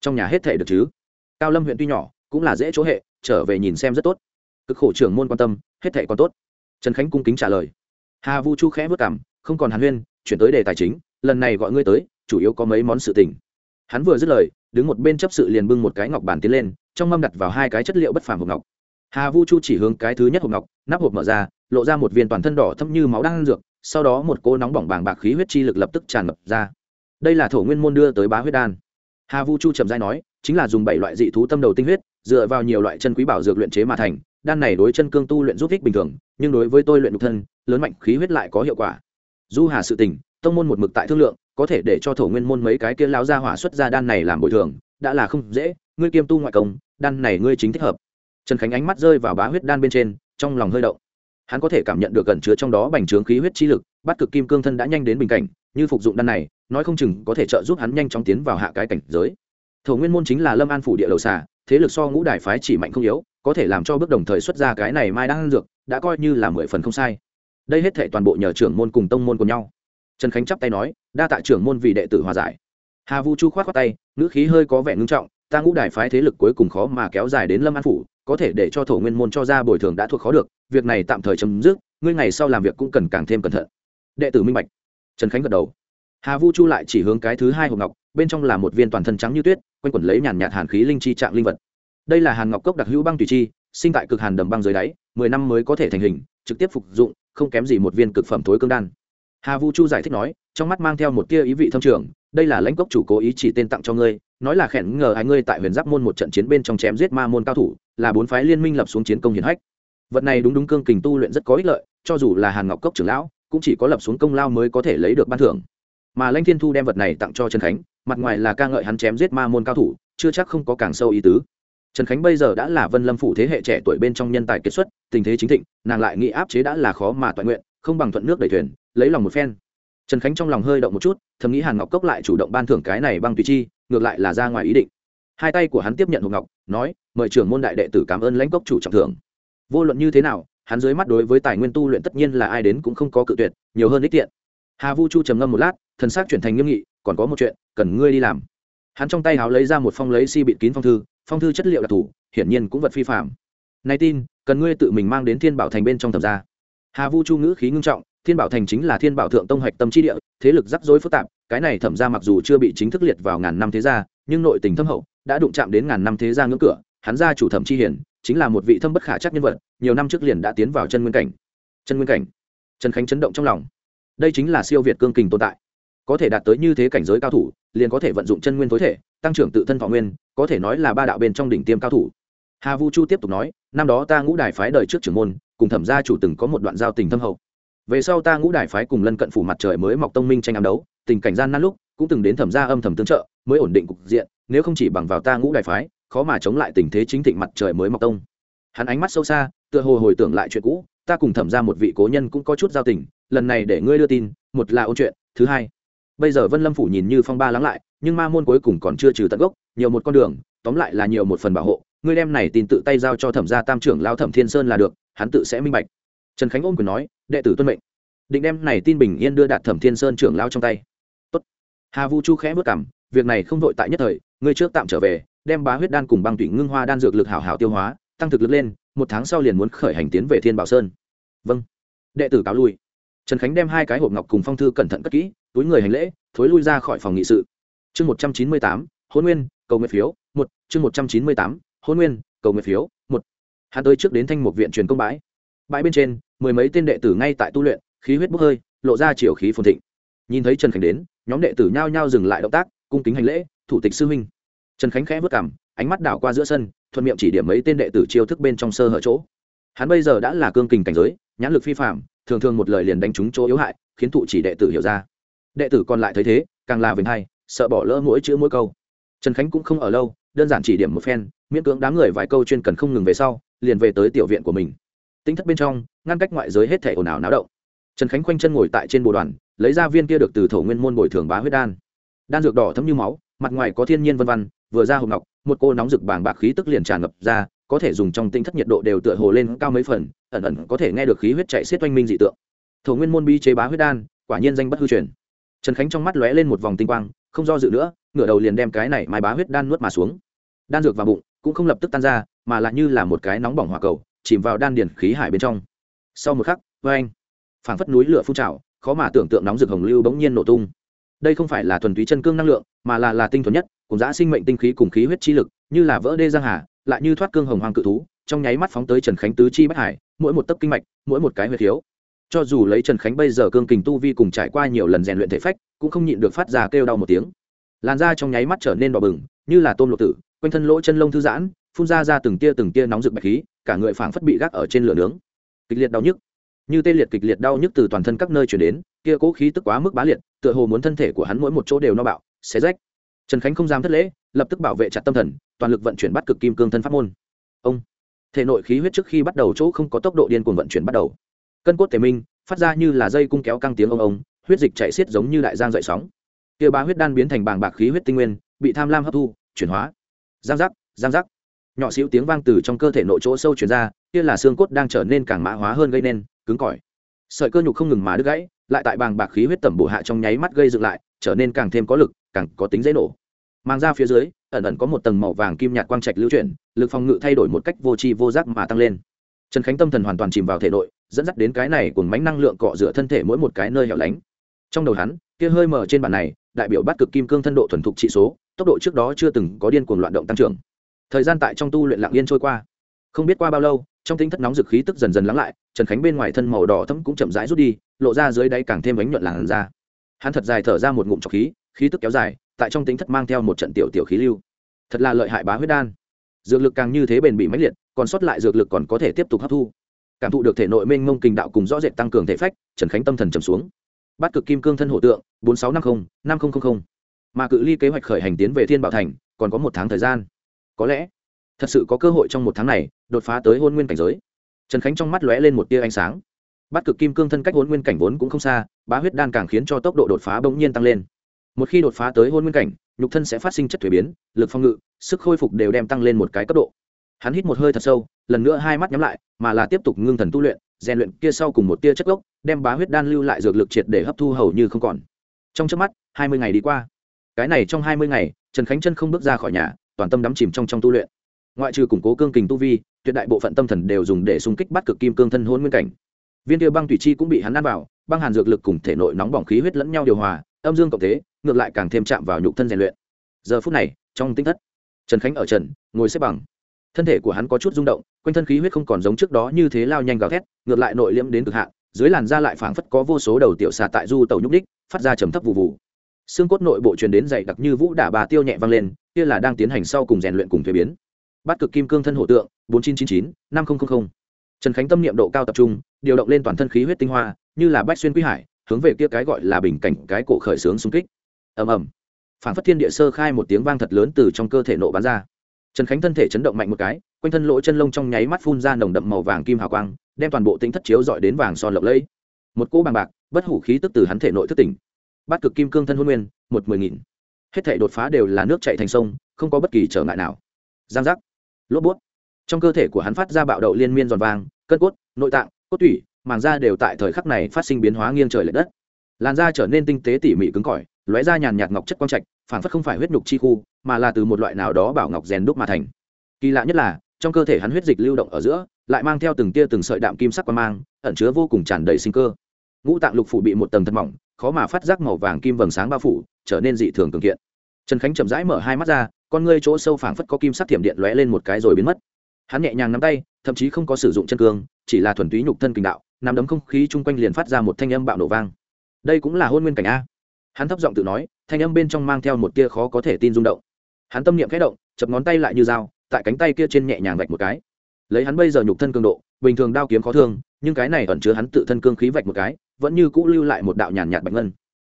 S1: Trong nhà hết thể được chứ? Cao lâm huyện tuy nhỏ, cũng là dễ chỗ hệ, trở về nhìn xem rất tốt. Cực khổ trưởng môn quan tâm, hết thảy còn tốt. Trần khánh cung kính trả lời. Hà vu chu khẽ vất cảm không còn hàn huyên, chuyển tới đề tài chính, lần này gọi ngươi tới, chủ yếu có mấy món sự tình. Hắn vừa dứt lời, đứng một bên chấp sự liền bưng một cái ngọc bàn tiến lên, trong mâm đặt vào hai cái chất liệu bất phàm hộp ngọc hà vu chu chỉ hướng cái thứ nhất hộp ngọc, nắp hộp mở ra, lộ ra một viên toàn thân đỏ thâm như máu đang dược, sau đó một cô nóng bỏng bàng bạc khí huyết chi lực lập tức tràn ngập ra. Đây là thổ nguyên môn đưa tới bá huyết đan. Hà vu chu trầm dai nói, chính là dùng bảy loại dị thú tâm đầu tinh huyết, dựa vào nhiều loại chân quý bảo dược luyện chế mà thành, đan này đối chân cương tu luyện giúp ích bình thường, nhưng đối với tôi luyện nhục thân, lớn mạnh khí huyết lại có hiệu quả. Du hà sự tình, tông môn một mực tại thương lượng, có thể để cho thổ nguyên môn mấy cái kia lao ra hỏa xuất ra đan này làm bồi thường, đã là không dễ, ngươi kiêm tu ngoại công, đan này ngươi chính thích hợp trần khánh ánh mắt rơi vào bá huyết đan bên trên, trong lòng hơi động. Hắn có thể cảm nhận được gần chứa trong đó bành trướng khí huyết chi lực, bắt cực kim cương thân đã nhanh đến bình cảnh, như phục dụng đan này, nói không chừng có thể trợ giúp hắn nhanh chóng tiến vào hạ cái cảnh giới. Thổ nguyên môn chính là lâm an phủ địa đầu xà, thế lực so ngũ đại phái chỉ mạnh không yếu, có thể làm cho bước đồng thời xuất ra cái này mai đang dược, đã coi như là mười phần không sai. Đây hết thể toàn bộ nhờ trưởng môn cùng tông môn cùng nhau. Trần khánh chắp tay nói, đa tạ trưởng môn vì đệ tử hòa giải. Hà vu chu khoát khoát tay, ngữ khí hơi có vẻ ngưng trọng, ta ngũ đài phái thế lực cuối cùng khó mà kéo dài đến lâm an phủ có thể để cho thổ nguyên môn cho ra bồi thường đã thuộc khó được, việc này tạm thời chấm dứt, ngươi ngày sau làm việc cũng cần càng thêm cẩn thận. Đệ tử minh bạch. Trần khánh gật đầu. Hà vu chu lại chỉ hướng cái thứ hai hộp ngọc, bên trong là một viên toàn thân trắng như tuyết, quanh quẩn lấy nhàn nhạt hàn khí linh chi trạng linh vật. Đây là hàn ngọc cốc đặc hữu băng tùy chi, sinh tại cực hàn đầm băng dưới đáy, mười năm mới có thể thành hình, trực tiếp phục dụng, không kém gì một viên cực phẩm thối cương đan. Hà vu chu giải thích nói, trong mắt mang theo một tia ý vị thâm trường, đây là lãnh cốc chủ cố ý chỉ tên tặng cho ngươi nói là khẽn ngờ hai ngươi tại huyền giáp môn một trận chiến bên trong chém giết ma môn cao thủ, là bốn phái liên minh lập xuống chiến công hiển hách. Vật này đúng đúng cương kình tu luyện rất có ích lợi, cho dù là hàn ngọc cốc trưởng lão, cũng chỉ có lập xuống công lao mới có thể lấy được ban thưởng. Mà lãnh thiên thu đem vật này tặng cho trần khánh, mặt ngoài là ca ngợi hắn chém giết ma môn cao thủ, chưa chắc không có càng sâu ý tứ. Trần khánh bây giờ đã là vân lâm phủ thế hệ trẻ tuổi bên trong nhân tài kiệt xuất, tình thế chính thịnh, nàng lại nghĩ áp chế đã là khó mà toàn nguyện, không bằng thuận nước đẩy thuyền, lấy lòng một phen trần khánh trong lòng hơi động một chút, thầm nghĩ hàn ngọc cốc lại chủ động ban thưởng cái này băng tùy chi, ngược lại là ra ngoài ý định. Hai tay của hắn tiếp nhận hộp ngọc, nói, mời trưởng môn đại đệ tử cảm ơn lãnh cốc chủ trọng thưởng. Vô luận như thế nào, hắn dưới mắt đối với tài nguyên tu luyện tất nhiên là ai đến cũng không có cự tuyệt, nhiều hơn ích tiện. Hà vu chu trầm ngâm một lát, thần sắc chuyển thành nghiêm nghị, còn có một chuyện, cần ngươi đi làm. Hắn trong tay háo lấy ra một phong lấy si bịt kín phong thư phong thư chất liệu đặc thù, hiển nhiên cũng vật phi phạm nay tin, cần ngươi tự mình mang đến thiên bảo thành bên trong thẩm gia. Hà vu chu ngữ khí ngưng trọng thiên bảo thành chính là thiên bảo thượng tông hạch tâm trí địa, thế lực rắc rối phức tạp, cái này thẩm ra mặc dù chưa bị chính thức liệt vào ngàn năm thế gia, nhưng nội tình thâm hậu, đã đụng chạm đến ngàn năm thế gia ngưỡng cửa, hắn gia chủ thẩm chi hiển chính là một vị thâm bất khả chắc nhân vật, nhiều năm trước liền đã tiến vào chân nguyên cảnh. Chân nguyên cảnh. Trần khánh chấn động trong lòng. Đây chính là siêu việt cương kình tồn tại. Có thể đạt tới như thế cảnh giới cao thủ, liền có thể vận dụng chân nguyên tối thể, tăng trưởng tự thân thọ nguyên, có thể nói là ba đạo bên trong đỉnh tiêm cao thủ. Hà vu chu tiếp tục nói, năm đó ta ngũ đài phái đời trước trưởng môn, cùng thẩm gia chủ từng có một đoạn giao tình thâm hậu về sau ta ngũ đại phái cùng lân cận phủ mặt trời mới mọc tông minh tranh ám đấu, tình cảnh gian nan lúc, cũng từng đến thẩm gia âm thầm tương trợ, mới ổn định cục diện, nếu không chỉ bằng vào ta ngũ đại phái, khó mà chống lại tình thế chính thịnh mặt trời mới mọc tông. Hắn ánh mắt sâu xa, tựa hồ hồi tưởng lại chuyện cũ, ta cùng thẩm ra một vị cố nhân cũng có chút giao tình, lần này để ngươi đưa tin, một là ôn chuyện, thứ hai. Bây giờ vân lâm phủ nhìn như phong ba lắng lại, nhưng ma môn cuối cùng còn chưa trừ tận gốc, nhiều một con đường, tóm lại là nhiều một phần bảo hộ, ngươi đem này tin tự tay giao cho thẩm gia tam trưởng lao thẩm thiên sơn là được, hắn tự sẽ minh bạch trần khánh ôm quyền nói, đệ tử tuân mệnh. Định đem này tin bình yên đưa đạt thẩm thiên sơn trưởng lao trong tay. Tốt. hà vu chu khẽ vất cảm, việc này không vội tại nhất thời, ngươi trước tạm trở về, đem bá huyết đan cùng băng tủy ngưng hoa đan dược lực hảo hảo tiêu hóa, tăng thực lực lên, một tháng sau liền muốn khởi hành tiến về thiên bảo sơn. Vâng. Đệ tử cáo lui. Trần khánh đem hai cái hộp ngọc cùng phong thư cẩn thận cất kỹ, túi người hành lễ, thối lui ra khỏi phòng nghị sự. Chương một trăm chín mươi tám, hôn nguyên, cầu nguyện phiếu, một. Chương một trăm chín mươi tám, hôn nguyên, cầu nguyện phiếu, một. Hắn tới trước đến thanh mục viện truyền công bãi bãi bên trên, mười mấy tên đệ tử ngay tại tu luyện, khí huyết bốc hơi, lộ ra chiều khí phồn thịnh. Nhìn thấy trần khánh đến, nhóm đệ tử nhao nhao dừng lại động tác, cung kính hành lễ, thủ tịch sư huynh. Trần khánh khẽ vất cảm ánh mắt đảo qua giữa sân, thuận miệng chỉ điểm mấy tên đệ tử chiêu thức bên trong sơ hở chỗ. Hắn bây giờ đã là cương kình cảnh giới, nhãn lực phi phạm thường thường một lời liền đánh trúng chỗ yếu hại, khiến thụ chỉ đệ tử hiểu ra. Đệ tử còn lại thấy thế, càng là vinh hay, sợ bỏ lỡ mỗi chữ mỗi câu. Trần khánh cũng không ở lâu, đơn giản chỉ điểm một phen, miễn cưỡng đám người vài câu chuyên cần không ngừng về sau, liền về tới tiểu viện của mình tính thất bên trong, ngăn cách ngoại giới hết thể ồn ào náo động. Trần khánh khoanh chân ngồi tại trên bồ đoàn, lấy ra viên kia được từ thổ nguyên môn bồi thường bá huyết đan. Đan dược đỏ thấm như máu, mặt ngoài có thiên nhiên vân văn vừa ra hộp ngọc, một cô nóng rực bàng bạc khí tức liền tràn ngập ra, có thể dùng trong tinh thất nhiệt độ đều tựa hồ lên cao mấy phần, ẩn ẩn có thể nghe được khí huyết chạy xiết oanh minh dị tượng. Thổ nguyên môn bi chế bá huyết đan, quả nhiên danh bất hư truyền. Trần khánh trong mắt lóe lên một vòng tinh quang, không do dự nữa, ngửa đầu liền đem cái này mai bá huyết đan nuốt mà xuống. Đan dược vào bụng cũng không lập tức tan ra, mà lại như là một cái nóng bỏng hỏa cầu chìm vào đan điền khí hải bên trong. Sau một khắc vê anh, phảng phất núi lửa phun trào, khó mà tưởng tượng nóng rực hồng lưu bỗng nhiên nổ tung. Đây không phải là thuần túy chân cương năng lượng, mà là là tinh thuần nhất, cùng giã sinh mệnh tinh khí cùng khí huyết chi lực, như là vỡ đê giang hà, lại như thoát cương hồng hoàng cự thú, trong nháy mắt phóng tới trần khánh tứ chi bách hải, mỗi một tấc kinh mạch, mỗi một cái huyệt thiếu. Cho dù lấy trần khánh bây giờ cương kình tu vi cùng trải qua nhiều lần rèn luyện thể phách, cũng không nhịn được phát ra kêu đau một tiếng. Làn da trong nháy mắt trở nên đỏ bừng, như là tôm lộ tử, quanh thân lỗ chân lông thư giãn, phun ra ra từng tia từng tia nóng rực bạch khí cả người phảng phất bị gác ở trên lửa nướng. Kịch liệt đau nhức. Như tê liệt kịch liệt đau nhức từ toàn thân các nơi chuyển đến, kia cố khí tức quá mức bá liệt, tựa hồ muốn thân thể của hắn mỗi một chỗ đều no bạo, xé rách. Trần khánh không dám thất lễ, lập tức bảo vệ chặt tâm thần, toàn lực vận chuyển bắt cực kim cương thân pháp môn. Ông, thể nội khí huyết trước khi bắt đầu chỗ không có tốc độ điên cuồng vận chuyển bắt đầu. Cân cốt thể minh, phát ra như là dây cung kéo căng tiếng ông ông, huyết dịch chạy xiết giống như đại giang dậy sóng. Kia ba huyết đan biến thành bàng bạc khí huyết tinh nguyên, bị tham lam hấp thu, chuyển hóa. Giang giác giang giác nhỏ xíu tiếng vang từ trong cơ thể nội chỗ sâu chuyển ra, kia là xương cốt đang trở nên càng mã hóa hơn gây nên, cứng cỏi. Sợi cơ nhục không ngừng mà đứt gãy, lại tại bàng bạc khí huyết tẩm bổ hạ trong nháy mắt gây dựng lại, trở nên càng thêm có lực, càng có tính dễ nổ. Mang ra phía dưới, ẩn ẩn có một tầng màu vàng kim nhạt quang trạch lưu chuyển, lực phòng ngự thay đổi một cách vô tri vô giác mà tăng lên. Trần khánh tâm thần hoàn toàn chìm vào thể nội, dẫn dắt đến cái này cùng mánh năng lượng cọ rửa thân thể mỗi một cái nơi hẻo lánh. Trong đầu hắn, kia hơi mở trên bàn này, đại biểu bắt cực kim cương thân độ thuần thục trị số, tốc độ trước đó chưa từng có điên cuồng loạn động tăng trưởng thời gian tại trong tu luyện lặng yên trôi qua. Không biết qua bao lâu, trong tính thất nóng dực khí tức dần dần lắng lại, trần khánh bên ngoài thân màu đỏ thấm cũng chậm rãi rút đi, lộ ra dưới đáy càng thêm bánh nhuận làn ra hắn thật dài thở ra một ngụm trọc khí khí tức kéo dài, tại trong tính thất mang theo một trận tiểu tiểu khí lưu. Thật là lợi hại bá huyết đan. Dược lực càng như thế bền bị mãnh liệt, còn sót lại dược lực còn có thể tiếp tục hấp thu. Cảm thụ được thể nội mênh mông kình đạo cùng rõ rệt tăng cường thể phách, trần khánh tâm thần trầm xuống. Bắt cực kim cương thân hổ tượng, bốn sáu năm mươi năm nghìn mà cự ly kế hoạch khởi hành tiến về thiên bảo thành, còn có một tháng thời gian có lẽ, thật sự có cơ hội trong một tháng này, đột phá tới hôn nguyên cảnh giới. Trần khánh trong mắt lóe lên một tia ánh sáng. Bắt cực kim cương thân cách hôn nguyên cảnh vốn cũng không xa, bá huyết đan càng khiến cho tốc độ đột phá bỗng nhiên tăng lên. Một khi đột phá tới hôn nguyên cảnh, nhục thân sẽ phát sinh chất thuế biến, lực phòng ngự, sức khôi phục đều đem tăng lên một cái cấp độ. Hắn hít một hơi thật sâu, lần nữa hai mắt nhắm lại, mà là tiếp tục ngưng thần tu luyện, rèn luyện kia sau cùng một tia chất gốc, đem bá huyết đan lưu lại dược lực triệt để hấp thu hầu như không còn. Trong trước mắt, hai mươi ngày đi qua. Cái này trong hai mươi ngày, trần khánh chân không bước ra khỏi nhà toàn tâm đắm chìm trong trong tu luyện. Ngoại trừ củng cố cương kình tu vi, tuyệt đại bộ phận tâm thần đều dùng để xung kích bắt cực kim cương thân hôn nguyên cảnh. Viên tiêu băng thủy chi cũng bị hắn ăn vào, băng hàn dược lực cùng thể nội nóng bỏng khí huyết lẫn nhau điều hòa, âm dương cộng thế, ngược lại càng thêm chạm vào nhục thân rèn luyện. Giờ phút này, trong tinh thất, trần khánh ở trần, ngồi xếp bằng. Thân thể của hắn có chút rung động, quanh thân khí huyết không còn giống trước đó như thế lao nhanh gào thét, ngược lại nội liễm đến cực hạn, dưới làn da lại phảng phất có vô số đầu tiểu xà tại du tàu nhúc đích phát ra trầm thấp vụ vụ xương cốt nội bộ truyền đến dày đặc như vũ đả bà tiêu nhẹ vang lên kia là đang tiến hành sau cùng rèn luyện cùng thuế biến. Bắt cực kim cương thân hộ tượng, bốn nghìn chín trăm chín, năm nghìn trần khánh tâm niệm độ cao tập trung, điều động lên toàn thân khí huyết tinh hoa, như là bách xuyên quý hải, hướng về kia cái gọi là bình cảnh, cái cổ khởi sướng xung kích. Ầm ầm. Phản phất thiên địa sơ khai một tiếng vang thật lớn từ trong cơ thể nổ bắn ra. Trần khánh thân thể chấn động mạnh một cái, quanh thân lỗ chân lông trong nháy mắt phun ra nồng đậm màu vàng kim hào quang, đem toàn bộ tính thất chiếu dọi đến vàng son lộng lẫy. Một cỗ bằng bạc, bất hủ khí tức từ hắn thể nội thức tỉnh. Bát cực kim cương thân hôn nguyên, một mười nghìn hết thể đột phá đều là nước chạy thành sông, không có bất kỳ trở ngại nào. Giang giác. Lốp bút. Trong cơ thể của hắn phát ra bạo đậu liên miên giòn vàng, cân cốt, nội tạng, cốt tủy, màng da đều tại thời khắc này phát sinh biến hóa nghiêng trời l ệ đất. Làn da trở nên tinh tế tỉ mỉ cứng cỏi, lóe da nhàn nhạt ngọc chất quang trạch phản phất không phải huyết nhục chi khu, mà là từ một loại nào đó bảo ngọc rèn đúc mà thành. Kỳ lạ nhất là, trong cơ thể hắn huyết dịch lưu động ở giữa, lại mang theo từng tia từng sợi đạm kim sắc quang mang, ẩn chứa vô cùng tràn đầy sinh cơ. Ngũ tạng lục phủ bị một tầng thật mỏng, khó mà phát giác màu vàng kim vầng sáng bao phủ, trở nên dị thường cường kiện trần khánh chậm rãi mở hai mắt ra, con ngươi chỗ sâu phảng phất có kim sắc thiểm điện lóe lên một cái rồi biến mất. Hắn nhẹ nhàng nắm tay, thậm chí không có sử dụng chân cương, chỉ là thuần túy nhục thân kình đạo, nắm đấm không khí chung quanh liền phát ra một thanh âm bạo nổ vang. Đây cũng là hôn nguyên cảnh a. Hắn thấp giọng tự nói, thanh âm bên trong mang theo một tia khó có thể tin rung động. Hắn tâm niệm khẽ động, chập ngón tay lại như dao, tại cánh tay kia trên nhẹ nhàng vạch một cái. Lấy hắn bây giờ nhục thân cường độ, bình thường đao kiếm khó thương, nhưng cái này ẩn chứa hắn tự thân cương khí vạch một cái, vẫn như cũ lưu lại một đạo nhàn nhạt bạch ngân.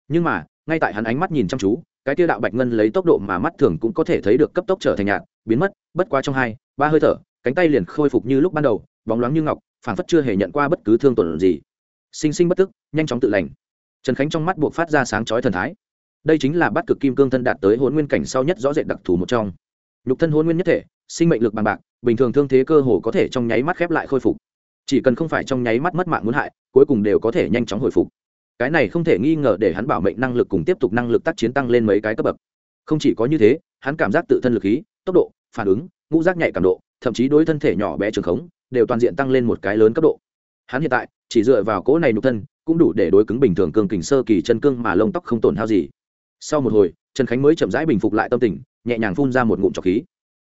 S1: Nhưng mà, ngay tại hắn ánh mắt nhìn chăm chú cái tia đạo bạch ngân lấy tốc độ mà mắt thường cũng có thể thấy được cấp tốc trở thành nhạt, biến mất, bất quá trong hai, ba hơi thở, cánh tay liền khôi phục như lúc ban đầu, bóng loáng như ngọc phản phất chưa hề nhận qua bất cứ thương tổn gì. Sinh sinh bất tức, nhanh chóng tự lành. Trần khánh trong mắt buộc phát ra sáng chói thần thái. Đây chính là bắt cực kim cương thân đạt tới hôn nguyên cảnh sau nhất rõ rệt đặc thù một trong. Nhục thân hôn nguyên nhất thể, sinh mệnh lực bằng bạc, bình thường thương thế cơ hồ có thể trong nháy mắt khép lại khôi phục. Chỉ cần không phải trong nháy mắt mất mạng muốn hại, cuối cùng đều có thể nhanh chóng hồi phục cái này không thể nghi ngờ để hắn bảo mệnh năng lực cùng tiếp tục năng lực tác chiến tăng lên mấy cái cấp bậc. Không chỉ có như thế, hắn cảm giác tự thân lực khí, tốc độ, phản ứng, ngũ giác nhạy cảm độ, thậm chí đối thân thể nhỏ bé trường khống, đều toàn diện tăng lên một cái lớn cấp độ. Hắn hiện tại, chỉ dựa vào cỗ này nhục thân, cũng đủ để đối cứng bình thường cương kình sơ kỳ chân cương mà lông tóc không tổn hao gì. Sau một hồi, trần khánh mới chậm rãi bình phục lại tâm tình, nhẹ nhàng phun ra một ngụm trọc khí.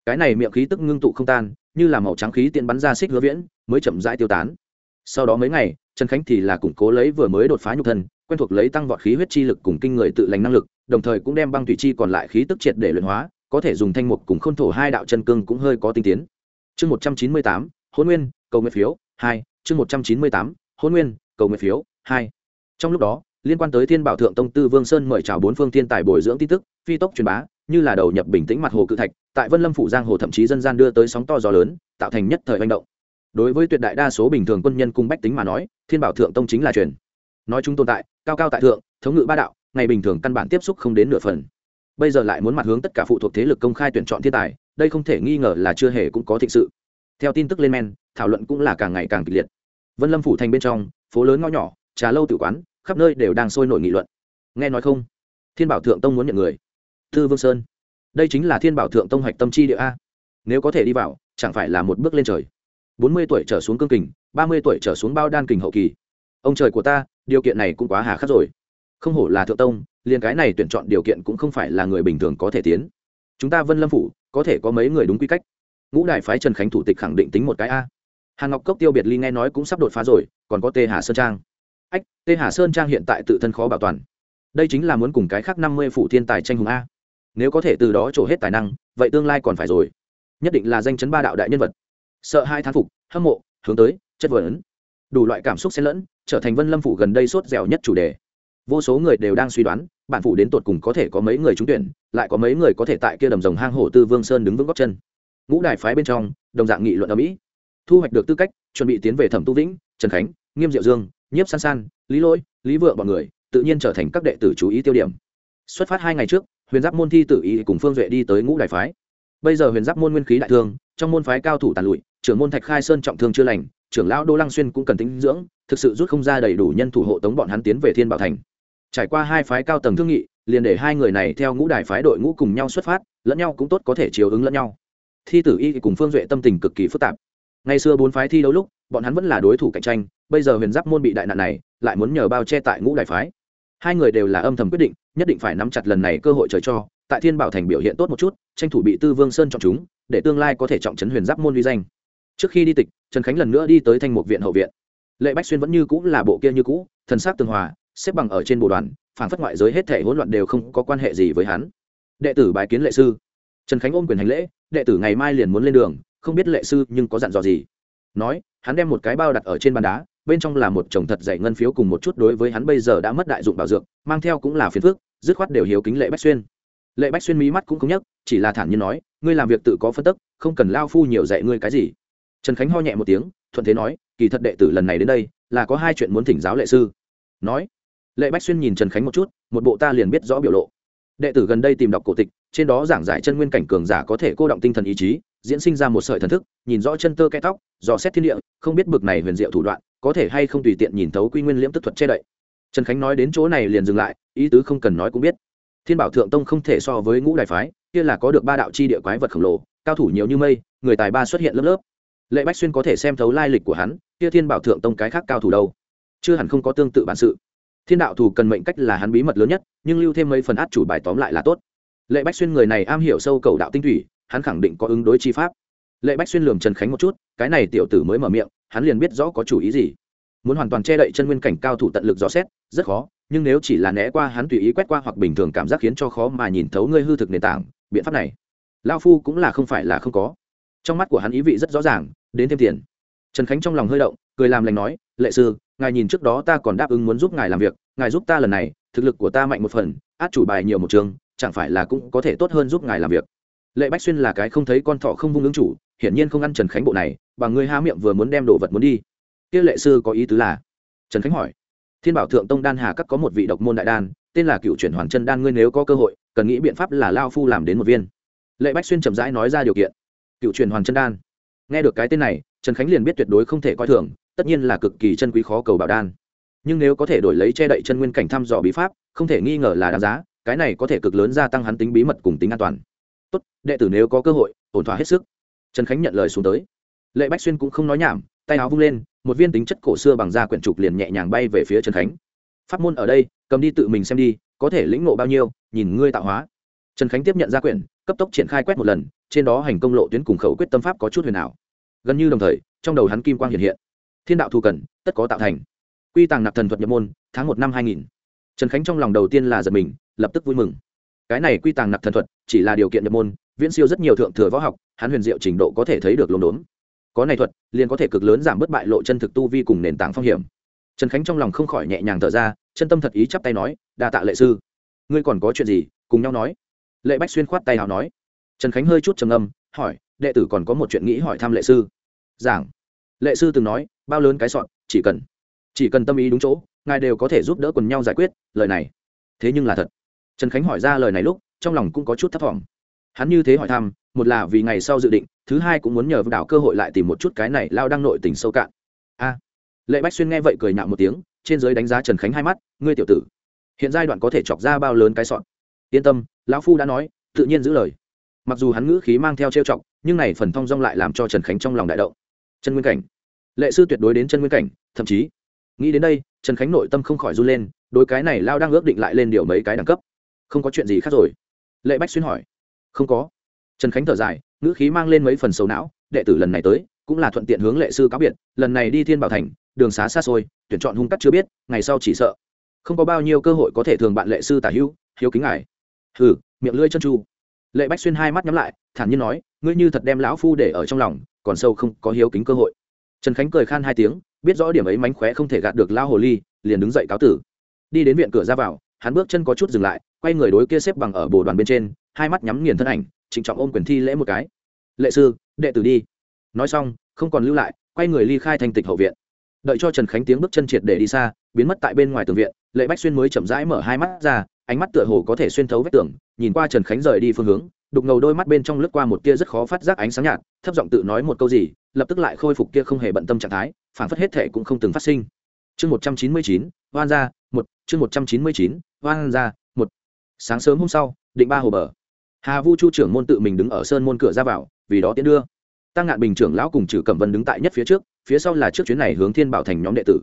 S1: Cái này miệng khí tức ngưng tụ không tan, như là màu trắng khí tiện bắn ra xích hứa viễn, mới chậm rãi tiêu tán sau đó mấy ngày, trần khánh thì là củng cố lấy vừa mới đột phá nhục thân, quen thuộc lấy tăng vọt khí huyết chi lực cùng kinh người tự lành năng lực, đồng thời cũng đem băng thủy chi còn lại khí tức triệt để luyện hóa, có thể dùng thanh mục cùng khôn thổ hai đạo chân cương cũng hơi có tinh tiến. Chương một trăm chín mươi tám hôn nguyên, cầu nguyện phiếu, hai, chương một trăm chín mươi tám hôn nguyên, cầu nguyện phiếu, hai. Trong lúc đó, liên quan tới thiên bảo thượng tông tư vương sơn mời chào bốn phương thiên tài bồi dưỡng tin tức, phi tốc truyền bá, như là đầu nhập bình tĩnh mặt hồ cự thạch, tại vân lâm phủ giang hồ thậm chí dân gian đưa tới sóng to gió lớn, tạo thành nhất thời manh động đối với tuyệt đại đa số bình thường quân nhân cung bách tính mà nói, thiên bảo thượng tông chính là truyền. Nói chúng tồn tại, cao cao tại thượng, thống ngự ba đạo, ngày bình thường căn bản tiếp xúc không đến nửa phần. Bây giờ lại muốn mặt hướng tất cả phụ thuộc thế lực công khai tuyển chọn thiên tài, đây không thể nghi ngờ là chưa hề cũng có thịnh sự. Theo tin tức lên men, thảo luận cũng là càng ngày càng kịch liệt. Vân lâm phủ thành bên trong, phố lớn ngõ nhỏ, trà lâu tử quán, khắp nơi đều đang sôi nổi nghị luận. Nghe nói không? Thiên bảo thượng tông muốn nhận người. Thư vương sơn. Đây chính là thiên bảo thượng tông hoạch tâm chi địa a. Nếu có thể đi vào, chẳng phải là một bước lên trời bốn mươi tuổi trở xuống cương kình, ba mươi tuổi trở xuống bao đan kình hậu kỳ. Ông trời của ta, điều kiện này cũng quá hà khắc rồi. Không hổ là thượng tông, liền cái này tuyển chọn điều kiện cũng không phải là người bình thường có thể tiến. Chúng ta vân lâm phủ, có thể có mấy người đúng quy cách. Ngũ đại phái trần khánh thủ tịch khẳng định tính một cái a. Hàn ngọc cốc tiêu biệt ly nghe nói cũng sắp đột phá rồi, còn có tê hà sơn trang. Ách, tê hà sơn trang hiện tại tự thân khó bảo toàn. Đây chính là muốn cùng cái khác năm mươi phủ thiên tài tranh hùng a. Nếu có thể từ đó trổ hết tài năng, vậy tương lai còn phải rồi. Nhất định là danh chấn ba đạo đại nhân vật sợ hai thán phục, hâm mộ, hướng tới, chất vấn. Đủ loại cảm xúc xen lẫn, trở thành vân lâm phủ gần đây sốt dẻo nhất chủ đề. Vô số người đều đang suy đoán, bản phủ đến tột cùng có thể có mấy người trúng tuyển, lại có mấy người có thể tại kia đầm rồng hang hổ tư vương sơn đứng vững góc chân. Ngũ đài phái bên trong, đồng dạng nghị luận ở mỹ. Thu hoạch được tư cách, chuẩn bị tiến về thẩm tu vĩnh, trần khánh, nghiêm diệu dương, nhiếp san san, lý lỗi, lý vượng b ọ n người, tự nhiên trở thành các đệ tử chú ý tiêu điểm. Xuất phát hai ngày trước, huyền giáp môn thi tự ý cùng phương duệ đi tới ngũ đài phái. Bây giờ huyền giáp môn nguyên khí đại thương, trong môn phái cao thủ tàn lụi trưởng môn thạch khai sơn trọng thương chưa lành, trưởng lão đô lăng xuyên cũng cần tính dưỡng, thực sự rút không ra đầy đủ nhân thủ hộ tống bọn hắn tiến về thiên bảo thành. Trải qua hai phái cao tầng thương nghị, liền để hai người này theo ngũ đài phái đội ngũ cùng nhau xuất phát, lẫn nhau cũng tốt có thể chiều ứng lẫn nhau. Thi tử y cùng phương duệ tâm tình cực kỳ phức tạp. Ngày xưa bốn phái thi đấu lúc, bọn hắn vẫn là đối thủ cạnh tranh, bây giờ huyền giáp môn bị đại nạn này, lại muốn nhờ bao che tại ngũ đài phái. Hai người đều là âm thầm quyết định, nhất định phải nắm chặt lần này cơ hội trời cho, tại thiên bảo thành biểu hiện tốt một chút, tranh thủ bị tư vương sơn chọn chúng, để tương lai có thể trọng trấn huyền giáp môn uy danh trước khi đi tịch, trần khánh lần nữa đi tới thanh mục viện hậu viện. Lệ bách xuyên vẫn như cũ là bộ kia như cũ, thần sắc tường hòa, xếp bằng ở trên bộ đoàn phản phất ngoại giới hết thể hỗn loạn đều không có quan hệ gì với hắn. Đệ tử bài kiến lệ sư. Trần khánh ôm quyền hành lễ, đệ tử ngày mai liền muốn lên đường, không biết lệ sư nhưng có dặn dò gì. Nói, hắn đem một cái bao đặt ở trên bàn đá, bên trong là một chồng thật dày ngân phiếu cùng một chút đối với hắn bây giờ đã mất đại dụng bảo dược, mang theo cũng là phiền phước dứt khoát đều hiếu kính lệ bách xuyên. Lệ bách xuyên mí mắt cũng không nhấc, chỉ là thản nhiên nói, ngươi làm việc tự có phân tức, không cần lao phu nhiều dạy ngươi cái gì trần khánh ho nhẹ một tiếng, thuận thế nói, kỳ thật đệ tử lần này đến đây, là có hai chuyện muốn thỉnh giáo lệ sư. Nói, lệ bách xuyên nhìn trần khánh một chút, một bộ ta liền biết rõ biểu lộ. Đệ tử gần đây tìm đọc cổ tịch, trên đó giảng giải chân nguyên cảnh cường giả có thể cô động tinh thần ý chí, diễn sinh ra một sợi thần thức, nhìn rõ chân tơ cái tóc, dò xét thiên địa, không biết bực này huyền diệu thủ đoạn, có thể hay không tùy tiện nhìn thấu quy nguyên liễm tức thuật che đậy. Trần khánh nói đến chỗ này liền dừng lại, ý tứ không cần nói cũng biết. Thiên bảo thượng tông không thể so với ngũ đại phái, kia là có được ba đạo chi địa quái vật khổng lồ, cao thủ nhiều như mây, người tài ba xuất hiện lớp lớp lệ bách xuyên có thể xem thấu lai lịch của hắn, kia thiên bảo thượng tông cái khác cao thủ đâu? Chưa hẳn không có tương tự bản sự. Thiên đạo thủ cần mệnh cách là hắn bí mật lớn nhất, nhưng lưu thêm mấy phần át chủ bài tóm lại là tốt. Lệ bách xuyên người này am hiểu sâu cầu đạo tinh thủy, hắn khẳng định có ứng đối chi pháp. Lệ bách xuyên lườm trần khánh một chút, cái này tiểu tử mới mở miệng, hắn liền biết rõ có chủ ý gì. Muốn hoàn toàn che đậy chân nguyên cảnh cao thủ tận lực rõ xét, rất khó, nhưng nếu chỉ là né qua hắn tùy ý quét qua hoặc bình thường cảm giác khiến cho khó mà nhìn thấu ngươi hư thực nền tảng, biện pháp này, lao phu cũng là không phải là không có trong mắt của hắn ý vị rất rõ ràng, đến thêm tiền. Trần khánh trong lòng hơi động, cười làm lành nói, lệ sư, ngài nhìn trước đó ta còn đáp ứng muốn giúp ngài làm việc, ngài giúp ta lần này, thực lực của ta mạnh một phần, át chủ bài nhiều một trường, chẳng phải là cũng có thể tốt hơn giúp ngài làm việc? Lệ bách xuyên là cái không thấy con thọ không vung ứng chủ, hiển nhiên không ăn trần khánh bộ này bằng ngươi há miệng vừa muốn đem đồ vật muốn đi. Kia lệ sư có ý tứ là? Trần khánh hỏi. Thiên bảo thượng tông đan hà các có một vị độc môn đại đan, tên là cựu chuyển hoàn chân đan ngươi nếu có cơ hội, cần nghĩ biện pháp là lao phu làm đến một viên. Lệ bách xuyên chậm rãi nói ra điều kiện cựu truyền hoàn chân đan. Nghe được cái tên này, trần khánh liền biết tuyệt đối không thể coi thường, tất nhiên là cực kỳ chân quý khó cầu bảo đan. Nhưng nếu có thể đổi lấy che đậy chân nguyên cảnh thăm dò bí pháp, không thể nghi ngờ là đáng giá, cái này có thể cực lớn gia tăng hắn tính bí mật cùng tính an toàn. Tốt, đệ tử nếu có cơ hội, ổn thỏa hết sức. Trần khánh nhận lời xuống tới. Lệ bách xuyên cũng không nói nhảm, tay áo vung lên, một viên tính chất cổ xưa bằng da quyển trục liền nhẹ nhàng bay về phía trần khánh. Pháp môn ở đây, cầm đi tự mình xem đi, có thể lĩnh ngộ bao nhiêu, nhìn ngươi tạo hóa. Trần khánh tiếp nhận gia quyển cấp tốc triển khai quét một lần, trên đó hành công lộ tuyến cùng khẩu quyết tâm pháp có chút huyền ảo. Gần như đồng thời, trong đầu hắn kim quang hiện hiện. Thiên đạo thù cần, tất có tạo thành. Quy tàng nạp thần thuật nhập môn, tháng một năm hai nghìn. Trần khánh trong lòng đầu tiên là giật mình, lập tức vui mừng. Cái này quy tàng nạp thần thuật, chỉ là điều kiện nhập môn, viễn siêu rất nhiều thượng thừa võ học, hắn huyền diệu trình độ có thể thấy được lốm đốm. Có này thuật, liền có thể cực lớn giảm bớt bại lộ chân thực tu vi cùng nền tảng phong hiểm. Trần khánh trong lòng không khỏi nhẹ nhàng thở ra, chân tâm thật ý chắp tay nói, đa tạ lệ sư. Ngươi còn có chuyện gì, cùng nhau nói lệ bách xuyên khoát tay nào nói. Trần khánh hơi chút trầm âm hỏi, đệ tử còn có một chuyện nghĩ hỏi thăm lệ sư. Giảng. Lệ sư từng nói, bao lớn cái sọn, chỉ cần chỉ cần tâm ý đúng chỗ, ngài đều có thể giúp đỡ quần nhau giải quyết, lời này. Thế nhưng là thật. Trần khánh hỏi ra lời này lúc, trong lòng cũng có chút thấp t hắn như thế hỏi thăm, một là vì ngày sau dự định, thứ hai cũng muốn nhờ đảo cơ hội lại tìm một chút cái này lao đang nội tình sâu cạn. A. Lệ bách xuyên nghe vậy cười nhạo một tiếng, trên giới đánh giá trần khánh hai mắt, ngươi tiểu tử, hiện giai đoạn có thể chọc ra bao lớn cái sọn. Yên tâm lão phu đã nói, tự nhiên giữ lời. Mặc dù hắn ngữ khí mang theo trêu chọc, nhưng này phần thong dong lại làm cho trần khánh trong lòng đại động. Chân nguyên cảnh. Lệ sư tuyệt đối đến chân nguyên cảnh, thậm chí, nghĩ đến đây, trần khánh nội tâm không khỏi run lên đôi cái này lao đang ước định lại lên điều mấy cái đẳng cấp. Không có chuyện gì khác rồi. Lệ bách xuyên hỏi. Không có. Trần khánh thở dài, ngữ khí mang lên mấy phần sầu não, đệ tử lần này tới, cũng là thuận tiện hướng lệ sư cáo biệt, lần này đi thiên bảo thành, đường xá xa xôi, tuyển chọn hung cắt chưa biết, ngày sau chỉ sợ. Không có bao nhiêu cơ hội có thể thường bạn lệ sư tả hữu, hiếu kính ngài hừ, miệng lưỡi chân tru. Lệ bách xuyên hai mắt nhắm lại, thản nhiên nói, ngươi như thật đem lão phu để ở trong lòng, còn sâu không có hiếu kính cơ hội. Trần khánh cười khan hai tiếng, biết rõ điểm ấy mánh khóe không thể gạt được lao hồ ly, liền đứng dậy cáo tử. Đi đến viện cửa ra vào, hắn bước chân có chút dừng lại, quay người đối kia xếp bằng ở bồ đoàn bên trên, hai mắt nhắm nghiền thân ảnh, trịnh trọng ôm quyền thi lễ một cái. Lệ sư, đệ tử đi. Nói xong, không còn lưu lại, quay người ly khai thành tịch hậu viện. Đợi cho trần khánh tiếng bước chân triệt để đi xa, biến mất tại bên ngoài tường viện, lệ bách xuyên mới chậm rãi mở hai mắt ra ánh mắt tựa hồ có thể xuyên thấu vách tường, nhìn qua trần khánh rời đi phương hướng, đục ngầu đôi mắt bên trong lướt qua một tia rất khó phát giác ánh sáng nhạt, thấp giọng tự nói một câu gì, lập tức lại khôi phục kia không hề bận tâm trạng thái, phản phất hết thệ cũng không từng phát sinh. Chương một trăm chín mươi chín hoan ra một, chương một trăm chín mươi chín hoan ra một. Sáng sớm hôm sau, định ba hồ bờ. Hà vu chu trưởng môn tự mình đứng ở sơn môn cửa ra vào, vì đó tiến đưa. Tăng ngạn bình trưởng lão cùng trừ cẩm vân đứng tại nhất phía trước, phía sau là trước chuyến này hướng thiên bảo thành nhóm đệ tử.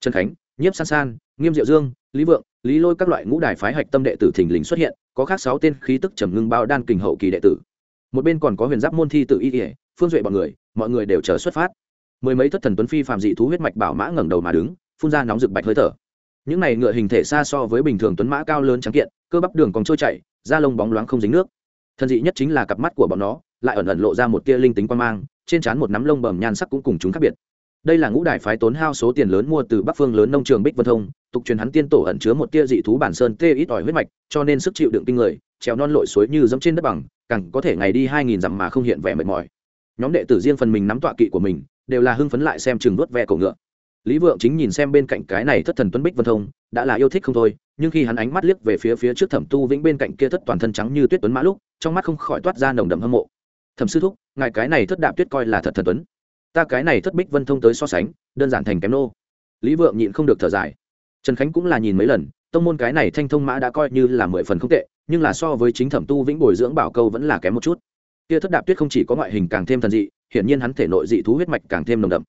S1: Trần khánh, nhiếp san san, nghiêm diệu dương, lý vượng lý lôi các loại ngũ đài phái hạch tâm đệ tử thình lình xuất hiện, có khác sáu tên khí tức trầm ngưng bao đan kình hậu kỳ đệ tử. Một bên còn có huyền giáp môn thi tự y ỉa phương duệ bọn người, mọi người đều chờ xuất phát. Mười mấy thất thần tuấn phi phạm dị thú huyết mạch bảo mã ngẩng đầu mà đứng, phun ra nóng rực bạch hơi thở. Những này ngựa hình thể xa so với bình thường tuấn mã cao lớn trắng kiện, cơ bắp đường còn trôi chảy, da lông bóng loáng không dính nước. Thân dị nhất chính là cặp mắt của bọn nó, lại ẩn ẩn lộ ra một tia linh tính quan mang, trên trán một nắm lông bầm nhan sắc cũng cùng chúng khác biệt đây là ngũ đại phái tốn hao số tiền lớn mua từ bắc phương lớn nông trường bích vân thông, tục truyền hắn tiên tổ ẩn chứa một tia dị thú bản sơn tê ít ỏi huyết mạch, cho nên sức chịu đựng kinh người, trèo non lội suối như dẫm trên đất bằng, càng có thể ngày đi hai nghìn dặm mà không hiện vẻ mệt mỏi. Nhóm đệ tử riêng phần mình nắm tọa kỵ của mình, đều là hưng phấn lại xem chừng nuốt ve cổ ngựa. Lý vượng chính nhìn xem bên cạnh cái này thất thần tuấn bích vân thông, đã là yêu thích không thôi, nhưng khi hắn ánh mắt liếc về phía phía trước thẩm tu vĩnh bên cạnh kia thất toàn thân trắng như tuyết tuấn mã lúc, trong mắt không khỏi toát ra nồng đậm hâm mộ. Thẩm sư thúc, ngài cái này thất đạp tuyết coi là thật thần tuấn ta cái này thất bích vân thông tới so sánh, đơn giản thành kém nô. Lý vượng nhịn không được thở dài. Trần khánh cũng là nhìn mấy lần, tông môn cái này thanh thông mã đã coi như là mười phần không tệ, nhưng là so với chính thẩm tu vĩnh bồi dưỡng bảo câu vẫn là kém một chút. Kia thất đạp tuyết không chỉ có ngoại hình càng thêm thần dị, hiển nhiên hắn thể nội dị thú huyết mạch càng thêm nồng đậm.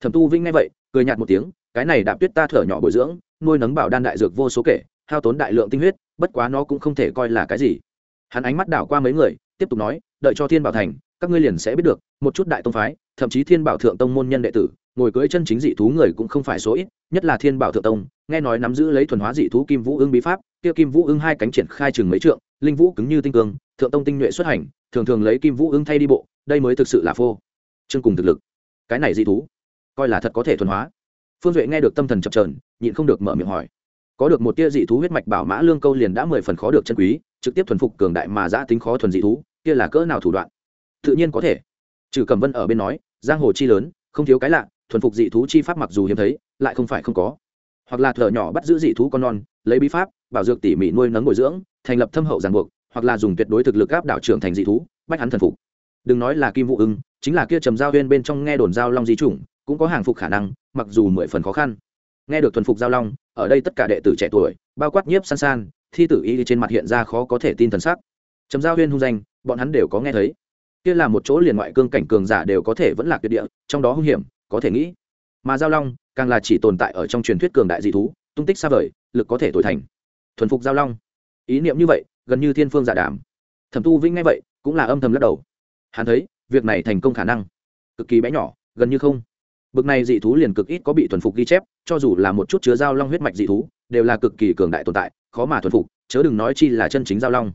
S1: Thẩm tu vĩnh nghe vậy, cười nhạt một tiếng, cái này đạp tuyết ta thở nhỏ bồi dưỡng, nuôi nấng bảo đan đại dược vô số kể, hao tốn đại lượng tinh huyết, bất quá nó cũng không thể coi là cái gì. Hắn ánh mắt đảo qua mấy người, tiếp tục nói, đợi cho thiên bảo thành các ngươi liền sẽ biết được, một chút đại tông phái, thậm chí thiên bảo thượng tông môn nhân đệ tử, ngồi cưỡi chân chính dị thú người cũng không phải số ít, nhất là thiên bảo thượng tông, nghe nói nắm giữ lấy thuần hóa dị thú kim vũ ưng bí pháp, kia kim vũ ưng hai cánh triển khai chừng mấy trượng, linh vũ cứng như tinh cương, thượng tông tinh nhuệ xuất hành, thường thường lấy kim vũ ưng thay đi bộ, đây mới thực sự là phô. Chương cùng thực lực. Cái này dị thú, coi là thật có thể thuần hóa. Phương duệ nghe được tâm thần chập trờn nhịn không được mở miệng hỏi. Có được một tia dị thú huyết mạch bảo mã lương câu liền đã mười phần khó được chân quý, trực tiếp thuần phục cường đại mà giã tính khó thuần dị thú, kia là cỡ nào thủ đoạn? Tự nhiên có thể. Trừ cầm vân ở bên nói, giang hồ chi lớn, không thiếu cái lạ, thuần phục dị thú chi pháp mặc dù hiếm thấy, lại không phải không có. Hoặc là thợ nhỏ bắt giữ dị thú con non, lấy bí pháp, bảo dược tỉ mỉ nuôi nấng bồi dưỡng, thành lập thâm hậu giàn buộc, hoặc là dùng tuyệt đối thực lực áp đảo trưởng thành dị thú, bách hắn thần phục. Đừng nói là kim Vũ ưng, chính là kia trầm giao huyên bên trong nghe đồn giao long di chủng, cũng có hàng phục khả năng, mặc dù mười phần khó khăn. Nghe được thuần phục giao long, ở đây tất cả đệ tử trẻ tuổi, bao quát nhiếp san san, thi tử y trên mặt hiện ra khó có thể tin thần sắc. Trầm giao huyên hung danh, bọn hắn đều có nghe thấy kia là một chỗ liền ngoại cương cảnh cường giả đều có thể vẫn lạc tuyệt địa, trong đó hung hiểm, có thể nghĩ. Mà giao long, càng là chỉ tồn tại ở trong truyền thuyết cường đại dị thú, tung tích xa vời, lực có thể thổi thành. Thuần phục giao long. Ý niệm như vậy, gần như thiên phương dạ giả đảm thẩm tu vĩnh nghe vậy, cũng là âm thầm lắc đầu. Hắn thấy, việc này thành công khả năng. Cực kỳ bé nhỏ, gần như không. Bực này dị thú liền cực ít có bị thuần phục ghi chép, cho dù là một chút chứa giao long huyết mạch dị thú, đều là cực kỳ cường đại tồn tại, khó mà thuần phục, chớ đừng nói chi là chân chính giao long.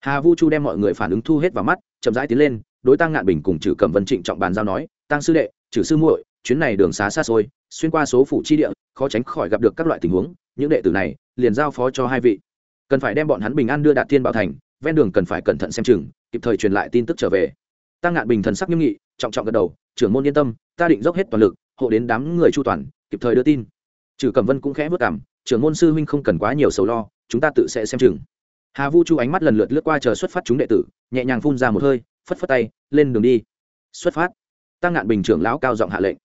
S1: Hà vu chu đem mọi người phản ứng thu hết vào mắt, chậm rãi tiến lên đối tăng ngạn bình cùng trừ cẩm vân trịnh trọng bàn giao nói tăng sư đệ, trừ sư muội, chuyến này đường xá xa xôi, xuyên qua số phủ chi địa, khó tránh khỏi gặp được các loại tình huống, những đệ tử này liền giao phó cho hai vị. Cần phải đem bọn hắn bình an đưa đạt thiên bảo thành, ven đường cần phải cẩn thận xem chừng, kịp thời truyền lại tin tức trở về. Tăng ngạn bình thần sắc nghiêm nghị, trọng trọng gật đầu, trưởng môn yên tâm, ta định dốc hết toàn lực, hộ đến đám người chu toàn, kịp thời đưa tin. Trừ cẩm vân cũng khẽ vất cảm, trưởng môn sư huynh không cần quá nhiều sầu lo, chúng ta tự sẽ xem chừng. Hà vu chu ánh mắt lần lượt lướt qua chờ xuất phát chúng đệ tử, nhẹ nhàng phun ra một hơi phất phất tay, lên đường đi. Xuất phát. Tăng ngạn bình trưởng lão cao giọng hạ lệnh.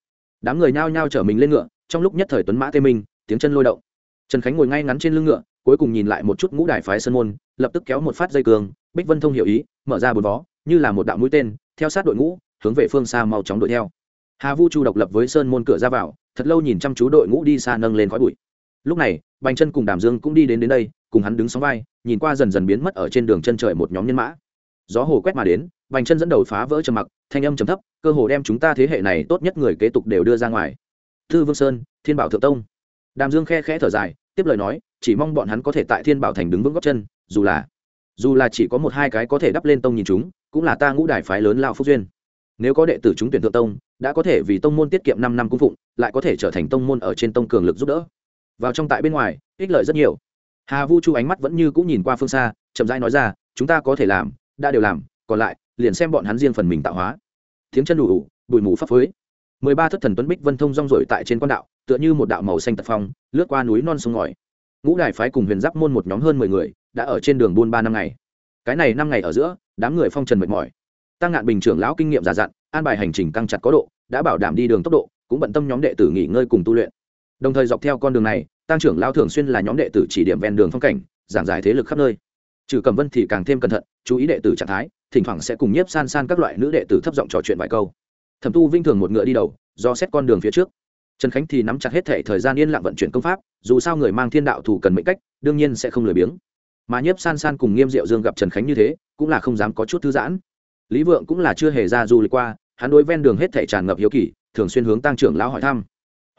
S1: Đám người nhao nhao chở mình lên ngựa, trong lúc nhất thời tuấn mã tê minh, tiếng chân lôi động. Trần khánh ngồi ngay ngắn trên lưng ngựa, cuối cùng nhìn lại một chút ngũ đài phái sơn môn, lập tức kéo một phát dây cường, bích vân thông hiểu ý, mở ra bốn vó, như là một đạo mũi tên, theo sát đội ngũ, hướng về phương xa mau chóng đuổi theo. Hà vu chu độc lập với sơn môn cửa ra vào, thật lâu nhìn chăm chú đội ngũ đi xa nâng lên khói bụi. Lúc này, bành chân cùng đàm dương cũng đi đến đến đây, cùng hắn đứng sóng vai, nhìn qua dần dần biến mất ở trên đường chân trời một nhóm nhân mã. Gió hồ quét mà đến vành chân dẫn đầu phá vỡ trầm mặc, thanh âm trầm thấp, cơ hồ đem chúng ta thế hệ này tốt nhất người kế tục đều đưa ra ngoài. Thư vương sơn, thiên bảo thượng tông. Đàm dương khe khẽ thở dài, tiếp lời nói, chỉ mong bọn hắn có thể tại thiên bảo thành đứng vững góc chân, dù là dù là chỉ có một hai cái có thể đắp lên tông nhìn chúng, cũng là ta ngũ đài phái lớn lao phúc duyên. Nếu có đệ tử chúng tuyển thượng tông, đã có thể vì tông môn tiết kiệm năm năm cung phụng, lại có thể trở thành tông môn ở trên tông cường lực giúp đỡ. Vào trong tại bên ngoài, ích lợi rất nhiều. Hà vu chu ánh mắt vẫn như cũng nhìn qua phương xa, chậm rãi nói ra, chúng ta có thể làm, đã đều làm, còn lại liền xem bọn hắn riêng phần mình tạo hóa. Tiếng chân đủ đủ bụi mù phấp phới. Mười ba thất thần tuấn bích vân thông rong rổi tại trên quan đạo, tựa như một đạo màu xanh tật phong, lướt qua núi non sông ngòi. Ngũ đài phái cùng huyền giáp môn một nhóm hơn mười người, đã ở trên đường buôn ba năm ngày. Cái này năm ngày ở giữa, đám người phong trần mệt mỏi. Tăng ngạn bình trưởng lão kinh nghiệm già dặn, an bài hành trình căng chặt có độ, đã bảo đảm đi đường tốc độ, cũng bận tâm nhóm đệ tử nghỉ ngơi cùng tu luyện. Đồng thời dọc theo con đường này, tăng trưởng lao thường xuyên là nhóm đệ tử chỉ điểm ven đường phong cảnh, giảng giải thế lực khắp nơi. Trừ cầm vân thì càng thêm cẩn thận, chú ý đệ tử trạng thái thỉnh thoảng sẽ cùng nhiếp san san các loại nữ đệ tử thấp giọng trò chuyện vài câu. Thẩm tu vinh thường một ngựa đi đầu, do xét con đường phía trước. Trần khánh thì nắm chặt hết thể thời gian yên lặng vận chuyển công pháp, dù sao người mang thiên đạo thủ cần mệnh cách, đương nhiên sẽ không lười biếng. Mà nhiếp san san cùng nghiêm diệu dương gặp trần khánh như thế, cũng là không dám có chút thư giãn. Lý vượng cũng là chưa hề ra du lịch qua, hắn đối ven đường hết thể tràn ngập hiếu kỳ, thường xuyên hướng tăng trưởng lão hỏi thăm.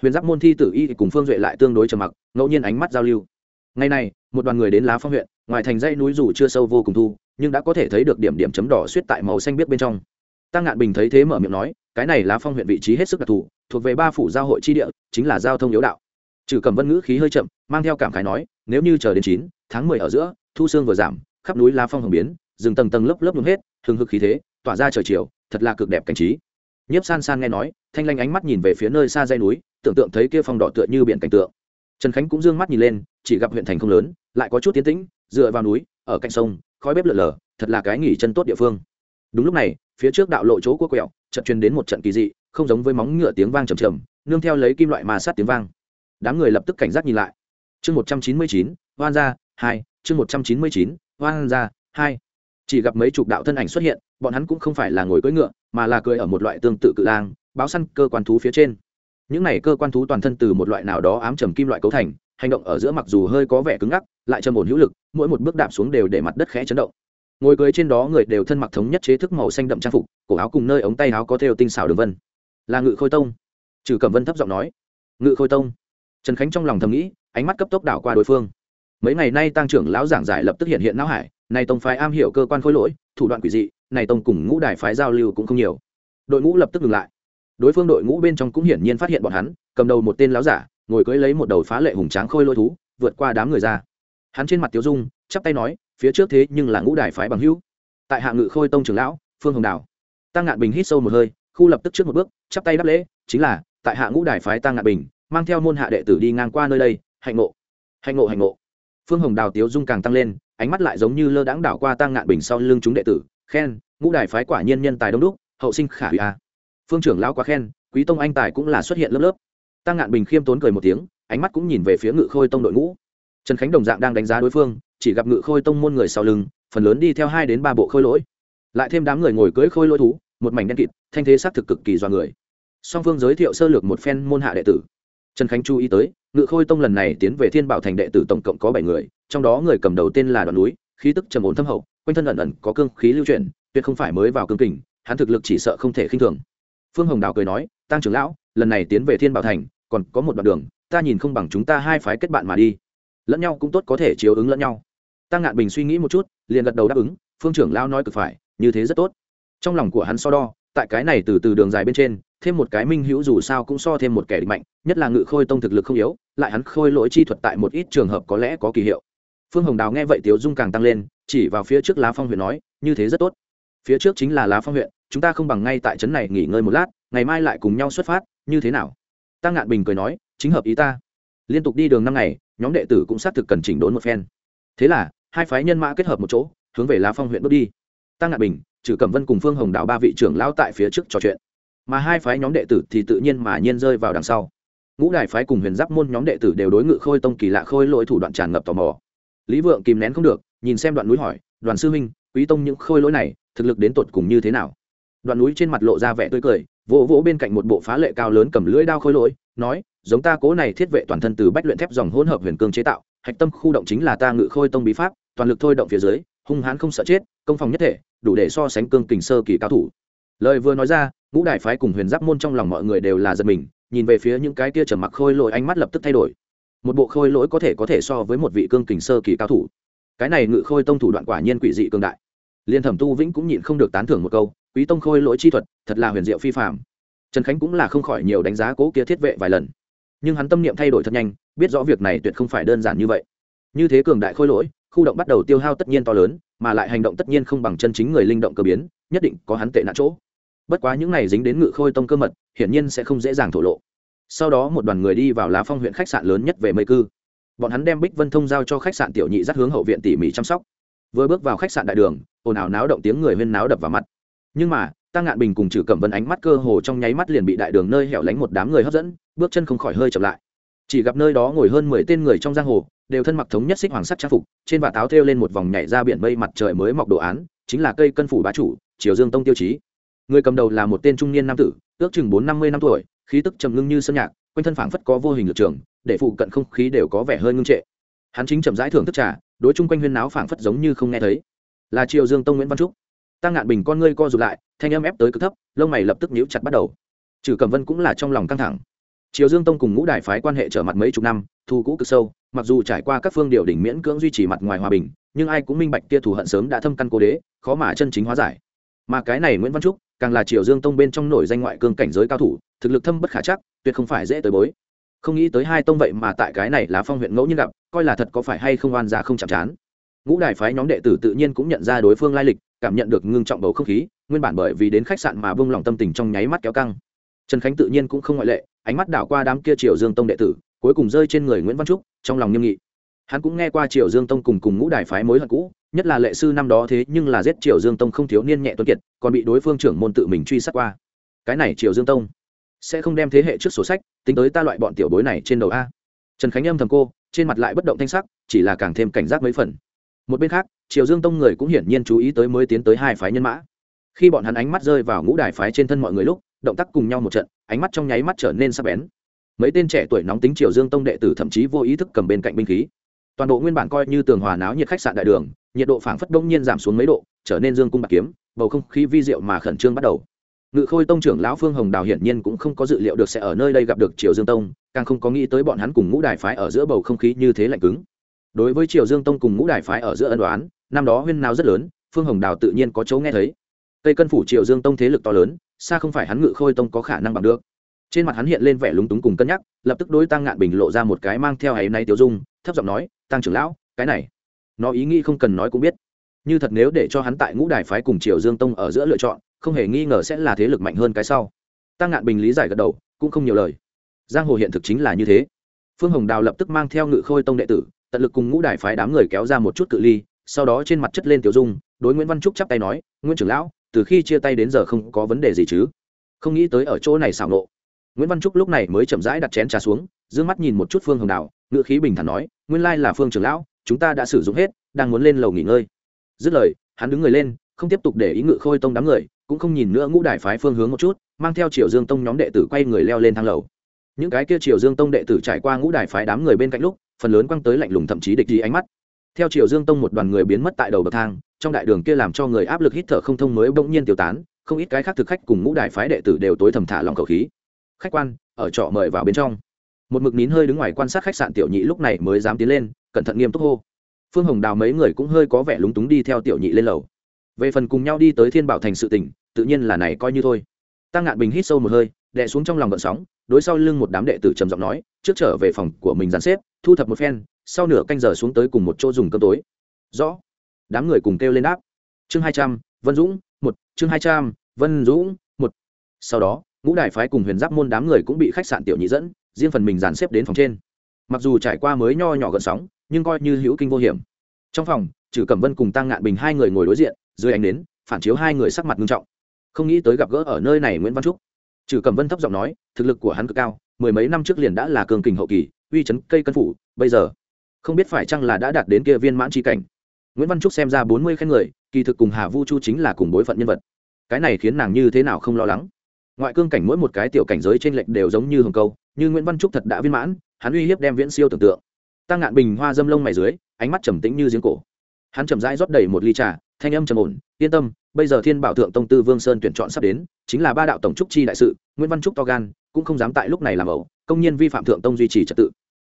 S1: Huyền giáp môn thi tử y cùng phương duệ lại tương đối trầm mặc, ngẫu nhiên ánh mắt giao lưu. Ngày này, một đoàn người đến lá phong huyện, ngoài thành dãy núi dù chưa sâu vô cùng thu nhưng đã có thể thấy được điểm điểm chấm đỏ suýt tại màu xanh biếc bên trong. Tăng ngạn bình thấy thế mở miệng nói, cái này lá phong huyện vị trí hết sức đặc thù, thuộc về ba phủ giao hội tri địa, chính là giao thông yếu đạo. Trừ cầm vân ngữ khí hơi chậm, mang theo cảm khái nói, nếu như chờ đến chín, tháng mười ở giữa, thu sương vừa giảm, khắp núi lá phong hồng biến, rừng tầng tầng lớp lớp nhuộm hết, hừng hực khí thế, tỏa ra trời chiều, thật là cực đẹp cảnh trí. Nhiếp san san nghe nói, thanh lanh ánh mắt nhìn về phía nơi xa dây núi, tưởng tượng thấy kia phong đỏ tựa như biển cảnh tượng. Trần khánh cũng d ư ơ n g mắt nhìn lên, chỉ gặp huyện thành không lớn, lại có chút tiến tĩnh, dựa vào núi, ở cạnh sông khói bếp lợn lờ thật là cái nghỉ chân tốt địa phương. Đúng lúc này, phía trước đạo lộ chỗ của quẹo, chợt truyền đến một trận kỳ dị, không giống với móng ngựa tiếng vang trầm trầm, nương theo lấy kim loại mà sát tiếng vang. Đám người lập tức cảnh giác nhìn lại. Chương một trăm chín mươi chín, hoan ra hai, chương một trăm chín mươi chín, hoan ra hai. Chỉ gặp mấy chục đạo thân ảnh xuất hiện, bọn hắn cũng không phải là ngồi cưỡi ngựa, mà là cười ở một loại tương tự cự lang, báo săn cơ quan thú phía trên. Những này cơ quan thú toàn thân từ một loại nào đó ám trầm kim loại cấu thành hành động ở giữa mặc dù hơi có vẻ cứng ngắc, lại trầm ổn hữu lực, mỗi một bước đạp xuống đều để mặt đất khẽ chấn động. Ngồi cưới trên đó người đều thân mặc thống nhất chế thức màu xanh đậm trang phục, cổ áo cùng nơi ống tay áo có theo tinh xảo đường vân. Là ngự khôi tông. Trừ cẩm vân thấp giọng nói. Ngự khôi tông. Trần khánh trong lòng thầm nghĩ, ánh mắt cấp tốc đảo qua đối phương. Mấy ngày nay tăng trưởng lão giảng giải lập tức hiện hiện não hải, này tông phái am hiểu cơ quan khối lỗi, thủ đoạn quỷ dị, này tông cùng ngũ đài phái giao lưu cũng không nhiều. Đội ngũ lập tức ngừng lại. Đối phương đội ngũ bên trong cũng hiển nhiên phát hiện bọn hắn, cầm đầu một tên lão giả ngồi cưỡi lấy một đầu phá lệ hùng tráng khôi lôi thú, vượt qua đám người ra. Hắn trên mặt tiếu dung, chắp tay nói, phía trước thế nhưng là ngũ đài phái bằng hữu. Tại hạ ngự khôi tông trưởng lão, phương hồng đào tăng ngạn bình hít sâu một hơi, khu lập tức trước một bước, chắp tay đáp lễ, chính là, tại hạ ngũ đài phái tăng ngạn bình, mang theo môn hạ đệ tử đi ngang qua nơi đây, hạnh ngộ hạnh ngộ hạnh ngộ. Phương hồng đào tiếu dung càng tăng lên, ánh mắt lại giống như lơ đãng đảo qua tăng ngạn bình sau lưng chúng đệ tử, khen, ngũ đài phái quả nhiên nhân tài đông đúc, hậu sinh khả hủy a. Phương trưởng lão quá khen, quý tông anh tài cũng là xuất hiện lớp lớp tăng ngạn bình khiêm tốn cười một tiếng, ánh mắt cũng nhìn về phía ngự khôi tông đội ngũ. Trần khánh đồng dạng đang đánh giá đối phương, chỉ gặp ngự khôi tông môn người sau lưng, phần lớn đi theo hai đến ba bộ khôi lỗi. Lại thêm đám người ngồi cưỡi khôi lỗi thú, một mảnh đen kịt, thanh thế xác thực cực kỳ do người. Song phương giới thiệu sơ lược một phen môn hạ đệ tử. Trần khánh chú ý tới, ngự khôi tông lần này tiến về thiên bảo thành đệ tử tổng cộng có bảy người, trong đó người cầm đầu tên là đoàn núi, khí tức trầm ổn thâm hậu, quanh thân ẩn ẩn có cương khí lưu chuyển, tuyệt không phải mới vào cương kình, hắn thực lực chỉ sợ không thể khinh thường. Phương hồng đào cười nói tăng trưởng lão, lần này tiến về thiên bảo thành còn có một đoạn đường, ta nhìn không bằng chúng ta hai phái kết bạn mà đi. Lẫn nhau cũng tốt có thể chiếu ứng lẫn nhau. Tăng ngạn bình suy nghĩ một chút, liền gật đầu đáp ứng, phương trưởng lão nói cực phải, như thế rất tốt. Trong lòng của hắn so đo, tại cái này từ từ đường dài bên trên, thêm một cái minh hữu dù sao cũng so thêm một kẻ địch mạnh, nhất là ngự khôi tông thực lực không yếu, lại hắn khôi lỗi chi thuật tại một ít trường hợp có lẽ có kỳ hiệu. Phương hồng đào nghe vậy tiếu dung càng tăng lên, chỉ vào phía trước lá phong huyện nói, như thế rất tốt. Phía trước chính là lá phong huyện, chúng ta không bằng ngay tại trấn này nghỉ ngơi một lát, ngày mai lại cùng nhau xuất phát, như thế nào? Tăng ngạn bình cười nói, chính hợp ý ta. Liên tục đi đường năm ngày, nhóm đệ tử cũng xác thực cần chỉnh đốn một phen. Thế là, hai phái nhân mã kết hợp một chỗ, hướng về lá phong huyện bước đi. Tăng ngạn bình, trừ cẩm vân cùng phương hồng đạo ba vị trưởng lão tại phía trước trò chuyện. Mà hai phái nhóm đệ tử thì tự nhiên mà nhiên rơi vào đằng sau. Ngũ đại phái cùng huyền giáp môn nhóm đệ tử đều đối ngự khôi tông kỳ lạ khôi lỗi thủ đoạn tràn ngập tò mò. Lý vượng kìm nén không được, nhìn xem đoạn núi hỏi, đoàn sư huynh, quý tông những khôi lỗi này, thực lực đến tột cùng như thế nào? Đoạn núi trên mặt lộ ra vẻ tươi cười vỗ vỗ bên cạnh một bộ phá lệ cao lớn cầm lưỡi đao khôi lỗi, nói, giống ta cố này thiết vệ toàn thân từ bách luyện thép dòng hỗn hợp huyền cương chế tạo, hạch tâm khu động chính là ta ngự khôi tông bí pháp, toàn lực thôi động phía dưới, hung hãn không sợ chết, công phòng nhất thể, đủ để so sánh cương kình sơ kỳ cao thủ. Lời vừa nói ra, ngũ đại phái cùng huyền giáp môn trong lòng mọi người đều là giật mình, nhìn về phía những cái kia trầm mặc khôi lỗi ánh mắt lập tức thay đổi. Một bộ khôi lỗi có thể có thể so với một vị cương kình sơ kỳ cao thủ. Cái này ngự khôi tông thủ đoạn quả nhiên quỷ dị cương đại. Liên thẩm tu vĩnh cũng nhịn không được tán thưởng một câu quý tông khôi lỗi chi thuật, thật là huyền diệu phi phạm trần khánh cũng là không khỏi nhiều đánh giá cố kia thiết vệ vài lần. Nhưng hắn tâm niệm thay đổi thật nhanh, biết rõ việc này tuyệt không phải đơn giản như vậy. Như thế cường đại khôi lỗi, khu động bắt đầu tiêu hao tất nhiên to lớn, mà lại hành động tất nhiên không bằng chân chính người linh động cơ biến, nhất định có hắn tệ nạn chỗ. Bất quá những này dính đến ngự khôi tông cơ mật, hiển nhiên sẽ không dễ dàng thổ lộ. Sau đó một đoàn người đi vào lá phong huyện khách sạn lớn nhất về mây cư. Bọn hắn đem bích vân thông giao cho khách sạn tiểu nhị dắt hướng hậu viện tỉ mỉ chăm sóc. Vừa bước vào khách sạn đại đường, ồn ào náo động tiếng người huyên náo đập vào mắt nhưng mà, tăng ngạn bình cùng trừ cẩm vân ánh mắt cơ hồ trong nháy mắt liền bị đại đường nơi hẻo lánh một đám người hấp dẫn, bước chân không khỏi hơi chậm lại. Chỉ gặp nơi đó ngồi hơn mười tên người trong giang hồ, đều thân mặc thống nhất xích hoàng sắt trang phục, trên vạt áo thêu lên một vòng nhảy ra biển mây mặt trời mới mọc đồ án, chính là cây cân phủ bá chủ, triều dương tông tiêu chí. Người cầm đầu là một tên trung niên nam tử, ước chừng bốn năm mươi năm tuổi, khí tức trầm ngưng như sơn nhạc, quanh thân phảng phất có vô hình lực trường, để phụ cận không khí đều có vẻ hơi ngưng trệ. Hắn chính chậm rãi thưởng thức trà, đối chung quanh huyên náo phảng phất giống như không nghe thấy. Là triều dương tông nguyễn văn trúc tăng ngạn bình con ngươi co rụt lại, thanh âm ép tới cực thấp, lông mày lập tức nhíu chặt bắt đầu. Trừ cẩm vân cũng là trong lòng căng thẳng. Triều dương tông cùng ngũ đại phái quan hệ trở mặt mấy chục năm thu cũ cực sâu, mặc dù trải qua các phương điều đỉnh miễn cưỡng duy trì mặt ngoài hòa bình, nhưng ai cũng minh bạch kia thù hận sớm đã thâm căn cố đế, khó mà chân chính hóa giải. Mà cái này nguyễn văn trúc, càng là triều dương tông bên trong nổi danh ngoại cương cảnh giới cao thủ, thực lực thâm bất khả chắc, tuyệt không phải dễ tới bối. Không nghĩ tới hai tông vậy mà tại cái này là phong huyện ngẫu nhiên gặp, coi là thật có phải hay không oan ra không chạm chán. Ngũ đại phái nhóm đệ tử tự nhiên cũng nhận ra đối phương lai lịch cảm nhận được ngưng trọng bầu không khí, nguyên bản bởi vì đến khách sạn mà bông lòng tâm tình trong nháy mắt kéo căng. Trần khánh tự nhiên cũng không ngoại lệ, ánh mắt đảo qua đám kia triều dương tông đệ tử, cuối cùng rơi trên người nguyễn văn trúc, trong lòng nghiêm nghị. Hắn cũng nghe qua triều dương tông cùng cùng ngũ đài phái mối hận cũ, nhất là lệ sư năm đó thế nhưng là giết triều dương tông không thiếu niên nhẹ tuấn kiệt, còn bị đối phương trưởng môn tự mình truy sát qua. Cái này triều dương tông sẽ không đem thế hệ trước sổ sách tính tới ta loại bọn tiểu bối này trên đầu a. Trần khánh âm thầm cô, trên mặt lại bất động thanh sắc, chỉ là càng thêm cảnh giác mấy phần. Một bên khác triều dương tông người cũng hiển nhiên chú ý tới mới tiến tới hai phái nhân mã. Khi bọn hắn ánh mắt rơi vào ngũ đài phái trên thân mọi người lúc, động tác cùng nhau một trận, ánh mắt trong nháy mắt trở nên sắc bén. Mấy tên trẻ tuổi nóng tính triều dương tông đệ tử thậm chí vô ý thức cầm bên cạnh binh khí. Toàn bộ nguyên bản coi như tường hòa náo nhiệt khách sạn đại đường, nhiệt độ phảng phất đông nhiên giảm xuống mấy độ, trở nên dương cung bạc kiếm, bầu không khí vi diệu mà khẩn trương bắt đầu. Ngự khôi tông trưởng lão phương hồng đào hiển nhiên cũng không có dự liệu được sẽ ở nơi đây gặp được triều dương tông, càng không có nghĩ tới bọn hắn cùng ngũ đài phái ở giữa bầu không khí như thế lạnh cứng. Đối với triều dương tông cùng ngũ đài phái ở giữa ân đoán năm đó huyên nào rất lớn, phương hồng đào tự nhiên có chỗ nghe thấy. Tây cân phủ triều dương tông thế lực to lớn, xa không phải hắn ngự khôi tông có khả năng bằng được. Trên mặt hắn hiện lên vẻ lúng túng cùng cân nhắc, lập tức đối tăng ngạn bình lộ ra một cái mang theo ấy nay tiêu dung, thấp giọng nói, tăng trưởng lão, cái này, nó ý nghĩ không cần nói cũng biết. Như thật nếu để cho hắn tại ngũ đài phái cùng triều dương tông ở giữa lựa chọn, không hề nghi ngờ sẽ là thế lực mạnh hơn cái sau. Tăng ngạn bình lý giải gật đầu, cũng không nhiều lời. Giang hồ hiện thực chính là như thế. Phương hồng đào lập tức mang theo ngự khôi tông đệ tử, tận lực cùng ngũ đài phái đám người kéo ra một chút cự ly sau đó trên mặt chất lên tiểu dung, đối nguyễn văn trúc chắp tay nói nguyễn trưởng lão, từ khi chia tay đến giờ không có vấn đề gì chứ? Không nghĩ tới ở chỗ này xảo nộ. Nguyễn văn trúc lúc này mới chậm rãi đặt chén trà xuống d ư ơ n g mắt nhìn một chút phương hồng đào ngự khí bình thản nói, nguyên lai là phương trưởng lão, chúng ta đã sử dụng hết, đang muốn lên lầu nghỉ ngơi. Dứt lời, hắn đứng người lên, không tiếp tục để ý ngự khôi tông đám người, cũng không nhìn nữa ngũ đài phái phương hướng một chút, mang theo triều dương tông nhóm đệ tử quay người leo lên thang lầu. Những cái kia triều dương tông đệ tử trải qua ngũ đài phái đám người bên cạnh lúc, phần lớn quăng tới lạnh lùng thậm chí địch gì ánh mắt theo triều dương tông một đoàn người biến mất tại đầu bậc thang, trong đại đường kia làm cho người áp lực hít thở không thông mới bỗng nhiên tiêu tán, không ít cái khác thực khách cùng ngũ đại phái đệ tử đều tối thầm thả lòng khẩu khí. Khách quan, ở trọ mời vào bên trong. Một mực nín hơi đứng ngoài quan sát khách sạn tiểu nhị lúc này mới dám tiến lên, cẩn thận nghiêm túc hô. Phương hồng đào mấy người cũng hơi có vẻ lúng túng đi theo tiểu nhị lên lầu. Về phần cùng nhau đi tới thiên bảo thành sự tỉnh, tự nhiên là này coi như thôi. Tăng ngạn bình hít sâu một hơi, đè xuống trong lòng gợn sóng, đối sau lưng một đám đệ tử trầm giọng nói, trước trở về phòng của mình dàn xếp thu thập một phen sau nửa canh giờ xuống tới cùng một chỗ dùng cơm tối. Rõ. Đám người cùng kêu lên đáp. Chương hai trăm vân dũng một. Chương hai trăm vân dũng một. Sau đó ngũ đại phái cùng huyền giáp môn đám người cũng bị khách sạn tiểu nhị dẫn riêng phần mình dàn xếp đến phòng trên. Mặc dù trải qua mới nho nhỏ gợn sóng nhưng coi như hữu kinh vô hiểm. Trong phòng trừ cẩm vân cùng tăng ngạn bình hai người ngồi đối diện dưới ánh nến, phản chiếu hai người sắc mặt nghiêm trọng. Không nghĩ tới gặp gỡ ở nơi này nguyễn văn trúc trừ cẩm vân thấp giọng nói, thực lực của hắn cực cao, mười mấy năm trước liền đã là cường kình hậu kỳ, uy chấn cây cân phủ, bây giờ, không biết phải chăng là đã đạt đến kia viên mãn tri cảnh. Nguyễn văn trúc xem ra bốn mươi khen người, kỳ thực cùng hà vu chu chính là cùng bối phận nhân vật. Cái này khiến nàng như thế nào không lo lắng. Ngoại cương cảnh mỗi một cái tiểu cảnh giới trên lệch đều giống như hồng câu, như nguyễn văn trúc thật đã viên mãn, hắn uy hiếp đem viễn siêu tưởng tượng. Tăng ngạn bình hoa dâm lông mày dưới, ánh mắt trầm tĩnh như giếng cổ. Hắn chậm rãi rót đầy một ly trà thanh âm trầm ổn, yên tâm, bây giờ thiên bảo thượng tông tư vương sơn tuyển chọn sắp đến, chính là ba đạo tổng trúc chi đại sự, nguyễn văn trúc to gan, cũng không dám tại lúc này làm ẩu, công nhiên vi phạm thượng tông duy trì trật tự.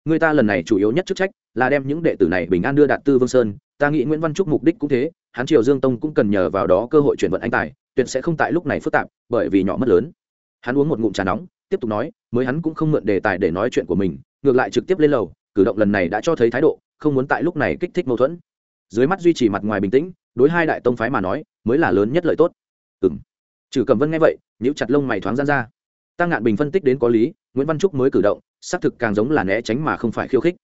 S1: Người ta lần này chủ yếu nhất chức trách là đem những đệ tử này bình an đưa đạt tư vương sơn, ta nghĩ nguyễn văn trúc mục đích cũng thế, hắn triều dương tông cũng cần nhờ vào đó cơ hội chuyển vận anh tài, tuyệt sẽ không tại lúc này phức tạp, bởi vì nhỏ mất lớn. Hắn uống một ngụm trà nóng, tiếp tục nói, mới hắn cũng không mượn đề tài để nói chuyện của mình, ngược lại trực tiếp lên lầu, cử động lần này đã cho thấy thái độ, không muốn tại lúc này kích thích mâu thuẫn. Dưới mắt duy trì mặt ngoài bình tĩnh đối hai đại tông phái mà nói, mới là lớn nhất lợi tốt. Ừng trừ cầm vân nghe vậy, nhíu chặt lông mày thoáng gian ra. Tăng ngạn bình phân tích đến có lý, nguyễn văn trúc mới cử động, xác thực càng giống là né tránh mà không phải khiêu khích.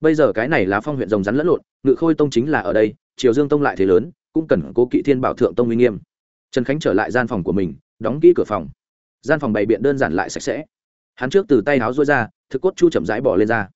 S1: Bây giờ cái này là phong huyện rồng rắn lẫn lộn, ngự khôi tông chính là ở đây, triều dương tông lại thế lớn, cũng cần cố kỵ thiên bảo thượng tông uy nghiêm. Trần khánh trở lại gian phòng của mình, đóng kỹ cửa phòng. Gian phòng bày biện đơn giản lại sạch sẽ. Hắn trước từ tay háo rối ra, thực cốt chu chậm rãi bỏ lên ra.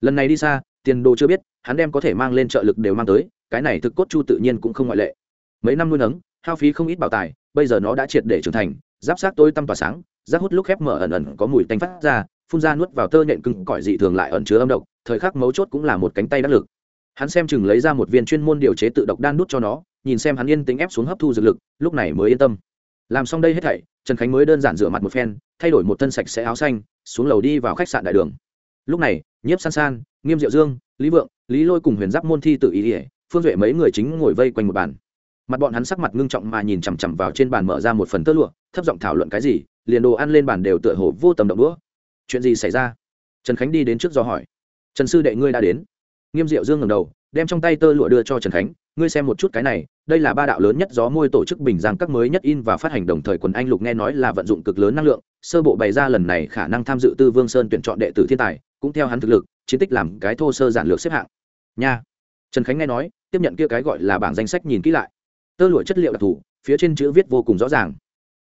S1: Lần này đi xa, tiền đồ chưa biết, hắn đem có thể mang lên trợ lực đều mang tới cái này thực cốt chu tự nhiên cũng không ngoại lệ. Mấy năm nuôi nấng, hao phí không ít bảo tài, bây giờ nó đã triệt để trưởng thành, giáp sát tôi tăm tỏa sáng, giáp hút lúc khép mở ẩn ẩn có mùi tanh phát ra, phun ra nuốt vào tơ nhện cứng cỏi dị thường lại ẩn chứa âm độc, thời khắc mấu chốt cũng là một cánh tay đắc lực. Hắn xem chừng lấy ra một viên chuyên môn điều chế tự độc đan nút cho nó, nhìn xem hắn yên tính ép xuống hấp thu dược lực, lúc này mới yên tâm. Làm xong đây hết thảy, trần khánh mới đơn giản rửa mặt một phen, thay đổi một thân sạch sẽ áo xanh, xuống lầu đi vào khách sạn đại đường. Lúc này, nhiếp san san, nghiêm diệu dương, lý vượng, lý lôi cùng huyền giáp môn thi tự ý ỉa phương duệ mấy người chính ngồi vây quanh một bàn. Mặt bọn hắn sắc mặt ngưng trọng mà nhìn chằm chằm vào trên bàn mở ra một phần tơ lụa, thấp giọng thảo luận cái gì, liền đồ ăn lên bàn đều tựa hồ vô tầm động đũa. Chuyện gì xảy ra? Trần khánh đi đến trước do hỏi. Trần sư đệ ngươi đã đến. Nghiêm diệu dương ngầm đầu, đem trong tay tơ lụa đưa cho trần khánh, ngươi xem một chút cái này, đây là ba đạo lớn nhất gió môi tổ chức bình giang các mới nhất in và phát hành đồng thời quần anh lục nghe nói là vận dụng cực lớn năng lượng, sơ bộ bày ra lần này khả năng tham dự tư vương sơn tuyển chọn đệ tử thiên tài, cũng theo hắn thực lực, chiến tích làm cái thô sơ giản lược xếp hạng. Nha. Trần khánh nghe nói tiếp nhận kia cái gọi là bảng danh sách nhìn kỹ lại. Tơ lụa chất liệu đặc thù, phía trên chữ viết vô cùng rõ ràng.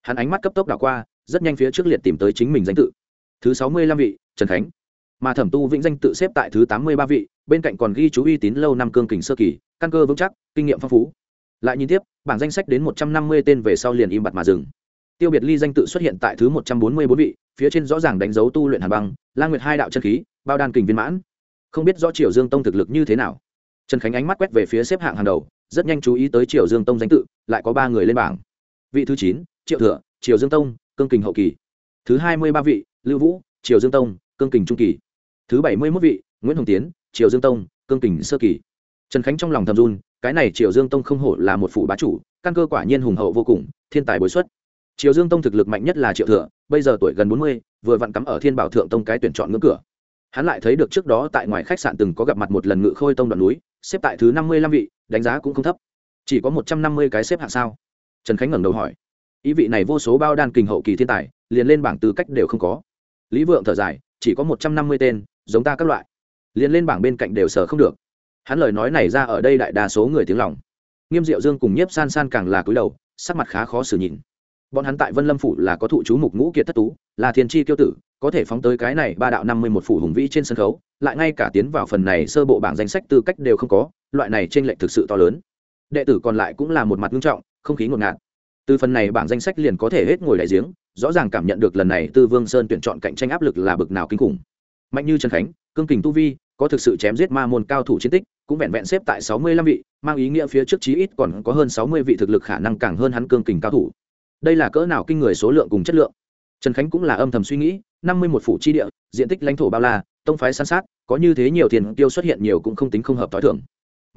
S1: Hắn ánh mắt cấp tốc đảo qua, rất nhanh phía trước liệt tìm tới chính mình danh tự. Thứ sáu mươi lăm vị, trần khánh. Mà thẩm tu vĩnh danh tự xếp tại thứ tám mươi ba vị, bên cạnh còn ghi chú uy tín lâu năm cương kình sơ kỳ, căn cơ vững chắc, kinh nghiệm phong phú. Lại nhìn tiếp, bảng danh sách đến một trăm năm mươi tên về sau liền im bặt mà dừng. Tiêu biệt ly danh tự xuất hiện tại thứ một trăm bốn mươi bốn vị, phía trên rõ ràng đánh dấu tu luyện hàn băng, lang nguyệt hai đạo chân khí, bao đan kình viên mãn. Không biết rõ triều dương tông thực lực như thế nào trần khánh ánh mắt quét về phía xếp hạng hàng đầu, rất nhanh chú ý tới triều dương tông danh tự, lại có ba người lên bảng. Vị thứ chín, triệu thừa, triều dương tông, cương kình hậu kỳ. Thứ hai mươi ba vị, lưu vũ, triều dương tông, cương kình trung kỳ. Thứ bảy mươi mốt vị, nguyễn hồng tiến, triều dương tông, cương kình sơ kỳ. Trần khánh trong lòng thầm run, cái này triều dương tông không hổ là một phủ bá chủ, căn cơ quả nhiên hùng hậu vô cùng, thiên tài bối xuất. Triều dương tông thực lực mạnh nhất là triệu thừa, bây giờ tuổi gần bốn mươi, vừa vặn cắm ở thiên bảo thượng tông cái tuyển chọn ngưỡng cửa hắn lại thấy được trước đó tại ngoài khách sạn từng có gặp mặt một lần ngự khôi tông đoạn núi, xếp tại thứ năm mươi lăm vị, đánh giá cũng không thấp. Chỉ có một trăm năm mươi cái xếp hạng sao? Trần khánh ngẩng đầu hỏi. Ý vị này vô số bao đan kình hậu kỳ thiên tài, liền lên bảng tư cách đều không có. Lý vượng thở dài, chỉ có một trăm năm mươi tên, giống ta các loại. Liền lên bảng bên cạnh đều sở không được. Hắn lời nói này ra ở đây đại đa số người tiếng lòng. Nghiêm diệu dương cùng nhiếp san san càng là cúi đầu, sắc mặt khá khó xử nhìn bọn hắn tại vân lâm phủ là có thụ chú mục ngũ kiệt thất tú, là thiên tri kiêu tử, có thể phóng tới cái này ba đạo năm mươi một phủ hùng vĩ trên sân khấu, lại ngay cả tiến vào phần này sơ bộ bảng danh sách tư cách đều không có, loại này t r ê n lệch thực sự to lớn. Đệ tử còn lại cũng là một mặt nghiêm trọng, không khí ngột ngạt. Từ phần này bảng danh sách liền có thể hết ngồi đại giếng, rõ ràng cảm nhận được lần này tư vương sơn tuyển chọn cạnh tranh áp lực là bực nào kinh khủng. Mạnh như trần khánh, cương kình tu vi, có thực sự chém giết ma môn cao thủ chiến tích, cũng vẹn vẹn xếp tại sáu mươi lăm vị, mang ý nghĩa phía trước chí ít còn có hơn sáu mươi vị thực lực khả năng càng hơn hắn cương kình cao thủ đây là cỡ nào kinh người số lượng cùng chất lượng? Trần khánh cũng là âm thầm suy nghĩ, năm mươi một phủ chi địa, diện tích lãnh thổ bao la, tông phái san sát, có như thế nhiều tiền tiêu xuất hiện nhiều cũng không tính không hợp t h o i thưởng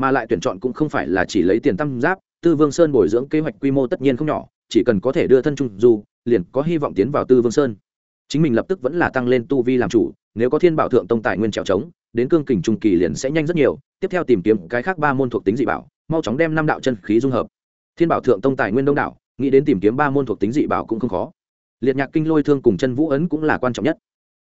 S1: mà lại tuyển chọn cũng không phải là chỉ lấy tiền tăng giáp, tư vương sơn bồi dưỡng kế hoạch quy mô tất nhiên không nhỏ, chỉ cần có thể đưa thân trung du, liền có hy vọng tiến vào tư vương sơn. Chính mình lập tức vẫn là tăng lên tu vi làm chủ, nếu có thiên bảo thượng tông tài nguyên trèo trống, đến cương kình trung kỳ liền sẽ nhanh rất nhiều, tiếp theo tìm kiếm cái khác ba môn thuộc tính dị bảo, mau chóng đem năm đạo chân khí dung hợp. Thiên bảo thượng tông tài nguyên đông đảo nghĩ đến tìm kiếm ba môn thuộc tính dị bảo cũng không khó. Liệt nhạc kinh lôi thương cùng chân vũ ấn cũng là quan trọng nhất.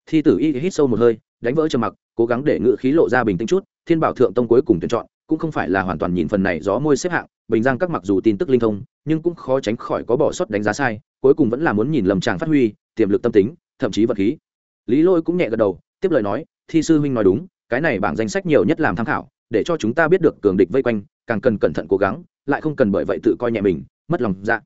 S1: Thi tử y hít sâu một hơi, đánh vỡ trầm mặc, cố gắng để ngự khí lộ ra bình tĩnh chút, thiên bảo thượng tông cuối cùng tuyển chọn, cũng không phải là hoàn toàn nhìn phần này gió môi xếp hạng, bình giang các mặc dù tin tức linh thông, nhưng cũng khó tránh khỏi có bỏ sót đánh giá sai, cuối cùng vẫn là muốn nhìn lầm tràng phát huy, tiềm lực tâm tính, thậm chí vật khí. Lý lôi cũng nhẹ gật đầu, tiếp lời nói, thi sư huynh nói đúng, cái này bảng danh sách nhiều nhất làm tham khảo, để cho chúng ta biết được cường địch vây quanh, càng cần cẩn thận cố gắng, lại không cần bởi vậy tự coi nhẹ mình. Mất lòng dạ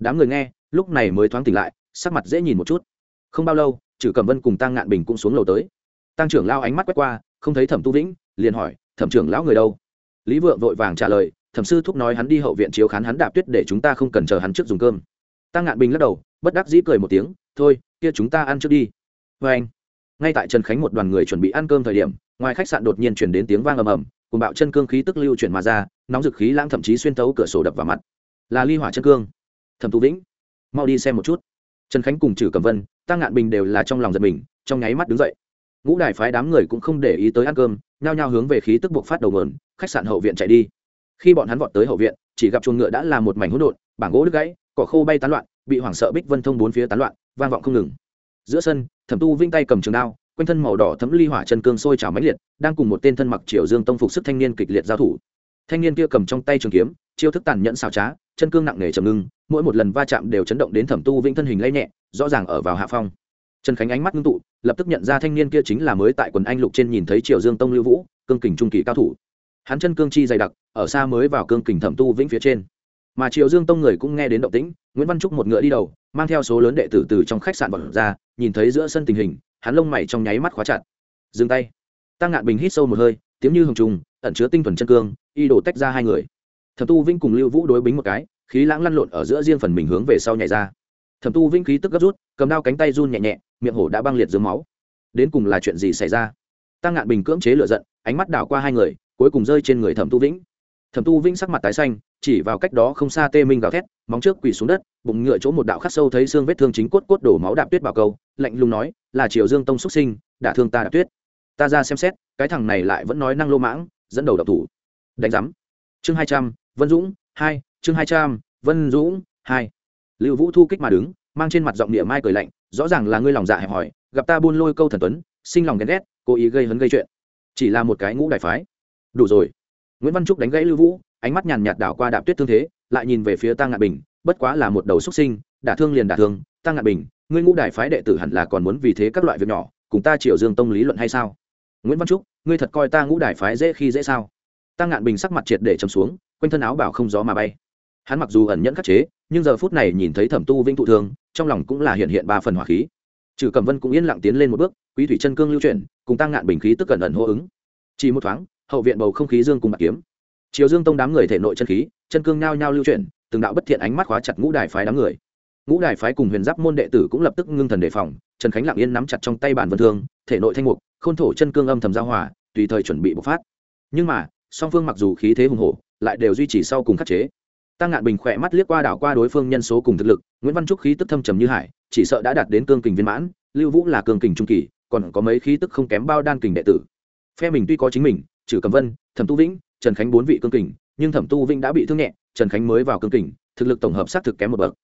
S1: đám người nghe, lúc này mới thoáng tỉnh lại, sắc mặt dễ nhìn một chút. Không bao lâu trừ cẩm vân cùng tăng ngạn bình cũng xuống lầu tới. Tăng trưởng lao ánh mắt quét qua, không thấy thẩm tu vĩnh, liền hỏi, thẩm trưởng lão người đâu? Lý vượng vội vàng trả lời, thẩm sư thúc nói hắn đi hậu viện chiếu khán hắn đạp tuyết để chúng ta không cần chờ hắn trước dùng cơm. Tăng ngạn bình lắc đầu, bất đắc dĩ cười một tiếng, thôi, kia chúng ta ăn trước đi. Vê anh, ngay tại trần khánh một đoàn người chuẩn bị ăn cơm thời điểm, ngoài khách sạn đột nhiên chuyển đến tiếng vang ầm ầm, cùng bạo chân cương khí tức lưu chuyển mà ra, nóng dực khí lãng thậm chí xuyên tấu cửa sổ đập vào mặt. Là ly hỏa chân cương thẩm tú vĩnh mau đi xem một chút trần khánh cùng trừ cầm vân tăng ngạn bình đều là trong lòng giật mình trong nháy mắt đứng dậy ngũ đài phái đám người cũng không để ý tới ăn cơm nhao nhao hướng về khí tức buộc phát đầu mờn khách sạn hậu viện chạy đi khi bọn hắn vọt tới hậu viện chỉ gặp chuồng ngựa đã là một mảnh hỗn độn bảng gỗ đứt gãy cỏ khô bay tán loạn bị hoảng sợ bích vân thông bốn phía tán loạn vang vọng không ngừng giữa sân thẩm tu vinh tay cầm trường đao quanh thân màu đỏ thấm ly hỏa chân cương sôi trào mãnh liệt đang cùng một tên thân mặc triều dương tông phục sức thanh niên kịch liệt giao thủ thanh niên kia cầm trong tay trường kiếm chiêu thức tàn nhẫn xảo trá chân cương nặng nề trầm ngưng mỗi một lần va chạm đều chấn động đến thẩm tu vĩnh thân hình lay nhẹ, rõ ràng ở vào hạ phong. Trần khánh ánh mắt ngưng tụ, lập tức nhận ra thanh niên kia chính là mới tại quần anh lục trên nhìn thấy triều dương tông lưu vũ, cương kình trung kỳ cao thủ. Hắn chân cương chi dày đặc, ở xa mới vào cương kình thẩm tu vĩnh phía trên. Mà triều dương tông người cũng nghe đến động tĩnh, nguyễn văn trúc một ngựa đi đầu, mang theo số lớn đệ tử từ trong khách sạn bật ra, nhìn thấy giữa sân tình hình, hắn lông mày trong nháy mắt khóa chặt. Dừng tay. Tăng ngạn bình hít sâu một hơi, tiếng như hồng trùng, ẩn chứa tinh thuần chân cương y đổ tách ra hai người. Thẩm tu vĩnh cùng lưu vũ đối bính một cái khí lãng lăn lộn ở giữa riêng phần mình hướng về sau nhảy ra. Thẩm tu vĩnh khí tức gấp rút, cầm đao cánh tay run nhẹ nhẹ, miệng hổ đã băng liệt dưới máu. Đến cùng là chuyện gì xảy ra? Tăng ngạn bình cưỡng chế lựa giận, ánh mắt đảo qua hai người, cuối cùng rơi trên người thẩm tu vĩnh. Thẩm tu vĩnh sắc mặt tái xanh, chỉ vào cách đó không xa tê minh gào thét, móng trước quỳ xuống đất, bụng ngựa chỗ một đạo khắc sâu thấy xương vết thương chính cốt cốt đổ máu đạp tuyết bảo câu, lạnh lùng nói, là triều dương tông xuất sinh, đả thương ta đạp tuyết. Ta ra xem xét, cái thằng này lại vẫn nói năng lô mãng, dẫn đầu độc thủ. Đánh giám. Chương hai trăm, vân dũng, hai chương hai trăm, vân dũng, hai. Lưu vũ thu kích mà đứng, mang trên mặt giọng địa mai cười lạnh, rõ ràng là ngươi lòng dạ hẹp hòi, gặp ta buôn lôi câu thần tuấn, sinh lòng ghen ghét, cố ý gây hấn gây chuyện. Chỉ là một cái ngũ đại phái. Đủ rồi. Nguyễn văn trúc đánh gãy lưu vũ, ánh mắt nhàn nhạt đảo qua đạp tuyết thương thế, lại nhìn về phía tăng ngạn bình, bất quá là một đầu xuất sinh, đả thương liền đả thương. Tăng ngạn bình, ngươi ngũ đại phái đệ tử hẳn là còn muốn vì thế các loại việc nhỏ, cùng ta triều dương tông lý luận hay sao? Nguyễn văn trúc, ngươi thật coi ta ngũ đại phái dễ khi dễ sao? Tăng ngạn bình sắc mặt triệt để chấm xuống, quanh thân áo bảo không gió mà bay hắn mặc dù ẩn nhẫn khắc chế, nhưng giờ phút này nhìn thấy thẩm tu vinh thụ thương, trong lòng cũng là hiện hiện ba phần hỏa khí. Trừ cẩm vân cũng yên lặng tiến lên một bước, quý thủy chân cương lưu chuyển, cùng tăng ngạn bình khí tức cẩn ẩn hô ứng. Chỉ một thoáng, hậu viện bầu không khí dương cùng bạc kiếm. Chiều dương tông đám người thể nội chân khí, chân cương nhao nhao lưu chuyển, từng đạo bất thiện ánh mắt khóa chặt ngũ đài phái đám người. Ngũ đài phái cùng huyền giáp môn đệ tử cũng lập tức ngưng thần đề phòng, trần khánh lặng yên nắm chặt trong tay bản vân thương, thể nội thanh mục, khôn thổ chân cương âm thầm giao hòa, tùy thời chuẩn bị bộc phát. Nhưng mà, song phương mặc dù khí thế hùng hổ, lại đều duy trì sau cùng khắc chế tăng ngạn bình khỏe mắt liếc qua đảo qua đối phương nhân số cùng thực lực, nguyễn văn trúc khí tức thâm trầm như hải, chỉ sợ đã đạt đến cương kình viên mãn, lưu vũ là cương kình trung kỳ, còn có mấy khí tức không kém bao đan kình đệ tử. Phe mình tuy có chính mình trừ cầm vân, thẩm tu vĩnh, trần khánh bốn vị cương kình, nhưng thẩm tu vĩnh đã bị thương nhẹ, trần khánh mới vào cương kình, thực lực tổng hợp xác thực kém một bậc.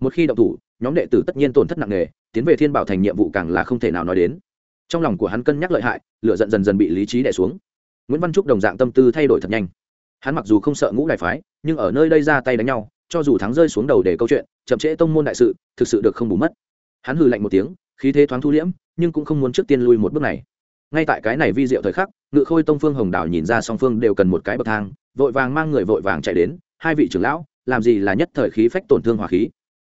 S1: Một khi động thủ, nhóm đệ tử tất nhiên tổn thất nặng nề, tiến về thiên bảo thành nhiệm vụ càng là không thể nào nói đến. Trong lòng của hắn cân nhắc lợi hại lựa giận dần dần bị lý trí đẻ xuống. Nguyễn văn trúc đồng dạng tâm tư thay đổi thật nhanh hắn mặc dù không sợ ngũ đại phái, nhưng ở nơi đây ra tay đánh nhau, cho dù thắng rơi xuống đầu để câu chuyện, chậm trễ tông môn đại sự, thực sự được không bù mất. Hắn hừ lạnh một tiếng, khí thế thoáng thu liễm, nhưng cũng không muốn trước tiên lui một bước này. Ngay tại cái này vi diệu thời khắc, ngự khôi tông phương hồng đào nhìn ra song phương đều cần một cái bậc thang, vội vàng mang người vội vàng chạy đến, hai vị trưởng lão, làm gì là nhất thời khí phách tổn thương hỏa khí.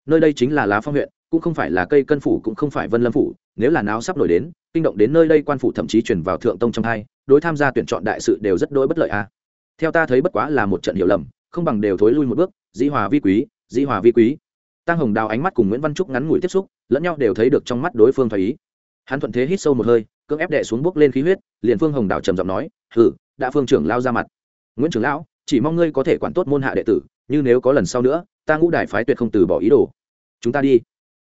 S1: Nơi đây chính là lá phong huyện, cũng không phải là cây cân phủ, cũng không phải vân lâm phủ, nếu là náo sắp nổi đến, kinh động đến nơi đây quan phủ thậm chí chuyển vào thượng tông trong hai, đối tham gia tuyển chọn đại sự đều rất đỗi bất lợi a theo ta thấy bất quá là một trận hiểu lầm, không bằng đều thối lui một bước Di hòa vi quý Di hòa vi quý. Tăng hồng đào ánh mắt cùng nguyễn văn trúc ngắn ngủi tiếp xúc, lẫn nhau đều thấy được trong mắt đối phương thoái ý. Hắn thuận thế hít sâu một hơi, cưỡng ép đệ xuống bước lên khí huyết, liền phương hồng đào trầm giọng nói hử đã phương trưởng lao ra mặt. Nguyễn trưởng lão, chỉ mong ngươi có thể quản tốt môn hạ đệ tử, như nếu có lần sau nữa, ta ngũ đài phái tuyệt không từ bỏ ý đồ. Chúng ta đi.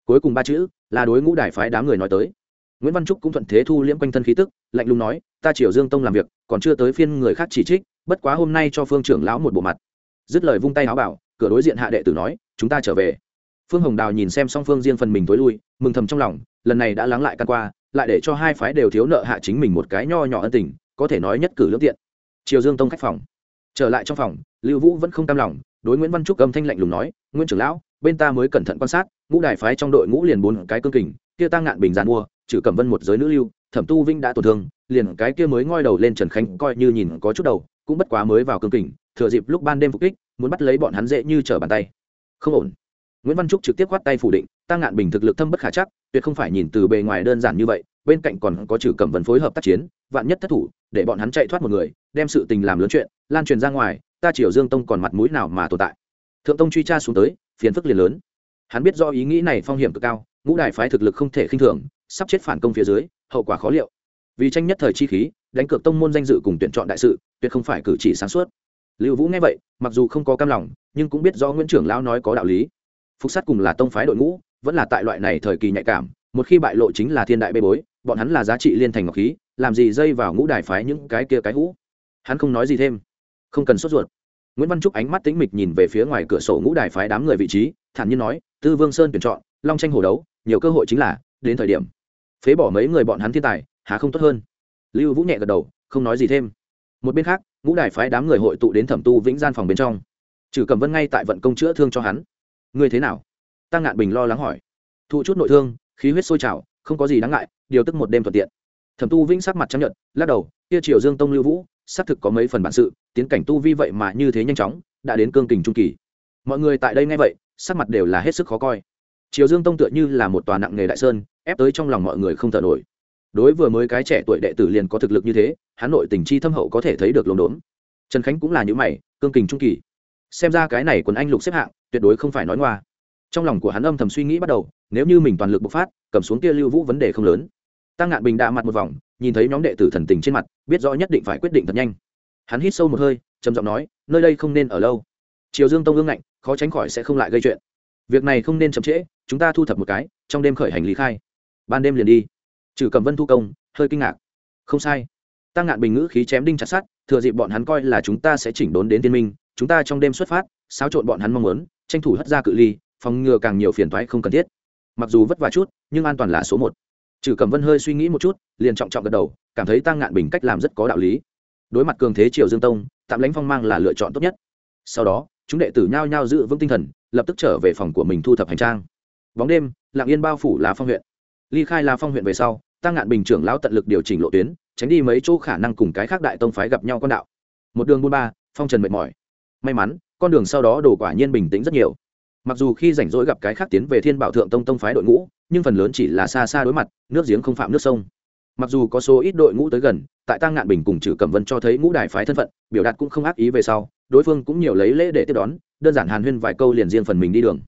S1: Cuối cùng ba chữ, là đối ngũ đài phái đám người nói tới nguyễn văn trúc cũng thuận thế thu liễm quanh thân khí tức, lạnh lùng nói, ta triều dương tông làm việc, còn chưa tới phiên người khác chỉ trích, bất quá hôm nay cho phương trưởng lão một bộ mặt. Dứt lời vung tay áo bảo, cửa đối diện hạ đệ tử nói, chúng ta trở về. Phương hồng đào nhìn xem song phương riêng phần mình tối lui, mừng thầm trong lòng, lần này đã lắng lại căn qua, lại để cho hai phái đều thiếu nợ hạ chính mình một cái nho nhỏ ân tình, có thể nói nhất cử lưỡng tiện. Triều dương tông khách phòng. Trở lại trong phòng, lưu vũ vẫn không cam lòng, đối nguyễn văn trúc âm thanh lạnh lùng nói, nguyễn trưởng lão, bên ta mới cẩn thận quan sát, ngũ đài phái trong đội ngũ liền bốn cái cương kình kia tăng ngạn bình giàn mua, trừ cẩm vân một giới nữ lưu, thẩm tu vinh đã tổn thương, liền cái kia mới ngoi đầu lên trần khánh coi như nhìn có chút đầu, cũng bất quá mới vào cương kình, thừa dịp lúc ban đêm phục kích, muốn bắt lấy bọn hắn dễ như trở bàn tay. Không ổn. Nguyễn văn trúc trực tiếp khoát tay phủ định tăng ngạn bình thực lực thâm bất khả chắc, tuyệt không phải nhìn từ bề ngoài đơn giản như vậy, bên cạnh còn có trừ cẩm vân phối hợp tác chiến, vạn nhất thất thủ, để bọn hắn chạy thoát một người, đem sự tình làm lớn chuyện, lan truyền ra ngoài, ta triều dương tông còn mặt mũi nào mà tồn tại. Thượng tông truy tra xuống tới, phiền phức liền lớn. Hắn biết do ý nghĩ này phong hiểm cực cao ngũ đài phái thực lực không thể khinh thường, sắp chết phản công phía dưới, hậu quả khó liệu. Vì tranh nhất thời chi khí, đánh cược tông môn danh dự cùng tuyển chọn đại sự, tuyệt không phải cử chỉ sáng suốt. Lưu vũ nghe vậy, mặc dù không có cam lòng, nhưng cũng biết do nguyễn trưởng lão nói có đạo lý. Phục sát cùng là tông phái đội ngũ, vẫn là tại loại này thời kỳ nhạy cảm, một khi bại lộ chính là thiên đại bê bối, bọn hắn là giá trị liên thành ngọc khí, làm gì dây vào ngũ đài phái những cái kia cái hũ. Hắn không nói gì thêm. Không cần sốt ruột. Nguyễn văn trúc ánh mắt tĩnh mịch nhìn về phía ngoài cửa sổ ngũ đài phái đám người vị trí, thản nhiên nói, tư vương sơn tuyển chọn, long tranh hồ đấu nhiều cơ hội chính là, đến thời điểm, phế bỏ mấy người bọn hắn thiên tài, há không tốt hơn. Lưu vũ nhẹ gật đầu, không nói gì thêm. Một bên khác, ngũ đài phái đám người hội tụ đến thẩm tu vĩnh gian phòng bên trong. Trừ cầm vân ngay tại vận công chữa thương cho hắn. Ngươi thế nào? Tăng ngạn bình lo lắng hỏi. Thụ chút nội thương, khí huyết sôi trào, không có gì đáng ngại, điều tức một đêm thuận tiện. Thẩm tu vĩnh sắc mặt chấp nhận lắc đầu, kia triều dương tông lưu vũ, xác thực có mấy phần bản sự, tiến cảnh tu vi vậy mà như thế nhanh chóng, đã đến cương kình trung kỳ. Mọi người tại đây nghe vậy, sắc mặt đều là hết sức khó coi triều dương tông tựa như là một tòa nặng nghề đại sơn, ép tới trong lòng mọi người không thở nổi. Đối vừa mới cái trẻ tuổi đệ tử liền có thực lực như thế, hắn nội tình chi thâm hậu có thể thấy được lồn đốn. Trần khánh cũng là những mày, cương kình trung kỳ. Xem ra cái này quần anh lục xếp hạng, tuyệt đối không phải nói ngoa. Trong lòng của hắn âm thầm suy nghĩ bắt đầu, nếu như mình toàn lực bộc phát, cầm xuống kia lưu vũ vấn đề không lớn. Tăng ngạn bình đạ mặt một vòng, nhìn thấy nhóm đệ tử thần tình trên mặt, biết rõ nhất định phải quyết định thật nhanh. Hắn hít sâu một hơi, trầm giọng nói, nơi đây không nên ở lâu. Triều dương tông ương ngạnh, khó tránh khỏi sẽ không lại gây chuyện việc này không nên chậm trễ, chúng ta thu thập một cái, trong đêm khởi hành lý khai. Ban đêm liền đi. Trừ cầm vân thu công, hơi kinh ngạc. Không sai. Tăng ngạn bình ngữ khí chém đinh chặt sát thừa dịp bọn hắn coi là chúng ta sẽ chỉnh đốn đến tiên minh, chúng ta trong đêm xuất phát, xáo trộn bọn hắn mong muốn, tranh thủ hất ra cự ly, phòng ngừa càng nhiều phiền toái không cần thiết. Mặc dù vất vả chút, nhưng an toàn là số một. Trừ cầm vân hơi suy nghĩ một chút, liền trọng trọng gật đầu, cảm thấy tăng ngạn bình cách làm rất có đạo lý. Đối mặt cường thế triều dương tông, tạm lãnh phong mang là lựa chọn tốt nhất. Sau đó chúng đệ tử nhao nhao giữ vững tinh thần, lập tức trở về phòng của mình thu thập hành trang. Bóng đêm, lạng yên bao phủ lá phong huyện. Ly khai lá phong huyện về sau, tăng ngạn bình trưởng lão tận lực điều chỉnh lộ tuyến, tránh đi mấy chỗ khả năng cùng cái khác đại tông phái gặp nhau con đạo. Một đường buôn ba, phong trần mệt mỏi. May mắn, con đường sau đó đổ quả nhiên bình tĩnh rất nhiều. Mặc dù khi rảnh rỗi gặp cái khác tiến về thiên bảo thượng tông tông phái đội ngũ, nhưng phần lớn chỉ là xa xa đối mặt, nước giếng không phạm nước sông. Mặc dù có số ít đội ngũ tới gần tại tăng ngạn bình cùng trừ cẩm vân cho thấy ngũ đài phái thân phận, biểu đạt cũng không ác ý về sau, đối phương cũng nhiều lấy lễ để tiếp đón, đơn giản hàn huyên vài câu liền riêng phần mình đi đường.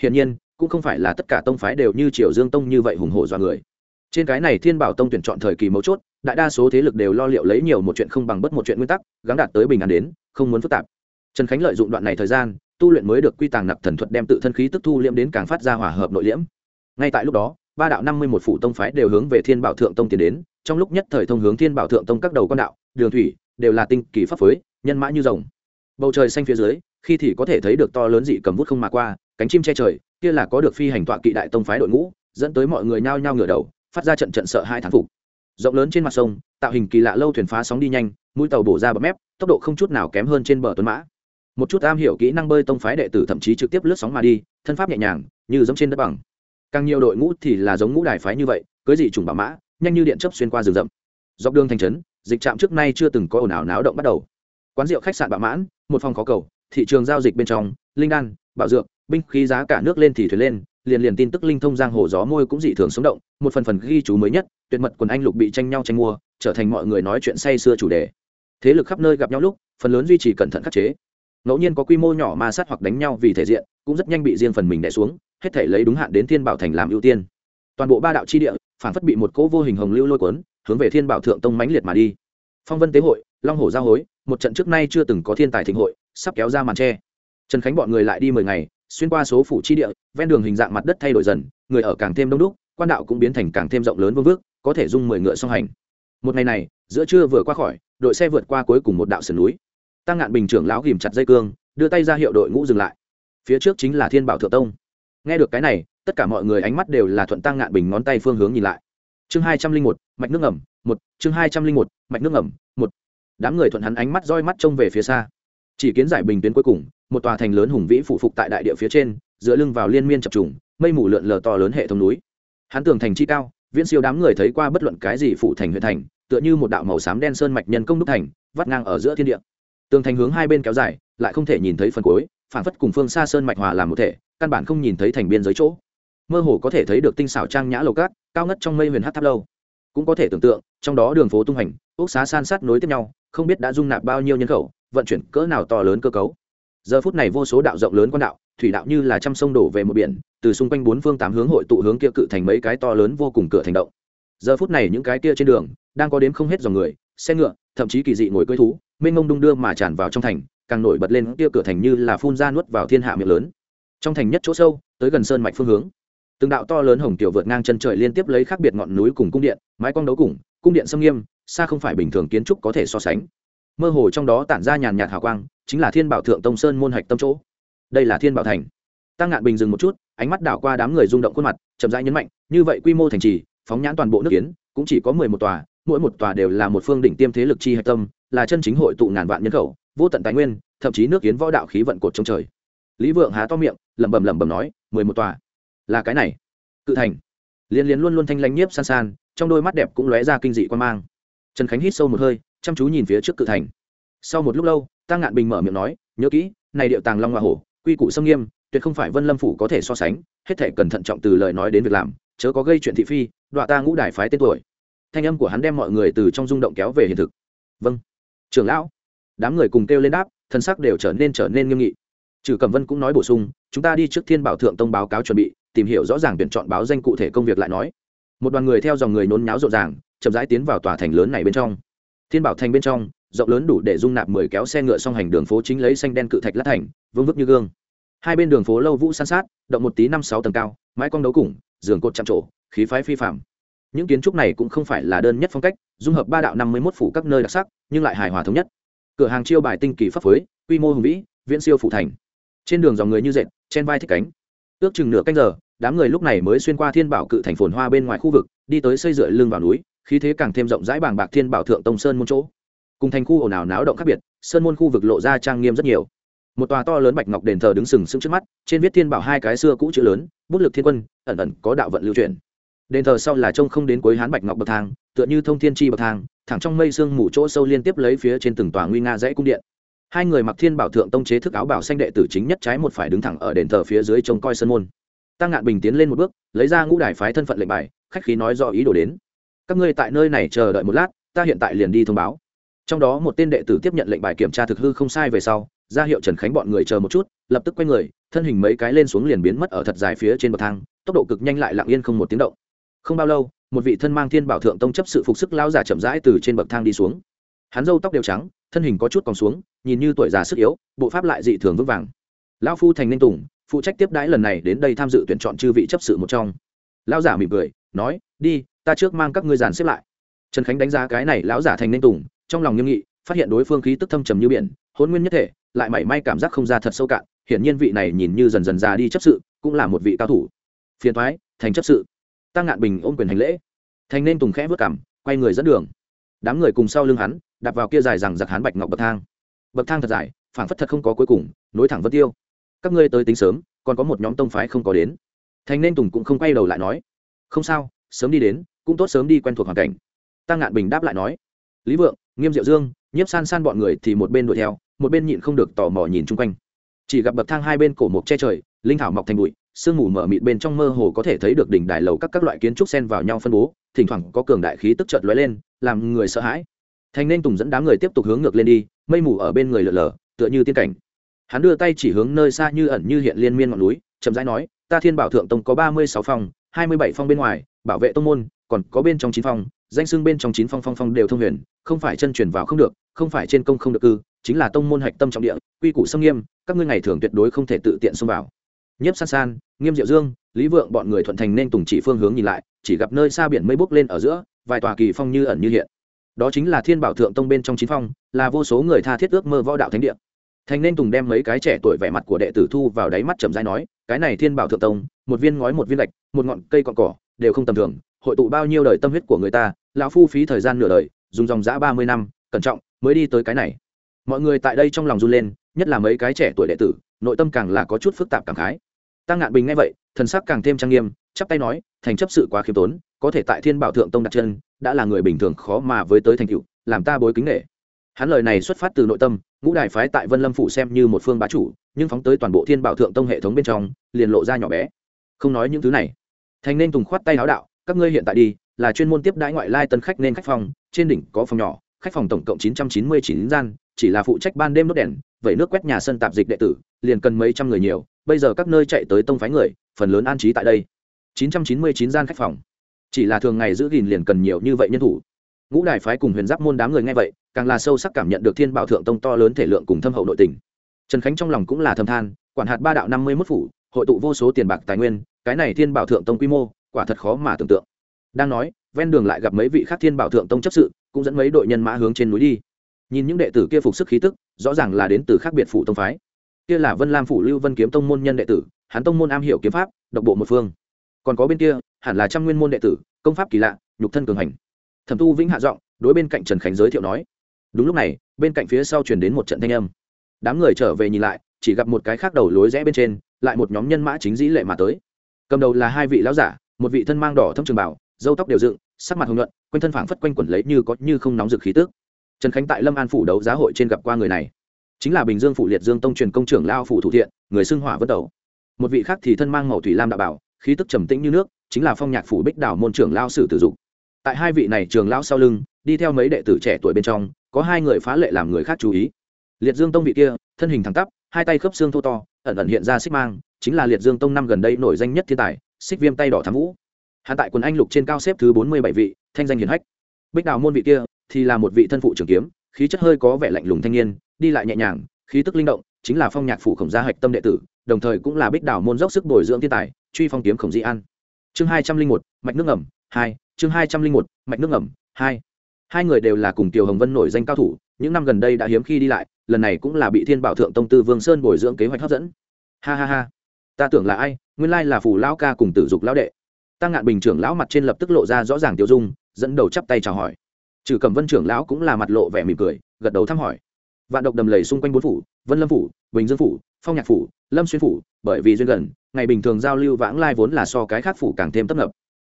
S1: Hiển nhiên, cũng không phải là tất cả tông phái đều như triều dương tông như vậy hùng hổ do người. Trên cái này thiên bảo tông tuyển chọn thời kỳ mấu chốt, đại đa số thế lực đều lo liệu lấy nhiều một chuyện không bằng bất một chuyện nguyên tắc gắn đạt tới bình an đến, không muốn phức tạp. Trần khánh lợi dụng đoạn này thời gian, tu luyện mới được quy tàng nặc thần thuật đem tự thân khí tức thu liễm đến càng phát ra hòa hợp nội liễm. Ngay tại lúc đó, ba đạo năm mươi một phủ tông phái đều hướng về thiên bảo thượng tông tiến đến trong lúc nhất thời thông hướng thiên bảo thượng tông các đầu con đạo, đường thủy, đều là tinh kỳ pháp phối, nhân mã như rồng. Bầu trời xanh phía dưới, khi thì có thể thấy được to lớn dị cầm vút không mà qua, cánh chim che trời, kia là có được phi hành tọa kỵ đại tông phái đội ngũ, dẫn tới mọi người nhao nhao ngửa đầu, phát ra trận trận sợ hai thán phục. Rộng lớn trên mặt sông, tạo hình kỳ lạ lâu thuyền phá sóng đi nhanh, mũi tàu bổ ra bấm mép, tốc độ không chút nào kém hơn trên bờ tuấn mã. Một chút am hiểu kỹ năng bơi tông phái đệ tử thậm chí trực tiếp lướt sóng mà đi, thân pháp nhẹ nhàng, như giống trên đất bằng. Càng nhiều đội ngũ thì là giống ngũ đài phái như vậy, cưới dị trùng bảo mã nhanh như điện chấp xuyên qua rừng rậm. Dọc đường thành trấn, dịch trạm trước nay chưa từng có ồn ào náo động bắt đầu. Quán rượu khách sạn bạo mãn, một phòng khó cầu, thị trường giao dịch bên trong, linh đan bảo dược, binh khí giá cả nước lên thì thuyền lên, liền liền tin tức linh thông giang hồ gió môi cũng dị thường sống động, một phần phần ghi chú mới nhất, tuyệt mật quần anh lục bị tranh nhau tranh mua, trở thành mọi người nói chuyện say xưa chủ đề. Thế lực khắp nơi gặp nhau lúc, phần lớn duy trì cẩn thận khắc chế. Ngẫu nhiên có quy mô nhỏ ma sát hoặc đánh nhau vì thể diện, cũng rất nhanh bị riêng phần mình đẻ xuống, hết thể lấy đúng hạn đến thiên bảo thành làm ưu tiên. Toàn bộ ba đạo chi địa phản phất bị một cỗ vô hình hồng lưu lôi cuốn, hướng về thiên bảo thượng tông mãnh liệt mà đi. Phong vân tế hội, long hồ giao hối, một trận trước nay chưa từng có thiên tài thịnh hội, sắp kéo ra màn tre. Trần khánh bọn người lại đi mười ngày, xuyên qua số phủ chi địa, ven đường hình dạng mặt đất thay đổi dần, người ở càng thêm đông đúc, quan đạo cũng biến thành càng thêm rộng lớn vương vước có thể dung mười ngựa song hành. Một ngày này, giữa trưa vừa qua khỏi, đội xe vượt qua cuối cùng một đạo sườn núi. Tăng ngạn bình trưởng lão ghìm chặt dây cương, đưa tay ra hiệu đội ngũ dừng lại. Phía trước chính là thiên bảo thượng tông. Nghe được cái này tất cả mọi người ánh mắt đều là thuận tăng ngạn bình ngón tay phương hướng nhìn lại. Chương hai trăm linh một, mạch nước ẩm một, chương hai trăm linh một, mạch nước ẩm một. Đám người thuận hắn ánh mắt roi mắt trông về phía xa. Chỉ kiến giải bình tuyến cuối cùng, một tòa thành lớn hùng vĩ phụ phục tại đại địa phía trên, dựa lưng vào liên miên chập trùng, mây mù lượn lờ to lớn hệ thống núi. Hắn tường thành chi cao, viễn siêu đám người thấy qua bất luận cái gì phụ thành huyện thành, tựa như một đạo màu xám đen sơn mạch nhân công đúc thành, vắt ngang ở giữa thiên địa. Tường thành hướng hai bên kéo dài, lại không thể nhìn thấy phần cuối phản phất cùng phương xa sơn mạch hòa làm một thể, căn bản không nhìn thấy thành biên giới chỗ mơ hồ có thể thấy được tinh xảo trang nhã lầu cát, cao ngất trong mây huyền hát tháp lâu. Cũng có thể tưởng tượng, trong đó đường phố tung hành ốc xá san sát nối tiếp nhau, không biết đã dung nạp bao nhiêu nhân khẩu, vận chuyển cỡ nào to lớn cơ cấu. Giờ phút này vô số đạo rộng lớn quan đạo, thủy đạo như là trăm sông đổ về một biển, từ xung quanh bốn phương tám hướng hội tụ hướng kia cự thành mấy cái to lớn vô cùng cửa thành động. Giờ phút này những cái kia trên đường, đang có đếm không hết dòng người, xe ngựa, thậm chí kỳ dị ngồi cưỡi thú, mênh mông đung đưa mà tràn vào trong thành, càng nổi bật lên kia cửa thành như là phun ra nuốt vào thiên hạ miệng lớn. Trong thành nhất chỗ sâu, tới gần sơn mạch phương hướng từng đạo to lớn hồng tiểu vượt ngang chân trời liên tiếp lấy khác biệt ngọn núi cùng cung điện, mái quang đấu cùng, cung điện xâm nghiêm, xa không phải bình thường kiến trúc có thể so sánh. Mơ hồ trong đó tản ra nhàn nhạt hào quang, chính là thiên bảo thượng tông sơn môn hạch tâm chỗ. Đây là thiên bảo thành. Tăng ngạn bình dừng một chút, ánh mắt đảo qua đám người rung động khuôn mặt, chậm rãi nhấn mạnh, như vậy quy mô thành trì, phóng nhãn toàn bộ nước kiến, cũng chỉ có mười một tòa, mỗi một tòa đều là một phương đỉnh tiêm thế lực chi hạch tâm, là chân chính hội tụ ngàn vạn nhân khẩu, vô tận tài nguyên, thậm chí nước kiến võ đạo khí vận cột trong trời. Lý vượng há to miệng, lẩm bẩm lẩm bẩm nói, mười một tòa là cái này. Cự thành. Liên liên luôn luôn thanh lãnh nhiếp san san, trong đôi mắt đẹp cũng lóe ra kinh dị quan mang. Trần khánh hít sâu một hơi, chăm chú nhìn phía trước cự thành. Sau một lúc lâu tăng ngạn bình mở miệng nói, nhớ kỹ, này điệu tàng long hoa hổ, quy củ sâm nghiêm, tuyệt không phải vân lâm phủ có thể so sánh, hết thể cẩn thận trọng từ lời nói đến việc làm, chớ có gây chuyện thị phi, đọa ta ngũ đài phái tên tuổi. Thanh âm của hắn đem mọi người từ trong rung động kéo về hiện thực. Vâng. Trưởng lão. Đám người cùng kêu lên đáp, thân sắc đều trở nên trở nên nghiêm nghị. Trừ cẩm vân cũng nói bổ sung, chúng ta đi trước thiên bảo thượng tông báo cáo chuẩn bị tìm hiểu rõ ràng tuyển chọn báo danh cụ thể công việc lại nói. Một đoàn người theo dòng người nôn nháo rộn ràng, chậm rãi tiến vào tòa thành lớn này bên trong. Thiên bảo thành bên trong, rộng lớn đủ để dung nạp mười kéo xe ngựa song hành đường phố chính lấy xanh đen cự thạch lát thành, vương vức như gương. Hai bên đường phố lâu vũ san sát, động một tí năm sáu tầng cao, mái cong đấu củng giường cột chạm trổ, khí phái phi phạm những kiến trúc này cũng không phải là đơn nhất phong cách, dung hợp ba đạo năm mươi một phủ các nơi đặc sắc, nhưng lại hài hòa thống nhất. Cửa hàng chiêu bài tinh kỳ pháp phối, quy mô hùng vĩ, viễn siêu phủ thành. Trên đường dòng người như dệt trên vai thích cánh ước chừng nửa canh giờ, đám người lúc này mới xuyên qua thiên bảo cự thành phồn hoa bên ngoài khu vực, đi tới xây dựa lưng vào núi, khí thế càng thêm rộng rãi bàng bạc thiên bảo thượng tông sơn môn chỗ. Cùng thành khu ồn ào náo động khác biệt, sơn môn khu vực lộ ra trang nghiêm rất nhiều. Một tòa to lớn bạch ngọc đền thờ đứng sừng sững trước mắt, trên viết thiên bảo hai cái xưa cũ chữ lớn, bút lực thiên quân, ẩn ẩn có đạo vận lưu truyền. Đền thờ sau là trông không đến cuối hán bạch ngọc bậc thang, tựa như thông thiên tri bậc thang, thẳng trong mây sương mù chỗ sâu liên tiếp lấy phía trên từng tòa nguy nga dãy cung điện hai người mặc thiên bảo thượng tông chế thức áo bảo xanh đệ tử chính nhất trái một phải đứng thẳng ở đền thờ phía dưới trông coi sân môn. Tăng ngạn bình tiến lên một bước, lấy ra ngũ đài phái thân phận lệnh bài, khách khí nói do ý đồ đến. Các ngươi tại nơi này chờ đợi một lát, ta hiện tại liền đi thông báo. Trong đó một tên đệ tử tiếp nhận lệnh bài kiểm tra thực hư không sai về sau, ra hiệu trần khánh bọn người chờ một chút, lập tức quay người, thân hình mấy cái lên xuống liền biến mất ở thật dài phía trên bậc thang, tốc độ cực nhanh lại lặng yên không một tiếng động. Không bao lâu, một vị thân mang thiên bảo thượng tông chấp sự phục sức lao giả chậm rãi từ trên bậc thang đi xuống hắn râu tóc đều trắng, thân hình có chút còn xuống, nhìn như tuổi già sức yếu, bộ pháp lại dị thường vững vàng. Lão phu thành ninh tùng, phụ trách tiếp đãi lần này đến đây tham dự tuyển chọn chư vị chấp sự một trong. Lão giả mỉm cười, nói, đi, ta trước mang các ngươi dàn xếp lại. Trần khánh đánh giá cái này lão giả thành ninh tùng, trong lòng nghiêm nghị, phát hiện đối phương khí tức thâm trầm như biển, hôn nguyên nhất thể, lại mảy may cảm giác không ra thật sâu cạn, hiển nhiên vị này nhìn như dần dần già đi chấp sự, cũng là một vị cao thủ. Phiền thoái thành chấp sự. Tăng ngạn bình ôm quyền hành lễ. Thành nên tùng khẽ vớt cảm quay người dẫn đường đám người cùng sau lưng hắn, đạp vào kia dài rằng giặc hắn bạch ngọc bậc thang. Bậc thang thật dài, phảng phất thật không có cuối cùng, nối thẳng vân tiêu. Các ngươi tới tính sớm, còn có một nhóm tông phái không có đến. Thành nên tùng cũng không quay đầu lại nói, không sao, sớm đi đến, cũng tốt sớm đi quen thuộc hoàn cảnh. Tăng ngạn bình đáp lại nói, lý vượng, nghiêm diệu dương, nhiếp san san bọn người thì một bên đuổi theo, một bên nhịn không được tò mò nhìn chung quanh. Chỉ gặp bậc thang hai bên cổ mộc che trời, linh thảo mọc thành bụi, sương mù mở mịt bên trong mơ hồ có thể thấy được đỉnh đài lầu các các loại kiến trúc xen vào nhau phân bố thỉnh thoảng có cường đại khí tức chợt lóe lên, làm người sợ hãi. Thành nên tùng dẫn đám người tiếp tục hướng ngược lên đi, mây mù ở bên người lở lở, tựa như tiên cảnh. Hắn đưa tay chỉ hướng nơi xa như ẩn như hiện liên miên ngọn núi, chậm rãi nói, ta thiên bảo thượng tông có ba mươi sáu phòng, hai mươi bảy phong bên ngoài, bảo vệ tông môn, còn có bên trong chín phong danh xưng bên trong chín phong phong phong đều thông huyền, không phải chân truyền vào không được, không phải trên công không được cư, chính là tông môn hạch tâm trọng địa, quy củ xâm nghiêm, các ngươi ngày thường tuyệt đối không thể tự tiện xông vào nhiếp san san, nghiêm diệu dương, lý vượng bọn người thuận thành nên tùng chỉ phương hướng nhìn lại, chỉ gặp nơi xa biển mây bốc lên ở giữa, vài tòa kỳ phong như ẩn như hiện. Đó chính là thiên bảo thượng tông bên trong chín phong, là vô số người tha thiết ước mơ võ đạo thánh địa. Thành nên tùng đem mấy cái trẻ tuổi vẻ mặt của đệ tử thu vào đáy mắt chậm rãi nói, cái này thiên bảo thượng tông, một viên ngói, một viên gạch một ngọn cây cọn cỏ, đều không tầm thường, hội tụ bao nhiêu đời tâm huyết của người ta, lão phu phí thời gian nửa đời, dùng dòng giã ba mươi năm, cẩn trọng mới đi tới cái này. Mọi người tại đây trong lòng run lên, nhất là mấy cái trẻ tuổi đệ tử, nội tâm càng là có chút phức tạp cảm khái tăng ngạn bình nghe vậy, thần sắc càng thêm trang nghiêm, chắp tay nói, thành chấp sự quá khiêm tốn, có thể tại thiên bảo thượng tông đặt chân, đã là người bình thường khó mà với tới thành cựu làm ta bối kính nghệ hắn lời này xuất phát từ nội tâm, ngũ đại phái tại vân lâm phủ xem như một phương bá chủ, nhưng phóng tới toàn bộ thiên bảo thượng tông hệ thống bên trong, liền lộ ra nhỏ bé. Không nói những thứ này. Thành nên tùng khoát tay áo đạo, các ngươi hiện tại đi, là chuyên môn tiếp đãi ngoại lai tân khách nên khách phòng, trên đỉnh có phòng nhỏ, khách phòng tổng cộng chín trăm chín mươi chín gian, chỉ là phụ trách ban đêm đốt đèn vậy nước quét nhà sân tạp dịch đệ tử, liền cần mấy trăm người nhiều bây giờ các nơi chạy tới tông phái người, phần lớn an trí tại đây. Chín trăm chín mươi chín gian khách phòng. Chỉ là thường ngày giữ gìn liền cần nhiều như vậy nhân thủ. Ngũ đài phái cùng huyền giáp môn đám người nghe vậy, càng là sâu sắc cảm nhận được thiên bảo thượng tông to lớn thể lượng cùng thâm hậu nội tình. Trần khánh trong lòng cũng là thâm than, quản hạt ba đạo năm mươi mốt phủ, hội tụ vô số tiền bạc tài nguyên, cái này thiên bảo thượng tông quy mô, quả thật khó mà tưởng tượng. Đang nói, ven đường lại gặp mấy vị khác thiên bảo thượng tông chấp sự, cũng dẫn mấy đội nhân mã hướng trên núi đi. Nhìn những đệ tử kia phục sức khí tức, rõ ràng là đến từ khác biệt phủ tông phái kia là vân lam phủ lưu vân kiếm tông môn nhân đệ tử, hắn tông môn am hiểu kiếm pháp, độc bộ một phương. Còn có bên kia, hẳn là trăm nguyên môn đệ tử, công pháp kỳ lạ, nhục thân cường hành. Thẩm tu vĩnh hạ giọng, đối bên cạnh trần khánh giới thiệu nói. Đúng lúc này, bên cạnh phía sau truyền đến một trận thanh âm. Đám người trở về nhìn lại, chỉ gặp một cái khác đầu lối rẽ bên trên, lại một nhóm nhân mã chính dĩ lệ mà tới. Cầm đầu là hai vị lão giả, một vị thân mang đỏ thâm trường bảo dâu tóc đều dựng, sắc mặt hồng nhuận, quanh thân phảng phất quanh quẩn lấy như có như không nóng rực khí tước trần khánh tại lâm an phủ đấu giá hội trên gặp qua người này chính là bình dương phủ liệt dương tông truyền công trưởng lao phủ thủ thiện người xưng hỏa vân đầu một vị khác thì thân mang màu thủy lam đạo bảo khí tức trầm tĩnh như nước chính là phong nhạc phủ bích đảo môn trưởng lao sử tử dụng tại hai vị này trường lao sau lưng đi theo mấy đệ tử trẻ tuổi bên trong có hai người phá lệ làm người khác chú ý liệt dương tông vị kia thân hình thẳng tắp hai tay khớp xương thô to ẩn ẩn hiện ra xích mang chính là liệt dương tông năm gần đây nổi danh nhất thiên tài xích viêm tay đỏ thám vũ hạ tại quần anh lục trên cao xếp thứ bốn mươi bảy vị thanh danh hiền hách bích đào môn vị kia thì là một vị thân phụ trường kiếm khí chất hơi có vẻ lạnh lùng thanh niên đi lại nhẹ nhàng, khí tức linh động, chính là phong nhạc phủ khổng gia hạch tâm đệ tử, đồng thời cũng là bích đảo môn dốc sức bồi dưỡng thiên tài, truy phong kiếm khổng di an. Chương hai trăm linh một, mạch nước ngầm, hai, chương hai trăm linh một, mạch nước ngầm, hai. Hai người đều là cùng tiểu hồng vân nổi danh cao thủ, những năm gần đây đã hiếm khi đi lại, lần này cũng là bị thiên bảo thượng tông tư vương sơn bồi dưỡng kế hoạch hấp dẫn. Ha ha ha. Ta tưởng là ai? Nguyên lai là phủ lão ca cùng tử dục lão đệ. Tăng ngạn bình trưởng lão mặt trên lập tức lộ ra rõ ràng tiêu dung, dẫn đầu chắp tay chào hỏi. Trừ cầm vân trưởng lão cũng là mặt lộ vẻ mỉm cười, gật đầu thăm hỏi vạn độc đầm lầy xung quanh bốn phủ, vân lâm phủ, bình dương phủ, phong nhạc phủ, lâm xuyên phủ, bởi vì duyên gần, ngày bình thường giao lưu vãng lai vốn là so cái khác phủ càng thêm tấp nập.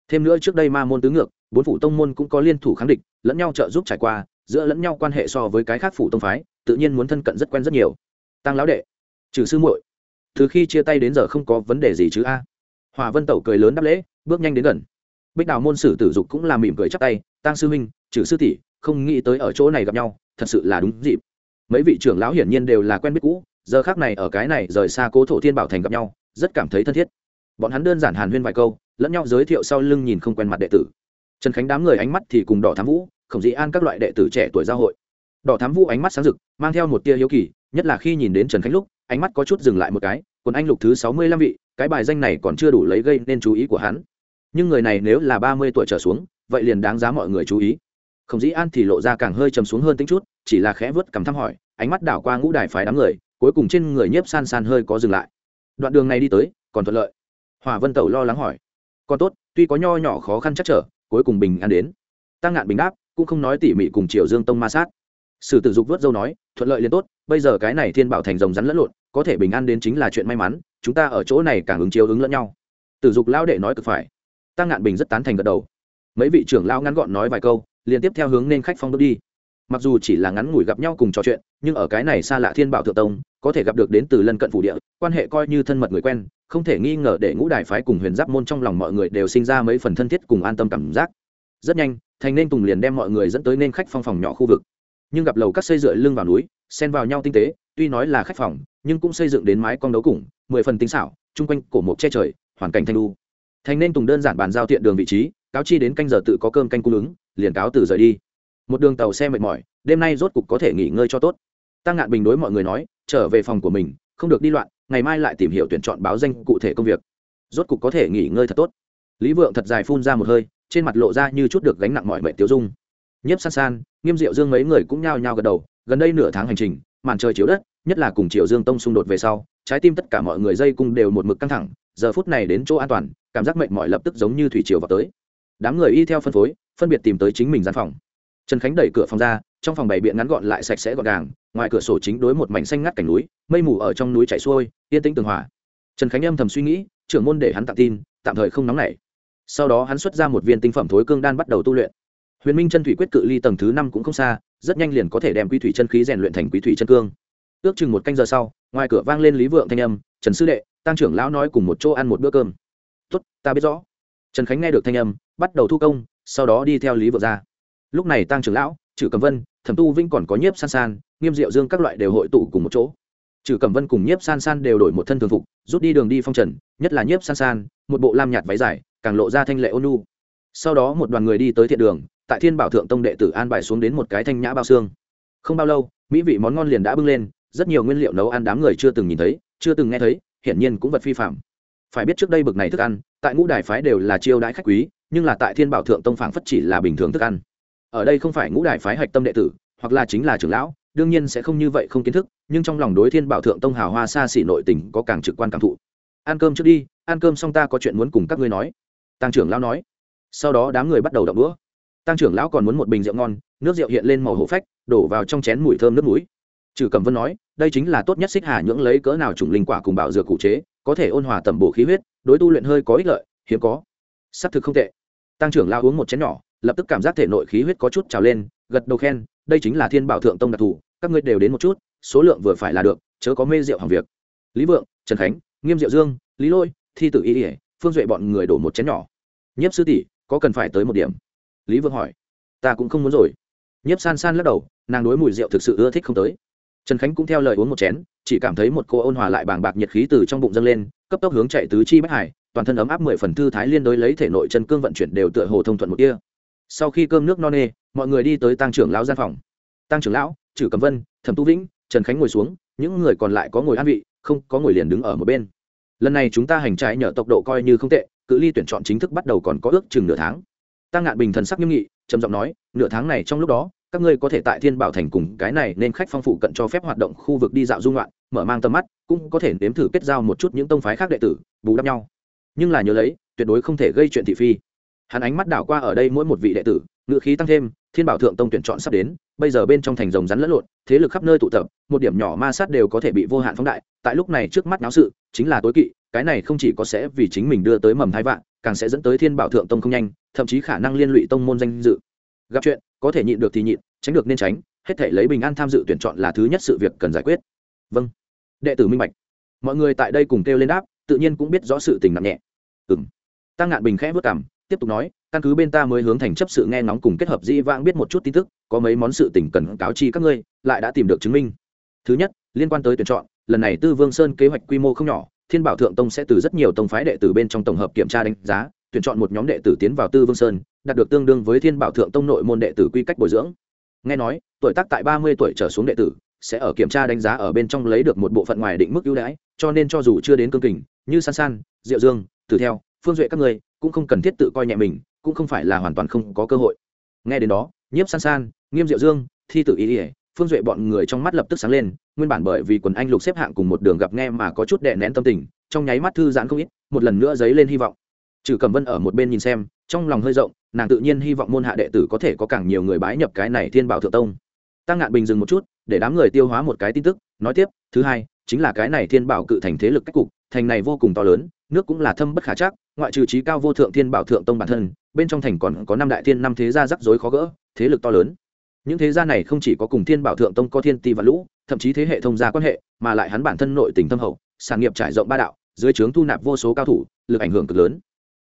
S1: Thêm nữa trước đây ma môn tứ ngược, bốn phủ tông môn cũng có liên thủ kháng địch, lẫn nhau trợ giúp trải qua, giữa lẫn nhau quan hệ so với cái khác phủ tông phái, tự nhiên muốn thân cận rất quen rất nhiều. Tăng lão đệ, trừ sư muội, từ khi chia tay đến giờ không có vấn đề gì chứ a? Hòa vân tẩu cười lớn đáp lễ, bước nhanh đến gần. Bích đào môn sử tử dục cũng làm mỉm cười chắp tay, tăng sư huynh, trừ sư tỷ, không nghĩ tới ở chỗ này gặp nhau, thật sự là đúng dịp mấy vị trưởng lão hiển nhiên đều là quen biết cũ, giờ khác này ở cái này rời xa cố thổ thiên bảo thành gặp nhau, rất cảm thấy thân thiết. Bọn hắn đơn giản hàn huyên vài câu, lẫn nhau giới thiệu sau lưng nhìn không quen mặt đệ tử. Trần khánh đám người ánh mắt thì cùng đỏ thám vũ, khổng dĩ an các loại đệ tử trẻ tuổi giao hội. Đỏ thám vũ ánh mắt sáng rực, mang theo một tia hiếu kỳ, nhất là khi nhìn đến trần khánh lúc, ánh mắt có chút dừng lại một cái còn anh lục thứ sáu mươi lăm vị, cái bài danh này còn chưa đủ lấy gây nên chú ý của hắn. Nhưng người này nếu là ba mươi tuổi trở xuống, vậy liền đáng giá mọi người chú ý. Khổng dĩ an thì lộ ra càng hơi chầm xuống hơn tính chút chỉ là khẽ vớt cầm thăm hỏi, ánh mắt đảo qua ngũ đài phái đám người, cuối cùng trên người nhiếp san san hơi có dừng lại. Đoạn đường này đi tới, còn thuận lợi. Hỏa vân tẩu lo lắng hỏi. Còn tốt, tuy có nho nhỏ khó khăn chắc trở, cuối cùng bình an đến. Tăng ngạn bình đáp, cũng không nói tỉ mỉ cùng triều dương tông ma sát. Sử tử dục vớt dâu nói, thuận lợi liền tốt, bây giờ cái này thiên bảo thành rồng rắn lẫn lộn, có thể bình an đến chính là chuyện may mắn, chúng ta ở chỗ này càng ứng chiếu ứng lẫn nhau. Tử dục lao đệ nói cực phải. Tăng ngạn bình rất tán thành gật đầu. Mấy vị trưởng lao ngắn gọn nói vài câu, liền tiếp theo hướng nên khách phong đốt đi mặc dù chỉ là ngắn ngủi gặp nhau cùng trò chuyện, nhưng ở cái này xa lạ thiên bảo thượng tông, có thể gặp được đến từ lân cận phủ địa, quan hệ coi như thân mật người quen, không thể nghi ngờ để ngũ đài phái cùng huyền giáp môn trong lòng mọi người đều sinh ra mấy phần thân thiết cùng an tâm cảm giác. Rất nhanh, thành nên tùng liền đem mọi người dẫn tới nên khách phong phòng nhỏ khu vực. Nhưng gặp lầu các xây dựa lưng vào núi, xen vào nhau tinh tế, tuy nói là khách phòng, nhưng cũng xây dựng đến mái con đấu củng mười phần tinh xảo, chung quanh cổ mộc che trời, hoàn cảnh thanh lu thành nên tùng đơn giản bàn giao tiện đường vị trí, cáo chi đến canh giờ tự có cơm canh cung ứng, liền cáo từ rời đi một đường tàu xe mệt mỏi, đêm nay rốt cục có thể nghỉ ngơi cho tốt. Tăng ngạn bình đối mọi người nói, trở về phòng của mình, không được đi loạn, ngày mai lại tìm hiểu tuyển chọn báo danh cụ thể công việc. Rốt cục có thể nghỉ ngơi thật tốt. Lý vượng thật dài phun ra một hơi, trên mặt lộ ra như chút được gánh nặng mọi mệnh tiêu dung. Nhiếp san san, nghiêm diệu dương mấy người cũng nhao nhao gật đầu, gần đây nửa tháng hành trình, màn trời chiếu đất, nhất là cùng triệu dương tông xung đột về sau, trái tim tất cả mọi người dây cung đều một mực căng thẳng, giờ phút này đến chỗ an toàn, cảm giác mệnh mọi lập tức giống như thủy triều vào tới. Đám người y theo phân phối, phân biệt tìm tới chính mình gian phòng trần khánh đẩy cửa phòng ra, trong phòng bày biện ngắn gọn lại sạch sẽ gọn gàng, ngoài cửa sổ chính đối một mảnh xanh ngắt cảnh núi, mây mù ở trong núi chảy xuôi, yên tĩnh tường hòa. Trần khánh âm thầm suy nghĩ, trưởng môn để hắn tặng tin, tạm thời không nóng nảy. Sau đó hắn xuất ra một viên tinh phẩm thối cương đan bắt đầu tu luyện. Huyền minh chân thủy quyết cự ly tầng thứ năm cũng không xa, rất nhanh liền có thể đem quý thủy chân khí rèn luyện thành quý thủy chân cương. Ước chừng một canh giờ sau, ngoài cửa vang lên lý vượng thanh âm, trần sư đệ, tăng trưởng lão nói cùng một chỗ ăn một bữa cơm. Tốt, ta biết rõ. Trần khánh nghe được thanh âm, bắt đầu thu công, sau đó đi theo lý vượng ra lúc này tăng trưởng lão trừ cầm vân, thẩm tu vinh còn có nhiếp san san, nghiêm diệu dương các loại đều hội tụ cùng một chỗ. Trừ cầm vân cùng nhiếp san san đều đổi một thân thường phục, rút đi đường đi phong trần, nhất là nhiếp san san, một bộ lam nhạt váy dài, càng lộ ra thanh lệ ôn nu sau đó một đoàn người đi tới thiện đường, tại thiên bảo thượng tông đệ tử an bài xuống đến một cái thanh nhã bao xương. Không bao lâu, mỹ vị món ngon liền đã bưng lên, rất nhiều nguyên liệu nấu ăn đám người chưa từng nhìn thấy, chưa từng nghe thấy, hiển nhiên cũng vật phi phạm. Phải biết trước đây bực này thức ăn, tại ngũ đài phái đều là chiêu đãi khách quý, nhưng là tại thiên bảo thượng tông phảng phất chỉ là bình thường thức ăn ở đây không phải ngũ đại phái hạch tâm đệ tử, hoặc là chính là trưởng lão, đương nhiên sẽ không như vậy không kiến thức, nhưng trong lòng đối thiên bảo thượng tông hào hoa xa xỉ nội tình có càng trực quan cảm thụ. Ăn cơm trước đi, ăn cơm xong ta có chuyện muốn cùng các ngươi nói. Tăng trưởng lão nói. Sau đó đám người bắt đầu đập đũa. Tăng trưởng lão còn muốn một bình rượu ngon, nước rượu hiện lên màu hổ phách, đổ vào trong chén mùi thơm nước núi. Trừ cầm vân nói, đây chính là tốt nhất xích hà nhưỡng lấy cỡ nào trùng linh quả cùng bảo dược cụ chế, có thể ôn hòa tẩm bổ khí huyết, đối tu luyện hơi có ích lợi, hiếm có. S thực không tệ. Tăng trưởng lao uống một chén nhỏ lập tức cảm giác thể nội khí huyết có chút trào lên, gật đầu khen, đây chính là thiên bảo thượng tông đặc thù, các ngươi đều đến một chút, số lượng vừa phải là được, chớ có mê rượu hàng việc. Lý vượng, trần khánh, nghiêm diệu dương, lý lôi, thi tử y ỉa phương duệ bọn người đổ một chén nhỏ. Nhiếp sư tỷ, có cần phải tới một điểm? Lý vượng hỏi. Ta cũng không muốn rồi. Nhiếp san san lắc đầu, nàng đối mùi rượu thực sự ưa thích không tới. Trần khánh cũng theo lời uống một chén, chỉ cảm thấy một cô ôn hòa lại bàng bạc nhiệt khí từ trong bụng dâng lên, cấp tốc hướng chạy tứ chi bách hải, toàn thân ấm áp mười phần thư thái liên đối lấy thể nội chân cương vận chuyển đều tựa hồ thông thuận một kia sau khi cơm nước no nê, mọi người đi tới tăng trưởng lão gian phòng. Tăng trưởng lão trừ cầm vân, thẩm tu vĩnh, trần khánh ngồi xuống, những người còn lại có ngồi an vị, không có ngồi liền đứng ở một bên. Lần này chúng ta hành trái nhờ tốc độ coi như không tệ, cự ly tuyển chọn chính thức bắt đầu còn có ước chừng nửa tháng. Tăng ngạn bình thần sắc nghiêm nghị, trầm giọng nói, nửa tháng này trong lúc đó, các ngươi có thể tại thiên bảo thành cùng cái này nên khách phong phụ cận cho phép hoạt động khu vực đi dạo dung loạn mở mang tầm mắt, cũng có thể nếm thử kết giao một chút những tông phái khác đệ tử, bù đắp nhau. Nhưng là nhớ lấy, tuyệt đối không thể gây chuyện thị phi hắn ánh mắt đảo qua ở đây mỗi một vị đệ tử ngự khí tăng thêm, thiên bảo thượng tông tuyển chọn sắp đến, bây giờ bên trong thành rồng rắn lẫn lộn, thế lực khắp nơi tụ tập, một điểm nhỏ ma sát đều có thể bị vô hạn phóng đại, tại lúc này trước mắt náo sự, chính là tối kỵ, cái này không chỉ có sẽ vì chính mình đưa tới mầm thai vạn, càng sẽ dẫn tới thiên bảo thượng tông không nhanh, thậm chí khả năng liên lụy tông môn danh dự. Gặp chuyện, có thể nhịn được thì nhịn, tránh được nên tránh, hết thể lấy bình an tham dự tuyển chọn là thứ nhất sự việc cần giải quyết. Vâng. Đệ tử minh bạch. Mọi người tại đây cùng kêu lên đáp, tự nhiên cũng biết rõ sự tình nặng nhẹ. Ừng tăng ngạn bình khẽ vất cảm tiếp tục nói, căn cứ bên ta mới hướng thành chấp sự nghe ngóng cùng kết hợp dĩ vãng biết một chút tin tức, có mấy món sự tình cần cáo chi các ngươi, lại đã tìm được chứng minh. Thứ nhất, liên quan tới tuyển chọn, lần này tư vương sơn kế hoạch quy mô không nhỏ, thiên bảo thượng tông sẽ từ rất nhiều tông phái đệ tử bên trong tổng hợp kiểm tra đánh giá, tuyển chọn một nhóm đệ tử tiến vào tư vương sơn, đạt được tương đương với thiên bảo thượng tông nội môn đệ tử quy cách bồi dưỡng. Nghe nói, tuổi tác tại ba mươi tuổi trở xuống đệ tử, sẽ ở kiểm tra đánh giá ở bên trong lấy được một bộ phận ngoài định mức ưu đãi, cho nên cho dù chưa đến cương kình, như san san, diệu dương, tử theo, phương duệ các người cũng không cần thiết tự coi nhẹ mình, cũng không phải là hoàn toàn không có cơ hội. Nghe đến đó, nhiếp san san, nghiêm diệu dương, thi tử ý ỉa phương duệ bọn người trong mắt lập tức sáng lên, nguyên bản bởi vì quần anh lục xếp hạng cùng một đường gặp nghe mà có chút đè nén tâm tình, trong nháy mắt thư giãn không ít, một lần nữa dấy lên hy vọng. Trừ cầm vân ở một bên nhìn xem, trong lòng hơi rộng, nàng tự nhiên hy vọng môn hạ đệ tử có thể có càng nhiều người bái nhập cái này thiên bảo thượng tông. Tăng ngạn bình dừng một chút, để đám người tiêu hóa một cái tin tức, nói tiếp, thứ hai, chính là cái này thiên bảo cự thành thế lực cách cục, thành này vô cùng to lớn, nước cũng là thâm bất khả chắc ngoại trừ trí cao vô thượng thiên bảo thượng tông bản thân, bên trong thành còn có năm đại thiên năm thế gia rắc rối khó gỡ, thế lực to lớn. Những thế gia này không chỉ có cùng thiên bảo thượng tông có thiên ti và lũ, thậm chí thế hệ thông gia quan hệ, mà lại hắn bản thân nội tình tâm hậu, sản nghiệp trải rộng ba đạo, dưới trướng thu nạp vô số cao thủ, lực ảnh hưởng cực lớn.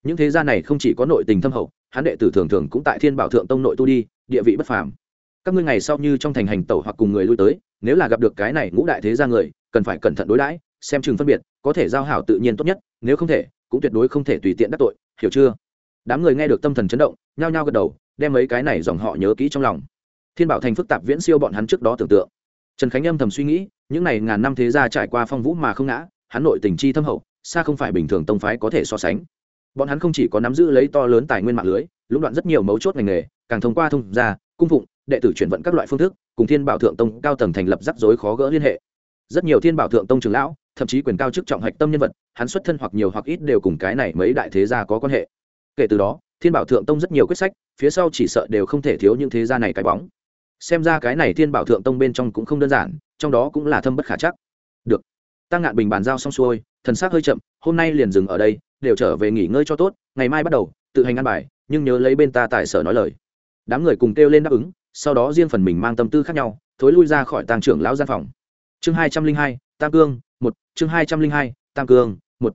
S1: Những thế gia này không chỉ có nội tình thâm hậu, hắn đệ tử thường thường cũng tại thiên bảo thượng tông nội tu đi, địa vị bất phàm. Các ngươi ngày sau như trong thành hành tẩu hoặc cùng người lui tới, nếu là gặp được cái này ngũ đại thế gia người, cần phải cẩn thận đối đãi, xem chừng phân biệt, có thể giao hảo tự nhiên tốt nhất, nếu không thể cũng tuyệt đối không thể tùy tiện đắc tội, hiểu chưa? Đám người nghe được tâm thần chấn động, nhao nhao gật đầu, đem mấy cái này dòng họ nhớ kỹ trong lòng. Thiên bảo thành phức tạp viễn siêu bọn hắn trước đó tưởng tượng. Trần khánh âm thầm suy nghĩ, những này ngàn năm thế gia trải qua phong vũ mà không ngã, hắn nội tình chi thâm hậu, xa không phải bình thường tông phái có thể so sánh. Bọn hắn không chỉ có nắm giữ lấy to lớn tài nguyên mạng lưới, lũng đoạn rất nhiều mấu chốt ngành nghề, càng thông qua thông gia, cung phụng, đệ tử chuyển vận các loại phương thức, cùng thiên bảo thượng tông cao tầng thành lập rắc rối khó gỡ liên hệ. Rất nhiều thiên bảo thượng tông trường lão, thậm chí quyền cao chức trọng hạch tâm nhân vật hắn xuất thân hoặc nhiều hoặc ít đều cùng cái này mấy đại thế gia có quan hệ. Kể từ đó, thiên bảo thượng tông rất nhiều quyết sách, phía sau chỉ sợ đều không thể thiếu những thế gia này cái bóng. Xem ra cái này thiên bảo thượng tông bên trong cũng không đơn giản, trong đó cũng là thâm bất khả chắc. Được. Tăng ngạn bình bàn giao xong xuôi, thần s ắ c hơi chậm, hôm nay liền dừng ở đây, đều trở về nghỉ ngơi cho tốt, ngày mai bắt đầu, tự hành ăn bài, nhưng nhớ lấy bên ta tại sở nói lời. Đám người cùng kêu lên đáp ứng, sau đó riêng phần mình mang tâm tư khác nhau, thối lui ra khỏi tàng trưởng lão gian phòng. Chương hai trăm linh hai, tam cương, một, chương hai trăm linh hai tam cương, một.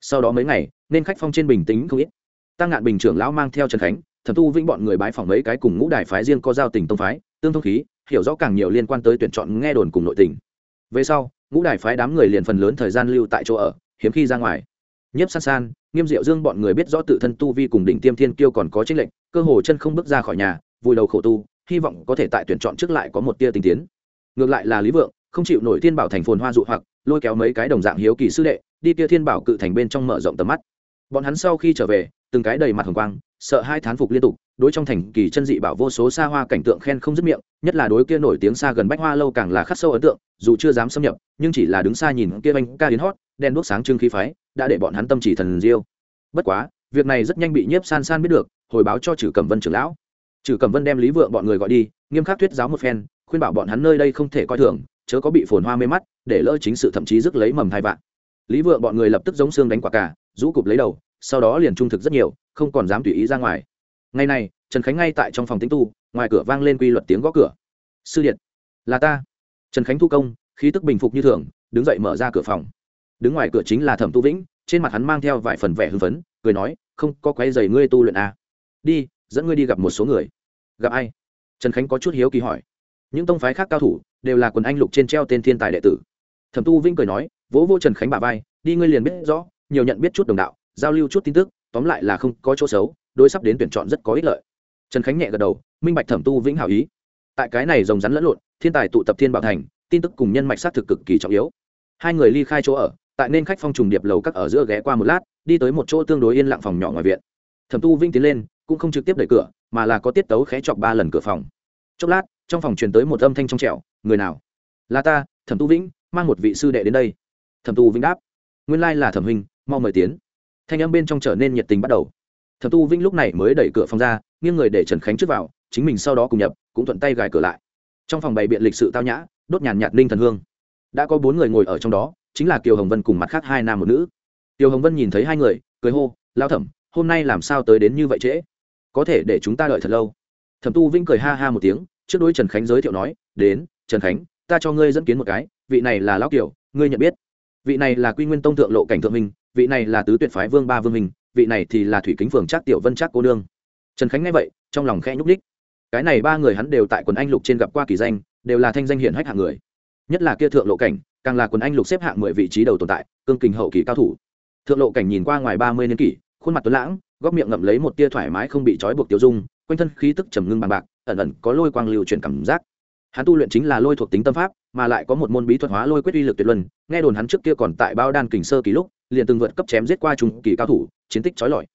S1: Sau đó mấy ngày, nên khách phong trên bình tĩnh không ít. Tăng ngạn bình trưởng lão mang theo trần khánh, thẩm tu vĩnh bọn người bái phỏng mấy cái cùng ngũ đài phái riêng có giao tình tông phái, tương thông khí, hiểu rõ càng nhiều liên quan tới tuyển chọn nghe đồn cùng nội tình. Về sau, ngũ đài phái đám người liền phần lớn thời gian lưu tại chỗ ở, hiếm khi ra ngoài. Nhiếp san san, nghiêm diệu dương bọn người biết rõ tự thân tu vi cùng đỉnh tiêm thiên kiêu còn có trách lệnh cơ hồ chân không bước ra khỏi nhà vùi đầu khổ tu, hy vọng có thể tại tuyển chọn trước lại có một tia tình tiến. Ngược lại là lý vượng không chịu nổi thiên bảo thành phồn hoa dụ hoặc, lôi kéo mấy cái đồng dạng hiếu kỳ sư đệ, đi kia thiên bảo cự thành bên trong mở rộng tầm mắt. Bọn hắn sau khi trở về, từng cái đầy mặt hồng quang, sợ hai thán phục liên tục, đối trong thành kỳ chân dị bảo vô số xa hoa cảnh tượng khen không dứt miệng, nhất là đối kia nổi tiếng xa gần bách hoa lâu càng là khắc sâu ấn tượng, dù chưa dám xâm nhập, nhưng chỉ là đứng xa nhìn kia anh ca đến hót đen đuốc sáng trưng khí phái, đã để bọn hắn tâm chỉ thần diêu. Bất quá, việc này rất nhanh bị nhiếp san san biết được, hồi báo cho trừ cẩm vân trưởng lão. Trừ cẩm vân đem lý vượng bọn người gọi đi, nghiêm khắc thuyết giáo một phen, khuyên bảo bọn hắn nơi đây không thể coi thường chớ có bị phồn hoa mê mắt, để lỡ chính sự thậm chí rước lấy mầm thai vạn. Lý vượng bọn người lập tức giống xương đánh quả cả, rũ cụp lấy đầu, sau đó liền trung thực rất nhiều, không còn dám tùy ý ra ngoài. Ngày này, trần khánh ngay tại trong phòng tính tu, ngoài cửa vang lên quy luật tiếng gõ cửa. Sư điện, là ta. Trần khánh thu công, khí tức bình phục như thường, đứng dậy mở ra cửa phòng. Đứng ngoài cửa chính là thẩm tu vĩnh, trên mặt hắn mang theo vài phần vẻ hưng phấn, cười nói, không có quay dày ngươi tu luyện à. đi, dẫn ngươi đi gặp một số người. Gặp ai? Trần khánh có chút hiếu kỳ hỏi những tông phái khác cao thủ đều là quần anh lục trên treo tên thiên tài đệ tử. Thẩm tu vĩnh cười nói, vỗ vô trần khánh bà vai, đi ngươi liền biết rõ, nhiều nhận biết chút đồng đạo, giao lưu chút tin tức, tóm lại là không có chỗ xấu, đôi sắp đến tuyển chọn rất có ích lợi. Trần khánh nhẹ gật đầu, minh bạch thẩm tu vĩnh hảo ý. Tại cái này rồng rắn lẫn lộn, thiên tài tụ tập thiên bảo thành, tin tức cùng nhân mạch xác thực cực kỳ trọng yếu. Hai người ly khai chỗ ở, tại nên khách phong trùng điệp lầu các ở giữa ghé qua một lát, đi tới một chỗ tương đối yên lặng phòng nhỏ ngoài viện. Thẩm tu vinh tiến lên, cũng không trực tiếp đẩy cửa, mà là có tiết tấu khé chọc ba lần cửa phòng chốc lát, trong phòng truyền tới một âm thanh trong trẻo, người nào? Là ta, thẩm tu vĩnh, mang một vị sư đệ đến đây. Thẩm tu vĩnh đáp, nguyên lai là thẩm huynh, mau mời tiến. Thanh âm bên trong trở nên nhiệt tình bắt đầu. Thẩm tu vĩnh lúc này mới đẩy cửa phòng ra, nghiêng người để trần khánh trước vào, chính mình sau đó cùng nhập, cũng thuận tay gài cửa lại. Trong phòng bày biện lịch sự tao nhã, đốt nhàn nhạt ninh thần hương. Đã có bốn người ngồi ở trong đó, chính là kiều hồng vân cùng mặt khác hai nam một nữ. Kiều hồng vân nhìn thấy hai người, cười hô lao thẩm, hôm nay làm sao tới đến như vậy trễ? Có thể để chúng ta đợi thật lâu thẩm tu vĩnh cười ha ha một tiếng, trước đôi trần khánh giới thiệu nói, đến, trần khánh, ta cho ngươi dẫn kiến một cái, vị này là lão kiều, ngươi nhận biết. Vị này là quy nguyên tông thượng lộ cảnh thượng minh vị này là tứ tuyệt phái vương ba vương minh vị này thì là thủy kính phường trác tiểu vân trác cô nương. Trần khánh nghe vậy, trong lòng khẽ nhúc đích cái này ba người hắn đều tại quần anh lục trên gặp qua kỳ danh, đều là thanh danh hiển hách hạng người. Nhất là kia thượng lộ cảnh, càng là quần anh lục xếp hạng mười vị trí đầu tồn tại, cương kình hậu kỳ cao thủ. Thượng lộ cảnh nhìn qua ngoài ba mươi niên kỷ, khuôn mặt tuấn lãng, góc miệng ngậm lấy một tia thoải mái không bị trói buộc tiêu dung quanh thân khí tức trầm ngưng bằng bạc, ẩn ẩn có lôi quang lưu chuyển cảm giác. Hắn tu luyện chính là lôi thuộc tính tâm pháp, mà lại có một môn bí thuật hóa lôi quyết uy lực tuyệt luân, nghe đồn hắn trước kia còn tại bao đan kình sơ kỳ lúc, liền từng vượt cấp chém giết qua trung kỳ cao thủ, chiến tích trói lọi.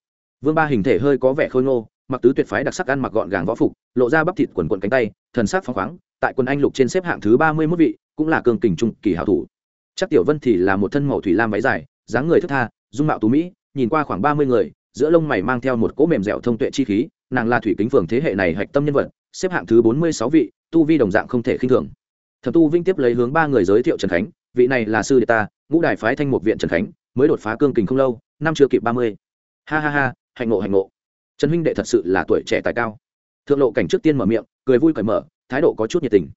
S1: Vương ba hình thể hơi có vẻ khôi ngô, mặc tứ tuyệt phái đặc sắc ăn mặc gọn gàng võ phục, lộ ra bắp thịt quần quần cánh tay, thần sắc phóng khoáng, tại quân anh lục trên xếp hạng thứ ba mươi mốt vị, cũng là cường kình trung kỳ hảo thủ. Chắc tiểu vân thì là một thân màu thủy lam váy dài, dáng người thức tha, dung mạo tú mỹ, nhìn qua khoảng ba mươi người, giữa lông mày mang theo một cỗ mềm dẻo thông tuệ chi khí nàng là thủy kính phường thế hệ này hạch tâm nhân vật, xếp hạng thứ bốn mươi sáu vị, tu vi đồng dạng không thể khinh thường. Thẩm tu vinh tiếp lấy hướng ba người giới thiệu trần khánh, vị này là sư đệ ta, ngũ đại phái thanh một viện trần khánh, mới đột phá cương kình không lâu, năm chưa kịp ba mươi. Ha ha ha, hạnh ngộ hạnh ngộ. Trần huynh đệ thật sự là tuổi trẻ tài cao. Thượng lộ cảnh trước tiên mở miệng, cười vui cởi mở, thái độ có chút nhiệt tình.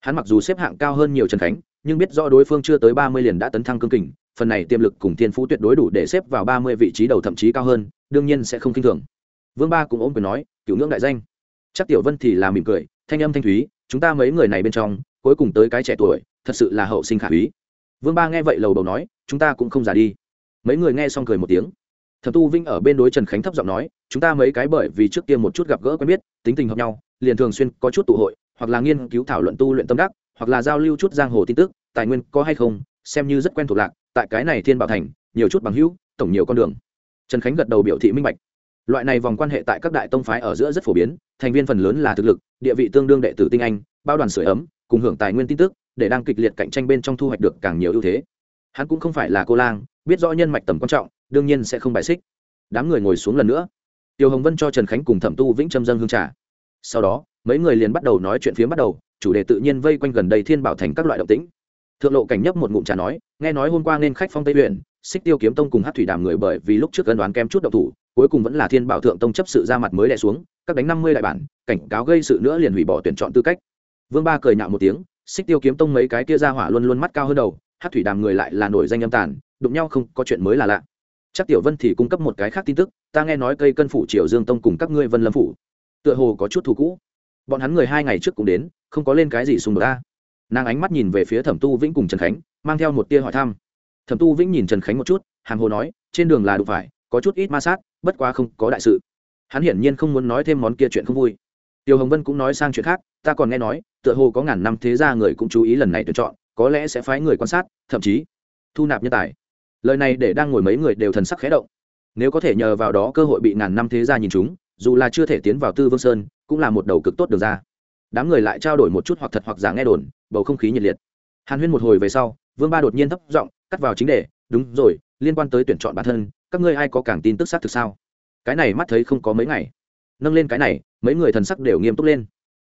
S1: Hắn mặc dù xếp hạng cao hơn nhiều trần khánh, nhưng biết rõ đối phương chưa tới ba mươi liền đã tấn thăng cương kình, phần này tiềm lực cùng thiên phú tuyệt đối đủ để xếp vào ba mươi vị trí đầu thậm chí cao hơn, đương nhiên sẽ không k i n h thường vương ba cũng ôm quyền nói cựu ngưỡng đại danh. Chắc tiểu vân thì là mỉm cười, thanh âm thanh thúy, chúng ta mấy người này bên trong, cuối cùng tới cái trẻ tuổi, thật sự là hậu sinh khả úy vương ba nghe vậy lầu đầu nói, chúng ta cũng không già đi. Mấy người nghe xong cười một tiếng. Thẩm tu vinh ở bên đối trần khánh thấp giọng nói, chúng ta mấy cái bởi vì trước kia một chút gặp gỡ quen biết, tính tình hợp nhau, liền thường xuyên có chút tụ hội, hoặc là nghiên cứu thảo luận tu luyện tâm đắc, hoặc là giao lưu chút giang hồ tin tức, tài nguyên có hay không, xem như rất quen thuộc lạc, tại cái này thiên bảo thành, nhiều chút bằng hữu, tổng nhiều con đường. Trần khánh gật đầu biểu thị minh bạch loại này vòng quan hệ tại các đại tông phái ở giữa rất phổ biến, thành viên phần lớn là thực lực, địa vị tương đương đệ tử tinh anh, bao đoàn sửa ấm, cùng hưởng tài nguyên tin tức, để đang kịch liệt cạnh tranh bên trong thu hoạch được càng nhiều ưu thế. Hắn cũng không phải là cô lang, biết rõ nhân mạch tầm quan trọng, đương nhiên sẽ không bài xích. Đám người ngồi xuống lần nữa. Tiêu hồng vân cho trần khánh cùng thẩm tu vĩnh trâm dân hương trà. Sau đó, mấy người liền bắt đầu nói chuyện phía bắt đầu, chủ đề tự nhiên vây quanh gần đây thiên bảo thành các loại động tĩnh. Thượng lộ cảnh nhấp một ngụm trà nói, nghe nói hôm qua nên khách phong tây huyện xích tiêu kiếm tông cùng hát thủy đàm người bởi vì lúc trước cân đoán kém chút độc thủ cuối cùng vẫn là thiên bảo thượng tông chấp sự ra mặt mới đẻ xuống, các đánh năm mươi đại bản, cảnh cáo gây sự nữa liền hủy bỏ tuyển chọn tư cách. Vương ba cười nhạo một tiếng, xích tiêu kiếm tông mấy cái kia ra hỏa luôn luôn mắt cao hơn đầu, hát thủy đàm người lại là nổi danh âm tàn, đụng nhau không có chuyện mới là lạ. Chắc tiểu vân thì cung cấp một cái khác tin tức, ta nghe nói cây cân phủ triều dương tông cùng các ngươi vân lâm phủ, tựa hồ có chút thù cũ. Bọn hắn người hai ngày trước cũng đến, không có lên cái gì xung đột ta nàng ánh mắt nhìn về phía thẩm tu vĩnh cùng trần khánh, mang theo một tia hỏi thăm. Thẩm tu vĩnh nhìn trần khánh một chút hàng hồ nói, trên đường là đụng phải có chút ít ma sát, bất quá không có đại sự. Hắn hiển nhiên không muốn nói thêm món kia chuyện không vui. Tiêu hồng vân cũng nói sang chuyện khác, ta còn nghe nói, tựa hồ có ngàn năm thế gia người cũng chú ý lần này tuyển chọn, có lẽ sẽ phái người quan sát, thậm chí thu nạp nhân tài. Lời này để đang ngồi mấy người đều thần sắc khẽ động. Nếu có thể nhờ vào đó cơ hội bị ngàn năm thế gia nhìn chúng, dù là chưa thể tiến vào tư vương sơn, cũng là một đầu cực tốt được ra. Đám người lại trao đổi một chút hoặc thật hoặc giả nghe đồn, bầu không khí nhiệt liệt. Hàn huyên một hồi về sau, vương ba đột nhiên thấp giọng cắt vào chính đề, đúng rồi, liên quan tới tuyển chọn bản thân các ngươi ai có càng tin tức xác thực sao? Cái này mắt thấy không có mấy ngày. Nâng lên cái này, mấy người thần sắc đều nghiêm túc lên.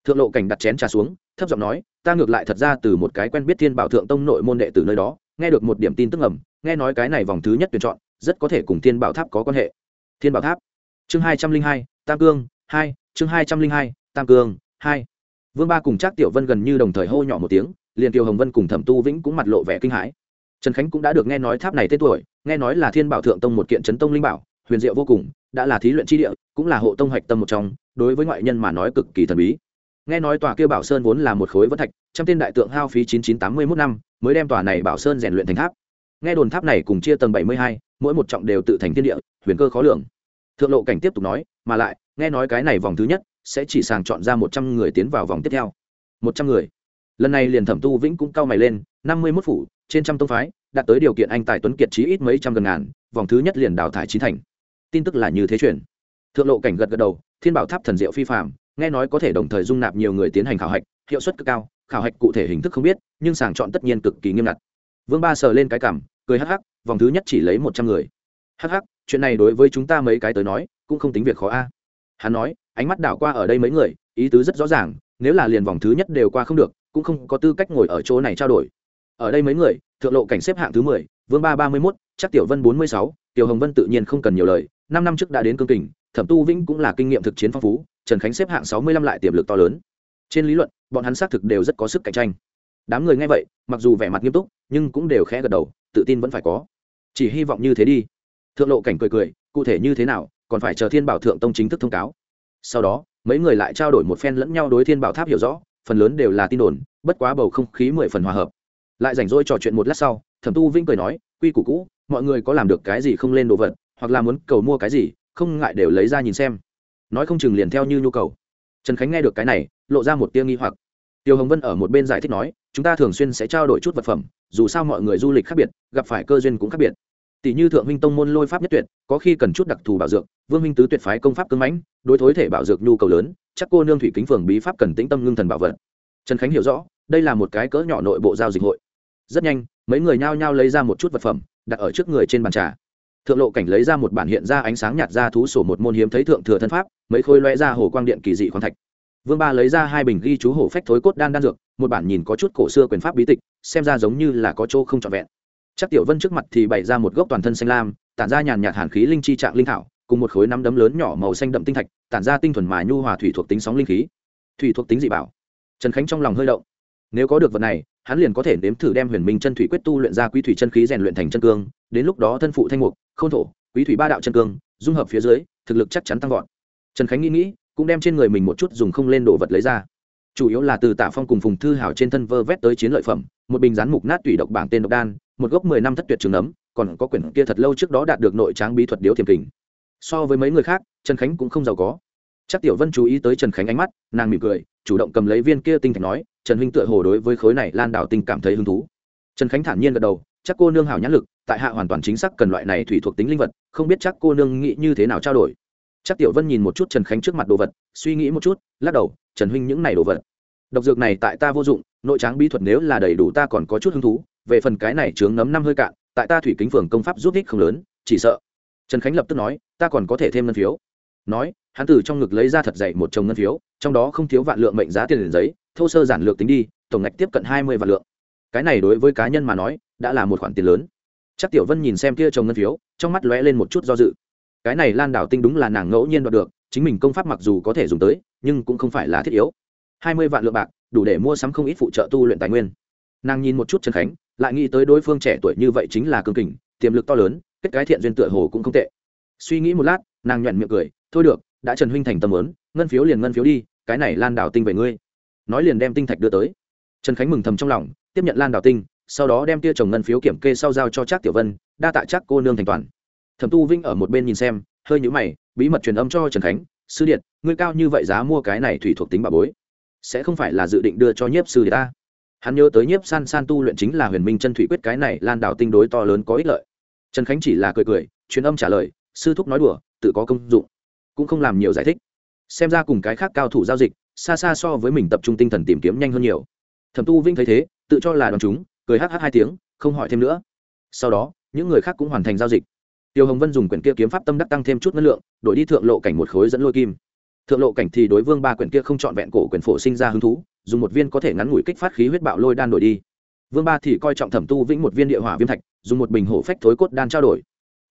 S1: Thượng lộ cảnh đặt chén trà xuống, thấp giọng nói, ta ngược lại thật ra từ một cái quen biết thiên bảo thượng tông nội môn đệ từ nơi đó, nghe được một điểm tin tức ẩm nghe nói cái này vòng thứ nhất tuyển chọn, rất có thể cùng thiên bảo tháp có quan hệ. Thiên bảo tháp. Chương hai trăm linh hai, tam cương, hai, chương hai trăm linh hai, tam cương, hai. Vương ba cùng trác tiểu vân gần như đồng thời hô nhỏ một tiếng, liền kiều hồng vân cùng thẩm tu vĩnh cũng mặt lộ vẻ kinh hãi trần khánh cũng đã được nghe nói tháp này tên tuổi, nghe nói là thiên bảo thượng tông một kiện chấn tông linh bảo, huyền diệu vô cùng, đã là thí luyện tri địa, cũng là hộ tông hoạch tâm một trong, đối với ngoại nhân mà nói cực kỳ thần bí. Nghe nói tòa kia bảo sơn vốn là một khối vân thạch, trăm tên đại tượng hao phí chín chín tám mươi mốt năm, mới đem tòa này bảo sơn rèn luyện thành tháp. Nghe đồn tháp này cùng chia tầng bảy mươi hai, mỗi một trọng đều tự thành thiên địa, huyền cơ khó lường. Thượng lộ cảnh tiếp tục nói, mà lại, nghe nói cái này vòng thứ nhất, sẽ chỉ sàng chọn ra một trăm người tiến vào vòng tiếp theo. Một trăm người. Lần này liền thẩm tu vĩnh cũng cao mày lên, năm mươi mốt phủ trên trăm tông phái, đạt tới điều kiện anh tài tuấn kiệt chí ít mấy trăm gần ngàn, vòng thứ nhất liền đào thải chín thành. Tin tức là như thế chuyển thượng lộ cảnh gật gật đầu, thiên bảo tháp thần diệu phi phạm nghe nói có thể đồng thời dung nạp nhiều người tiến hành khảo hạch, hiệu suất cực cao, khảo hạch cụ thể hình thức không biết, nhưng sàng chọn tất nhiên cực kỳ nghiêm ngặt. Vương ba sờ lên cái cảm, cười hắc hắc, vòng thứ nhất chỉ lấy một trăm người. Hắc hắc, chuyện này đối với chúng ta mấy cái tới nói, cũng không tính việc khó a. Hắn nói, ánh mắt đảo qua ở đây mấy người, ý tứ rất rõ ràng, nếu là liền vòng thứ nhất đều qua không được, cũng không có tư cách ngồi ở chỗ này trao đổi ở đây mấy người, thượng lộ cảnh xếp hạng thứ mười, vương ba ba mươi mốt, chắc tiểu vân bốn mươi sáu, tiểu hồng vân tự nhiên không cần nhiều lời, năm năm trước đã đến cương kình, thẩm tu vĩnh cũng là kinh nghiệm thực chiến phong phú, trần khánh xếp hạng sáu mươi lăm lại tiềm lực to lớn. Trên lý luận, bọn hắn xác thực đều rất có sức cạnh tranh. Đám người nghe vậy, mặc dù vẻ mặt nghiêm túc, nhưng cũng đều khẽ gật đầu, tự tin vẫn phải có. Chỉ hy vọng như thế đi. Thượng lộ cảnh cười cười, cụ thể như thế nào, còn phải chờ thiên bảo thượng tông chính thức thông cáo. Sau đó, mấy người lại trao đổi một phen lẫn nhau đối thiên bảo tháp hiểu rõ, phần lớn đều là tin đồn, bất quá bầu không khí mười phần hòa hợp lại rảnh rỗi trò chuyện một lát sau, thẩm tu vinh cười nói, quy củ cũ, mọi người có làm được cái gì không lên đồ vật, hoặc là muốn cầu mua cái gì, không ngại đều lấy ra nhìn xem. Nói không chừng liền theo như nhu cầu. Trần khánh nghe được cái này, lộ ra một tia nghi hoặc. Tiêu hồng vân ở một bên giải thích nói, chúng ta thường xuyên sẽ trao đổi chút vật phẩm, dù sao mọi người du lịch khác biệt, gặp phải cơ duyên cũng khác biệt. Tỷ như thượng huynh tông môn lôi pháp nhất tuyệt, có khi cần chút đặc thù bảo dược, vương huynh tứ tuyệt phái công pháp cưng mãnh, đối thối thể bảo dược nhu cầu lớn, chắc cô nương thủy kính phường bí pháp cần tĩnh tâm ngưng thần bảo vật. Trần khánh hiểu rõ, đây là một cái cỡ nhỏ nội bộ giao dịch hội rất nhanh, mấy người nhao nhao lấy ra một chút vật phẩm, đặt ở trước người trên bàn trà. Thượng lộ cảnh lấy ra một bản hiện ra ánh sáng nhạt ra thú sổ một môn hiếm thấy thượng thừa thân pháp, mấy khôi loe ra hồ quang điện kỳ dị khoáng thạch. Vương ba lấy ra hai bình ghi chú hổ phách thối cốt đan đan dược, một bản nhìn có chút cổ xưa quyền pháp bí tịch, xem ra giống như là có chỗ không trọn vẹn. Chắc tiểu vân trước mặt thì bày ra một gốc toàn thân xanh lam, tản ra nhàn nhạt hàn khí linh chi trạng linh thảo, cùng một khối nắm đấm lớn nhỏ màu xanh đậm tinh thạch, tản ra tinh thuần mà nhu hòa thủy thuộc tính sóng linh khí. Thủy thuộc tính dị bảo. Trần khánh trong lòng hơi động. Nếu có được vật này hắn liền có thể nếm thử đem huyền minh chân thủy quyết tu luyện ra quý thủy chân khí rèn luyện thành chân cương, đến lúc đó thân phụ thanh mục k h ô n thổ, quý thủy ba đạo chân cương, dung hợp phía dưới, thực lực chắc chắn tăng vọt. Trần khánh nghĩ nghĩ, cũng đem trên người mình một chút dùng không lên đồ vật lấy ra. Chủ yếu là từ tạ phong cùng phùng thư hảo trên thân vơ vét tới chiến lợi phẩm, một bình rán mục nát tùy độc bảng tên độc đan, một gốc mười năm thất tuyệt trường nấm còn có quyển kia thật lâu trước đó đạt được nội tráng bí thuật điếu thiềm kình. So với mấy người khác, trần khánh cũng không giàu có. Chắc tiểu vân chú ý tới trần khánh ánh mắt, nàng mỉm cười, chủ động cầm lấy viên kia tinh thạch nói trần huynh tựa hồ đối với khối này lan đảo tinh cảm thấy hứng thú. Trần khánh thản nhiên gật đầu, chắc cô nương hảo nhãn lực, tại hạ hoàn toàn chính xác cần loại này thủy thuộc tính linh vật, không biết chắc cô nương nghĩ như thế nào trao đổi. Chắc tiểu vân nhìn một chút trần khánh trước mặt đồ vật, suy nghĩ một chút, lắc đầu, trần huynh những này đồ vật, độc dược này tại ta vô dụng, nội tráng bí thuật nếu là đầy đủ ta còn có chút hứng thú, về phần cái này chướng nấm năm hơi cạn, tại ta thủy kính phường công pháp giúp ích không lớn, chỉ sợ. Trần khánh lập tức nói, ta còn có thể thêm ngân phiếu. Nói, hắn từ trong ngực lấy ra thật dậy một chồng ngân phiếu, trong đó không thiếu vạn lượng mệnh giá tiền giấy thô sơ giản lược tính đi, tổng ngạch tiếp cận hai mươi vạn lượng. Cái này đối với cá nhân mà nói, đã là một khoản tiền lớn. Chắc tiểu vân nhìn xem kia chồng ngân phiếu, trong mắt lóe lên một chút do dự. Cái này lan đảo tinh đúng là nàng ngẫu nhiên đoạt được, chính mình công pháp mặc dù có thể dùng tới, nhưng cũng không phải là thiết yếu. Hai mươi vạn lượng bạc, đủ để mua sắm không ít phụ trợ tu luyện tài nguyên. Nàng nhìn một chút trần khánh, lại nghĩ tới đối phương trẻ tuổi như vậy chính là cương kình, tiềm lực to lớn, kết cái thiện duyên tựa hồ cũng không tệ. Suy nghĩ một lát, nàng nhoẹn miệng cười, thôi được, đã trần huynh thành tâm lớn ngân phiếu liền ngân phiếu đi, cái này lan đảo tinh về ngươi nói liền đem tinh thạch đưa tới. Trần khánh mừng thầm trong lòng, tiếp nhận lan đảo tinh, sau đó đem tia chồng ngân phiếu kiểm kê sau giao cho trác tiểu vân, đa tạ trác cô nương thành toàn. Thẩm tu vinh ở một bên nhìn xem, hơi nhũ mày, bí mật truyền âm cho trần khánh, sư điện ngươi cao như vậy giá mua cái này thủy thuộc tính bà bối, sẽ không phải là dự định đưa cho nhiếp sư điện ta? Hắn nhớ tới nhiếp san san tu luyện chính là huyền minh chân thủy quyết cái này, lan đảo tinh đối to lớn có ích lợi. Trần khánh chỉ là cười cười, truyền âm trả lời, sư thúc nói đùa, tự có công dụng, cũng không làm nhiều giải thích. Xem ra cùng cái khác cao thủ giao dịch xa xa so với mình tập trung tinh thần tìm kiếm nhanh hơn nhiều. Thẩm tu vinh thấy thế, tự cho là đòn chúng, cười hh hai tiếng, không hỏi thêm nữa. Sau đó, những người khác cũng hoàn thành giao dịch. Tiêu hồng vân dùng quyển kia kiếm pháp tâm đắc tăng thêm chút năng lượng, đổi đi thượng lộ cảnh một khối dẫn lôi kim. Thượng lộ cảnh thì đối vương ba quyển kia không trọn vẹn cổ quyển phổ sinh ra hứng thú, dùng một viên có thể ngắn ngủi kích phát khí huyết bạo lôi đan đổi đi. Vương ba thì coi trọng thẩm tu vĩnh một viên địa hỏa viêm thạch, dùng một bình hổ phách thối cốt đan trao đổi.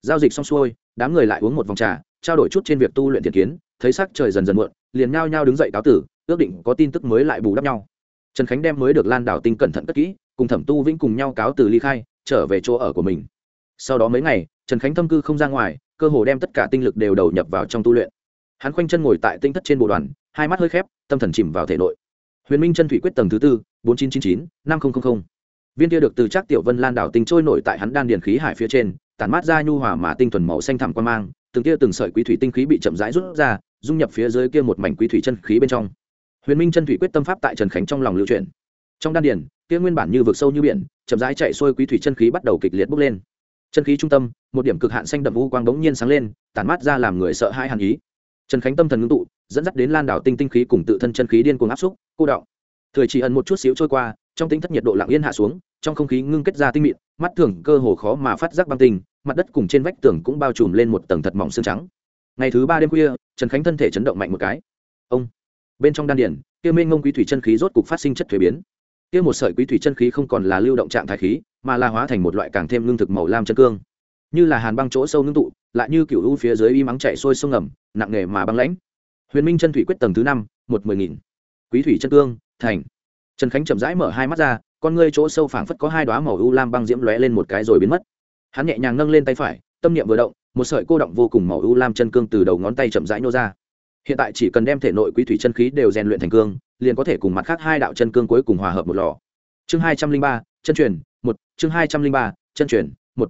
S1: Giao dịch xong xuôi, đám người lại uống một vòng trà, trao đổi chút trên việc tu luyện thiện kiến, thấy sắc trời dần dần muộn, liền nhao nhao đứng dậy cáo tử ước định có tin tức mới lại bù đắp nhau. Trần khánh đem mới được lan đảo tinh cẩn thận cất kỹ, cùng thẩm tu vĩnh cùng nhau cáo từ ly khai, trở về chỗ ở của mình. Sau đó mấy ngày, trần khánh thâm cư không ra ngoài, cơ hồ đem tất cả tinh lực đều đầu nhập vào trong tu luyện. Hắn khoanh chân ngồi tại tinh thất trên bộ đoàn, hai mắt hơi khép, tâm thần chìm vào thể nội. Huyền minh chân thủy quyết tầng thứ tư, bốn nghìn chín trăm chín, năm nghìn viên kia được từ Trác tiểu vân lan đảo tinh trôi nổi tại hắn đan điền khí hải phía trên, tản mát ra nhu hòa mà tinh thuần màu xanh thẳm quan mang, từng kia từng sợi quý thủy tinh khí bị chậm rãi rút ra, dung nhập phía dưới kia một mảnh quý thủy chân khí bên trong huyền minh chân thủy quyết tâm pháp tại trần khánh trong lòng lưu truyền. Trong đan điền, kia nguyên bản như vực sâu như biển, chậm rãi chạy xuôi quý thủy chân khí bắt đầu kịch liệt bốc lên. Chân khí trung tâm, một điểm cực hạn xanh đậm u quang bỗng nhiên sáng lên, tản mát ra làm người sợ hãi hàn ý. Trần khánh tâm thần ngưng tụ, dẫn dắt đến lan đảo tinh tinh khí cùng tự thân chân khí điên cuồng áp xúc, cô đọng thời chỉ ẩn một chút xíu trôi qua, trong tính thất nhiệt độ lặng yên hạ xuống, trong không khí ngưng kết ra tinh mịn, mắt thường cơ hồ khó mà phát giác băng tinh, mặt đất cùng trên vách tường cũng bao trùm lên một tầng thật mỏng xương trắng. Ngày thứ ba đêm khuya, trần khánh thân thể chấn động mạnh một cái. Ông! Bên trong đan điển kia mênh ngông quý thủy chân khí rốt cục phát sinh chất thuế biến. Kia một sợi quý thủy chân khí không còn là lưu động trạng thái khí, mà là hóa thành một loại càng thêm lương thực màu lam chân cương. Như là hàn băng chỗ sâu ngưng tụ, lại như kiểu u phía dưới y mắng chạy sôi sông ngầm, nặng nề mà băng lãnh. Huyền minh chân thủy quyết tầng thứ năm, một mười nghìn. Quý thủy chân cương, thành. Trần khánh chậm rãi mở hai mắt ra, con ngươi chỗ sâu phảng phất có hai đoá màu u lam băng diễm lóe lên một cái rồi biến mất. Hắn nhẹ nhàng nâng lên tay phải, tâm niệm vừa động, một sợi cô động vô cùng màu u lam chân cương từ đầu ngón tay chậm rãi nô ra hiện tại chỉ cần đem thể nội quý thủy chân khí đều rèn luyện thành cương, liền có thể cùng mặt khác hai đạo chân cương cuối cùng hòa hợp một lò. Chương hai trăm linh ba, chân truyền, một, chương hai trăm linh ba, chân truyền, một.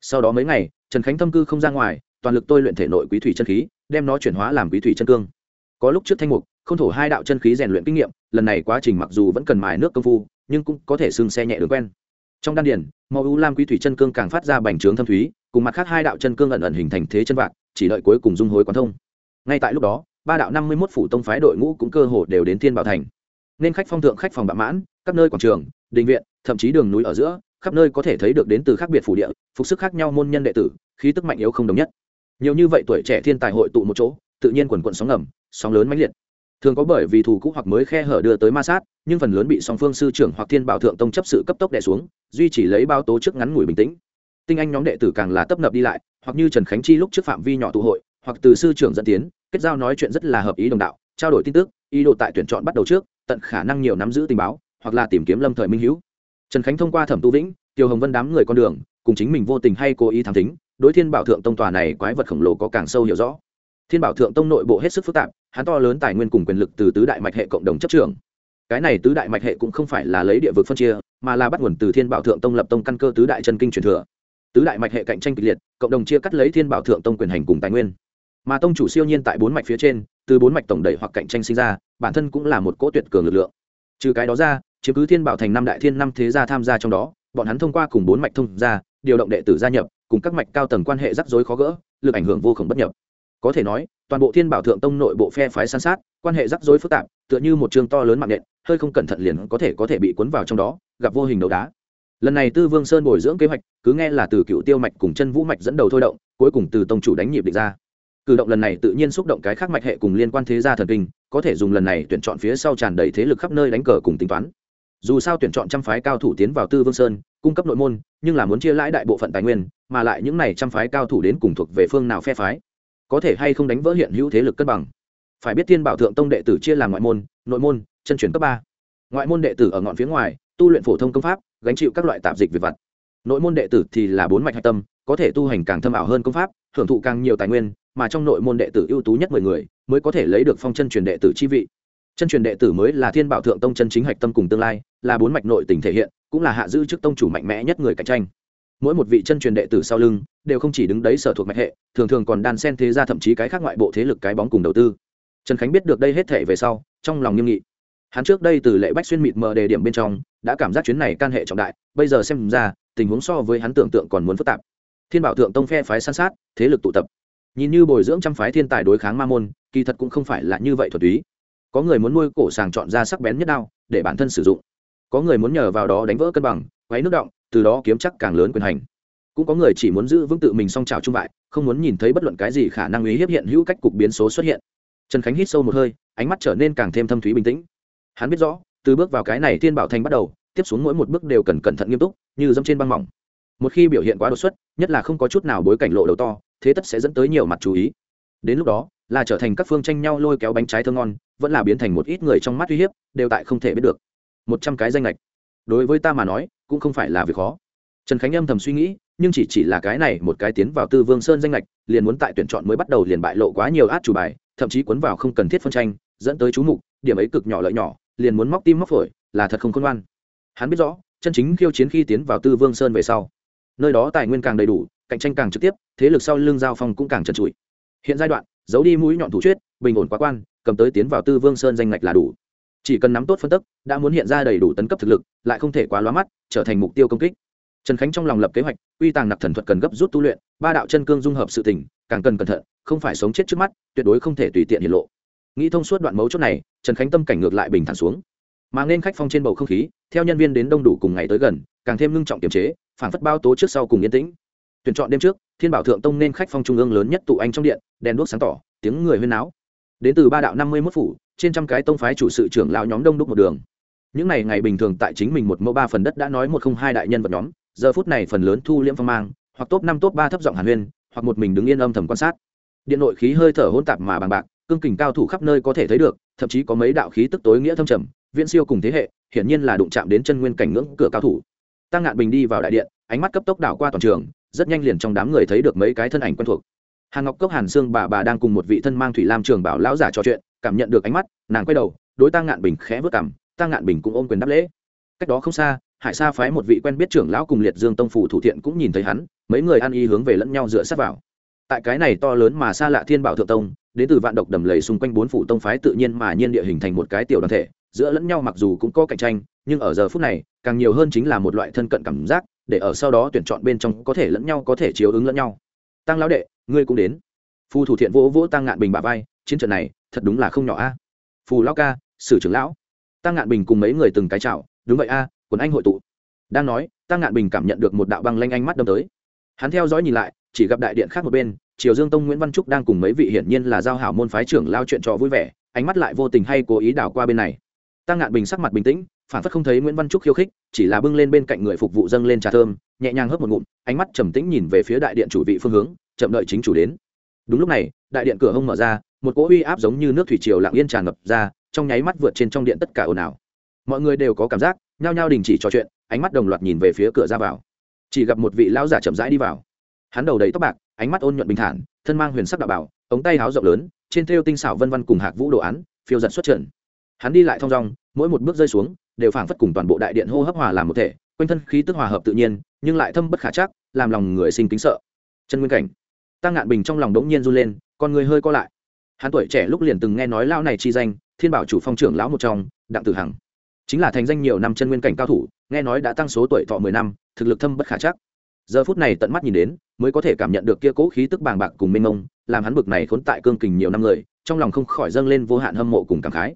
S1: Sau đó mấy ngày, trần khánh thâm cư không ra ngoài, toàn lực tôi luyện thể nội quý thủy chân khí, đem nó chuyển hóa làm quý thủy chân cương. Có lúc trước thanh mục, không thổ hai đạo chân khí rèn luyện kinh nghiệm, lần này quá trình mặc dù vẫn cần mài nước công phu, nhưng cũng có thể xưng xe nhẹ đường quen. Trong đan điển màu u lam quý thủy chân cương càng phát ra bành trướng thâm thúy, cùng mặt khác hai đạo chân cương ẩn ẩn hình thành thế chân vạc, chỉ đợi cuối cùng dung hối quán thông. Ngay tại lúc đó ba đạo năm mươi một phủ tông phái đội ngũ cũng cơ hồ đều đến thiên bảo thành. Nên khách phong thượng khách phòng bạ mãn, các nơi quảng trường, đình viện, thậm chí đường núi ở giữa, khắp nơi có thể thấy được đến từ khác biệt phủ địa, phục sức khác nhau môn nhân đệ tử, khí tức mạnh yếu không đồng nhất. Nhiều như vậy tuổi trẻ thiên tài hội tụ một chỗ, tự nhiên quần quần sóng ngầm, sóng lớn mãnh liệt. Thường có bởi vì thủ cũ hoặc mới khe hở đưa tới ma sát, nhưng phần lớn bị song phương sư trưởng hoặc thiên bảo thượng tông chấp sự cấp tốc đè xuống, duy chỉ lấy bao tố trước ngắn ngủi bình tĩnh. Tinh anh nhóm đệ tử càng là tấp nập đi lại, hoặc như trần khánh chi lúc trước phạm vi nhỏ tụ hội, hoặc từ sư trưởng dẫn tiến kết giao nói chuyện rất là hợp ý đồng đạo, trao đổi tin tức, ý đồ tại tuyển chọn bắt đầu trước, tận khả năng nhiều nắm giữ tình báo, hoặc là tìm kiếm lâm thời minh hữu. Trần khánh thông qua thẩm tu vĩnh, tiêu hồng vân đám người con đường, cùng chính mình vô tình hay cố ý thám tính đối thiên bảo thượng tông tòa này quái vật khổng lồ có càng sâu hiểu rõ. Thiên bảo thượng tông nội bộ hết sức phức tạp, hắn to lớn tài nguyên cùng quyền lực từ tứ đại mạch hệ cộng đồng chấp trường cái này tứ đại mạch hệ cũng không phải là lấy địa vực phân chia, mà là bắt nguồn từ thiên bảo thượng tông lập tông căn cơ tứ đại chân kinh truyền thừa. Tứ đại mạch hệ cạnh tranh kịch liệt, cộng đồng chia cắt lấy thiên bảo thượng tông quyền hành cùng tài nguyên mà tông chủ siêu nhiên tại bốn mạch phía trên, từ bốn mạch tổng đẩy hoặc cạnh tranh sinh ra, bản thân cũng là một cỗ tuyệt cường lực lượng. Trừ cái đó ra chứ cứ thiên bảo thành năm đại thiên năm thế gia tham gia trong đó, bọn hắn thông qua cùng bốn mạch thông gia, điều động đệ tử gia nhập, cùng các mạch cao tầng quan hệ rắc rối khó gỡ, lực ảnh hưởng vô cùng bất nhập. Có thể nói, toàn bộ thiên bảo thượng tông nội bộ phe phái san sát, quan hệ rắc rối phức tạp, tựa như một trường to lớn mạng nện, hơi không cẩn thận liền có thể có thể bị cuốn vào trong đó, gặp vô hình đấu đá. Lần này tư vương sơn bồi dưỡng kế hoạch, cứ nghe là từ cựu tiêu mạch cùng chân vũ mạch dẫn đầu thôi động, cuối cùng từ tông chủ đánh nhịp định ra cử động lần này tự nhiên xúc động cái khác mạch hệ cùng liên quan thế gia thần kinh, có thể dùng lần này tuyển chọn phía sau tràn đầy thế lực khắp nơi đánh cờ cùng tính toán. Dù sao tuyển chọn trăm phái cao thủ tiến vào tư vương sơn, cung cấp nội môn, nhưng là muốn chia lãi đại bộ phận tài nguyên, mà lại những này trăm phái cao thủ đến cùng thuộc về phương nào phe phái, có thể hay không đánh vỡ hiện hữu thế lực cân bằng. Phải biết tiên bảo thượng tông đệ tử chia làm ngoại môn, nội môn, chân truyền cấp ba. Ngoại môn đệ tử ở ngọn phía ngoài, tu luyện phổ thông công pháp, gánh chịu các loại tạp dịch về vật nội môn đệ tử thì là bốn mạch hạch tâm, có thể tu hành càng thâm ảo hơn công pháp, hưởng thụ càng nhiều tài nguyên mà trong nội môn đệ tử ưu tú nhất mười người mới có thể lấy được phong chân truyền đệ tử chi vị. Chân truyền đệ tử mới là thiên bảo thượng tông chân chính hạch tâm cùng tương lai, là bốn mạch nội tình thể hiện, cũng là hạ dư chức tông chủ mạnh mẽ nhất người cạnh tranh. Mỗi một vị chân truyền đệ tử sau lưng đều không chỉ đứng đấy sở thuộc mạch hệ, thường thường còn đan sen thế ra thậm chí cái khác ngoại bộ thế lực cái bóng cùng đầu tư. Trần khánh biết được đây hết thể về sau, trong lòng nghiêm nghị. Hắn trước đây từ lệ bách xuyên mịt mờ đề điểm bên trong, đã cảm giác chuyến này can hệ trọng đại, bây giờ xem ra, tình huống so với hắn tưởng tượng còn muốn phức tạp. Thiên bảo thượng tông phe phái san sát, thế lực tụ tập nhìn như bồi dưỡng trăm phái thiên tài đối kháng ma môn, kỳ thật cũng không phải là như vậy thuật ý. có người muốn nuôi cổ sàng chọn ra sắc bén nhất đao, để bản thân sử dụng. Có người muốn nhờ vào đó đánh vỡ cân bằng, quấy nước động, từ đó kiếm chắc càng lớn quyền hành. Cũng có người chỉ muốn giữ vững tự mình song trào trung bại, không muốn nhìn thấy bất luận cái gì khả năng uy hiếp hiện hữu cách cục biến số xuất hiện. Trần khánh hít sâu một hơi, ánh mắt trở nên càng thêm thâm thúy bình tĩnh. Hắn biết rõ, từ bước vào cái này thiên bảo thành bắt đầu, tiếp xuống mỗi một bước đều cần cẩn thận nghiêm túc, như dẫm trên băng mỏng. Một khi biểu hiện quá đột xuất, nhất là không có chút nào bối cảnh lộ đầu to thế tất sẽ dẫn tới nhiều mặt chú ý. Đến lúc đó, là trở thành các phương tranh nhau lôi kéo bánh trái thơ ngon, vẫn là biến thành một ít người trong mắt uy hiếp, đều tại không thể biết được. Một trăm cái danh lệch đối với ta mà nói, cũng không phải là việc khó. Trần khánh âm thầm suy nghĩ, nhưng chỉ chỉ là cái này, một cái tiến vào tư vương sơn danh lệch liền muốn tại tuyển chọn mới bắt đầu liền bại lộ quá nhiều át chủ bài, thậm chí cuốn vào không cần thiết phân tranh, dẫn tới chú mục, điểm ấy cực nhỏ lợi nhỏ, liền muốn móc tim móc phổi, là thật không khôn ngoan. Hắn biết rõ, chân chính khiêu chiến khi tiến vào tư vương sơn về sau nơi đó tài nguyên càng đầy đủ, cạnh tranh càng trực tiếp, thế lực sau lưng giao phong cũng càng trần trụi. Hiện giai đoạn, giấu đi mũi nhọn thủ chuyết, bình ổn quá quan, cầm tới tiến vào tư vương sơn danh ngạch là đủ. Chỉ cần nắm tốt phân tức, đã muốn hiện ra đầy đủ tấn cấp thực lực, lại không thể quá lóa mắt, trở thành mục tiêu công kích. Trần khánh trong lòng lập kế hoạch uy tàng nạp thần thuật cần gấp rút tu luyện, ba đạo chân cương dung hợp sự tỉnh càng cần cẩn thận, không phải sống chết trước mắt, tuyệt đối không thể tùy tiện hiện lộ. Nghĩ thông suốt đoạn mấu chốt này, trần khánh tâm cảnh ngược lại bình thản xuống. Mà nên khách phong trên bầu không khí, theo nhân viên đến đông đủ cùng ngày tới gần, càng thêm ngưng trọng kiềm chế phản phất bao tố trước sau cùng yên tĩnh. Tuyển chọn đêm trước, thiên bảo thượng tông nên khách phong trung ương lớn nhất tụ anh trong điện, đèn đuốc sáng tỏ, tiếng người huyên náo. Đến từ ba đạo năm mươi mốt phủ, trên trăm cái tông phái chủ sự trưởng lão nhóm đông đúc một đường. Những ngày ngày bình thường tại chính mình một mẫu ba phần đất đã nói một không hai đại nhân vật nhóm, giờ phút này phần lớn thu liễm phong mang, hoặc top năm, top ba thấp giọng hàn huyên, hoặc một mình đứng yên âm thầm quan sát. Điện nội khí hơi thở hỗn tạp mà bằng bạc, cương kình cao thủ khắp nơi có thể thấy được, thậm chí có mấy đạo khí tức tối nghĩa thâm trầm, viễn siêu cùng thế hệ, hiển nhiên là đụng chạm đến chân nguyên cảnh ngưỡng cửa cao thủ tăng ngạn bình đi vào đại điện, ánh mắt cấp tốc đảo qua toàn trường, rất nhanh liền trong đám người thấy được mấy cái thân ảnh quen thuộc. Hàn ngọc cốc, hàn sương, bà bà đang cùng một vị thân mang thủy lam trường bảo lão giả trò chuyện, cảm nhận được ánh mắt, nàng quay đầu, đối tăng ngạn bình khẽ vớt cảm tăng ngạn bình cũng ôm quyền đáp lễ. Cách đó không xa, hải sa phái một vị quen biết trưởng lão cùng liệt dương tông phủ thủ thiện cũng nhìn thấy hắn, mấy người ăn y hướng về lẫn nhau dựa sát vào. Tại cái này to lớn mà xa lạ thiên bảo thượng tông, đến từ vạn độc đầm lầy xung quanh bốn phủ tông phái tự nhiên mà nhiên địa hình thành một cái tiểu đoàn thể, giữa lẫn nhau mặc dù cũng có cạnh tranh, nhưng ở giờ phút này càng nhiều hơn chính là một loại thân cận cảm giác, để ở sau đó tuyển chọn bên trong có thể lẫn nhau có thể chiếu ứng lẫn nhau. Tăng lão đệ, ngươi cũng đến. Phù thủ thiện vỗ vỗ tăng ngạn bình bà vai, chiến trận này, thật đúng là không nhỏ a. Phù lão ca, sử trưởng lão. Tăng ngạn bình cùng mấy người từng cái chào, đúng vậy a, quần anh hội tụ. Đang nói, tăng ngạn bình cảm nhận được một đạo băng lanh ánh mắt đâm tới. Hắn theo dõi nhìn lại, chỉ gặp đại điện khác một bên, triều dương tông nguyễn văn trúc đang cùng mấy vị hiển nhiên là giao hảo môn phái trưởng lao chuyện trò vui vẻ, ánh mắt lại vô tình hay cố ý đảo qua bên này. Tăng ngạn bình sắc mặt bình tĩnh phản phất không thấy nguyễn văn trúc khiêu khích, chỉ là bưng lên bên cạnh người phục vụ dâng lên trà thơm, nhẹ nhàng hớp một ngụm, ánh mắt trầm tĩnh nhìn về phía đại điện chủ vị phương hướng, chậm đợi chính chủ đến. Đúng lúc này, đại điện cửa hông mở ra, một cỗ uy áp giống như nước thủy triều lặng yên tràn ngập ra, trong nháy mắt vượt trên trong điện tất cả ồn ào. Mọi người đều có cảm giác, nhao nhao đình chỉ trò chuyện, ánh mắt đồng loạt nhìn về phía cửa ra vào. Chỉ gặp một vị lão giả chậm rãi đi vào. Hắn đầu đầy tóc bạc, ánh mắt ôn nhuận bình thản, thân mang huyền sắc đạo bảo, ống tay háo rộng lớn, trên thêu tinh xảo vân vân cùng hạc vũ đồ án, phiêu giật xuất trận. Hắn đi lại thong dong, mỗi một bước rơi xuống đều phảng phất cùng toàn bộ đại điện hô hấp hòa làm một thể, quanh thân khí tức hòa hợp tự nhiên, nhưng lại thâm bất khả chắc, làm lòng người sinh kính sợ. Chân nguyên cảnh. Tăng ngạn bình trong lòng đống nhiên run lên, con người hơi co lại. Hắn tuổi trẻ lúc liền từng nghe nói lão này chi danh, thiên bảo chủ phong trưởng lão một trong, đặng tử hằng. Chính là thành danh nhiều năm chân nguyên cảnh cao thủ, nghe nói đã tăng số tuổi thọ mười năm, thực lực thâm bất khả chắc. Giờ phút này tận mắt nhìn đến, mới có thể cảm nhận được kia cố khí tức bàng bạc cùng mênh mông, làm hắn bực này khốn tại cương kình nhiều năm người, trong lòng không khỏi dâng lên vô hạn hâm mộ cùng cảm khái.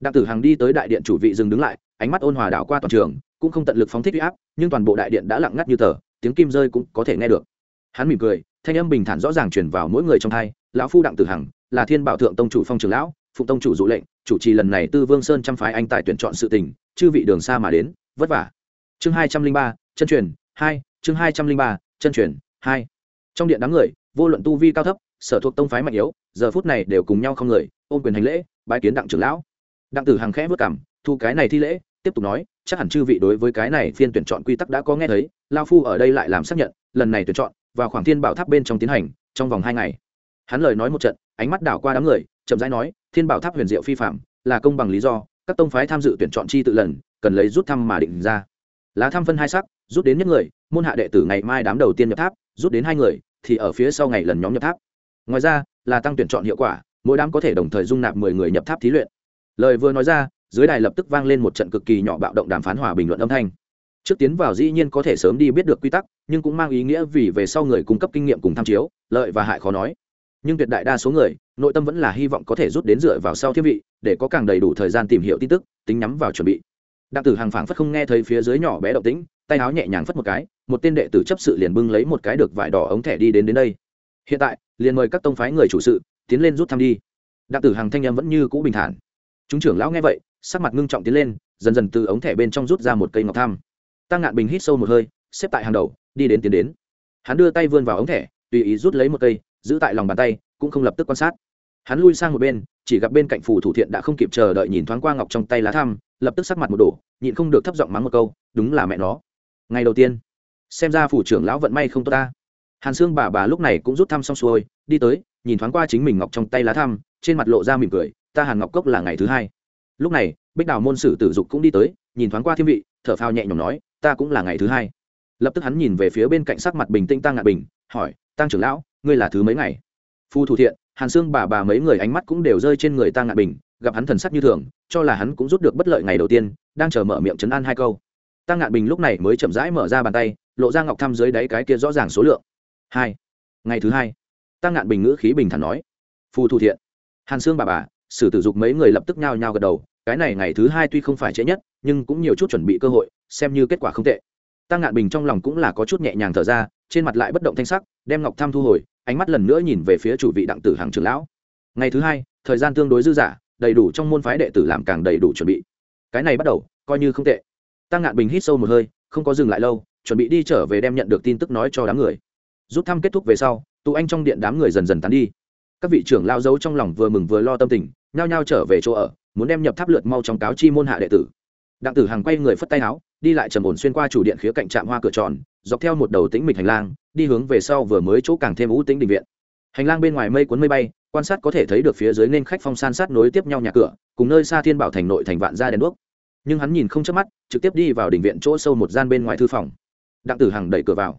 S1: Đặng tử hằng đi tới đại điện chủ vị dừng đứng lại ánh mắt ôn hòa đảo qua toàn trường, cũng không tận lực phóng thích huy áp, nhưng toàn bộ đại điện đã lặng ngắt như tờ, tiếng kim rơi cũng có thể nghe được. Hắn mỉm cười, thanh âm bình thản rõ ràng truyền vào mỗi người trong thai, lão phu đặng tử hằng, là thiên bảo thượng tông chủ phong trường lão, phụ tông chủ dụ lệnh, chủ trì lần này tư vương sơn trăm phái anh tại tuyển chọn sự tình, chư vị đường xa mà đến, vất vả. Chương hai trăm linh ba, chân truyền, hai, chương hai trăm linh ba, chân truyền, hai. Trong điện đám người, vô luận tu vi cao thấp, sở thuộc tông phái mạnh yếu, giờ phút này đều cùng nhau không người, ôm quyền hành lễ, bái kiến đặng trưởng lão. Đặng tử hằng khẽ vất cảm thu cái này thi lễ, tiếp tục nói, chắc hẳn chư vị đối với cái này phiên tuyển chọn quy tắc đã có nghe thấy, lao phu ở đây lại làm xác nhận, lần này tuyển chọn, vào khoảng thiên bảo tháp bên trong tiến hành, trong vòng hai ngày. Hắn lời nói một trận, ánh mắt đảo qua đám người, chậm rãi nói, thiên bảo tháp huyền diệu phi phạm, là công bằng lý do, các tông phái tham dự tuyển chọn chi tự lần, cần lấy rút thăm mà định ra. Lá thăm phân hai sắc, rút đến nhất người, môn hạ đệ tử ngày mai đám đầu tiên nhập tháp, rút đến hai người, thì ở phía sau ngày lần nhóm nhập tháp. Ngoài ra, là tăng tuyển chọn hiệu quả, mỗi đám có thể đồng thời dung nạp mười người nhập tháp thí luyện. Lời vừa nói ra dưới đài lập tức vang lên một trận cực kỳ nhỏ bạo động đàm phán hòa bình luận âm thanh. Trước tiến vào dĩ nhiên có thể sớm đi biết được quy tắc, nhưng cũng mang ý nghĩa vì về sau người cung cấp kinh nghiệm cùng tham chiếu, lợi và hại khó nói. Nhưng tuyệt đại đa số người, nội tâm vẫn là hy vọng có thể rút đến dựa vào sau thiết vị, để có càng đầy đủ thời gian tìm hiểu tin tức, tính nhắm vào chuẩn bị. Đặng tử hàng phảng phất không nghe thấy phía dưới nhỏ bé động tĩnh, tay áo nhẹ nhàng phất một cái, một tên đệ tử chấp sự liền bưng lấy một cái được vải đỏ ống thẻ đi đến đến đây. Hiện tại, liền mời các tông phái người chủ sự, tiến lên rút thăm đi. Đặng tử hàng thanh em vẫn như cũ bình thản. Chúng trưởng lão nghe vậy sắc mặt ngưng trọng tiến lên dần dần từ ống thẻ bên trong rút ra một cây ngọc tham tăng ngạn bình hít sâu một hơi xếp tại hàng đầu đi đến tiến đến. Hắn đưa tay vươn vào ống thẻ tùy ý rút lấy một cây giữ tại lòng bàn tay cũng không lập tức quan sát. Hắn lui sang một bên chỉ gặp bên cạnh phù thủ thiện đã không kịp chờ đợi nhìn thoáng qua ngọc trong tay lá tham, lập tức sắc mặt một đổ nhịn không được thấp giọng mắng một câu đúng là mẹ nó. Ngày đầu tiên xem ra phủ trưởng lão vận may không tốt ta. Hàn xương bà bà lúc này cũng rút thăm xong xuôi đi tới nhìn thoáng qua chính mình ngọc trong tay lá thăm trên mặt lộ ra mỉm cười ta hàn ngọc cốc là ngày thứ hai lúc này, bích đào môn sử tử dục cũng đi tới, nhìn thoáng qua thiên vị, thở phao nhẹ nhõm nói, ta cũng là ngày thứ hai. Lập tức hắn nhìn về phía bên cạnh sắc mặt bình tĩnh tăng ngạn bình, hỏi, tăng trưởng lão, ngươi là thứ mấy ngày? Phu thủ thiện, hàn xương bà bà mấy người ánh mắt cũng đều rơi trên người tăng ngạn bình, gặp hắn thần sắc như thường, cho là hắn cũng rút được bất lợi ngày đầu tiên, đang chờ mở miệng chấn an hai câu. Tăng ngạn bình lúc này mới chậm rãi mở ra bàn tay, lộ ra ngọc thăm dưới đáy cái kia rõ ràng số lượng. Hai. Ngày thứ hai. Tăng ngạn bình ngữ khí bình thản nói. Phù thủ thiện, hàn xương bà bà sử tử dục mấy người lập tức nhao nhao gật đầu, cái này ngày thứ hai tuy không phải trễ nhất, nhưng cũng nhiều chút chuẩn bị cơ hội, xem như kết quả không tệ. Tăng ngạn bình trong lòng cũng là có chút nhẹ nhàng thở ra, trên mặt lại bất động thanh sắc, đem ngọc tham thu hồi, ánh mắt lần nữa nhìn về phía chủ vị đặng tử hàng trưởng lão. Ngày thứ hai, thời gian tương đối dư dả, đầy đủ trong môn phái đệ tử làm càng đầy đủ chuẩn bị. Cái này bắt đầu, coi như không tệ. Tăng ngạn bình hít sâu một hơi, không có dừng lại lâu, chuẩn bị đi trở về đem nhận được tin tức nói cho đám người. Rút thăm kết thúc về sau, tụ anh trong điện đám người dần dần tán đi. Các vị trưởng lao giấu trong lòng vừa mừng vừa lo tâm tình nhao nhao trở về chỗ ở, muốn đem nhập tháp lượt mau trong cáo chi môn hạ đệ tử. Đặng tử Hằng quay người phất tay áo, đi lại trầm ổn xuyên qua chủ điện khía cạnh trạm hoa cửa tròn, dọc theo một đầu tĩnh mịch hành lang, đi hướng về sau vừa mới chỗ càng thêm ú tĩnh định viện. Hành lang bên ngoài mây cuốn mây bay, quan sát có thể thấy được phía dưới nên khách phong san sát nối tiếp nhau nhà cửa, cùng nơi xa thiên bảo thành nội thành vạn ra đèn đuốc. Nhưng hắn nhìn không chớp mắt, trực tiếp đi vào đỉnh viện chỗ sâu một gian bên ngoài thư phòng. Đặng tử hằng đẩy cửa vào.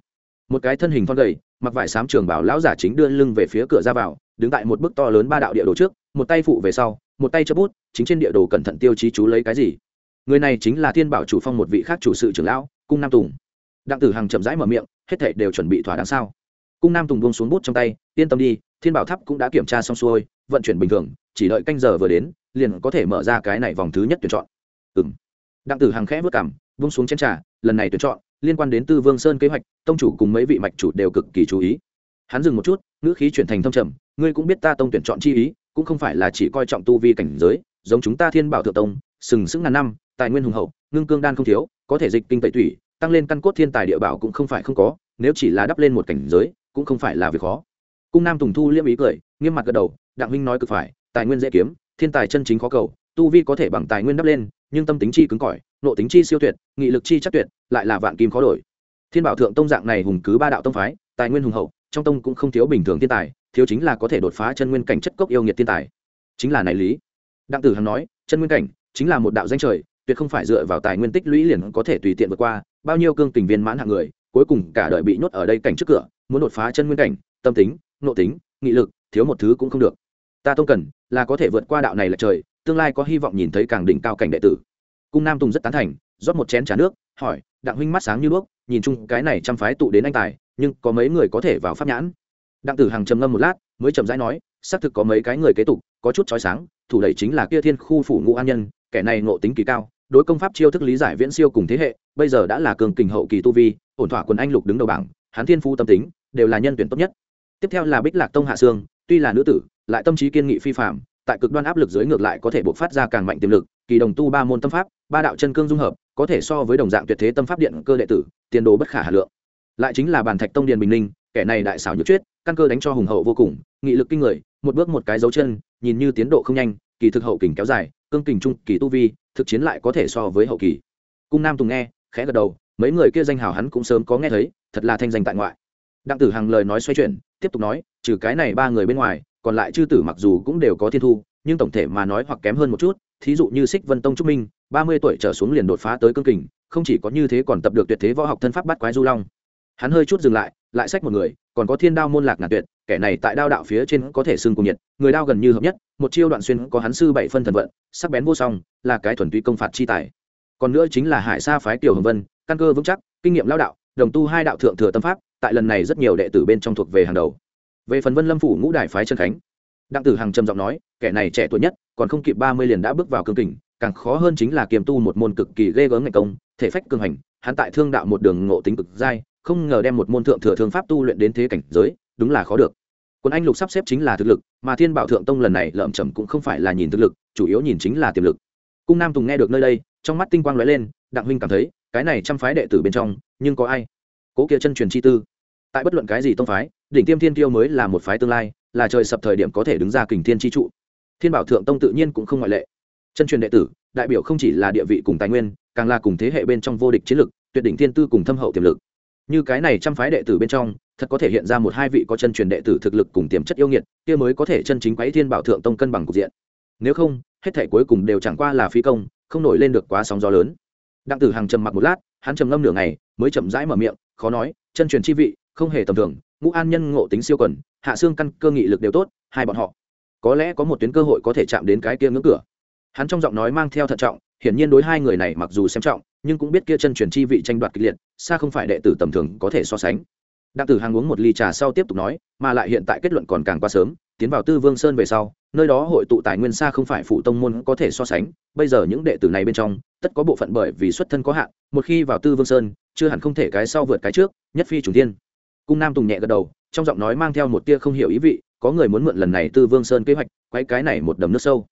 S1: Một cái thân hình thon gầy, mặc vải sám trường bảo lão giả chính đưa lưng về phía cửa ra vào, đứng tại một bức to lớn ba đạo địa đồ trước một tay phụ về sau, một tay chấp bút, chính trên địa đồ cẩn thận tiêu chí chú lấy cái gì? Người này chính là thiên bảo chủ phong một vị khác chủ sự trưởng lão, cung nam tùng. Đặng tử hằng chậm rãi mở miệng, hết thể đều chuẩn bị thỏa đáng sao? Cung nam tùng buông xuống bút trong tay, yên tâm đi, thiên bảo tháp cũng đã kiểm tra xong xuôi, vận chuyển bình thường, chỉ đợi canh giờ vừa đến, liền có thể mở ra cái này vòng thứ nhất tuyển chọn. Ừng đặng tử hằng khẽ vất cảm buông xuống chén trà, lần này tuyển chọn, liên quan đến tư vương sơn kế hoạch, tông chủ cùng mấy vị mạch chủ đều cực kỳ chú ý. Hắn dừng một chút, ngữ khí chuyển thành thâm trầm, ngươi cũng biết ta tông tuyển chọn chi ý cũng không phải là chỉ coi trọng tu vi cảnh giới, giống chúng ta thiên bảo thượng tông, sừng sững ngàn năm, tài nguyên hùng hậu, ngưng cương đan không thiếu, có thể dịch kinh tẩy thủy tăng lên căn cốt thiên tài địa bảo cũng không phải không có, nếu chỉ là đắp lên một cảnh giới, cũng không phải là việc khó. Cung nam tùng thu liêm ý cười, nghiêm mặt gật đầu, đặng huynh nói cực phải, tài nguyên dễ kiếm, thiên tài chân chính khó cầu, tu vi có thể bằng tài nguyên đắp lên, nhưng tâm tính chi cứng cỏi, nộ tính chi siêu tuyệt, nghị lực chi chắc tuyệt, lại là vạn kim khó đổi. Thiên bảo thượng tông dạng này hùng cứ ba đạo tông phái, tài nguyên hùng hậu trong tông cũng không thiếu bình thường thiên tài, thiếu chính là có thể đột phá chân nguyên cảnh chất cốc yêu nghiệt thiên tài. Chính là này lý. Đặng tử hằng nói, chân nguyên cảnh chính là một đạo danh trời, tuyệt không phải dựa vào tài nguyên tích lũy liền có thể tùy tiện vượt qua, bao nhiêu cương tình viên mãn hạng người, cuối cùng cả đời bị nhốt ở đây cảnh trước cửa, muốn đột phá chân nguyên cảnh, tâm tính nộ tính, nghị lực, thiếu một thứ cũng không được. Ta tông cần là có thể vượt qua đạo này là trời, tương lai có hy vọng nhìn thấy càng đỉnh cao cảnh đệ tử. Cung nam tùng rất tán thành, rót một chén trà nước hỏi, đặng huynh mắt sáng như đuốc, nhìn chung cái này trăm phái tụ đến anh tài, nhưng có mấy người có thể vào pháp nhãn? Đặng tử hằng trầm ngâm một lát, mới chậm rãi nói, xác thực có mấy cái người kế tục, có chút trói sáng, thủ đẩy chính là kia thiên khu phủ ngũ an nhân, kẻ này ngộ tính kỳ cao, đối công pháp chiêu thức lý giải viễn siêu cùng thế hệ, bây giờ đã là cường kình hậu kỳ tu vi, ổn thỏa quần anh lục đứng đầu bảng hán thiên phu tâm tính, đều là nhân tuyển tốt nhất. Tiếp theo là bích lạc tông hạ sương, tuy là nữ tử, lại tâm trí kiên nghị phi phạm tại cực đoan áp lực dưới ngược lại có thể bộc phát ra càng mạnh tiềm lực, kỳ đồng tu ba môn tâm pháp ba đạo chân cương dung hợp, có thể so với đồng dạng tuyệt thế tâm pháp điện cơ đệ tử, tiền đồ bất khả hà lượng. Lại chính là bàn thạch tông điền bình ninh kẻ này đại xảo nhược chuyết, căn cơ đánh cho hùng hậu vô cùng, nghị lực kinh người, một bước một cái dấu chân, nhìn như tiến độ không nhanh, kỳ thực hậu kình kéo dài, cương kình trung kỳ tu vi, thực chiến lại có thể so với hậu kỳ. Cung nam tùng nghe, khẽ gật đầu, mấy người kia danh hào hắn cũng sớm có nghe thấy, thật là thanh danh tại ngoại. Đặng tử hằng lời nói xoay chuyển, tiếp tục nói, trừ cái này ba người bên ngoài, còn lại chư tử mặc dù cũng đều có thiên thu, nhưng tổng thể mà nói hoặc kém hơn một chút thí dụ như xích vân tông trúc minh, ba mươi tuổi trở xuống liền đột phá tới cương kình, không chỉ có như thế còn tập được tuyệt thế võ học thân pháp bắt quái du long. Hắn hơi chút dừng lại lại sách một người, còn có thiên đao môn lạc ngàn tuyệt, kẻ này tại đao đạo phía trên có thể xưng cùng nhiệt, người đao gần như hợp nhất, một chiêu đoạn xuyên có hắn sư bảy phân thần vận, sắc bén vô song, là cái thuần túy công phạt chi tài. Còn nữa chính là hải sa phái tiểu hồng vân, căn cơ vững chắc, kinh nghiệm lao đạo, đồng tu hai đạo thượng thừa tâm pháp, tại lần này rất nhiều đệ tử bên trong thuộc về hàng đầu. Về phần vân lâm phủ ngũ đại phái trần khánh, đặng tử hằng trầm giọng nói kẻ này trẻ tuổi nhất, còn không kịp ba mươi liền đã bước vào cương kình, càng khó hơn chính là kiềm tu một môn cực kỳ ghê gớm ngày công, thể phách cường hành, hắn tại thương đạo một đường ngộ tính cực dai, không ngờ đem một môn thượng thừa thương pháp tu luyện đến thế cảnh giới, đúng là khó được. Quân anh lục sắp xếp chính là thực lực, mà thiên bảo thượng tông lần này lợm chậm cũng không phải là nhìn thực lực, chủ yếu nhìn chính là tiềm lực. Cung nam tùng nghe được nơi đây, trong mắt tinh quang lóe lên, đặng huynh cảm thấy, cái này trăm phái đệ tử bên trong, nhưng có ai? Cố kia chân truyền chi tư. Tại bất luận cái gì tông phái, đỉnh tiêm thiên tiêu mới là một phái tương lai, là trời sập thời điểm có thể đứng ra kình thiên chi trụ thiên bảo thượng tông tự nhiên cũng không ngoại lệ. Chân truyền đệ tử, đại biểu không chỉ là địa vị cùng tài nguyên, càng là cùng thế hệ bên trong vô địch chiến lực, tuyệt đỉnh thiên tư cùng thâm hậu tiềm lực. Như cái này trăm phái đệ tử bên trong, thật có thể hiện ra một hai vị có chân truyền đệ tử thực lực cùng tiềm chất yêu nghiệt, kia mới có thể chân chính quấy thiên bảo thượng tông cân bằng cục diện. Nếu không, hết thể cuối cùng đều chẳng qua là phi công, không nổi lên được quá sóng gió lớn. Đặng tử hàng trầm mặc một lát, hắn trầm ngâm nửa ngày, mới chậm rãi mở miệng, khó nói, chân truyền chi vị, không hề tầm thường, ngũ an nhân ngộ tính siêu quần, hạ xương căn cơ nghị lực đều tốt, hai bọn họ có lẽ có một tuyến cơ hội có thể chạm đến cái kia ngưỡng cửa. Hắn trong giọng nói mang theo thận trọng, hiển nhiên đối hai người này mặc dù xem trọng, nhưng cũng biết kia chân truyền chi vị tranh đoạt kịch liệt, xa không phải đệ tử tầm thường có thể so sánh. Đặng tử hàng uống một ly trà sau tiếp tục nói, mà lại hiện tại kết luận còn càng quá sớm, tiến vào tư vương sơn về sau, nơi đó hội tụ tài nguyên xa không phải phụ tông môn có thể so sánh, bây giờ những đệ tử này bên trong, tất có bộ phận bởi vì xuất thân có hạn, một khi vào tư vương sơn, chưa hẳn không thể cái sau vượt cái trước, nhất phi chủ tiên cung nam tùng nhẹ gật đầu, trong giọng nói mang theo một tia không hiểu ý vị có người muốn mượn lần này tư vương sơn kế hoạch quay cái này một đầm nước sâu.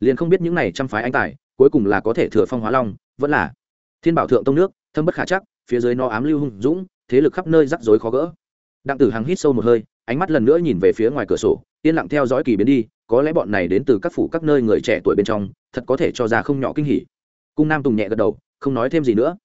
S1: Liền không biết những này trăm phái anh tài, cuối cùng là có thể thừa phong hóa long, vẫn là thiên bảo thượng tông nước, thâm bất khả chắc, phía dưới nó ám lưu hung dũng, thế lực khắp nơi rắc rối khó gỡ. Đặng tử hằng hít sâu một hơi, ánh mắt lần nữa nhìn về phía ngoài cửa sổ, yên lặng theo dõi kỳ biến đi, có lẽ bọn này đến từ các phủ các nơi người trẻ tuổi bên trong, thật có thể cho ra không nhỏ kinh hỉ. Cung nam tùng nhẹ gật đầu, không nói thêm gì nữa.